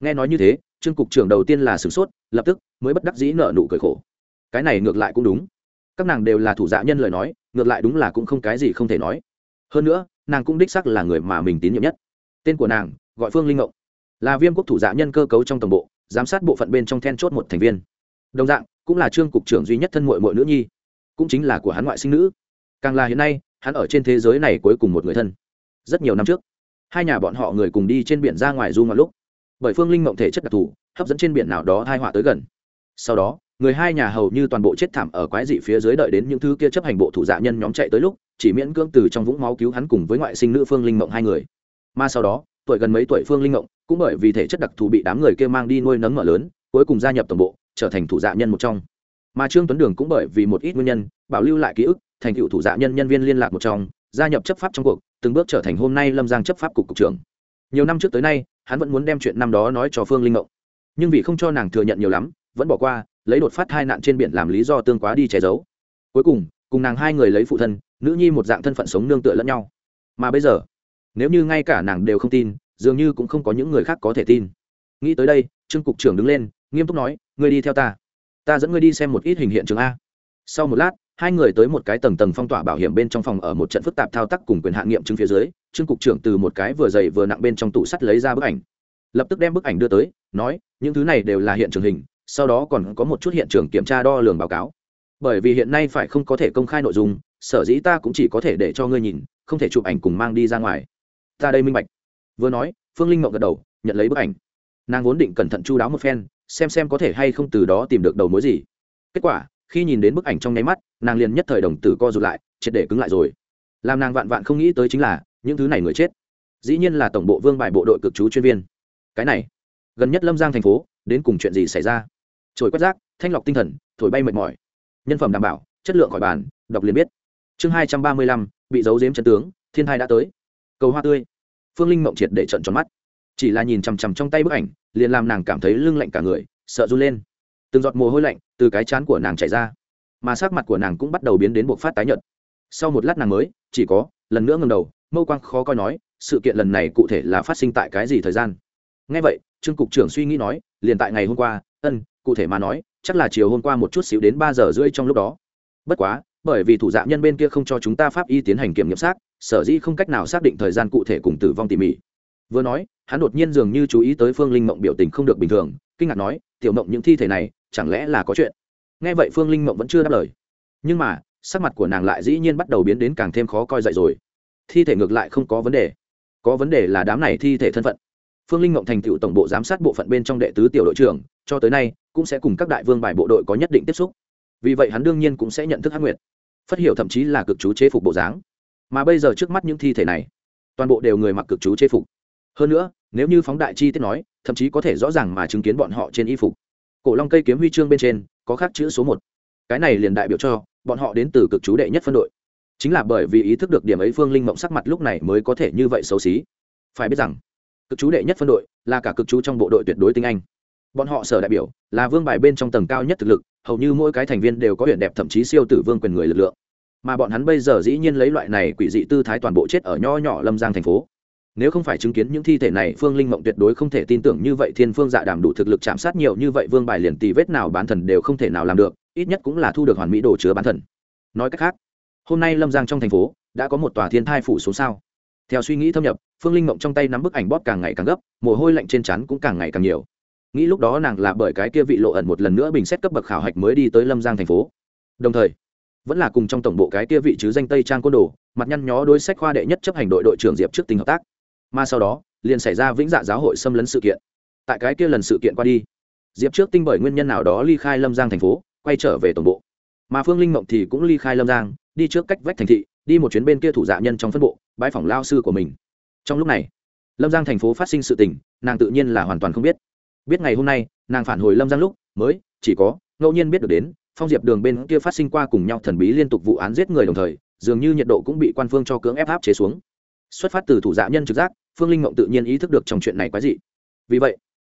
nghe nói như thế, trương cục trưởng đầu tiên là sửng sốt, lập tức mới bất đắc dĩ nợ nụ cười khổ. Cái này ngược lại cũng đúng. Các nàng đều là thủ dạ nhân lời nói, ngược lại đúng là cũng không cái gì không thể nói. Hơn nữa, nàng cũng đích sắc là người mà mình tín nhiệm nhất. Tên của nàng, gọi phương linh ngộng. Là viêm quốc thủ dạ nhân cơ cấu trong tổng bộ, giám sát bộ phận bên trong then chốt một thành viên. Đồng dạng, cũng là trương cục trưởng duy nhất thân mội mội nữ nhi. Cũng chính là của hắn ngoại sinh nữ. Càng là hiện nay, hắn ở trên thế giới này cuối cùng một người thân rất nhiều năm trước, hai nhà bọn họ người cùng đi trên biển ra ngoài du ngoạn lúc, bởi phương linh mộng thể chất đặc thù, hấp dẫn trên biển nào đó hai họa tới gần. Sau đó, người hai nhà hầu như toàn bộ chết thảm ở quái dị phía dưới đợi đến những thứ kia chấp hành bộ thủ dạ nhân nhóm chạy tới lúc, chỉ miễn cưỡng từ trong vũng máu cứu hắn cùng với ngoại sinh nữ phương linh mộng hai người. Mà sau đó, tuổi gần mấy tuổi phương linh mộng, cũng bởi vì thể chất đặc thù bị đám người kia mang đi nuôi nấng mở lớn, cuối cùng gia nhập tổng bộ, trở thành thủ dạ nhân một trong. Mà trương tuấn đường cũng bởi vì một ít nguyên nhân, bảo lưu lại ký ức, thành cựu thủ dạ nhân nhân viên liên lạc một trong, gia nhập chấp pháp trong cuộc từng bước trở thành hôm nay lâm giang chấp pháp cục cục trưởng. Nhiều năm trước tới nay, hắn vẫn muốn đem chuyện năm đó nói cho phương linh mộng. Nhưng vì không cho nàng thừa nhận nhiều lắm, vẫn bỏ qua, lấy đột phát hai nạn trên biển làm lý do tương quá đi che giấu. Cuối cùng cùng nàng hai người lấy phụ thân, nữ nhi một dạng thân phận sống nương tựa lẫn nhau. Mà bây giờ, nếu như ngay cả nàng đều không tin, dường như cũng không có những người khác có thể tin. Nghĩ tới đây, trương cục trưởng đứng lên, nghiêm túc nói, ngươi đi theo ta. Ta dẫn ngươi đi xem một ít hình hiện trường a. Sau một lát hai người tới một cái tầng tầng phong tỏa bảo hiểm bên trong phòng ở một trận phức tạp thao tác cùng quyền hạn nghiệm chứng phía dưới, trương cục trưởng từ một cái vừa dày vừa nặng bên trong tủ sắt lấy ra bức ảnh. Lập tức đem bức ảnh đưa tới, nói, những thứ này đều là hiện trường hình, sau đó còn có một chút hiện trường kiểm tra đo lường báo cáo. Bởi vì hiện nay phải không có thể công khai nội dung, sở dĩ ta cũng chỉ có thể để cho ngươi nhìn, không thể chụp ảnh cùng mang đi ra ngoài. Ta đây minh bạch. Vừa nói, phương linh mộng gật đầu, nhận lấy bức ảnh. Nàng vốn định cẩn thận chu đáo một phen, xem xem có thể hay không từ đó tìm được đầu mối gì. Kết quả khi nhìn đến bức ảnh trong nháy mắt, nàng liền nhất thời đồng tử co rụt lại, triệt để cứng lại rồi. Làm nàng vạn vạn không nghĩ tới chính là, những thứ này người chết. Dĩ nhiên là tổng bộ vương bài bộ đội cực chú chuyên viên. Cái này, gần nhất lâm giang thành phố, đến cùng chuyện gì xảy ra? Trồi quét rác, thanh lọc tinh thần, thổi bay mệt mỏi. Nhân phẩm đảm bảo, chất lượng khỏi bàn, đọc liền biết. Chương hai trăm ba mươi lăm, bị giấu giếm chân tướng, thiên thai đã tới. Cầu hoa tươi. Phương linh mộng triệt để trận tròn mắt. Chỉ là nhìn chằm chằm trong tay bức ảnh, liền làm nàng cảm thấy lưng lạnh cả người, sợ run lên từng giọt mồ hôi lạnh từ cái chán của nàng chảy ra, mà sắc mặt của nàng cũng bắt đầu biến đến buộc phát tái nhợt. Sau một lát nàng mới, chỉ có, lần nữa ngầm đầu, mâu quang khó coi nói, sự kiện lần này cụ thể là phát sinh tại cái gì thời gian? Ngay vậy, trương cục trưởng suy nghĩ nói, liền tại ngày hôm qua, ân, cụ thể mà nói, chắc là chiều hôm qua một chút xíu đến ba giờ rưỡi trong lúc đó. Bất quá, bởi vì thủ dạ nhân bên kia không cho chúng ta pháp y tiến hành kiểm nghiệm xác, sở dĩ không cách nào xác định thời gian cụ thể cùng tử vong tỉ mỉ. Vừa nói, hắn đột nhiên dường như chú ý tới phương linh mộng biểu tình không được bình thường, kinh ngạc nói, tiểu mộng, những thi thể này chẳng lẽ là có chuyện? Nghe vậy phương linh mộng vẫn chưa đáp lời. Nhưng mà, sắc mặt của nàng lại dĩ nhiên bắt đầu biến đến càng thêm khó coi dậy rồi. Thi thể ngược lại không có vấn đề. Có vấn đề là đám này thi thể thân phận. Phương linh mộng thành tựu tổng bộ giám sát bộ phận bên trong đệ tứ tiểu đội trưởng, cho tới nay, cũng sẽ cùng các đại vương bài bộ đội có nhất định tiếp xúc. Vì vậy hắn đương nhiên cũng sẽ nhận thức hắc nguyệt. Phát hiểu thậm chí là cực chú chế phục bộ dáng. Mà bây giờ trước mắt những thi thể này, toàn bộ đều người mặc cực chú chế phục. Hơn nữa, nếu như phóng đại chi tiết nói, thậm chí có thể rõ ràng mà chứng kiến bọn họ trên y phục cổ long cây kiếm huy chương bên trên, có khắc chữ số một. Cái này liền đại biểu cho, bọn họ đến từ cực chú đệ nhất phân đội. Chính là bởi vì ý thức được điểm ấy phương linh mộng sắc mặt lúc này mới có thể như vậy xấu xí. Phải biết rằng, cực chú đệ nhất phân đội là cả cực chú trong bộ đội tuyệt đối tinh anh. Bọn họ sở đại biểu là vương bài bên trong tầng cao nhất thực lực, hầu như mỗi cái thành viên đều có huyện đẹp thậm chí siêu tử vương quyền người lực lượng. Mà bọn hắn bây giờ dĩ nhiên lấy loại này quỷ dị tư thái toàn bộ chết ở nho nhỏ lâm giang thành phố nếu không phải chứng kiến những thi thể này, phương linh mộng tuyệt đối không thể tin tưởng như vậy thiên phương dạ đảm đủ thực lực chạm sát nhiều như vậy vương bài liền tì vết nào bán thần đều không thể nào làm được, ít nhất cũng là thu được hoàn mỹ đồ chứa bán thần. Nói cách khác, hôm nay lâm giang trong thành phố đã có một tòa thiên thai phủ xuống sao? Theo suy nghĩ thâm nhập, phương linh mộng trong tay nắm bức ảnh bóp càng ngày càng gấp, mồ hôi lạnh trên chắn cũng càng ngày càng nhiều. Nghĩ lúc đó nàng là bởi cái kia vị lộ ẩn một lần nữa bình xét cấp bậc khảo hạch mới đi tới lâm giang thành phố. Đồng thời, vẫn là cùng trong tổng bộ cái kia vị chứ danh tây trang côn đồ, mặt nhăn nhó đối sách khoa đệ nhất chấp hành đội đội trưởng diệp trước tình hợp tác mà sau đó, liền xảy ra vĩnh dạ giáo hội xâm lấn sự kiện. Tại cái kia lần sự kiện qua đi, diệp trước tinh bởi nguyên nhân nào đó ly khai lâm giang thành phố, quay trở về tổng bộ. Mà phương linh mộng thì cũng ly khai lâm giang, đi trước cách vách thành thị, đi một chuyến bên kia thủ dạ nhân trong phân bộ bãi phòng lao sư của mình. Trong lúc này, lâm giang thành phố phát sinh sự tình, nàng tự nhiên là hoàn toàn không biết. Biết ngày hôm nay, nàng phản hồi lâm giang lúc, mới, chỉ có, ngẫu nhiên biết được đến, phong diệp đường bên kia phát sinh qua cùng nhau thần bí liên tục vụ án giết người đồng thời, dường như nhiệt độ cũng bị quan phương cho cưỡng ép áp chế xuống. Xuất phát từ thủ dạ nhân trực giác phương linh mộng tự nhiên ý thức được trong chuyện này quái dị. Vì vậy,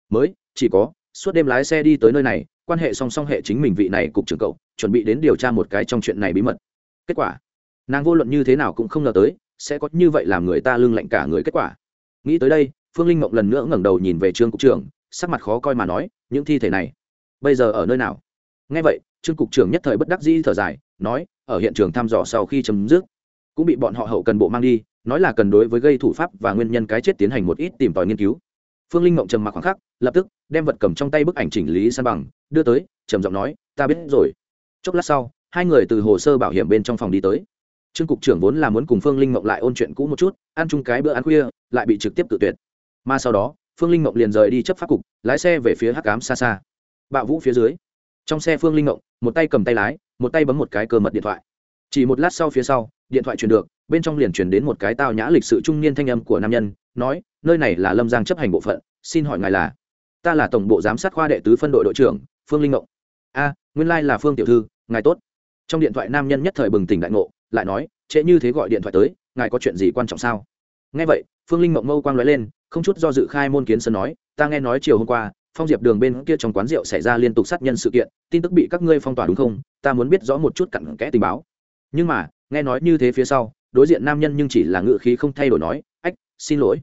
mới, chỉ có, suốt đêm lái xe đi tới nơi này, quan hệ song song hệ chính mình vị này cục trưởng cậu, chuẩn bị đến điều tra một cái trong chuyện này bí mật. Kết quả, nàng vô luận như thế nào cũng không ngờ tới, sẽ có như vậy làm người ta lưng lạnh cả người kết quả. Nghĩ tới đây, phương linh mộng lần nữa ngẩng đầu nhìn về trương cục trưởng, sắc mặt khó coi mà nói, những thi thể này, bây giờ ở nơi nào? Ngay vậy, trương cục trưởng nhất thời bất đắc dĩ thở dài, nói, ở hiện trường thăm dò sau khi chấm dứt cũng bị bọn họ hậu cần bộ mang đi, nói là cần đối với gây thủ pháp và nguyên nhân cái chết tiến hành một ít tìm tòi nghiên cứu. Phương linh mộng trầm mặc khoảng khắc, lập tức đem vật cầm trong tay bức ảnh chỉnh lý san bằng, đưa tới, trầm giọng nói, ta biết rồi. Chốc lát sau, hai người từ hồ sơ bảo hiểm bên trong phòng đi tới. Trương cục trưởng vốn là muốn cùng phương linh mộng lại ôn chuyện cũ một chút, ăn chung cái bữa ăn khuya, lại bị trực tiếp tự tuyệt. Mà sau đó, phương linh mộng liền rời đi chấp pháp cục, lái xe về phía hắc cám xa xa. Bạo vũ phía dưới, trong xe phương linh mộng một tay cầm tay lái, một tay bấm một cái cơ mật điện thoại chỉ một lát sau phía sau, điện thoại truyền được, bên trong liền truyền đến một cái tao nhã lịch sự trung niên thanh âm của nam nhân, nói, nơi này là lâm giang chấp hành bộ phận, xin hỏi ngài là? Ta là tổng bộ giám sát khoa đệ tứ phân đội đội trưởng, phương linh ngộng. A, nguyên lai là phương tiểu thư, ngài tốt. Trong điện thoại nam nhân nhất thời bừng tỉnh đại ngộ, lại nói, trễ như thế gọi điện thoại tới, ngài có chuyện gì quan trọng sao? Nghe vậy, phương linh ngộng mâu quang lóe lên, không chút do dự khai môn kiến sơn nói, ta nghe nói chiều hôm qua, phong diệp đường bên kia trong quán rượu xảy ra liên tục sát nhân sự kiện, tin tức bị các ngươi phong tỏa đúng không? Ta muốn biết rõ một chút cặn kẽ tình báo nhưng mà, nghe nói như thế phía sau, đối diện nam nhân nhưng chỉ là ngự khí không thay đổi nói, ách, xin lỗi.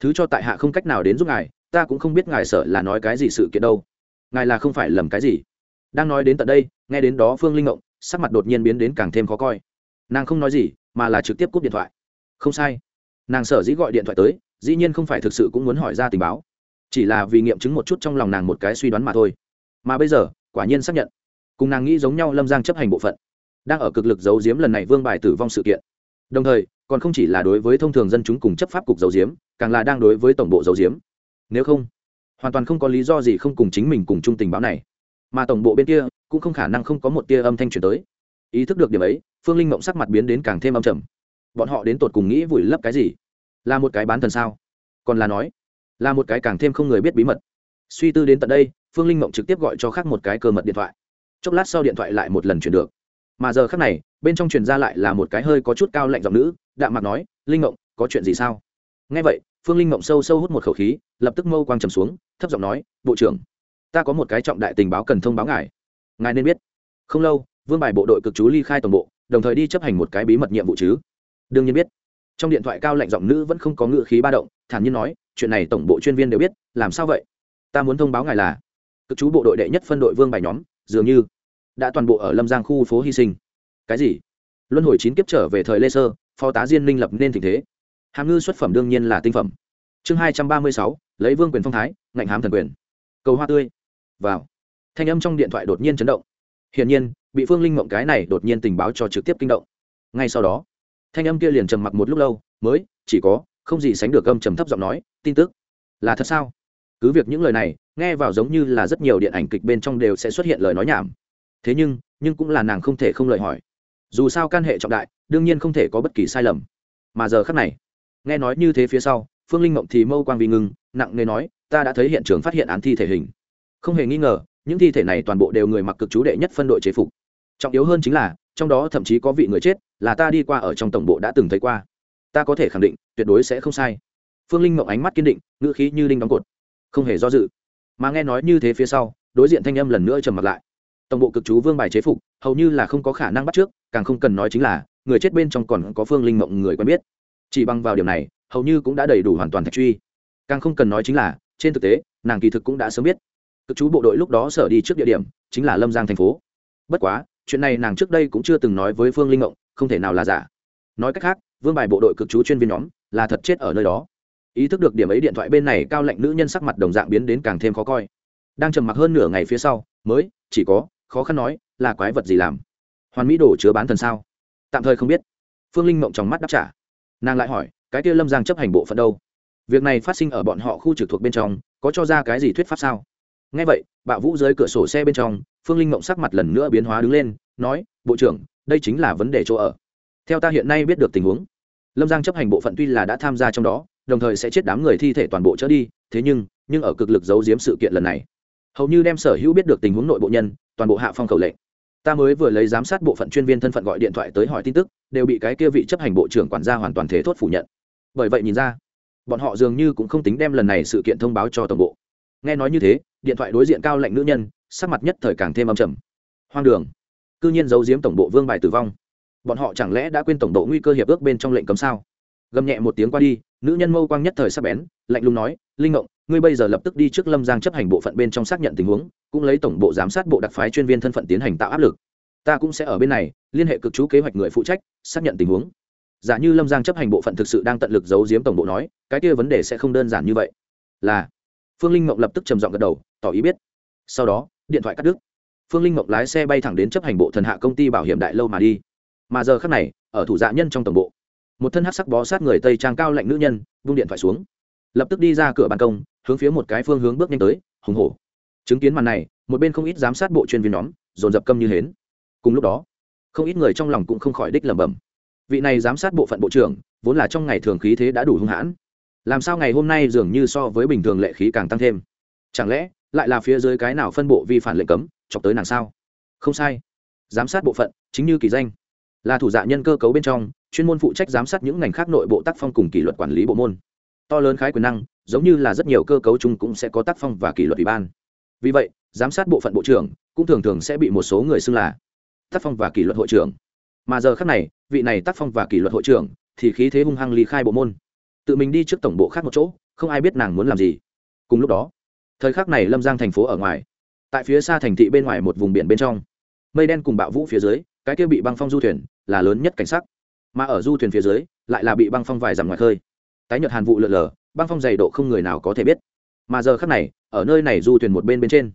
Thứ cho tại hạ không cách nào đến giúp ngài, ta cũng không biết ngài sợ là nói cái gì sự kiện đâu. Ngài là không phải lầm cái gì. Đang nói đến tận đây, nghe đến đó phương linh ngộng, sắc mặt đột nhiên biến đến càng thêm khó coi. Nàng không nói gì, mà là trực tiếp cúp điện thoại. Không sai. Nàng sở dĩ gọi điện thoại tới, dĩ nhiên không phải thực sự cũng muốn hỏi ra tình báo. Chỉ là vì nghiệm chứng một chút trong lòng nàng một cái suy đoán mà thôi. Mà bây giờ, quả nhiên xác nhận. Cùng nàng nghĩ giống nhau lâm giang chấp hành bộ phận đang ở cực lực giấu giếm lần này vương bài tử vong sự kiện. Đồng thời, còn không chỉ là đối với thông thường dân chúng cùng chấp pháp cục giấu giếm, càng là đang đối với tổng bộ giấu giếm. Nếu không, hoàn toàn không có lý do gì không cùng chính mình cùng chung tình báo này. Mà tổng bộ bên kia cũng không khả năng không có một tia âm thanh chuyển tới. Ý thức được điểm ấy, phương linh mộng sắc mặt biến đến càng thêm âm trầm. Bọn họ đến tột cùng nghĩ vùi lấp cái gì? Là một cái bán thần sao? Còn là nói, là một cái càng thêm không người biết bí mật. Suy tư đến tận đây, phương linh mộng trực tiếp gọi cho khác một cái cơ mật điện thoại. Chốc lát sau điện thoại lại một lần chuyển được mà giờ khác này, bên trong truyền ra lại là một cái hơi có chút cao lạnh giọng nữ, đạm mặt nói, linh ngộng, có chuyện gì sao? Nghe vậy, phương linh ngộng sâu sâu hút một khẩu khí, lập tức mâu quang trầm xuống, thấp giọng nói, bộ trưởng, ta có một cái trọng đại tình báo cần thông báo ngài. Ngài nên biết. Không lâu, vương bài bộ đội cực chú ly khai toàn bộ, đồng thời đi chấp hành một cái bí mật nhiệm vụ chứ. Đương nhiên biết, trong điện thoại cao lạnh giọng nữ vẫn không có ngựa khí ba động, thản nhiên nói, chuyện này tổng bộ chuyên viên đều biết, làm sao vậy? Ta muốn thông báo ngài là. Cực chú bộ đội đệ nhất phân đội vương bài nhóm, dường như đã toàn bộ ở lâm giang khu phố hy sinh. Cái gì? Luân hồi chín kiếp trở về thời lê sơ, phó tá diên minh lập nên tình thế. Hàm ngư xuất phẩm đương nhiên là tinh phẩm. Chương hai trăm ba mươi sáu, lấy vương quyền phong thái, ngạnh hám thần quyền. Cầu hoa tươi. Vào. Thanh âm trong điện thoại đột nhiên chấn động. Hiển nhiên, bị phương linh mộng cái này đột nhiên tình báo cho trực tiếp kinh động. Ngay sau đó, thanh âm kia liền trầm mặc một lúc lâu, mới, chỉ có, không gì sánh được âm trầm thấp giọng nói, tin tức. Là thật sao? Cứ việc những lời này, nghe vào giống như là rất nhiều điện ảnh kịch bên trong đều sẽ xuất hiện lời nói nhảm thế nhưng nhưng cũng là nàng không thể không lời hỏi. Dù sao can hệ trọng đại, đương nhiên không thể có bất kỳ sai lầm. Mà giờ khắc này, nghe nói như thế phía sau, phương linh mộng thì mâu quang vì ngừng nặng nề nói, ta đã thấy hiện trường phát hiện án thi thể hình. Không hề nghi ngờ, những thi thể này toàn bộ đều người mặc cực chú đệ nhất phân đội chế phục. Trọng yếu hơn chính là, trong đó thậm chí có vị người chết, là ta đi qua ở trong tổng bộ đã từng thấy qua. Ta có thể khẳng định, tuyệt đối sẽ không sai. Phương linh mộng ánh mắt kiên định, ngữ khí như đinh đóng cột, không hề do dự. Mà nghe nói như thế phía sau, đối diện thanh âm lần nữa trầm mặt lại tổng bộ cực chú vương bài chế phục, hầu như là không có khả năng bắt trước, càng không cần nói chính là, người chết bên trong còn có phương linh mộng người quen biết. Chỉ bằng vào điểm này, hầu như cũng đã đầy đủ hoàn toàn thạch truy. Càng không cần nói chính là, trên thực tế, nàng kỳ thực cũng đã sớm biết. Cực chú bộ đội lúc đó sở đi trước địa điểm, chính là lâm giang thành phố. Bất quá, chuyện này nàng trước đây cũng chưa từng nói với phương linh mộng, không thể nào là giả. Nói cách khác, vương bài bộ đội cực chú chuyên viên nhóm, là thật chết ở nơi đó. Ý thức được điểm ấy điện thoại bên này cao lệnh nữ nhân sắc mặt đồng dạng biến đến càng thêm khó coi. Đang trầm mặc hơn nửa ngày phía sau, mới, chỉ có khó khăn nói, là quái vật gì làm? Hoàn mỹ đồ chứa bán thần sao? Tạm thời không biết. Phương linh mộng trong mắt đáp trả. Nàng lại hỏi, cái kia lâm giang chấp hành bộ phận đâu? Việc này phát sinh ở bọn họ khu trực thuộc bên trong, có cho ra cái gì thuyết pháp sao? Ngay vậy, bạo vũ dưới cửa sổ xe bên trong, phương linh mộng sắc mặt lần nữa biến hóa đứng lên, nói, bộ trưởng, đây chính là vấn đề chỗ ở. Theo ta hiện nay biết được tình huống, lâm giang chấp hành bộ phận tuy là đã tham gia trong đó, đồng thời sẽ chết đám người thi thể toàn bộ trở đi, thế nhưng nhưng ở cực lực giấu giếm sự kiện lần này hầu như đem sở hữu biết được tình huống nội bộ nhân, toàn bộ hạ phong khẩu lệnh. Ta mới vừa lấy giám sát bộ phận chuyên viên thân phận gọi điện thoại tới hỏi tin tức, đều bị cái kia vị chấp hành bộ trưởng quản gia hoàn toàn thế thốt phủ nhận. Bởi vậy nhìn ra, bọn họ dường như cũng không tính đem lần này sự kiện thông báo cho tổng bộ. Nghe nói như thế, điện thoại đối diện cao lệnh nữ nhân, sắc mặt nhất thời càng thêm âm trầm. Hoang đường. Cư nhiên giấu giếm tổng bộ vương bài tử vong. Bọn họ chẳng lẽ đã quên tổng độ nguy cơ hiệp ước bên trong lệnh cấm sao? Gầm nhẹ một tiếng qua đi, nữ nhân mâu quang nhất thời sắp bén, lạnh lùng nói, linh ngộng, ngươi bây giờ lập tức đi trước lâm giang chấp hành bộ phận bên trong xác nhận tình huống, cũng lấy tổng bộ giám sát bộ đặc phái chuyên viên thân phận tiến hành tạo áp lực. Ta cũng sẽ ở bên này, liên hệ cực chú kế hoạch người phụ trách, xác nhận tình huống. Giả như lâm giang chấp hành bộ phận thực sự đang tận lực giấu giếm tổng bộ nói, cái kia vấn đề sẽ không đơn giản như vậy. Là, phương linh mộng lập tức trầm giọng gật đầu, tỏ ý biết. Sau đó, điện thoại cắt đứt. Phương linh mộng lái xe bay thẳng đến chấp hành bộ thần hạ công ty bảo hiểm đại lâu mà đi. Mà giờ khác này, ở thủ dạ nhân trong tổng bộ một thân hát sắc bó sát người tây trang cao lạnh nữ nhân, vung điện thoại xuống. Lập tức đi ra cửa ban công, hướng phía một cái phương hướng bước nhanh tới, hùng hổ. Chứng kiến màn này, một bên không ít giám sát bộ chuyên viên nhóm, dồn dập câm như hến. Cùng lúc đó, không ít người trong lòng cũng không khỏi đích lẩm bẩm. Vị này giám sát bộ phận bộ trưởng, vốn là trong ngày thường khí thế đã đủ hung hãn. Làm sao ngày hôm nay dường như so với bình thường lệ khí càng tăng thêm? Chẳng lẽ, lại là phía dưới cái nào phân bộ vi phản lệnh cấm, chọc tới nàng sao? Không sai. Giám sát bộ phận, chính như kỳ danh. Là thủ dạ nhân cơ cấu bên trong chuyên môn phụ trách giám sát những ngành khác nội bộ tác phong cùng kỷ luật quản lý bộ môn. To lớn khái quyền năng, giống như là rất nhiều cơ cấu chung cũng sẽ có tác phong và kỷ luật ủy ban. Vì vậy, giám sát bộ phận bộ trưởng cũng thường thường sẽ bị một số người xưng là tác phong và kỷ luật hội trưởng. Mà giờ khác này, vị này tác phong và kỷ luật hội trưởng thì khí thế hung hăng ly khai bộ môn. Tự mình đi trước tổng bộ khác một chỗ, không ai biết nàng muốn làm gì. Cùng lúc đó, thời khắc này lâm giang thành phố ở ngoài. Tại phía xa thành thị bên ngoài một vùng biển bên trong. Mây đen cùng bạo vũ phía dưới, cái kia bị băng phong du thuyền là lớn nhất cảnh sắc mà ở du thuyền phía dưới, lại là bị băng phong vài dặm ngoài khơi. Tái nhật hàn vụ lượn lờ, băng phong dày độ không người nào có thể biết. Mà giờ khắc này, ở nơi này du thuyền một bên bên trên,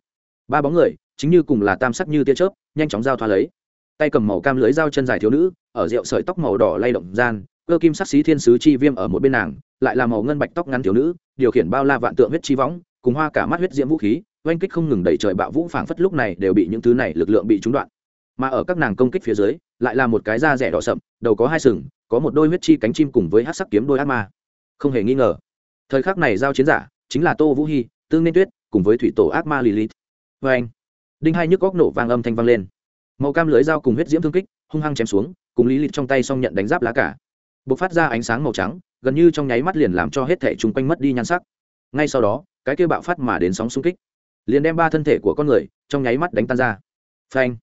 ba bóng người, chính như cùng là tam sắc như tia chớp, nhanh chóng giao thoa lấy. Tay cầm màu cam lưới dao chân dài thiếu nữ, ở rượu sợi tóc màu đỏ lay động gian, cơ kim sắc xí thiên sứ chi viêm ở một bên nàng, lại là màu ngân bạch tóc ngắn thiếu nữ, điều khiển bao la vạn tượng huyết chi võng, cùng hoa cả mắt huyết diễm vũ khí, oanh kích không ngừng đẩy trời bạo vũ phảng phất lúc này đều bị những thứ này lực lượng bị trúng đoạn mà ở các nàng công kích phía dưới, lại là một cái da rẻ đỏ sậm, đầu có hai sừng, có một đôi huyết chi cánh chim cùng với hát sắc kiếm đôi ác ma. Không hề nghi ngờ, thời khắc này giao chiến giả chính là tô vũ hy tương nên tuyết cùng với thủy tổ ác ma lilith. Vê anh, đinh hai nhức góc nổ vang âm thanh vang lên. Màu cam lưới dao cùng huyết diễm thương kích, hung hăng chém xuống, cùng lý lịch trong tay xong nhận đánh giáp lá cả. B ộ c phát ra ánh sáng màu trắng, gần như trong nháy mắt liền làm cho hết thể chung quanh mất đi nhan sắc. Ngay sau đó, cái kêu bạo phát mà đến sóng xung kích, liền đem ba thân thể của con người trong nháy mắt đánh tan ra. Phanh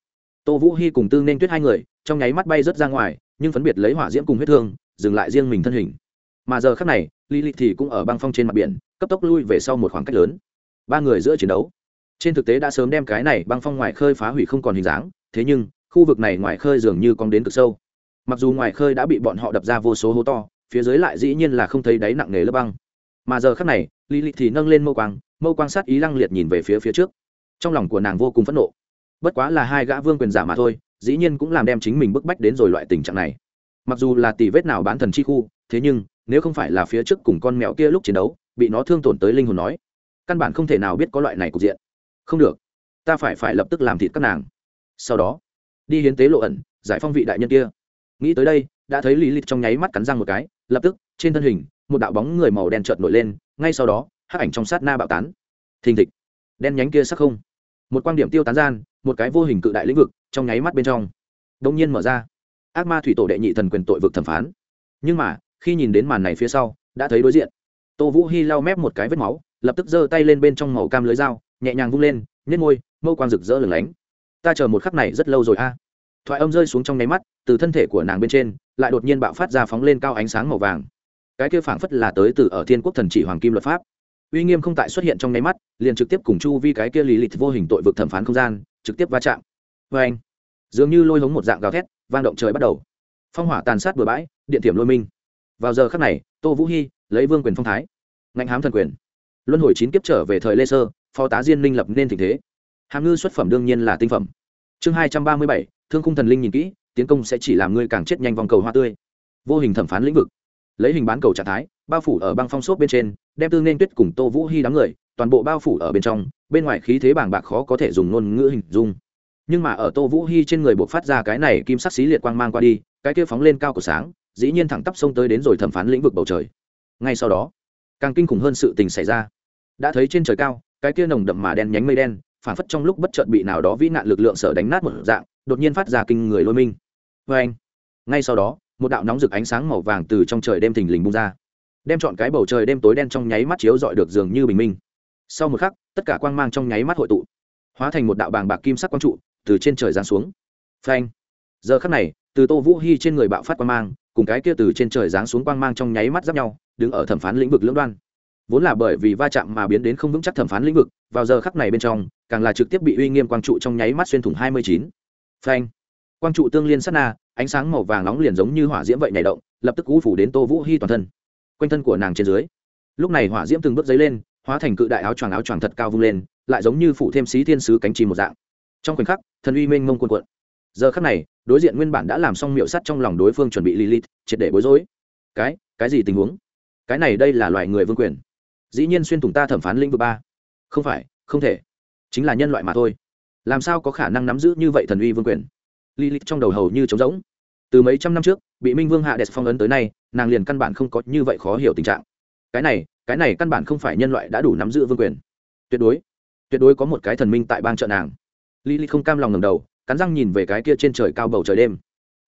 tô vũ hy cùng tư nên tuyết hai người, trong nháy mắt bay rớt ra ngoài, nhưng phấn biệt lấy hỏa diễm cùng huyết thương, dừng lại riêng mình thân hình. Mà giờ khác này lý lịch thì cũng ở băng phong trên mặt biển, cấp tốc lui về sau một khoảng cách lớn. Ba người giữa chiến đấu. Trên thực tế đã sớm đem cái này băng phong ngoài khơi phá hủy không còn hình dáng, thế nhưng, khu vực này ngoài khơi dường như còn đến cực sâu. Mặc dù ngoài khơi đã bị bọn họ đập ra vô số hố to, phía dưới lại dĩ nhiên là không thấy đáy nặng nề lớp băng. Mà giờ khác này lý lịch thì nâng lên mâu quang mâu quang sát ý lăng liệt nhìn về phía phía trước. Trong lòng của nàng vô cùng phẫn nộ bất quá là hai gã vương quyền giả mà thôi, dĩ nhiên cũng làm đem chính mình bức bách đến rồi loại tình trạng này. Mặc dù là tỷ vết nào bán thần chi khu, thế nhưng, nếu không phải là phía trước cùng con mèo kia lúc chiến đấu, bị nó thương tổn tới linh hồn nói, căn bản không thể nào biết có loại này cục diện. Không được, ta phải phải lập tức làm thịt các nàng. Sau đó, đi hiến tế lộ ẩn, giải phong vị đại nhân kia. Nghĩ tới đây, đã thấy lý lịch trong nháy mắt cắn răng một cái, lập tức, trên thân hình, một đạo bóng người màu đen trợn nổi lên, ngay sau đó, hắc ảnh trong sát na bạo tán. Thình thịch. Đen nhánh kia sắc không một quan điểm tiêu tán gian, một cái vô hình cự đại lĩnh vực, trong nháy mắt bên trong đông nhiên mở ra. Ác ma thủy tổ đệ nhị thần quyền tội vực thẩm phán. Nhưng mà, khi nhìn đến màn này phía sau, đã thấy đối diện. Tô vũ hy lau mép một cái vết máu, lập tức giơ tay lên bên trong màu cam lưới dao, nhẹ nhàng vung lên nhét môi, mâu quang rực rỡ lửng lánh. Ta chờ một khắc này rất lâu rồi a. Thoại âm rơi xuống trong nháy mắt, từ thân thể của nàng bên trên, lại đột nhiên bạo phát ra phóng lên cao ánh sáng màu vàng. Cái kia phảng phất là tới từ ở thiên quốc thần chỉ hoàng kim luật pháp uy nghiêm không tại xuất hiện trong nháy mắt, liền trực tiếp cùng chu vi cái kia lý lịch vô hình tội vực thẩm phán không gian, trực tiếp va chạm. Vê anh, dường như lôi hống một dạng gào thét, vang động trời bắt đầu. Phong hỏa tàn sát bừa bãi, điện thiểm lôi minh. Vào giờ khắc này, tô vũ hy lấy vương quyền phong thái. Ngạnh hám thần quyền. Luân hồi chín kiếp trở về thời lê sơ, phó tá diên minh lập nên tình thế. Hàm ngư xuất phẩm đương nhiên là tinh phẩm. Chương hai trăm ba mươi bảy, thương khung thần linh nhìn kỹ, tiến công sẽ chỉ làm ngươi càng chết nhanh vòng cầu hoa tươi. Vô hình thẩm phán lĩnh vực. Lấy hình bán cầu trạng thái bao phủ ở băng phong xốp bên trên, đem tương nên tuyết cùng tô vũ hy đám người, toàn bộ bao phủ ở bên trong, bên ngoài khí thế bàng bạc khó có thể dùng ngôn ngữ hình dung. Nhưng mà ở tô vũ hy trên người buộc phát ra cái này kim sắc xí liệt quang mang qua đi, cái kia phóng lên cao của sáng, dĩ nhiên thẳng tắp sông tới đến rồi thẩm phán lĩnh vực bầu trời. Ngay sau đó, càng kinh khủng hơn sự tình xảy ra. Đã thấy trên trời cao, cái kia nồng đậm mà đen nhánh mây đen phản phất trong lúc bất chợt bị nào đó vĩ nạn lực lượng sở đánh nát một dạng, đột nhiên phát ra kinh người lôi minh. Vê anh ngay sau đó, một đạo nóng rực ánh sáng màu vàng từ trong trời đêm thình lình bung ra đem chọn cái bầu trời đêm tối đen trong nháy mắt chiếu dọi được dường như bình minh. Sau một khắc, tất cả quang mang trong nháy mắt hội tụ, hóa thành một đạo bàng bạc kim sắc quang trụ từ trên trời giáng xuống. Phanh! Giờ khắc này, từ tô vũ hy trên người bạo phát quang mang, cùng cái kia từ trên trời giáng xuống quang mang trong nháy mắt giáp nhau, đứng ở thẩm phán lĩnh vực lưỡng đoan. Vốn là bởi vì va chạm mà biến đến không vững chắc thẩm phán lĩnh vực, vào giờ khắc này bên trong, càng là trực tiếp bị uy nghiêm quang trụ trong nháy mắt xuyên thủng hai mươi chín. Phanh! Quang trụ tương liên sát na, ánh sáng màu vàng nóng liền giống như hỏa diễm vậy nhảy động, lập tức cú phủ đến tô vũ hy toàn thân quanh thân của nàng trên dưới. Lúc này hỏa diễm từng bước dấy lên, hóa thành cự đại áo choàng áo choàng thật cao vung lên, lại giống như phủ thêm xí thiên sứ cánh chim một dạng. Trong khoảnh khắc, thần uy mênh mông cuồn cuộn. Giờ khắc này, đối diện nguyên bản đã làm xong miệu sắt trong lòng đối phương chuẩn bị lilith, triệt để bối rối. Cái cái gì tình huống? Cái này đây là loài người vương quyền. Dĩ nhiên xuyên thủng ta thẩm phán lĩnh vực ba. Không phải, không thể. Chính là nhân loại mà thôi. Làm sao có khả năng nắm giữ như vậy thần uy vương quyền? Lilith trong đầu hầu như trống rỗng. Từ mấy trăm năm trước bị minh vương hạ đẹp phong ấn tới nay, nàng liền căn bản không có như vậy khó hiểu tình trạng. Cái này cái này căn bản không phải nhân loại đã đủ nắm giữ vương quyền. Tuyệt đối tuyệt đối có một cái thần minh tại bang trợ nàng. Lilith không cam lòng ngầm đầu, cắn răng nhìn về cái kia trên trời cao bầu trời đêm.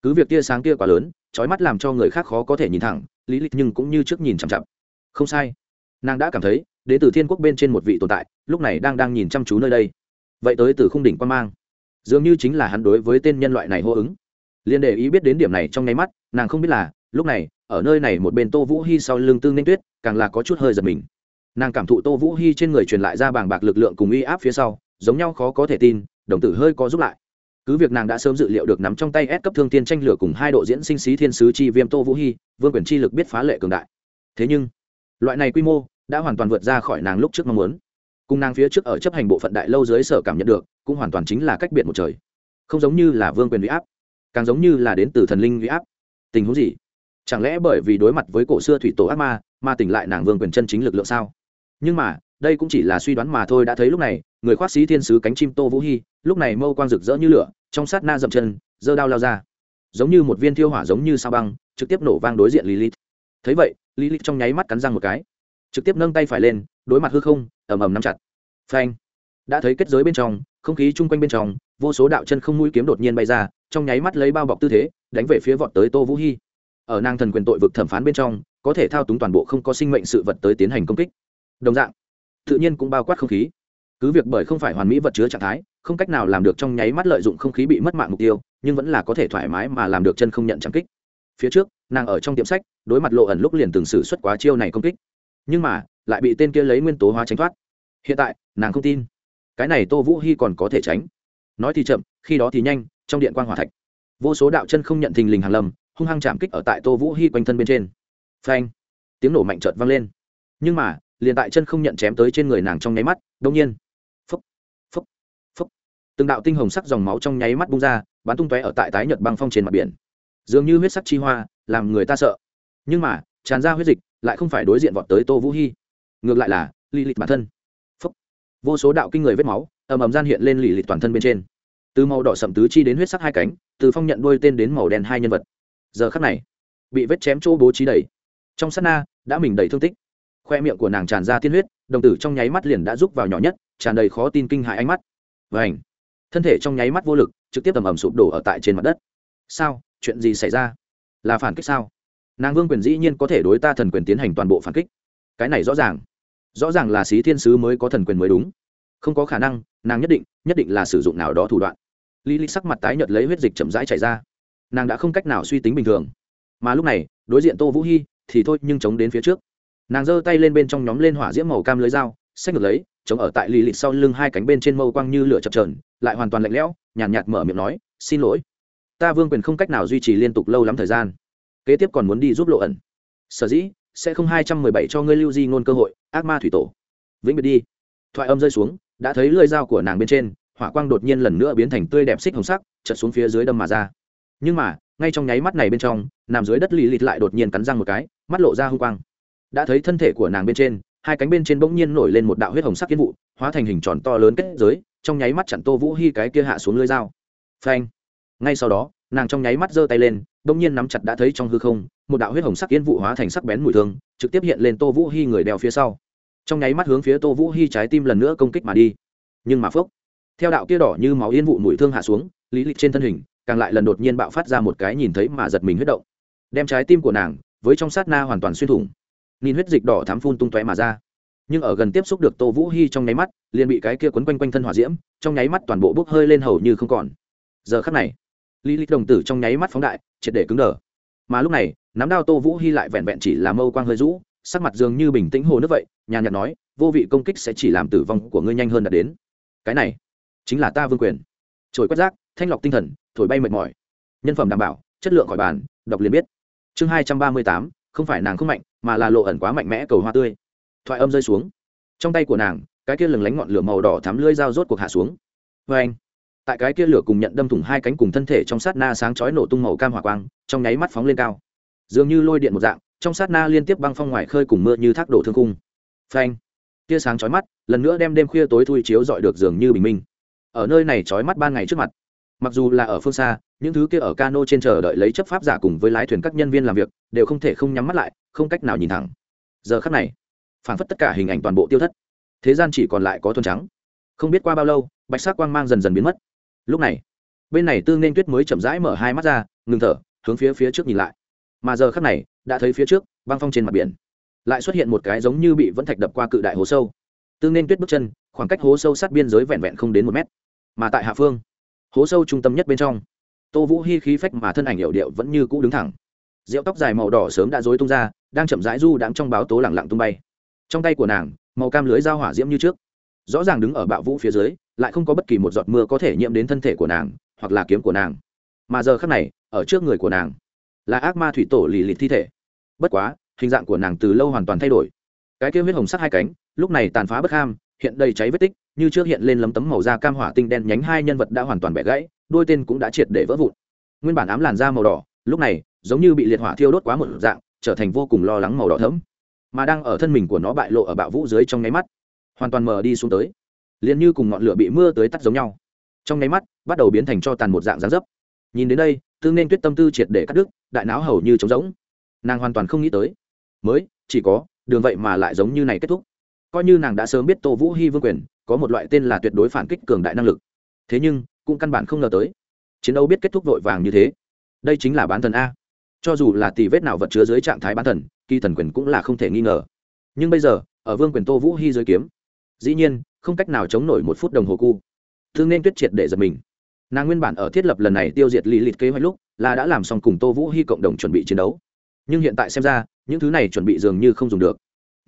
Cứ việc tia sáng kia quá lớn trói mắt làm cho người khác khó có thể nhìn thẳng lý lịch nhưng cũng như trước nhìn chằm chặp không sai. Nàng đã cảm thấy đến từ thiên quốc bên trên một vị tồn tại, lúc này đang đang nhìn chăm chú nơi đây. Vậy tới từ khung đỉnh quan mang. Dường như chính là hắn đối với tên nhân loại này hô ứng liên để ý biết đến điểm này trong nháy mắt, nàng không biết là, lúc này, ở nơi này một bên tô vũ hy sau lưng tương nên tuyết, càng là có chút hơi giật mình. Nàng cảm thụ tô vũ hy trên người truyền lại ra bàng bạc lực lượng cùng uy áp phía sau, giống nhau khó có thể tin, đồng tử hơi có giúp lại. Cứ việc nàng đã sớm dự liệu được nắm trong tay ép cấp thương tiên tranh lửa cùng hai độ diễn sinh xí thiên sứ chi viêm tô vũ hy vương quyền chi lực biết phá lệ cường đại. Thế nhưng, loại này quy mô đã hoàn toàn vượt ra khỏi nàng lúc trước mong muốn. Cùng nàng phía trước ở chấp hành bộ phận đại lâu dưới sở cảm nhận được, cũng hoàn toàn chính là cách biệt một trời. Không giống như là vương quyền uy áp càng giống như là đến từ thần linh huy áp. Tình huống gì? Chẳng lẽ bởi vì đối mặt với cổ xưa thủy tổ ác ma, mà tỉnh lại nàng vương quyền chân chính lực lượng sao? Nhưng mà, đây cũng chỉ là suy đoán mà thôi, đã thấy lúc này, người khoác sĩ thiên sứ cánh chim tô vũ hy lúc này mâu quang rực rỡ như lửa, trong sát na dậm chân, giơ đao lao ra. Giống như một viên thiêu hỏa giống như sao băng, trực tiếp nổ vang đối diện lilith. Thấy vậy, lilith trong nháy mắt cắn răng một cái. Trực tiếp nâng tay phải lên, đối mặt hư không, ầm ầm nắm chặt. Phanh. Đã thấy kết giới bên trong, không khí chung quanh bên trong, vô số đạo chân không mũi kiếm đột nhiên bay ra trong nháy mắt lấy bao bọc tư thế, đánh về phía vọt tới tô vũ hy ở nàng thần quyền tội vực thẩm phán bên trong, có thể thao túng toàn bộ không có sinh mệnh sự vật tới tiến hành công kích. Đồng dạng, tự nhiên cũng bao quát không khí. Cứ việc bởi không phải hoàn mỹ vật chứa trạng thái, không cách nào làm được trong nháy mắt lợi dụng không khí bị mất mạng mục tiêu, nhưng vẫn là có thể thoải mái mà làm được chân không nhận trang kích. Phía trước, nàng ở trong tiệm sách, đối mặt lộ ẩn lúc liền từng xử xuất quá chiêu này công kích. Nhưng mà, lại bị tên kia lấy nguyên tố hóa tránh thoát. Hiện tại, nàng không tin. Cái này tô vũ hy còn có thể tránh. Nói thì chậm, khi đó thì nhanh trong điện quan hòa thạch. Vô số đạo chân không nhận thình lình hàn lâm, hung hăng chạm kích ở tại tô vũ hy quanh thân bên trên. Phanh! Tiếng nổ mạnh trợt vang lên. Nhưng mà, liền tại chân không nhận chém tới trên người nàng trong nháy mắt đông nhiên phúc phúc phúc từng đạo tinh hồng sắc dòng máu trong nháy mắt bung ra, bắn tung tóe ở tại tái nhật băng phong trên mặt biển. Dường như huyết sắc chi hoa, làm người ta sợ. Nhưng mà, tràn ra huyết dịch, lại không phải đối diện vọt tới tô vũ hy ngược lại là lì lịt bản thân. Phúc vô số đạo kinh người vết máu, ầm ầm gian hiện lên lì lịt toàn thân bên trên từ màu đỏ sậm tứ chi đến huyết sắc hai cánh, từ phong nhận đôi tên đến màu đen hai nhân vật. Giờ khắc này, bị vết chém chỗ bố trí đầy. Trong sát na, đã mình đầy thương tích. Khoe miệng của nàng tràn ra tiên huyết, đồng tử trong nháy mắt liền đã rút vào nhỏ nhất, tràn đầy khó tin kinh hại ánh mắt. Và ảnh thân thể trong nháy mắt vô lực, trực tiếp tầm ầm sụp đổ ở tại trên mặt đất. Sao? Chuyện gì xảy ra? Là phản kích sao? Nàng vương quyền dĩ nhiên có thể đối ta thần quyền tiến hành toàn bộ phản kích. Cái này rõ ràng. Rõ ràng là xí thiên sứ mới có thần quyền mới đúng. Không có khả năng, nàng nhất định nhất định là sử dụng nào đó thủ đoạn lý lý sắc mặt tái nhợt lấy huyết dịch chậm rãi chảy ra. Nàng đã không cách nào suy tính bình thường. Mà lúc này đối diện tô vũ hy thì thôi nhưng chống đến phía trước. Nàng giơ tay lên bên trong nhóm lên hỏa diễm màu cam lưới dao xách ngược lấy chống ở tại lì lịt sau lưng hai cánh bên trên mâu quang như lửa chập trờn lại hoàn toàn lạnh lẽo nhàn nhạt, nhạt mở miệng nói xin lỗi. Ta vương quyền không cách nào duy trì liên tục lâu lắm thời gian. Kế tiếp còn muốn đi giúp lộ ẩn. Sở dĩ sẽ không hai trăm mười bảy cho ngươi lưu di ngôn cơ hội ác ma thủy tổ. Vĩnh biệt đi. Thoại âm rơi xuống đã thấy lưỡi dao của nàng bên trên hỏa quang đột nhiên lần nữa biến thành tươi đẹp xích hồng sắc chật xuống phía dưới đâm mà ra. Nhưng mà, ngay trong nháy mắt này bên trong, nằm dưới đất lì lịt lại đột nhiên cắn răng một cái, mắt lộ ra hung quang. Đã thấy thân thể của nàng bên trên, hai cánh bên trên bỗng nhiên nổi lên một đạo huyết hồng sắc kiến vụ, hóa thành hình tròn to lớn kết giới, trong nháy mắt chặn tô vũ hy cái kia hạ xuống lưới dao. Phanh! Ngay sau đó, nàng trong nháy mắt giơ tay lên, bỗng nhiên nắm chặt đã thấy trong hư không, một đạo huyết hồng sắc kiến vụ hóa thành sắc bén mùi thương, trực tiếp hiện lên tô vũ hy người đeo phía sau. Trong nháy mắt hướng phía tô vũ hy trái tim lần nữa công kích mà đi. Nhưng mà phốc! Theo đạo kia đỏ như máu yên vụ mùi thương hạ xuống, lý lịch trên thân hình càng lại lần đột nhiên bạo phát ra một cái nhìn thấy mà giật mình huyết động. Đem trái tim của nàng với trong sát na hoàn toàn xuyên thủng. Nhìn huyết dịch đỏ thám phun tung tóe mà ra. Nhưng ở gần tiếp xúc được tô vũ hy trong nháy mắt, liền bị cái kia quấn quanh quanh thân hỏa diễm, trong nháy mắt toàn bộ bốc hơi lên hầu như không còn. Giờ khắc này, lý lịch đồng tử trong nháy mắt phóng đại, triệt để cứng đờ. Mà lúc này, nắm đao tô vũ hy lại vẹn vẹn chỉ là mâu quang hơi rũ, sắc mặt dường như bình tĩnh hồ nước vậy, nhàn nhạt nói, vô vị công kích sẽ chỉ làm tử vong của ngươi nhanh hơn đạt đến. Cái này chính là ta vương quyền. Trồi quét rác, thanh lọc tinh thần, thổi bay mệt mỏi. Nhân phẩm đảm bảo, chất lượng khỏi bàn, đọc liền biết. Chương hai trăm ba mươi tám, không phải nàng không mạnh, mà là lộ ẩn quá mạnh mẽ cầu hoa tươi. Thoại âm rơi xuống. Trong tay của nàng, cái kia lừng lánh ngọn lửa màu đỏ thắm lưỡi dao rốt cuộc hạ xuống. Vê anh, tại cái kia lửa cùng nhận đâm thủng hai cánh cùng thân thể trong sát na sáng chói nổ tung màu cam hỏa quang, trong nháy mắt phóng lên cao. Dường như lôi điện một dạng, trong sát na liên tiếp băng phong ngoài khơi cùng mưa như thác đổ thương cung phanh, tia sáng chói mắt, lần nữa đem đêm khuya tối thui chiếu dọi được dường như bình minh ở nơi này chói mắt ban ngày trước mặt. Mặc dù là ở phương xa, những thứ kia ở cano trên chờ đợi lấy chấp pháp giả cùng với lái thuyền các nhân viên làm việc, đều không thể không nhắm mắt lại, không cách nào nhìn thẳng. Giờ khắc này phản phất tất cả hình ảnh toàn bộ tiêu thất. Thế gian chỉ còn lại có thuần trắng. Không biết qua bao lâu, bạch sắc quang mang dần dần biến mất. Lúc này, bên này tương nên tuyết mới chậm rãi mở hai mắt ra, ngừng thở, hướng phía phía trước nhìn lại. Mà giờ khắc này, đã thấy phía trước, băng phong trên mặt biển, lại xuất hiện một cái giống như bị vẫn thạch đập qua cự đại hồ sâu. Tương nên tuyết bước chân khoảng cách hố sâu sát biên giới vẹn vẹn không đến một mét, mà tại hạ phương, hố sâu trung tâm nhất bên trong, tô vũ hy khí phách mà thân ảnh hiệu điệu vẫn như cũ đứng thẳng. Rượu tóc dài màu đỏ sớm đã dối tung ra, đang chậm rãi du đang trong báo tố lẳng lặng tung bay. Trong tay của nàng, màu cam lưới dao hỏa diễm như trước, rõ ràng đứng ở bạo vũ phía dưới, lại không có bất kỳ một giọt mưa có thể nhiễm đến thân thể của nàng, hoặc là kiếm của nàng. Mà giờ khắc này, ở trước người của nàng, là ác ma thủy tổ lì lịt thi thể. Bất quá, hình dạng của nàng từ lâu hoàn toàn thay đổi. Cái kia huyết hồng sắc hai cánh, lúc này tàn phá bất ham hiện đầy cháy vết tích, như trước hiện lên lấm tấm màu da cam hỏa tinh đen nhánh hai nhân vật đã hoàn toàn bẻ gãy, đôi tên cũng đã triệt để vỡ vụn. Nguyên bản ám làn da màu đỏ, lúc này, giống như bị liệt hỏa thiêu đốt quá một dạng, trở thành vô cùng lo lắng màu đỏ thẫm. Mà đang ở thân mình của nó bại lộ ở bạo vũ dưới trong nháy mắt, hoàn toàn mờ đi xuống tới. Liền như cùng ngọn lửa bị mưa tới tắt giống nhau. Trong nháy mắt, bắt đầu biến thành cho tàn một dạng dáng dấp. Nhìn đến đây, tương nên tuyết tâm tư triệt để cắt đứt, đại não hầu như trống rỗng. Nàng hoàn toàn không nghĩ tới. Mới, chỉ có, đường vậy mà lại giống như này kết thúc coi như nàng đã sớm biết tô vũ hy vương quyền, có một loại tên là tuyệt đối phản kích cường đại năng lực. Thế nhưng, cũng căn bản không ngờ tới, chiến đấu biết kết thúc vội vàng như thế. Đây chính là bán thần a. Cho dù là tì vết nào vật chứa dưới trạng thái bán thần, kỳ thần quyền cũng là không thể nghi ngờ. Nhưng bây giờ, ở vương quyền tô vũ hy dưới kiếm, dĩ nhiên, không cách nào chống nổi một phút đồng hồ cu. Thương nên tuyết triệt để giật mình. Nàng nguyên bản ở thiết lập lần này tiêu diệt lý lịt kế hoạch lúc, là đã làm xong cùng tô vũ hy cộng đồng chuẩn bị chiến đấu. Nhưng hiện tại xem ra, những thứ này chuẩn bị dường như không dùng được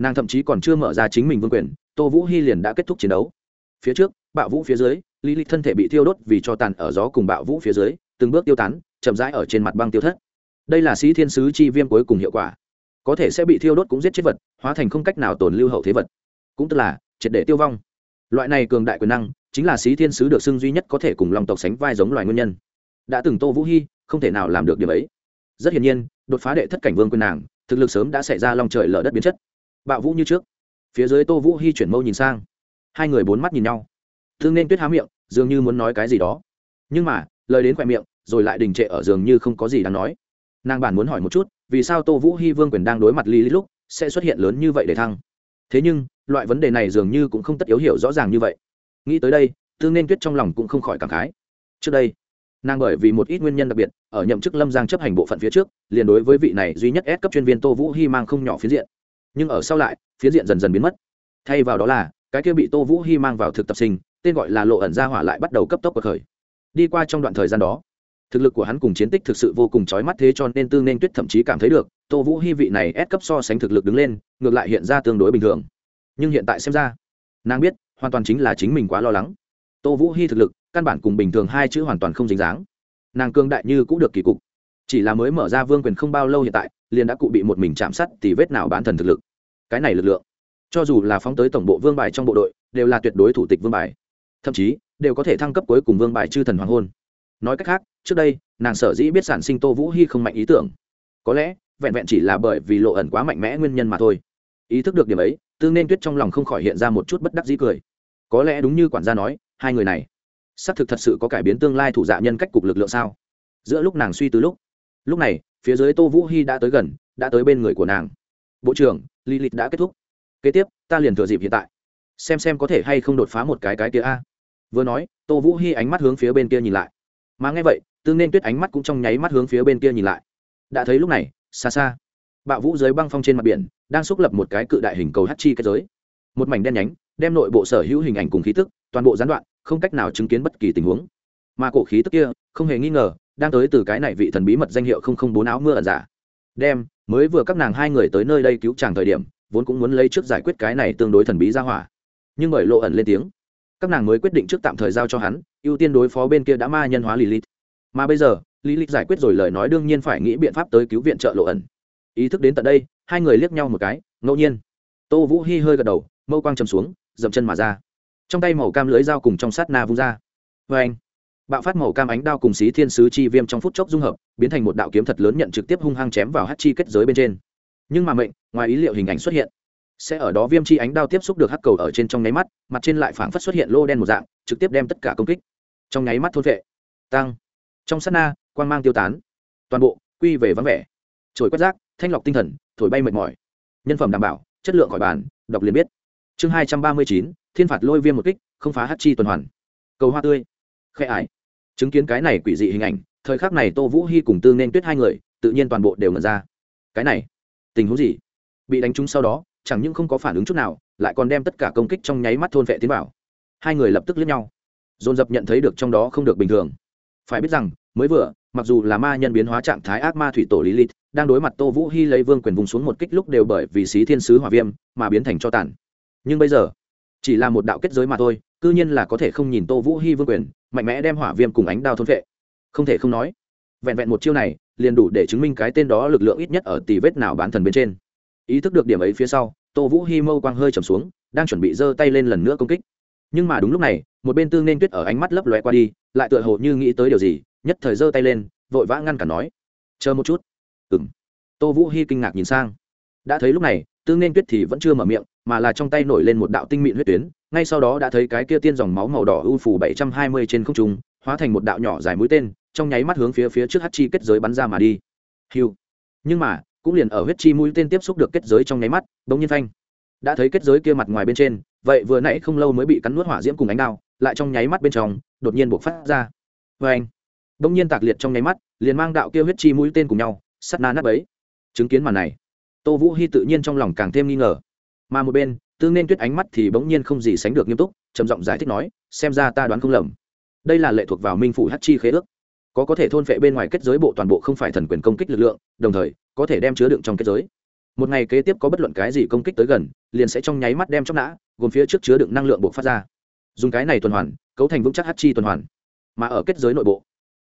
nàng thậm chí còn chưa mở ra chính mình vương quyền, tô vũ hy liền đã kết thúc chiến đấu. Phía trước, bạo vũ phía dưới lý lịch thân thể bị thiêu đốt vì cho tàn ở gió cùng bạo vũ phía dưới, từng bước tiêu tán, chậm rãi ở trên mặt băng tiêu thất. Đây là sĩ thiên sứ chi viêm cuối cùng hiệu quả. Có thể sẽ bị thiêu đốt cũng giết chết vật, hóa thành không cách nào tồn lưu hậu thế vật. Cũng tức là, triệt để tiêu vong. Loại này cường đại quyền năng, chính là sĩ thiên sứ được xưng duy nhất có thể cùng lòng tộc sánh vai giống loài nguyên nhân. Đã từng tô vũ hy không thể nào làm được điều ấy. Rất hiển nhiên, đột phá đệ thất cảnh vương quyền nàng, thực lực sớm đã xảy ra lòng trời lở đất biến chất bạo vũ như trước. Phía dưới tô vũ hy chuyển mâu nhìn sang. Hai người bốn mắt nhìn nhau. Thương nên tuyết há miệng, dường như muốn nói cái gì đó. Nhưng mà, lời đến khoe miệng, rồi lại đình trệ ở dường như không có gì đáng nói. Nàng bản muốn hỏi một chút, vì sao tô vũ hy vương quyền đang đối mặt ly lúc sẽ xuất hiện lớn như vậy để thăng? Thế nhưng, loại vấn đề này dường như cũng không tất yếu hiểu rõ ràng như vậy. Nghĩ tới đây, thương nên tuyết trong lòng cũng không khỏi cảm khái. Trước đây, nàng bởi vì một ít nguyên nhân đặc biệt, ở nhậm chức lâm giang chấp hành bộ phận phía trước, liền đối với vị này duy nhất ép cấp chuyên viên tô vũ hy mang không nhỏ phiến diện nhưng ở sau lại, phiến diện dần dần biến mất. Thay vào đó là, cái kia bị tô vũ hy mang vào thực tập sinh, tên gọi là lộ ẩn gia hỏa lại bắt đầu cấp tốc cuộc khởi. Đi qua trong đoạn thời gian đó, thực lực của hắn cùng chiến tích thực sự vô cùng chói mắt thế cho nên tương nên tuyết thậm chí cảm thấy được, tô vũ hy vị này ép cấp so sánh thực lực đứng lên, ngược lại hiện ra tương đối bình thường. Nhưng hiện tại xem ra, nàng biết, hoàn toàn chính là chính mình quá lo lắng. Tô vũ hy thực lực, căn bản cùng bình thường hai chữ hoàn toàn không dính dáng. Nàng cương đại như cũng được kỳ cục chỉ là mới mở ra vương quyền không bao lâu hiện tại, liền đã cụ bị một mình chạm sắt thì vết nào bán thần thực lực. Cái này lực lượng, cho dù là phóng tới tổng bộ vương bài trong bộ đội, đều là tuyệt đối thủ tịch vương bài. Thậm chí, đều có thể thăng cấp cuối cùng vương bài chư thần hoàng hôn. Nói cách khác, trước đây, nàng sở dĩ biết sản sinh tô vũ hy không mạnh ý tưởng. Có lẽ, vẹn vẹn chỉ là bởi vì lộ ẩn quá mạnh mẽ nguyên nhân mà thôi. Ý thức được điểm ấy tương nên tuyết trong lòng không khỏi hiện ra một chút bất đắc dĩ cười. Có lẽ đúng như quản gia nói, hai người này, xác thực thật sự có cải biến tương lai thủ dạ nhân cách cục lực lượng sao? Giữa lúc nàng suy từ lúc lúc này, phía dưới tô vũ hy đã tới gần, đã tới bên người của nàng. Bộ trưởng li lịch đã kết thúc. Kế tiếp, ta liền thừa dịp hiện tại. Xem xem có thể hay không đột phá một cái cái kia a. Vừa nói, tô vũ hy ánh mắt hướng phía bên kia nhìn lại. Mà nghe vậy, tương nên tuyết ánh mắt cũng trong nháy mắt hướng phía bên kia nhìn lại. Đã thấy lúc này, xa xa, bạo vũ dưới băng phong trên mặt biển, đang xúc lập một cái cự đại hình cầu hát chi kết giới. Một mảnh đen nhánh, đem nội bộ sở hữu hình ảnh cùng khí tức, toàn bộ gián đoạn, không cách nào chứng kiến bất kỳ tình huống. Mà cổ khí tức kia, không hề nghi ngờ đang tới từ cái này vị thần bí mật danh hiệu không không bốn áo mưa ẩn giả. Đem, mới vừa các nàng hai người tới nơi đây cứu chàng thời điểm, vốn cũng muốn lấy trước giải quyết cái này tương đối thần bí ra hỏa. Nhưng bởi lộ ẩn lên tiếng, các nàng mới quyết định trước tạm thời giao cho hắn, ưu tiên đối phó bên kia đã ma nhân hóa lilith. Mà bây giờ, lilith giải quyết rồi lời nói đương nhiên phải nghĩ biện pháp tới cứu viện trợ lộ ẩn. Ý thức đến tận đây, hai người liếc nhau một cái, ngẫu nhiên. Tô vũ hy hơi gật đầu, mâu quang chầm xuống, dậm chân mà ra. Trong tay màu cam lưới dao cùng trong sát na vung ra. Vê anh bạo phát màu cam ánh đao cùng xí thiên sứ chi viêm trong phút chốc dung hợp, biến thành một đạo kiếm thật lớn nhận trực tiếp hung hăng chém vào hát chi kết giới bên trên. Nhưng mà mệnh, ngoài ý liệu hình ảnh xuất hiện, sẽ ở đó viêm chi ánh đao tiếp xúc được hắc cầu ở trên trong nháy mắt, mặt trên lại phảng phất xuất hiện lô đen một dạng, trực tiếp đem tất cả công kích. Trong nháy mắt thôn vệ tăng trong sát na, quang mang tiêu tán. Toàn bộ, quy về vắng vẻ. Trồi quét rác, thanh lọc tinh thần, thổi bay mệt mỏi. Nhân phẩm đảm bảo, chất lượng khỏi bàn, đọc liền biết. Chương hai trăm ba mươi chín, thiên phạt lôi viêm một kích, không phá hát chi tuần hoàn. Cầu hoa tươi. Khẽ ải chứng kiến cái này quỷ dị hình ảnh, thời khắc này tô vũ hy cùng tương nên tuyết hai người, tự nhiên toàn bộ đều ngẩn ra. Cái này, tình huống gì? Bị đánh trúng sau đó, chẳng những không có phản ứng chút nào, lại còn đem tất cả công kích trong nháy mắt thôn vệ tiến vào. Hai người lập tức lướt nhau. Dồn dập nhận thấy được trong đó không được bình thường. Phải biết rằng, mới vừa, mặc dù là ma nhân biến hóa trạng thái ác ma thủy tổ lý lít đang đối mặt tô vũ hy lấy vương quyền vùng xuống một kích lúc đều bởi vì xí thiên sứ hỏa viêm mà biến thành cho tàn. Nhưng bây giờ, chỉ là một đạo kết giới mà thôi cư nhiên là có thể không nhìn tô vũ hy vương quyền, mạnh mẽ đem hỏa viêm cùng ánh đao thôn vệ. Không thể không nói, vẹn vẹn một chiêu này, liền đủ để chứng minh cái tên đó lực lượng ít nhất ở tỷ vết nào bán thần bên trên. Ý thức được điểm ấy phía sau, tô vũ hy mâu quang hơi trầm xuống, đang chuẩn bị giơ tay lên lần nữa công kích. Nhưng mà đúng lúc này, một bên tương nên tuyết ở ánh mắt lấp lóe qua đi, lại tựa hồ như nghĩ tới điều gì, nhất thời giơ tay lên, vội vã ngăn cản nói, chờ một chút. Ừng tô vũ hy kinh ngạc nhìn sang. Đã thấy lúc này tương nên tuyết thì vẫn chưa mở miệng, mà là trong tay nổi lên một đạo tinh mịn huyết tuyến, ngay sau đó đã thấy cái kia tiên dòng máu màu đỏ ưu phủ bảy trăm hai mươi trên không trung, hóa thành một đạo nhỏ dài mũi tên, trong nháy mắt hướng phía phía trước hát chi kết giới bắn ra mà đi. Hiu. Nhưng mà, cũng liền ở huyết chi mũi tên tiếp xúc được kết giới trong nháy mắt, bỗng nhiên phanh. Đã thấy kết giới kia mặt ngoài bên trên, vậy vừa nãy không lâu mới bị cắn nuốt hỏa diễm cùng ánh đao, lại trong nháy mắt bên trong, đột nhiên buộc phát ra. Vê anh bỗng nhiên tạc liệt trong nháy mắt, liền mang đạo kia huyết chi mũi tên cùng nhau, sắt na nát ấy chứng kiến màn này tô vũ hy tự nhiên trong lòng càng thêm nghi ngờ. Mà một bên tương nên tuyết ánh mắt thì bỗng nhiên không gì sánh được nghiêm túc, trầm giọng giải thích nói, xem ra ta đoán không lầm. Đây là lệ thuộc vào minh phủ hát chi khế ước. Có có thể thôn phệ bên ngoài kết giới bộ toàn bộ không phải thần quyền công kích lực lượng, đồng thời, có thể đem chứa đựng trong kết giới. Một ngày kế tiếp có bất luận cái gì công kích tới gần, liền sẽ trong nháy mắt đem chóc nã, gồm phía trước chứa đựng năng lượng buộc phát ra. Dùng cái này tuần hoàn, cấu thành vững chắc hát chi tuần hoàn. Mà ở kết giới nội bộ,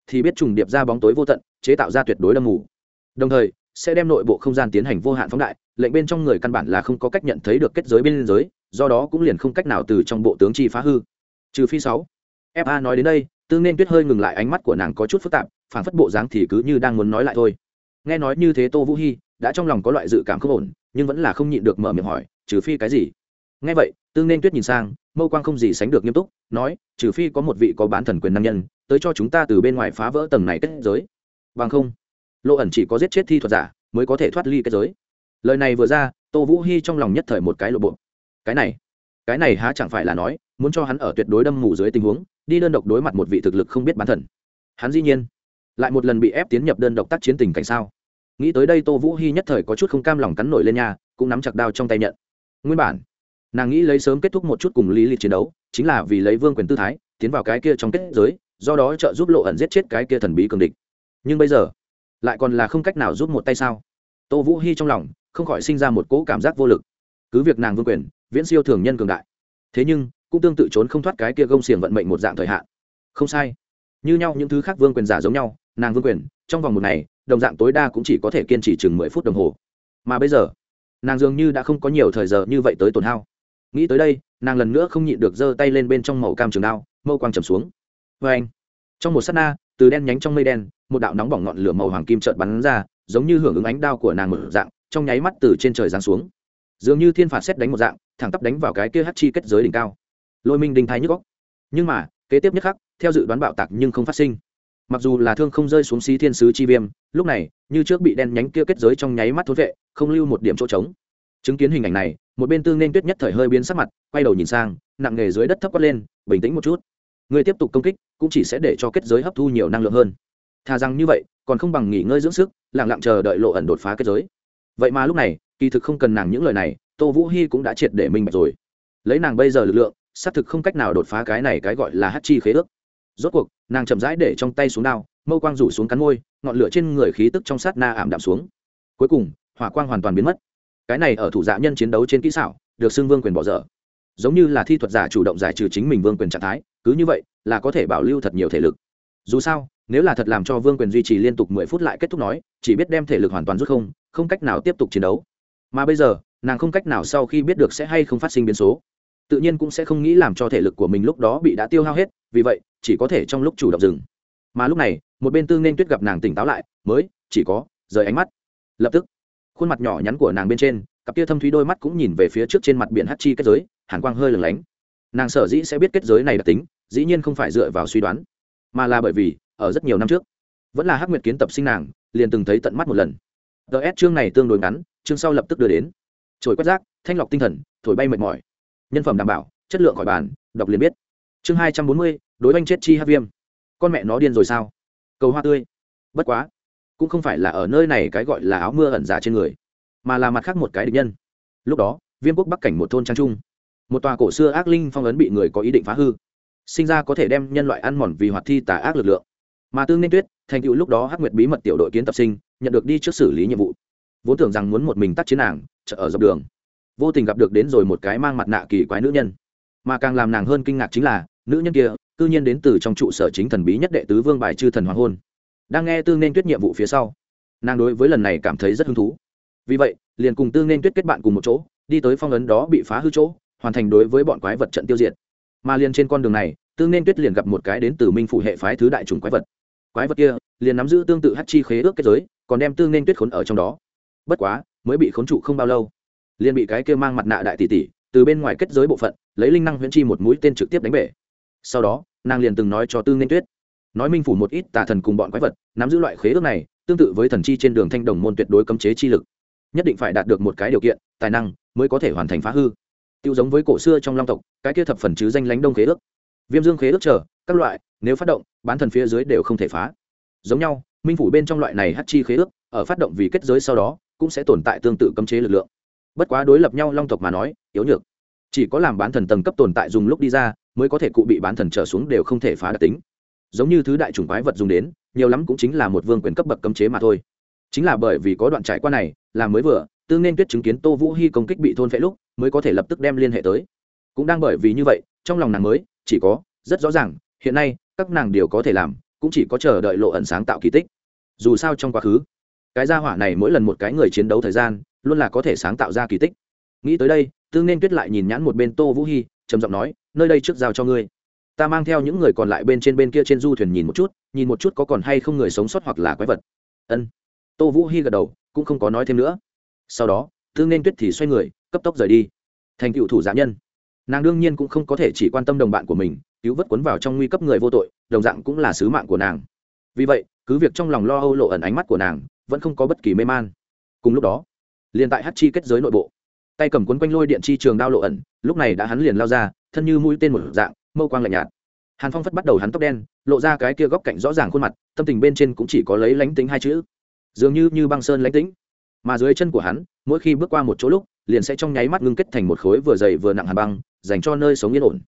thì biết trùng điệp ra bóng tối vô tận, chế tạo ra tuyệt đối đâm mù. Đồng thời sẽ đem nội bộ không gian tiến hành vô hạn phóng đại, lệnh bên trong người căn bản là không có cách nhận thấy được kết giới bên giới, do đó cũng liền không cách nào từ trong bộ tướng chi phá hư. Trừ phi sáu fa nói đến đây tương nên tuyết hơi ngừng lại ánh mắt của nàng có chút phức tạp, phản phất bộ dáng thì cứ như đang muốn nói lại thôi. Nghe nói như thế tô vũ hy đã trong lòng có loại dự cảm không ổn, nhưng vẫn là không nhịn được mở miệng hỏi, trừ phi cái gì? Nghe vậy tương nên tuyết nhìn sang, mâu quang không gì sánh được nghiêm túc, nói, trừ phi có một vị có bán thần quyền nam nhân, tới cho chúng ta từ bên ngoài phá vỡ tầng này kết giới. Bằng không lộ ẩn chỉ có giết chết thi thuật giả, mới có thể thoát ly cái giới. Lời này vừa ra, tô vũ hy trong lòng nhất thời một cái lộ bộ. Cái này cái này há chẳng phải là nói, muốn cho hắn ở tuyệt đối đâm mù dưới tình huống, đi đơn độc đối mặt một vị thực lực không biết bán thần. Hắn dĩ nhiên, lại một lần bị ép tiến nhập đơn độc tác chiến tình cảnh sao? Nghĩ tới đây tô vũ hy nhất thời có chút không cam lòng cắn nổi lên nhà cũng nắm chặt đao trong tay nhận. Nguyên bản, nàng nghĩ lấy sớm kết thúc một chút cùng lý lịch chiến đấu, chính là vì lấy vương quyền tư thái, tiến vào cái kia trong kết giới, do đó trợ giúp lộ ẩn giết chết cái kia thần bí cường địch. Nhưng bây giờ lại còn là không cách nào giúp một tay sao? Tô vũ hy trong lòng, không khỏi sinh ra một cỗ cảm giác vô lực. Cứ việc nàng vương quyền, viễn siêu thường nhân cường đại. Thế nhưng, cũng tương tự trốn không thoát cái kia gông xiềng vận mệnh một dạng thời hạn. Không sai. Như nhau những thứ khác vương quyền giả giống nhau, nàng vương quyền, trong vòng một ngày, đồng dạng tối đa cũng chỉ có thể kiên trì chừng mười phút đồng hồ. Mà bây giờ, nàng dường như đã không có nhiều thời giờ như vậy tới tổn hao. Nghĩ tới đây, nàng lần nữa không nhịn được giơ tay lên bên trong màu cam trường đao, mâu quang trầm xuống. Vê anh trong một s á t na từ đen nhánh trong mây đen, một đạo nóng bỏng ngọn lửa màu hoàng kim trợn bắn ra, giống như hưởng ứng ánh đao của nàng một dạng, trong nháy mắt từ trên trời giáng xuống. Dường như thiên phạt xét đánh một dạng, thẳng tắp đánh vào cái kia hát chi kết giới đỉnh cao. Lôi minh đình thái nhức góc nhưng mà, kế tiếp nhất khắc, theo dự đoán bạo tạc nhưng không phát sinh. Mặc dù là thương không rơi xuống xí thiên sứ chi viêm, lúc này, như trước bị đen nhánh kia kết giới trong nháy mắt thối vệ, không lưu một điểm chỗ trống. Chứng kiến hình ảnh này, một bên tương nên tuyết nhất thời hơi biến sắc mặt, quay đầu nhìn sang, nặng nghề dưới đất thấp quát lên, bình tĩnh một chút người tiếp tục công kích, cũng chỉ sẽ để cho kết giới hấp thu nhiều năng lượng hơn. Thà rằng như vậy, còn không bằng nghỉ ngơi dưỡng sức, lặng lặng chờ đợi lộ ẩn đột phá kết giới. Vậy mà lúc này, kỳ thực không cần nàng những lời này, tô vũ hy cũng đã triệt để minh bạch rồi. Lấy nàng bây giờ lực lượng, xác thực không cách nào đột phá cái này cái gọi là hát chi khế ước. Rốt cuộc, nàng chậm rãi để trong tay xuống đao, mâu quang rủ xuống cắn môi, ngọn lửa trên người khí tức trong sát na ảm đạm xuống. Cuối cùng, hỏa quang hoàn toàn biến mất. Cái này ở thủ dạ nhân chiến đấu trên kỹ xảo, được xưng vương quyền bỏ dở giống như là thi thuật giả chủ động giải trừ chính mình vương quyền trạng thái, cứ như vậy là có thể bảo lưu thật nhiều thể lực. Dù sao, nếu là thật làm cho vương quyền duy trì liên tục mười phút lại kết thúc nói, chỉ biết đem thể lực hoàn toàn rút không không cách nào tiếp tục chiến đấu. Mà bây giờ, nàng không cách nào sau khi biết được sẽ hay không phát sinh biến số. Tự nhiên cũng sẽ không nghĩ làm cho thể lực của mình lúc đó bị đã tiêu hao hết, vì vậy, chỉ có thể trong lúc chủ động dừng. Mà lúc này, một bên tương nên tuyết gặp nàng tỉnh táo lại, mới, chỉ có, rời ánh mắt. Lập tức, khuôn mặt nhỏ nhắn của nàng bên trên, cặp kia thâm thúy đôi mắt cũng nhìn về phía trước trên mặt biển hát chi kết giới hàn quang hơi lửng lánh. Nàng sở dĩ sẽ biết kết giới này đặc tính, dĩ nhiên không phải dựa vào suy đoán, mà là bởi vì, ở rất nhiều năm trước, vẫn là hắc nguyệt kiến tập sinh nàng, liền từng thấy tận mắt một lần. Ts chương này tương đối ngắn, chương sau lập tức đưa đến. Trồi quét rác, thanh lọc tinh thần, thổi bay mệt mỏi. Nhân phẩm đảm bảo, chất lượng khỏi bàn, đọc liền biết. Chương hai trăm bốn mươi, đối oanh chết chi hát viêm. Con mẹ nó điên rồi sao? Cầu hoa tươi. Bất quá, cũng không phải là ở nơi này cái gọi là áo mưa ẩn giả trên người, mà là mặt khác một cái địch nhân. Lúc đó, viêm quốc bắc cảnh một thôn trang trung một tòa cổ xưa ác linh phong ấn bị người có ý định phá hư, sinh ra có thể đem nhân loại ăn mòn vì hoạt thi tà ác lực lượng. Mà tương nên tuyết, thành tựu lúc đó hắc nguyệt bí mật tiểu đội kiến tập sinh, nhận được đi trước xử lý nhiệm vụ. Vốn tưởng rằng muốn một mình tắt chiến nàng, chợ ở dọc đường. Vô tình gặp được đến rồi một cái mang mặt nạ kỳ quái nữ nhân. Mà càng làm nàng hơn kinh ngạc chính là, nữ nhân kia tự nhiên đến từ trong trụ sở chính thần bí nhất đệ tứ vương bài chư thần hoàng hôn. Đang nghe tương nên tuyết nhiệm vụ phía sau, nàng đối với lần này cảm thấy rất hứng thú. Vì vậy, liền cùng tương nên tuyết kết bạn cùng một chỗ, đi tới phong ấn đó bị phá hư chỗ hoàn thành đối với bọn quái vật trận tiêu diệt. Mà liền trên con đường này tương nên tuyết liền gặp một cái đến từ minh phủ hệ phái thứ đại trùng quái vật. Quái vật kia, liền nắm giữ tương tự hát chi khế ước kết giới, còn đem tương nên tuyết khốn ở trong đó. Bất quá, mới bị khốn trụ không bao lâu, liền bị cái kia mang mặt nạ đại tỷ tỷ từ bên ngoài kết giới bộ phận, lấy linh năng huyễn chi một mũi tên trực tiếp đánh bể. Sau đó, nàng liền từng nói cho tương nên tuyết, nói minh phủ một ít tà thần cùng bọn quái vật, nắm giữ loại khế ước này, tương tự với thần chi trên đường thanh đồng môn tuyệt đối cấm chế chi lực. Nhất định phải đạt được một cái điều kiện, tài năng, mới có thể hoàn thành phá hư tiêu giống với cổ xưa trong long tộc, cái kia thập phần chứ danh lánh đông khế ước. Viêm dương khế ước chờ, các loại, nếu phát động, bán thần phía dưới đều không thể phá. Giống nhau, minh phủ bên trong loại này hát chi khế ước, ở phát động vì kết giới sau đó, cũng sẽ tồn tại tương tự cấm chế lực lượng. Bất quá đối lập nhau long tộc mà nói, yếu nhược. Chỉ có làm bán thần tầng cấp tồn tại dùng lúc đi ra, mới có thể cụ bị bán thần trở xuống đều không thể phá đặc tính. Giống như thứ đại chủng quái vật dùng đến, nhiều lắm cũng chính là một vương quyền cấp bậc cấm chế mà thôi. Chính là bởi vì có đoạn trải qua này, là mới vừa, tương nên tuyết chứng kiến tô vũ hy công kích bị thôn phễ lúc mới có thể lập tức đem liên hệ tới. Cũng đang bởi vì như vậy, trong lòng nàng mới, chỉ có, rất rõ ràng, hiện nay, các nàng đều có thể làm, cũng chỉ có chờ đợi lộ ẩn sáng tạo kỳ tích. Dù sao trong quá khứ, cái gia hỏa này mỗi lần một cái người chiến đấu thời gian, luôn là có thể sáng tạo ra kỳ tích. Nghĩ tới đây tương nên tuyết lại nhìn nhãn một bên tô vũ hy trầm giọng nói, nơi đây trước giao cho ngươi. Ta mang theo những người còn lại bên trên bên kia trên du thuyền nhìn một chút, nhìn một chút có còn hay không người sống sót hoặc là quái vật. Ân. Tô vũ hy gật đầu, cũng không có nói thêm nữa. Sau đó tương nên tuyết thì xoay người cấp tốc rời đi. Thành cựu thủ giả nhân. Nàng đương nhiên cũng không có thể chỉ quan tâm đồng bạn của mình, cứu vớt cuốn vào trong nguy cấp người vô tội, đồng dạng cũng là sứ mạng của nàng. Vì vậy, cứ việc trong lòng lo âu lộ ẩn ánh mắt của nàng, vẫn không có bất kỳ mê man. Cùng lúc đó, liền tại hát chi kết giới nội bộ, tay cầm cuốn quanh lôi điện chi trường đao lộ ẩn, lúc này đã hắn liền lao ra, thân như mũi tên một dạng, mâu quang lạnh nhạt. Hàn phong phất bắt đầu hắn tóc đen, lộ ra cái kia góc cạnh rõ ràng khuôn mặt, tâm tình bên trên cũng chỉ có lấy lánh tính hai chữ. Dường như như băng sơn lánh tính. Mà dưới chân của hắn, mỗi khi bước qua một chỗ lúc liền sẽ trong nháy mắt ngưng kết thành một khối vừa dày vừa nặng hàn băng, dành cho nơi sống yên ổn.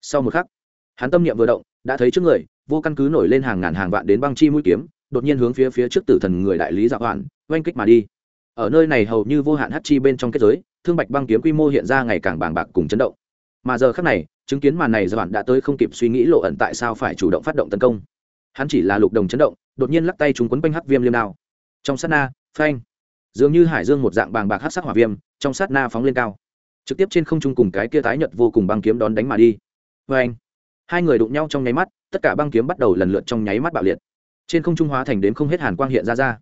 Sau một khắc, hắn tâm niệm vừa động, đã thấy trước người, vô căn cứ nổi lên hàng ngàn hàng vạn đến băng chi mũi kiếm, đột nhiên hướng phía phía trước tử thần người đại lý dạ hoạn, oanh kích mà đi. Ở nơi này hầu như vô hạn hát chi bên trong kết giới, thương bạch băng kiếm quy mô hiện ra ngày càng bàng bạc cùng chấn động. Mà giờ khắc này, chứng kiến màn này dạ hoạn đã tới không kịp suy nghĩ lộ ẩn tại sao phải chủ động phát động tấn công. Hắn chỉ là lục đồng chấn động, đột nhiên lắc tay chúng quấn quanh hắc viêm liêm đao. Trong sát na, phanh. Dường như hải dương một dạng bàng bạc hát sắc hỏa viêm trong sát na phóng lên cao. Trực tiếp trên không trung cùng cái kia tái nhật vô cùng băng kiếm đón đánh mà đi. Vê anh, hai người đụng nhau trong nháy mắt, tất cả băng kiếm bắt đầu lần lượt trong nháy mắt bạo liệt. Trên không trung hóa thành đến không hết hàn quang hiện ra ra.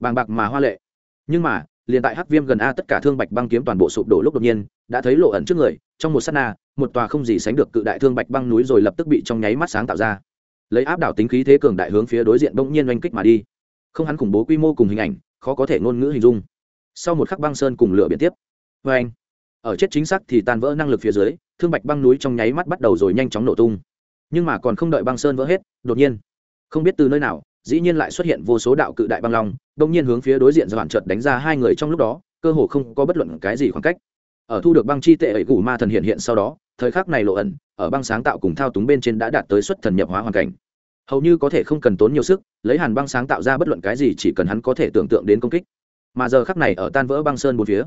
Bàng bạc mà hoa lệ. Nhưng mà, liền tại hắc viêm gần a tất cả thương bạch băng kiếm toàn bộ sụp đổ lúc đột nhiên, đã thấy lộ ẩn trước người, trong một s á t na, một tòa không gì sánh được cự đại thương bạch băng núi rồi lập tức bị trong nháy mắt sáng tạo ra. Lấy áp đảo tính khí thế cường đại hướng phía đối diện bỗng nhiên oanh kích mà đi. Không hắn khủng bố quy mô cùng hình ảnh, khó có thể ngôn ngữ hình dung sau một khắc băng sơn cùng lửa biến tiếp. Vê anh, ở chết chính xác thì tan vỡ năng lực phía dưới, thương bạch băng núi trong nháy mắt bắt đầu rồi nhanh chóng nổ tung. Nhưng mà còn không đợi băng sơn vỡ hết, đột nhiên, không biết từ nơi nào, dĩ nhiên lại xuất hiện vô số đạo cự đại băng long đông nhiên hướng phía đối diện do hoàn trợt đánh ra hai người trong lúc đó, cơ hồ không có bất luận cái gì khoảng cách. Ở thu được băng chi tệ ấy củ ma thần hiện hiện sau đó, thời khắc này lộ ẩn, ở băng sáng tạo cùng thao túng bên trên đã đạt tới xuất thần nhập hóa hoàn cảnh. Hầu như có thể không cần tốn nhiều sức, lấy hàn băng sáng tạo ra bất luận cái gì chỉ cần hắn có thể tưởng tượng đến công kích mà giờ khắc này ở tan vỡ băng sơn bốn phía,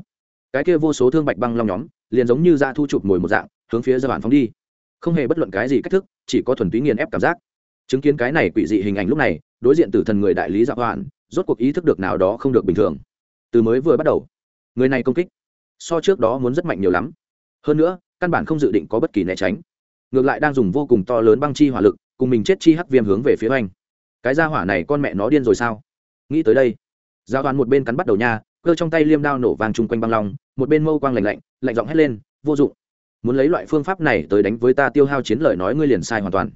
cái kia vô số thương bạch băng long nhóm liền giống như ra thu chụp mồi một dạng, hướng phía ra bản phóng đi. Không hề bất luận cái gì cách thức, chỉ có thuần túy nghiền ép cảm giác. Chứng kiến cái này quỷ dị hình ảnh lúc này, đối diện tử thần người đại lý dạ hoạn, rốt cuộc ý thức được nào đó không được bình thường. Từ mới vừa bắt đầu, người này công kích, so trước đó muốn rất mạnh nhiều lắm. Hơn nữa, căn bản không dự định có bất kỳ né tránh. Ngược lại đang dùng vô cùng to lớn băng chi hỏa lực, cùng mình chết chi hắc viêm hướng về phía oanh cái gia hỏa này con mẹ nó điên rồi sao? Nghĩ tới đây giao đoàn một bên cắn bắt đầu nha, cơ trong tay liêm đao nổ vàng chung quanh băng long, một bên mâu quang lạnh lạnh lạnh giọng hét lên, vô dụng. Muốn lấy loại phương pháp này tới đánh với ta tiêu hao chiến lời nói ngươi liền sai hoàn toàn.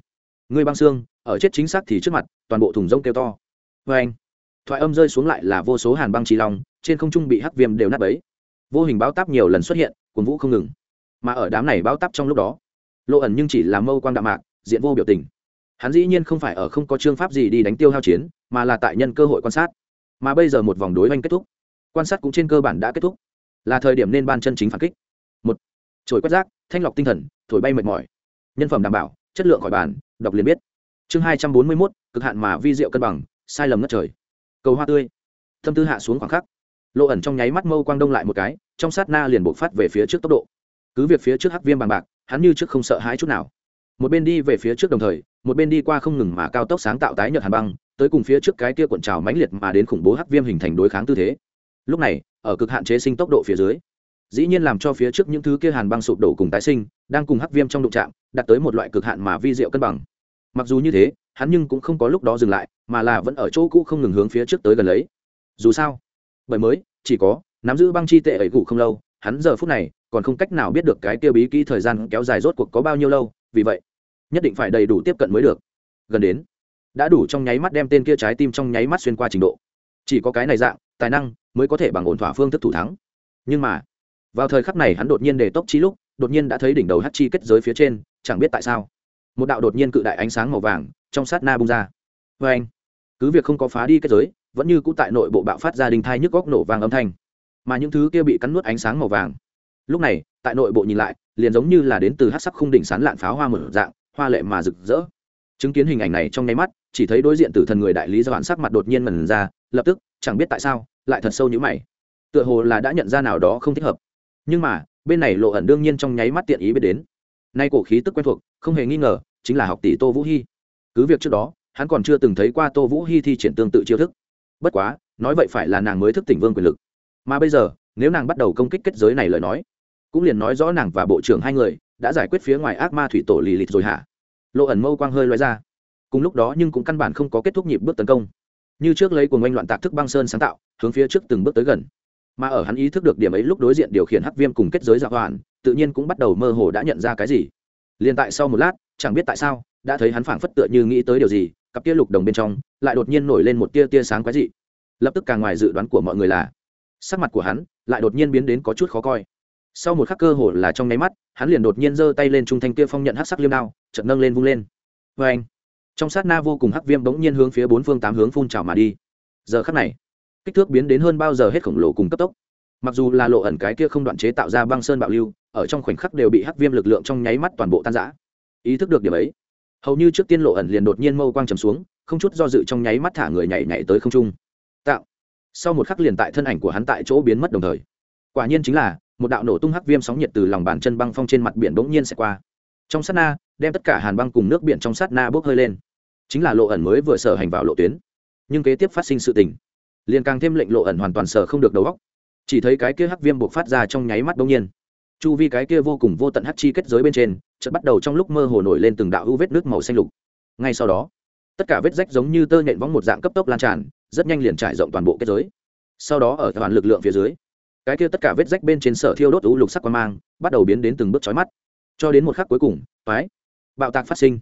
Ngươi băng xương, ở chết chính xác thì trước mặt, toàn bộ thùng rông kêu to. Vê anh, thoại âm rơi xuống lại là vô số hàn băng trí long, trên không trung bị hắc viêm đều nát bấy. Vô hình báo táp nhiều lần xuất hiện cuốn vũ không ngừng. Mà ở đám này báo táp trong lúc đó lộ ẩn nhưng chỉ là mâu quang đạm mạc, diện vô biểu tình. Hắn dĩ nhiên không phải ở không có chương pháp gì đi đánh tiêu hao chiến, mà là tại nhân cơ hội quan sát mà bây giờ một vòng đối oanh kết thúc. Quan sát cũng trên cơ bản đã kết thúc. Là thời điểm nên ban chân chính phản kích. Một, trồi quét rác, thanh lọc tinh thần, thổi bay mệt mỏi. Nhân phẩm đảm bảo, chất lượng khỏi bàn, đọc liền biết. Chương hai trăm bốn mươi mốt, cực hạn mà vi diệu cân bằng, sai lầm ngất trời. Cầu hoa tươi. Thâm tư hạ xuống khoảng khắc. Lộ ẩn trong nháy mắt mâu quang đông lại một cái, trong sát na liền bộc phát về phía trước tốc độ. Cứ việc phía trước hắc viêm bằng bạc, hắn như trước không sợ hãi chút nào một bên đi về phía trước đồng thời, một bên đi qua không ngừng mà cao tốc sáng tạo tái nhợt hàn băng, tới cùng phía trước cái kia cuộn trào mãnh liệt mà đến khủng bố hắc viêm hình thành đối kháng tư thế. Lúc này, ở cực hạn chế sinh tốc độ phía dưới, dĩ nhiên làm cho phía trước những thứ kia hàn băng sụp đổ cùng tái sinh, đang cùng hắc viêm trong đụng chạm, đạt tới một loại cực hạn mà vi diệu cân bằng. Mặc dù như thế, hắn nhưng cũng không có lúc đó dừng lại, mà là vẫn ở chỗ cũ không ngừng hướng phía trước tới gần lấy. Dù sao, bởi mới, chỉ có nắm giữ băng chi tệ ấy cụ không lâu, hắn giờ phút này còn không cách nào biết được cái tiêu bí kỹ thời gian kéo dài rốt cuộc có bao nhiêu lâu, vì vậy nhất định phải đầy đủ tiếp cận mới được. Gần đến, đã đủ trong nháy mắt đem tên kia trái tim trong nháy mắt xuyên qua trình độ. Chỉ có cái này dạng, tài năng mới có thể bằng ổn thỏa phương thức thủ thắng. Nhưng mà, vào thời khắc này hắn đột nhiên để tốc trí lúc, đột nhiên đã thấy đỉnh đầu hát chi kết giới phía trên, chẳng biết tại sao, một đạo đột nhiên cự đại ánh sáng màu vàng trong sát na bung ra. Vê anh, cứ việc không có phá đi kết giới, vẫn như cũ tại nội bộ bạo phát ra đình thai nhức góc nổ vàng âm thanh. Mà những thứ kia bị cắn nuốt ánh sáng màu vàng, lúc này, tại nội bộ nhìn lại, liền giống như là đến từ hát sắc khung đỉnh sán lạn pháo hoa mở dạng hoa lệ mà rực rỡ. Chứng kiến hình ảnh này trong nháy mắt, chỉ thấy đối diện tử thần người đại lý doãn sắc mặt đột nhiên mần ra, lập tức, chẳng biết tại sao, lại thật sâu như mày. Tựa hồ là đã nhận ra nào đó không thích hợp. Nhưng mà, bên này lộ ẩn đương nhiên trong nháy mắt tiện ý biết đến. Nay cổ khí tức quen thuộc, không hề nghi ngờ, chính là học tỷ tô vũ hy cứ việc trước đó, hắn còn chưa từng thấy qua tô vũ hy thi triển tương tự chiêu thức. Bất quá, nói vậy phải là nàng mới thức tỉnh vương quyền lực. Mà bây giờ, nếu nàng bắt đầu công kích kết giới này lời nói, cũng liền nói rõ nàng và bộ trưởng hai người đã giải quyết phía ngoài ác ma thủy tổ lì lịt rồi hả? Lộ ẩn mâu quang hơi loay ra. Cùng lúc đó nhưng cũng căn bản không có kết thúc nhịp bước tấn công. Như trước lấy cuồng oanh loạn tạc thức băng sơn sáng tạo, hướng phía trước từng bước tới gần. Mà ở hắn ý thức được điểm ấy lúc đối diện điều khiển hắc viêm cùng kết giới dạ hoàn, tự nhiên cũng bắt đầu mơ hồ đã nhận ra cái gì. Liền tại sau một lát, chẳng biết tại sao, đã thấy hắn phảng phất tựa như nghĩ tới điều gì, cặp kia lục đồng bên trong, lại đột nhiên nổi lên một tia tia sáng quái dị. Lập tức càng ngoài dự đoán của mọi người là, sắc mặt của hắn lại đột nhiên biến đến có chút khó coi sau một khắc cơ hồ là trong nháy mắt, hắn liền đột nhiên giơ tay lên trung thanh kia phong nhận hắc sắc liêm đao, chợt nâng lên vung lên. Vê anh, trong sát na vô cùng hắc viêm bỗng nhiên hướng phía bốn phương tám hướng phun trào mà đi. Giờ khắc này, kích thước biến đến hơn bao giờ hết khổng lồ cùng cấp tốc. Mặc dù là lộ ẩn cái kia không đoạn chế tạo ra băng sơn bạo lưu, ở trong khoảnh khắc đều bị hắc viêm lực lượng trong nháy mắt toàn bộ tan rã. Ý thức được điểm ấy, hầu như trước tiên lộ ẩn liền đột nhiên mâu quang trầm xuống, không chút do dự trong nháy mắt thả người nhảy nhảy tới không trung. Tạo, sau một khắc liền tại thân ảnh của hắn tại chỗ biến mất đồng thời. Quả nhiên chính là một đạo nổ tung hắc viêm sóng nhiệt từ lòng bàn chân băng phong trên mặt biển bỗng nhiên sẽ qua. Trong sát na, đem tất cả hàn băng cùng nước biển trong sát na bốc hơi lên. Chính là lộ ẩn mới vừa sở hành vào lộ tuyến. Nhưng kế tiếp phát sinh sự tình, liền càng thêm lệnh lộ ẩn hoàn toàn sở không được đầu óc. Chỉ thấy cái kia hắc viêm buộc phát ra trong nháy mắt bỗng nhiên. Chu vi cái kia vô cùng vô tận hắc chi kết giới bên trên, chợt bắt đầu trong lúc mơ hồ nổi lên từng đạo ưu vết nước màu xanh lục. Ngay sau đó, tất cả vết rách giống như tơ nhện võng một dạng cấp tốc lan tràn, rất nhanh liền trải rộng toàn bộ kết giới. Sau đó ở toàn lực lượng phía dưới cái kia tất cả vết rách bên trên sở thiêu đốt u lục sắc quan mang, bắt đầu biến đến từng bước chói mắt. Cho đến một khắc cuối cùng phái bạo tạc phát sinh.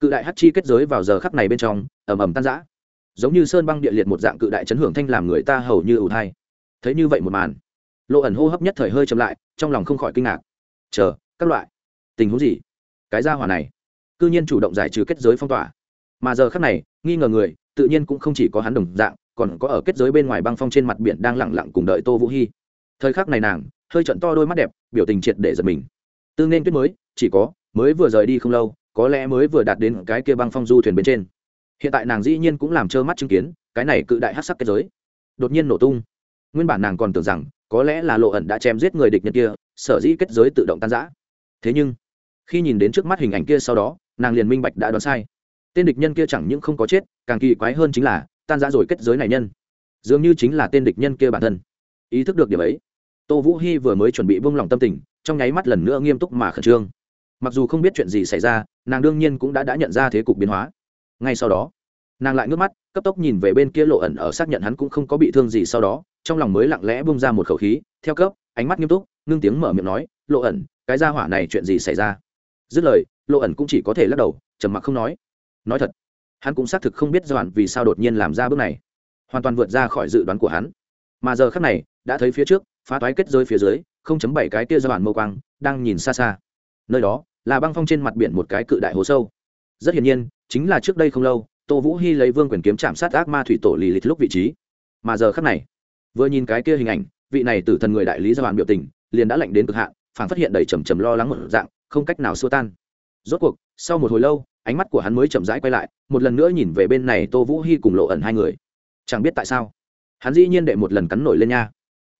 Cự đại hắc chi kết giới vào giờ khắc này bên trong, ầm ầm tan rã. Giống như sơn băng địa liệt một dạng cự đại chấn hưởng thanh làm người ta hầu như ủ thai. Thấy như vậy một màn, lộ ẩn hô hấp nhất thời hơi chậm lại, trong lòng không khỏi kinh ngạc. Chờ, các loại, tình huống gì? Cái gia hỏa này, cư nhiên chủ động giải trừ kết giới phong tỏa. Mà giờ khắc này, nghi ngờ người, tự nhiên cũng không chỉ có hắn đồng dạng, còn có ở kết giới bên ngoài băng phong trên mặt biển đang lẳng lặng cùng đợi tô vũ hy thời khắc này nàng, hơi trận to đôi mắt đẹp, biểu tình triệt để giật mình. Tương nên tuyết mới, chỉ có, mới vừa rời đi không lâu, có lẽ mới vừa đạt đến cái kia băng phong du thuyền bên trên. Hiện tại nàng dĩ nhiên cũng làm trơ mắt chứng kiến, cái này cự đại hát sắc kết giới. Đột nhiên nổ tung. Nguyên bản nàng còn tưởng rằng, có lẽ là lộ ẩn đã chém giết người địch nhân kia, sở dĩ kết giới tự động tan giã thế nhưng, khi nhìn đến trước mắt hình ảnh kia sau đó, nàng liền minh bạch đã đoán sai. Tên địch nhân kia chẳng những không có chết, càng kỳ quái hơn chính là, tan giã rồi kết giới này nhân. Dường như chính là tên địch nhân kia bản thân. Ý thức được điểm ấy tô vũ hy vừa mới chuẩn bị buông lỏng tâm tình, trong nháy mắt lần nữa nghiêm túc mà khẩn trương. Mặc dù không biết chuyện gì xảy ra, nàng đương nhiên cũng đã đã nhận ra thế cục biến hóa. Ngay sau đó, nàng lại ngước mắt, cấp tốc nhìn về bên kia lộ ẩn ở xác nhận hắn cũng không có bị thương gì sau đó, trong lòng mới lặng lẽ bung ra một khẩu khí, theo cấp, ánh mắt nghiêm túc, ngưng tiếng mở miệng nói, lộ ẩn, cái ra hỏa này chuyện gì xảy ra? Dứt lời, lộ ẩn cũng chỉ có thể lắc đầu, trầm mặc không nói. Nói thật, hắn cũng xác thực không biết doan vì sao đột nhiên làm ra bước này, hoàn toàn vượt ra khỏi dự đoán của hắn. Mà giờ khác này, đã thấy phía trước phá toái kết rơi phía dưới, không chấm bảy cái kia do bản mâu quang, đang nhìn xa xa. Nơi đó, là băng phong trên mặt biển một cái cự đại hồ sâu. Rất hiển nhiên, chính là trước đây không lâu, tô vũ hy lấy vương quyền kiếm chạm sát ác ma thủy tổ lì lịch lúc vị trí. Mà giờ khắc này, vừa nhìn cái kia hình ảnh, vị này tử thần người đại lý ra bản biểu tình, liền đã lạnh đến cực hạn phản phát hiện đầy trầm trầm lo lắng một dạng, không cách nào xua tan. Rốt cuộc, sau một hồi lâu, ánh mắt của hắn mới chậm rãi quay lại, một lần nữa nhìn về bên này tô vũ hy cùng lộ ẩn hai người. Chẳng biết tại sao, hắn dĩ nhiên đệ một lần cắn nổi lên nha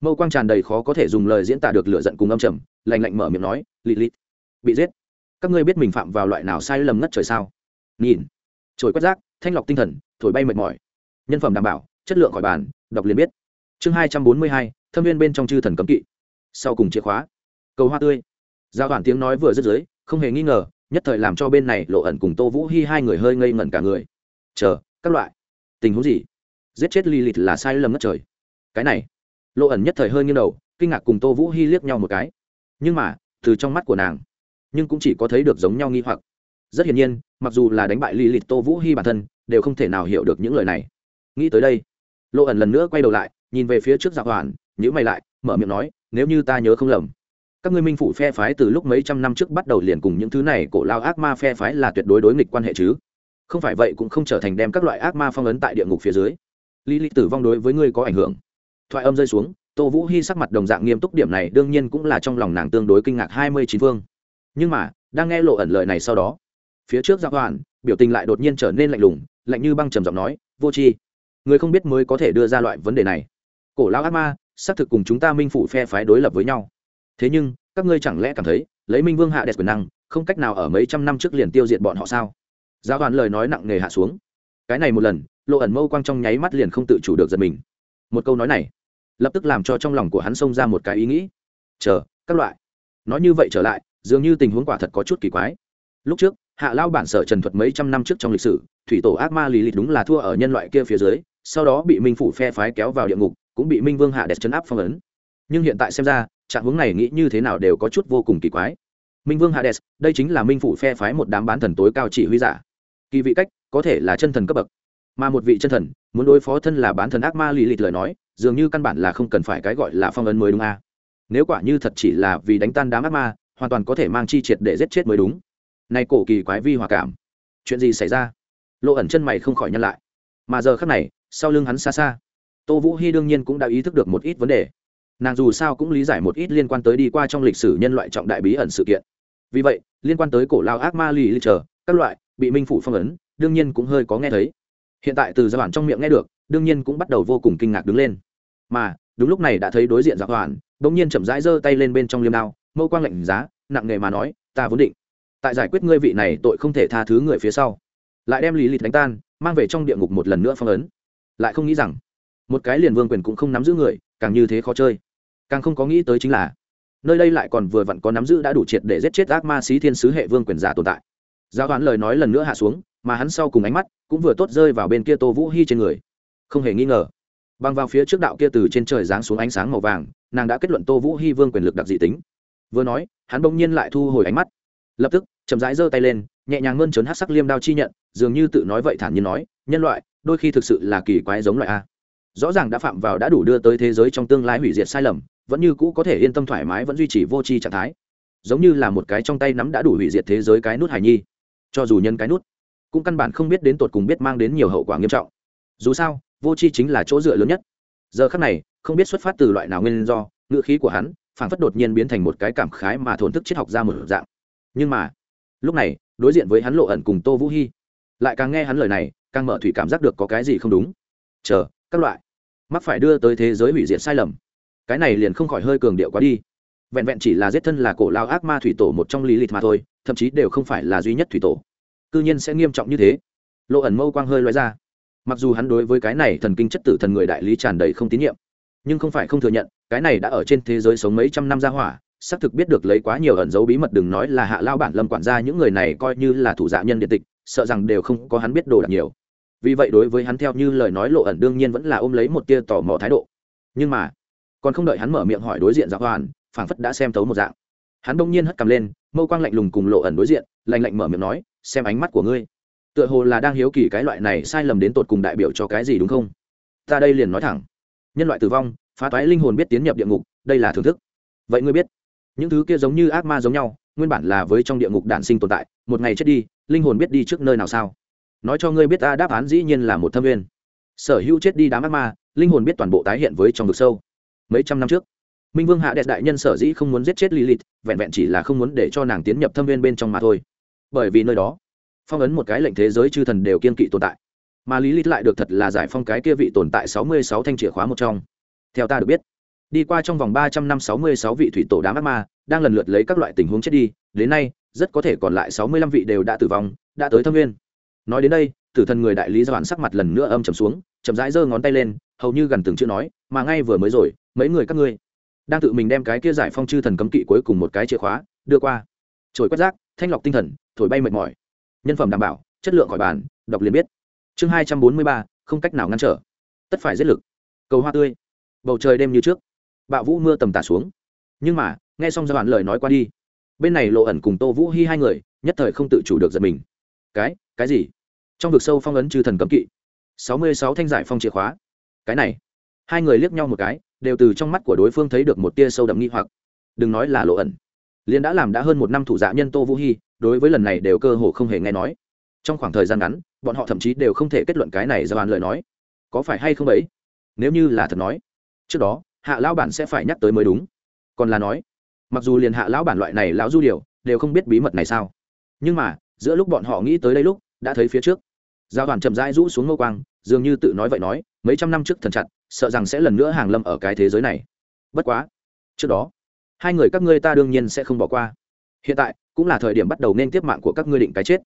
mâu quang tràn đầy khó có thể dùng lời diễn tả được lựa giận cùng âm trầm, lạnh lạnh mở miệng nói lì lì bị giết. Các ngươi biết mình phạm vào loại nào sai lầm ngất trời sao? Nhìn, trồi quét rác, thanh lọc tinh thần, thổi bay mệt mỏi. Nhân phẩm đảm bảo, chất lượng khỏi bàn, đọc liền biết. Chương hai trăm bốn mươi hai, thâm viên bên trong chư thần cấm kỵ. Sau cùng chìa khóa, cầu hoa tươi. Giao toàn tiếng nói vừa dứt dưới, không hề nghi ngờ, nhất thời làm cho bên này lộ ẩn cùng tô vũ hy hai người hơi ngây ngẩn cả người. Chờ, các loại, tình huống gì? Giết chết li lìt là sai lầm ngất trời. Cái này lộ ẩn nhất thời hơi nghiêng đầu, kinh ngạc cùng tô vũ hy liếc nhau một cái. Nhưng mà, từ trong mắt của nàng, nhưng cũng chỉ có thấy được giống nhau nghi hoặc. Rất hiển nhiên, mặc dù là đánh bại li lịt tô vũ hy bản thân, đều không thể nào hiểu được những lời này. Nghĩ tới đây lộ ẩn lần nữa quay đầu lại, nhìn về phía trước dạ hoàn nhữ mày lại, mở miệng nói, nếu như ta nhớ không lầm, các ngươi minh phủ phe phái từ lúc mấy trăm năm trước bắt đầu liền cùng những thứ này cổ lao ác ma phe phái là tuyệt đối đối nghịch quan hệ chứ. Không phải vậy cũng không trở thành đem các loại ác ma phong ấn tại địa ngục phía dưới. Lý Lịch tử vong đối với ngươi có ảnh hưởng thoại âm rơi xuống, tô vũ hy sắc mặt đồng dạng nghiêm túc, điểm này đương nhiên cũng là trong lòng nàng tương đối kinh ngạc hai mươi chín phương. Nhưng mà, đang nghe lộ ẩn lời này sau đó, phía trước giáo hoàn biểu tình lại đột nhiên trở nên lạnh lùng, lạnh như băng trầm giọng nói, vô tri, người không biết mới có thể đưa ra loại vấn đề này. Cổ lão ác ma, xác thực cùng chúng ta minh phủ phe phái đối lập với nhau. Thế nhưng, các ngươi chẳng lẽ cảm thấy, lấy minh vương hạ đẹp quyền năng, không cách nào ở mấy trăm năm trước liền tiêu diệt bọn họ sao? Giáo đoàn lời nói nặng nề hạ xuống. Cái này một lần, lộ ẩn mâu quang trong nháy mắt liền không tự chủ được giật mình. Một câu nói này lập tức làm cho trong lòng của hắn xông ra một cái ý nghĩ. Chờ, các loại. Nói như vậy trở lại, dường như tình huống quả thật có chút kỳ quái. Lúc trước, hạ lao bản sở trần thuật mấy trăm năm trước trong lịch sử, thủy tổ ác ma lì lịch đúng là thua ở nhân loại kia phía dưới, sau đó bị minh phủ phe phái kéo vào địa ngục, cũng bị minh vương hạ đẹp chấn áp phong ấn. Nhưng hiện tại xem ra, trạng hướng này nghĩ như thế nào đều có chút vô cùng kỳ quái. Minh vương hades đây chính là minh phủ phe phái một đám bán thần tối cao chỉ huy giả. Kỳ vị cách, có thể là chân thần cấp bậc mà một vị chân thần, muốn đối phó thân là bán thần ác ma lì lịt lời nói, dường như căn bản là không cần phải cái gọi là phong ấn mới đúng a. À. nếu quả như thật chỉ là vì đánh tan đám ác ma, hoàn toàn có thể mang chi triệt để giết chết mới đúng. Nay cổ kỳ quái vi hòa cảm. Chuyện gì xảy ra? Lộ ẩn chân mày không khỏi nhăn lại. Mà giờ khắc này, sau lưng hắn xa xa, tô vũ hy đương nhiên cũng đã ý thức được một ít vấn đề. Nàng dù sao cũng lý giải một ít liên quan tới đi qua trong lịch sử nhân loại trọng đại bí ẩn sự kiện. Vì vậy, liên quan tới cổ lao ác ma lì lì chờ, các loại bị minh phủ phong ấn, đương nhiên cũng hơi có nghe thấy hiện tại từ gia bản trong miệng nghe được, đương nhiên cũng bắt đầu vô cùng kinh ngạc đứng lên. Mà, đúng lúc này đã thấy đối diện giặc hoàn đ ỗ n g nhiên chậm rãi giơ tay lên bên trong liêm đao, mâu quang lạnh giá, nặng nề mà nói, ta vốn định tại giải quyết ngươi vị này tội không thể tha thứ người phía sau. Lại đem lý lịch đánh tan, mang về trong địa ngục một lần nữa phong ấn. Lại không nghĩ rằng, một cái liền vương quyền cũng không nắm giữ người, càng như thế khó chơi. Càng không có nghĩ tới chính là, nơi đây lại còn vừa vặn có nắm giữ đã đủ triệt để giết chết ác ma sĩ thiên sứ hệ vương quyền giả tồn tại. Giáo toán lời nói lần nữa hạ xuống mà hắn sau cùng ánh mắt cũng vừa tốt rơi vào bên kia tô vũ hy trên người. Không hề nghi ngờ. Băng vào phía trước đạo kia từ trên trời giáng xuống ánh sáng màu vàng, nàng đã kết luận tô vũ hy vương quyền lực đặc dị tính. Vừa nói, hắn bỗng nhiên lại thu hồi ánh mắt. Lập tức, chậm rãi giơ tay lên, nhẹ nhàng mơn trớn hát sắc liêm đao chi nhận, dường như tự nói vậy thản nhiên nói, nhân loại, đôi khi thực sự là kỳ quái giống loại a. Rõ ràng đã phạm vào đã đủ đưa tới thế giới trong tương lai hủy diệt sai lầm, vẫn như cũ có thể yên tâm thoải mái vẫn duy trì vô tri trạng thái. Giống như là một cái trong tay nắm đã đủ hủy diệt thế giới cái nút hải nhi. Cho dù nhân cái nút cũng căn bản không biết đến tột cùng biết mang đến nhiều hậu quả nghiêm trọng. Dù sao, vô tri chính là chỗ dựa lớn nhất. Giờ khắc này, không biết xuất phát từ loại nào nguyên do, ngữ khí của hắn, phảng phất đột nhiên biến thành một cái cảm khái mà thổn thức triết học ra một dạng. Nhưng mà, lúc này, đối diện với hắn lộ ẩn cùng tô vũ hy lại càng nghe hắn lời này, càng mở thủy cảm giác được có cái gì không đúng. Chờ, các loại. Mắc phải đưa tới thế giới hủy diệt sai lầm. Cái này liền không khỏi hơi cường điệu quá đi. Vẹn vẹn chỉ là giết thân là cổ lao ác ma thủy tổ một trong lý lịch mà thôi, thậm chí đều không phải là duy nhất thủy tổ cư nhiên sẽ nghiêm trọng như thế. Lộ ẩn mâu quang hơi loay ra. Mặc dù hắn đối với cái này thần kinh chất tử thần người đại lý tràn đầy không tín nhiệm, nhưng không phải không thừa nhận, cái này đã ở trên thế giới sống mấy trăm năm ra hỏa, xác thực biết được lấy quá nhiều ẩn dấu bí mật đừng nói là hạ lao bản lâm quản gia những người này coi như là thủ dạ nhân điện tịch, sợ rằng đều không có hắn biết đồ đạc nhiều. Vì vậy đối với hắn theo như lời nói lộ ẩn đương nhiên vẫn là ôm lấy một tia tò mò thái độ. Nhưng mà, còn không đợi hắn mở miệng hỏi đối diện giáo hoàn, phảng phất đã xem tấu một dạng. Hắn đông nhiên hất cầm lên, mâu quang lạnh lùng cùng lộ ẩn đối diện, lạnh lạnh mở miệng nói xem ánh mắt của ngươi. Tựa hồ là đang hiếu kỳ cái loại này sai lầm đến tột cùng đại biểu cho cái gì đúng không? Ta đây liền nói thẳng. Nhân loại tử vong, phá toái linh hồn biết tiến nhập địa ngục, đây là thưởng thức. Vậy ngươi biết, những thứ kia giống như ác ma giống nhau, nguyên bản là với trong địa ngục đản sinh tồn tại, một ngày chết đi, linh hồn biết đi trước nơi nào sao? Nói cho ngươi biết ta đáp án dĩ nhiên là một thâm viên sở hữu chết đi đám ác ma, linh hồn biết toàn bộ tái hiện với trong vực sâu. Mấy trăm năm trước, minh vương hạ đẹp đại nhân sở dĩ không muốn giết chết lilith, vẹn vẹn chỉ là không muốn để cho nàng tiến nhập thâm viên bên trong mà thôi bởi vì nơi đó, phong ấn một cái lệnh thế giới chư thần đều kiên kỵ tồn tại. Mà lý lịch lại được thật là giải phong cái kia vị tồn tại sáu mươi sáu thanh chìa khóa một trong. Theo ta được biết, đi qua trong vòng ba trăm năm sáu mươi sáu vị thủy tổ đám ác ma, đang lần lượt lấy các loại tình huống chết đi, đến nay, rất có thể còn lại sáu mươi lăm vị đều đã tử vong, đã tới thâm viên nói đến đây, tử thần người đại lý doãn sắc mặt lần nữa âm trầm xuống, chậm rãi giơ ngón tay lên, hầu như gần từng chữ nói, mà ngay vừa mới rồi, mấy người các ngươi đang tự mình đem cái kia giải phong chư thần cấm kỵ cuối cùng một cái chìa khóa đưa qua trồi quét rác, thanh lọc tinh thần, thổi bay mệt mỏi. Nhân phẩm đảm bảo, chất lượng khỏi bàn, đọc liền biết. Chương hai trăm bốn mươi ba, không cách nào ngăn trở. Tất phải giết lực. Cầu hoa tươi. Bầu trời đêm như trước. Bạo vũ mưa tầm tả xuống. Nhưng mà, nghe xong giai đoạn lời nói qua đi. Bên này lộ ẩn cùng tô vũ hy hai người, nhất thời không tự chủ được giật mình. Cái cái gì? Trong vực sâu phong ấn chư thần cấm kỵ. Sáu mươi sáu thanh giải phong chìa khóa. Cái này. Hai người liếc nhau một cái, đều từ trong mắt của đối phương thấy được một tia sâu đậm nghi hoặc. Đừng nói là lộ ẩn liên đã làm đã hơn một năm thủ dạ nhân tô vũ hy đối với lần này đều cơ hồ không hề nghe nói. Trong khoảng thời gian ngắn, bọn họ thậm chí đều không thể kết luận cái này ra bàn lời nói. Có phải hay không ấy nếu như là thật nói, trước đó, hạ lão bản sẽ phải nhắc tới mới đúng. Còn là nói, mặc dù liền hạ lão bản loại này lão du điều, đều không biết bí mật này sao. Nhưng mà, giữa lúc bọn họ nghĩ tới đây lúc, đã thấy phía trước. Giao đoàn chậm rãi rũ xuống ngô quang, dường như tự nói vậy nói, mấy trăm năm trước thần chặt, sợ rằng sẽ lần nữa hàng lâm ở cái thế giới này. Bất quá, trước đó hai người các ngươi ta đương nhiên sẽ không bỏ qua. Hiện tại, cũng là thời điểm bắt đầu nên tiếp mạng của các ngươi định cái chết.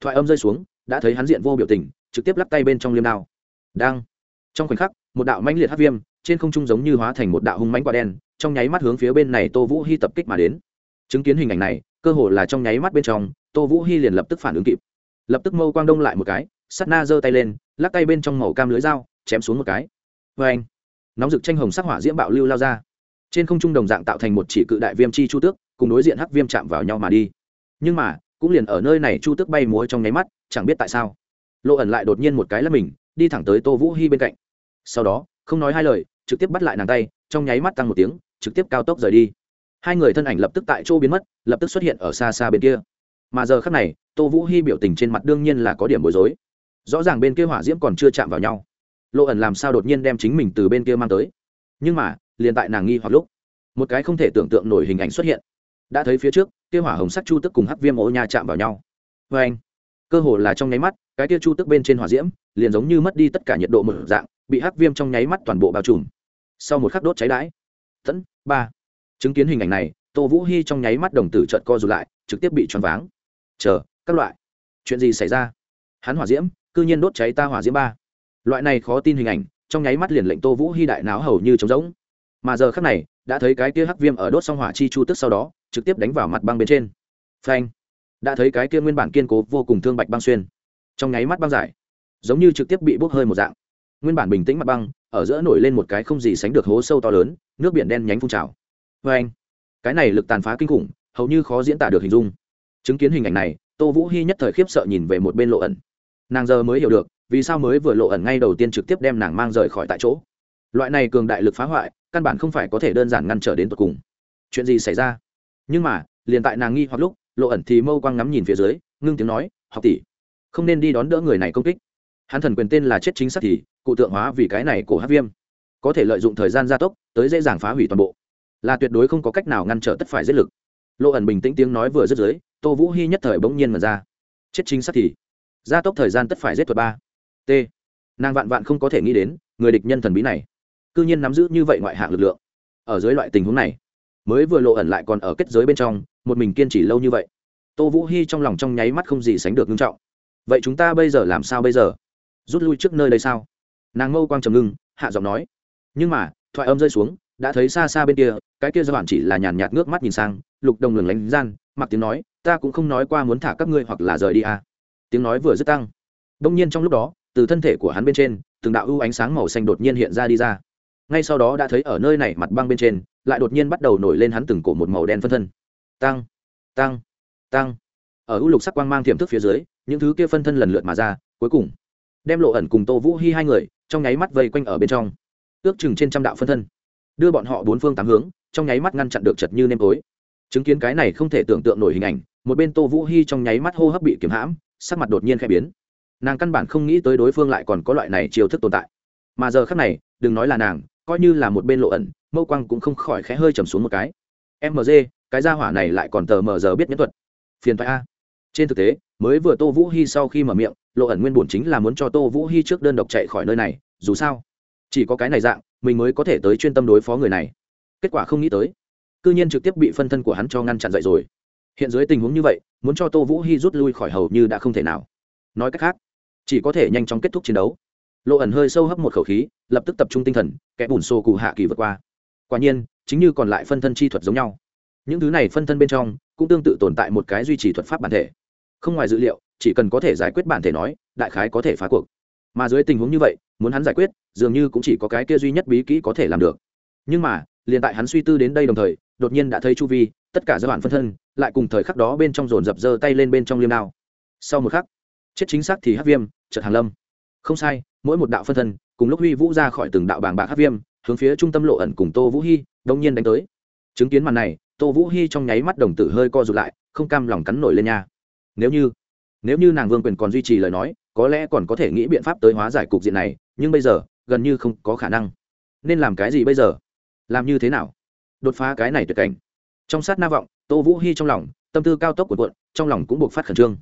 Thoại âm rơi xuống, đã thấy hắn diện vô biểu tình, trực tiếp lắc tay bên trong liêm đao. Đang. Trong khoảnh khắc, một đạo mãnh liệt hát viêm, trên không trung giống như hóa thành một đạo hung mãnh quả đen, trong nháy mắt hướng phía bên này tô vũ hy tập kích mà đến. Chứng kiến hình ảnh này, cơ hồ là trong nháy mắt bên trong, tô vũ hy liền lập tức phản ứng kịp. Lập tức mâu quang đông lại một cái sắt na giơ tay lên, lắc tay bên trong màu cam lưới dao, chém xuống một cái. Vê anh nóng rực tranh hồng sắc hỏa diễm bạo lưu lao ra trên không trung đồng dạng tạo thành một chỉ cự đại viêm chi chu tước, cùng đối diện hắc viêm chạm vào nhau mà đi. Nhưng mà, cũng liền ở nơi này chu tước bay múa trong nháy mắt, chẳng biết tại sao. Lộ ẩn lại đột nhiên một cái là mình, đi thẳng tới tô vũ hy bên cạnh. Sau đó, không nói hai lời, trực tiếp bắt lại nàng tay, trong nháy mắt tăng một tiếng, trực tiếp cao tốc rời đi. Hai người thân ảnh lập tức tại chỗ biến mất, lập tức xuất hiện ở xa xa bên kia. Mà giờ khác này, tô vũ hy biểu tình trên mặt đương nhiên là có điểm bối rối. Rõ ràng bên kia hỏa diễm còn chưa chạm vào nhau. Lộ ẩn làm sao đột nhiên đem chính mình từ bên kia mang tới. Nhưng mà liền tại nàng nghi hoặc lúc, một cái không thể tưởng tượng nổi hình ảnh xuất hiện. Đã thấy phía trước, kia hỏa hồng sắc chu tức cùng hắc viêm ô nha chạm vào nhau. Vê anh, cơ hồ là trong nháy mắt, cái kia chu tức bên trên hỏa diễm liền giống như mất đi tất cả nhiệt độ mở dạng, bị hắc viêm trong nháy mắt toàn bộ bao trùm. Sau một khắc đốt cháy đãi. Tẫn ba. Chứng kiến hình ảnh này, tô vũ hy trong nháy mắt đồng tử trợt co r ụ lại, trực tiếp bị choáng váng. Chờ, các loại. Chuyện gì xảy ra? Hắn hỏa diễm, cư nhiên đốt cháy ta hỏa diễm ba. Loại này khó tin hình ảnh, trong nháy mắt liền lệnh tô vũ hy đại náo hầu như trống rỗng mà giờ khắc này, đã thấy cái kia hắc viêm ở đốt xong hỏa chi chu tức sau đó, trực tiếp đánh vào mặt băng bên trên. Phanh! Đã thấy cái kia nguyên bản kiên cố vô cùng thương bạch băng xuyên. Trong nháy mắt băng giải, giống như trực tiếp bị bốc hơi một dạng. Nguyên bản bình tĩnh mặt băng, ở giữa nổi lên một cái không gì sánh được hố sâu to lớn, nước biển đen nhánh phun trào. Phanh! Anh cái này lực tàn phá kinh khủng, hầu như khó diễn tả được hình dung. Chứng kiến hình ảnh này, tô vũ hy nhất thời khiếp sợ nhìn về một bên lộ ẩn. Nàng giờ mới hiểu được, vì sao mới vừa lộ ẩn ngay đầu tiên trực tiếp đem nàng mang rời khỏi tại chỗ. Loại này cường đại lực phá hoại căn bản không phải có thể đơn giản ngăn trở đến tột cùng. Chuyện gì xảy ra? Nhưng mà, liền tại nàng nghi hoặc lúc, lộ ẩn thì mâu quang ngắm nhìn phía dưới, ngưng tiếng nói, học tỷ, không nên đi đón đỡ người này công kích. Hắn thần quyền tên là chết chính xác thì, cụ tượng hóa vì cái này của hát viêm. Có thể lợi dụng thời gian gia tốc, tới dễ dàng phá hủy toàn bộ. Là tuyệt đối không có cách nào ngăn trở tất phải giết lực. Lộ ẩn bình tĩnh tiếng nói vừa dứt dưới, tô vũ hy nhất thời bỗng nhiên mà ra. Chết chính xác thì, gia tốc thời gian tất phải giết thuật ba. T. Nàng vạn vạn không có thể nghĩ đến, người địch nhân thần bí này cư nhiên nắm giữ như vậy ngoại hạng lực lượng. Ở dưới loại tình huống này, mới vừa lộ ẩn lại còn ở kết giới bên trong, một mình kiên trì lâu như vậy. Tô vũ hy trong lòng trong nháy mắt không gì sánh được ngưng trọng. Vậy chúng ta bây giờ làm sao bây giờ? Rút lui trước nơi đây sao? Nàng mâu quang trầm ngưng, hạ giọng nói. Nhưng mà, thoại âm rơi xuống, đã thấy xa xa bên kia, cái kia do bạn chỉ là nhàn nhạt ngước mắt nhìn sang, lục đồng lường lánh gian, mặc tiếng nói, ta cũng không nói qua muốn thả các ngươi hoặc là rời đi à. tiếng nói vừa dứt tăng. Đông nhiên trong lúc đó, từ thân thể của hắn bên trên, từng đạo ưu ánh sáng màu xanh đột nhiên hiện ra đi ra ngay sau đó đã thấy ở nơi này mặt băng bên trên, lại đột nhiên bắt đầu nổi lên hắn từng cổ một màu đen phân thân. Tăng tăng tăng ở ưu lục sắc quang mang tiềm thức phía dưới, những thứ kia phân thân lần lượt mà ra, cuối cùng đem lộ ẩn cùng tô vũ hy hai người trong nháy mắt vây quanh ở bên trong, ước chừng trên trăm đạo phân thân. Đưa bọn họ bốn phương tám hướng, trong nháy mắt ngăn chặn được chật như nêm tối. Chứng kiến cái này không thể tưởng tượng nổi hình ảnh, một bên tô vũ hy trong nháy mắt hô hấp bị kiếm hãm, sắc mặt đột nhiên khẽ biến. Nàng căn bản không nghĩ tới đối phương lại còn có loại này chiêu thức tồn tại. Mà giờ khác này, đừng nói là nàng coi như là một bên lộ ẩn, mâu quang cũng không khỏi khẽ hơi trầm xuống một cái. Mg cái gia hỏa này lại còn tờ mờ giờ biết nhẫn thuật. Phiền thoại a. Trên thực tế, mới vừa tô vũ hy sau khi mở miệng, lộ ẩn nguyên bổn chính là muốn cho tô vũ hy trước đơn độc chạy khỏi nơi này, dù sao, chỉ có cái này dạng, mình mới có thể tới chuyên tâm đối phó người này. Kết quả không nghĩ tới c ư nhiên trực tiếp bị phân thân của hắn cho ngăn chặn dậy rồi. Hiện dưới tình huống như vậy, muốn cho tô vũ hy rút lui khỏi hầu như đã không thể nào. Nói cách khác, chỉ có thể nhanh chóng kết thúc chiến đấu lộ ẩn hơi sâu hấp một khẩu khí, lập tức tập trung tinh thần, kẻ bùn xô cụ hạ kỳ vượt qua. Quả nhiên, chính như còn lại phân thân chi thuật giống nhau. Những thứ này phân thân bên trong, cũng tương tự tồn tại một cái duy trì thuật pháp bản thể. Không ngoài dữ liệu, chỉ cần có thể giải quyết bản thể nói, đại khái có thể phá cuộc. Mà dưới tình huống như vậy, muốn hắn giải quyết, dường như cũng chỉ có cái kia duy nhất bí kỹ có thể làm được. Nhưng mà, liền tại hắn suy tư đến đây đồng thời, đột nhiên đã thấy chu vi, tất cả giai đoạn phân thân, lại cùng thời khắc đó bên trong dồn dập giơ tay lên bên trong liêm đao. Sau một khắc, chết chính xác thì hát viêm, chợt hàng lâm. Không sai mỗi một đạo phân thân, cùng lúc huy vũ ra khỏi từng đạo bàng bạc hát viêm, hướng phía trung tâm lộ ẩn cùng tô vũ hy đông nhiên đánh tới. Chứng kiến màn này, tô vũ hy trong nháy mắt đồng tử hơi co rụt lại, không cam lòng cắn nổi lên nha. Nếu như nếu như nàng vương quyền còn duy trì lời nói, có lẽ còn có thể nghĩ biện pháp tới hóa giải cục diện này, nhưng bây giờ, gần như không có khả năng. Nên làm cái gì bây giờ? Làm như thế nào? Đột phá cái này tuyệt cảnh. Trong sát na vọng, tô vũ hy trong lòng, tâm tư cao tốc của cuộn, trong lòng cũng buộc phát khẩn trương.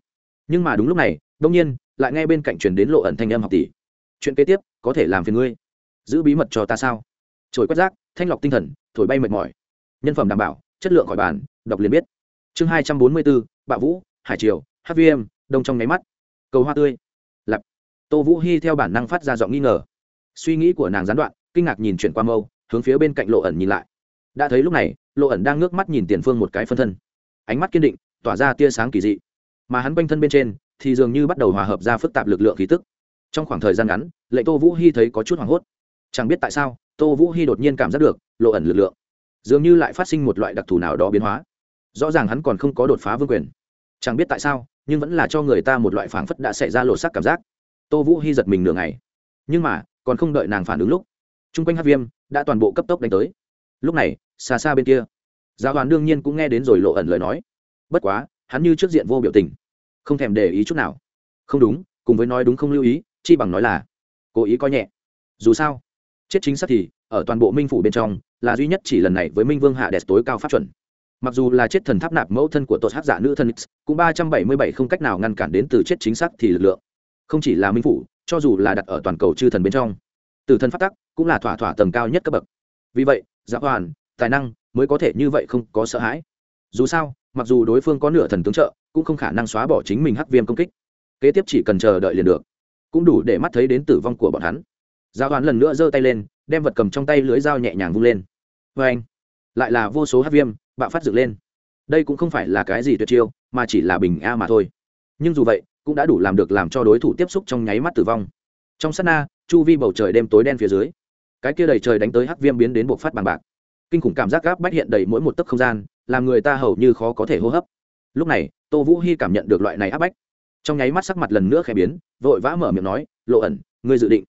Nhưng mà đúng lúc này đông nhiên, lại nghe bên cạnh truyền đến lộ ẩn thanh âm học tỷ chuyện kế tiếp có thể làm phiền ngươi. Giữ bí mật cho ta sao? Trồi quét rác, thanh lọc tinh thần, thổi bay mệt mỏi. Nhân phẩm đảm bảo, chất lượng khỏi bàn, đọc liền biết. Chương hai trăm bốn mươi bốn bạ vũ, hải triều hvm đông trong nháy mắt. Cầu hoa tươi. Lặp tô vũ hy theo bản năng phát ra giọng nghi ngờ. Suy nghĩ của nàng gián đoạn, kinh ngạc nhìn chuyển qua mâu, hướng phía bên cạnh lộ ẩn nhìn lại. Đã thấy lúc này, lộ ẩn đang ngước mắt nhìn tiền phương một cái phân thân. Ánh mắt kiên định, tỏa ra tia sáng kỳ dị. Mà hắn quanh thân bên trên, thì dường như bắt đầu hòa hợp ra phức tạp lực lượng khí tức trong khoảng thời gian ngắn lệnh tô vũ hy thấy có chút hoảng hốt. Chẳng biết tại sao, tô vũ hy đột nhiên cảm giác được, lộ ẩn lực lượng. Dường như lại phát sinh một loại đặc thù nào đó biến hóa. Rõ ràng hắn còn không có đột phá vương quyền. Chẳng biết tại sao, nhưng vẫn là cho người ta một loại phảng phất đã xảy ra lộ sắc cảm giác. Tô vũ hy giật mình nửa ngày. Nhưng mà, còn không đợi nàng phản ứng lúc t r u n g quanh hát viêm đã toàn bộ cấp tốc đánh tới. Lúc này, xa xa bên kia giáo đoàn đương nhiên cũng nghe đến rồi lộ ẩn lời nói. Bất quá, hắn như trước diện vô biểu tình, không thèm để ý chút nào. Không đúng, cùng với nói đúng không lưu ý chi bằng nói là, cố ý coi nhẹ. Dù sao, chết chính xác thì, ở toàn bộ minh phủ bên trong, là duy nhất chỉ lần này với minh vương hạ đẹp tối cao pháp chuẩn. Mặc dù là chết thần tháp nạp mẫu thân của tột hát giả dạ nữ thân x cũng ba trăm bảy mươi bảy không cách nào ngăn cản đến từ chết chính xác thì lực lượng. Không chỉ là minh phủ, cho dù là đặt ở toàn cầu chư thần bên trong, từ thân phát tắc cũng là thỏa thỏa tầng cao nhất cấp bậc. Vì vậy giả hoàn, tài năng mới có thể như vậy không có sợ hãi. Dù sao, mặc dù đối phương có nửa thần tướng trợ, cũng không khả năng xóa bỏ chính mình hắc viêm công kích. Kế tiếp chỉ cần chờ đợi liền được cũng đủ để mắt thấy đến tử vong của bọn hắn. Giáo dạ lần nữa giơ tay lên, đem vật cầm trong tay lưới dao nhẹ nhàng vung lên. Vê anh, lại là vô số hắc viêm, bạo phát dựng lên. Đây cũng không phải là cái gì tuyệt chiêu, mà chỉ là bình a mà thôi. Nhưng dù vậy, cũng đã đủ làm được làm cho đối thủ tiếp xúc trong nháy mắt tử vong. Trong sát na, chu vi bầu trời đêm tối đen phía dưới, cái kia đầy trời đánh tới hắc viêm biến đến buộc phát bằng bạc. Kinh khủng cảm giác gáp bách hiện đầy mỗi một tấc không gian, làm người ta hầu như khó có thể hô hấp. Lúc này, tô vũ hy cảm nhận được loại này áp bách trong nháy mắt sắc mặt lần nữa khẽ biến, vội vã mở miệng nói, lộ ẩn, ngươi dự định.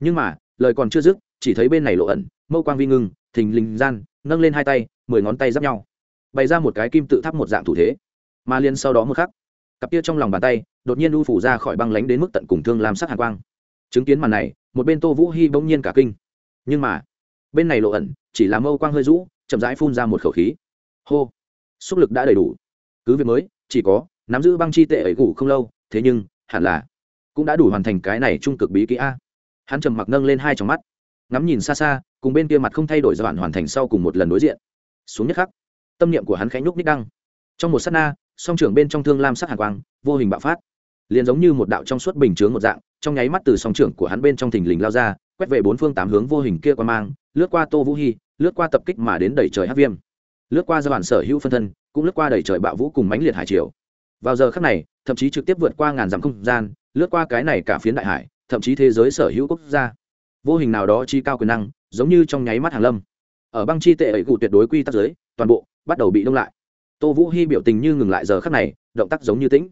Nhưng mà, lời còn chưa dứt, chỉ thấy bên này lộ ẩn, mâu quang vi ngưng, thình lình gian, nâng lên hai tay, mười ngón tay giáp nhau, bày ra một cái kim tự tháp một dạng thủ thế. Mà liên sau đó một khắc, cặp kia trong lòng bàn tay, đột nhiên u phủ ra khỏi băng lánh đến mức tận cùng thương làm sắc hàn quang. Chứng kiến màn này, một bên tô vũ hy bỗng nhiên cả kinh. Nhưng mà, bên này lộ ẩn, chỉ là mâu quang hơi rũ, chậm rãi phun ra một khẩu khí. Hô! Sức lực đã đầy đủ. Cứ việc mới, chỉ có nắm giữ băng chi tệ ấy ngủ không lâu thế nhưng, hẳn là cũng đã đủ hoàn thành cái này trung cực bí kỹ a. Hắn trầm mặc nâng lên hai trong mắt, ngắm nhìn xa xa, cùng bên kia mặt không thay đổi giai đoạn hoàn thành sau cùng một lần đối diện. Xuống nhất khắc, tâm niệm của hắn khẽ nhúc ních đăng. Trong một s á t na, song trưởng bên trong thương lam sắc hàn quang, vô hình bạo phát. Liền giống như một đạo trong suốt bình chướng một dạng, trong nháy mắt từ song trưởng của hắn bên trong thình lình lao ra, quét về bốn phương tám hướng vô hình kia qua mang, lướt qua tô vũ hy lướt qua tập kích mà đến đầy trời hát viêm. Lướt qua giai đoạn sở hữu phân thân, cũng lướt qua đầy trời bạo vũ cùng mãnh liệt hải triều vào giờ khắc này, thậm chí trực tiếp vượt qua ngàn dặm không gian, lướt qua cái này cả phiến đại hải, thậm chí thế giới sở hữu quốc gia. Vô hình nào đó chi cao quyền năng, giống như trong nháy mắt hàng lâm. Ở băng chi tệ ấy cụ tuyệt đối quy tắc giới, toàn bộ bắt đầu bị đông lại. Tô vũ hy biểu tình như ngừng lại giờ khắc này, động tác giống như tĩnh.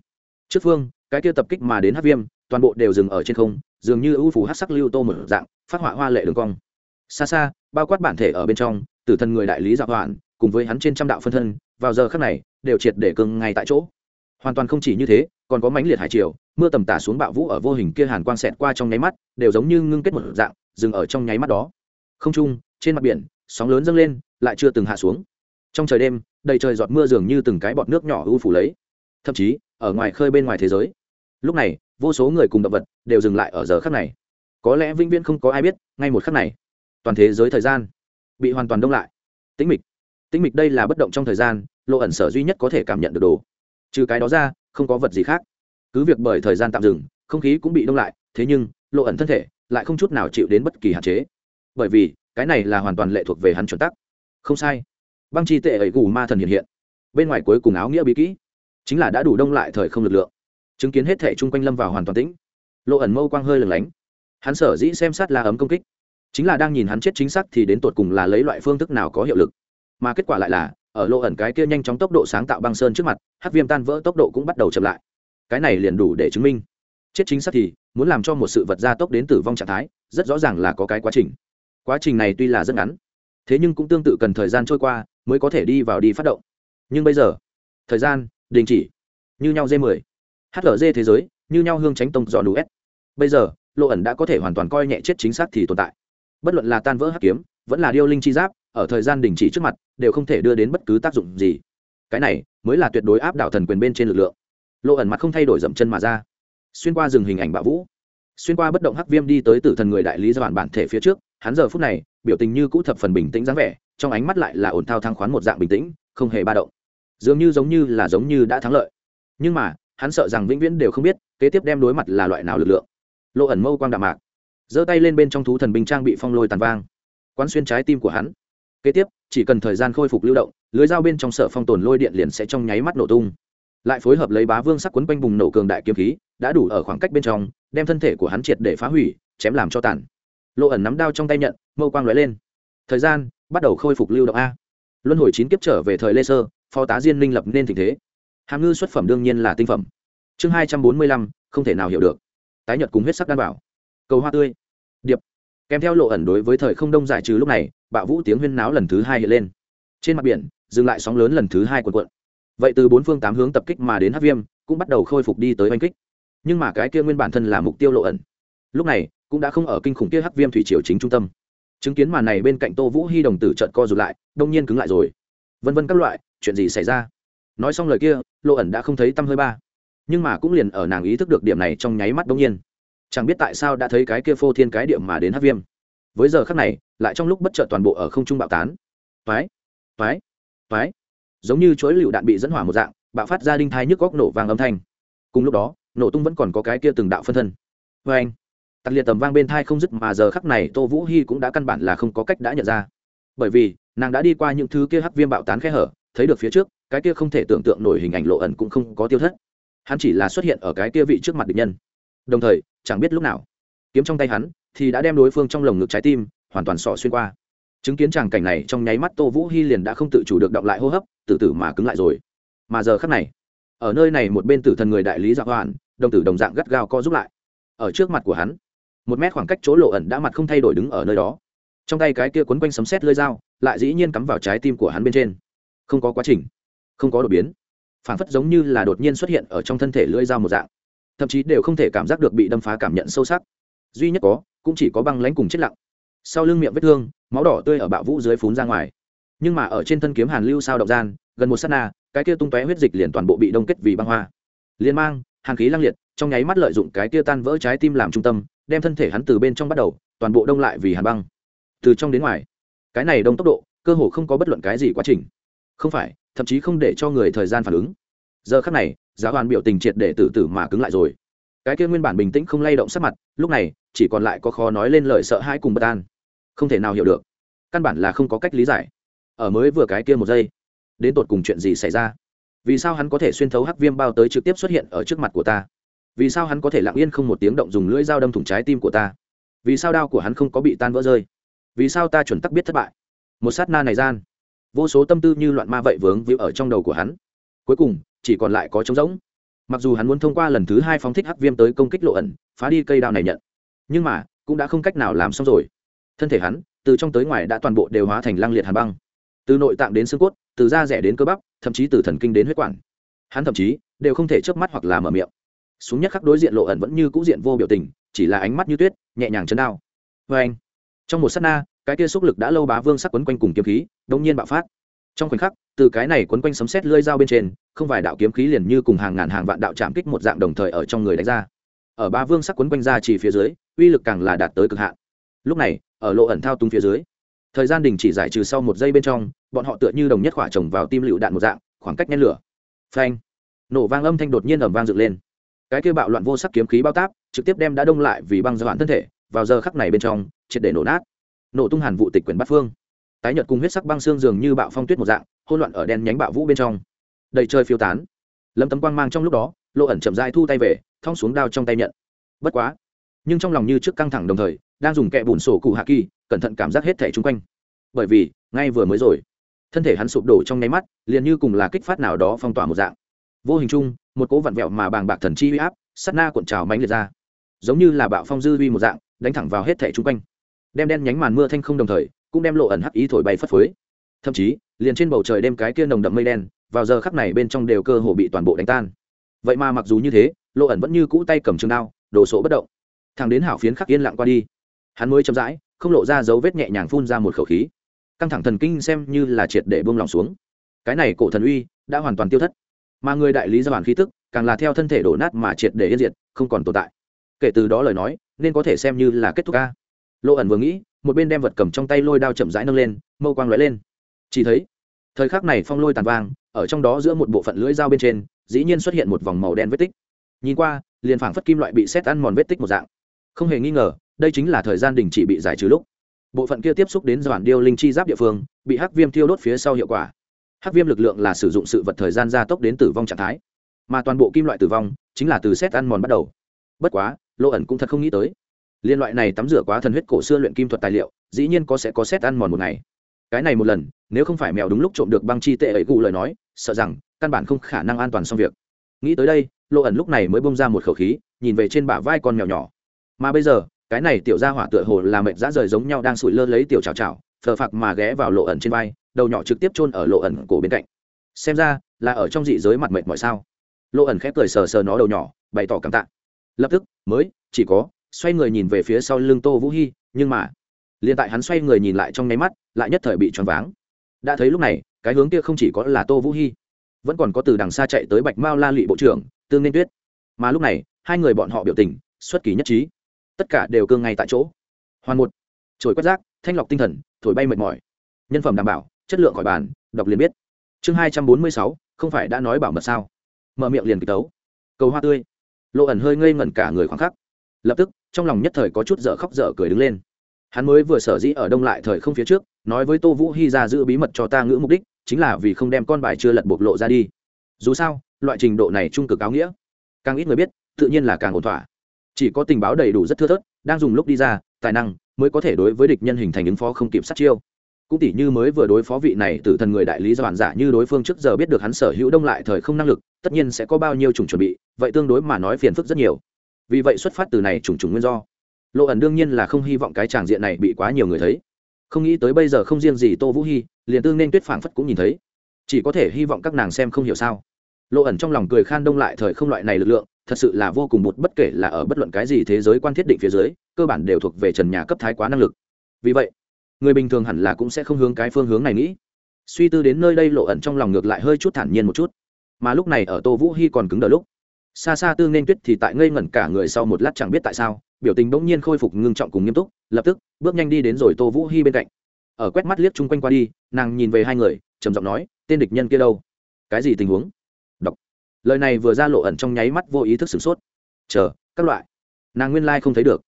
Trước phương, cái kia tập kích mà đến hát viêm, toàn bộ đều dừng ở trên không, dường như ưu phủ hát sắc lưu tô mở dạng, phát họa hoa lệ đường cong. Xa xa, bao quát bản thể ở bên trong, tử thần người đại lý dạo hoạn, cùng với hắn trên trăm đạo phân thân, vào giờ khắc này, đều triệt để cưng ngay tại chỗ hoàn toàn không chỉ như thế, còn có mãnh liệt hải triều, mưa tầm tả xuống bạo vũ ở vô hình kia hàn quang xẹt qua trong nháy mắt, đều giống như ngưng kết một dạng, dừng ở trong nháy mắt đó. Không trung, trên mặt biển, sóng lớn dâng lên, lại chưa từng hạ xuống. Trong trời đêm, đầy trời giọt mưa dường như từng cái bọt nước nhỏ ưu phủ lấy. Thậm chí, ở ngoài khơi bên ngoài thế giới. Lúc này, vô số người cùng động vật đều dừng lại ở giờ khắc này. Có lẽ vĩnh viễn không có ai biết, ngay một khắc này, toàn thế giới thời gian bị hoàn toàn đông lại. Tĩnh mịch. Tĩnh mịch đây là bất động trong thời gian, lộ ẩn sở duy nhất có thể cảm nhận được đồ trừ cái đó ra, không có vật gì khác. Cứ việc bởi thời gian tạm dừng, không khí cũng bị đông lại, thế nhưng, lộ ẩn thân thể lại không chút nào chịu đến bất kỳ hạn chế. Bởi vì, cái này là hoàn toàn lệ thuộc về hắn chuẩn tắc. Không sai. Băng chi tệ ấy gù ma thần hiện hiện. Bên ngoài cuối cùng áo nghĩa bí kỹ. Chính là đã đủ đông lại thời không lực lượng. Chứng kiến hết thể chung quanh lâm vào hoàn toàn tĩnh. Lộ ẩn mâu quang hơi lửng lánh. Hắn sở dĩ xem sát la ấm công kích. Chính là đang nhìn hắn chết chính xác thì đến tột cùng là lấy loại phương thức nào có hiệu lực. Mà kết quả lại là ở lộ ẩn cái kia nhanh chóng tốc độ sáng tạo băng sơn trước mặt hát viêm tan vỡ tốc độ cũng bắt đầu chậm lại. Cái này liền đủ để chứng minh. Chết chính xác thì, muốn làm cho một sự vật gia tốc đến tử vong trạng thái, rất rõ ràng là có cái quá trình. Quá trình này tuy là rất ngắn, thế nhưng cũng tương tự cần thời gian trôi qua mới có thể đi vào đi phát động. Nhưng bây giờ, thời gian, đình chỉ, như nhau d 10 hlg thế giới, như nhau hương tránh tông dọ đủ s bây giờ lộ ẩn đã có thể hoàn toàn coi nhẹ chết chính xác thì tồn tại. Bất luận là tan vỡ hắc kiếm, vẫn là điêu linh chi giáp, ở thời gian đình chỉ trước mặt đều không thể đưa đến bất cứ tác dụng gì. Cái này mới là tuyệt đối áp đảo thần quyền bên trên lực lượng. Lộ ẩn mặt không thay đổi dậm chân mà ra. Xuyên qua rừng hình ảnh bạo vũ. Xuyên qua bất động hắc viêm đi tới tử thần người đại lý do bản bản thể phía trước, hắn giờ phút này, biểu tình như cũ thập phần bình tĩnh dáng vẻ, trong ánh mắt lại là ổn thao thang khoán một dạng bình tĩnh, không hề ba động. Dường như giống như là giống như đã thắng lợi. Nhưng mà, hắn sợ rằng vĩnh viễn đều không biết, kế tiếp đem đối mặt là loại nào lực lượng. Lộ ẩn mâu quang đạm mạc. Giơ tay lên bên trong thú thần binh trang bị phong lôi tàn vang. Quán xuyên trái tim của hắn kế tiếp, chỉ cần thời gian khôi phục lưu động, lưới dao bên trong sở phong tồn lôi điện liền sẽ trong nháy mắt nổ tung. Lại phối hợp lấy bá vương sắc quấn quanh bùng nổ cường đại kiếm khí, đã đủ ở khoảng cách bên trong, đem thân thể của hắn triệt để phá hủy, chém làm cho tàn. Lộ ẩn nắm đao trong tay nhận, mâu quang lóe lên. Thời gian, bắt đầu khôi phục lưu động a. Luân hồi chín kiếp trở về thời lê sơ, phó tá diên minh lập nên tình thế. Hàm ngư xuất phẩm đương nhiên là tinh phẩm. Chương hai trăm bốn mươi lăm, không thể nào hiểu được. Tái nhật cùng huyết sắc đan bảo. Cầu hoa tươi. Điệp. Kèm theo lộ ẩn đối với thời không đông giải trừ lúc này bạo vũ tiếng huyên náo lần thứ hai hiện lên. Trên mặt biển, dừng lại sóng lớn lần thứ hai quần quận vậy từ bốn phương tám hướng tập kích mà đến hát viêm, cũng bắt đầu khôi phục đi tới oanh kích. Nhưng mà cái kia nguyên bản thân là mục tiêu lộ ẩn. Lúc này, cũng đã không ở kinh khủng kia hắc viêm thủy triều chính trung tâm. Chứng kiến màn này bên cạnh tô vũ hy đồng tử trận co rụt lại, đông nhiên cứng lại rồi. Vân vân các loại, chuyện gì xảy ra? Nói xong lời kia, lộ ẩn đã không thấy tâm hơi ba. Nhưng mà cũng liền ở nàng ý thức được điểm này trong nháy mắt đông nhiên. Chẳng biết tại sao đã thấy cái kia phô thiên cái điểm mà đến hắc viêm. Với giờ khắc này lại trong lúc bất chợt toàn bộ ở không trung bạo tán. Toái toái toái. Giống như chuỗi lựu đạn bị dẫn hỏa một dạng, bạo phát ra đinh thai nhức góc nổ vàng âm thanh. Cùng lúc đó, nổ tung vẫn còn có cái kia từng đạo phân thân. Vê anh tặc liệt tầm vang bên thai không dứt mà giờ khắc này tô vũ hy cũng đã căn bản là không có cách đã nhận ra. Bởi vì, nàng đã đi qua những thứ kia hắc viêm bạo tán khe hở, thấy được phía trước, cái kia không thể tưởng tượng nổi hình ảnh lộ ẩn cũng không có tiêu thất. Hắn chỉ là xuất hiện ở cái kia vị trước mặt địch nhân. Đồng thời, chẳng biết lúc nào, kiếm trong tay hắn thì đã đem đối phương trong lồng ngực trái tim hoàn toàn sọ xuyên qua. Chứng kiến tràng cảnh này, trong nháy mắt tô vũ hy liền đã không tự chủ được đọng lại hô hấp, từ từ mà cứng lại rồi. Mà giờ khắc này, ở nơi này một bên tử thần người đại lý dạ hoàn đồng tử đồng dạng gắt gao co giúp lại. Ở trước mặt của hắn, một mét khoảng cách chỗ lộ ẩn đã mặt không thay đổi đứng ở nơi đó. Trong tay cái kia quấn quanh sấm sét lơi dao, lại dĩ nhiên cắm vào trái tim của hắn bên trên. Không có quá trình, không có đột biến. Phản phất giống như là đột nhiên xuất hiện ở trong thân thể lưỡi dao một dạng. Thậm chí đều không thể cảm giác được bị đâm phá cảm nhận sâu sắc. Duy nhất có, cũng chỉ có băng lãnh cùng chết lặng sau lưng miệng vết thương, máu đỏ tươi ở bạo vũ dưới phún ra ngoài. Nhưng mà ở trên thân kiếm hàn lưu sao động gian, gần một s á t na, cái kia tung tóe huyết dịch liền toàn bộ bị đông kết vì băng hoa. Liên mang, hàn khí lăng liệt, trong nháy mắt lợi dụng cái kia tan vỡ trái tim làm trung tâm, đem thân thể hắn từ bên trong bắt đầu, toàn bộ đông lại vì hàn băng. Từ trong đến ngoài, cái này đông tốc độ, cơ hồ không có bất luận cái gì quá trình. Không phải, thậm chí không để cho người thời gian phản ứng. Giờ khắc này, giá hoàn biểu tình triệt để tử tử mà cứng lại rồi. Cái kia nguyên bản bình tĩnh không lay động sắc mặt, lúc này, chỉ còn lại có khó nói lên lời sợ hãi cùng bất an không thể nào hiểu được. Căn bản là không có cách lý giải. Ở mới vừa cái kia một giây, đến tột cùng chuyện gì xảy ra? Vì sao hắn có thể xuyên thấu hắc viêm bao tới trực tiếp xuất hiện ở trước mặt của ta? Vì sao hắn có thể lặng yên không một tiếng động dùng lưỡi dao đâm thủng trái tim của ta? Vì sao đao của hắn không có bị tan vỡ rơi? Vì sao ta chuẩn tắc biết thất bại? Một sát na này gian, vô số tâm tư như loạn ma vậy vướng víu ở trong đầu của hắn. Cuối cùng, chỉ còn lại có trống rỗng. Mặc dù hắn muốn thông qua lần thứ hai phóng thích hắc viêm tới công kích lộ ẩn, phá đi cây đao này nhận, nhưng mà, cũng đã không cách nào làm xong rồi thân thể hắn, từ trong tới ngoài đã toàn bộ đều hóa thành lăng liệt hàn băng. Từ nội tạng đến xương cốt, từ da rẻ đến cơ bắp, thậm chí từ thần kinh đến huyết quản. Hắn thậm chí đều không thể chớp mắt hoặc là mở miệng. Xuống nhất khắc đối diện lộ ẩn vẫn như cũ diện vô biểu tình, chỉ là ánh mắt như tuyết, nhẹ nhàng chấn đao. Vê anh, trong một s á t na, cái kia xúc lực đã lâu bá vương sắc quấn quanh cùng kiếm khí đông nhiên bạo phát. Trong khoảnh khắc, từ cái này quấn quanh sấm xét lơi dao bên trên, không vài đạo kiếm khí liền như cùng hàng ngàn hàng vạn đạo chạm kích một dạng đồng thời ở trong người đánh ra. Ở ba vương sắc quấn quanh ra chỉ phía dưới, uy lực càng là đạt tới cực hạn. Lúc này ở lộ ẩn thao túng phía dưới. Thời gian đình chỉ giải trừ sau một giây bên trong, bọn họ tựa như đồng nhất khỏa trồng vào tim lựu đạn một dạng, khoảng cách nhen lửa. Phanh! Nổ vang âm thanh đột nhiên ẩm vang dựng lên. Cái kia bạo loạn vô sắc kiếm khí bao táp, trực tiếp đem đã đông lại vì băng giai đoạn thân thể, vào giờ khắc này bên trong, triệt để nổ nát. Nổ tung hàn vụ tịch quyển bát phương. Tái nhợt cùng huyết sắc băng xương dường như bạo phong tuyết một dạng, hỗn loạn ở đen nhánh bạo vũ bên trong. Đầy trời phiêu tán. Lâm tấm quang mang trong lúc đó, lộ ẩn chậm dai thu tay về, thong xuống đao trong tay nhận. Bất quá nhưng trong lòng như trước căng thẳng đồng thời, đang dùng kẹ bùn sổ cụ hạ kỳ, cẩn thận cảm giác hết thẻ chung quanh. Bởi vì, ngay vừa mới rồi, thân thể hắn sụp đổ trong nháy mắt, liền như cùng là kích phát nào đó phong tỏa một dạng. Vô hình chung, một cỗ vặn vẹo mà bàng bạc thần chi huy áp sắt na cuộn trào mánh liệt ra. Giống như là bạo phong dư uy một dạng, đánh thẳng vào hết thẻ chung quanh. Đem đen nhánh màn mưa thanh không đồng thời, cũng đem lộ ẩn hắc ý thổi bay phất phới. Thậm chí, liền trên bầu trời đem cái kia nồng đậm mây đen, vào giờ khắc này bên trong đều cơ hồ bị toàn bộ đánh tan. Vậy mà mặc dù như thế, lộ ẩn vẫn như cũ tay cầm trường đao, đồ sộ bất động thằng đến hảo phiến khắc yên lặng qua đi. Hắn mới chậm rãi, không lộ ra dấu vết nhẹ nhàng phun ra một khẩu khí. Căng thẳng thần kinh xem như là triệt để buông lòng xuống. Cái này cổ thần uy đã hoàn toàn tiêu thất. Mà người đại lý ra bản khí tức, càng là theo thân thể đổ nát mà triệt để yên diệt, không còn tồn tại. Kể từ đó lời nói, nên có thể xem như là kết thúc ca lộ ẩn vừa nghĩ, một bên đem vật cầm trong tay lôi đao chậm rãi nâng lên, mâu quang lóe lên. Chỉ thấy, thời khắc này phong lôi tàn vang, ở trong đó giữa một bộ phận lưỡi dao bên trên, dĩ nhiên xuất hiện một vòng màu đen vết tích. Nhìn qua, liền phảng phất kim loại bị xét ăn mòn vết tích một dạng không hề nghi ngờ, đây chính là thời gian đình chỉ bị giải trừ lúc. Bộ phận kia tiếp xúc đến giản điêu linh chi giáp địa phương, bị hắc viêm thiêu đốt phía sau hiệu quả. Hắc viêm lực lượng là sử dụng sự vật thời gian gia tốc đến tử vong trạng thái. Mà toàn bộ kim loại tử vong chính là từ xét ăn mòn bắt đầu. Bất quá, lô ẩn cũng thật không nghĩ tới. Liên loại này tắm rửa quá thần huyết cổ xưa luyện kim thuật tài liệu, dĩ nhiên có sẽ có xét ăn mòn một ngày. Cái này một lần, nếu không phải mèo đúng lúc trộm được băng chi tệ ấy cụ lời nói, sợ rằng căn bản không khả năng an toàn xong việc. Nghĩ tới đây, lô ẩn lúc này mới bông ra một khẩu khí, nhìn về trên bả vai con mèo nhỏ mà bây giờ, cái này tiểu ra hỏa tựa hồ là mệt dã rời giống nhau đang sủi lơ lấy tiểu chào chào phờ phạc mà ghé vào lộ ẩn trên vai, đầu nhỏ trực tiếp chôn ở lộ ẩn cổ bên cạnh. Xem ra, là ở trong dị giới mặt mệt mọi sao? Lộ ẩn khép cười sờ sờ nó đầu nhỏ, bày tỏ cảm tạ. Lập tức, mới, chỉ có, xoay người nhìn về phía sau lưng tô vũ hy nhưng mà, liền tại hắn xoay người nhìn lại trong nháy mắt, lại nhất thời bị choáng váng. Đã thấy lúc này, cái hướng kia không chỉ có là tô vũ hy vẫn còn có từ đằng xa chạy tới bạch mao la lụy bộ trưởng, tương nên tuyết. Mà lúc này, hai người bọn họ biểu tình, xuất kỳ nhất trí tất cả đều cương ngay tại chỗ. Hoàn một, trồi quét rác, thanh lọc tinh thần, thổi bay mệt mỏi. Nhân phẩm đảm bảo, chất lượng khỏi bàn, đọc liền biết. Chương hai trăm bốn mươi sáu, không phải đã nói bảo mật sao? Mở miệng liền kịch tấu. Cầu hoa tươi. Lộ ẩn hơi ngây ngẩn cả người khoảng khắc. Lập tức, trong lòng nhất thời có chút dở khóc dở cười đứng lên. Hắn mới vừa sở dĩ ở đông lại thời không phía trước, nói với tô vũ hy ra giữ bí mật cho ta ngữ mục đích, chính là vì không đem con bài chưa lật bộc lộ ra đi. Dù sao, loại trình độ này trung cực áo nghĩa. Càng ít người biết, tự nhiên là càng ổn thỏa chỉ có tình báo đầy đủ rất thưa thớt, đang dùng lúc đi ra, tài năng mới có thể đối với địch nhân hình thành ứng phó không kịp sát chiêu. Cũng tỷ như mới vừa đối phó vị này từ thần người đại lý do bản giả dạ như đối phương trước giờ biết được hắn sở hữu đông lại thời không năng lực, tất nhiên sẽ có bao nhiêu chủng chuẩn bị, vậy tương đối mà nói phiền phức rất nhiều. Vì vậy xuất phát từ này chủng chủng nguyên do. Lộ ẩn đương nhiên là không hy vọng cái tràng diện này bị quá nhiều người thấy. Không nghĩ tới bây giờ không riêng gì tô vũ hy liền tương nên tuyết phảng phất cũng nhìn thấy. Chỉ có thể hy vọng các nàng xem không hiểu sao. Lộ ẩn trong lòng cười khan đông lại thời không loại này lực lượng thật sự là vô cùng một bất kể là ở bất luận cái gì thế giới quan thiết định phía dưới, cơ bản đều thuộc về trần nhà cấp thái quá năng lực. Vì vậy, người bình thường hẳn là cũng sẽ không hướng cái phương hướng này nghĩ. Suy tư đến nơi đây lộ ẩn trong lòng ngược lại hơi chút thản nhiên một chút. Mà lúc này ở tô vũ hy còn cứng đờ lúc xa xa tương nên tuyết thì tại ngây ngẩn cả người sau một lát chẳng biết tại sao, biểu tình bỗng nhiên khôi phục ngưng trọng cùng nghiêm túc, lập tức bước nhanh đi đến rồi tô vũ hy bên cạnh. Ở quét mắt liếc chung quanh qua đi, nàng nhìn về hai người, trầm giọng nói, tên địch nhân kia đâu? Cái gì tình huống? Lời này vừa ra lộ ẩn trong nháy mắt vô ý thức sửng sốt. Chờ, các loại. Nàng nguyên lai không thấy được.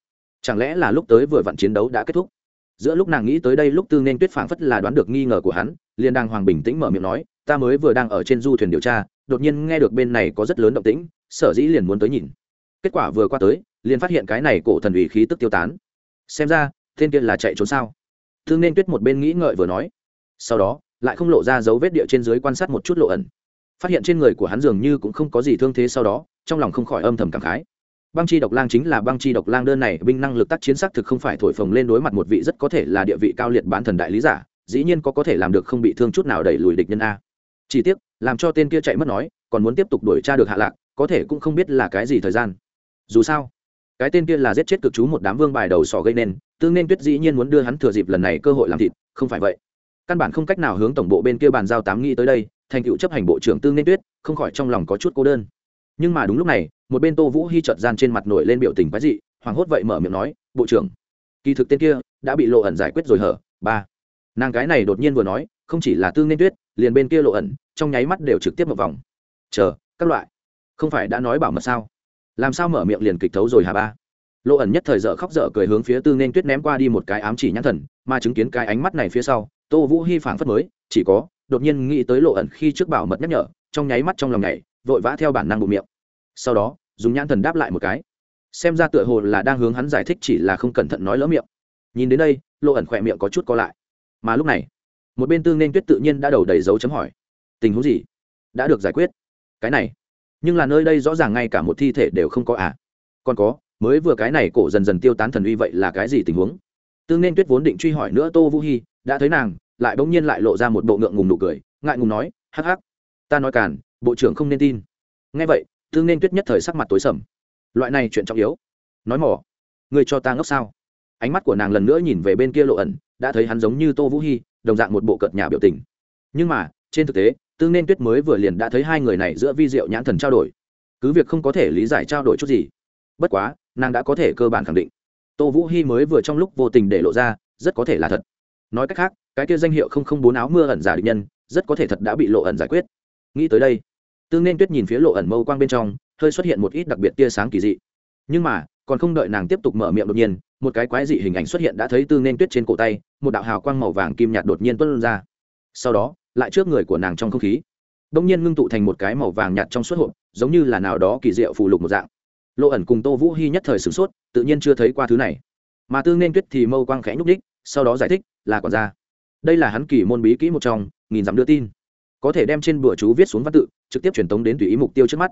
Chẳng lẽ là lúc tới vừa vặn chiến đấu đã kết thúc? Giữa lúc nàng nghĩ tới đây lúc tư nên tuyết phảng phất là đoán được nghi ngờ của hắn, liền đang hoàng bình tĩnh mở miệng nói, ta mới vừa đang ở trên du thuyền điều tra, đột nhiên nghe được bên này có rất lớn động tĩnh, sở dĩ liền muốn tới nhìn. Kết quả vừa qua tới, liền phát hiện cái này cổ thần ủy khí tức tiêu tán. Xem ra, tên kia là chạy trốn sao? Thương nên tuyết một bên nghĩ ngợi vừa nói. Sau đó, lại không lộ ra dấu vết địa trên dưới quan sát một chút lộ ẩn phát hiện trên người của hắn dường như cũng không có gì thương thế sau đó, trong lòng không khỏi âm thầm cảm khái. Băng chi độc lang chính là băng chi độc lang đơn này, binh năng lực tác chiến xác thực không phải thổi phồng lên đối mặt một vị rất có thể là địa vị cao liệt bán thần đại lý giả, dĩ nhiên có có thể làm được không bị thương chút nào đẩy lùi địch nhân a. Chỉ tiếc, làm cho tên kia chạy mất nói, còn muốn tiếp tục đuổi tra được hạ lạc, có thể cũng không biết là cái gì thời gian. Dù sao, cái tên kia là giết chết cực chú một đám vương bài đầu sỏ gây nên, tương nên tuyết dĩ nhiên muốn đưa hắn thừa dịp lần này cơ hội làm thịt, không phải vậy. Căn bản không cách nào hướng tổng bộ bên kia bàn giao tám nghĩ tới đây thành cựu chấp hành bộ trưởng tương nên tuyết, không khỏi trong lòng có chút cô đơn. Nhưng mà đúng lúc này, một bên tô vũ hy trợt gian trên mặt nổi lên biểu tình quái dị, hoảng hốt vậy mở miệng nói, bộ trưởng, kỳ thực tên kia đã bị lộ ẩn giải quyết rồi hở ba. Nàng cái này đột nhiên vừa nói, không chỉ là tương nên tuyết, liền bên kia lộ ẩn, trong nháy mắt đều trực tiếp một vòng. Chờ, các loại, không phải đã nói bảo mật sao? Làm sao mở miệng liền kịch thấu rồi hà ba? Lộ ẩn nhất thời dở khóc dở cười hướng phía tư nên tuyết ném qua đi một cái ám chỉ nhãn thần, mà chứng kiến cái ánh mắt này phía sau, tô vũ hy phảng phất mới, chỉ có đột nhiên nghĩ tới lộ ẩn khi trước bảo mật nhắc nhở, trong nháy mắt trong lòng nhảy, vội vã theo bản năng bụng miệng. Sau đó, dùng nhãn thần đáp lại một cái. Xem ra tựa hồ là đang hướng hắn giải thích chỉ là không cẩn thận nói lỡ miệng. Nhìn đến đây, lộ ẩn khỏe miệng có chút co lại. Mà lúc này, một bên tương nên tuyết tự nhiên đã đầu đầy dấu chấm hỏi. Tình huống gì? Đã được giải quyết. Cái này, nhưng là nơi đây rõ ràng ngay cả một thi thể đều không có à? Còn có, mới vừa cái này cổ dần dần tiêu tán thần uy vậy là cái gì tình huống? Tương nên tuyết vốn định truy hỏi nữa tô vũ hy đã thấy nàng lại bỗng nhiên lại lộ ra một bộ ngượng ngùng nụ cười, ngại ngùng nói, hắc hắc, ta nói càn, bộ trưởng không nên tin. Ngay vậy tương nên tuyết nhất thời sắc mặt tối sầm. Loại này chuyện trọng yếu. Nói mỏ người cho ta ngốc sao? Ánh mắt của nàng lần nữa nhìn về bên kia lộ ẩn, đã thấy hắn giống như tô vũ hy đồng dạng một bộ cợt nhà biểu tình. Nhưng mà, trên thực tế tương nên tuyết mới vừa liền đã thấy hai người này giữa vi diệu nhãn thần trao đổi. Cứ việc không có thể lý giải trao đổi chút gì, bất quá, nàng đã có thể cơ bản khẳng định. Tô vũ hy mới vừa trong lúc vô tình để lộ ra, rất có thể là thật. Nói cách khác cái kia danh hiệu không không bốn áo mưa ẩn giả định nhân, rất có thể thật đã bị lộ ẩn giải quyết. Nghĩ tới đây, tương nên tuyết nhìn phía lộ ẩn mâu quang bên trong, hơi xuất hiện một ít đặc biệt tia sáng kỳ dị. Nhưng mà, còn không đợi nàng tiếp tục mở miệng đột nhiên, một cái quái dị hình ảnh xuất hiện đã thấy tương nên tuyết trên cổ tay, một đạo hào quang màu vàng kim nhạt đột nhiên tuân ra. Sau đó, lại trước người của nàng trong không khí đông nhiên ngưng tụ thành một cái màu vàng nhạt trong suốt hộp, giống như là nào đó kỳ diệu phù lục một dạng. Lộ ẩn cùng tô vũ hy nhất thời sửng sốt, tự nhiên chưa thấy qua thứ này. Mà tương nên tuyết thì mâu quang khẽ nhúc đích sau đó giải thích, là còn ra đây là hắn kỳ môn bí kỹ một trong, nghìn dặm đưa tin. Có thể đem trên bữa chú viết xuống văn tự, trực tiếp truyền tống đến tùy ý mục tiêu trước mắt.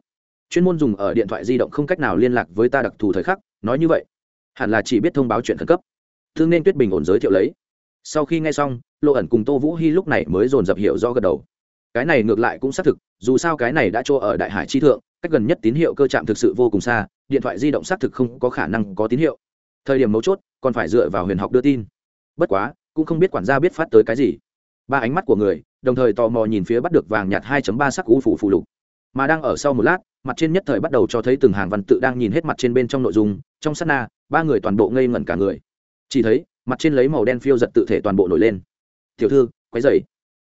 Chuyên môn dùng ở điện thoại di động không cách nào liên lạc với ta đặc thù thời khắc, nói như vậy, hẳn là chỉ biết thông báo chuyện khẩn cấp. Thương nên tuyết bình ổn giới thiệu lấy. Sau khi nghe xong lộ ẩn cùng tô vũ hy lúc này mới dồn dập hiệu do gật đầu. Cái này ngược lại cũng xác thực, dù sao cái này đã cho ở đại hải chi thượng, cách gần nhất tín hiệu cơ trạm thực sự vô cùng xa, điện thoại di động xác thực không có khả năng có tín hiệu. Thời điểm mấu chốt, còn phải dựa vào huyền học đưa tin. Bất quá cũng không biết quản gia biết phát tới cái gì. Ba ánh mắt của người, đồng thời tò mò nhìn phía bắt được vàng nhạt 2 ba sắc u phủ phù lục. Mà đang ở sau một lát, mặt trên nhất thời bắt đầu cho thấy từng hàng văn tự đang nhìn hết mặt trên bên trong nội dung, trong sát na, ba người toàn bộ ngây ngẩn cả người. Chỉ thấy, mặt trên lấy màu đen phiêu giật tự thể toàn bộ nổi lên. Tiểu thư, quấy dậy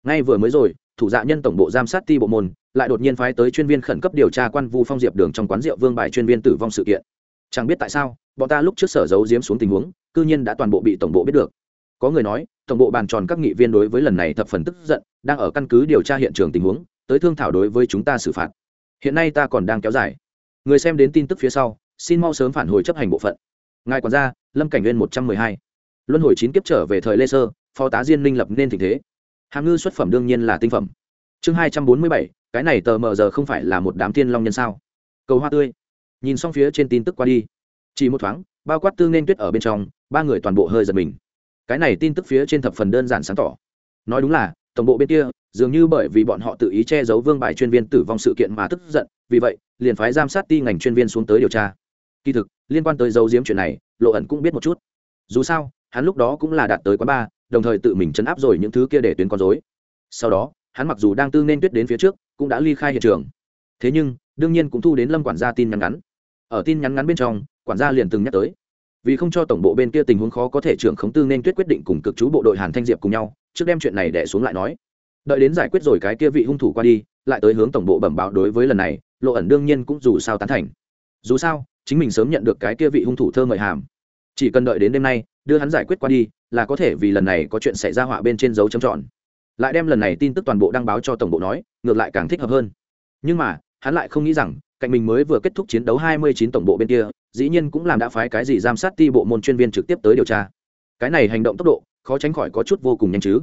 ngay vừa mới rồi, thủ dạ nhân tổng bộ giám sát ti bộ môn, lại đột nhiên phái tới chuyên viên khẩn cấp điều tra quan vu phong diệp đường trong quán rượu vương bài chuyên viên tử vong sự kiện. Chẳng biết tại sao, bọn ta lúc trước sở giấu giếm xuống tình huống, cư nhiên đã toàn bộ bị tổng bộ biết được có người nói, tổng bộ bàn tròn các nghị viên đối với lần này thập phần tức giận, đang ở căn cứ điều tra hiện trường tình huống, tới thương thảo đối với chúng ta xử phạt. Hiện nay ta còn đang kéo dài. Người xem đến tin tức phía sau, xin mau sớm phản hồi chấp hành bộ phận. Ngài quản gia, lâm cảnh nguyên một trăm mười hai. Luân hồi chín kiếp trở về thời lê sơ, phó tá diên minh lập nên tình thế. Hàm ngư xuất phẩm đương nhiên là tinh phẩm. Chương hai trăm bốn mươi bảy, cái này tờ mờ giờ không phải là một đám thiên long nhân sao? Cầu hoa tươi. Nhìn xong phía trên tin tức qua đi. Chỉ một thoáng, bao quát tương nên tuyết ở bên trong, ba người toàn bộ hơi giật mình cái này tin tức phía trên thập phần đơn giản sáng tỏ. Nói đúng là, tổng bộ bên kia, dường như bởi vì bọn họ tự ý che giấu vương bài chuyên viên tử vong sự kiện mà tức giận, vì vậy, liền phái giám sát ti ngành chuyên viên xuống tới điều tra. Kỳ thực, liên quan tới dấu diếm chuyện này, lộ ẩn cũng biết một chút. Dù sao, hắn lúc đó cũng là đạt tới quán ba đồng thời tự mình chấn áp rồi những thứ kia để tuyến con dối sau đó, hắn mặc dù đang tư nên tuyết đến phía trước, cũng đã ly khai hiện trường. Thế nhưng, đương nhiên cũng thu đến lâm quản gia tin nhắn ngắn. Ở tin nhắn ngắn bên trong, quản gia liền từng nhắc tới vì không cho tổng bộ bên kia tình huống khó có thể trưởng khống tư nên tuyết quyết định cùng cực chú bộ đội hàn thanh diệp cùng nhau, trước đem chuyện này đẻ xuống lại nói. Đợi đến giải quyết rồi cái kia vị hung thủ qua đi, lại tới hướng tổng bộ bẩm báo đối với lần này, lộ ẩn đương nhiên cũng dù sao tán thành. Dù sao, chính mình sớm nhận được cái kia vị hung thủ thơ mời hàm. Chỉ cần đợi đến đêm nay, đưa hắn giải quyết qua đi, là có thể vì lần này có chuyện xảy ra họa bên trên dấu chấm tròn. Lại đem lần này tin tức toàn bộ đăng báo cho tổng bộ nói, ngược lại càng thích hợp hơn. Nhưng mà, hắn lại không nghĩ rằng cạnh mình mới vừa kết thúc chiến đấu 29 tổng bộ bên kia, dĩ nhiên cũng làm đã phái cái gì giám sát ti bộ môn chuyên viên trực tiếp tới điều tra. Cái này hành động tốc độ, khó tránh khỏi có chút vô cùng nhanh chứ.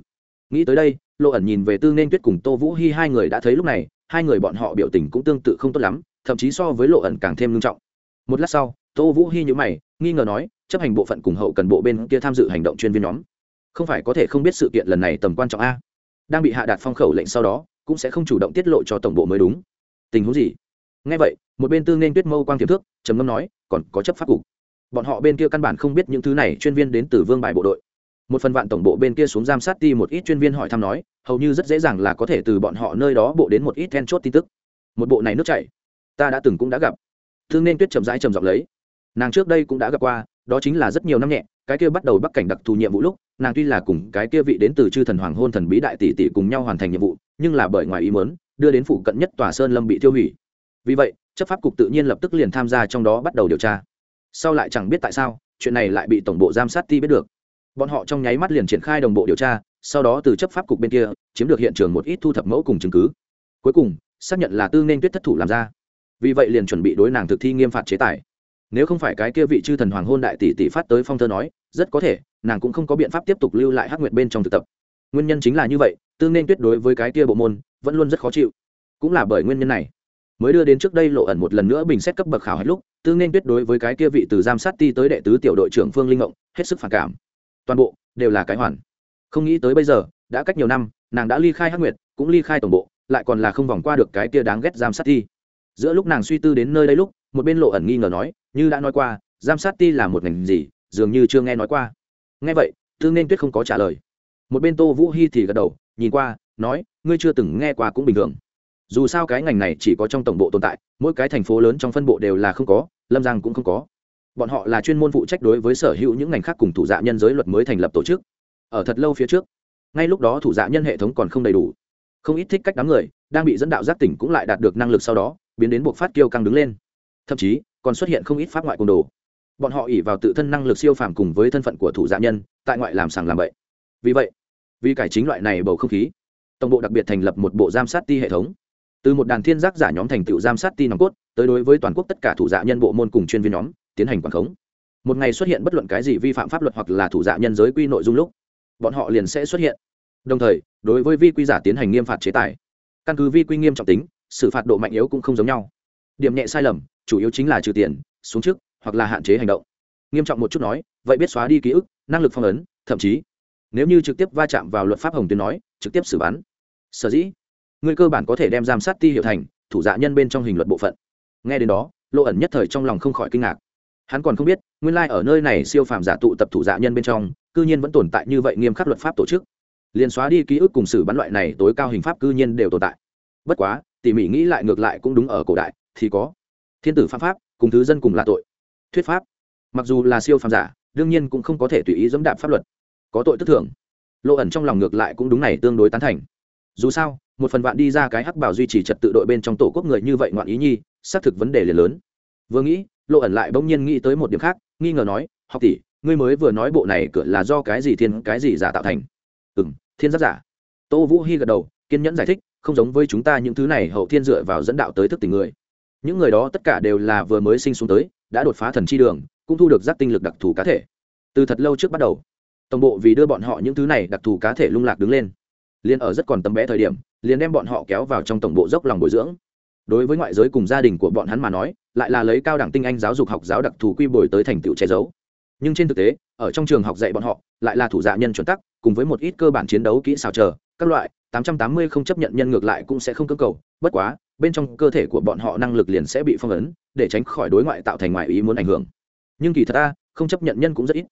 Nghĩ tới đây lộ ẩn nhìn về tư nên tuyết cùng tô vũ hy hai người đã thấy lúc này, hai người bọn họ biểu tình cũng tương tự không tốt lắm, thậm chí so với lộ ẩn càng thêm nghiêm trọng. Một lát sau, tô vũ hy nhữ mày, nghi ngờ nói, chấp hành bộ phận cùng hậu cần bộ bên kia tham dự hành động chuyên viên nhóm, không phải có thể không biết sự kiện lần này tầm quan trọng a? Đang bị hạ đạt phong khẩu lệnh sau đó, cũng sẽ không chủ động tiết lộ cho tổng bộ mới đúng. Tình huống gì? Ngay vậy, một bên tương nên tuyết mâu quang tiềm thức, trầm ngâm nói, còn có chấp pháp cục. Bọn họ bên kia căn bản không biết những thứ này chuyên viên đến từ vương bài bộ đội. Một phần vạn tổng bộ bên kia xuống giám sát ti một ít chuyên viên hỏi thăm nói, hầu như rất dễ dàng là có thể từ bọn họ nơi đó bộ đến một ít then chốt tin tức. Một bộ này nước chảy, ta đã từng cũng đã gặp. Thương nên tuyết chậm rãi trầm giọng lấy, nàng trước đây cũng đã gặp qua, đó chính là rất nhiều năm nhẹ, cái kia bắt đầu bắc cảnh đặc thù nhiệm vụ lúc, nàng tuy là cùng cái kia vị đến từ chư thần hoàng hôn thần bí đại tỷ tỷ cùng nhau hoàn thành nhiệm vụ, nhưng là bởi ngoài ý mớn đưa đến phụ cận nhất tòa sơn lâm bị tiêu hủy vì vậy, chấp pháp cục tự nhiên lập tức liền tham gia trong đó bắt đầu điều tra. Sau lại chẳng biết tại sao, chuyện này lại bị tổng bộ giám sát ti biết được. Bọn họ trong nháy mắt liền triển khai đồng bộ điều tra, sau đó từ chấp pháp cục bên kia, chiếm được hiện trường một ít thu thập mẫu cùng chứng cứ. Cuối cùng, xác nhận là tư nên tuyết thất thủ làm ra. Vì vậy liền chuẩn bị đối nàng thực thi nghiêm phạt chế tài. Nếu không phải cái kia vị chư thần hoàng hôn đại tỷ tỷ phát tới phong thơ nói, rất có thể, nàng cũng không có biện pháp tiếp tục lưu lại hắc nguyệt bên trong thực tập. Nguyên nhân chính là như vậy, tư nên tuyết đối với cái kia bộ môn, vẫn luôn rất khó chịu. Cũng là bởi nguyên nhân này mới đưa đến trước đây lộ ẩn một lần nữa bình xét cấp bậc khảo hết lúc, tư nên tuyết đối với cái kia vị từ giam sát ti tới đệ tứ tiểu đội trưởng phương linh ngộng, hết sức phản cảm. Toàn bộ đều là cái hoàn. Không nghĩ tới bây giờ, đã cách nhiều năm, nàng đã ly khai hắc nguyệt, cũng ly khai tổng bộ, lại còn là không vòng qua được cái kia đáng ghét giam sát ti. Giữa lúc nàng suy tư đến nơi đây lúc, một bên lộ ẩn nghi ngờ nói, như đã nói qua giam sát ti là một ngành gì, dường như chưa nghe nói qua. Nghe vậy, tư nên tuyết không có trả lời. Một bên tô vũ hy thì gật đầu, nhìn qua, nói, ngươi chưa từng nghe qua cũng bình thường dù sao cái ngành này chỉ có trong tổng bộ tồn tại, mỗi cái thành phố lớn trong phân bộ đều là không có, lâm giang cũng không có. Bọn họ là chuyên môn phụ trách đối với sở hữu những ngành khác cùng thủ dạ nhân giới luật mới thành lập tổ chức. Ở thật lâu phía trước, ngay lúc đó thủ dạ nhân hệ thống còn không đầy đủ. Không ít thích cách đám người, đang bị dẫn đạo giác tỉnh cũng lại đạt được năng lực sau đó, biến đến buộc phát kiêu căng đứng lên. Thậm chí, còn xuất hiện không ít pháp ngoại côn đồ. Bọn họ ỉ vào tự thân năng lực siêu phàm cùng với thân phận của thủ dạ nhân, tại ngoại làm sàng làm bậy. Vì vậy, vì cải chính loại này bầu không khí, tổng bộ đặc biệt thành lập một bộ giám sát ti hệ thống từ một đàn thiên giác giả nhóm thành tựu giám sát ti nòng cốt, tới đối với toàn quốc tất cả thủ dạ nhân bộ môn cùng chuyên viên nhóm, tiến hành quản khống. Một ngày xuất hiện bất luận cái gì vi phạm pháp luật hoặc là thủ dạ nhân giới quy nội dung lúc, bọn họ liền sẽ xuất hiện. Đồng thời, đối với vi quy giả tiến hành nghiêm phạt chế tài. Căn cứ vi quy nghiêm trọng tính, xử phạt độ mạnh yếu cũng không giống nhau. Điểm nhẹ sai lầm, chủ yếu chính là trừ tiền, xuống trước hoặc là hạn chế hành động. Nghiêm trọng một chút nói, vậy biết xóa đi ký ức, năng lực phong ấn, thậm chí, nếu như trực tiếp va chạm vào luật pháp hồng tuyến nói, trực tiếp xử bắn. Sở dĩ ngươi cơ bản có thể đem giám sát ti hiệu thành, thủ dạ nhân bên trong hình luật bộ phận. Nghe đến đó lộ ẩn nhất thời trong lòng không khỏi kinh ngạc. Hắn còn không biết, nguyên lai、like、ở nơi này siêu phàm giả tụ tập thủ dạ nhân bên trong, cư nhiên vẫn tồn tại như vậy nghiêm khắc luật pháp tổ chức. Liền xóa đi ký ức cùng xử bắn loại này tối cao hình pháp cư nhiên đều tồn tại. Bất quá, tỉ mỉ nghĩ lại ngược lại cũng đúng ở cổ đại, thì có. Thiên tử pháp pháp, cùng thứ dân cùng là tội. Thuyết pháp. Mặc dù là siêu phàm giả, đương nhiên cũng không có thể tùy ý dẫm đạp pháp luật. Có tội tức thưởng. Lộ ẩn trong lòng ngược lại cũng đúng này tương đối tán thành. Dù sao một phần vạn đi ra cái hắc bảo duy trì trật tự đội bên trong tổ quốc người như vậy ngoạn ý nhi, xác thực vấn đề liền lớn. Vừa nghĩ, lộ ẩn lại bỗng nhiên nghĩ tới một điểm khác, nghi ngờ nói, học tỷ, ngươi mới vừa nói bộ này cửa là do cái gì thiên, cái gì giả tạo thành? Ừ m thiên giác giả. Tô vũ hy gật đầu, kiên nhẫn giải thích, không giống với chúng ta những thứ này hậu thiên dựa vào dẫn đạo tới thức tình người. Những người đó tất cả đều là vừa mới sinh xuống tới, đã đột phá thần chi đường, cũng thu được giác tinh lực đặc thù cá thể. Từ thật lâu trước bắt đầu, tổng bộ vì đưa bọn họ những thứ này đặc thù cá thể lung lạc đứng lên. Liền ở rất còn tấm bé thời điểm liền đem bọn họ kéo vào trong tổng bộ dốc lòng bồi dưỡng. Đối với ngoại giới cùng gia đình của bọn hắn mà nói, lại là lấy cao đẳng tinh anh giáo dục học giáo đặc thù quy bồi tới thành tựu che giấu. Nhưng trên thực tế, ở trong trường học dạy bọn họ, lại là thủ dạ nhân chuẩn tắc, cùng với một ít cơ bản chiến đấu kỹ xảo chờ, các loại 880 không chấp nhận nhân ngược lại cũng sẽ không cơ cầu, bất quá, bên trong cơ thể của bọn họ năng lực liền sẽ bị phong ấn, để tránh khỏi đối ngoại tạo thành ngoại ý muốn ảnh hưởng. Nhưng kỳ thật ta, không chấp nhận nhân cũng rất ít.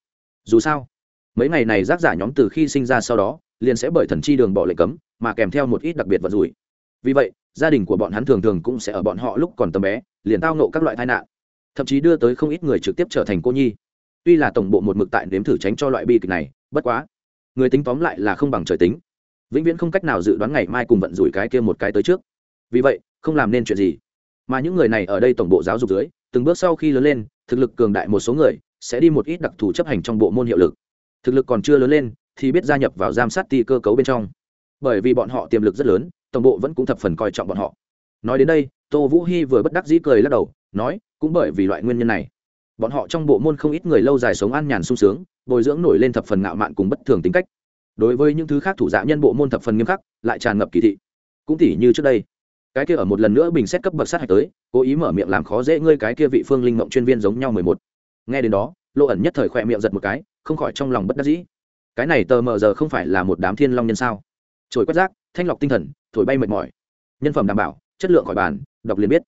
Dù sao, mấy ngày này giác giả nhóm từ khi sinh ra sau đó, liền sẽ bởi thần chi đường bỏ lệnh cấm mà kèm theo một ít đặc biệt vật rủi. Vì vậy, gia đình của bọn hắn thường thường cũng sẽ ở bọn họ lúc còn tầm bé, liền tao nộ các loại tai nạn, thậm chí đưa tới không ít người trực tiếp trở thành cô nhi. Tuy là tổng bộ một mực tại nếm thử tránh cho loại bi kịch này, bất quá, người tính tóm lại là không bằng trời tính. Vĩnh viễn không cách nào dự đoán ngày mai cùng vận rủi cái kia một cái tới trước. Vì vậy, không làm nên chuyện gì. Mà những người này ở đây tổng bộ giáo dục dưới, từng bước sau khi lớn lên, thực lực cường đại một số người sẽ đi một ít đặc thù chấp hành trong bộ môn hiệu lực. Thực lực còn chưa lớn lên thì biết gia nhập vào giám sát ti cơ cấu bên trong bởi vì bọn họ tiềm lực rất lớn, tổng bộ vẫn cũng thập phần coi trọng bọn họ. Nói đến đây, tô vũ hy vừa bất đắc dĩ cười lắc đầu, nói, cũng bởi vì loại nguyên nhân này, bọn họ trong bộ môn không ít người lâu dài sống an nhàn sung sướng, bồi dưỡng nổi lên thập phần ngạo mạn cùng bất thường tính cách. Đối với những thứ khác thủ dạ nhân bộ môn thập phần nghiêm khắc, lại tràn ngập kỳ thị. Cũng tỉ như trước đây, cái kia ở một lần nữa bình xét cấp bậc sát hạch tới, cố ý mở miệng làm khó dễ ngươi cái kia vị phương linh mộng chuyên viên giống nhau mười một. Nghe đến đó lộ ẩn nhất thời khỏe miệng giật một cái, không khỏi trong lòng bất đắc dĩ. Cái này tờ mờ giờ không phải là một đám thiên long nhân sao? Trồi quét rác, thanh lọc tinh thần, thổi bay mệt mỏi. Nhân phẩm đảm bảo, chất lượng khỏi bàn, đọc liền biết.